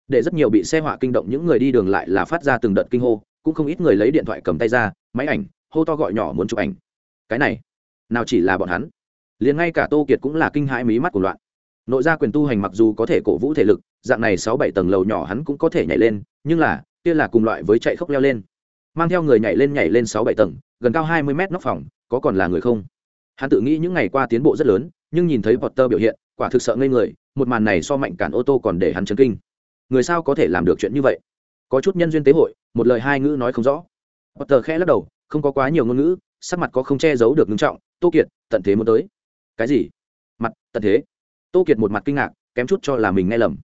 Để rất nhiều bị xe họa kinh động những người đi đường lại là phát ra từng đợt kinh hô, cũng không ít người lấy điện thoại cầm tay ra, máy ảnh, hô to gọi nhỏ muốn chụp ảnh. Cái này, nào chỉ là bọn hắn. Liền ngay cả tô kiệt cũng là kinh hãi mí mắt của loạn. Nội gia quyền tu hành mặc dù có thể cổ vũ thể lực, dạng này sáu bảy tầng lầu nhỏ hắn cũng có thể nhảy lên, nhưng là, kia là cùng loại với chạy khốc leo lên. Mang theo người nhảy lên nhảy lên sáu bảy tầng, gần cao hai mươi mét nóc phòng, có còn là người không? Hắn tự nghĩ những ngày qua tiến bộ rất lớn, nhưng nhìn thấy potter biểu hiện, quả thực sợ ngây người, một màn này so mạnh cản ô tô còn để hắn chấn kinh. Người sao có thể làm được chuyện như vậy? Có chút nhân duyên tế hội, một lời hai ngữ nói không rõ. Potter khẽ lắc đầu, không có quá nhiều ngôn ngữ, sắc mặt có không che giấu được ngưng trọng, tô kiệt, tận thế muốn tới. Cái gì? Mặt, tận thế. Tô kiệt một mặt kinh ngạc, kém chút cho là mình nghe lầm.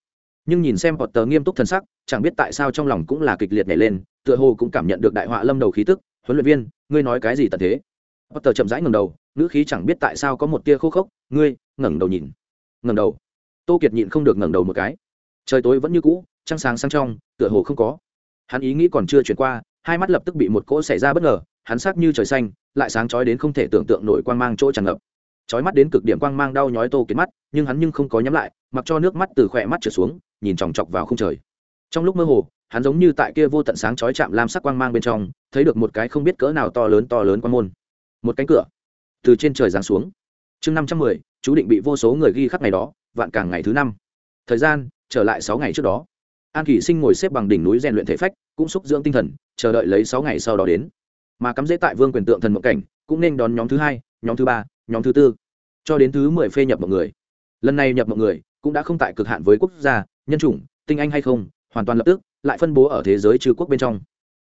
Nhưng nhìn xem potter nghiêm túc thân sắc, chẳng biết tại sao trong lòng cũng là kịch liệt nhảy lên, tựa hồ cũng cảm nhận được đại họa lâm đầu khí tức. Huấn luyện viên, ngươi nói cái gì tận thế? Potter chậm rãi ngẩng đầu, ngữ khí chẳng biết tại sao có một tia khô khốc, ngươi, ngẩng đầu nhìn. Ngẩng đầu. Tô kiệt nhịn không được ngẩng đầu một cái. Trời tối vẫn như cũ, trăng sáng sang trong, tựa hồ không có. Hắn ý nghĩ còn chưa chuyển qua, hai mắt lập tức bị một cỗ xảy ra bất ngờ, hắn sắc như trời xanh, lại sáng chói đến không thể tưởng tượng nổi quang mang chỗ tràn ngập. Chói mắt đến cực điểm quang mang đau nhói tô kiệt mắt, nhưng hắn nhưng không có nhắm lại, mặc cho nước mắt từ khỏe mắt trượt xuống, nhìn chòng chọc vào không trời. Trong lúc mơ hồ, hắn giống như tại kia vô tận sáng chói chạm lam sắc quang mang bên trong, thấy được một cái không biết cỡ nào to lớn to lớn quan môn một cánh cửa. Từ trên trời giáng xuống. Chương năm trăm mười, chú định bị vô số người ghi khắc ngày đó, vạn càng ngày thứ năm. Thời gian, trở lại sáu ngày trước đó. An kỷ sinh ngồi xếp bằng đỉnh núi rèn luyện thể phách, cũng xúc dưỡng tinh thần, chờ đợi lấy sáu ngày sau đó đến. Mà cắm dễ tại vương quyền tượng thần mộng cảnh, cũng nên đón nhóm thứ hai, nhóm thứ ba, nhóm thứ tư, cho đến thứ mười phê nhập mọi người. Lần này nhập mọi người, cũng đã không tại cực hạn với quốc gia, nhân chủng, tinh anh hay không, hoàn toàn lập tức, lại phân bố ở thế giới trừ quốc bên trong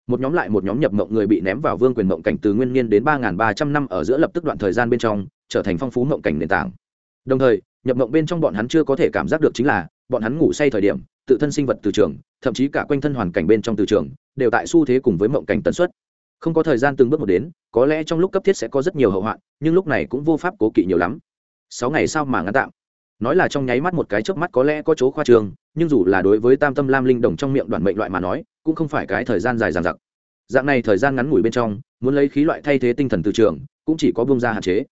một nhóm lại một nhóm nhập mộng người bị ném vào vương quyền mộng cảnh từ nguyên niên đến ba ba trăm năm ở giữa lập tức đoạn thời gian bên trong, trở thành phong phú mộng cảnh nền tảng. Đồng thời, nhập mộng bên trong bọn hắn chưa có thể cảm giác được chính là, bọn hắn ngủ say thời điểm, tự thân sinh vật từ trường, thậm chí cả quanh thân hoàn cảnh bên trong từ trường, đều tại xu thế cùng với mộng cảnh tần suất. Không có thời gian từng bước một đến, có lẽ trong lúc cấp thiết sẽ có rất nhiều hậu hoạn, nhưng lúc này cũng vô pháp cố kỵ nhiều lắm. Sáu ngày sau mà ngắn tạm. Nói là trong nháy mắt một cái chớp mắt có lẽ có chỗ khoa trường, nhưng dù là đối với tam tâm lam linh đồng trong miệng đoàn mệnh loại mà nói cũng không phải cái thời gian dài dằng dặc. Dạng này thời gian ngắn ngủi bên trong, muốn lấy khí loại thay thế tinh thần từ trường, cũng chỉ có bông ra hạn chế.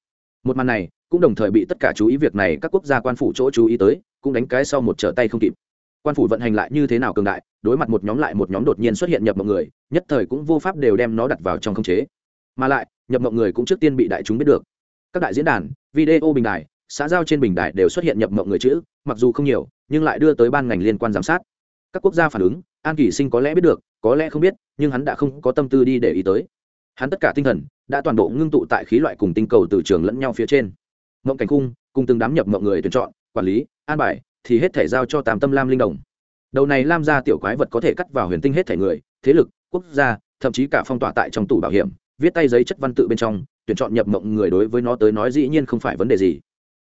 Một màn này, cũng đồng thời bị tất cả chú ý việc này các quốc gia quan phủ chỗ chú ý tới, cũng đánh cái sau một trở tay không kịp. Quan phủ vận hành lại như thế nào cường đại, đối mặt một nhóm lại một nhóm đột nhiên xuất hiện nhập mọi người, nhất thời cũng vô pháp đều đem nó đặt vào trong khống chế. Mà lại, nhập mọi người cũng trước tiên bị đại chúng biết được. Các đại diễn đàn, video bình đài, xã giao trên bình đài đều xuất hiện nhập mộng người chữ, mặc dù không nhiều, nhưng lại đưa tới ban ngành liên quan giám sát các quốc gia phản ứng, an kỷ sinh có lẽ biết được, có lẽ không biết, nhưng hắn đã không có tâm tư đi để ý tới. Hắn tất cả tinh thần đã toàn bộ ngưng tụ tại khí loại cùng tinh cầu từ trường lẫn nhau phía trên. Mộng cảnh cung cùng từng đám nhập mộng người tuyển chọn, quản lý, an bài, thì hết thể giao cho tam tâm lam linh đồng. Đầu này lam gia tiểu quái vật có thể cắt vào huyền tinh hết thể người, thế lực, quốc gia, thậm chí cả phong tỏa tại trong tủ bảo hiểm, viết tay giấy chất văn tự bên trong, tuyển chọn nhập mộng người đối với nó tới nói dĩ nhiên không phải vấn đề gì.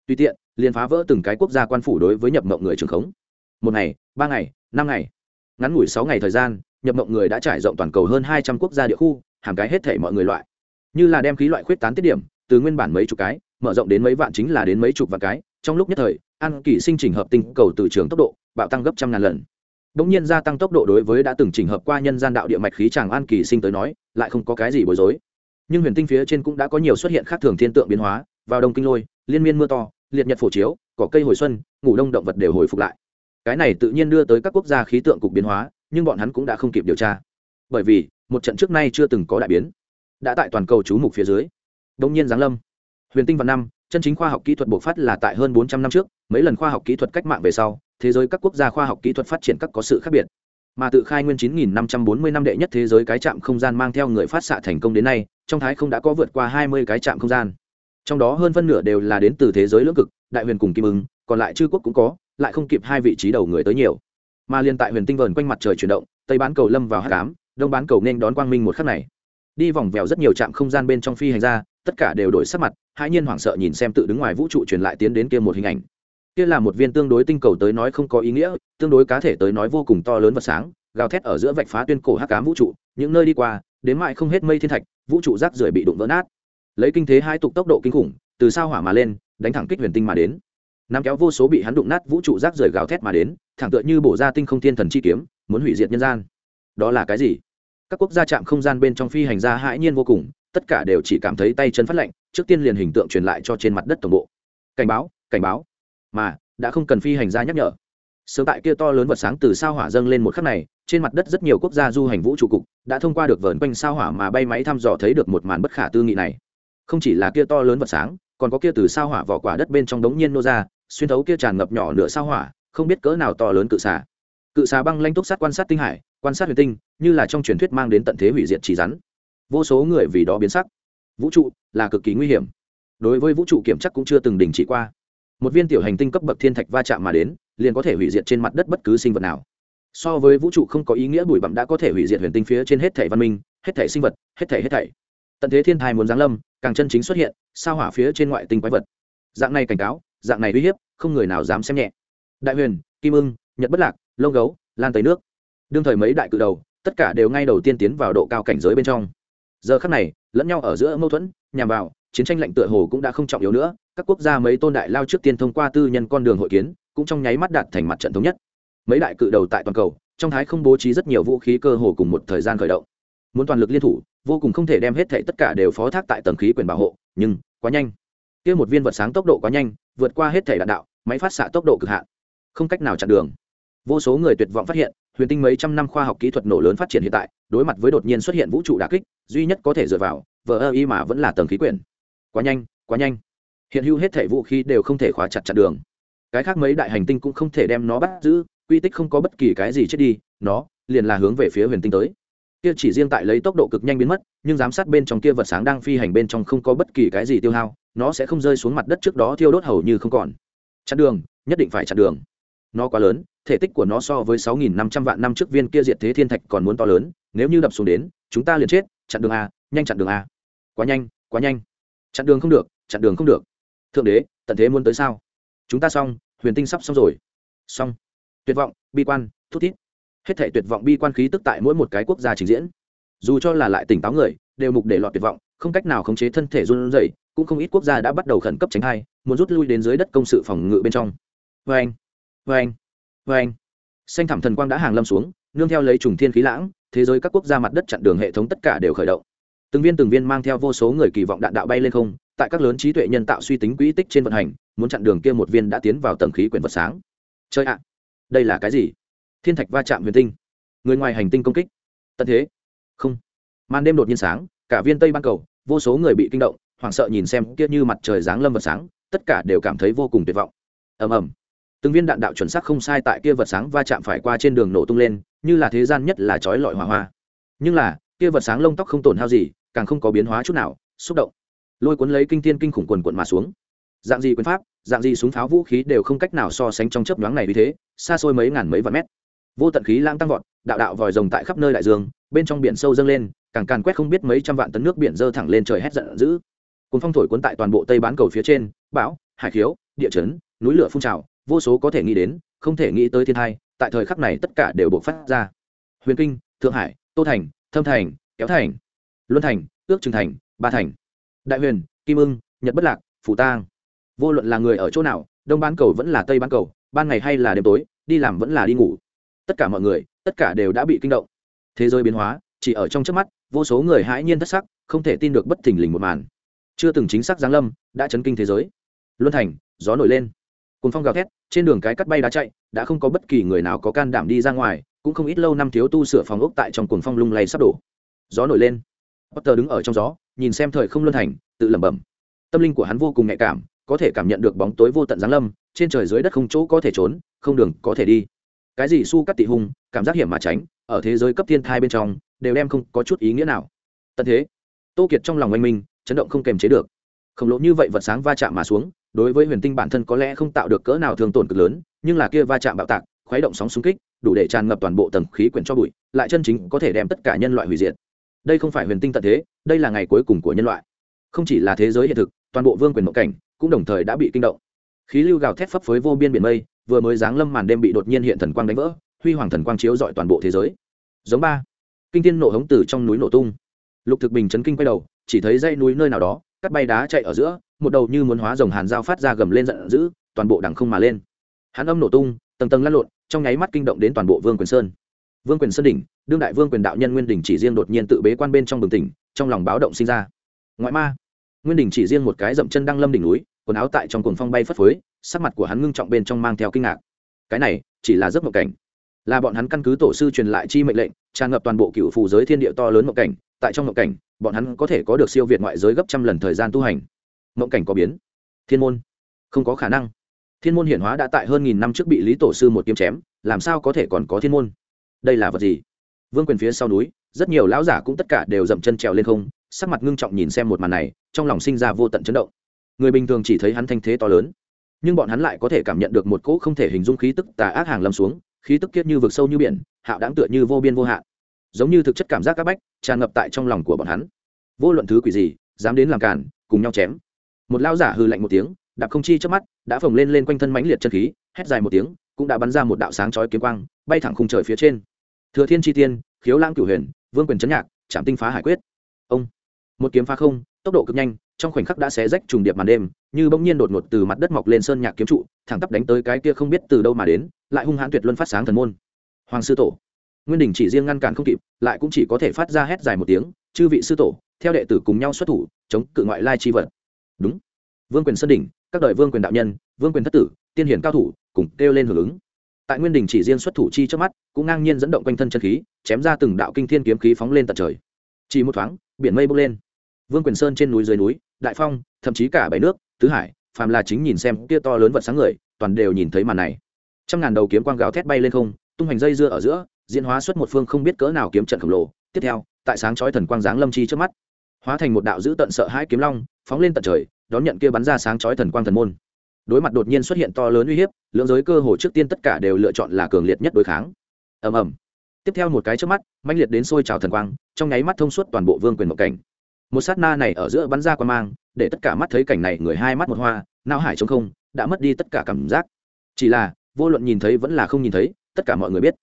Tùy tiện, liền phá vỡ từng cái quốc gia quan phủ đối với nhập mộng người trường khống. Một ngày, ba ngày năm ngày ngắn ngủi sáu ngày thời gian nhập mộng người đã trải rộng toàn cầu hơn hai trăm quốc gia địa khu hàng cái hết thể mọi người loại như là đem khí loại khuyết tán tiết điểm từ nguyên bản mấy chục cái mở rộng đến mấy vạn chính là đến mấy chục vạn cái trong lúc nhất thời an kỷ sinh trình hợp tinh cầu từ trường tốc độ bạo tăng gấp trăm ngàn lần Đống nhiên gia tăng tốc độ đối với đã từng chỉnh hợp qua nhân gian đạo địa mạch khí chàng an kỳ sinh tới nói, lại không có cái gì bối rối. Nhưng huyền tinh phía trên cũng đã có nhiều xuất hiện khác thường thiên tượng biến hóa, vào đông kinh lôi, liên miên mưa to, liệt nhật phổ chiếu, cỏ cây hồi xuân, ngủ đông động vật đều hồi phục lại. Cái này tự nhiên đưa tới các quốc gia khí tượng cục biến hóa, nhưng bọn hắn cũng đã không kịp điều tra. Bởi vì, một trận trước nay chưa từng có đại biến, đã tại toàn cầu chú mục phía dưới. Đống nhiên giáng lâm. Huyền tinh vào năm, chân chính khoa học kỹ thuật bộc phát là tại hơn bốn trăm năm trước, mấy lần khoa học kỹ thuật cách mạng về sau, thế giới các quốc gia khoa học kỹ thuật phát triển các có sự khác biệt mà tự khai nguyên 9540 năm đệ nhất thế giới cái chạm không gian mang theo người phát xạ thành công đến nay trong thái không đã có vượt qua 20 cái chạm không gian trong đó hơn phân nửa đều là đến từ thế giới lưỡng cực đại huyền cùng kim ưng còn lại chư quốc cũng có lại không kịp hai vị trí đầu người tới nhiều. Mà liên tại huyền tinh vờn quanh mặt trời chuyển động, tây bán cầu lâm vào hát cám đông bán cầu nên đón quang minh một khắc này. Đi vòng vèo rất nhiều trạm không gian bên trong phi hành ra, tất cả đều đổi sắc mặt, hãi nhiên hoảng sợ nhìn xem tự đứng ngoài vũ trụ truyền lại tiến đến kia một hình ảnh. Kia là một viên tương đối tinh cầu tới nói không có ý nghĩa, tương đối cá thể tới nói vô cùng to lớn và sáng, gào thét ở giữa vạch phá tuyên cổ hắc cám vũ trụ, những nơi đi qua, đến mại không hết mây thiên thạch, vũ trụ rác rưởi bị đụng vỡ nát. Lấy kinh thế hai tục tốc độ kinh khủng, từ sao hỏa mà lên, đánh thẳng kích huyền tinh mà đến nắm kéo vô số bị hắn đụng nát vũ trụ rác rưởi gào thét mà đến, thẳng tựa như bổ ra tinh không thiên thần chi kiếm, muốn hủy diệt nhân gian. Đó là cái gì? Các quốc gia chạm không gian bên trong phi hành gia hãi nhiên vô cùng, tất cả đều chỉ cảm thấy tay chân phát lạnh, trước tiên liền hình tượng truyền lại cho trên mặt đất tổng bộ. Cảnh báo cảnh báo. Mà, đã không cần phi hành gia nhắc nhở. Sớm tại kia to lớn vật sáng từ sao hỏa dâng lên một khắc này, trên mặt đất rất nhiều quốc gia du hành vũ trụ cục đã thông qua được vờn quanh sao hỏa mà bay máy thăm dò thấy được một màn bất khả tư nghị này. Không chỉ là kia to lớn vật sáng, còn có kia từ sao hỏa vỏ quả đất bên trong đống nhiên nô ra xuyên thấu kia tràn ngập nhỏ nửa sao hỏa, không biết cỡ nào to lớn cự xà. Cự xà băng lanh túc sát quan sát tinh hải, quan sát huyền tinh, như là trong truyền thuyết mang đến tận thế hủy diệt chỉ rắn. Vô số người vì đó biến sắc. Vũ trụ là cực kỳ nguy hiểm. Đối với vũ trụ kiểm chắc cũng chưa từng đình chỉ qua. Một viên tiểu hành tinh cấp bậc thiên thạch va chạm mà đến, liền có thể hủy diệt trên mặt đất bất cứ sinh vật nào. So với vũ trụ không có ý nghĩa bụi bặm đã có thể hủy diệt huyền tinh phía trên hết thể văn minh, hết thể sinh vật, hết thể hết thảy. Tận thế thiên thai muốn giáng lâm, càng chân chính xuất hiện, sao hỏa phía trên ngoại tinh quái vật. Dạng này cảnh cáo dạng này uy hiếp, không người nào dám xem nhẹ. Đại huyền, kim ưng, nhật bất lạc, lông gấu, lan tây nước. Đương thời mấy đại cự đầu, tất cả đều ngay đầu tiên tiến vào độ cao cảnh giới bên trong. Giờ khắc này, lẫn nhau ở giữa mâu thuẫn, nhằm vào, chiến tranh lạnh tựa hồ cũng đã không trọng yếu nữa, các quốc gia mấy tôn đại lao trước tiên thông qua tư nhân con đường hội kiến, cũng trong nháy mắt đạt thành mặt trận thống nhất. Mấy đại cự đầu tại toàn cầu, trong thái không bố trí rất nhiều vũ khí cơ hồ cùng một thời gian khởi động. Muốn toàn lực liên thủ, vô cùng không thể đem hết thảy tất cả đều phó thác tại tầng khí quyển bảo hộ, nhưng quá nhanh. Kia một viên vật sáng tốc độ quá nhanh vượt qua hết thể đạn đạo, máy phát xạ tốc độ cực hạn. Không cách nào chặn đường. Vô số người tuyệt vọng phát hiện, huyền tinh mấy trăm năm khoa học kỹ thuật nổ lớn phát triển hiện tại, đối mặt với đột nhiên xuất hiện vũ trụ đà kích, duy nhất có thể dựa vào, vờ ơ y mà vẫn là tầng khí quyển. Quá nhanh quá nhanh. Hiện hữu hết thể vũ khí đều không thể khóa chặt chặn đường. Cái khác mấy đại hành tinh cũng không thể đem nó bắt giữ, quy tích không có bất kỳ cái gì chết đi, nó liền là hướng về phía huyền tinh tới kia chỉ riêng tại lấy tốc độ cực nhanh biến mất, nhưng giám sát bên trong kia vật sáng đang phi hành bên trong không có bất kỳ cái gì tiêu hao, nó sẽ không rơi xuống mặt đất trước đó thiêu đốt hầu như không còn. Chặn đường, nhất định phải chặn đường. Nó quá lớn, thể tích của nó so với sáu nghìn năm trăm vạn năm trước viên kia diệt thế thiên thạch còn muốn to lớn, nếu như đập xuống đến, chúng ta liền chết, chặn đường a, nhanh chặn đường a. Quá nhanh quá nhanh. Chặn đường không được, chặn đường không được. Thượng đế, tận thế muốn tới sao? Chúng ta xong, huyền tinh sắp xong rồi. Xong. Tuyệt vọng, bi quan, thút thít hết thể tuyệt vọng bi quan khí tức tại mỗi một cái quốc gia trình diễn. Dù cho là lại tỉnh táo người, đều mục để lọt tuyệt vọng, không cách nào khống chế thân thể run rẩy, cũng không ít quốc gia đã bắt đầu khẩn cấp tránh thai, muốn rút lui đến dưới đất công sự phòng ngự bên trong. Vê anh vê anh vê anh xanh thảm thần quang đã hàng lâm xuống, nương theo lấy trùng thiên khí lãng, thế giới các quốc gia mặt đất chặn đường hệ thống tất cả đều khởi động. Từng viên từng viên mang theo vô số người kỳ vọng đạn đạo bay lên không, tại các lớn trí tuệ nhân tạo suy tính quỹ tích trên vận hành, muốn chặn đường kia một viên đã tiến vào tầng khí quyển vật sáng. Chơi ạ, đây là cái gì? Thiên thạch va chạm huyền tinh. Người ngoài hành tinh công kích. Tận thế. Không. Màn đêm đột nhiên sáng, cả viên tây ban cầu, vô số người bị kinh động, hoảng sợ nhìn xem kia như mặt trời giáng lâm vật sáng, tất cả đều cảm thấy vô cùng tuyệt vọng. Ầm ầm. Từng viên đạn đạo chuẩn xác không sai tại kia vật sáng va chạm phải qua trên đường nổ tung lên, như là thế gian nhất là chói lọi hỏa hoa. Nhưng là, kia vật sáng lông tóc không tổn hao gì, càng không có biến hóa chút nào, xúc động. Lôi cuốn lấy kinh thiên kinh khủng quần quận mà xuống. Dạng gì quyền pháp, dạng gì súng pháo vũ khí đều không cách nào so sánh trong chớp nhoáng này như thế, xa xôi mấy ngàn mấy vạn mét vô tận khí lãng tăng vọt, đạo đạo vòi rồng tại khắp nơi đại dương, bên trong biển sâu dâng lên, càng càn quét không biết mấy trăm vạn tấn nước biển dơ thẳng lên trời hét giận dữ. Cuốn phong thổi cuốn tại toàn bộ tây bán cầu phía trên, bão, hải khiếu, địa chấn, núi lửa phun trào, vô số có thể nghĩ đến, không thể nghĩ tới thiên thai tại thời khắc này tất cả đều bộc phát ra. Huyền kinh, thượng hải, tô thành, thâm thành, kéo thành, luân thành, ước trừng thành, ba thành, đại huyền, kim ưng, nhật bất lạc, phủ tang. Vô luận là người ở chỗ nào, đông bán cầu vẫn là tây bán cầu, ban ngày hay là đêm tối, đi làm vẫn là đi ngủ tất cả mọi người, tất cả đều đã bị kinh động. Thế giới biến hóa, chỉ ở trong trước mắt, vô số người hãi nhiên thất sắc, không thể tin được bất thình lình một màn. Chưa từng chính xác giáng lâm, đã chấn kinh thế giới. Luân thành, gió nổi lên. Cồn phong gào thét, trên đường cái cắt bay đá chạy, đã không có bất kỳ người nào có can đảm đi ra ngoài, cũng không ít lâu năm thiếu tu sửa phòng ốc tại trong cồn phong lung lay sắp đổ. Gió nổi lên. Potter đứng ở trong gió, nhìn xem thời không luân thành, tự lẩm bẩm. Tâm linh của hắn vô cùng nhạy cảm, có thể cảm nhận được bóng tối vô tận giáng lâm, trên trời dưới đất không chỗ có thể trốn, không đường có thể đi cái gì su cắt tị hung, cảm giác hiểm mà tránh, ở thế giới cấp thiên thai bên trong, đều đem không có chút ý nghĩa nào. Tận thế, tô kiệt trong lòng oanh minh, chấn động không kềm chế được. Khổng lồ như vậy vật sáng va chạm mà xuống, đối với huyền tinh bản thân có lẽ không tạo được cỡ nào thương tổn cực lớn, nhưng là kia va chạm bạo tạc, khuấy động sóng xung kích, đủ để tràn ngập toàn bộ tầng khí quyển cho bụi, lại chân chính có thể đem tất cả nhân loại hủy diệt. Đây không phải huyền tinh tận thế, đây là ngày cuối cùng của nhân loại. Không chỉ là thế giới hiện thực, toàn bộ vương quyền mộng cảnh cũng đồng thời đã bị kinh động. Khí lưu gào thét phấp phới vô biên biển mây vừa mới giáng lâm màn đêm bị đột nhiên hiện thần quang đánh vỡ, huy hoàng thần quang chiếu dọi toàn bộ thế giới. Giống ba. Kinh thiên nổ hống từ trong núi nổ tung. Lục thực bình chấn kinh quay đầu, chỉ thấy dây núi nơi nào đó, cắt bay đá chạy ở giữa, một đầu như muốn hóa rồng hàn dao phát ra gầm lên giận dữ, toàn bộ đằng không mà lên. Hắn âm nổ tung, tầng tầng lăn lộn, trong nháy mắt kinh động đến toàn bộ vương quyền sơn. Vương quyền sơn đỉnh, đương đại vương quyền đạo nhân nguyên đình chỉ riêng đột nhiên tự bế quan bên trong bừng tỉnh, trong lòng báo động sinh ra. Ngoại ma. Nguyên đình chỉ riêng một cái dậm chân đang lâm đỉnh núi quần áo tại trong cuồng phong bay phất phới, sắc mặt của hắn ngưng trọng bên trong mang theo kinh ngạc. Cái này, chỉ là giấc mộng cảnh. Là bọn hắn căn cứ tổ sư truyền lại chi mệnh lệnh, tràn ngập toàn bộ cựu phù giới thiên địa to lớn mộng cảnh. Tại trong mộng cảnh, bọn hắn có thể có được siêu việt ngoại giới gấp trăm lần thời gian tu hành. Mộng cảnh có biến. Thiên môn. Không có khả năng. Thiên môn hiển hóa đã tại hơn nghìn năm trước bị lý tổ sư một kiếm chém, làm sao có thể còn có thiên môn? Đây là vật gì? Vương quyền phía sau núi, rất nhiều lão giả cũng tất cả đều dậm chân trèo lên không, sắc mặt ngưng trọng nhìn xem một màn này, trong lòng sinh ra vô tận chấn động người bình thường chỉ thấy hắn thanh thế to lớn, nhưng bọn hắn lại có thể cảm nhận được một cỗ không thể hình dung khí tức tà ác hàng lâm xuống, khí tức kiết như vực sâu như biển, hạo đáng tựa như vô biên vô hạn, giống như thực chất cảm giác các bách tràn ngập tại trong lòng của bọn hắn. Vô luận thứ quỷ gì, dám đến làm cản cùng nhau chém. Một lao giả hư lạnh một tiếng, đạp không chi trước mắt, đã phồng lên lên quanh thân mãnh liệt chân khí, hét dài một tiếng, cũng đã bắn ra một đạo sáng chói kiếm quang, bay thẳng khung trời phía trên. Thừa thiên chi tiên, khiếu lãng cửu huyền, vương quyền chấn nhạc chạm tinh phá hải quyết. Ông, một kiếm phá không, tốc độ cực nhanh trong khoảnh khắc đã xé rách trùng điệp màn đêm, như bỗng nhiên đột ngột từ mặt đất mọc lên sơn nhạc kiếm trụ, thẳng tắp đánh tới cái kia không biết từ đâu mà đến, lại hung hãn tuyệt luân phát sáng thần môn. Hoàng sư tổ. Nguyên đình chỉ riêng ngăn cản không kịp, lại cũng chỉ có thể phát ra hét dài một tiếng, chư vị sư tổ, theo đệ tử cùng nhau xuất thủ, chống cự ngoại lai chi vật. Đúng. Vương quyền sơn đỉnh, các đời vương quyền đạo nhân, vương quyền thất tử, tiên hiển cao thủ, cùng kêu lên hưởng ứng. Tại nguyên đình chỉ riêng xuất thủ chi trước mắt, cũng ngang nhiên dẫn động quanh thân chân khí, chém ra từng đạo kinh thiên kiếm khí phóng lên tận trời. Chỉ một thoáng, biển mây bốc lên. Vương quyền sơn trên núi dưới núi đại phong, thậm chí cả bảy nước, tứ hải, phàm là chính nhìn xem kia to lớn vật sáng người, toàn đều nhìn thấy màn này. Trăm ngàn đầu kiếm quang gáo thét bay lên không, tung hành dây dưa ở giữa, diễn hóa xuất một phương không biết cỡ nào kiếm trận khổng lồ. Tiếp theo, tại sáng chói thần quang giáng lâm chi trước mắt, hóa thành một đạo dữ tận sợ hãi kiếm long, phóng lên tận trời, đón nhận kia bắn ra sáng chói thần quang thần môn. Đối mặt đột nhiên xuất hiện to lớn uy hiếp lượng giới cơ hồ trước tiên tất cả đều lựa chọn là cường liệt nhất đối kháng. Ầm ầm. Tiếp theo một cái trước mắt, mãnh liệt đến sôi trào thần quang, trong nháy mắt thông suốt toàn bộ vương quyền một cảnh một sát na này ở giữa bắn ra qua mang, để tất cả mắt thấy cảnh này người hai mắt một hoa nao hải trống không, đã mất đi tất cả cảm giác. Chỉ là, vô luận nhìn thấy vẫn là không nhìn thấy, tất cả mọi người biết.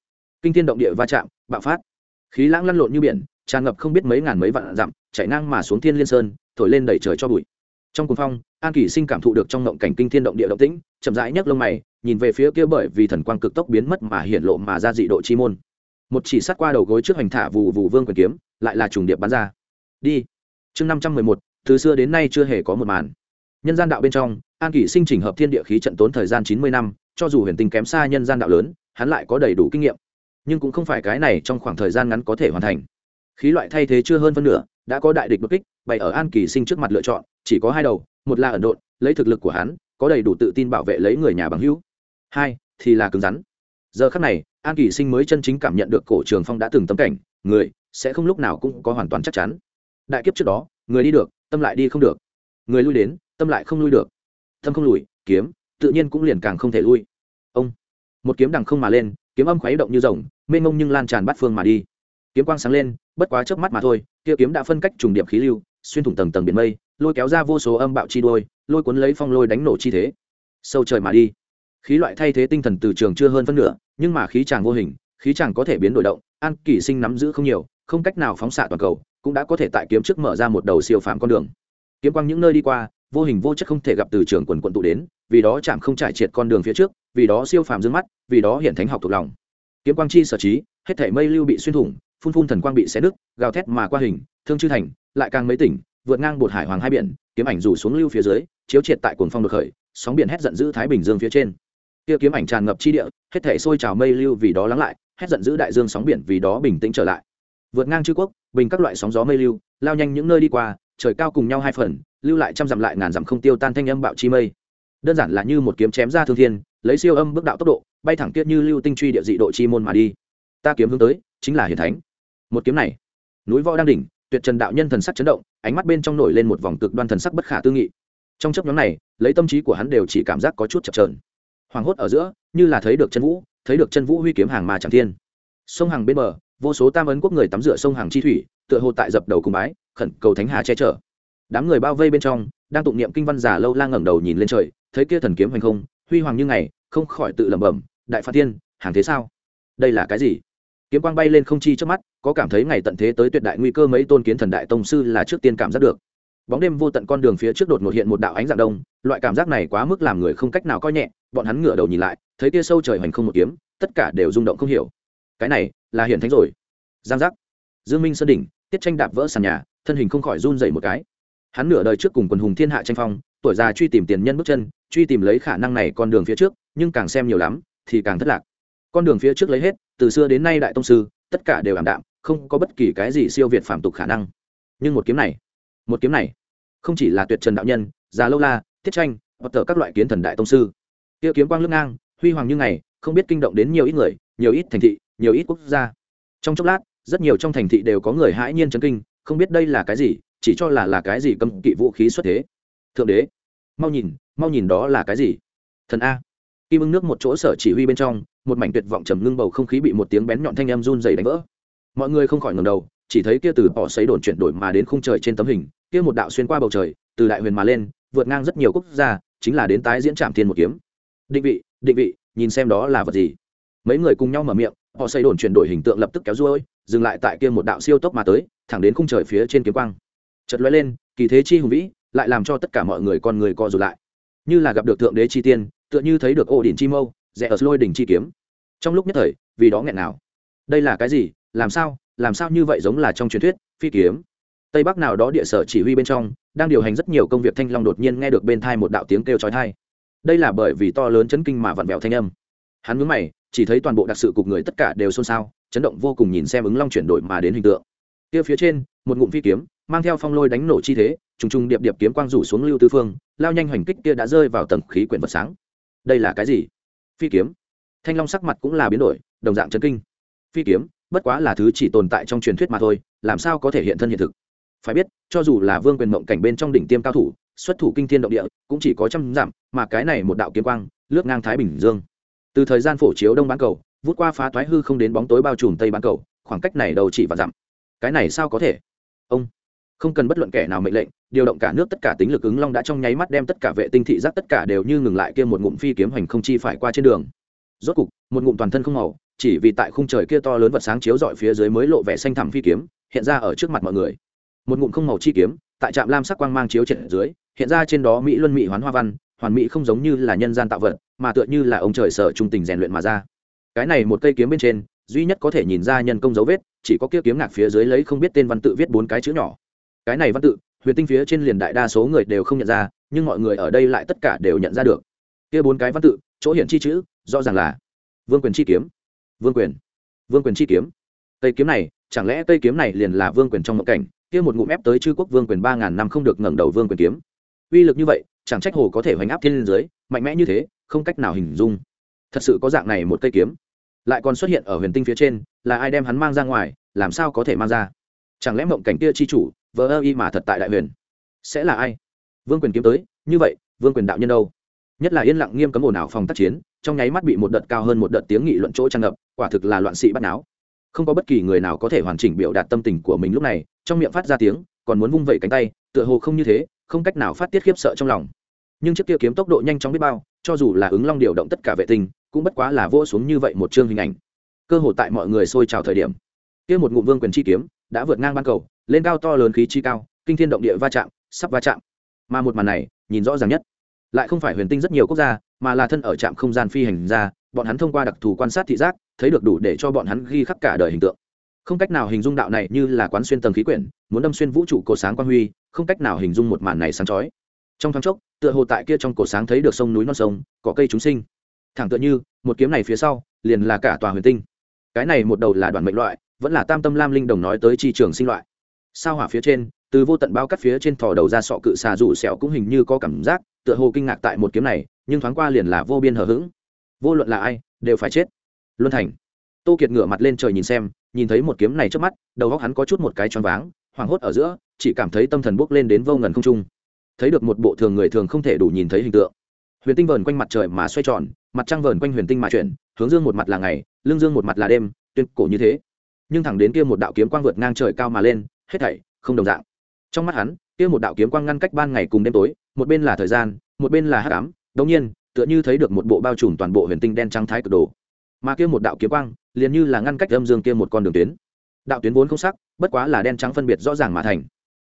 Kinh thiên động địa va chạm, bạo phát. Khí lãng lăn lộn như biển, tràn ngập không biết mấy ngàn mấy vạn dặm chạy ngang mà xuống thiên liên sơn, thổi lên đẩy trời cho bụi. Trong cuồng phong, an kỷ sinh cảm thụ được trong ngộng cảnh kinh thiên động địa động tĩnh, chậm rãi nhấc lông mày, nhìn về phía kia bởi vì thần quang cực tốc biến mất mà hiện lộ mà ra dị độ chi môn. Một chỉ sát qua đầu gối trước hành thả vụ vụ vương quyền kiếm, lại là trùng điệp bắn ra. Đi chương năm trăm mười một, từ xưa đến nay chưa hề có một màn. Nhân gian đạo bên trong, an kỷ sinh chỉnh hợp thiên địa khí trận tốn thời gian chín mươi năm, cho dù huyền tinh kém xa nhân gian đạo lớn, hắn lại có đầy đủ kinh nghiệm. Nhưng cũng không phải cái này trong khoảng thời gian ngắn có thể hoàn thành. Khí loại thay thế chưa hơn phân nửa, đã có đại địch bất kích, bày ở an kỳ sinh trước mặt lựa chọn, chỉ có hai đầu, một là ẩn độn, lấy thực lực của hắn, có đầy đủ tự tin bảo vệ lấy người nhà bằng hữu. Hai, thì là cứng rắn. Giờ khắc này, an kỳ sinh mới chân chính cảm nhận được cổ trường phong đã từng tấm cảnh, người sẽ không lúc nào cũng có hoàn toàn chắc chắn đại kiếp trước đó, người đi được, tâm lại đi không được. Người lui đến, tâm lại không lui được. Tâm không lùi, kiếm, tự nhiên cũng liền càng không thể lui. Ông, một kiếm đằng không mà lên, kiếm âm khuấy động như rồng, mênh mông nhưng lan tràn bát phương mà đi. Kiếm quang sáng lên, bất quá chớp mắt mà thôi, kia kiếm đã phân cách trùng điểm khí lưu, xuyên thủng tầng tầng biển mây, lôi kéo ra vô số âm bạo chi đôi, lôi cuốn lấy phong lôi đánh nổ chi thế. Sâu trời mà đi. Khí loại thay thế tinh thần từ trường chưa hơn phân nửa, nhưng mà khí chàng vô hình, khí chàng có thể biến đổi động, an kỳ sinh nắm giữ không nhiều, không cách nào phóng xạ toàn cầu cũng đã có thể tại kiếm trước mở ra một đầu siêu phàm con đường. Kiếm quang những nơi đi qua, vô hình vô chất không thể gặp từ trường quần quận tụ đến, vì đó chạm không trải triệt con đường phía trước, vì đó siêu phàm dương mắt, vì đó hiện thánh học thuộc lòng. Kiếm quang chi sở trí, hết thể mây lưu bị xuyên thủng, phun phun thần quang bị xé nứt, gào thét mà qua hình, thương chư thành, lại càng mấy tỉnh, vượt ngang bột hải hoàng hai biển, kiếm ảnh rủ xuống lưu phía dưới, chiếu triệt tại cuồng phong được khởi, sóng biển hét giận dữ thái bình dương phía trên. Kia kiếm ảnh tràn ngập chi địa, hết thể sôi trào mây lưu vì đó lắng lại, hét giận dữ đại dương sóng biển vì đó bình tĩnh trở lại vượt ngang chư quốc, bình các loại sóng gió mây lưu, lao nhanh những nơi đi qua, trời cao cùng nhau hai phần, lưu lại trăm dặm lại ngàn dặm không tiêu tan thanh âm bạo chi mây. Đơn giản là như một kiếm chém ra thương thiên, lấy siêu âm bước đạo tốc độ, bay thẳng tiết như lưu tinh truy địa dị độ chi môn mà đi. Ta kiếm hướng tới, chính là hiền thánh. Một kiếm này, núi võ đang đỉnh, tuyệt trần đạo nhân thần sắc chấn động, ánh mắt bên trong nổi lên một vòng cực đoan thần sắc bất khả tư nghị. Trong chấp nhóm này, lấy tâm trí của hắn đều chỉ cảm giác có chút chập trờn hoàng hốt ở giữa, như là thấy được chân vũ, thấy được chân vũ huy kiếm hàng mà chẳng thiên. Sông hàng bên bờ vô số tam ấn quốc người tắm rửa sông hàng chi thủy, tựa hồ tại dập đầu cùng bái, khẩn cầu thánh hà che chở. Đám người bao vây bên trong, đang tụng niệm kinh văn giả lâu la ngẩng đầu nhìn lên trời, thấy kia thần kiếm hành không, huy hoàng như ngày, không khỏi tự lẩm bẩm, đại phạt tiên, hàng thế sao? Đây là cái gì? Kiếm quang bay lên không chi trước mắt, có cảm thấy ngày tận thế tới tuyệt đại nguy cơ mấy tôn kiến thần đại tông sư là trước tiên cảm giác được. Bóng đêm vô tận con đường phía trước đột ngột hiện một đạo ánh dạng đông, loại cảm giác này quá mức làm người không cách nào coi nhẹ, bọn hắn ngửa đầu nhìn lại, thấy kia sâu trời hành không một kiếm, tất cả đều rung động không hiểu. Cái này là hiện thánh rồi. Giang giác. Dương minh sơn đỉnh, tiết tranh đạp vỡ sàn nhà, thân hình không khỏi run dậy một cái. Hắn nửa đời trước cùng quần hùng thiên hạ tranh phong, tuổi già truy tìm tiền nhân bước chân, truy tìm lấy khả năng này con đường phía trước, nhưng càng xem nhiều lắm, thì càng thất lạc. Con đường phía trước lấy hết, từ xưa đến nay đại tông sư, tất cả đều ảm đạm, không có bất kỳ cái gì siêu việt phạm tục khả năng. Nhưng một kiếm này, một kiếm này, không chỉ là tuyệt trần đạo nhân, già lâu la, Tiết tranh, hoặc tờ các loại kiến thần đại tông sư. Tiêu kiếm quang lưng ngang, huy hoàng như ngày, không biết kinh động đến nhiều ít người, nhiều ít thành thị nhiều ít quốc gia. Trong chốc lát, rất nhiều trong thành thị đều có người hãi nhiên chấn kinh, không biết đây là cái gì, chỉ cho là là cái gì cấm kỵ vũ khí xuất thế. Thượng đế, mau nhìn mau nhìn đó là cái gì. Thần a. Kim ưng nước một chỗ sở chỉ huy bên trong, một mảnh tuyệt vọng trầm ngưng bầu không khí bị một tiếng bén nhọn thanh em run dày đánh vỡ. Mọi người không khỏi ngầm đầu, chỉ thấy kia từ bỏ xấy đồn chuyển đổi mà đến khung trời trên tấm hình, kia một đạo xuyên qua bầu trời, từ đại huyền mà lên, vượt ngang rất nhiều quốc gia, chính là đến tái diễn trạm thiên một kiếm. Định vị định vị, nhìn xem đó là vật gì. Mấy người cùng nhau mở miệng họ xây đồn chuyển đổi hình tượng lập tức kéo ruôi, dừng lại tại kia một đạo siêu tốc mà tới, thẳng đến khung trời phía trên kiếm quang. Chật lóe lên, kỳ thế chi hùng vĩ, lại làm cho tất cả mọi người con người co rụt lại. Như là gặp được thượng đế chi tiên, tựa như thấy được ổ đỉnh chi mâu, rẽ ở lôi đỉnh chi kiếm. Trong lúc nhất thời, vì đó nghẹn nào. Đây là cái gì? Làm sao? Làm sao như vậy giống là trong truyền thuyết, phi kiếm? Tây bắc nào đó địa sở chỉ huy bên trong, đang điều hành rất nhiều công việc thanh long đột nhiên nghe được bên thai một đạo tiếng kêu chói thai đây là bởi vì to lớn chấn kinh mà vặn vẹo thanh âm. Hắn mướn mày chỉ thấy toàn bộ đặc sự cục người tất cả đều xôn xao chấn động vô cùng nhìn xem ứng long chuyển đổi mà đến hình tượng. Kia phía trên một ngụm phi kiếm mang theo phong lôi đánh nổ chi thế trùng trùng điệp điệp kiếm quang rủ xuống lưu tư phương lao nhanh hoành kích kia đã rơi vào tầng khí quyển vật sáng. Đây là cái gì? Phi kiếm. Thanh long sắc mặt cũng là biến đổi đồng dạng chấn kinh. Phi kiếm bất quá là thứ chỉ tồn tại trong truyền thuyết mà thôi làm sao có thể hiện thân hiện thực? Phải biết cho dù là vương quyền mộng cảnh bên trong đỉnh tiêm cao thủ xuất thủ kinh thiên động địa cũng chỉ có trăm giảm, mà cái này một đạo kiếm quang lướt ngang thái bình dương từ thời gian phổ chiếu đông bán cầu, vút qua phá toái hư không đến bóng tối bao trùm tây bán cầu, khoảng cách này đầu chỉ và dặm. Cái này sao có thể? Ông, không cần bất luận kẻ nào mệnh lệnh, điều động cả nước tất cả tính lực ứng long đã trong nháy mắt đem tất cả vệ tinh thị giác tất cả đều như ngừng lại kia một ngụm phi kiếm hành không chi phải qua trên đường. Rốt cục, một ngụm toàn thân không màu, chỉ vì tại khung trời kia to lớn vật sáng chiếu dọi phía dưới mới lộ vẻ xanh thẳm phi kiếm, hiện ra ở trước mặt mọi người. Một ngụm không màu chi kiếm, tại trạm lam sắc quang mang chiếu trên dưới, hiện ra trên đó mỹ luân mỹ hoán hoa văn hoàn mỹ không giống như là nhân gian tạo vật, mà tựa như là ông trời sở trung tình rèn luyện mà ra. Cái này một cây kiếm bên trên, duy nhất có thể nhìn ra nhân công dấu vết, chỉ có kia kiếm ngạc phía dưới lấy không biết tên văn tự viết bốn cái chữ nhỏ. Cái này văn tự, huyền tinh phía trên liền đại đa số người đều không nhận ra, nhưng mọi người ở đây lại tất cả đều nhận ra được. Kia bốn cái văn tự, chỗ hiện chi chữ, rõ ràng là vương quyền chi kiếm. Vương quyền. Vương quyền chi kiếm. Cây kiếm này, chẳng lẽ cây kiếm này liền là vương quyền trong mộng cảnh? Kia một ngụm ép tới chư quốc vương quyền ba ngàn năm không được ngẩng đầu vương quyền kiếm. Uy lực như vậy chẳng trách hồ có thể hoành áp thiên giới, mạnh mẽ như thế, không cách nào hình dung. Thật sự có dạng này một cây kiếm. Lại còn xuất hiện ở huyền tinh phía trên, là ai đem hắn mang ra ngoài, làm sao có thể mang ra? Chẳng lẽ mộng cảnh kia chi chủ, vờ ơ y mà thật tại đại huyền? Sẽ là ai? Vương quyền kiếm tới, như vậy, vương quyền đạo nhân đâu? Nhất là yên lặng nghiêm cấm ồn ào phòng tác chiến, trong nháy mắt bị một đợt cao hơn một đợt tiếng nghị luận chỗ tràn ngập, quả thực là loạn sĩ bắt náo. Không có bất kỳ người nào có thể hoàn chỉnh biểu đạt tâm tình của mình lúc này, trong miệng phát ra tiếng, còn muốn vung vẩy cánh tay, tựa hồ không như thế, không cách nào phát tiết khiếp sợ trong lòng nhưng chiếc kia kiếm tốc độ nhanh chóng biết bao, cho dù là ứng long điều động tất cả vệ tinh, cũng bất quá là vô xuống như vậy một chương hình ảnh. Cơ hội tại mọi người xôi trào thời điểm, kia một ngụm vương quyền chi kiếm đã vượt ngang ban cầu, lên cao to lớn khí chi cao, kinh thiên động địa va chạm, sắp va chạm. Mà một màn này, nhìn rõ ràng nhất, lại không phải huyền tinh rất nhiều quốc gia, mà là thân ở trạm không gian phi hành ra bọn hắn thông qua đặc thù quan sát thị giác, thấy được đủ để cho bọn hắn ghi khắc cả đời hình tượng. Không cách nào hình dung đạo này như là quán xuyên tầng khí quyển, muốn đâm xuyên vũ trụ cột sáng quang huy, không cách nào hình dung một màn này sáng chói trong thoáng chốc, tựa hồ tại kia trong cổ sáng thấy được sông núi non sông, cỏ cây chúng sinh. Thẳng tựa như, một kiếm này phía sau, liền là cả tòa huyền tinh. Cái này một đầu là đoàn mệnh loại, vẫn là tam tâm lam linh đồng nói tới chi trường sinh loại. Sao hỏa phía trên, từ vô tận bao cắt phía trên thò đầu ra sọ cự xà rủ sẹo cũng hình như có cảm giác, tựa hồ kinh ngạc tại một kiếm này, nhưng thoáng qua liền là vô biên hờ hững. Vô luận là ai, đều phải chết. Luân thành. Tô kiệt ngửa mặt lên trời nhìn xem, nhìn thấy một kiếm này trước mắt, đầu góc hắn có chút một cái choáng váng, hoảng hốt ở giữa, chỉ cảm thấy tâm thần bốc lên đến vô ngần không trung thấy được một bộ thường người thường không thể đủ nhìn thấy hình tượng. Huyền tinh vờn quanh mặt trời mà xoay tròn, mặt trăng vờn quanh huyền tinh mà chuyển, hướng dương một mặt là ngày, lưng dương một mặt là đêm, tuyên cổ như thế. Nhưng thẳng đến kia một đạo kiếm quang vượt ngang trời cao mà lên, hết thảy không đồng dạng. Trong mắt hắn, kia một đạo kiếm quang ngăn cách ban ngày cùng đêm tối, một bên là thời gian, một bên là hắc ám, đống nhiên, tựa như thấy được một bộ bao trùm toàn bộ huyền tinh đen trắng thái cực đồ. Mà kia một đạo kiếm quang, liền như là ngăn cách âm dương kia một con đường tuyến. Đạo tuyến vốn không sắc, bất quá là đen trắng phân biệt rõ ràng mà thành.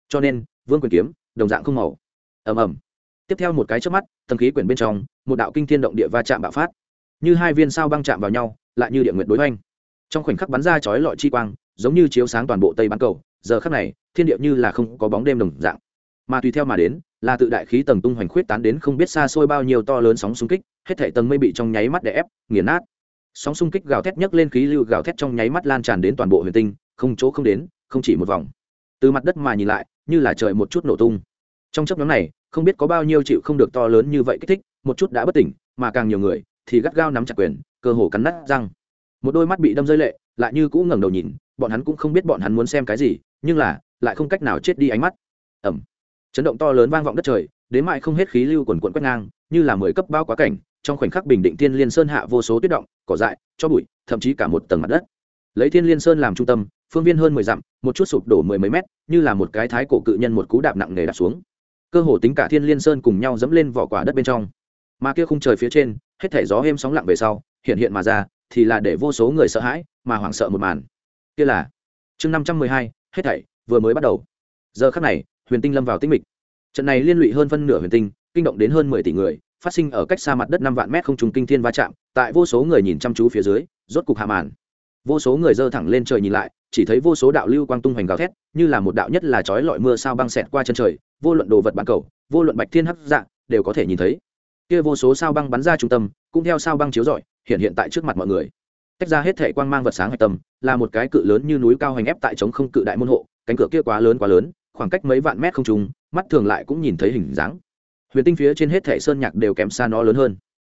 Cho nên, vương quyền kiếm, đồng dạng không màu ầm ầm. Tiếp theo một cái trước mắt thần khí quyển bên trong, một đạo kinh thiên động địa va chạm bạo phát. Như hai viên sao băng chạm vào nhau, lại như địa nguyệt đối oanh trong khoảnh khắc bắn ra chói lọi chi quang, giống như chiếu sáng toàn bộ tây bán cầu, giờ khắc này, thiên địa như là không có bóng đêm đồng dạng. Mà tùy theo mà đến, là tự đại khí tầng tung hoành khuyết tán đến không biết xa xôi bao nhiêu to lớn sóng xung kích, hết thảy tầng mây bị trong nháy mắt đè ép, nghiền nát. Sóng xung kích gào thét nhấc lên khí lưu gào thét trong nháy mắt lan tràn đến toàn bộ huyền tinh, không chỗ không đến, không chỉ một vòng. Từ mặt đất mà nhìn lại, như là trời một chút nổ tung trong chấp nhóm này, không biết có bao nhiêu chịu không được to lớn như vậy kích thích, một chút đã bất tỉnh, mà càng nhiều người thì gắt gao nắm chặt quyền, cơ hồ cắn nát răng. Một đôi mắt bị đâm rơi lệ, lại như cũng ngẩng đầu nhìn, bọn hắn cũng không biết bọn hắn muốn xem cái gì, nhưng là, lại không cách nào chết đi ánh mắt. Ẩm chấn động to lớn vang vọng đất trời, đến mại không hết khí lưu quần quận quét ngang, như là mười cấp bao quá cảnh, trong khoảnh khắc bình định thiên liên sơn hạ vô số tuyết động, cỏ dại, cho bụi, thậm chí cả một tầng mặt đất. Lấy thiên liên sơn làm trung tâm, phương viên hơn mười dặm, một chút sụp đổ mười mấy mét, như là một cái thái cổ cự nhân một cú đạp nặng nề đạp xuống cơ hồ tính cả thiên liên sơn cùng nhau dẫm lên vỏ quả đất bên trong. Mà kia khung trời phía trên, hết thể gió êm sóng lặng về sau, hiện hiện mà ra, thì là để vô số người sợ hãi, mà hoảng sợ một màn. Kia là chương năm trăm mười hai, hết thảy vừa mới bắt đầu. Giờ khắc này, huyền tinh lâm vào tinh mịch. Trận này liên lụy hơn phân nửa huyền tinh, kinh động đến hơn mười tỷ người, phát sinh ở cách xa mặt đất năm vạn mét không trùng kinh thiên va chạm, tại vô số người nhìn chăm chú phía dưới, rốt cục hạ màn. Vô số người dơ thẳng lên trời nhìn lại chỉ thấy vô số đạo lưu quang tung hoành gào thét, như là một đạo nhất là chói lọi mưa sao băng xẹt qua chân trời, vô luận đồ vật bản cầu, vô luận bạch thiên hấp dạng đều có thể nhìn thấy. Kia vô số sao băng bắn ra trung tâm, cũng theo sao băng chiếu rọi, hiện hiện tại trước mặt mọi người. Tách ra hết thể quang mang vật sáng hạch tâm, là một cái cự lớn như núi cao hành ép tại chống không cự đại môn hộ, cánh cửa kia quá lớn quá lớn, khoảng cách mấy vạn mét không trùng, mắt thường lại cũng nhìn thấy hình dáng. Huyền tinh phía trên hết thể sơn nhạc đều kém xa nó lớn hơn.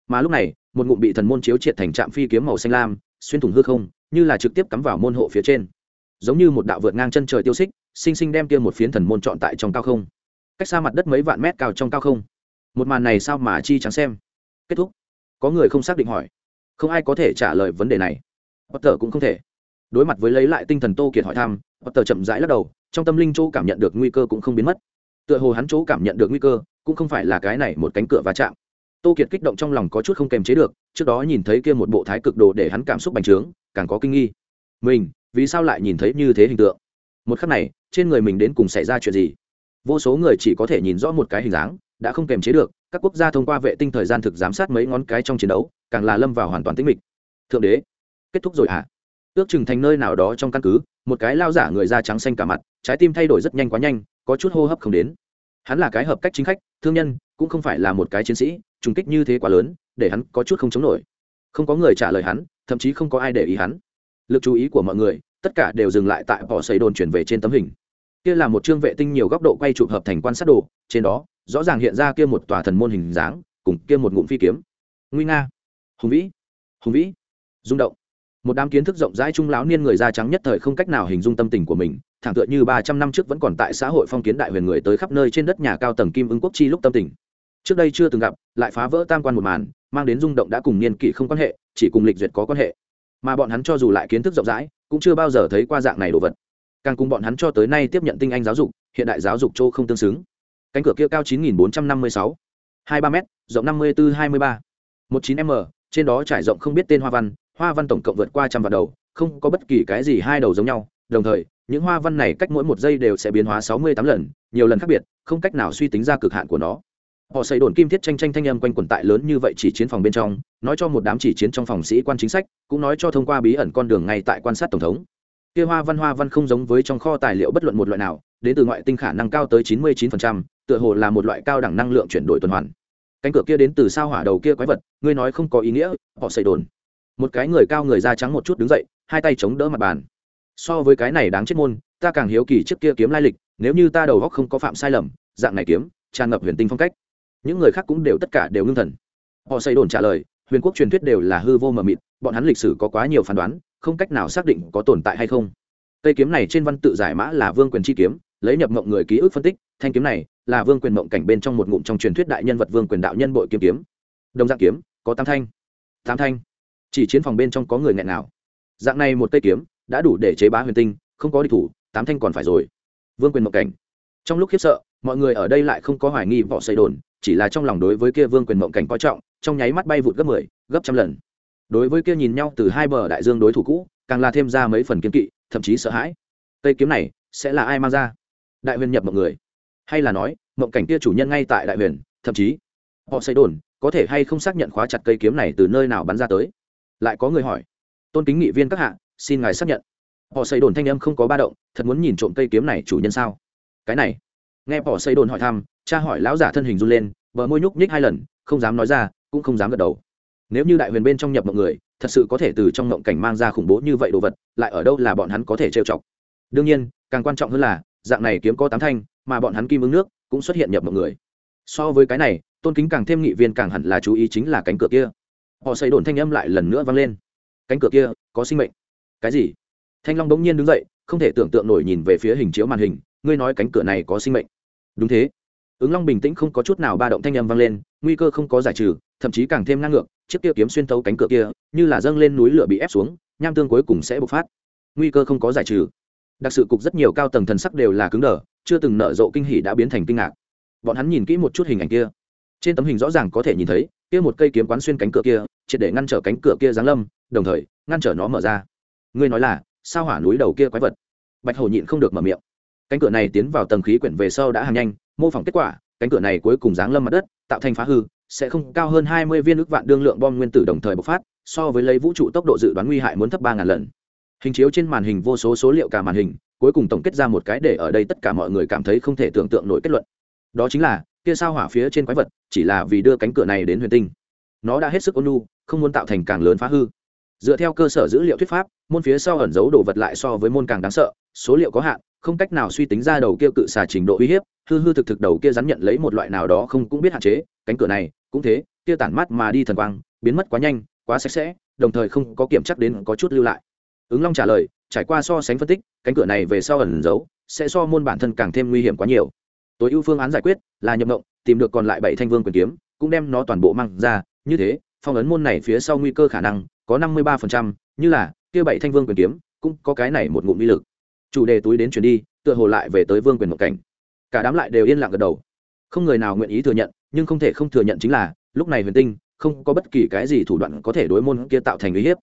Mà lúc này, một ngụm bị thần môn chiếu triệt thành trạm phi kiếm màu xanh lam, xuyên thủng hư không, như là trực tiếp cắm vào môn hộ phía trên giống như một đạo vượt ngang chân trời tiêu xích, sinh sinh đem kia một phiến thần môn trọn tại trong cao không. Cách xa mặt đất mấy vạn mét cao trong cao không. Một màn này sao mà chi trắng xem. Kết thúc. Có người không xác định hỏi. Không ai có thể trả lời vấn đề này. Potter cũng không thể. Đối mặt với lấy lại tinh thần tô kiệt hỏi thăm, potter chậm rãi lắc đầu, trong tâm linh chỗ cảm nhận được nguy cơ cũng không biến mất. Tựa hồ hắn chỗ cảm nhận được nguy cơ, cũng không phải là cái này một cánh cửa va chạm. Tô kiệt kích động trong lòng có chút không kềm chế được, trước đó nhìn thấy kia một bộ thái cực đồ để hắn cảm xúc bành trướng, càng có kinh nghi. Mình vì sao lại nhìn thấy như thế hình tượng? Một khắc này, trên người mình đến cùng xảy ra chuyện gì? Vô số người chỉ có thể nhìn rõ một cái hình dáng, đã không kềm chế được, các quốc gia thông qua vệ tinh thời gian thực giám sát mấy ngón cái trong chiến đấu, càng là lâm vào hoàn toàn tĩnh mịch. Thượng đế, kết thúc rồi hả? À? ước chừng thành nơi nào đó trong căn cứ, một cái lao giả người da trắng xanh cả mặt, trái tim thay đổi rất nhanh quá nhanh, có chút hô hấp không đến. Hắn là cái hợp cách chính khách, thương nhân, cũng không phải là một cái chiến sĩ, trùng kích như thế quá lớn, để hắn có chút không chống nổi. Không có người trả lời hắn, thậm chí không có ai để ý hắn lực chú ý của mọi người, tất cả đều dừng lại tại bỏ xây đồn chuyển về trên tấm hình. Kia là một chương vệ tinh nhiều góc độ quay chụp hợp thành quan sát đồ, trên đó, rõ ràng hiện ra kia một tòa thần môn hình dáng, cùng kia một ngụm phi kiếm. Nguy nga. Hùng vĩ. Hùng vĩ. Rung động. Một đám kiến thức rộng rãi trung lão niên người da trắng nhất thời không cách nào hình dung tâm tình của mình, thẳng tựa như ba trăm năm trước vẫn còn tại xã hội phong kiến đại huyền người tới khắp nơi trên đất nhà cao tầng kim ứng quốc chi lúc tâm tình. Trước đây chưa từng gặp, lại phá vỡ tam quan một màn, mang đến rung động đã cùng niên kỷ không quan hệ, chỉ cùng lịch duyệt có quan hệ mà bọn hắn cho dù lại kiến thức rộng rãi, cũng chưa bao giờ thấy qua dạng này đồ vật. Càng cùng bọn hắn cho tới nay tiếp nhận tinh anh giáo dục, hiện đại giáo dục châu không tương xứng. Cánh cửa kia cao chín nghìn bốn trăm năm mươi sáu, hai ba m rộng năm mươi bốn hai mươi ba. một chín m, trên đó trải rộng không biết tên hoa văn hoa văn tổng cộng vượt qua trăm vạn đầu, không có bất kỳ cái gì hai đầu giống nhau. Đồng thời, những hoa văn này cách mỗi một giây đều sẽ biến hóa sáu mươi tám lần, nhiều lần khác biệt, không cách nào suy tính ra cực hạn của nó họ xây đồn kim thiết tranh tranh thanh âm quanh quẩn tại lớn như vậy chỉ chiến phòng bên trong nói cho một đám chỉ chiến trong phòng sĩ quan chính sách cũng nói cho thông qua bí ẩn con đường ngay tại quan sát tổng thống. Kia hoa văn hoa văn không giống với trong kho tài liệu bất luận một loại nào đến từ ngoại tinh khả năng cao tới chín mươi 99%, tựa hồ là một loại cao đẳng năng lượng chuyển đổi tuần hoàn. Cánh cửa kia đến từ sao hỏa đầu kia quái vật ngươi nói không có ý nghĩa họ xây đồn. Một cái người cao người da trắng một chút đứng dậy hai tay chống đỡ mặt bàn. So với cái này đáng chết môn ta càng hiếu kỳ trước kia kiếm lai lịch nếu như ta đầu góc không có phạm sai lầm dạng này kiếm tràn ngập huyền tinh phong cách những người khác cũng đều tất cả đều ngưng thần. Họ xây đồn trả lời, huyền quốc truyền thuyết đều là hư vô mờ mịt, bọn hắn lịch sử có quá nhiều phán đoán, không cách nào xác định có tồn tại hay không. Cây kiếm này trên văn tự giải mã là vương quyền chi kiếm, lấy nhập mộng người ký ức phân tích, thanh kiếm này là vương quyền mộng cảnh bên trong một ngụm trong truyền thuyết đại nhân vật vương quyền đạo nhân bội kiếm kiếm. Đồng dạng kiếm, có tám thanh. Tám thanh. Chỉ chiến phòng bên trong có người nghẹn nào. Dạng này một cây kiếm, đã đủ để chế bá huyền tinh, không có địch thủ, tám thanh còn phải rồi. Vương quyền mộng cảnh. Trong lúc khiếp sợ, mọi người ở đây lại không có hoài nghi võ xây đồn chỉ là trong lòng đối với kia vương quyền mộng cảnh coi trọng trong nháy mắt bay vụt gấp mười 10, gấp trăm lần. Đối với kia nhìn nhau từ hai bờ đại dương đối thủ cũ càng là thêm ra mấy phần kiên kỵ thậm chí sợ hãi. Cây kiếm này sẽ là ai mang ra? Đại huyền nhập mộng người. Hay là nói mộng cảnh kia chủ nhân ngay tại đại huyền thậm chí họ xây đồn có thể hay không xác nhận khóa chặt cây kiếm này từ nơi nào bắn ra tới? Lại có người hỏi. Tôn kính nghị viên các hạ xin ngài xác nhận. Họ xây đồn thanh âm không có ba động thật muốn nhìn trộm cây kiếm này chủ nhân sao? Cái này nghe bỏ xây đồn hỏi thăm, cha hỏi lão giả thân hình run lên vợ môi nhúc nhích hai lần, không dám nói ra, cũng không dám gật đầu. Nếu như đại huyền bên trong nhập mộng người, thật sự có thể từ trong mộng cảnh mang ra khủng bố như vậy đồ vật, lại ở đâu là bọn hắn có thể trêu chọc? Đương nhiên, càng quan trọng hơn là, dạng này kiếm có tám thanh, mà bọn hắn kim ứng nước cũng xuất hiện nhập mộng người. So với cái này, tôn kính càng thêm nghị viên càng hẳn là chú ý chính là cánh cửa kia. Họ xây đồn thanh âm lại lần nữa vang lên. Cánh cửa kia có sinh mệnh. Cái gì? Thanh long bỗng nhiên đứng dậy không thể tưởng tượng nổi nhìn về phía hình chiếu màn hình, ngươi nói cánh cửa này có sinh mệnh. Đúng thế. Ứng long bình tĩnh không có chút nào ba động thanh âm vang lên, nguy cơ không có giải trừ, thậm chí càng thêm ngang ngược, chiếc kia kiếm xuyên thấu cánh cửa kia, như là dâng lên núi lửa bị ép xuống, nham tương cuối cùng sẽ bộc phát. Nguy cơ không có giải trừ. Đặc sự cục rất nhiều cao tầng thần sắc đều là cứng đờ, chưa từng nở rộ kinh hỉ đã biến thành kinh ngạc. Bọn hắn nhìn kỹ một chút hình ảnh kia. Trên tấm hình rõ ràng có thể nhìn thấy, kia một cây kiếm quán xuyên cánh cửa kia, triệt để ngăn trở cánh cửa kia giáng lâm, đồng thời, ngăn trở nó mở ra. Ngươi nói là sao hỏa núi đầu kia quái vật? Bạch Hổ nhịn không được mở miệng. Cánh cửa này tiến vào tầng khí quyển về sau đã hàng nhanh, mô phỏng kết quả, cánh cửa này cuối cùng giáng lâm mặt đất, tạo thành phá hư, sẽ không cao hơn hai mươi viên ước vạn đương lượng bom nguyên tử đồng thời bộc phát, so với lấy vũ trụ tốc độ dự đoán nguy hại muốn thấp ba ngàn lần. Hình chiếu trên màn hình vô số số liệu cả màn hình, cuối cùng tổng kết ra một cái để ở đây tất cả mọi người cảm thấy không thể tưởng tượng nổi kết luận. Đó chính là, kia sao hỏa phía trên quái vật chỉ là vì đưa cánh cửa này đến huyền tinh. Nó đã hết sức ôn nhu, không muốn tạo thành càng lớn phá hư dựa theo cơ sở dữ liệu thuyết pháp, môn phía sau ẩn giấu đồ vật lại so với môn càng đáng sợ, số liệu có hạn, không cách nào suy tính ra đầu kia cự xà trình độ uy hiếp, hư hư thực thực đầu kia rắn nhận lấy một loại nào đó không cũng biết hạn chế, cánh cửa này, cũng thế, kia tản mắt mà đi thần quang, biến mất quá nhanh, quá sạch sẽ, đồng thời không có kiểm chắc đến có chút lưu lại. Ứng long trả lời, trải qua so sánh phân tích, cánh cửa này về sau ẩn giấu, sẽ so môn bản thân càng thêm nguy hiểm quá nhiều. Tối ưu phương án giải quyết là nhập động tìm được còn lại bảy thanh vương quyền kiếm, cũng đem nó toàn bộ mang ra, như thế, phong ấn môn này phía sau nguy cơ khả năng có năm mươi ba phần trăm, như là, kia bảy thanh vương quyền kiếm, cũng có cái này một ngụm uy lực. Chủ đề túi đến chuyển đi, tựa hồ lại về tới vương quyền một cảnh. Cả đám lại đều yên lặng gật đầu. Không người nào nguyện ý thừa nhận, nhưng không thể không thừa nhận chính là, lúc này huyền tinh, không có bất kỳ cái gì thủ đoạn có thể đối môn kia tạo thành uy hiếp.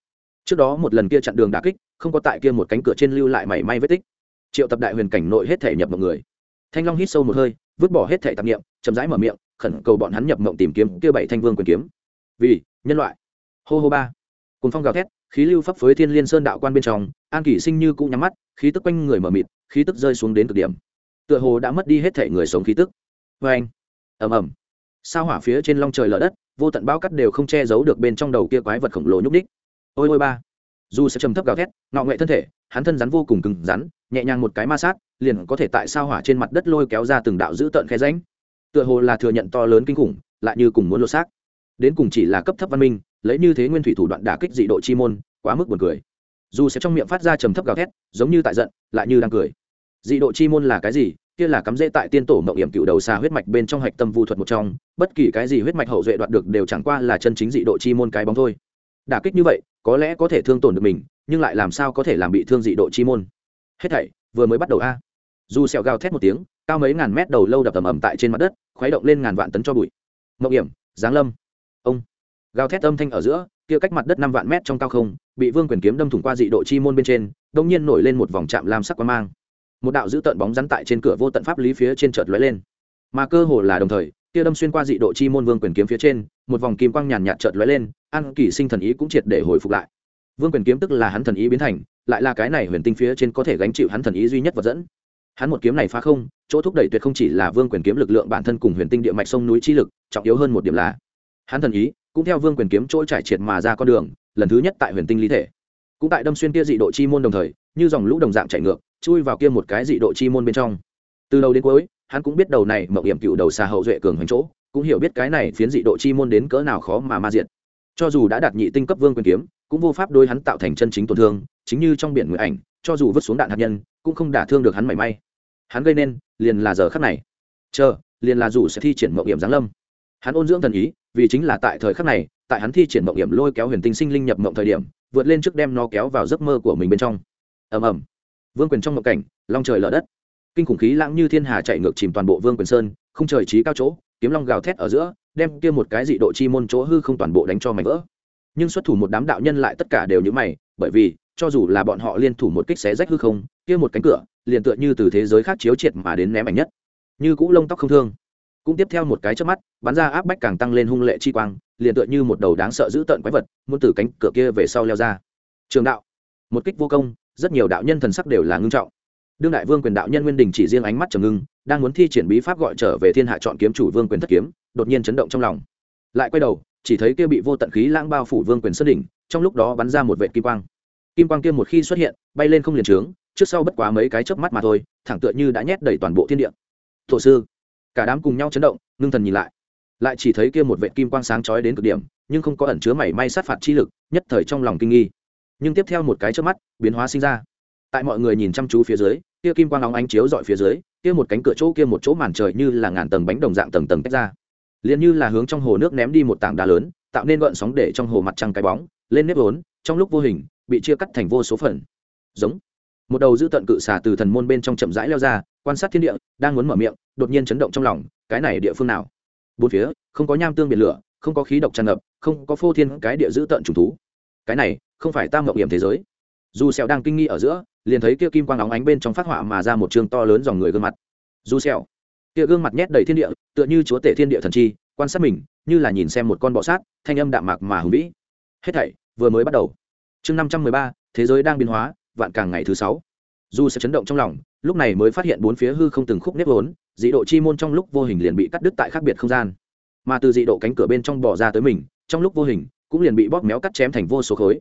Trước đó một lần kia chặn đường đả kích, không có tại kia một cánh cửa trên lưu lại mảy may vết tích. Triệu tập đại huyền cảnh nội hết thể nhập mọi người. Thanh long hít sâu một hơi, vứt bỏ hết thể tạp niệm, chậm rãi mở miệng, khẩn cầu bọn hắn nhập mộng tìm kiếm kia bảy thanh vương quyền kiếm. Vì, nhân loại. Hô hô ba cùng phong gào thét, khí lưu phấp phới thiên liên sơn đạo quan bên trong, an kỷ sinh như cũng nhắm mắt, khí tức quanh người mở mịt, khí tức rơi xuống đến cực điểm. Tựa hồ đã mất đi hết thể người sống khí tức. Vê anh, ầm ầm. Sao hỏa phía trên long trời lở đất, vô tận bao cắt đều không che giấu được bên trong đầu kia quái vật khổng lồ nhúc ních ôi ôi ba. Dù sẽ trầm thấp gào thét ngọ nghệ thân thể, hắn thân rắn vô cùng cứng rắn, nhẹ nhàng một cái ma sát, liền có thể tại sao hỏa trên mặt đất lôi kéo ra từng đạo dữ tợn khe ránh tựa hồ là thừa nhận to lớn kinh khủng, lại như cùng muốn lột xác. Đến cùng chỉ là cấp thấp văn minh lấy như thế nguyên thủy thủ đoạn đả kích dị độ chi môn, quá mức buồn cười. Dù sẽ trong miệng phát ra trầm thấp gào thét, giống như tại giận, lại như đang cười. Dị độ chi môn là cái gì? Kia là cắm rễ tại tiên tổ mộng hiểm cựu đầu xa huyết mạch bên trong hạch tâm vu thuật một trong, bất kỳ cái gì huyết mạch hậu duệ đoạt được đều chẳng qua là chân chính dị độ chi môn cái bóng thôi. Đả kích như vậy, có lẽ có thể thương tổn được mình, nhưng lại làm sao có thể làm bị thương dị độ chi môn? Hết thảy, vừa mới bắt đầu a. Dù sẹo gào thét một tiếng, cao mấy ngàn mét đầu lâu đập tầm ầm tại trên mặt đất, khuấy động lên ngàn vạn tấn cho bụi. Mộng hiểm, giáng lâm gào thét âm thanh ở giữa, kia cách mặt đất năm vạn mét trong cao không, bị vương quyền kiếm đâm thủng qua dị độ chi môn bên trên đông nhiên nổi lên một vòng chạm lam sắc quang mang. Một đạo giữ tận bóng rắn tại trên cửa vô tận pháp lý phía trên chợt lóe lên. Mà cơ hồ là đồng thời, kia đâm xuyên qua dị độ chi môn vương quyền kiếm phía trên, một vòng kim quang nhàn nhạt chợt lóe lên, an kỳ sinh thần ý cũng triệt để hồi phục lại. Vương quyền kiếm tức là hắn thần ý biến thành, lại là cái này huyền tinh phía trên có thể gánh chịu hắn thần ý duy nhất vật dẫn. Hắn một kiếm này phá không, chỗ thúc đẩy tuyệt không chỉ là vương quyền kiếm lực lượng bản thân cùng huyền tinh địa mạch sông núi chi lực, trọng yếu hơn một điểm là hắn thần ý cũng theo vương quyền kiếm chỗ trải triệt mà ra con đường, lần thứ nhất tại huyền tinh lý thể. Cũng tại đâm xuyên kia dị độ chi môn đồng thời, như dòng lũ đồng dạng chạy ngược, chui vào kia một cái dị độ chi môn bên trong. Từ đầu đến cuối, hắn cũng biết đầu này mậu hiểm cựu đầu xa hậu duệ cường hoành chỗ, cũng hiểu biết cái này phiến dị độ chi môn đến cỡ nào khó mà ma diện cho dù đã đạt nhị tinh cấp vương quyền kiếm, cũng vô pháp đôi hắn tạo thành chân chính tổn thương, chính như trong biển nguyện ảnh, cho dù vứt xuống đạn hạt nhân, cũng không đả thương được hắn mảy may. Hắn gây nên, liền là giờ khắc này. Chờ, liền là dù sẽ thi triển mậu hiểm giáng lâm hắn ôn dưỡng thần ý, vì chính là tại thời khắc này, tại hắn thi triển mộng hiểm lôi kéo huyền tinh sinh linh nhập mộng thời điểm, vượt lên trước đem nó kéo vào giấc mơ của mình bên trong. Ầm ầm. Vương quyền trong mộng cảnh, long trời lở đất. Kinh khủng khí lãng như thiên hà chạy ngược chìm toàn bộ vương quyền sơn, không trời trí cao chỗ, kiếm long gào thét ở giữa, đem kia một cái dị độ chi môn chỗ hư không toàn bộ đánh cho mảnh vỡ. Nhưng xuất thủ một đám đạo nhân lại tất cả đều như mày, bởi vì, cho dù là bọn họ liên thủ một kích xé rách hư không, kia một cánh cửa, liền tựa như từ thế giới khác chiếu triệt mà đến ném ảnh nhất. Như cũ lông tóc không thương cũng tiếp theo một cái trước mắt, bắn ra áp bách càng tăng lên hung lệ chi quang, liền tựa như một đầu đáng sợ giữ tợn quái vật, muốn từ cánh cửa kia về sau leo ra. Trường đạo. Một kích vô công, rất nhiều đạo nhân thần sắc đều là ngưng trọng. Đương đại vương quyền đạo nhân nguyên đình chỉ riêng ánh mắt trầm ngưng, đang muốn thi triển bí pháp gọi trở về thiên hạ chọn kiếm chủ vương quyền thất kiếm, đột nhiên chấn động trong lòng. Lại quay đầu, chỉ thấy kia bị vô tận khí lãng bao phủ vương quyền sơn đỉnh, trong lúc đó bắn ra một vệ kim quang. Kim quang kia một khi xuất hiện, bay lên không liền trướng, trước sau bất quá mấy cái chớp mắt mà thôi, thẳng tựa như đã nhét đầy toàn bộ thiên địa. Thổ sư cả đám cùng nhau chấn động, ngưng thần nhìn lại. Lại chỉ thấy kia một vệ kim quang sáng chói đến cực điểm, nhưng không có ẩn chứa mảy may sát phạt chi lực, nhất thời trong lòng kinh nghi. Nhưng tiếp theo một cái chớp mắt, biến hóa sinh ra. Tại mọi người nhìn chăm chú phía dưới, kia kim quang nóng ánh chiếu dọi phía dưới, kia một cánh cửa chỗ kia một chỗ màn trời như là ngàn tầng bánh đồng dạng tầng tầng tách ra. Liền như là hướng trong hồ nước ném đi một tảng đá lớn, tạo nên gợn sóng để trong hồ mặt trăng cái bóng, lên nếp vốn, trong lúc vô hình, bị chia cắt thành vô số phần. Giống một đầu giữ tận cự xà từ thần môn bên trong chậm rãi leo ra, quan sát thiên địa, đang muốn mở miệng, đột nhiên chấn động trong lòng, cái này địa phương nào? Bốn phía, không có nham tương biển lửa, không có khí độc tràn ngập, không có phô thiên cái địa giữ tận trùng thú. Cái này, không phải tam mộng hiểm thế giới. Dù sẹo đang kinh nghi ở giữa, liền thấy kia kim quang óng ánh bên trong phát họa mà ra một trường to lớn dòng người gương mặt. Dù sẹo, kia gương mặt nhét đầy thiên địa, tựa như chúa tể thiên địa thần chi, quan sát mình, như là nhìn xem một con bọ sát, thanh âm đạm mạc mà hùng vĩ. Hết thảy, vừa mới bắt đầu. Chương năm trăm mười ba, thế giới đang biến hóa vạn càng ngày thứ sáu. Dù sẽ chấn động trong lòng, lúc này mới phát hiện bốn phía hư không từng khúc nếp vốn, dị độ chi môn trong lúc vô hình liền bị cắt đứt tại khác biệt không gian. Mà từ dị độ cánh cửa bên trong bỏ ra tới mình, trong lúc vô hình, cũng liền bị bóp méo cắt chém thành vô số khối.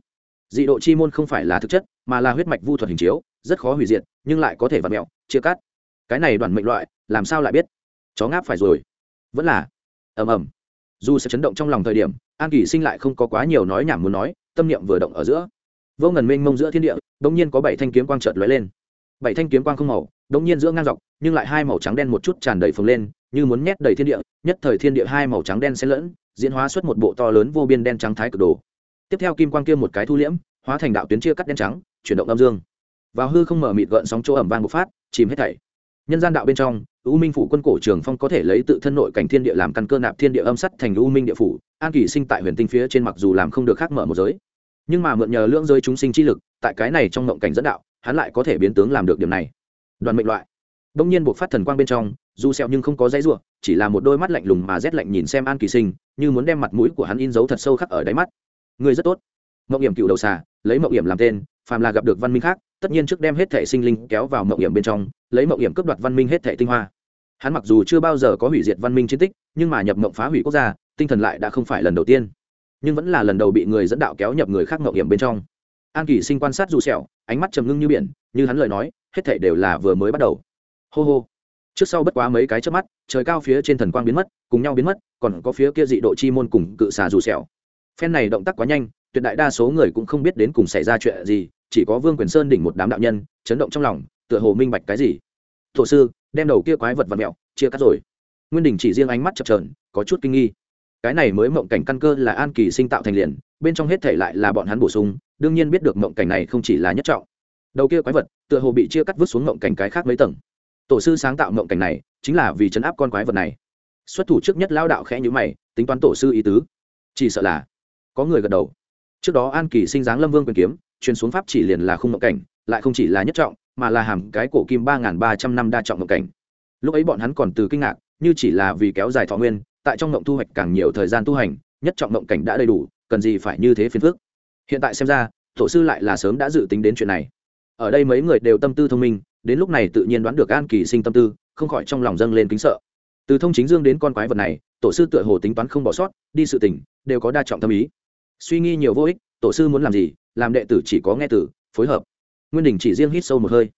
Dị độ chi môn không phải là thực chất, mà là huyết mạch vu thuật hình chiếu, rất khó hủy diệt, nhưng lại có thể vặt mẹo, chia cắt. Cái này đoàn mệnh loại, làm sao lại biết? Chó ngáp phải rồi. Vẫn là. Ầm ầm. Dù sẽ chấn động trong lòng thời điểm, an kỳ sinh lại không có quá nhiều nói nhảm muốn nói, tâm niệm vừa động ở giữa vô ngần mênh mông giữa thiên địa đông nhiên có bảy thanh kiếm quang trợt lóe lên. Bảy thanh kiếm quang không màu đông nhiên giữa ngang dọc, nhưng lại hai màu trắng đen một chút tràn đầy phồng lên, như muốn nhét đầy thiên địa, nhất thời thiên địa hai màu trắng đen xen lẫn, diễn hóa xuất một bộ to lớn vô biên đen trắng thái cực đồ. Tiếp theo kim quang kia một cái thu liễm, hóa thành đạo tuyến chia cắt đen trắng, chuyển động âm dương. Vào hư không mở mịt gợn sóng chỗ ẩm vang bộc phát, chìm hết thảy. Nhân gian đạo bên trong, u minh phủ quân cổ trường phong có thể lấy tự thân nội cảnh thiên địa làm căn cơ nạp thiên địa âm sắt thành u minh địa phủ, an kỳ sinh tại huyền tinh phía trên mặc dù làm không được khác mở một giới nhưng mà mượn nhờ lưỡng giới chúng sinh chi lực, tại cái này trong ngộng cảnh dẫn đạo, hắn lại có thể biến tướng làm được điểm này. Đoàn mệnh loại. Đông nhiên buộc phát thần quang bên trong du xẹo nhưng không có dãy ruộng chỉ là một đôi mắt lạnh lùng mà rét lạnh nhìn xem an kỳ sinh, như muốn đem mặt mũi của hắn in dấu thật sâu khắc ở đáy mắt. Người rất tốt. Mộng hiểm cựu đầu xà, lấy mộng hiểm làm tên, phàm là gặp được văn minh khác, tất nhiên trước đem hết thể sinh linh kéo vào mộng hiểm bên trong, lấy mộng hiểm cướp đoạt văn minh hết thể tinh hoa. Hắn mặc dù chưa bao giờ có hủy diệt văn minh chiến tích, nhưng mà nhập mộng phá hủy quốc gia, tinh thần lại đã không phải lần đầu tiên nhưng vẫn là lần đầu bị người dẫn đạo kéo nhập người khác ngậu hiểm bên trong. An kỳ sinh quan sát dù sẹo, ánh mắt trầm ngưng như biển, như hắn lời nói, hết thảy đều là vừa mới bắt đầu. Hô hô. Trước sau bất quá mấy cái chớp mắt, trời cao phía trên thần quang biến mất, cùng nhau biến mất, còn có phía kia dị độ chi môn cùng cự xà dù sẹo. Phen này động tác quá nhanh, tuyệt đại đa số người cũng không biết đến cùng xảy ra chuyện gì, chỉ có vương quyền sơn đỉnh một đám đạo nhân, chấn động trong lòng, tựa hồ minh bạch cái gì. Thổ sư, đem đầu kia quái vật vật mẹo, chia cắt rồi. Nguyên đình chỉ riêng ánh mắt chập trờn có chút kinh nghi cái này mới mộng cảnh căn cơ là an kỳ sinh tạo thành liền, bên trong hết thể lại là bọn hắn bổ sung, đương nhiên biết được mộng cảnh này không chỉ là nhất trọng. Đầu kia quái vật, tựa hồ bị chia cắt vứt xuống mộng cảnh cái khác mấy tầng. Tổ sư sáng tạo mộng cảnh này, chính là vì chấn áp con quái vật này. Xuất thủ trước nhất lao đạo khẽ nhữ mày, tính toán tổ sư ý tứ. Chỉ sợ là có người gật đầu. Trước đó an kỳ sinh dáng lâm vương quyền kiếm, truyền xuống pháp chỉ liền là khung mộng cảnh, lại không chỉ là nhất trọng, mà là hàm cái cổ kim ba ba trăm năm đa trọng mộng cảnh. Lúc ấy bọn hắn còn từ kinh ngạc, như chỉ là vì kéo dài thọ nguyên tại trong mộng thu hoạch càng nhiều thời gian tu hành, nhất trọng mộng cảnh đã đầy đủ, cần gì phải như thế phiền phức? Hiện tại xem ra, tổ sư lại là sớm đã dự tính đến chuyện này. Ở đây mấy người đều tâm tư thông minh, đến lúc này tự nhiên đoán được an kỳ sinh tâm tư, không khỏi trong lòng dâng lên kính sợ. Từ thông chính dương đến con quái vật này, tổ sư tựa hồ tính toán không bỏ sót, đi sự tỉnh đều có đa trọng tâm ý. Suy nghi nhiều vô ích, tổ sư muốn làm gì? Làm đệ tử chỉ có nghe tử phối hợp. Nguyên đình chỉ riêng hít sâu một hơi.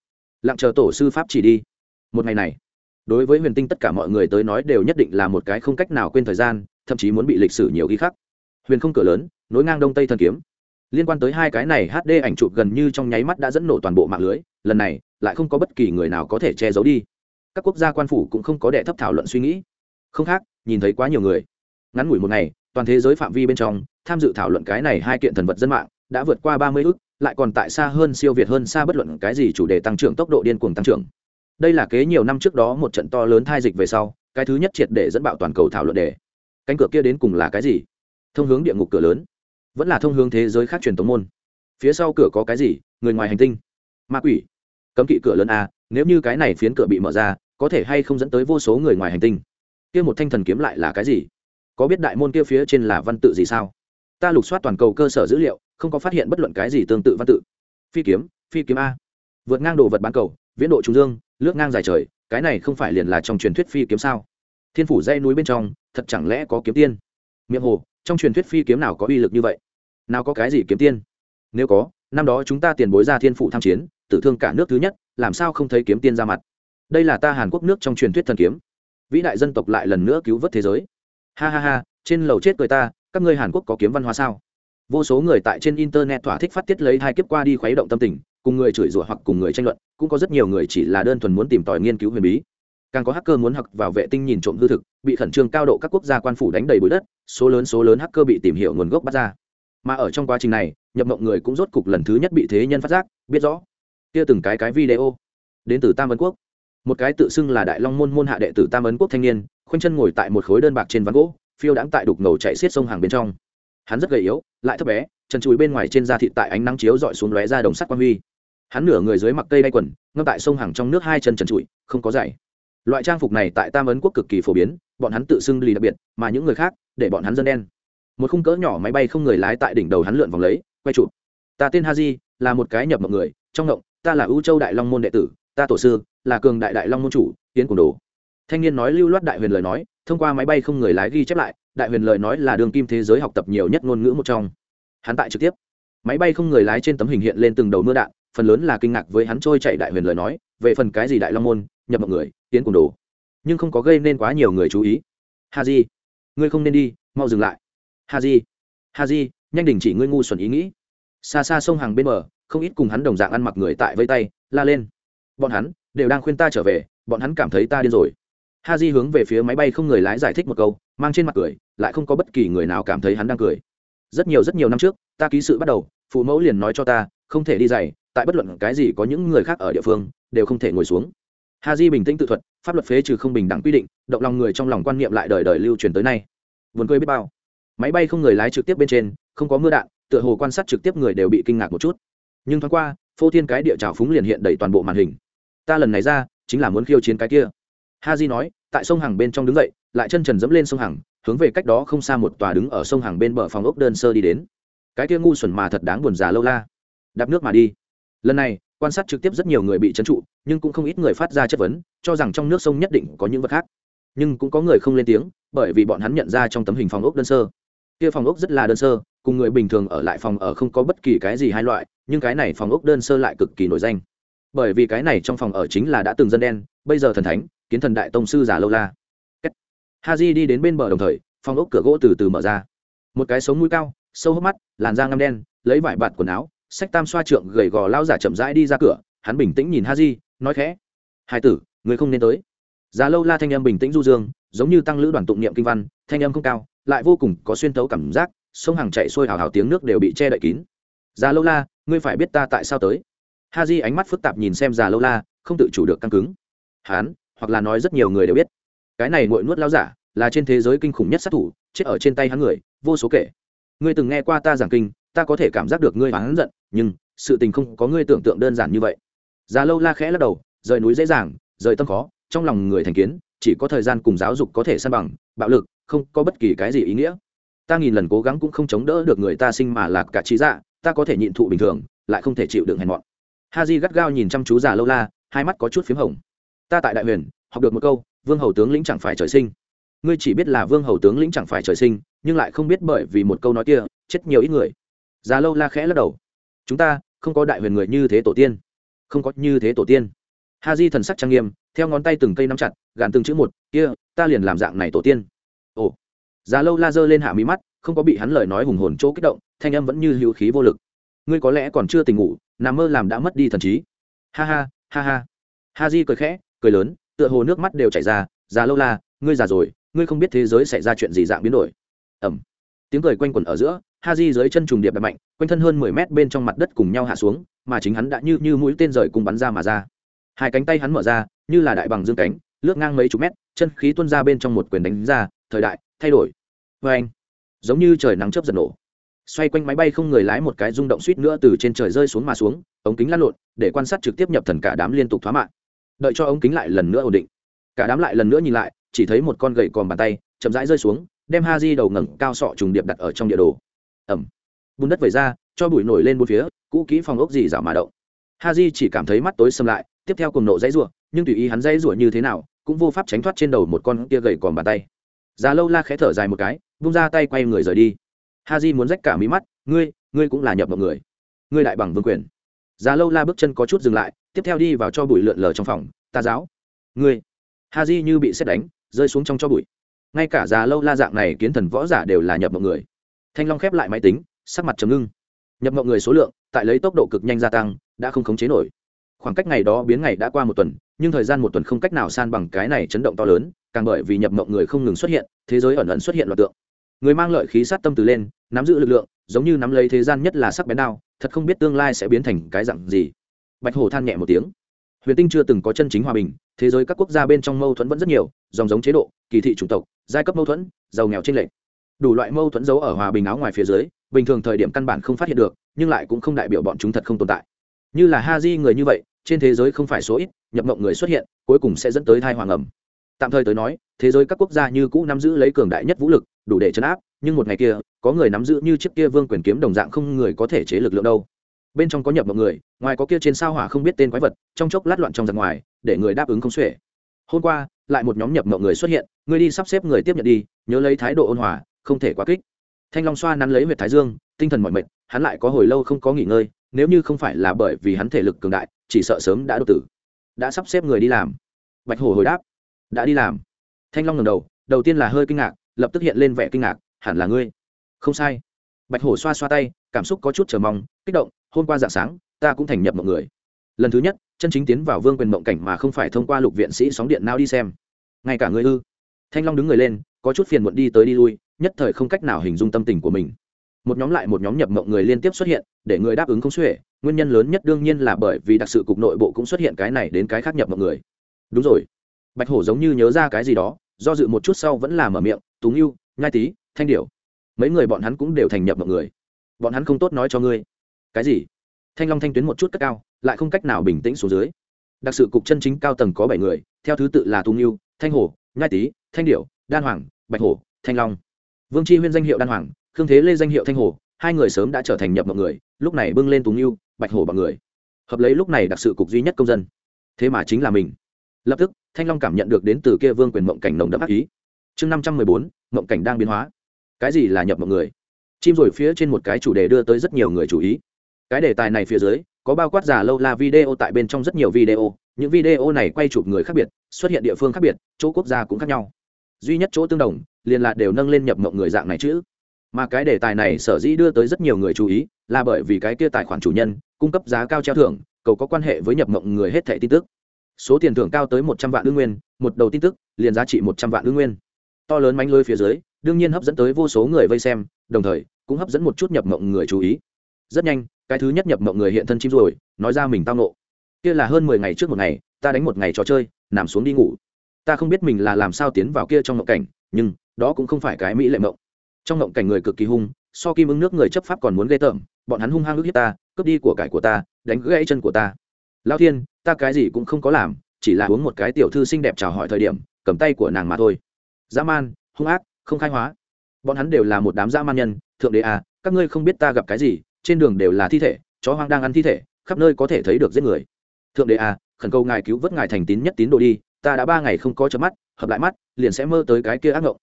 Lặng chờ tổ sư pháp chỉ đi. Một ngày này đối với huyền tinh tất cả mọi người tới nói đều nhất định là một cái không cách nào quên thời gian, thậm chí muốn bị lịch sử nhiều ghi khắc. Huyền không cửa lớn, nối ngang đông tây thần kiếm. Liên quan tới hai cái này hd ảnh chụp gần như trong nháy mắt đã dẫn nổ toàn bộ mạng lưới, lần này lại không có bất kỳ người nào có thể che giấu đi. Các quốc gia quan phủ cũng không có đệ thấp thảo luận suy nghĩ. Không khác, nhìn thấy quá nhiều người. Ngắn ngủi một ngày, toàn thế giới phạm vi bên trong, tham dự thảo luận cái này hai kiện thần vật dân mạng đã vượt qua ba mươi ước, lại còn tại xa hơn siêu việt hơn xa bất luận cái gì chủ đề tăng trưởng tốc độ điên cuồng tăng trưởng đây là kế nhiều năm trước đó một trận to lớn thai dịch về sau, cái thứ nhất triệt để dẫn bạo toàn cầu thảo luận đề. Cánh cửa kia đến cùng là cái gì? Thông hướng địa ngục cửa lớn. Vẫn là thông hướng thế giới khác truyền tống môn. Phía sau cửa có cái gì? Người ngoài hành tinh. Ma quỷ. Cấm kỵ cửa lớn a, nếu như cái này phiến cửa bị mở ra, có thể hay không dẫn tới vô số người ngoài hành tinh? Kia một thanh thần kiếm lại là cái gì? Có biết đại môn kia phía trên là văn tự gì sao? Ta lục soát toàn cầu cơ sở dữ liệu, không có phát hiện bất luận cái gì tương tự văn tự. Phi kiếm phi kiếm a. Vượt ngang đồ vật bán cầu, viễn độ trung dương lướt ngang dài trời, cái này không phải liền là trong truyền thuyết phi kiếm sao? Thiên phủ dây núi bên trong, thật chẳng lẽ có kiếm tiên? Miệng hồ, trong truyền thuyết phi kiếm nào có uy lực như vậy? Nào có cái gì kiếm tiên? Nếu có, năm đó chúng ta tiền bối ra thiên phủ tham chiến, tử thương cả nước thứ nhất, làm sao không thấy kiếm tiên ra mặt? Đây là ta hàn quốc nước trong truyền thuyết thần kiếm. Vĩ đại dân tộc lại lần nữa cứu vớt thế giới. Ha ha ha, trên lầu chết cười ta, các ngươi hàn quốc có kiếm văn hóa sao? Vô số người tại trên internet thỏa thích phát tiết lấy hai kiếp qua đi khuấy động tâm tình cùng người chửi rủa hoặc cùng người tranh luận, cũng có rất nhiều người chỉ là đơn thuần muốn tìm tòi nghiên cứu huyền bí. Càng có hacker muốn học vào vệ tinh nhìn trộm hư thực, bị khẩn trương cao độ các quốc gia quan phủ đánh đầy bụi đất, số lớn số lớn hacker bị tìm hiểu nguồn gốc bắt ra. Mà ở trong quá trình này, nhập mộng người cũng rốt cục lần thứ nhất bị thế nhân phát giác, biết rõ. Kia từng cái cái video. Đến từ tam ấn quốc. Một cái tự xưng là đại long môn môn hạ đệ tử tam ấn quốc thanh niên, khoanh chân ngồi tại một khối đơn bạc trên ván gỗ, phiêu đãng tại đục ngầu chạy xiết sông hàng bên trong. Hắn rất gầy yếu, lại thấp bé, chân chùi bên ngoài trên da thịt tại ánh nắng chiếu dọi xuống lóe ra đồng sắt quan huy hắn nửa người dưới mặc cây đay quần, ngâm tại sông hàng trong nước hai chân trần trụi, không có giày. Loại trang phục này tại tam ấn quốc cực kỳ phổ biến, bọn hắn tự xưng lì đặc biệt, mà những người khác, để bọn hắn dân đen. Một khung cỡ nhỏ máy bay không người lái tại đỉnh đầu hắn lượn vòng lấy, quay chụp. Ta tên haji, là một cái nhập mọi người, trong ngộng ta là ưu châu đại long môn đệ tử, ta tổ sư, là cường đại đại long môn chủ tiến cùng đồ. Thanh niên nói lưu loát đại huyền lời nói, thông qua máy bay không người lái ghi chép lại, đại huyền lời nói là đường kim thế giới học tập nhiều nhất ngôn ngữ một trong. Hắn tại trực tiếp. Máy bay không người lái trên tấm hình hiện lên từng đầu mưa đạn phần lớn là kinh ngạc với hắn trôi chạy đại huyền lời nói, về phần cái gì đại long môn, nhập mọi người, tiến cùng đồ. Nhưng không có gây nên quá nhiều người chú ý. Ha di, ngươi không nên đi, mau dừng lại. Ha di ha di, nhanh đình chỉ ngươi ngu xuẩn ý nghĩ. Xa xa sông hàng bên bờ, không ít cùng hắn đồng dạng ăn mặc người tại vây tay, la lên. Bọn hắn đều đang khuyên ta trở về, bọn hắn cảm thấy ta điên rồi. Ha di hướng về phía máy bay không người lái giải thích một câu, mang trên mặt cười, lại không có bất kỳ người nào cảm thấy hắn đang cười. Rất nhiều rất nhiều năm trước, ta ký sự bắt đầu, phụ mẫu liền nói cho ta, không thể đi dày tại bất luận cái gì có những người khác ở địa phương, đều không thể ngồi xuống. Ha di bình tĩnh tự thuật, pháp luật phế trừ không bình đẳng quy định, động lòng người trong lòng quan niệm lại đời đời lưu truyền tới nay. Vườn cười biết bao. Máy bay không người lái trực tiếp bên trên, không có mưa đạn, tựa hồ quan sát trực tiếp người đều bị kinh ngạc một chút. Nhưng thoáng qua, phô thiên cái địa trào phúng liền hiện đầy toàn bộ màn hình. Ta lần này ra, chính là muốn khiêu chiến cái kia. Ha di nói, tại sông hàng bên trong đứng dậy, lại chân trần dẫm lên sông hàng, hướng về cách đó không xa một tòa đứng ở sông hàng bên bờ phòng ốc đơn sơ đi đến. Cái kia ngu xuẩn mà thật đáng buồn già lâu la. Đạp nước mà đi lần này, quan sát trực tiếp rất nhiều người bị trấn trụ, nhưng cũng không ít người phát ra chất vấn, cho rằng trong nước sông nhất định có những vật khác. Nhưng cũng có người không lên tiếng, bởi vì bọn hắn nhận ra trong tấm hình phòng ốc đơn sơ. Kia phòng ốc rất là đơn sơ, cùng người bình thường ở lại phòng ở không có bất kỳ cái gì hai loại, nhưng cái này phòng ốc đơn sơ lại cực kỳ nổi danh. Bởi vì cái này trong phòng ở chính là đã từng dân đen, bây giờ thần thánh, kiến thần đại tông sư giả lâu la. Ha di đi đến bên bờ đồng thời, phòng ốc cửa gỗ từ từ mở ra. Một cái sống mũi cao, sâu hốc mắt, làn da ngăm đen, lấy vải bạt quần áo sách tam xoa trượng gầy gò lao giả chậm rãi đi ra cửa, hắn bình tĩnh nhìn ha di nói khẽ hai tử, người không nên tới. Già lâu la thanh âm bình tĩnh du dương, giống như tăng lữ đoàn tụng niệm kinh văn, thanh âm không cao, lại vô cùng có xuyên tấu cảm giác, sông hàng chạy xuôi hào hào tiếng nước đều bị che đậy kín. Già lâu la, ngươi phải biết ta tại sao tới. Ha di ánh mắt phức tạp nhìn xem già lâu la, không tự chủ được căng cứng. Hán hoặc là nói rất nhiều người đều biết, cái này ngội nuốt lao giả, là trên thế giới kinh khủng nhất sát thủ, chết ở trên tay hắn người, vô số kể. Ngươi từng nghe qua ta giảng kinh ta có thể cảm giác được ngươi oán giận, nhưng sự tình không có ngươi tưởng tượng đơn giản như vậy. Già lâu la khẽ lắc đầu, rời núi dễ dàng, rời tâm khó, trong lòng người thành kiến, chỉ có thời gian cùng giáo dục có thể san bằng, bạo lực không có bất kỳ cái gì ý nghĩa. Ta nghìn lần cố gắng cũng không chống đỡ được người ta sinh mà lạc cả trí dạ ta có thể nhịn thụ bình thường, lại không thể chịu đựng hèn mọn. Ha di gắt gao nhìn chăm chú già lâu la, hai mắt có chút p h í m hồng. Ta tại đại huyền, học được một câu, vương hầu tướng lĩnh chẳng phải trời sinh. Ngươi chỉ biết là vương hầu tướng lĩnh chẳng phải trời sinh, nhưng lại không biết bởi vì một câu nói kia, chết nhiều ít người già lâu la khẽ lắc đầu. Chúng ta, không có đại huyền người như thế tổ tiên. Không có như thế tổ tiên. Ha di thần sắc trang nghiêm, theo ngón tay từng cây nắm chặt, gàn từng chữ một, kia, ta liền làm dạng này tổ tiên. Ồ. Già lâu la giơ lên hạ mí mắt, không có bị hắn lời nói hùng hồn chỗ kích động, thanh âm vẫn như hữu khí vô lực. Ngươi có lẽ còn chưa tỉnh ngủ, nằm mơ làm đã mất đi thần trí. Ha ha ha ha. Ha di cười khẽ, cười lớn, tựa hồ nước mắt đều chảy ra. Già lâu la, ngươi già rồi, ngươi không biết thế giới xảy ra chuyện gì dạng biến đổi. Ẩm tiếng cười quanh quẩn ở giữa ha di dưới chân trùng điệp đập mạnh, quanh thân hơn mười mét bên trong mặt đất cùng nhau hạ xuống, mà chính hắn đã như như mũi tên rời cùng bắn ra mà ra. Hai cánh tay hắn mở ra, như là đại bằng dương cánh, lướt ngang mấy chục mét, chân khí tuôn ra bên trong một quyền đánh ra, thời đại, thay đổi. Vê anh, giống như trời nắng chớp giật nổ. Xoay quanh máy bay không người lái một cái rung động suýt nữa từ trên trời rơi xuống mà xuống, ống kính lăn lộn, để quan sát trực tiếp nhập thần cả đám liên tục thoá mạng đợi cho ống kính lại lần nữa ổn định. Cả đám lại lần nữa nhìn lại, chỉ thấy một con gậy còn bàn tay chậm rãi rơi xuống, đem ha di đầu ngẩng cao sọ trùng điệp đặt ở trong địa đồ ẩm. Bùn đất vẩy ra, cho bụi nổi lên bốn phía, cũ kỹ phòng ốc gì dạo mà động. Ha di chỉ cảm thấy mắt tối xâm lại, tiếp theo cùng nộ dãy rủa, nhưng tùy ý hắn dãy rủa như thế nào, cũng vô pháp tránh thoát trên đầu một con kia gậy còn bàn tay. Già lâu la khẽ thở dài một cái, vung ra tay quay người rời đi. Ha di muốn rách cả mí mắt, ngươi ngươi cũng là nhập mọi người. Ngươi đại bằng vương quyền. Già lâu la bước chân có chút dừng lại, tiếp theo đi vào cho bụi lượn lờ trong phòng. Ta giáo. Ngươi. Ha di như bị xét đánh, rơi xuống trong cho bụi. Ngay cả già lâu la dạng này kiến thần võ giả đều là nhập mọi người thanh long khép lại máy tính, sắc mặt trầm ngưng. Nhập mộng người số lượng, tại lấy tốc độ cực nhanh gia tăng, đã không khống chế nổi. Khoảng cách ngày đó biến ngày đã qua một tuần, nhưng thời gian một tuần không cách nào san bằng cái này chấn động to lớn, càng bởi vì nhập mộng người không ngừng xuất hiện, thế giới ẩn ẩn xuất hiện loạt tượng. Người mang lợi khí sát tâm từ lên, nắm giữ lực lượng, giống như nắm lấy thế gian nhất là sắc bén đao, thật không biết tương lai sẽ biến thành cái dặn gì. Bạch hổ than nhẹ một tiếng. Huyền tinh chưa từng có chân chính hòa bình, thế giới các quốc gia bên trong mâu thuẫn vẫn rất nhiều, dòng giống chế độ, kỳ thị chủng tộc, giai cấp mâu thuẫn, giàu nghèo trên lệ đủ loại mâu thuẫn giấu ở hòa bình áo ngoài phía dưới, bình thường thời điểm căn bản không phát hiện được, nhưng lại cũng không đại biểu bọn chúng thật không tồn tại. Như là ha di người như vậy, trên thế giới không phải số ít, nhập mộng người xuất hiện, cuối cùng sẽ dẫn tới thai hoàng ẩm. Tạm thời tới nói, thế giới các quốc gia như cũ nắm giữ lấy cường đại nhất vũ lực, đủ để chấn áp, nhưng một ngày kia, có người nắm giữ như chiếc kia vương quyền kiếm đồng dạng không người có thể chế lực lượng đâu. Bên trong có nhập mộng người, ngoài có kia trên sao hỏa không biết tên quái vật, trong chốc lát loạn trong giặc ngoài, để người đáp ứng không xuể. Hôm qua, lại một nhóm nhập mộng người xuất hiện người đi sắp xếp người tiếp nhận đi, nhớ lấy thái độ ôn hòa không thể quá kích. Thanh long xoa nắn lấy huyệt thái dương, tinh thần mọi mệt, hắn lại có hồi lâu không có nghỉ ngơi, nếu như không phải là bởi vì hắn thể lực cường đại, chỉ sợ sớm đã đột tử. Đã sắp xếp người đi làm. Bạch hổ hồi đáp. Đã đi làm. Thanh long ngầm đầu đầu tiên là hơi kinh ngạc, lập tức hiện lên vẻ kinh ngạc, hẳn là ngươi. Không sai. Bạch hổ xoa xoa tay, cảm xúc có chút chờ mong, kích động, hôm qua dạng sáng, ta cũng thành nhập mọi người. Lần thứ nhất, chân chính tiến vào vương quyền mộng cảnh mà không phải thông qua lục viện sĩ sóng điện nào đi xem. Ngay cả ngươi ư? Thanh long đứng người lên, có chút phiền muộn đi tới đi lui nhất thời không cách nào hình dung tâm tình của mình. Một nhóm lại một nhóm nhập mộng người liên tiếp xuất hiện, để người đáp ứng không xuể. Nguyên nhân lớn nhất đương nhiên là bởi vì đặc sự cục nội bộ cũng xuất hiện cái này đến cái khác nhập mộng người. Đúng rồi. Bạch hổ giống như nhớ ra cái gì đó, do dự một chút sau vẫn là mở miệng túng yêu nhai tý, thanh điểu. Mấy người bọn hắn cũng đều thành nhập mộng người. Bọn hắn không tốt nói cho ngươi. Cái gì? Thanh long thanh tuyến một chút cất cao, lại không cách nào bình tĩnh xuống dưới. Đặc sự cục chân chính cao tầng có bảy người, theo thứ tự là Túng yêu thanh hổ, nhai tý, thanh điểu, đan hoàng, bạch hổ, thanh long vương tri huyên danh hiệu đan hoàng, khương thế lê danh hiệu thanh hồ, hai người sớm đã trở thành nhập mọi người, lúc này bưng lên túng yêu, bạch hổ bằng người. Hợp lấy lúc này đặc sự cục duy nhất công dân. Thế mà chính là mình. Lập tức, thanh long cảm nhận được đến từ kia vương quyền mộng cảnh nồng đậm ác ý. Chương năm trăm mười bốn, mộng cảnh đang biến hóa. Cái gì là nhập mọi người? Chim rồi phía trên một cái chủ đề đưa tới rất nhiều người chú ý. Cái đề tài này phía dưới, có bao quát giả lâu là video tại bên trong rất nhiều video, những video này quay chụp người khác biệt, xuất hiện địa phương khác biệt, chỗ quốc gia cũng khác nhau. Duy nhất chỗ tương đồng liền là đều nâng lên nhập mộng người dạng này chứ. Mà cái đề tài này sở dĩ đưa tới rất nhiều người chú ý, là bởi vì cái kia tài khoản chủ nhân, cung cấp giá cao treo thưởng, cầu có quan hệ với nhập mộng người hết thẻ tin tức. Số tiền thưởng cao tới một trăm vạn ư nguyên, một đầu tin tức, liền giá trị một trăm vạn ư nguyên. To lớn mánh lưới phía dưới, đương nhiên hấp dẫn tới vô số người vây xem, đồng thời, cũng hấp dẫn một chút nhập mộng người chú ý. Rất nhanh, cái thứ nhất nhập mộng người hiện thân chim rồi, nói ra mình tao nộ kia là hơn mười ngày trước một ngày, ta đánh một ngày trò chơi, nằm xuống đi ngủ. Ta không biết mình là làm sao tiến vào kia trong mộng cảnh, nhưng đó cũng không phải cái mỹ lệ mộng. Trong mộng cảnh người cực kỳ hung, so kim ứng nước người chấp pháp còn muốn ghê tởm, bọn hắn hung hăng ước hiếp ta, cướp đi của cải của ta, đánh gãy chân của ta. Lao thiên, ta cái gì cũng không có làm, chỉ là uống một cái tiểu thư xinh đẹp chào hỏi thời điểm, cầm tay của nàng mà thôi. Dã man, hung ác, không khai hóa. Bọn hắn đều là một đám dã man nhân, thượng đế à các ngươi không biết ta gặp cái gì, trên đường đều là thi thể, chó hoang đang ăn thi thể, khắp nơi có thể thấy được giết người. Thượng đế à khẩn cầu ngài cứu vớt ngài thành tín nhất tín đồ đi, ta đã ba ngày không có chớp mắt, hợp lại mắt, liền sẽ mơ tới cái kia ác ngộng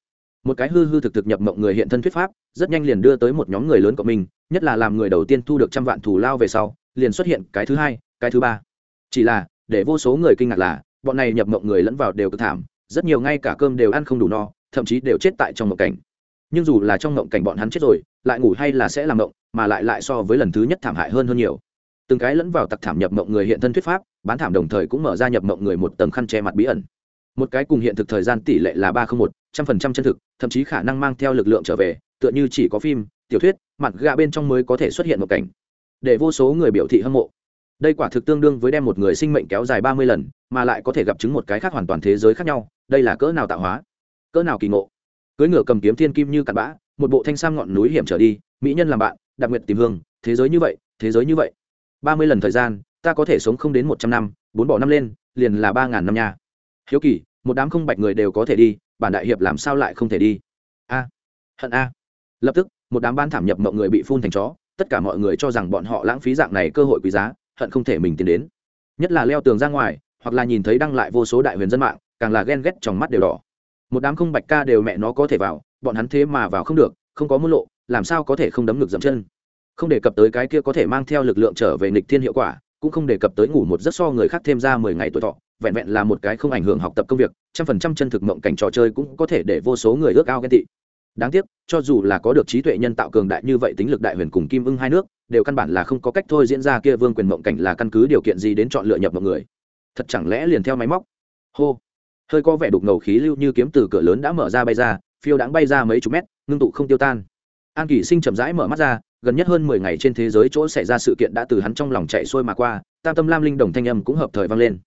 một cái hư hư thực thực nhập mộng người hiện thân thuyết pháp, rất nhanh liền đưa tới một nhóm người lớn của mình, nhất là làm người đầu tiên thu được trăm vạn thù lao về sau, liền xuất hiện cái thứ hai, cái thứ ba. Chỉ là, để vô số người kinh ngạc là, bọn này nhập mộng người lẫn vào đều cực thảm, rất nhiều ngay cả cơm đều ăn không đủ no, thậm chí đều chết tại trong mộng cảnh. Nhưng dù là trong mộng cảnh bọn hắn chết rồi, lại ngủ hay là sẽ làm mộng, mà lại lại so với lần thứ nhất thảm hại hơn hơn nhiều. Từng cái lẫn vào tặc thảm nhập mộng người hiện thân thuyết pháp, bán thảm đồng thời cũng mở ra nhập mộng người một tầng khăn che mặt bí ẩn. Một cái cùng hiện thực thời gian tỷ lệ là ba không một trăm phần trăm chân thực, thậm chí khả năng mang theo lực lượng trở về, tựa như chỉ có phim, tiểu thuyết, mặt gạ bên trong mới có thể xuất hiện một cảnh. Để vô số người biểu thị hâm mộ. Đây quả thực tương đương với đem một người sinh mệnh kéo dài ba mươi lần, mà lại có thể gặp chứng một cái khác hoàn toàn thế giới khác nhau, đây là cỡ nào tạo hóa? Cỡ nào kỳ ngộ? Cưới ngựa cầm kiếm thiên kim như cặn bã, một bộ thanh sam ngọn núi hiểm trở đi, mỹ nhân làm bạn, đặc biệt tìm hương, thế giới như vậy, thế giới như vậy. ba mươi lần thời gian, ta có thể sống không đến một trăm năm, bốn bỏ năm lên, liền là ba ngàn năm nha. Hiếu kỳ, một đám không bạch người đều có thể đi bản đại hiệp làm sao lại không thể đi? A, hận a. Lập tức, một đám ban thảm nhập mộng người bị phun thành chó, tất cả mọi người cho rằng bọn họ lãng phí dạng này cơ hội quý giá, hận không thể mình tiến đến. Nhất là leo tường ra ngoài, hoặc là nhìn thấy đăng lại vô số đại huyền dân mạng, càng là ghen ghét trong mắt đều đỏ. Một đám không bạch ca đều mẹ nó có thể vào, bọn hắn thế mà vào không được, không có môn lộ, làm sao có thể không đấm ngực dậm chân? Không đề cập tới cái kia có thể mang theo lực lượng trở về nịch thiên hiệu quả, cũng không đề cập tới ngủ một giấc so người khác thêm ra mười ngày tuổi thọ vẹn vẹn là một cái không ảnh hưởng học tập công việc, trăm phần trăm chân thực mộng cảnh trò chơi cũng có thể để vô số người ước ao ghen tị. Đáng tiếc, cho dù là có được trí tuệ nhân tạo cường đại như vậy tính lực đại huyền cùng kim ưng hai nước, đều căn bản là không có cách thôi diễn ra kia vương quyền mộng cảnh là căn cứ điều kiện gì đến chọn lựa nhập mọi người. Thật chẳng lẽ liền theo máy móc? Hô! Hơi có vẻ đục ngầu khí lưu như kiếm từ cửa lớn đã mở ra bay ra, phiêu đãng bay ra mấy chục mét, ngưng tụ không tiêu tan. An kỷ sinh chậm rãi mở mắt ra, gần nhất hơn mười ngày trên thế giới chỗ xảy ra sự kiện đã từ hắn trong lòng chạy xuôi mà qua, tam tâm lam linh đồng thanh âm cũng hợp thời vang lên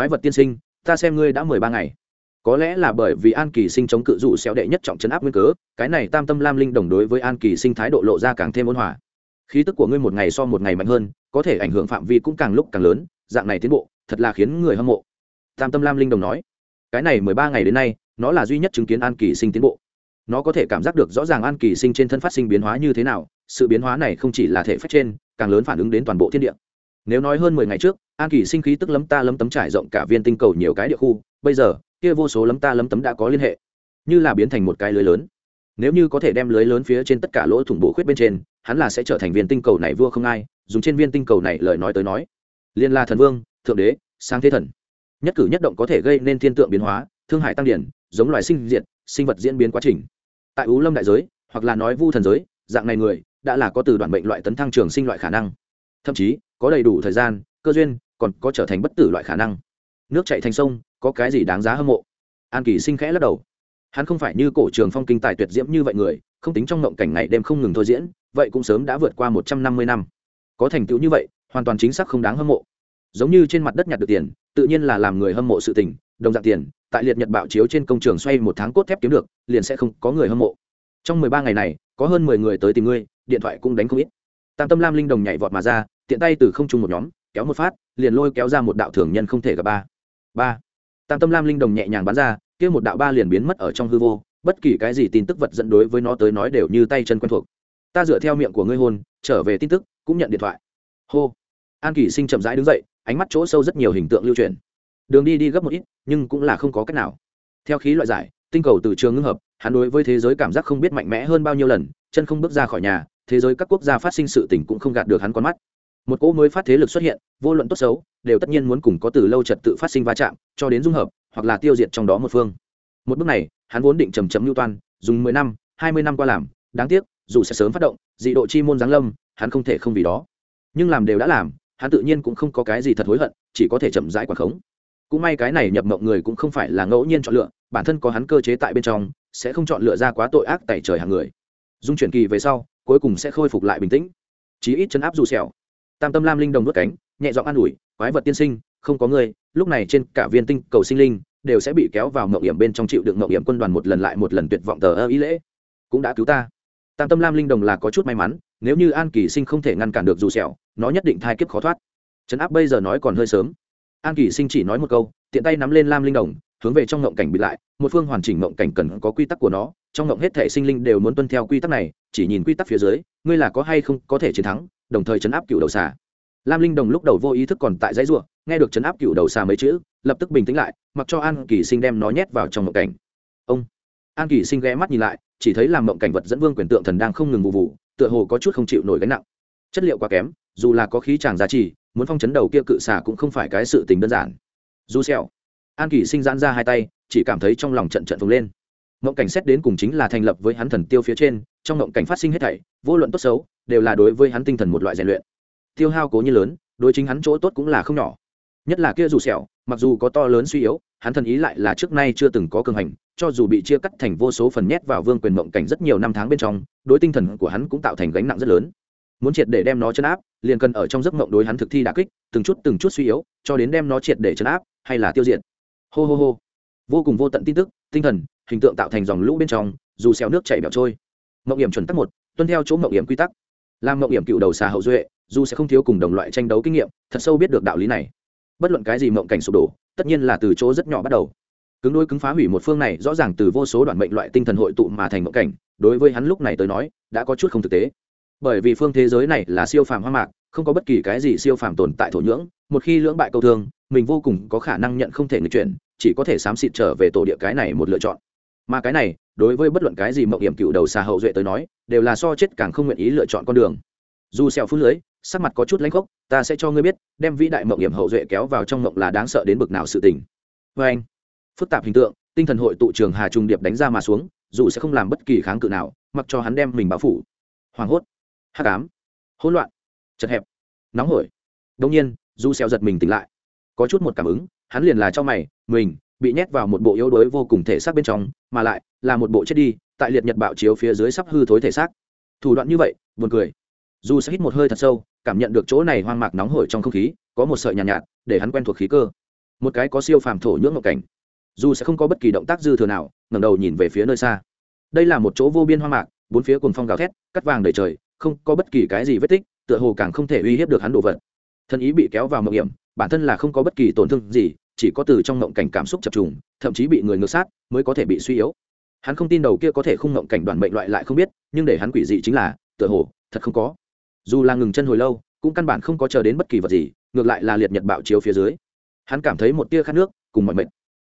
quái vật tiên sinh, ta xem ngươi đã mười ba ngày. Có lẽ là bởi vì an kỳ sinh chống cự dụ xéo đệ nhất trọng chấn áp nguyên cớ, cái này tam tâm lam linh đồng đối với an kỳ sinh thái độ lộ ra càng thêm ôn hòa. Khí tức của ngươi một ngày so một ngày mạnh hơn, có thể ảnh hưởng phạm vi cũng càng lúc càng lớn, dạng này tiến bộ, thật là khiến người hâm mộ. Tam tâm lam linh đồng nói. Cái này mười ba ngày đến nay, nó là duy nhất chứng kiến an kỳ sinh tiến bộ. Nó có thể cảm giác được rõ ràng an kỳ sinh trên thân phát sinh biến hóa như thế nào, sự biến hóa này không chỉ là thể phép trên, càng lớn phản ứng đến toàn bộ thiên địa nếu nói hơn mười ngày trước, an kỳ sinh khí tức lấm ta lấm tấm trải rộng cả viên tinh cầu nhiều cái địa khu, bây giờ, kia vô số lấm ta lấm tấm đã có liên hệ. Như là biến thành một cái lưới lớn. Nếu như có thể đem lưới lớn phía trên tất cả lỗ thủng bộ khuyết bên trên, hắn là sẽ trở thành viên tinh cầu này vua không ai, dùng trên viên tinh cầu này lời nói tới nói. Liên la thần vương, thượng đế sang thế thần. Nhất cử nhất động có thể gây nên thiên tượng biến hóa, thương hại tăng điển, giống loài sinh diệt, sinh vật diễn biến quá trình. Tại ú lâm đại giới, hoặc là nói vu thần giới, dạng này người, đã là có từ đoạn bệnh loại tấn thăng trường sinh loại khả năng. Thậm chí có đầy đủ thời gian, cơ duyên, còn có trở thành bất tử loại khả năng. Nước chạy thành sông, có cái gì đáng giá hâm mộ? An kỳ sinh khẽ lắc đầu. Hắn không phải như cổ trường phong kinh tài tuyệt diễm như vậy người, không tính trong mộng cảnh ngày đêm không ngừng thôi diễn, vậy cũng sớm đã vượt qua một trăm năm mươi năm. Có thành tựu như vậy, hoàn toàn chính xác không đáng hâm mộ. Giống như trên mặt đất nhặt được tiền, tự nhiên là làm người hâm mộ sự tình, đồng dạng tiền, tại liệt nhật bạo chiếu trên công trường xoay một tháng cốt thép kiếm được, liền sẽ không có người hâm mộ. Trong mười ba ngày này, có hơn mười người tới tìm ngươi, điện thoại cũng đánh không ít. Tam tâm lam linh đồng nhảy vọt mà ra tiện tay từ không trung một nhóm, kéo một phát, liền lôi kéo ra một đạo thường nhân không thể gặp ba. Ba. Tam tâm lam linh đồng nhẹ nhàng bắn ra, kia một đạo ba liền biến mất ở trong hư vô, bất kỳ cái gì tin tức vật dẫn đối với nó tới nói đều như tay chân quen thuộc. Ta dựa theo miệng của ngươi hôn, trở về tin tức, cũng nhận điện thoại. Hô. An kỳ sinh chậm rãi đứng dậy, ánh mắt chỗ sâu rất nhiều hình tượng lưu truyền. Đường đi đi gấp một ít, nhưng cũng là không có cách nào. Theo khí loại giải, tinh cầu từ trường ngưng hợp, hắn đối với thế giới cảm giác không biết mạnh mẽ hơn bao nhiêu lần, chân không bước ra khỏi nhà, thế giới các quốc gia phát sinh sự tình cũng không gạt được hắn con mắt một cỗ mới phát thế lực xuất hiện, vô luận tốt xấu, đều tất nhiên muốn cùng có từ lâu trật tự phát sinh va chạm, cho đến dung hợp, hoặc là tiêu diệt trong đó một phương. Một bước này, hắn vốn định trầm chấm lưu toan, dùng mười năm, hai mươi năm qua làm, đáng tiếc, dù sẽ sớm phát động, dị độ chi môn giáng lâm, hắn không thể không vì đó. Nhưng làm đều đã làm, hắn tự nhiên cũng không có cái gì thật hối hận, chỉ có thể chậm rãi quả khống. Cũng may cái này nhập mộng người cũng không phải là ngẫu nhiên chọn lựa, bản thân có hắn cơ chế tại bên trong, sẽ không chọn lựa ra quá tội ác tại trời hàng người. Dung chuyển kỳ về sau, cuối cùng sẽ khôi phục lại bình tĩnh. Chí ít chấn áp dù sẹo tam tâm lam linh đồng vớt cánh, nhẹ giọng an ủi, quái vật tiên sinh, không có người lúc này trên cả viên tinh cầu sinh linh đều sẽ bị kéo vào mậu hiểm bên trong chịu đựng mậu hiểm quân đoàn một lần lại một lần tuyệt vọng tờ ơ ý lễ. Cũng đã cứu ta. Tam tâm lam linh đồng là có chút may mắn, nếu như an kỳ sinh không thể ngăn cản được dù sẹo, nó nhất định thai kiếp khó thoát. Trấn áp bây giờ nói còn hơi sớm. An kỳ sinh chỉ nói một câu, tiện tay nắm lên lam linh đồng, hướng về trong ngộng cảnh bị lại. Một phương hoàn chỉnh ngộng cảnh cần có quy tắc của nó, trong ngộng hết thể sinh linh đều muốn tuân theo quy tắc này chỉ nhìn quy tắc phía dưới, ngươi là có hay không có thể chiến thắng, đồng thời chấn áp cựu đầu xà. Lam linh đồng lúc đầu vô ý thức còn tại dãy ruộng nghe được chấn áp cựu đầu xà mấy chữ, lập tức bình tĩnh lại, mặc cho an kỳ sinh đem nó nhét vào trong mộng cảnh. Ông! An kỳ sinh ghé mắt nhìn lại, chỉ thấy làm mộng cảnh vật dẫn vương quyền tượng thần đang không ngừng vụ vụ, tựa hồ có chút không chịu nổi gánh nặng. Chất liệu quá kém, dù là có khí tràng giá trị, muốn phong chấn đầu kia cự xà cũng không phải cái sự tình đơn giản. Dù xèo. An kỳ sinh giãn ra hai tay, chỉ cảm thấy trong lòng trận trận phồng lên mộng cảnh xét đến cùng chính là thành lập với hắn thần tiêu phía trên, trong mộng cảnh phát sinh hết thảy, vô luận tốt xấu, đều là đối với hắn tinh thần một loại rèn luyện. Tiêu hao cố như lớn, đối chính hắn chỗ tốt cũng là không nhỏ. Nhất là kia dù sẹo, mặc dù có to lớn suy yếu, hắn thần ý lại là trước nay chưa từng có cường hành, cho dù bị chia cắt thành vô số phần nhét vào vương quyền mộng cảnh rất nhiều năm tháng bên trong, đối tinh thần của hắn cũng tạo thành gánh nặng rất lớn. Muốn triệt để đem nó chấn áp, liền cần ở trong giấc mộng đối hắn thực thi đả kích, từng chút từng chút suy yếu, cho đến đem nó triệt để chấn áp, hay là tiêu diệt. Hô hô hô. Vô cùng vô tận tin tức, tinh thần hình tượng tạo thành dòng lũ bên trong, dù xéo nước chảy bẹo trôi. Mộng hiểm chuẩn tắc một, tuân theo chỗ mộng hiểm quy tắc. Làm mộng hiểm cựu đầu xà hậu duệ, dù sẽ không thiếu cùng đồng loại tranh đấu kinh nghiệm, thật sâu biết được đạo lý này. Bất luận cái gì mộng cảnh sụp đổ, tất nhiên là từ chỗ rất nhỏ bắt đầu. Cứng đôi cứng phá hủy một phương này, rõ ràng từ vô số đoạn mệnh loại tinh thần hội tụ mà thành mộng cảnh, đối với hắn lúc này tới nói, đã có chút không thực tế. Bởi vì phương thế giới này là siêu phàm hoang mạc, không có bất kỳ cái gì siêu phàm tồn tại thổ nhưỡng, một khi lưỡng bại câu thương, mình vô cùng có khả năng nhận không thể người chuyển, chỉ có thể xám xịt trở về tổ địa cái này một lựa chọn mà cái này, đối với bất luận cái gì mộng hiểm cựu đầu xà hậu duệ tới nói, đều là so chết càng không nguyện ý lựa chọn con đường. Dù xẹo phun lưới, sắc mặt có chút lãnh khốc, ta sẽ cho ngươi biết, đem vĩ đại mộng hiểm hậu duệ kéo vào trong mộng là đáng sợ đến bực nào sự tình. Với anh, phức tạp hình tượng, tinh thần hội tụ trường hà trung điệp đánh ra mà xuống, dù sẽ không làm bất kỳ kháng cự nào, mặc cho hắn đem mình bao phủ. Hoảng hốt, hắc ám, hỗn loạn, chật hẹp, nóng hổi. Đông nhiên du xeo giật mình tỉnh lại. Có chút một cảm ứng, hắn liền là cho mày, mình bị nhét vào một bộ yếu đuối vô cùng thể xác bên trong mà lại là một bộ chết đi tại liệt nhật bạo chiếu phía dưới sắp hư thối thể xác. Thủ đoạn như vậy buồn cười. Dù sẽ hít một hơi thật sâu cảm nhận được chỗ này hoang mạc nóng hổi trong không khí có một sợi nhàn nhạt, nhạt để hắn quen thuộc khí cơ. Một cái có siêu phàm thổ nhưỡng một cảnh. Dù sẽ không có bất kỳ động tác dư thừa nào ngẩng đầu nhìn về phía nơi xa. Đây là một chỗ vô biên hoang mạc bốn phía cùng phong gào thét cắt vàng đầy trời không có bất kỳ cái gì vết tích tựa hồ càng không thể uy hiếp được hắn đồ vật. Thân ý bị kéo vào mộng hiểm bản thân là không có bất kỳ tổn thương gì chỉ có từ trong mộng cảnh cảm xúc chập trùng, thậm chí bị người ngược sát mới có thể bị suy yếu. Hắn không tin đầu kia có thể không mộng cảnh đoàn mệnh loại lại không biết, nhưng để hắn quỷ dị chính là, tựa hồ, thật không có. Dù là ngừng chân hồi lâu, cũng căn bản không có chờ đến bất kỳ vật gì, ngược lại là liệt nhật bạo chiếu phía dưới. Hắn cảm thấy một tia khát nước cùng mọi mệnh.